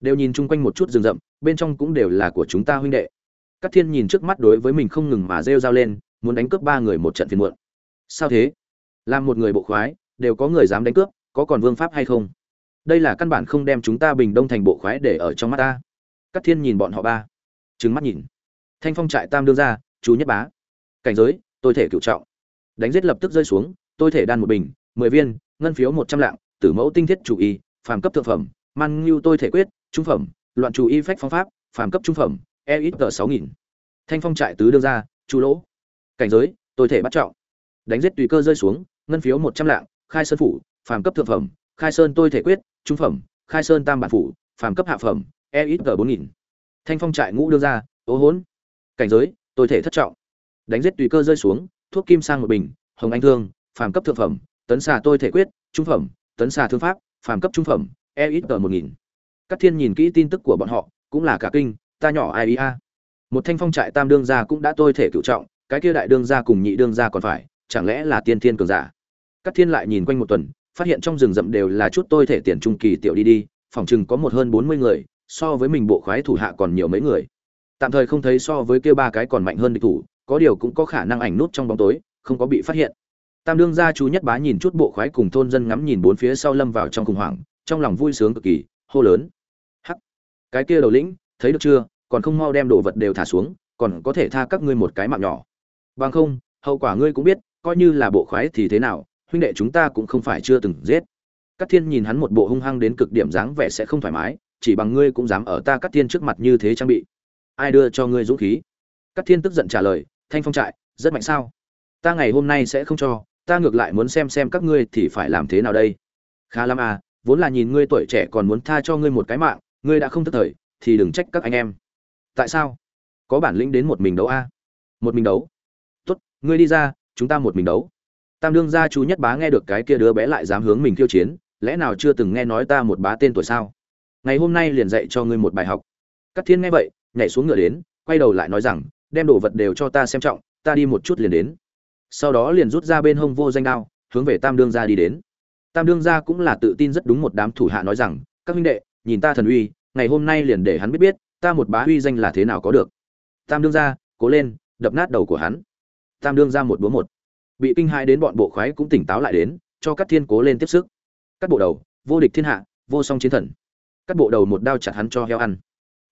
Đều nhìn chung quanh một chút rừng rậm, bên trong cũng đều là của chúng ta huynh đệ. Các thiên nhìn trước mắt đối với mình không ngừng mà rêu rao lên, muốn đánh cướp ba người một trận phiền muộn. Sao thế? Làm một người bộ khoái, đều có người dám đánh cướp, có còn vương pháp hay không? Đây là căn bản không đem chúng ta bình đông thành bộ khoái để ở trong mắt ta. Các thiên nhìn bọn họ ba trừng mắt nhìn. Thanh phong trại tam đương ra chú nhất bá. Cảnh giới, tôi thể cựu trọng. Đánh giết lập tức rơi xuống, tôi thể đan một bình, mười viên, ngân phiếu một trăm lạng, tử mẫu tinh thiết chủ y, phàm cấp thượng phẩm, man ngưu tôi thể quyết, trung phẩm, loạn chủ y phách phong pháp, phàm cấp trung phẩm e ít tờ sáu nghìn. Thanh phong trại tứ đương ra chu lỗ. Cảnh giới, tôi thể bắt trọng. Đánh giết tùy cơ rơi xuống, ngân phiếu một trăm lạng, khai sơn phủ, phàm cấp thượng phẩm, khai sơn tôi thể quyết, trung phẩm, khai sơn tam bản phủ, phàm cấp hạ phẩm e ít tờ bốn nghìn thanh phong trại ngũ đưa ra ố hốn cảnh giới tôi thể thất trọng. Đánh giết tùy cơ rơi xuống thuốc kim sang một bình hồng anh thương phàm cấp thượng phẩm tấn xà tôi thể quyết trung phẩm tấn xà thương pháp phàm cấp trung phẩm e ít tờ một nghìn. Các thiên nhìn kỹ tin tức của bọn họ cũng là cả kinh ta nhỏ ai a, một thanh phong trại tam đương gia cũng đã tôi thể cựu trọng cái kia đại đương gia cùng nhị đương gia còn phải chẳng lẽ là tiên thiên cường giả? Các thiên lại nhìn quanh một tuần phát hiện trong rừng rậm đều là chút tôi thể tiền trung kỳ tiểu đi đi phòng chừng có một hơn bốn mươi người so với mình bộ khoái thủ hạ còn nhiều mấy người. Tạm thời không thấy so với kia ba cái còn mạnh hơn địch thủ có điều cũng có khả năng ảnh nút trong bóng tối không có bị phát hiện. Tam đương gia chú nhất bá nhìn chút bộ khoái cùng thôn dân ngắm nhìn bốn phía sau lâm vào trong khủng hoảng trong lòng vui sướng cực kỳ hô lớn. Hắc! Cái kia đầu lĩnh thấy được chưa? Còn không mau đem đồ vật đều thả xuống còn có thể tha các ngươi một cái mạng nhỏ. Bằng không hậu quả ngươi cũng biết coi như là bộ khoái thì thế nào huynh đệ chúng ta cũng không phải chưa từng giết. Các Thiên nhìn hắn một bộ hung hăng đến cực điểm dáng vẻ sẽ không thoải mái, chỉ bằng ngươi cũng dám ở ta Cát Thiên trước mặt như thế trang bị. Ai đưa cho ngươi dũng khí? Cát Thiên tức giận trả lời, Thanh Phong trại, rất mạnh sao? Ta ngày hôm nay sẽ không cho, ta ngược lại muốn xem xem các ngươi thì phải làm thế nào đây. Khá lắm à, vốn là nhìn ngươi tuổi trẻ còn muốn tha cho ngươi một cái mạng, ngươi đã không thức thời, thì đừng trách các anh em. Tại sao? Có bản lĩnh đến một mình đấu a? À? Một mình đấu? Tốt, ngươi đi ra, chúng ta một mình đấu. Tam đương gia chú nhất bá nghe được cái kia đứa bé lại dám hướng mình khiêu chiến, lẽ nào chưa từng nghe nói ta một bá tên tuổi sao ngày hôm nay liền dạy cho ngươi một bài học. Cát thiên nghe vậy, nhảy xuống ngựa đến, quay đầu lại nói rằng, đem đồ vật đều cho ta xem trọng, ta đi một chút liền đến. Sau đó liền rút ra bên hông vô danh đao, hướng về tam đương gia đi đến. Tam đương gia cũng là tự tin rất đúng một đám thủ hạ nói rằng, các huynh đệ, nhìn ta thần uy, ngày hôm nay liền để hắn biết biết, ta một bá uy danh là thế nào có được. Tam đương gia, cố lên, đập nát đầu của hắn. Tam đương gia một búa một. Bị kinh hãi đến bọn bộ khoái cũng tỉnh táo lại đến, cho các thiên cố lên tiếp sức. Các bộ đầu, vô địch thiên hạ, vô song chiến thần cắt bộ đầu một đao chặt hắn cho heo ăn.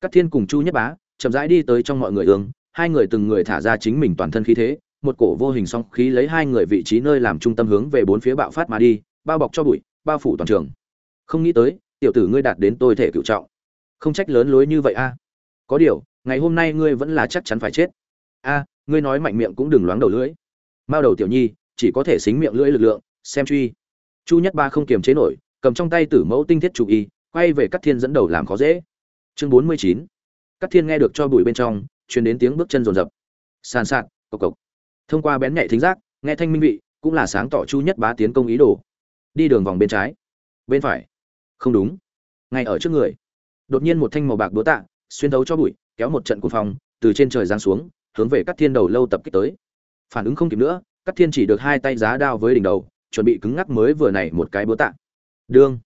Cắt thiên cùng chu nhất bá chậm rãi đi tới trong mọi người ương, hai người từng người thả ra chính mình toàn thân khí thế, một cổ vô hình song khí lấy hai người vị trí nơi làm trung tâm hướng về bốn phía bạo phát mà đi, bao bọc cho bụi, bao phủ toàn trường. Không nghĩ tới, tiểu tử ngươi đạt đến tôi thể cựu trọng. Không trách lớn lối như vậy a. Có điều, ngày hôm nay ngươi vẫn là chắc chắn phải chết. A, ngươi nói mạnh miệng cũng đừng loáng đầu lưỡi. Mao đầu tiểu nhi, chỉ có thể xính miệng lưỡi lực lượng, xem truy. Chu nhất ba không kiềm chế nổi, cầm trong tay tử mẫu tinh thiết chủ y quay về cắt thiên dẫn đầu làm khó dễ. Chương bốn mươi chín. Thiên nghe được cho bụi bên trong, truyền đến tiếng bước chân rồn rập sàn sạt, cộc cộc. Thông qua bén nhạy thính giác, nghe thanh minh vị, cũng là sáng tỏ chu nhất bá tiến công ý đồ. Đi đường vòng bên trái. Bên phải. Không đúng. Ngay ở trước người. Đột nhiên một thanh màu bạc búa tạ, xuyên thấu cho bụi, kéo một trận cuồng phòng từ trên trời giáng xuống, hướng về cắt thiên đầu lâu tập kích tới. Phản ứng không kịp nữa cắt thiên chỉ được hai tay giá đao với đỉnh đầu, chuẩn bị cứng ngắc mới vừa này một cái búa tạ. Đương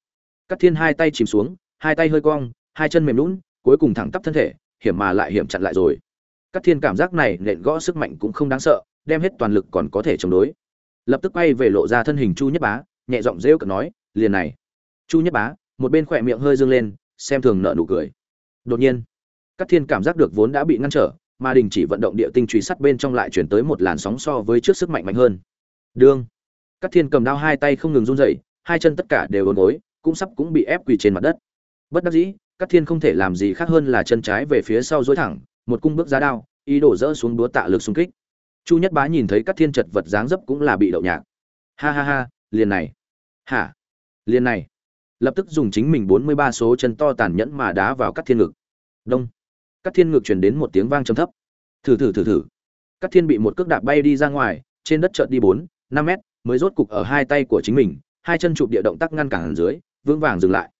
cắt thiên hai tay chìm xuống hai tay hơi cong hai chân mềm lún cuối cùng thẳng tắp thân thể hiểm mà lại hiểm chặn lại rồi. Cắt thiên cảm giác này nện gõ sức mạnh cũng không đáng sợ đem hết toàn lực còn có thể chống đối. Lập tức quay về lộ ra thân hình chu nhất bá nhẹ giọng rêu cợt nói liền này. Chu nhất bá một bên khỏe miệng hơi dương lên xem thường nợ nụ cười. Đột nhiên cắt thiên cảm giác được vốn đã bị ngăn trở mà đình chỉ vận động địa tinh truy sắt bên trong lại chuyển tới một làn sóng so với trước sức mạnh mạnh hơn. Đương. Cát Thiên cầm đao hai tay không ngừng run rẩy, hai chân tất cả đều uốn gối, cũng sắp cũng bị ép quỳ trên mặt đất. Bất đắc dĩ, Cát Thiên không thể làm gì khác hơn là chân trái về phía sau duỗi thẳng, một cung bước ra đao, ý đồ dỡ xuống đúa tạ lực xung kích. Chu Nhất Bá nhìn thấy Cát Thiên chật vật dáng dấp cũng là bị đậu nhạc. Ha ha ha, liền này. Hả? Liền này. Lập tức dùng chính mình 43 số chân to tàn nhẫn mà đá vào Cát Thiên ngực. Đông. Cát Thiên ngực truyền đến một tiếng vang trầm thấp. Thử thử thử thử. Cát Thiên bị một cước đạp bay đi ra ngoài, trên đất chợt đi 4, 5 mét, mới rốt cục ở hai tay của chính mình hai chân chụp địa động tác ngăn cản dưới vững vàng dừng lại.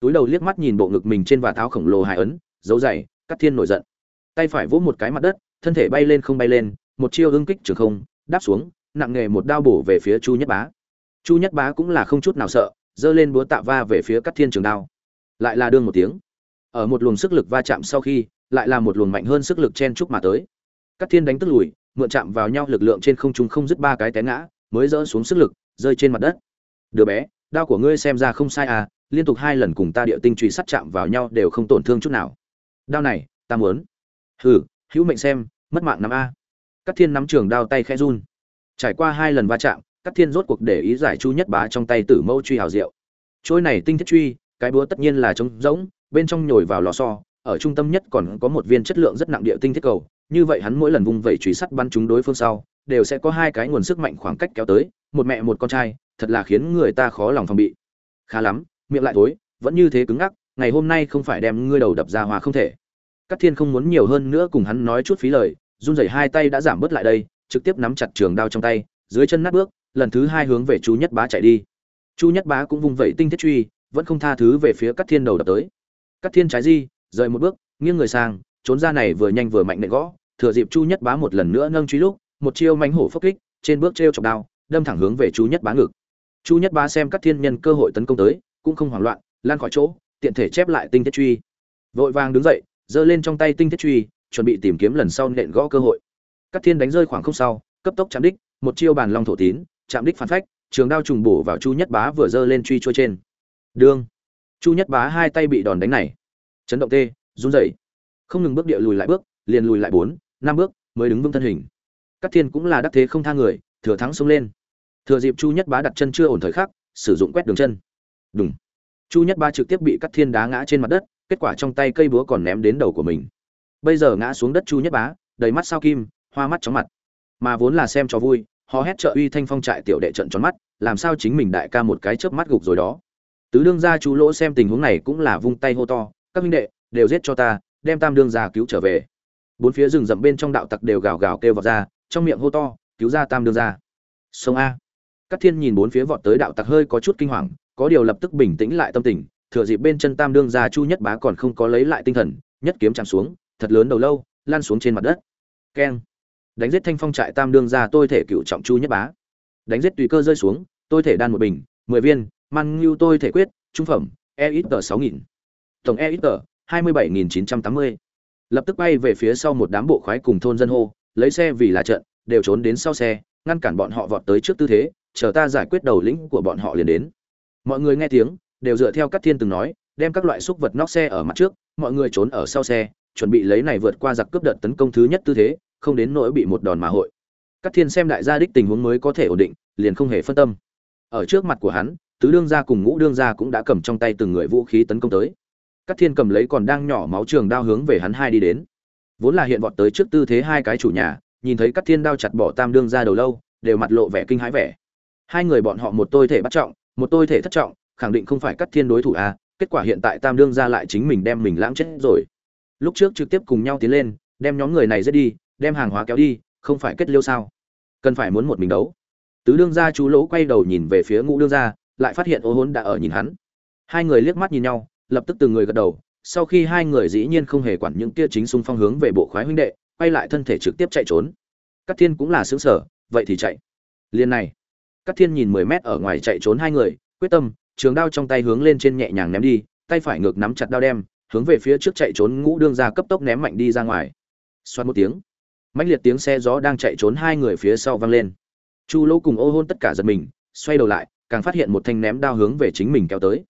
Túi đầu liếc mắt nhìn bộ ngực mình trên và tháo khổng lồ hai ấn, dấu dày, cắt thiên nổi giận. Tay phải vỗ một cái mặt đất, thân thể bay lên không bay lên, một chiêu ưng kích trường không, đáp xuống, nặng nghề một đao bổ về phía chu nhất bá. Chu nhất bá cũng là không chút nào sợ, giơ lên búa tạ va về phía cắt thiên trường đao. Lại là đương một tiếng. Ở một luồng sức lực va chạm sau khi, lại là một luồng mạnh hơn sức lực chen chúc mà tới. Cắt thiên đánh tức lùi, mượn chạm vào nhau lực lượng trên không trung không dứt ba cái té ngã, mới dỡ xuống sức lực, rơi trên mặt đất. Đứa bé đao của ngươi xem ra không sai à liên tục hai lần cùng ta địa tinh truy sắt chạm vào nhau đều không tổn thương chút nào đao này ta muốn hừ hữu mệnh xem mất mạng năm a Cát Thiên nắm trường đao tay khẽ run. Trải qua hai lần va chạm, Cát Thiên rốt cuộc để ý giải chu nhất bá trong tay tử mâu truy hào diệu. Trôi này tinh thiết truy, cái búa tất nhiên là trống rỗng, bên trong nhồi vào lò xo, ở trung tâm nhất còn có một viên chất lượng rất nặng địa tinh thiết cầu, như vậy hắn mỗi lần vung vẩy truy sắt bắn chúng đối phương sau, đều sẽ có hai cái nguồn sức mạnh khoảng cách kéo tới một mẹ một con trai thật là khiến người ta khó lòng phòng bị khá lắm miệng lại tối vẫn như thế cứng ngắc ngày hôm nay không phải đem ngươi đầu đập ra hòa không thể Cát Thiên không muốn nhiều hơn nữa cùng hắn nói chút phí lời, run rẩy hai tay đã giảm bớt lại đây, trực tiếp nắm chặt trường đao trong tay, dưới chân nát bước, lần thứ hai hướng về Chu Nhất Bá chạy đi. Chu Nhất Bá cũng vung vẩy tinh thiết truy, vẫn không tha thứ về phía Cát Thiên đầu đập tới. Cát Thiên trái di, rời một bước, nghiêng người sang, trốn ra này vừa nhanh vừa mạnh nện gõ, thừa dịp Chu Nhất Bá một lần nữa nâng truy lúc, một chiêu mánh hổ phốc kích trên bước t r chọc đao đâm thẳng hướng về chu nhất bá ngực chu nhất bá xem các thiên nhân cơ hội tấn công tới cũng không hoảng loạn lan khỏi chỗ tiện thể chép lại tinh thiết truy vội vàng đứng dậy giơ lên trong tay tinh thiết truy chuẩn bị tìm kiếm lần sau nện gõ cơ hội các Thiên đánh rơi khoảng không sau, cấp tốc chạm đích, một chiêu bàn long thổ tín, chạm đích phản phách, trường đao trùng bổ vào Chu Nhất Bá vừa giơ lên truy trôi trên. Đương. Chu Nhất Bá hai tay bị đòn đánh này, chấn động tê, run rẩy. Không ngừng bước địa lùi lại bước, liền lùi lại bốn, năm bước, mới đứng vững thân hình. Cát Thiên cũng là đắc thế không tha người, thừa thắng xông lên. Thừa dịp Chu Nhất Bá đặt chân chưa ổn thời khắc, sử dụng quét đường chân. Đùng. Chu Nhất Bá trực tiếp bị Cát Thiên đá ngã trên mặt đất, kết quả trong tay cây búa còn ném đến đầu của mình. Bây giờ ngã xuống đất Chu Nhất Bá, đầy mắt sao kim, hoa mắt chóng mặt mà vốn là xem cho vui họ hét trợ uy thanh phong trại tiểu đệ trận tròn mắt làm sao chính mình đại ca một cái chớp mắt gục rồi đó tứ đương gia chú lỗ xem tình huống này cũng là vung tay hô to các minh đệ đều giết cho ta đem tam đương gia cứu trở về bốn phía rừng rậm bên trong đạo tặc đều gào gào kêu vào ra trong miệng hô to, cứu ra tam đương gia sông a. Các thiên nhìn bốn phía vọt tới đạo tặc hơi có chút kinh hoàng, có điều lập tức bình tĩnh lại tâm tình, thừa dịp bên chân tam đương gia chu nhất bá còn không có lấy lại tinh thần, nhất kiếm chạm xuống, thật lớn đầu lâu, lan xuống trên mặt đất. Keng. Đánh giết thanh phong trại tam đương ra tôi thể cựu trọng chu nhất bá. Đánh giết tùy cơ rơi xuống, tôi thể đan một bình, mười viên man ngưu tôi thể quyết, trung phẩm e ít tờ sáu nghìn. Tổng e ít tờ hai mươi bảy nghìn chín trăm tám mươi. Lập tức bay về phía sau một đám bộ khoái cùng thôn dân hô lấy xe vì là trận, đều trốn đến sau xe, ngăn cản bọn họ vọt tới trước tư thế, chờ ta giải quyết đầu lĩnh của bọn họ liền đến. Mọi người nghe tiếng, đều dựa theo các thiên từng nói, đem các loại xúc vật nóc xe ở mặt trước, mọi người trốn ở sau xe, chuẩn bị lấy này vượt qua giặc cướp đợt tấn công thứ nhất tư thế, không đến nỗi bị một đòn mà hội. Các thiên xem đại gia đích tình huống mới có thể ổn định, liền không hề phân tâm. Ở trước mặt của hắn, tứ đương gia cùng ngũ đương gia cũng đã cầm trong tay từng người vũ khí tấn công tới. Các thiên cầm lấy còn đang nhỏ máu trường đao hướng về hắn hai đi đến vốn là hiện vọt tới trước tư thế hai cái chủ nhà, nhìn thấy các thiên đao chặt bỏ tam đương gia đầu lâu, đều mặt lộ vẻ kinh hãi vẻ. Hai người bọn họ một tôi thể bắt trọng, một tôi thể thất trọng, khẳng định không phải các thiên đối thủ à kết quả hiện tại tam đương gia lại chính mình đem mình lãng chết rồi. Lúc trước trực tiếp cùng nhau tiến lên, đem nhóm người này giết đi, đem hàng hóa kéo đi, không phải kết liêu sao? Cần phải muốn một mình đấu. Tứ đương gia chú lỗ quay đầu nhìn về phía ngũ đương gia lại phát hiện ô hốn đã ở nhìn hắn. Hai người liếc mắt nhìn nhau, lập tức từng người gật đầu sau khi hai người dĩ nhiên không hề quản những kia chính xung phong hướng về bộ khoái huynh đệ, quay lại thân thể trực tiếp chạy trốn. Cát thiên cũng là sướng sở vậy thì chạy. Liên này, Cát thiên nhìn mười mét ở ngoài chạy trốn hai người, quyết tâm, trường đao trong tay hướng lên trên nhẹ nhàng ném đi, tay phải ngược nắm chặt đao đem, hướng về phía trước chạy trốn ngũ đương gia cấp tốc ném mạnh đi ra ngoài. Xoát một tiếng, mãnh liệt tiếng xe gió đang chạy trốn hai người phía sau vang lên. Chu lỗ cùng ô hôn tất cả giật mình, xoay đầu lại, càng phát hiện một thanh ném đao hướng về chính mình kéo tới.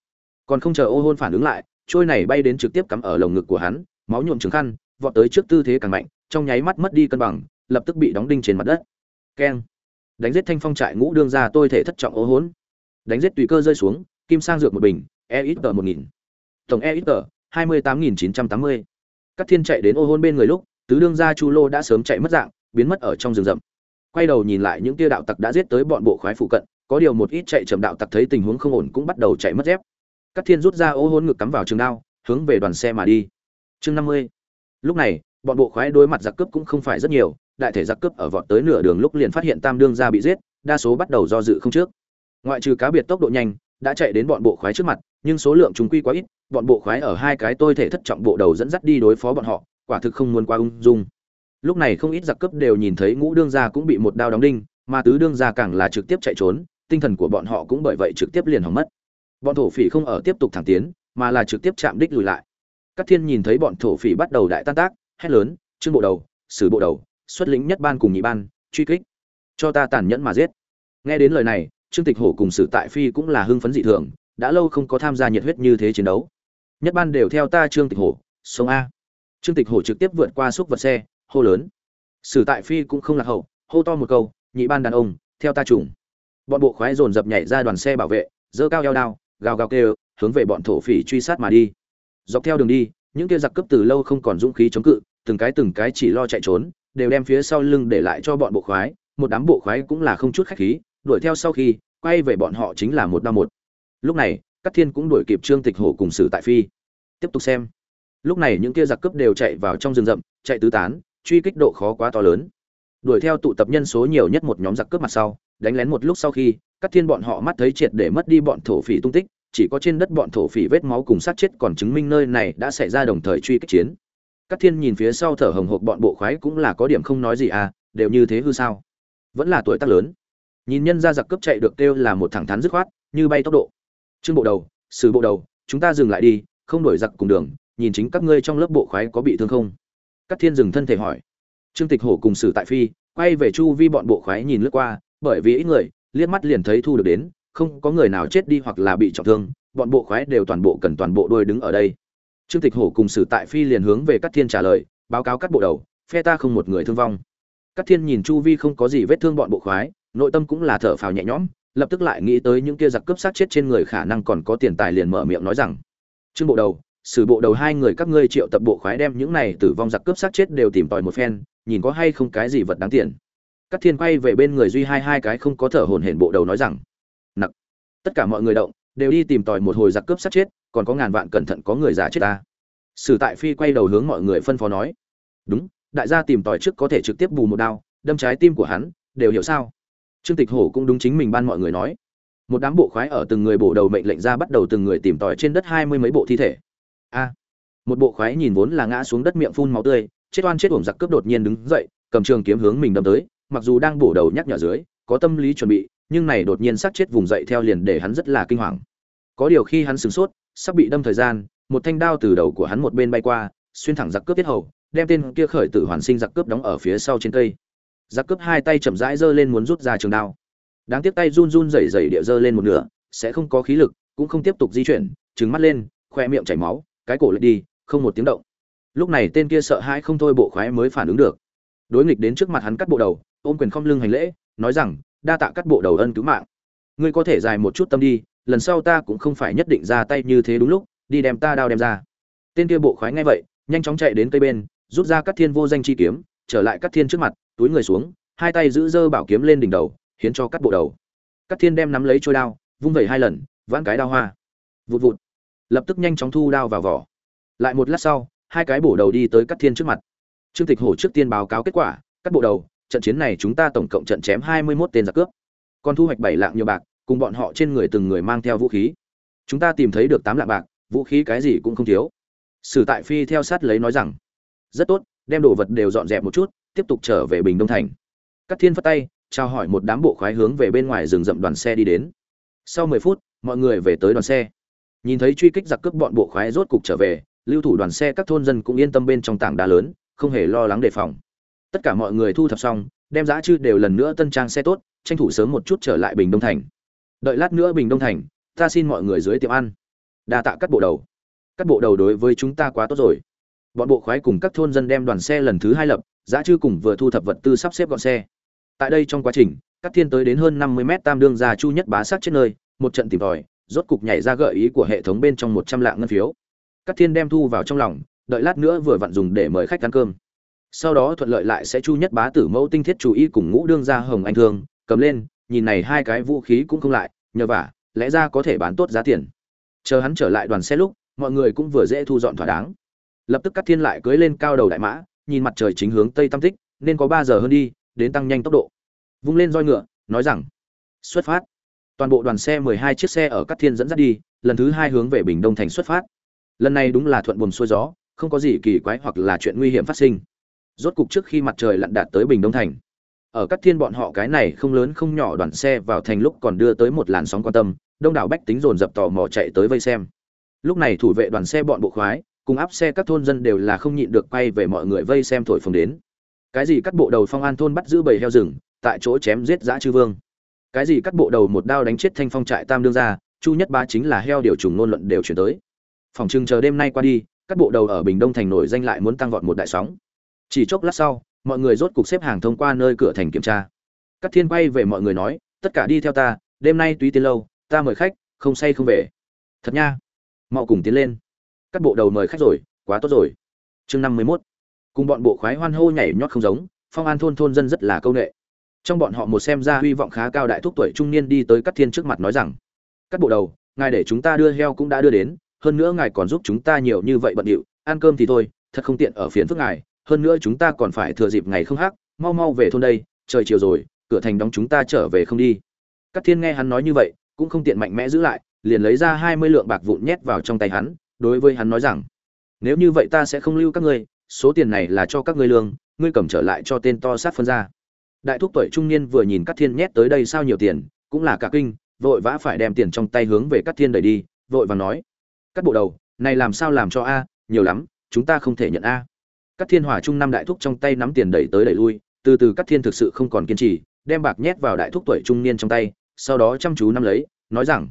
Còn không chờ ô hôn phản ứng lại trôi này bay đến trực tiếp cắm ở lồng ngực của hắn, máu nhuộm trứng khăn, vọt tới trước tư thế càng mạnh, trong nháy mắt mất đi cân bằng, lập tức bị đóng đinh trên mặt đất. Keng. Đánh giết thanh phong trại ngũ đương ra tôi thể thất trọng ô hôn đánh giết tùy cơ rơi xuống, kim sang dược một bình e ít tờ một nghìn. Tổng e ít tờ, hai mươi tám nghìn chín trăm tám mươi. Các thiên chạy đến ô hôn bên người lúc, tứ đương gia chu lô đã sớm chạy mất dạng, biến mất ở trong rừng rậm. Quay đầu nhìn lại những tia đạo tặc đã giết tới bọn bộ khoái phụ cận, có điều một ít chạy chậm đạo tặc thấy tình huống không ổn cũng bắt đầu chạy mất dép. Cát thiên rút ra ô hôn ngực cắm vào trường đao, hướng về đoàn xe mà đi. Chương năm mươi. Lúc này, bọn bộ khoái đối mặt giặc cướp cũng không phải rất nhiều, đại thể giặc cướp ở vọt tới nửa đường lúc liền phát hiện tam đương gia bị giết, đa số bắt đầu do dự không trước. Ngoại trừ cá biệt tốc độ nhanh, đã chạy đến bọn bộ khoái trước mặt, nhưng số lượng chúng quy quá ít, bọn bộ khoái ở hai cái tôi thể thất trọng bộ đầu dẫn dắt đi đối phó bọn họ, quả thực không muốn qua ung dung. Lúc này không ít giặc cướp đều nhìn thấy ngũ đương gia cũng bị một đao đóng đinh, mà tứ đương gia càng là trực tiếp chạy trốn, tinh thần của bọn họ cũng bởi vậy trực tiếp liền hỏng mất bọn thổ phỉ không ở tiếp tục thẳng tiến, mà là trực tiếp chạm đích lùi lại. Các thiên nhìn thấy bọn thổ phỉ bắt đầu đại tan tác, hét lớn, trương bộ đầu, sử bộ đầu, xuất lĩnh nhất ban cùng nhị ban, truy kích, cho ta tàn nhẫn mà giết. Nghe đến lời này, trương tịch hổ cùng sử tại phi cũng là hưng phấn dị thường, đã lâu không có tham gia nhiệt huyết như thế chiến đấu. Nhất ban đều theo ta, trương tịch hổ sông a. Trương tịch hổ trực tiếp vượt qua xúc vật xe, hô lớn. Sử tại phi cũng không lạc hậu, hô to một câu, nhị ban đàn ông, theo ta trùng. Bọn bộ khoái dồn dập nhảy ra đoàn xe bảo vệ dơ cao eo đao gào gào kêu, hướng về bọn thổ phỉ truy sát mà đi. Dọc theo đường đi, những kia giặc cướp từ lâu không còn dũng khí chống cự, từng cái từng cái chỉ lo chạy trốn, đều đem phía sau lưng để lại cho bọn bộ khoái, một đám bộ khoái cũng là không chút khách khí, đuổi theo sau khi, quay về bọn họ chính là một đao một. Lúc này, Cát thiên cũng đuổi kịp trương tịch hổ cùng sử tại phi. Tiếp tục xem. Lúc này những kia giặc cướp đều chạy vào trong rừng rậm, chạy tứ tán, truy kích độ khó quá to lớn đuổi theo tụ tập nhân số nhiều nhất một nhóm giặc cướp mặt sau, đánh lén một lúc sau khi các thiên bọn họ mắt thấy triệt để mất đi bọn thổ phỉ tung tích, chỉ có trên đất bọn thổ phỉ vết máu cùng sát chết còn chứng minh nơi này đã xảy ra đồng thời truy kích chiến. Các thiên nhìn phía sau thở hồng hộc bọn bộ khoái cũng là có điểm không nói gì à đều như thế hư sao? Vẫn là tuổi tác lớn. Nhìn nhân ra giặc cướp chạy được kêu là một thẳng thắn dứt khoát, như bay tốc độ. Trương bộ đầu, sử bộ đầu, chúng ta dừng lại đi, không đổi giặc cùng đường, nhìn chính các ngươi trong lớp bộ khoái có bị thương không? Cát Thiên dừng thân thể hỏi. Trương Tịch Hổ cùng Sử Tại Phi quay về chu vi bọn bộ khoái nhìn lướt qua, bởi vì ít người, liếc mắt liền thấy thu được đến, không có người nào chết đi hoặc là bị trọng thương, bọn bộ khoái đều toàn bộ cần toàn bộ đôi đứng ở đây. Trương Tịch Hổ cùng Sử Tại Phi liền hướng về Cát Thiên trả lời, báo cáo các bộ đầu, phe ta không một người thương vong. Cát Thiên nhìn chu vi không có gì vết thương bọn bộ khoái, nội tâm cũng là thở phào nhẹ nhõm, lập tức lại nghĩ tới những kia giặc cướp sát chết trên người khả năng còn có tiền tài liền mở miệng nói rằng: "Trương bộ đầu, sử bộ đầu hai người các ngươi triệu tập bộ khoái đem những này tử vong giặc cướp sát chết đều tìm tòi một phen, nhìn có hay không cái gì vật đáng tiền." Cát Thiên quay về bên người duy hai hai cái không có thở hổn hển bộ đầu nói rằng: "Nặc." Tất cả mọi người động, đều đi tìm tòi một hồi giặc cướp sát chết, còn có ngàn vạn cẩn thận có người giả chết ta. Sử Tại Phi quay đầu hướng mọi người phân phó nói: "Đúng, đại gia tìm tòi trước có thể trực tiếp bù một đao, đâm trái tim của hắn, đều hiểu sao?" Trương Tịch Hổ cũng đúng chính mình ban mọi người nói. Một đám bộ khoái ở từng người bộ đầu mệnh lệnh ra bắt đầu từng người tìm tòi trên đất hai mươi mấy bộ thi thể. A. một bộ khoái nhìn vốn là ngã xuống đất miệng phun máu tươi, chết oan chết uổng giặc cướp đột nhiên đứng dậy, cầm trường kiếm hướng mình đâm tới, mặc dù đang bổ đầu nhắc nhở dưới, có tâm lý chuẩn bị, nhưng này đột nhiên sát chết vùng dậy theo liền để hắn rất là kinh hoàng. Có điều khi hắn sửng sốt, sắp bị đâm thời gian, một thanh đao từ đầu của hắn một bên bay qua, xuyên thẳng giặc cướp tiết hầu, đem tên kia khởi tử hoàn sinh giặc cướp đóng ở phía sau trên cây. Giặc cướp hai tay chậm rãi giơ lên muốn rút ra trường đao. Đáng tiếc tay run run rẩy rẩy địa giơ lên một nửa sẽ không có khí lực cũng không tiếp tục di chuyển trừng mắt lên khoe miệng chảy máu cái cổ lại đi không một tiếng động lúc này tên kia sợ hãi không thôi bộ khoái mới phản ứng được. Đối nghịch đến trước mặt hắn cắt bộ đầu, ôm quyền không lưng hành lễ, nói rằng, đa tạ cắt bộ đầu ân cứu mạng. Ngươi có thể dài một chút tâm đi, lần sau ta cũng không phải nhất định ra tay như thế đúng lúc, đi đem ta đao đem ra. Tên kia bộ khoái ngay vậy, nhanh chóng chạy đến cây bên, rút ra cắt thiên vô danh chi kiếm, trở lại cắt thiên trước mặt, túi người xuống, hai tay giữ dơ bảo kiếm lên đỉnh đầu, hiến cho cắt bộ đầu. Cắt thiên đem nắm lấy trôi đao, vung vẩy hai lần, vãn cái đao hoa. Vụt vụt. Lập tức nhanh chóng thu đao vào vỏ. Lại một lát sau hai cái bổ đầu đi tới cắt thiên trước mặt. Trương tịch hổ trước tiên báo cáo kết quả cắt bộ đầu trận chiến này chúng ta tổng cộng trận chém hai mươi 21 tên giặc cướp. Còn thu hoạch bảy lạng nhiều bạc cùng bọn họ trên người từng người mang theo vũ khí. Chúng ta tìm thấy được tám lạng bạc vũ khí cái gì cũng không thiếu. Sử tại phi theo sát lấy nói rằng rất tốt đem đồ vật đều dọn dẹp một chút tiếp tục trở về bình đông thành. Cát Thiên phất tay, chào hỏi một đám bộ khoái hướng về bên ngoài rừng rậm đoàn xe đi đến. Sau 10 phút, mọi người về tới đoàn xe. Nhìn thấy truy kích giặc cướp bọn bộ khoái rốt cục trở về, lưu thủ đoàn xe các thôn dân cũng yên tâm bên trong tảng đá lớn, không hề lo lắng đề phòng. Tất cả mọi người thu thập xong, đem giá chư đều lần nữa tân trang xe tốt, tranh thủ sớm một chút trở lại Bình Đông thành. Đợi lát nữa Bình Đông thành, ta xin mọi người dưới tiệm ăn. Đa tạ các bộ đầu. Các bộ đầu đối với chúng ta quá tốt rồi. Bọn bộ khoái cùng các thôn dân đem đoàn xe lần thứ hai lập, giá chư cùng vừa thu thập vật tư sắp xếp gọn xe tại đây trong quá trình các thiên tới đến hơn năm mươi mét tam đương ra chu nhất bá sát trên nơi một trận tìm tòi rốt cục nhảy ra gợi ý của hệ thống bên trong một trăm lạng ngân phiếu Cát thiên đem thu vào trong lòng, đợi lát nữa vừa vặn dùng để mời khách ăn cơm. Sau đó thuận lợi lại sẽ chu nhất bá tử mẫu tinh thiết chú ý cùng ngũ đương gia hồng anh thương, cầm lên, nhìn này hai cái vũ khí cũng không lại, nhờ vả, lẽ ra có thể bán tốt giá tiền. Chờ hắn trở lại đoàn xe lúc, mọi người cũng vừa dễ thu dọn thỏa đáng. Lập tức Cát thiên lại cưỡi lên cao đầu đại mã, nhìn mặt trời chính hướng tây tam tích, nên có ba giờ hơn đi, đến tăng nhanh tốc độ. Vung lên roi ngựa, nói rằng, xuất phát. Toàn bộ đoàn xe mười hai chiếc xe ở Cát thiên dẫn dắt đi, lần thứ hai hướng về bình đông thành xuất phát lần này đúng là thuận buồm xuôi gió, không có gì kỳ quái hoặc là chuyện nguy hiểm phát sinh. Rốt cục trước khi mặt trời lặn đạt tới bình đông thành, ở các thiên bọn họ cái này không lớn không nhỏ đoàn xe vào thành lúc còn đưa tới một làn sóng quan tâm, đông đảo bách tính dồn dập tò mò chạy tới vây xem. Lúc này thủ vệ đoàn xe bọn bộ khoái, cùng áp xe các thôn dân đều là không nhịn được quay về mọi người vây xem thổi phồng đến. Cái gì cắt bộ đầu phong an thôn bắt giữ bầy heo rừng, tại chỗ chém giết dã chư vương. Cái gì cắt bộ đầu một đao đánh chết thanh phong trại tam đương ra chu nhất ba chính là heo điều trùng ngôn luận đều chuyển tới phòng trưng chờ đêm nay qua đi, các bộ đầu ở bình đông thành nổi danh lại muốn tăng vọt một đại sóng. Chỉ chốc lát sau, mọi người rốt cục xếp hàng thông qua nơi cửa thành kiểm tra. Các thiên quay về mọi người nói, tất cả đi theo ta, đêm nay túy tiên lâu, ta mời khách, không say không về. Thật nha. Mau cùng tiến lên. Các bộ đầu mời khách rồi, quá tốt rồi. Chương năm mươi mốt. Cùng bọn bộ khoái hoan hô nhảy nhót không giống, phong an thôn thôn dân rất là câu ệ trong bọn họ một xem ra hy vọng khá cao đại thúc tuổi trung niên đi tới cắt thiên trước mặt nói rằng, các bộ đầu, ngài để chúng ta đưa heo cũng đã đưa đến hơn nữa ngài còn giúp chúng ta nhiều như vậy bận điệu, ăn cơm thì thôi, thật không tiện ở phiến phước ngài, hơn nữa chúng ta còn phải thừa dịp ngày không hát mau mau về thôn đây, trời chiều rồi, cửa thành đóng chúng ta trở về không đi. Các thiên nghe hắn nói như vậy, cũng không tiện mạnh mẽ giữ lại, liền lấy ra hai mươi lượng bạc vụn nhét vào trong tay hắn, đối với hắn nói rằng, nếu như vậy ta sẽ không lưu các ngươi, số tiền này là cho các ngươi lương, ngươi cầm trở lại cho tên to sát phân ra. Đại thúc tuổi trung niên vừa nhìn các thiên nhét tới đây sao nhiều tiền, cũng là cả kinh, vội vã phải đem tiền trong tay hướng về các thiên đẩy đi, vội và nói cắt bộ đầu, này làm sao làm cho a, nhiều lắm, chúng ta không thể nhận a. Các thiên hòa trung năm đại thúc trong tay nắm tiền đẩy tới đẩy lui, từ từ các thiên thực sự không còn kiên trì, đem bạc nhét vào đại thúc tuổi trung niên trong tay, sau đó chăm chú nắm lấy, nói rằng,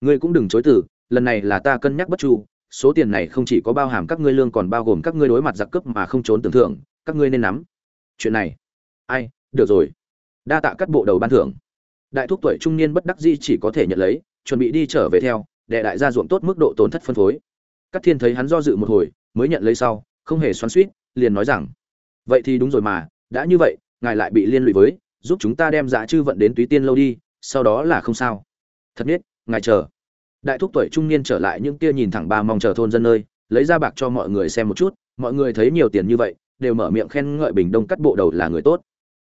ngươi cũng đừng chối từ, lần này là ta cân nhắc bất chu, số tiền này không chỉ có bao hàm các ngươi lương còn bao gồm các ngươi đối mặt giặc cướp mà không trốn tưởng thưởng, các ngươi nên nắm. Chuyện này, ai, được rồi. Đa tạ cắt bộ đầu ban thưởng. Đại thúc tuổi trung niên bất đắc dĩ chỉ có thể nhận lấy, chuẩn bị đi trở về theo đệ đại gia ruộng tốt mức độ tổn thất phân phối. Các thiên thấy hắn do dự một hồi mới nhận lấy sau không hề xoắn xuýt, liền nói rằng vậy thì đúng rồi mà đã như vậy ngài lại bị liên lụy với giúp chúng ta đem dạ chư vận đến túy tiên lâu đi sau đó là không sao. Thật biết ngài chờ. Đại thúc tuổi trung niên trở lại những kia nhìn thẳng ba mong chờ thôn dân nơi lấy ra bạc cho mọi người xem một chút mọi người thấy nhiều tiền như vậy đều mở miệng khen ngợi bình đông cắt bộ đầu là người tốt.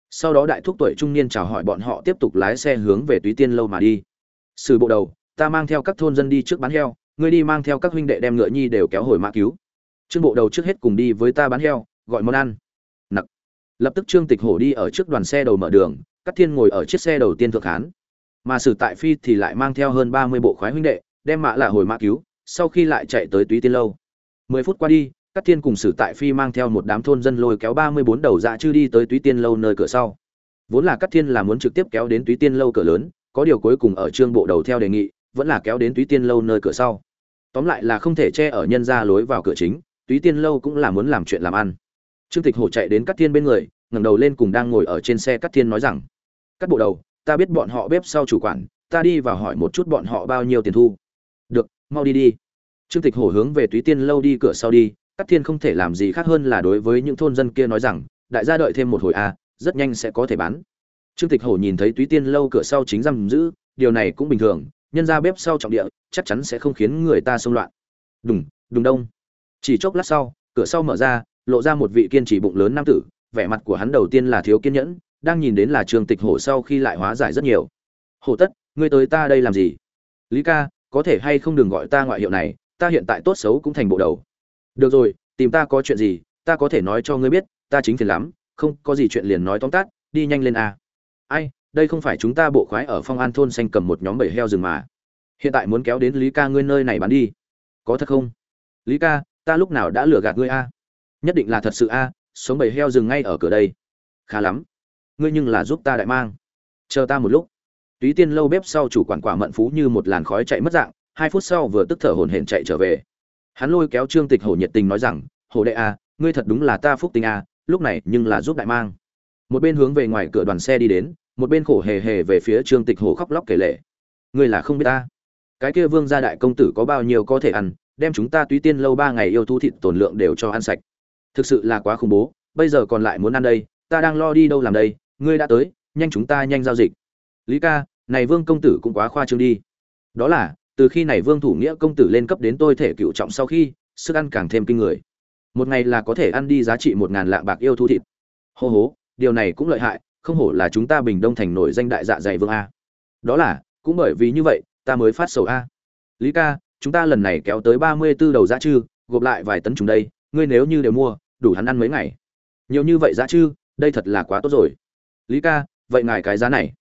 Sau đó đại thúc tuổi trung niên chào hỏi bọn họ tiếp tục lái xe hướng về túy tiên lâu mà đi. Sử bộ đầu ta mang theo các thôn dân đi trước bán heo, ngươi đi mang theo các huynh đệ đem ngựa nhi đều kéo hồi mã cứu. Trương bộ đầu trước hết cùng đi với ta bán heo, gọi món ăn. Nặc. Lập tức trương tịch hổ đi ở trước đoàn xe đầu mở đường các thiên ngồi ở chiếc xe đầu tiên thượng hán. Mà sử tại phi thì lại mang theo hơn ba mươi bộ khoái huynh đệ, đem mã là hồi mã cứu, sau khi lại chạy tới túy tiên lâu. Mười phút qua đi các thiên cùng sử tại phi mang theo một đám thôn dân lôi kéo ba mươi bốn đầu dạ chư đi tới túy tiên lâu nơi cửa sau. Vốn là các thiên là muốn trực tiếp kéo đến túy tiên lâu cửa lớn, có điều cuối cùng ở trương bộ đầu theo đề nghị vẫn là kéo đến túy tiên lâu nơi cửa sau. Tóm lại là không thể che ở nhân ra lối vào cửa chính túy tiên lâu cũng là muốn làm chuyện làm ăn. Trương tịch hổ chạy đến các thiên bên người ngẩng đầu lên cùng đang ngồi ở trên xe các thiên nói rằng các bộ đầu ta biết bọn họ bếp sau chủ quản ta đi vào hỏi một chút bọn họ bao nhiêu tiền thu. Được mau đi đi. Trương tịch hổ hướng về túy tiên lâu đi cửa sau đi các thiên không thể làm gì khác hơn là đối với những thôn dân kia nói rằng đại gia đợi thêm một hồi a à, rất nhanh sẽ có thể bán. Trương tịch hổ nhìn thấy túy tiên lâu cửa sau chính giam giữ điều này cũng bình thường nhân ra bếp sau trọng địa, chắc chắn sẽ không khiến người ta xông loạn. Đùng đùng đông. Chỉ chốc lát sau, cửa sau mở ra, lộ ra một vị kiên trì bụng lớn nam tử, vẻ mặt của hắn đầu tiên là thiếu kiên nhẫn, đang nhìn đến là trường tịch hổ sau khi lại hóa giải rất nhiều. Hổ tất, ngươi tới ta đây làm gì? Lý ca, có thể hay không đừng gọi ta ngoại hiệu này, ta hiện tại tốt xấu cũng thành bộ đầu. Được rồi, tìm ta có chuyện gì, ta có thể nói cho ngươi biết, ta chính phiền lắm, không có gì chuyện liền nói tóm tắt, đi nhanh lên a. Ai đây không phải chúng ta bộ khoái ở phong an thôn xanh cầm một nhóm bầy heo rừng mà. Hiện tại muốn kéo đến lý ca ngươi nơi này bán đi. Có thật không? Lý ca, ta lúc nào đã lừa gạt ngươi a? Nhất định là thật sự a, sống bầy heo rừng ngay ở cửa đây. Khá lắm. Ngươi nhưng là giúp ta đại mang. Chờ ta một lúc. Túy tiên lâu bếp sau chủ quản quả mận phú như một làn khói chạy mất dạng, hai phút sau vừa tức thở hổn hển chạy trở về. Hắn lôi kéo trương tịch hổ nhiệt tình nói rằng hồ đệ a, ngươi thật đúng là ta phúc tình a, lúc này nhưng là giúp đại mang. Một bên hướng về ngoài cửa đoàn xe đi đến một bên khổ hề hề về phía trương tịch hồ khóc lóc kể lệ ngươi là không biết ta. Cái kia vương gia đại công tử có bao nhiêu có thể ăn, đem chúng ta túy tiên lâu ba ngày yêu thu thịt tồn lượng đều cho ăn sạch. Thực sự là quá khủng bố, bây giờ còn lại muốn ăn đây, ta đang lo đi đâu làm đây, ngươi đã tới, nhanh chúng ta nhanh giao dịch. Lý ca, này vương công tử cũng quá khoa trương đi. Đó là, từ khi này vương thủ nghĩa công tử lên cấp đến tôi thể cựu trọng sau khi, sức ăn càng thêm kinh người. Một ngày là có thể ăn đi giá trị một ngàn lạng bạc yêu thu thịt. Hô hố, điều này cũng lợi hại không hổ là chúng ta bình đông thành nổi danh đại dạ dày vương a. Đó là, cũng bởi vì như vậy, ta mới phát sầu a. Lý ca, chúng ta lần này kéo tới ba mươi b ố đầu giá chư gộp lại vài tấn chúng đây, ngươi nếu như đều mua, đủ hắn ăn mấy ngày. Nhiều như vậy giá chư đây thật là quá tốt rồi. Lý ca, vậy ngài cái giá này.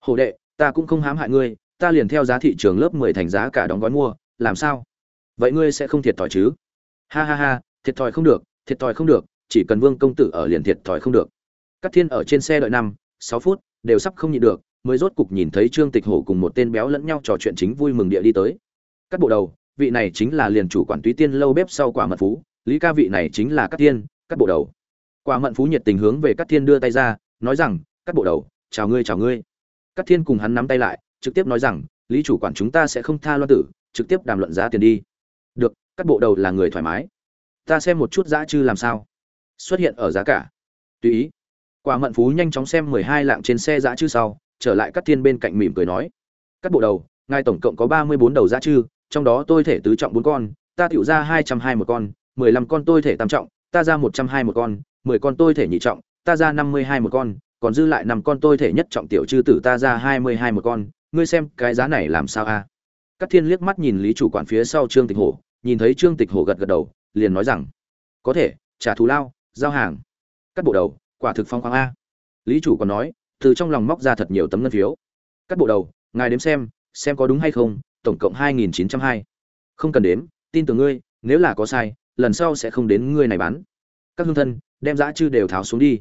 Hồ đệ, ta cũng không hãm hại ngươi, ta liền theo giá thị trường lớp mười thành giá cả đóng gói mua, làm sao? Vậy ngươi sẽ không thiệt thòi chứ? Ha ha ha, thiệt thòi không được, thiệt thòi không được, chỉ cần vương công tử ở liền thiệt thòi không được. Cát thiên ở trên xe đợi năm, sáu phút, đều sắp không nhịn được, mới rốt cục nhìn thấy trương tịch hổ cùng một tên béo lẫn nhau trò chuyện chính vui mừng địa đi tới. Cát bộ đầu, vị này chính là liền chủ quản túy tiên lâu bếp sau quả mật phú, lý ca vị này chính là Cát thiên, Cát bộ đầu. Quả mận phú nhiệt tình hướng về Cát thiên đưa tay ra, nói rằng, Cát bộ đầu, chào ngươi chào ngươi. Cát thiên cùng hắn nắm tay lại, trực tiếp nói rằng, lý chủ quản chúng ta sẽ không tha loan tử, trực tiếp đàm luận giá tiền đi. Được, Cát bộ đầu là người thoải mái. Ta xem một chút giá chư làm sao. Xuất hiện ở giá cả. Tùy ý quả mận phú nhanh chóng xem mười hai lạng trên xe dã chư sau, trở lại các thiên bên cạnh mỉm cười nói các bộ đầu, ngài tổng cộng có ba mươi bốn đầu dã chư, trong đó tôi thể tứ trọng bốn con, ta tiểu ra hai trăm hai một con, mười lăm con tôi thể tam trọng, ta ra một trăm hai một con, mười con tôi thể nhị trọng, ta ra năm mươi hai một con, còn dư lại năm con tôi thể nhất trọng tiểu chư tử ta ra hai mươi hai một con ngươi xem, cái giá này làm sao a à? các thiên liếc mắt nhìn lý chủ quản phía sau trương tịch hổ, nhìn thấy trương tịch hổ gật gật đầu, liền nói rằng, có thể, trả thù lao, giao hàng cắt bộ đầu quả thực phong khoáng a. Lý chủ còn nói, từ trong lòng móc ra thật nhiều tấm ngân phiếu. Cắt bộ đầu, ngài đếm xem xem có đúng hay không, tổng cộng hai nghìn chín trăm hai. Không cần đếm, tin tưởng ngươi, nếu là có sai, lần sau sẽ không đến ngươi này bán. Các hương thân, đem giã chư đều tháo xuống đi.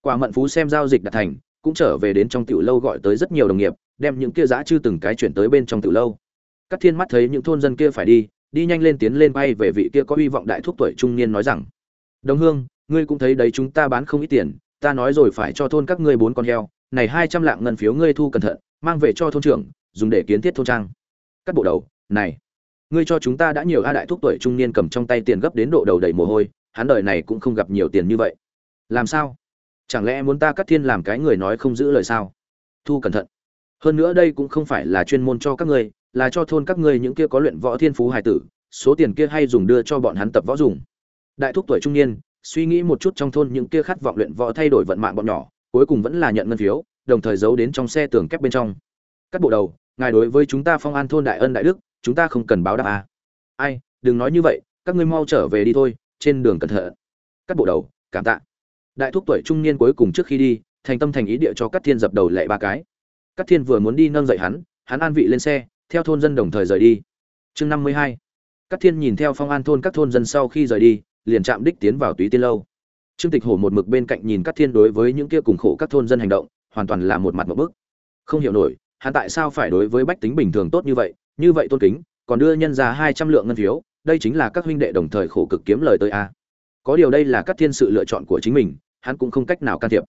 Quả mận phú xem giao dịch đạt thành, cũng trở về đến trong tiểu lâu gọi tới rất nhiều đồng nghiệp, đem những kia giã chư từng cái chuyển tới bên trong tiểu lâu. Các thiên mắt thấy những thôn dân kia phải đi đi nhanh lên tiến lên bay về vị kia có hy vọng đại thúc tuổi trung niên nói rằng, đồng hương ngươi cũng thấy đấy, chúng ta bán không ít tiền, ta nói rồi phải cho thôn các ngươi bốn con heo, này hai trăm lạng ngân phiếu ngươi thu cẩn thận, mang về cho thôn trưởng, dùng để kiến thiết thôn trang. Cắt bộ đầu, này, ngươi cho chúng ta đã nhiều a đại thúc tuổi trung niên cầm trong tay tiền gấp đến độ đầu đầy mồ hôi, hắn đời này cũng không gặp nhiều tiền như vậy. Làm sao? Chẳng lẽ muốn ta cắt thiên làm cái người nói không giữ lời sao? Thu cẩn thận. Hơn nữa đây cũng không phải là chuyên môn cho các ngươi, là cho thôn các ngươi những kia có luyện võ thiên phú hài tử, số tiền kia hay dùng đưa cho bọn hắn tập võ dùng. Đại thúc tuổi trung niên suy nghĩ một chút trong thôn những kia khát vọng luyện võ thay đổi vận mạng bọn nhỏ, cuối cùng vẫn là nhận ngân phiếu, đồng thời giấu đến trong xe tường kép bên trong. Cắt bộ đầu, ngài đối với chúng ta phong an thôn đại ân đại đức, chúng ta không cần báo đáp à. ai, đừng nói như vậy, các ngươi mau trở về đi thôi, trên đường cẩn thận. Cắt bộ đầu, cảm tạ. Đại thúc tuổi trung niên cuối cùng trước khi đi, thành tâm thành ý địa cho cắt thiên dập đầu lệ ba cái. Cắt thiên vừa muốn đi nâng dậy hắn hắn an vị lên xe, theo thôn dân đồng thời rời đi. Chương năm mươi hai. Cắt thiên nhìn theo phong an thôn các thôn dân sau khi rời đi liền chạm đích tiến vào túy tiên lâu. Trương tịch hổ một mực bên cạnh nhìn các thiên đối với những kia cùng khổ các thôn dân hành động, hoàn toàn là một mặt một bức. Không hiểu nổi, hắn tại sao phải đối với bách tính bình thường tốt như vậy như vậy tôn kính, còn đưa nhân ra hai trăm lượng ngân phiếu, đây chính là các huynh đệ đồng thời khổ cực kiếm lời tới a. Có điều đây là các thiên sự lựa chọn của chính mình, hắn cũng không cách nào can thiệp.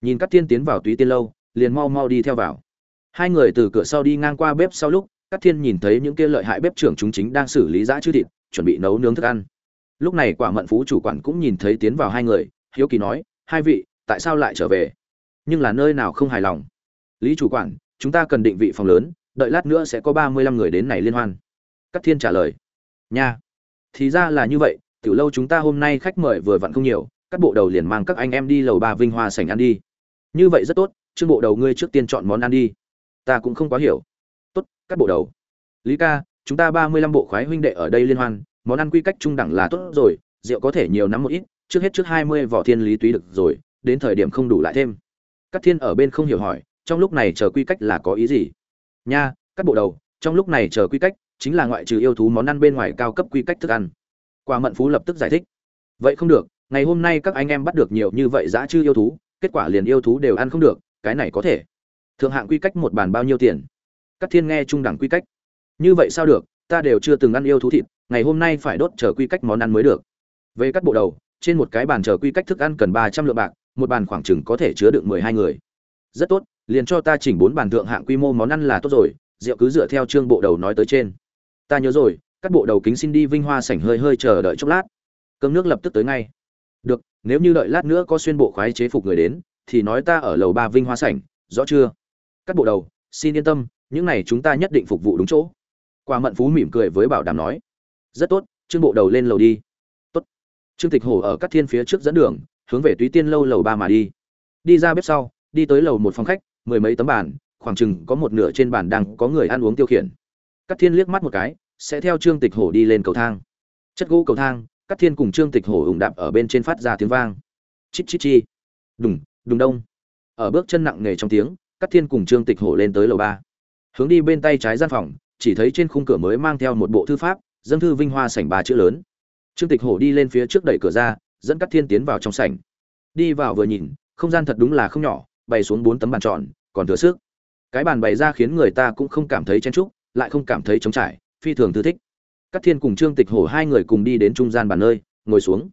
Nhìn các thiên tiến vào túy tiên lâu, liền mau mau đi theo vào. Hai người từ cửa sau đi ngang qua bếp sau lúc các thiên nhìn thấy những kia lợi hại bếp trưởng chúng chính đang xử lý giã chư thịt, chuẩn bị nấu nướng thức ăn lúc này quả mận phú chủ quản cũng nhìn thấy tiến vào hai người, hiếu kỳ nói, hai vị, tại sao lại trở về? Nhưng là nơi nào không hài lòng? Lý chủ quản, chúng ta cần định vị phòng lớn, đợi lát nữa sẽ có ba mươi lăm người đến này liên hoan. Các thiên trả lời, nha, thì ra là như vậy, tiểu lâu chúng ta hôm nay khách mời vừa vặn không nhiều, các bộ đầu liền mang các anh em đi lầu ba vinh hoa sảnh ăn đi. Như vậy rất tốt trương bộ đầu ngươi trước tiên chọn món ăn đi. Ta cũng không quá hiểu. Tốt, các bộ đầu. Lý ca, chúng ta ba mươi lăm bộ khoái huynh đệ ở đây liên hoan món ăn quy cách trung đẳng là tốt rồi, rượu có thể nhiều nắm một ít, trước hết trước hai mươi vỏ thiên lý túy được rồi, đến thời điểm không đủ lại thêm. Các thiên ở bên không hiểu hỏi, trong lúc này chờ quy cách là có ý gì? Nha, các bộ đầu, trong lúc này chờ quy cách chính là ngoại trừ yêu thú món ăn bên ngoài cao cấp quy cách thức ăn. Quả mận phú lập tức giải thích. Vậy không được, ngày hôm nay các anh em bắt được nhiều như vậy dã chư yêu thú, kết quả liền yêu thú đều ăn không được, cái này có thể. Thượng hạng quy cách một bàn bao nhiêu tiền? Các thiên nghe trung đẳng quy cách. Như vậy sao được, ta đều chưa từng ăn yêu thú thịt ngày hôm nay phải đốt chờ quy cách món ăn mới được. Về các bộ đầu, trên một cái bàn chờ quy cách thức ăn cần ba trăm lượng bạc, một bàn khoảng chừng có thể chứa được mười hai người. Rất tốt, liền cho ta chỉnh bốn bàn thượng hạng quy mô món ăn là tốt rồi, rượu cứ dựa theo chương bộ đầu nói tới trên. Ta nhớ rồi, các bộ đầu kính xin đi vinh hoa sảnh hơi hơi chờ đợi chốc lát. Cơm nước lập tức tới ngay. Được, nếu như đợi lát nữa có xuyên bộ khoái chế phục người đến, thì nói ta ở lầu ba vinh hoa sảnh, rõ chưa? Các bộ đầu, xin yên tâm, những này chúng ta nhất định phục vụ đúng chỗ. Qua mận phú mỉm cười với bảo đảm nói rất tốt, trương bộ đầu lên lầu đi. Tốt. Trương tịch hổ ở các thiên phía trước dẫn đường, hướng về túy tiên lâu lầu ba mà đi. Đi ra bếp sau, đi tới lầu một phòng khách, mười mấy tấm bàn, khoảng chừng có một nửa trên bàn đang có người ăn uống tiêu khiển. Các thiên liếc mắt một cái, sẽ theo trương tịch hổ đi lên cầu thang. Chất gỗ cầu thang, các thiên cùng trương tịch hổ ủng đạp ở bên trên phát ra tiếng vang. Chít chít chi. Đùng đùng đông. Ở bước chân nặng nề trong tiếng, các thiên cùng trương tịch hổ lên tới lầu ba. Hướng đi bên tay trái gian phòng, chỉ thấy trên khung cửa mới mang theo một bộ thư pháp dân thư vinh hoa sảnh ba chữ lớn. Trương tịch hổ đi lên phía trước đẩy cửa ra, dẫn các thiên tiến vào trong sảnh. Đi vào vừa nhìn, không gian thật đúng là không nhỏ, bày xuống bốn tấm bàn tròn, còn thừa sức. Cái bàn bày ra khiến người ta cũng không cảm thấy chen trúc lại không cảm thấy trống trải, phi thường thư thích. Các thiên cùng trương tịch hổ hai người cùng đi đến trung gian bàn nơi, ngồi xuống.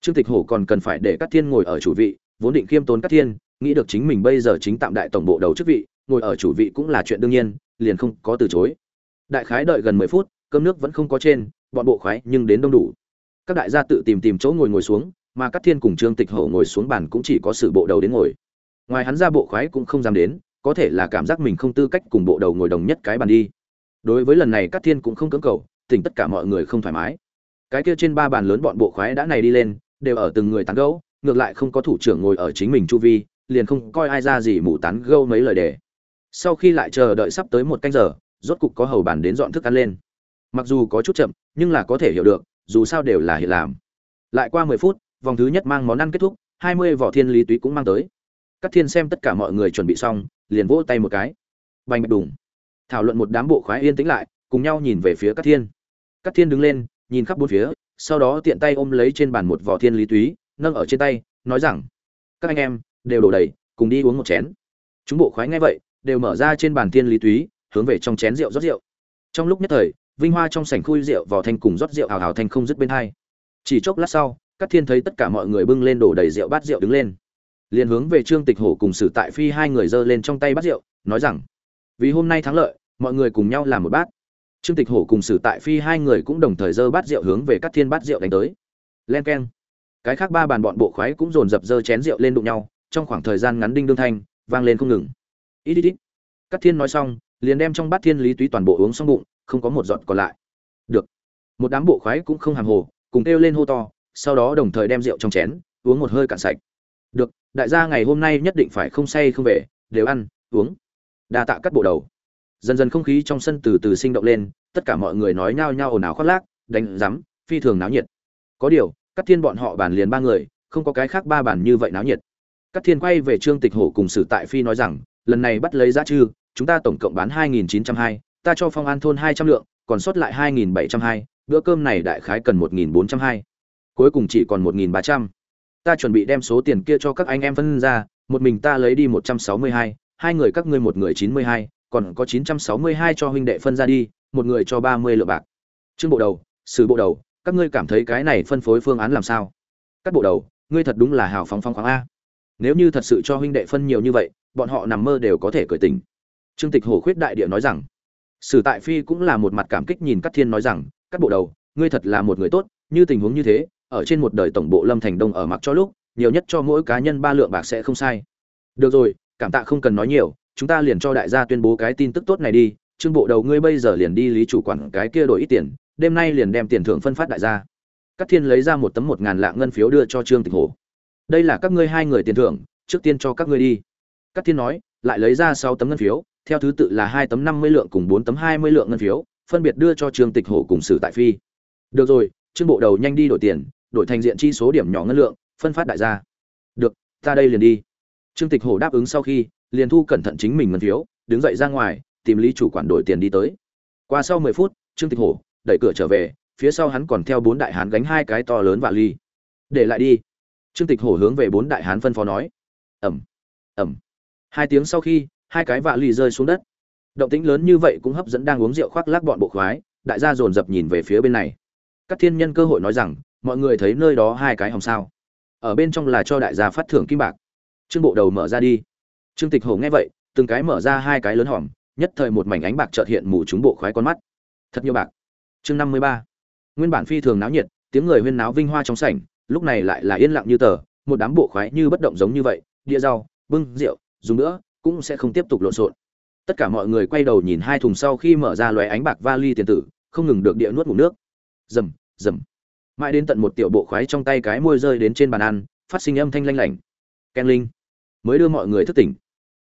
Trương tịch hổ còn cần phải để các thiên ngồi ở chủ vị, vốn định khiêm tốn các thiên, nghĩ được chính mình bây giờ chính tạm đại tổng bộ đầu chức vị, ngồi ở chủ vị cũng là chuyện đương nhiên, liền không có từ chối. Đại khái đợi gần mười phút cơm nước vẫn không có trên, bọn bộ khoái nhưng đến đông đủ. Các đại gia tự tìm tìm chỗ ngồi ngồi xuống, mà các thiên cùng trương tịch hổ ngồi xuống bàn cũng chỉ có sự bộ đầu đến ngồi. Ngoài hắn ra bộ khoái cũng không dám đến, có thể là cảm giác mình không tư cách cùng bộ đầu ngồi đồng nhất cái bàn đi. Đối với lần này các thiên cũng không cưỡng cầu tỉnh tất cả mọi người không thoải mái. Cái kia trên ba bàn lớn bọn bộ khoái đã này đi lên, đều ở từng người tán gẫu, ngược lại không có thủ trưởng ngồi ở chính mình chu vi, liền không coi ai ra gì mù tán gẫu mấy lời đề sau khi lại chờ đợi sắp tới một canh giờ, rốt cục có hầu bàn đến dọn thức ăn lên mặc dù có chút chậm, nhưng là có thể hiểu được, dù sao đều là hiện làm. Lại qua mười phút, vòng thứ nhất mang món ăn kết thúc, hai mươi vỏ thiên lý túy cũng mang tới. Các thiên xem tất cả mọi người chuẩn bị xong, liền vỗ tay một cái. Bành bạch đùng. Thảo luận một đám bộ khoái yên tĩnh lại, cùng nhau nhìn về phía các thiên. Các thiên đứng lên, nhìn khắp bốn phía, sau đó tiện tay ôm lấy trên bàn một vỏ thiên lý túy, nâng ở trên tay, nói rằng, các anh em, đều đổ đầy, cùng đi uống một chén. Chúng bộ khoái nghe vậy, đều mở ra trên bàn thiên lý túy, hướng về trong chén rượu rót rượu. Trong lúc nhất thời vinh hoa trong sảnh khui rượu vào thanh cùng rót rượu hào hào thanh không dứt bên hai. Chỉ chốc lát sau các thiên thấy tất cả mọi người bưng lên đổ đầy rượu bát rượu đứng lên. Liền hướng về trương tịch hổ cùng sử tại phi hai người giơ lên trong tay bát rượu, nói rằng, vì hôm nay thắng lợi, mọi người cùng nhau làm một bát. Trương tịch hổ cùng sử tại phi hai người cũng đồng thời giơ bát rượu hướng về các thiên bát rượu đánh tới. Len keng. Cái khác ba bàn bọn bộ khoái cũng dồn dập giơ chén rượu lên đụng nhau, trong khoảng thời gian ngắn đinh đương thanh, vang lên không ngừng. Ít ít ít. Các thiên nói xong liền đem trong bát thiên lý túy toàn bộ uống xong bụng, không có một giọt còn lại. Được. Một đám bộ khoái cũng không hàm hồ, cùng kêu lên hô to, sau đó đồng thời đem rượu trong chén, uống một hơi cạn sạch. Được, đại gia ngày hôm nay nhất định phải không say không về, đều ăn, uống. Đa tạ cắt bộ đầu. Dần dần không khí trong sân từ từ sinh động lên, tất cả mọi người nói nhao nhao ồn ào khoác lác, đánh rắm phi thường náo nhiệt. Có điều các thiên bọn họ bàn liền ba người, không có cái khác ba bàn như vậy náo nhiệt. Các thiên quay về trương tịch hổ cùng sử tại phi nói rằng, lần này bắt lấy giá chư chúng ta tổng cộng bán hai nghìn chín trăm hai, ta cho phong an thôn hai trăm lượng, còn sót lại hai nghìn bảy trăm hai, bữa cơm này đại khái cần một nghìn bốn trăm hai. Cuối cùng chỉ còn một nghìn ba trăm. Ta chuẩn bị đem số tiền kia cho các anh em phân ra, một mình ta lấy đi một trăm sáu mươi hai người các ngươi một người chín mươi hai, còn có chín trăm sáu mươi hai cho huynh đệ phân ra đi, một người cho ba mươi lượng bạc. Trương bộ đầu, sử bộ đầu, các ngươi cảm thấy cái này phân phối phương án làm sao? Các bộ đầu, ngươi thật đúng là hào phóng phong khoáng a. Nếu như thật sự cho huynh đệ phân nhiều như vậy, bọn họ nằm mơ đều có thể cởi tình trương tịch hổ khuyết đại địa nói rằng, sử tại phi cũng là một mặt cảm kích nhìn các thiên nói rằng các bộ đầu, ngươi thật là một người tốt, như tình huống như thế, ở trên một đời tổng bộ lâm thành đông ở mặc cho lúc, nhiều nhất cho mỗi cá nhân ba lượng bạc sẽ không sai. Được rồi, cảm tạ không cần nói nhiều, chúng ta liền cho đại gia tuyên bố cái tin tức tốt này đi, trương bộ đầu ngươi bây giờ liền đi lý chủ quản cái kia đổi ít tiền, đêm nay liền đem tiền thưởng phân phát đại gia. Các thiên lấy ra một tấm một ngàn lạng ngân phiếu đưa cho trương tịch hổ. Đây là các ngươi hai người tiền thưởng, trước tiên cho các ngươi đi. Các thiên nói, lại lấy ra sáu tấm ngân phiếu theo thứ tự là hai tấm năm mươi lượng cùng bốn tấm hai mươi lượng ngân phiếu, phân biệt đưa cho trương tịch hổ cùng sử tại phi. Được rồi, trương bộ đầu nhanh đi đổi tiền, đổi thành diện chi số điểm nhỏ ngân lượng, phân phát đại gia. Được, ta đây liền đi. Trương tịch hổ đáp ứng sau khi, liền thu cẩn thận chính mình ngân phiếu, đứng dậy ra ngoài, tìm lý chủ quản đổi tiền đi tới. Qua sau mười phút, trương tịch hổ đẩy cửa trở về, phía sau hắn còn theo bốn đại hán gánh hai cái to lớn và ly. Để lại đi. Trương tịch hổ hướng về bốn đại hán phân phó nói. Ẩm ẩm. Hai tiếng sau khi hai cái vạ lì rơi xuống đất. Động tĩnh lớn như vậy cũng hấp dẫn đang uống rượu khoác lác bọn bộ khoái, đại gia dồn dập nhìn về phía bên này. Các thiên nhân cơ hội nói rằng, mọi người thấy nơi đó hai cái hồng sao. Ở bên trong là cho đại gia phát thưởng kim bạc. Trương bộ đầu mở ra đi. Trương tịch hổ nghe vậy, từng cái mở ra hai cái lớn hòm, nhất thời một mảnh ánh bạc chợt hiện mù chúng bộ khoái con mắt. Thật nhiều bạc. Chương năm mươi ba. Nguyên bản phi thường náo nhiệt, tiếng người huyên náo vinh hoa trong sảnh, lúc này lại là yên lặng như tờ, một đám bộ khoái như bất động giống như vậy đĩa rau, bưng rượu, dùng nữa cũng sẽ không tiếp tục lộn xộn. Tất cả mọi người quay đầu nhìn hai thùng sau khi mở ra lóe ánh bạc vali tiền tử, không ngừng được địa nuốt ngủ nước. Rầm rầm. Mãi đến tận một tiểu bộ khoái trong tay cái môi rơi đến trên bàn ăn, phát sinh âm thanh lanh lảnh. Ken linh, mới đưa mọi người thức tỉnh.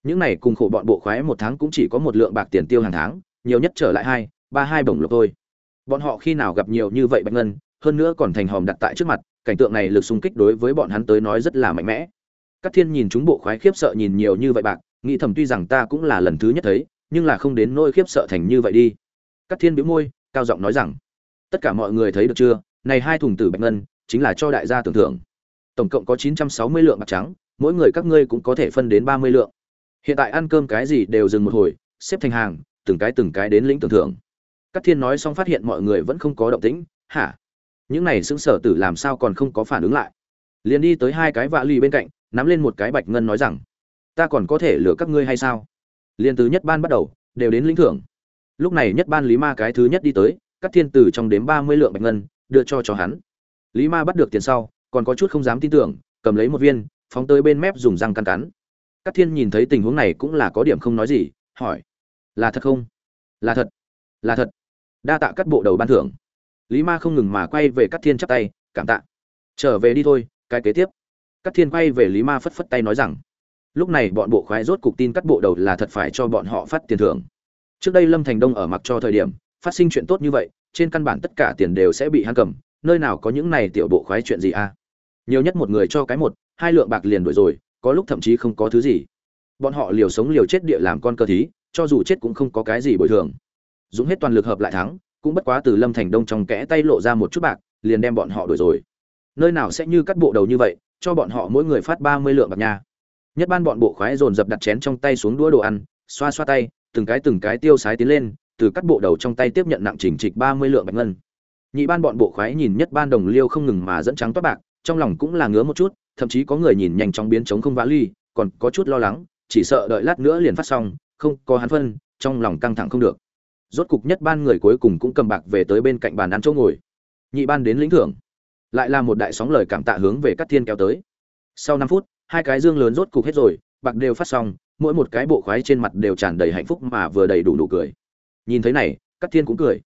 Những này cùng khổ bọn bộ khoái một tháng cũng chỉ có một lượng bạc tiền tiêu hàng tháng, nhiều nhất trở lại hai, ba hai bổng lộc thôi. Bọn họ khi nào gặp nhiều như vậy bạch ngân, hơn nữa còn thành hòm đặt tại trước mặt, cảnh tượng này lực xung kích đối với bọn hắn tới nói rất là mạnh mẽ. Các thiên nhìn chúng bộ khoái khiếp sợ nhìn nhiều như vậy bạc nghĩ thầm tuy rằng ta cũng là lần thứ nhất thấy, nhưng là không đến nỗi khiếp sợ thành như vậy đi. Các thiên bĩu môi, cao giọng nói rằng, tất cả mọi người thấy được chưa? Này hai thùng tử bạch ngân, chính là cho đại gia tưởng thưởng. Tổng cộng có chín trăm sáu mươi lượng bạc trắng, mỗi người các ngươi cũng có thể phân đến ba mươi lượng. Hiện tại ăn cơm cái gì đều dừng một hồi, xếp thành hàng, từng cái từng cái đến lĩnh tưởng thưởng. Các thiên nói xong phát hiện mọi người vẫn không có động tĩnh, hả? Những này xứng sở tử làm sao còn không có phản ứng lại? Liền đi tới hai cái vạ lì bên cạnh, nắm lên một cái bạch ngân nói rằng ta còn có thể lừa các ngươi hay sao? Liền từ nhất ban bắt đầu, đều đến lĩnh thưởng. Lúc này nhất ban lý ma cái thứ nhất đi tới các thiên tử trong đếm ba mươi lượng bạch ngân, đưa cho cho hắn. Lý ma bắt được tiền sau, còn có chút không dám tin tưởng, cầm lấy một viên, phóng tới bên mép dùng răng căn cắn. Cắt thiên nhìn thấy tình huống này cũng là có điểm không nói gì, hỏi, là thật không? Là thật là thật. Đa tạ cắt bộ đầu ban thưởng. Lý ma không ngừng mà quay về cắt thiên chắp tay, cảm tạ. Trở về đi thôi, cái kế tiếp. Cắt thiên quay về lý ma phất phất tay nói rằng lúc này bọn bộ khoái rốt cục tin cắt bộ đầu là thật phải cho bọn họ phát tiền thưởng. Trước đây lâm thành đông ở mặc cho thời điểm, phát sinh chuyện tốt như vậy, trên căn bản tất cả tiền đều sẽ bị hắn cầm, nơi nào có những này tiểu bộ khoái chuyện gì a à? nhiều nhất một người cho cái một, hai lượng bạc liền đổi rồi, có lúc thậm chí không có thứ gì. Bọn họ liều sống liều chết địa làm con cơ thí, cho dù chết cũng không có cái gì bồi thường. Dũng hết toàn lực hợp lại thắng, cũng bất quá từ lâm thành đông trong kẽ tay lộ ra một chút bạc, liền đem bọn họ đổi rồi. Nơi nào sẽ như cắt bộ đầu như vậy, cho bọn họ mỗi người phát ba mươi lượng bạc nha nhất ban bọn bộ khoái dồn dập đặt chén trong tay xuống đũa đồ ăn, xoa xoa tay, từng cái từng cái tiêu sái tiến lên, từ cắt bộ đầu trong tay tiếp nhận nặng chỉnh trịch ba mươi lượng bạch ngân. Nhị ban bọn bộ khoái nhìn nhất ban đồng liêu không ngừng mà dẫn trắng toát bạc, trong lòng cũng là ngứa một chút, thậm chí có người nhìn nhanh chóng biến chống không vã ly, còn có chút lo lắng, chỉ sợ đợi lát nữa liền phát xong, không có hắn phân, trong lòng căng thẳng không được. Rốt cục nhất ban người cuối cùng cũng cầm bạc về tới bên cạnh bàn ăn chỗ ngồi. Nhị ban đến lĩnh thưởng. Lại là một đại sóng lời cảm tạ hướng về các thiên kéo tới. Sau năm phút hai cái dương lớn rốt cục hết rồi, bạc đều phát xong, mỗi một cái bộ khoái trên mặt đều tràn đầy hạnh phúc mà vừa đầy đủ nụ cười. Nhìn thấy này các thiên cũng cười.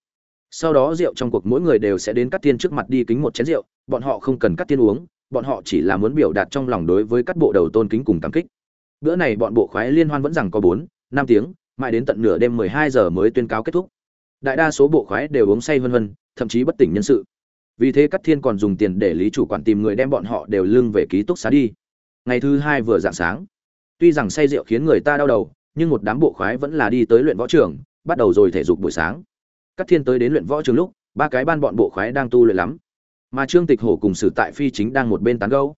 Sau đó rượu trong cuộc mỗi người đều sẽ đến Cát Thiên trước mặt đi kính một chén rượu, bọn họ không cần Cát Thiên uống, bọn họ chỉ là muốn biểu đạt trong lòng đối với các bộ đầu tôn kính cùng cảm kích. Bữa này bọn bộ khoái liên hoan vẫn rằng có bốn, năm tiếng, mãi đến tận nửa đêm mười hai giờ mới tuyên cáo kết thúc. Đại đa số bộ khoái đều uống say vân vân thậm chí bất tỉnh nhân sự. Vì thế Cát thiên còn dùng tiền để lý chủ quản tìm người đem bọn họ đều lưng về ký túc xá đi ngày thứ hai vừa dạng sáng tuy rằng say rượu khiến người ta đau đầu nhưng một đám bộ khoái vẫn là đi tới luyện võ trường bắt đầu rồi thể dục buổi sáng Cát Thiên tới đến luyện võ trường lúc, ba cái ban bọn bộ khoái đang tu luyện lắm. Mà Trương Tịch Hổ cùng Sử Tại Phi chính đang một bên tán gẫu.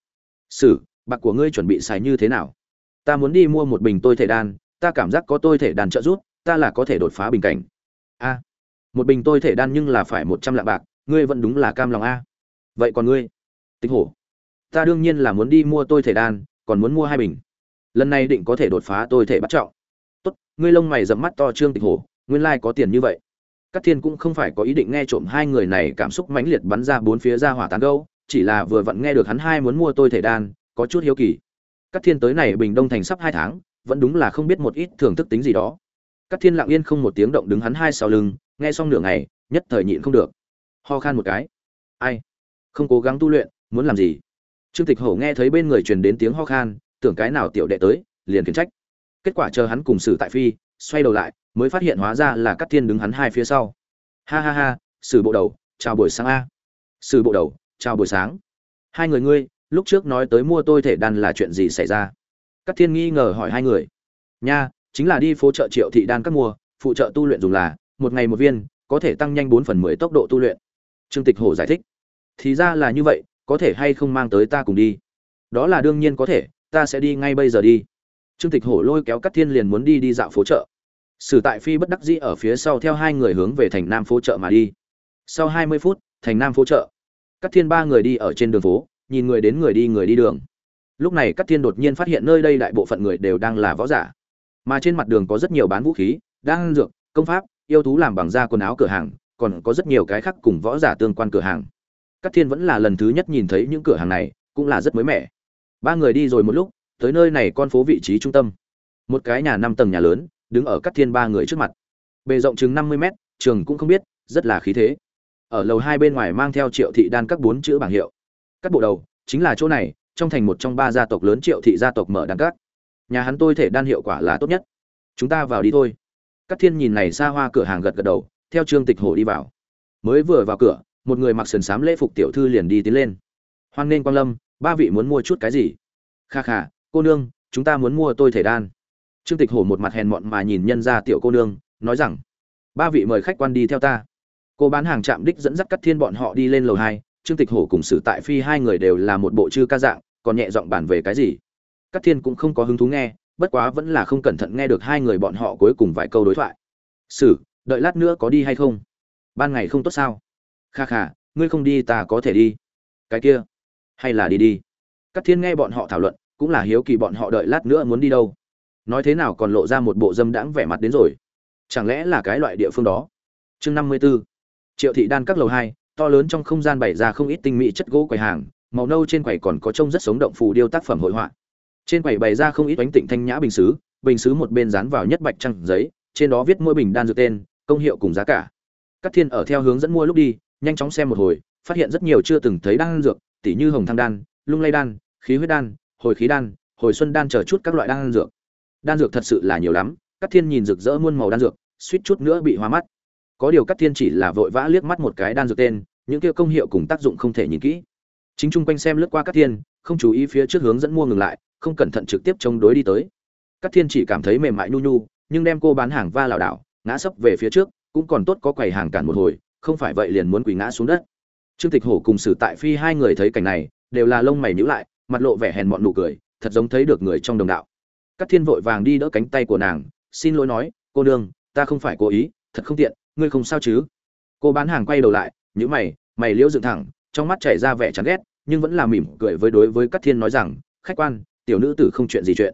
"Sử, bạc của ngươi chuẩn bị xài như thế nào? Ta muốn đi mua một bình tôi thể đan, ta cảm giác có tôi thể đan trợ giúp, ta là có thể đột phá bình cảnh." "A, một bình tôi thể đan nhưng là phải một trăm lạng bạc, ngươi vẫn đúng là cam lòng a." "Vậy còn ngươi?" Tịch Hổ. "Ta đương nhiên là muốn đi mua tôi thể đan, còn muốn mua hai bình. Lần này định có thể đột phá tôi thể bắt trọng." "Tốt, ngươi lông mày rậm mắt to Trương Tịch Hổ, nguyên lai like có tiền như vậy." Cát Thiên cũng không phải có ý định nghe trộm hai người này cảm xúc mãnh liệt bắn ra bốn phía ra hỏa tán gâu, chỉ là vừa vặn nghe được hắn hai muốn mua tôi thể đan, có chút hiếu kỳ. Cát Thiên tới này Bình Đông thành sắp hai tháng, vẫn đúng là không biết một ít thưởng thức tính gì đó. Cát Thiên lặng yên không một tiếng động đứng hắn hai sau lưng, nghe xong nửa ngày, nhất thời nhịn không được. Ho khan một cái. Ai? Không cố gắng tu luyện, muốn làm gì? Trương Tịch Hổ nghe thấy bên người truyền đến tiếng ho khan, tưởng cái nào tiểu đệ tới, liền khiển trách. Kết quả chờ hắn cùng xử tại phi, xoay đầu lại, mới phát hiện hóa ra là Cát Thiên đứng hắn hai phía sau. Ha ha ha, Sử bộ đầu, chào buổi sáng a. Sử bộ đầu, chào buổi sáng. Hai người ngươi, lúc trước nói tới mua tôi thể đan là chuyện gì xảy ra? Cát Thiên nghi ngờ hỏi hai người. Nha, chính là đi phố chợ Triệu thị đan các mua, phụ trợ tu luyện dùng là, một ngày một viên, có thể tăng nhanh bốn phần mười tốc độ tu luyện. Trương Tịch Hổ giải thích. Thì ra là như vậy, có thể hay không mang tới ta cùng đi? Đó là đương nhiên có thể, ta sẽ đi ngay bây giờ đi. Trương Tịch Hổ lôi kéo Cát Thiên liền muốn đi đi dạo phố chợ. Sử tại phi bất đắc dĩ ở phía sau theo hai người hướng về thành Nam phố chợ mà đi. Sau hai mươi phút, thành Nam phố chợ. cắt thiên ba người đi ở trên đường phố, nhìn người đến người đi người đi đường. Lúc này Cát Thiên đột nhiên phát hiện nơi đây đại bộ phận người đều đang là võ giả. Mà trên mặt đường có rất nhiều bán vũ khí, đan dược, công pháp, yêu thú làm bằng da quần áo cửa hàng, còn có rất nhiều cái khác cùng võ giả tương quan cửa hàng. Cát Thiên vẫn là lần thứ nhất nhìn thấy những cửa hàng này, cũng là rất mới mẻ. Ba người đi rồi một lúc, tới nơi này con phố vị trí trung tâm. Một cái nhà năm tầng nhà lớn, đứng ở Cát thiên ba người trước mặt. Bề rộng chừng năm mươi mét trường cũng không biết rất là khí thế. Ở lầu hai bên ngoài mang theo triệu thị đan các bốn chữ bảng hiệu. Các bộ đầu chính là chỗ này trong thành một trong ba gia tộc lớn triệu thị gia tộc mở đan các. Nhà hắn tôi thể đan hiệu quả là tốt nhất. Chúng ta vào đi thôi. Cát thiên nhìn này xa hoa cửa hàng gật gật đầu theo trương tịch hổ đi vào. Mới vừa vào cửa một người mặc sườn xám lễ phục tiểu thư liền đi tiến lên. Hoan nên quang lâm, ba vị muốn mua chút cái gì? Kha kha, cô nương, chúng ta muốn mua tôi thể đan. Trương tịch hổ một mặt hèn mọn mà nhìn nhân ra tiểu cô nương, nói rằng, ba vị mời khách quan đi theo ta. Cô bán hàng chạm đích dẫn dắt cắt thiên bọn họ đi lên lầu hai, trương tịch hổ cùng sử tại phi hai người đều là một bộ chư ca dạng, còn nhẹ giọng bàn về cái gì? Cắt thiên cũng không có hứng thú nghe, bất quá vẫn là không cẩn thận nghe được hai người bọn họ cuối cùng vài câu đối thoại. Sử, đợi lát nữa có đi hay không? Ban ngày không tốt sao? Kha kha, ngươi không đi ta có thể đi. Cái kia, hay là đi đi. Cắt thiên nghe bọn họ thảo luận, cũng là hiếu kỳ bọn họ đợi lát nữa muốn đi đâu. Nói thế nào còn lộ ra một bộ dâm đãng vẻ mặt đến rồi. Chẳng lẽ là cái loại địa phương đó? Chương năm mươi b ố triệu thị đan các lầu hai, to lớn trong không gian bày ra không ít tinh mỹ chất gỗ quầy hàng, màu nâu trên quầy còn có trông rất sống động phù điêu tác phẩm hội họa. Trên quầy bày ra không ít bánh tịnh thanh nhã bình xứ bình xứ một bên dán vào nhất bạch trăng giấy, trên đó viết mỗi bình đan dược tên, công hiệu cùng giá cả. Các thiên ở theo hướng dẫn mua lúc đi nhanh chóng xem một hồi, phát hiện rất nhiều chưa từng thấy đan dược, tỉ như hồng thăng đan, lung lay đan, khí huyết đan, hồi khí đan, hồi xuân đan chờ chút các loại đan dược. Đan dược thật sự là nhiều lắm các thiên nhìn rực rỡ muôn màu đan dược, suýt chút nữa bị hoa mắt. Có điều các thiên chỉ là vội vã liếc mắt một cái đan dược tên, những kia công hiệu cùng tác dụng không thể nhìn kỹ. Chính chung quanh xem lướt qua các thiên, không chú ý phía trước hướng dẫn mua ngừng lại, không cẩn thận trực tiếp chống đối đi tới. Các thiên chỉ cảm thấy mềm mại nhu nhu, nhưng đem cô bán hàng va lảo đảo, ngã sấp về phía trước, cũng còn tốt có quầy hàng cản một hồi không phải vậy liền muốn quỳ ngã xuống đất. Trương tịch hổ cùng sử tại phi hai người thấy cảnh này, đều là lông mày nhíu lại, mặt lộ vẻ hèn mọn nụ cười, thật giống thấy được người trong đồng đạo. Các thiên vội vàng đi đỡ cánh tay của nàng, xin lỗi nói, cô đương ta không phải cố ý, thật không tiện, ngươi không sao chứ? Cô bán hàng quay đầu lại nhữ mày mày liễu dựng thẳng, trong mắt chảy ra vẻ chán ghét, nhưng vẫn là mỉm cười với đối với các thiên nói rằng, khách quan, tiểu nữ tử không chuyện gì chuyện.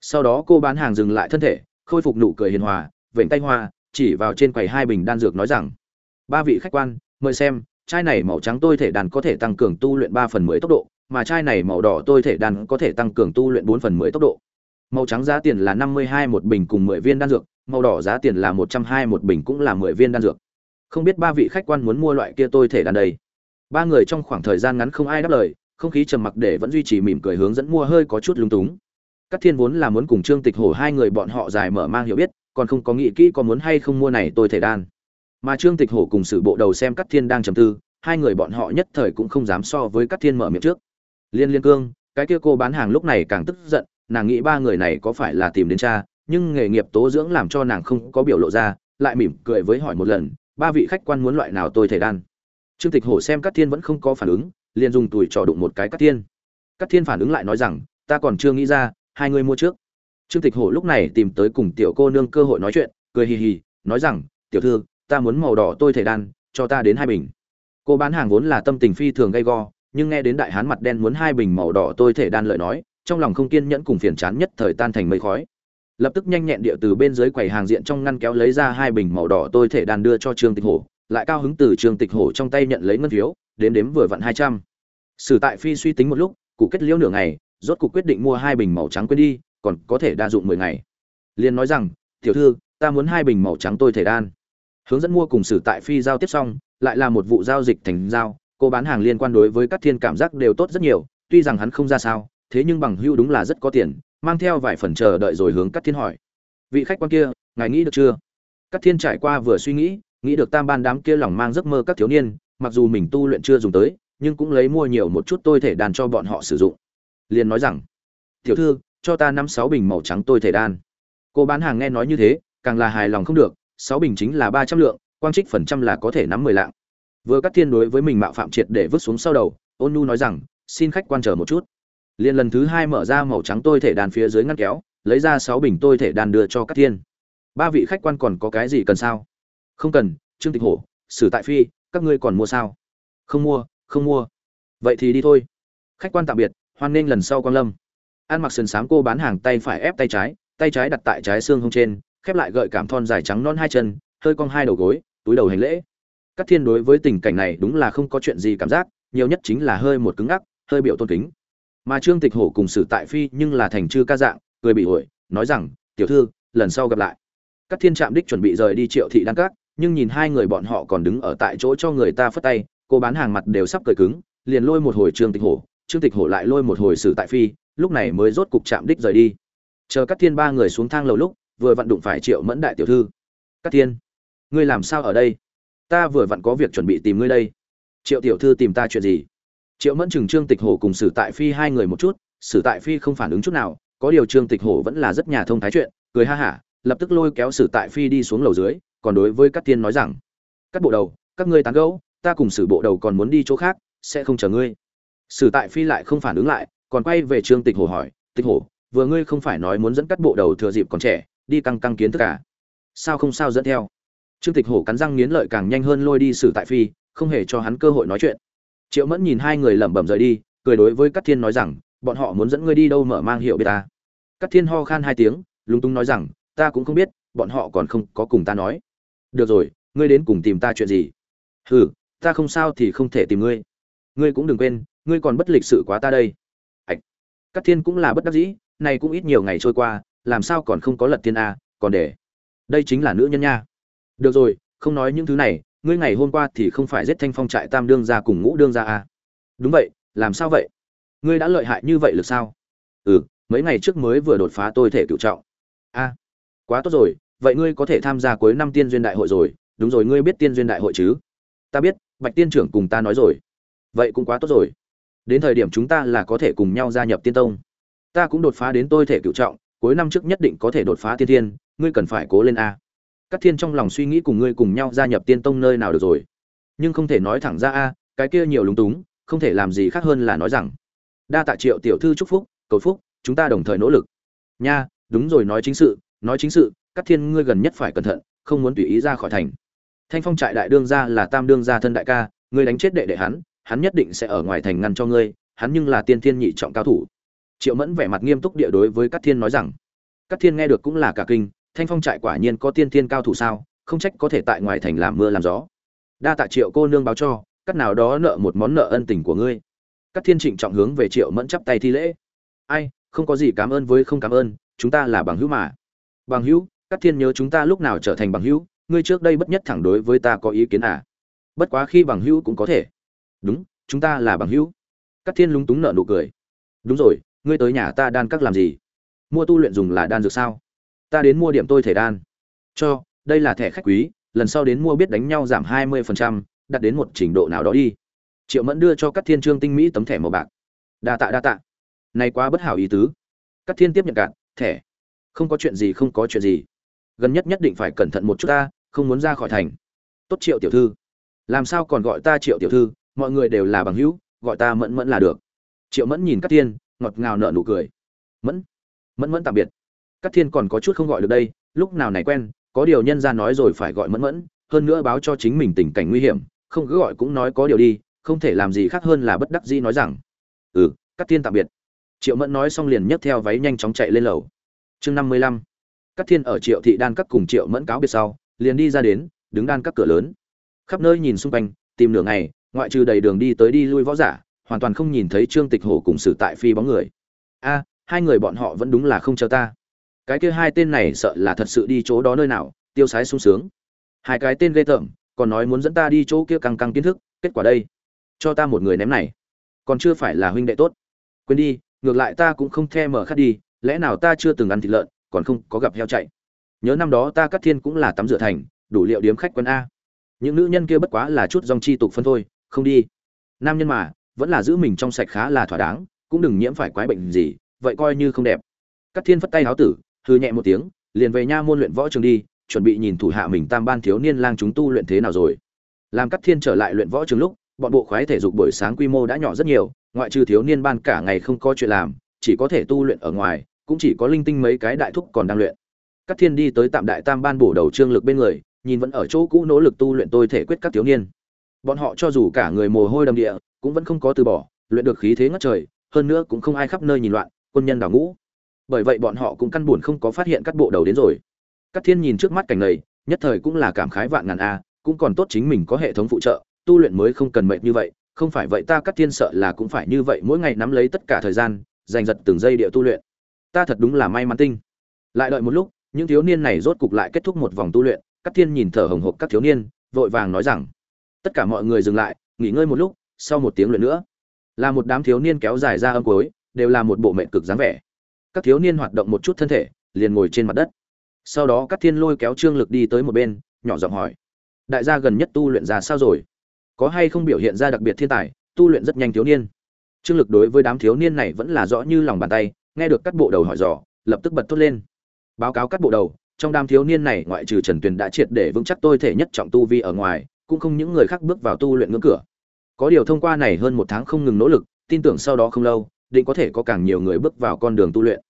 Sau đó cô bán hàng dừng lại thân thể, khôi phục nụ cười hiền hòa, vểnh tay hoa, chỉ vào trên quầy hai bình đan dược nói rằng ba vị khách quan, mời xem, chai này màu trắng tôi thể đàn có thể tăng cường tu luyện ba phần mười tốc độ, mà chai này màu đỏ tôi thể đàn có thể tăng cường tu luyện bốn phần mười tốc độ. Màu trắng giá tiền là năm mươi hai một bình cùng mười viên đan dược, màu đỏ giá tiền là một trăm hai một bình cũng là mười viên đan dược. Không biết ba vị khách quan muốn mua loại kia tôi thể đàn đây? Ba người trong khoảng thời gian ngắn không ai đáp lời, không khí trầm mặc để vẫn duy trì mỉm cười hướng dẫn mua hơi có chút lung túng. Các thiên vốn là muốn cùng trương tịch hổ hai người bọn họ dài mở mang hiểu biết, còn không có nghĩ kỹ có muốn hay không mua này tôi thể đan mà trương tịch hổ cùng sử bộ đầu xem cắt thiên đang trầm tư, hai người bọn họ nhất thời cũng không dám so với cắt thiên mở miệng trước. Liên liên cương, cái kia cô bán hàng lúc này càng tức giận, nàng nghĩ ba người này có phải là tìm đến cha, nhưng nghề nghiệp tố dưỡng làm cho nàng không có biểu lộ ra, lại mỉm cười với hỏi một lần, ba vị khách quan muốn loại nào tôi thể đan? Trương tịch hổ xem cắt thiên vẫn không có phản ứng, liền dùng tuổi trò đụng một cái cắt thiên. Cắt thiên phản ứng lại nói rằng, ta còn chưa nghĩ ra, hai người mua trước. Trương tịch hổ lúc này tìm tới cùng tiểu cô nương cơ hội nói chuyện, cười hì hì, nói rằng, tiểu thư ta muốn màu đỏ tôi thể đan, cho ta đến hai bình. Cô bán hàng vốn là tâm tình phi thường gay go, nhưng nghe đến đại hán mặt đen muốn hai bình màu đỏ tôi thể đan lợi nói, trong lòng không kiên nhẫn cùng phiền chán nhất thời tan thành mây khói. Lập tức nhanh nhẹn địa từ bên dưới quầy hàng diện trong ngăn kéo lấy ra hai bình màu đỏ tôi thể đan đưa cho trương tịch hổ, lại cao hứng từ trương tịch hổ trong tay nhận lấy ngân phiếu, đếm đếm vừa vặn hai trăm. Sử tại phi suy tính một lúc, cụ kết liễu nửa ngày, rốt cuộc quyết định mua hai bình màu trắng quên đi, còn có thể đa dụng mười ngày. Liền nói rằng, tiểu thư, ta muốn hai bình màu trắng tôi thể đan hướng dẫn mua cùng xử tại phi giao tiếp xong, lại là một vụ giao dịch thành giao. Cô bán hàng liên quan đối với các thiên cảm giác đều tốt rất nhiều, tuy rằng hắn không ra sao, thế nhưng bằng hưu đúng là rất có tiền, mang theo vài phần chờ đợi rồi hướng các thiên hỏi. Vị khách quan kia, ngài nghĩ được chưa? Các thiên trải qua vừa suy nghĩ nghĩ được tam ban đám kia lòng mang giấc mơ các thiếu niên, mặc dù mình tu luyện chưa dùng tới, nhưng cũng lấy mua nhiều một chút tôi thể đàn cho bọn họ sử dụng. Liền nói rằng, tiểu thư, cho ta năm sáu bình màu trắng tôi thể đan. Cô bán hàng nghe nói như thế, càng là hài lòng không được sáu bình chính là ba trăm lượng, quang trích phần trăm là có thể nắm mười lạng. Vừa cắt thiên đối với mình mạo phạm triệt để vứt xuống sau đầu, ôn nu nói rằng, xin khách quan chờ một chút. Liền lần thứ hai mở ra màu trắng tôi thể đàn phía dưới ngăn kéo, lấy ra sáu bình tôi thể đàn đưa cho cắt thiên. Ba vị khách quan còn có cái gì cần sao? Không cần, trương tịch hổ sử tại phi, các ngươi còn mua sao? Không mua không mua. Vậy thì đi thôi. Khách quan tạm biệt, hoan nghênh lần sau quan lâm. Ăn mặc sườn xám cô bán hàng tay phải ép tay trái tay trái đặt tại trái xương hông trên khép lại gợi cảm thon dài trắng non hai chân, hơi cong hai đầu gối, túi đầu hành lễ. Các thiên đối với tình cảnh này đúng là không có chuyện gì cảm giác, nhiều nhất chính là hơi một cứng ngắc, hơi biểu tôn kính. Mà trương tịch hổ cùng sử tại phi nhưng là thành chư ca dạng, cười bị ổi, nói rằng, tiểu thư, lần sau gặp lại. Các thiên trạm đích chuẩn bị rời đi triệu thị đăng cát nhưng nhìn hai người bọn họ còn đứng ở tại chỗ cho người ta phất tay, cô bán hàng mặt đều sắp cười cứng, liền lôi một hồi trương tịch hổ, trương tịch hổ lại lôi một hồi sử tại phi, lúc này mới rốt cục chạm đích rời đi. Chờ các thiên ba người xuống thang lầu lúc vừa vặn đụng phải triệu mẫn đại tiểu thư. Cát thiên, ngươi làm sao ở đây? Ta vừa vặn có việc chuẩn bị tìm ngươi đây. Triệu tiểu thư tìm ta chuyện gì? Triệu mẫn chừng trương tịch hổ cùng sử tại phi hai người một chút, sử tại phi không phản ứng chút nào, có điều trương tịch hổ vẫn là rất nhà thông thái chuyện, cười ha hả, lập tức lôi kéo sử tại phi đi xuống lầu dưới, còn đối với các thiên nói rằng các bộ đầu, các ngươi tán gẫu, ta cùng sử bộ đầu còn muốn đi chỗ khác, sẽ không chờ ngươi. Sử tại phi lại không phản ứng lại, còn quay về trương tịch hổ hỏi, tịch hổ, vừa ngươi không phải nói muốn dẫn các bộ đầu thừa dịp còn trẻ đi căng căng kiến tất cả à? sao không sao dẫn theo? Trương tịch hổ cắn răng nghiến lợi càng nhanh hơn lôi đi sử tại phi, không hề cho hắn cơ hội nói chuyện. Triệu mẫn nhìn hai người lẩm bẩm rời đi, cười đối với các thiên nói rằng, bọn họ muốn dẫn ngươi đi đâu mở mang hiệu biết ta? Các thiên ho khan hai tiếng, lúng túng nói rằng, ta cũng không biết, bọn họ còn không có cùng ta nói. Được rồi, ngươi đến cùng tìm ta chuyện gì? Hừ, ta không sao thì không thể tìm ngươi. Ngươi cũng đừng quên, ngươi còn bất lịch sự quá ta đây. Ạch. Các thiên cũng là bất đắc dĩ, này cũng ít nhiều ngày trôi qua làm sao còn không có lật tiên a, còn để. Đây chính là nữ nhân nha. Được rồi, không nói những thứ này, ngươi ngày hôm qua thì không phải giết thanh phong trại tam đương ra cùng ngũ đương ra a. Đúng vậy, làm sao vậy? Ngươi đã lợi hại như vậy được sao? Ừ mấy ngày trước mới vừa đột phá tôi thể cựu trọng. A, quá tốt rồi, vậy ngươi có thể tham gia cuối năm tiên duyên đại hội rồi, đúng rồi, ngươi biết tiên duyên đại hội chứ? Ta biết, bạch tiên trưởng cùng ta nói rồi. Vậy cũng quá tốt rồi. Đến thời điểm chúng ta là có thể cùng nhau gia nhập tiên tông. Ta cũng đột phá đến tôi thể cựu trọng cuối năm trước nhất định có thể đột phá tiên thiên, ngươi cần phải cố lên a. Các thiên trong lòng suy nghĩ cùng ngươi cùng nhau gia nhập tiên tông nơi nào được rồi. Nhưng không thể nói thẳng ra a, cái kia nhiều lúng túng, không thể làm gì khác hơn là nói rằng, đa tạ triệu tiểu thư chúc phúc, cầu phúc, chúng ta đồng thời nỗ lực. Nha, đúng rồi, nói chính sự, nói chính sự các thiên ngươi gần nhất phải cẩn thận, không muốn tùy ý ra khỏi thành. Thanh phong trại đại đương gia là tam đương gia thân đại ca, ngươi đánh chết đệ đệ hắn hắn nhất định sẽ ở ngoài thành ngăn cho ngươi, hắn nhưng là tiên thiên nhị trọng cao thủ triệu mẫn vẻ mặt nghiêm túc địa đối với các thiên nói rằng các thiên nghe được cũng là cả kinh, thanh phong trại quả nhiên có tiên thiên cao thủ sao, không trách có thể tại ngoài thành làm mưa làm gió. Đa tạ triệu cô nương báo cho cắt nào đó nợ một món nợ ân tình của ngươi. Các thiên trịnh trọng hướng về triệu mẫn chắp tay thi lễ. Ai, không có gì cảm ơn với không cảm ơn, chúng ta là bằng hữu mà. Bằng hữu? Các thiên nhớ chúng ta lúc nào trở thành bằng hữu? Ngươi trước đây bất nhất thẳng đối với ta có ý kiến à? Bất quá khi bằng hữu cũng có thể. Đúng, chúng ta là bằng hữu. Các thiên lúng túng nợ nụ cười. Đúng rồi ngươi tới nhà ta đan các làm gì? Mua tu luyện dùng là đan dược sao? Ta đến mua điểm tôi thể đan. Cho đây là thẻ khách quý lần sau đến mua biết đánh nhau giảm hai mươi phần trăm, đặt đến một trình độ nào đó đi. Triệu mẫn đưa cho các thiên trương tinh mỹ tấm thẻ màu bạc. Đa tạ đa tạ. Này quá bất hảo ý tứ. Các thiên tiếp nhận cạn thẻ. Không có chuyện gì không có chuyện gì. Gần nhất nhất định phải cẩn thận một chút ta không muốn ra khỏi thành. Tốt triệu tiểu thư. Làm sao còn gọi ta triệu tiểu thư mọi người đều là bằng hữu gọi ta mẫn mẫn là được. Triệu mẫn nhìn các thiên ngọt ngào nở nụ cười. Mẫn mẫn mẫn tạm biệt. Các thiên còn có chút không gọi được đây, lúc nào này quen, có điều nhân ra nói rồi phải gọi mẫn mẫn, hơn nữa báo cho chính mình tình cảnh nguy hiểm, không cứ gọi cũng nói có điều đi, không thể làm gì khác hơn là bất đắc dĩ nói rằng ừ các thiên tạm biệt. Triệu mẫn nói xong liền nhấc theo váy nhanh chóng chạy lên lầu. Chương năm mươi lăm. Các thiên ở triệu thị đan các cùng triệu mẫn cáo biệt sau, liền đi ra đến, đứng đan các cửa lớn. Khắp nơi nhìn xung quanh, tìm nửa ngày, ngoại trừ đầy đường đi tới đi lui võ giả hoàn toàn không nhìn thấy trương tịch hổ cùng xử tại phi bóng người. A, hai người bọn họ vẫn đúng là không chờ ta. Cái kia hai tên này sợ là thật sự đi chỗ đó nơi nào, tiêu sái sung sướng. Hai cái tên ghê tởm, còn nói muốn dẫn ta đi chỗ kia căng căng kiến thức, kết quả đây. Cho ta một người ném này. Còn chưa phải là huynh đệ tốt. Quên đi, ngược lại ta cũng không the mở khát đi, lẽ nào ta chưa từng ăn thịt lợn, còn không có gặp heo chạy. Nhớ năm đó ta cắt thiên cũng là tắm rửa thành, đủ liệu điếm khách quân a. Những nữ nhân kia bất quá là chút dòng chi tục phân thôi, không đi. Nam nhân mà vẫn là giữ mình trong sạch khá là thỏa đáng, cũng đừng nhiễm phải quái bệnh gì, vậy coi như không đẹp. Các thiên phất tay háo tử hư nhẹ một tiếng, liền về nha môn luyện võ trường đi, chuẩn bị nhìn thủ hạ mình tam ban thiếu niên lang chúng tu luyện thế nào rồi. Làm các thiên trở lại luyện võ trường lúc, bọn bộ khoái thể dục buổi sáng quy mô đã nhỏ rất nhiều, ngoại trừ thiếu niên ban cả ngày không có chuyện làm, chỉ có thể tu luyện ở ngoài, cũng chỉ có linh tinh mấy cái đại thúc còn đang luyện. Các thiên đi tới tạm đại tam ban bổ đầu trương lực bên người, nhìn vẫn ở chỗ cũ nỗ lực tu luyện tôi thể quyết các thiếu niên. Bọn họ cho dù cả người mồ hôi đầm địa cũng vẫn không có từ bỏ, luyện được khí thế ngất trời, hơn nữa cũng không ai khắp nơi nhìn loạn, quân nhân đào ngũ. Bởi vậy bọn họ cũng căn buồn không có phát hiện các bộ đầu đến rồi. Các thiên nhìn trước mắt cảnh này, nhất thời cũng là cảm khái vạn ngàn a, cũng còn tốt chính mình có hệ thống phụ trợ, tu luyện mới không cần mệt như vậy, không phải vậy ta Cát thiên sợ là cũng phải như vậy mỗi ngày nắm lấy tất cả thời gian, giành giật từng giây địa tu luyện. Ta thật đúng là may mắn tinh. Lại đợi một lúc, những thiếu niên này rốt cục lại kết thúc một vòng tu luyện Cát thiên nhìn thở hồng hộc các thiếu niên, vội vàng nói rằng, tất cả mọi người dừng lại, nghỉ ngơi một lúc sau một tiếng luyện nữa. Là một đám thiếu niên kéo dài ra âm cuối, đều là một bộ mệnh cực dáng vẻ. Các thiếu niên hoạt động một chút thân thể, liền ngồi trên mặt đất. Sau đó các thiên lôi kéo trương lực đi tới một bên, nhỏ giọng hỏi, đại gia gần nhất tu luyện ra sao rồi? Có hay không biểu hiện ra đặc biệt thiên tài, tu luyện rất nhanh thiếu niên? Trương lực đối với đám thiếu niên này vẫn là rõ như lòng bàn tay, nghe được các bộ đầu hỏi dò, lập tức bật thốt lên. Báo cáo các bộ đầu, trong đám thiếu niên này ngoại trừ trần tuyền đã triệt để vững chắc tôi thể nhất trọng tu vi ở ngoài, cũng không những người khác bước vào tu luyện ngưỡng cửa có điều thông qua này hơn một tháng không ngừng nỗ lực tin tưởng sau đó không lâu định có thể có càng nhiều người bước vào con đường tu luyện.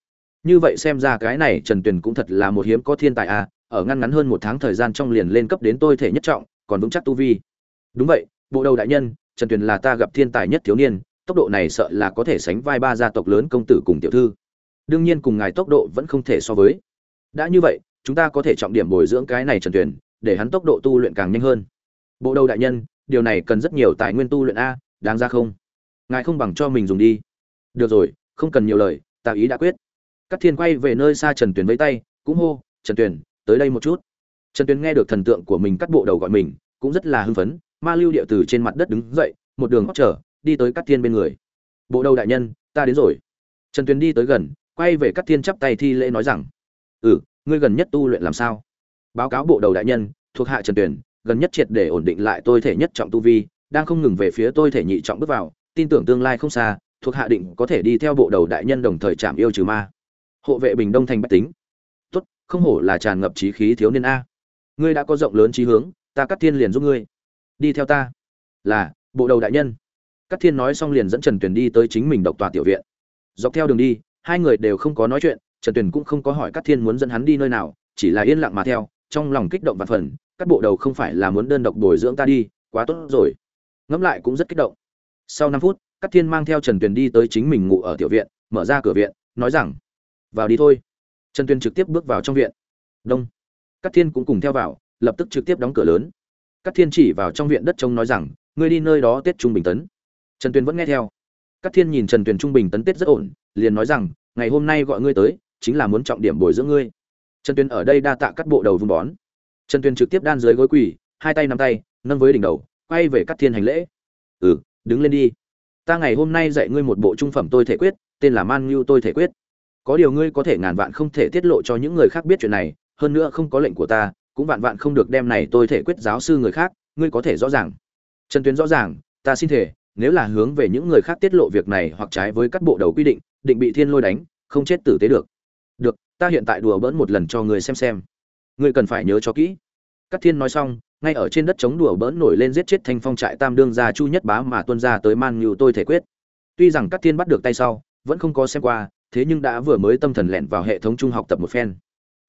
Như vậy xem ra cái này trần tuyền cũng thật là một hiếm có thiên tài à, ở ngăn ngắn hơn một tháng thời gian trong liền lên cấp đến tôi thể nhất trọng còn vững chắc tu vi. Đúng vậy bộ đầu đại nhân trần tuyền là ta gặp thiên tài nhất thiếu niên tốc độ này sợ là có thể sánh vai ba gia tộc lớn công tử cùng tiểu thư. Đương nhiên cùng ngài tốc độ vẫn không thể so với. Đã như vậy chúng ta có thể trọng điểm bồi dưỡng cái này trần tuyền để hắn tốc độ tu luyện càng nhanh hơn. Bộ đầu đại nhân điều này cần rất nhiều tài nguyên tu luyện a, đáng ra không? Ngài không bằng cho mình dùng đi. Được rồi, không cần nhiều lời tạo ý đã quyết. Các thiên quay về nơi xa trần tuyền với tay, cũng hô, trần tuyền, tới đây một chút. Trần tuyền nghe được thần tượng của mình cắt bộ đầu gọi mình, cũng rất là hưng phấn, ma lưu địa từ trên mặt đất đứng dậy, một đường hót trở đi tới cắt thiên bên người. Bộ đầu đại nhân, ta đến rồi. Trần tuyền đi tới gần, quay về cắt thiên chắp tay thi lễ nói rằng ừ ngươi gần nhất tu luyện làm sao? Báo cáo bộ đầu đại nhân, thuộc hạ trần tuyền gần nhất triệt để ổn định lại tôi thể nhất trọng tu vi đang không ngừng về phía tôi thể nhị trọng bước vào tin tưởng tương lai không xa thuộc hạ định có thể đi theo bộ đầu đại nhân đồng thời chạm yêu trừ ma. Hộ vệ bình đông thành bách tính. Tốt không hổ là tràn ngập trí khí thiếu niên a. Ngươi đã có rộng lớn trí hướng ta cắt thiên liền giúp ngươi. Đi theo ta. Là bộ đầu đại nhân. Cắt Thiên nói xong liền dẫn Trần Tuyền đi tới chính mình độc tòa tiểu viện. Dọc theo đường đi, hai người đều không có nói chuyện, Trần Tuyền cũng không có hỏi cắt Thiên muốn dẫn hắn đi nơi nào, chỉ là yên lặng mà theo, trong lòng kích động và phần, các bộ đầu không phải là muốn đơn độc bồi dưỡng ta đi, quá tốt rồi. Ngẫm lại cũng rất kích động. Sau năm phút, Cát Thiên mang theo Trần Tuyền đi tới chính mình ngủ ở tiểu viện, mở ra cửa viện, nói rằng: "Vào đi thôi." Trần Tuyền trực tiếp bước vào trong viện. Đông. Cát Thiên cũng cùng theo vào, lập tức trực tiếp đóng cửa lớn. Cát Thiên chỉ vào trong viện đất trống nói rằng: "Ngươi đi nơi đó Tết Trung Bình Tấn." Trần Tuyền vẫn nghe theo. Cát Thiên nhìn Trần Tuyền Trung Bình Tấn Tết rất ổn, liền nói rằng: "Ngày hôm nay gọi ngươi tới, chính là muốn trọng điểm bồi dưỡng ngươi." Trần Tuyền ở đây đa tạ các bộ đầu vun bón. Trần Tuyền trực tiếp đan dưới gối quỳ, hai tay nắm tay, nâng với đỉnh đầu, quay về cắt Thiên hành lễ. "Ừ, đứng lên đi. Ta ngày hôm nay dạy ngươi một bộ trung phẩm tôi thể quyết, tên là Man Nhu tôi thể quyết. Có điều ngươi có thể ngàn vạn không thể tiết lộ cho những người khác biết chuyện này, hơn nữa không có lệnh của ta, cũng vạn vạn không được đem này tôi thể quyết giáo sư người khác, ngươi có thể rõ ràng." Trần Tuyên rõ ràng, ta xin thể, nếu là hướng về những người khác tiết lộ việc này hoặc trái với các bộ đầu quy định, định bị thiên lôi đánh, không chết tử tế được. Được, ta hiện tại đùa bỡn một lần cho người xem xem. Ngươi cần phải nhớ cho kỹ. Cát Thiên nói xong, ngay ở trên đất chống đùa bỡn nổi lên giết chết Thanh Phong trại Tam đương gia Chu Nhất Bá mà tuân ra tới Man Nhu tôi thể quyết. Tuy rằng Cát Thiên bắt được tay sau, vẫn không có xem qua, thế nhưng đã vừa mới tâm thần lẻn vào hệ thống trung học tập một phen.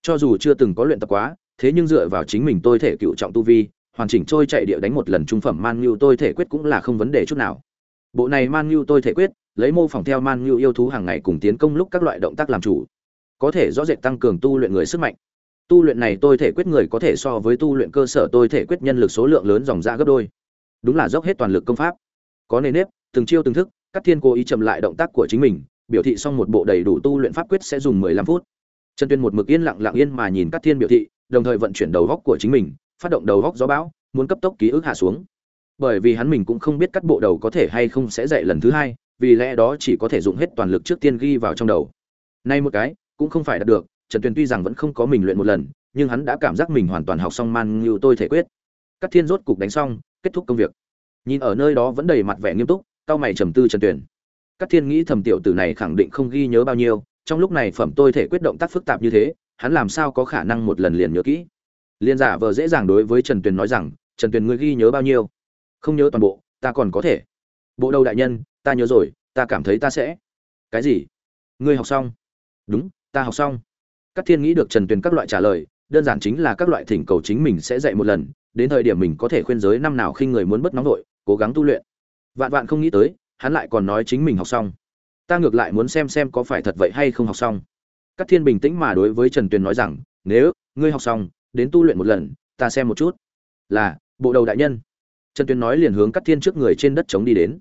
Cho dù chưa từng có luyện tập quá, thế nhưng dựa vào chính mình tôi thể cựu trọng tu vi, hoàn chỉnh trôi chạy địa đánh một lần trung phẩm man nhu tôi thể quyết cũng là không vấn đề chút nào bộ này man nhu tôi thể quyết lấy mô phỏng theo man nhu yêu thú hàng ngày cùng tiến công lúc các loại động tác làm chủ có thể rõ rệt tăng cường tu luyện người sức mạnh tu luyện này tôi thể quyết người có thể so với tu luyện cơ sở tôi thể quyết nhân lực số lượng lớn dòng ra gấp đôi. Đúng là dốc hết toàn lực công pháp. Có nề nếp, từng chiêu từng thức, các thiên cố ý chậm lại động tác của chính mình, biểu thị xong một bộ đầy đủ tu luyện pháp quyết sẽ dùng mười lăm phút. Trần tuyên một mực yên lặng lặng yên mà nhìn các thiên biểu thị, đồng thời vận chuyển đầu góc của chính mình, phát động đầu góc gió bão, muốn cấp tốc ký ức hạ xuống. Bởi vì hắn mình cũng không biết cắt bộ đầu có thể hay không sẽ dạy lần thứ hai, vì lẽ đó chỉ có thể dùng hết toàn lực trước tiên ghi vào trong đầu. Nay một cái, cũng không phải đạt được trần tuyền tuy rằng vẫn không có mình luyện một lần, nhưng hắn đã cảm giác mình hoàn toàn học xong man như tôi thể quyết. Các thiên rốt cục đánh xong, kết thúc công việc. Nhìn ở nơi đó vẫn đầy mặt vẻ nghiêm túc, cao mày trầm tư trần tuyền. Các thiên nghĩ thầm tiểu tử này khẳng định không ghi nhớ bao nhiêu, trong lúc này phẩm tôi thể quyết động tác phức tạp như thế, hắn làm sao có khả năng một lần liền nhớ kỹ? Liên giả vờ dễ dàng đối với trần tuyền nói rằng, trần tuyền ngươi ghi nhớ bao nhiêu? Không nhớ toàn bộ, ta còn có thể. Bộ đầu đại nhân, ta nhớ rồi, ta cảm thấy ta sẽ. Cái gì? Ngươi học xong. Đúng, ta học xong các thiên nghĩ được trần tuyền các loại trả lời, đơn giản chính là các loại thỉnh cầu chính mình sẽ dạy một lần, đến thời điểm mình có thể khuyên giới năm nào khi người muốn bất nóng vội, cố gắng tu luyện. Vạn vạn không nghĩ tới, hắn lại còn nói chính mình học xong. Ta ngược lại muốn xem xem có phải thật vậy hay không học xong. Các thiên bình tĩnh mà đối với trần tuyền nói rằng, nếu ngươi học xong, đến tu luyện một lần, ta xem một chút. Là, bộ đầu đại nhân. Trần Tuyền nói liền hướng Cát thiên trước người trên đất trống đi đến.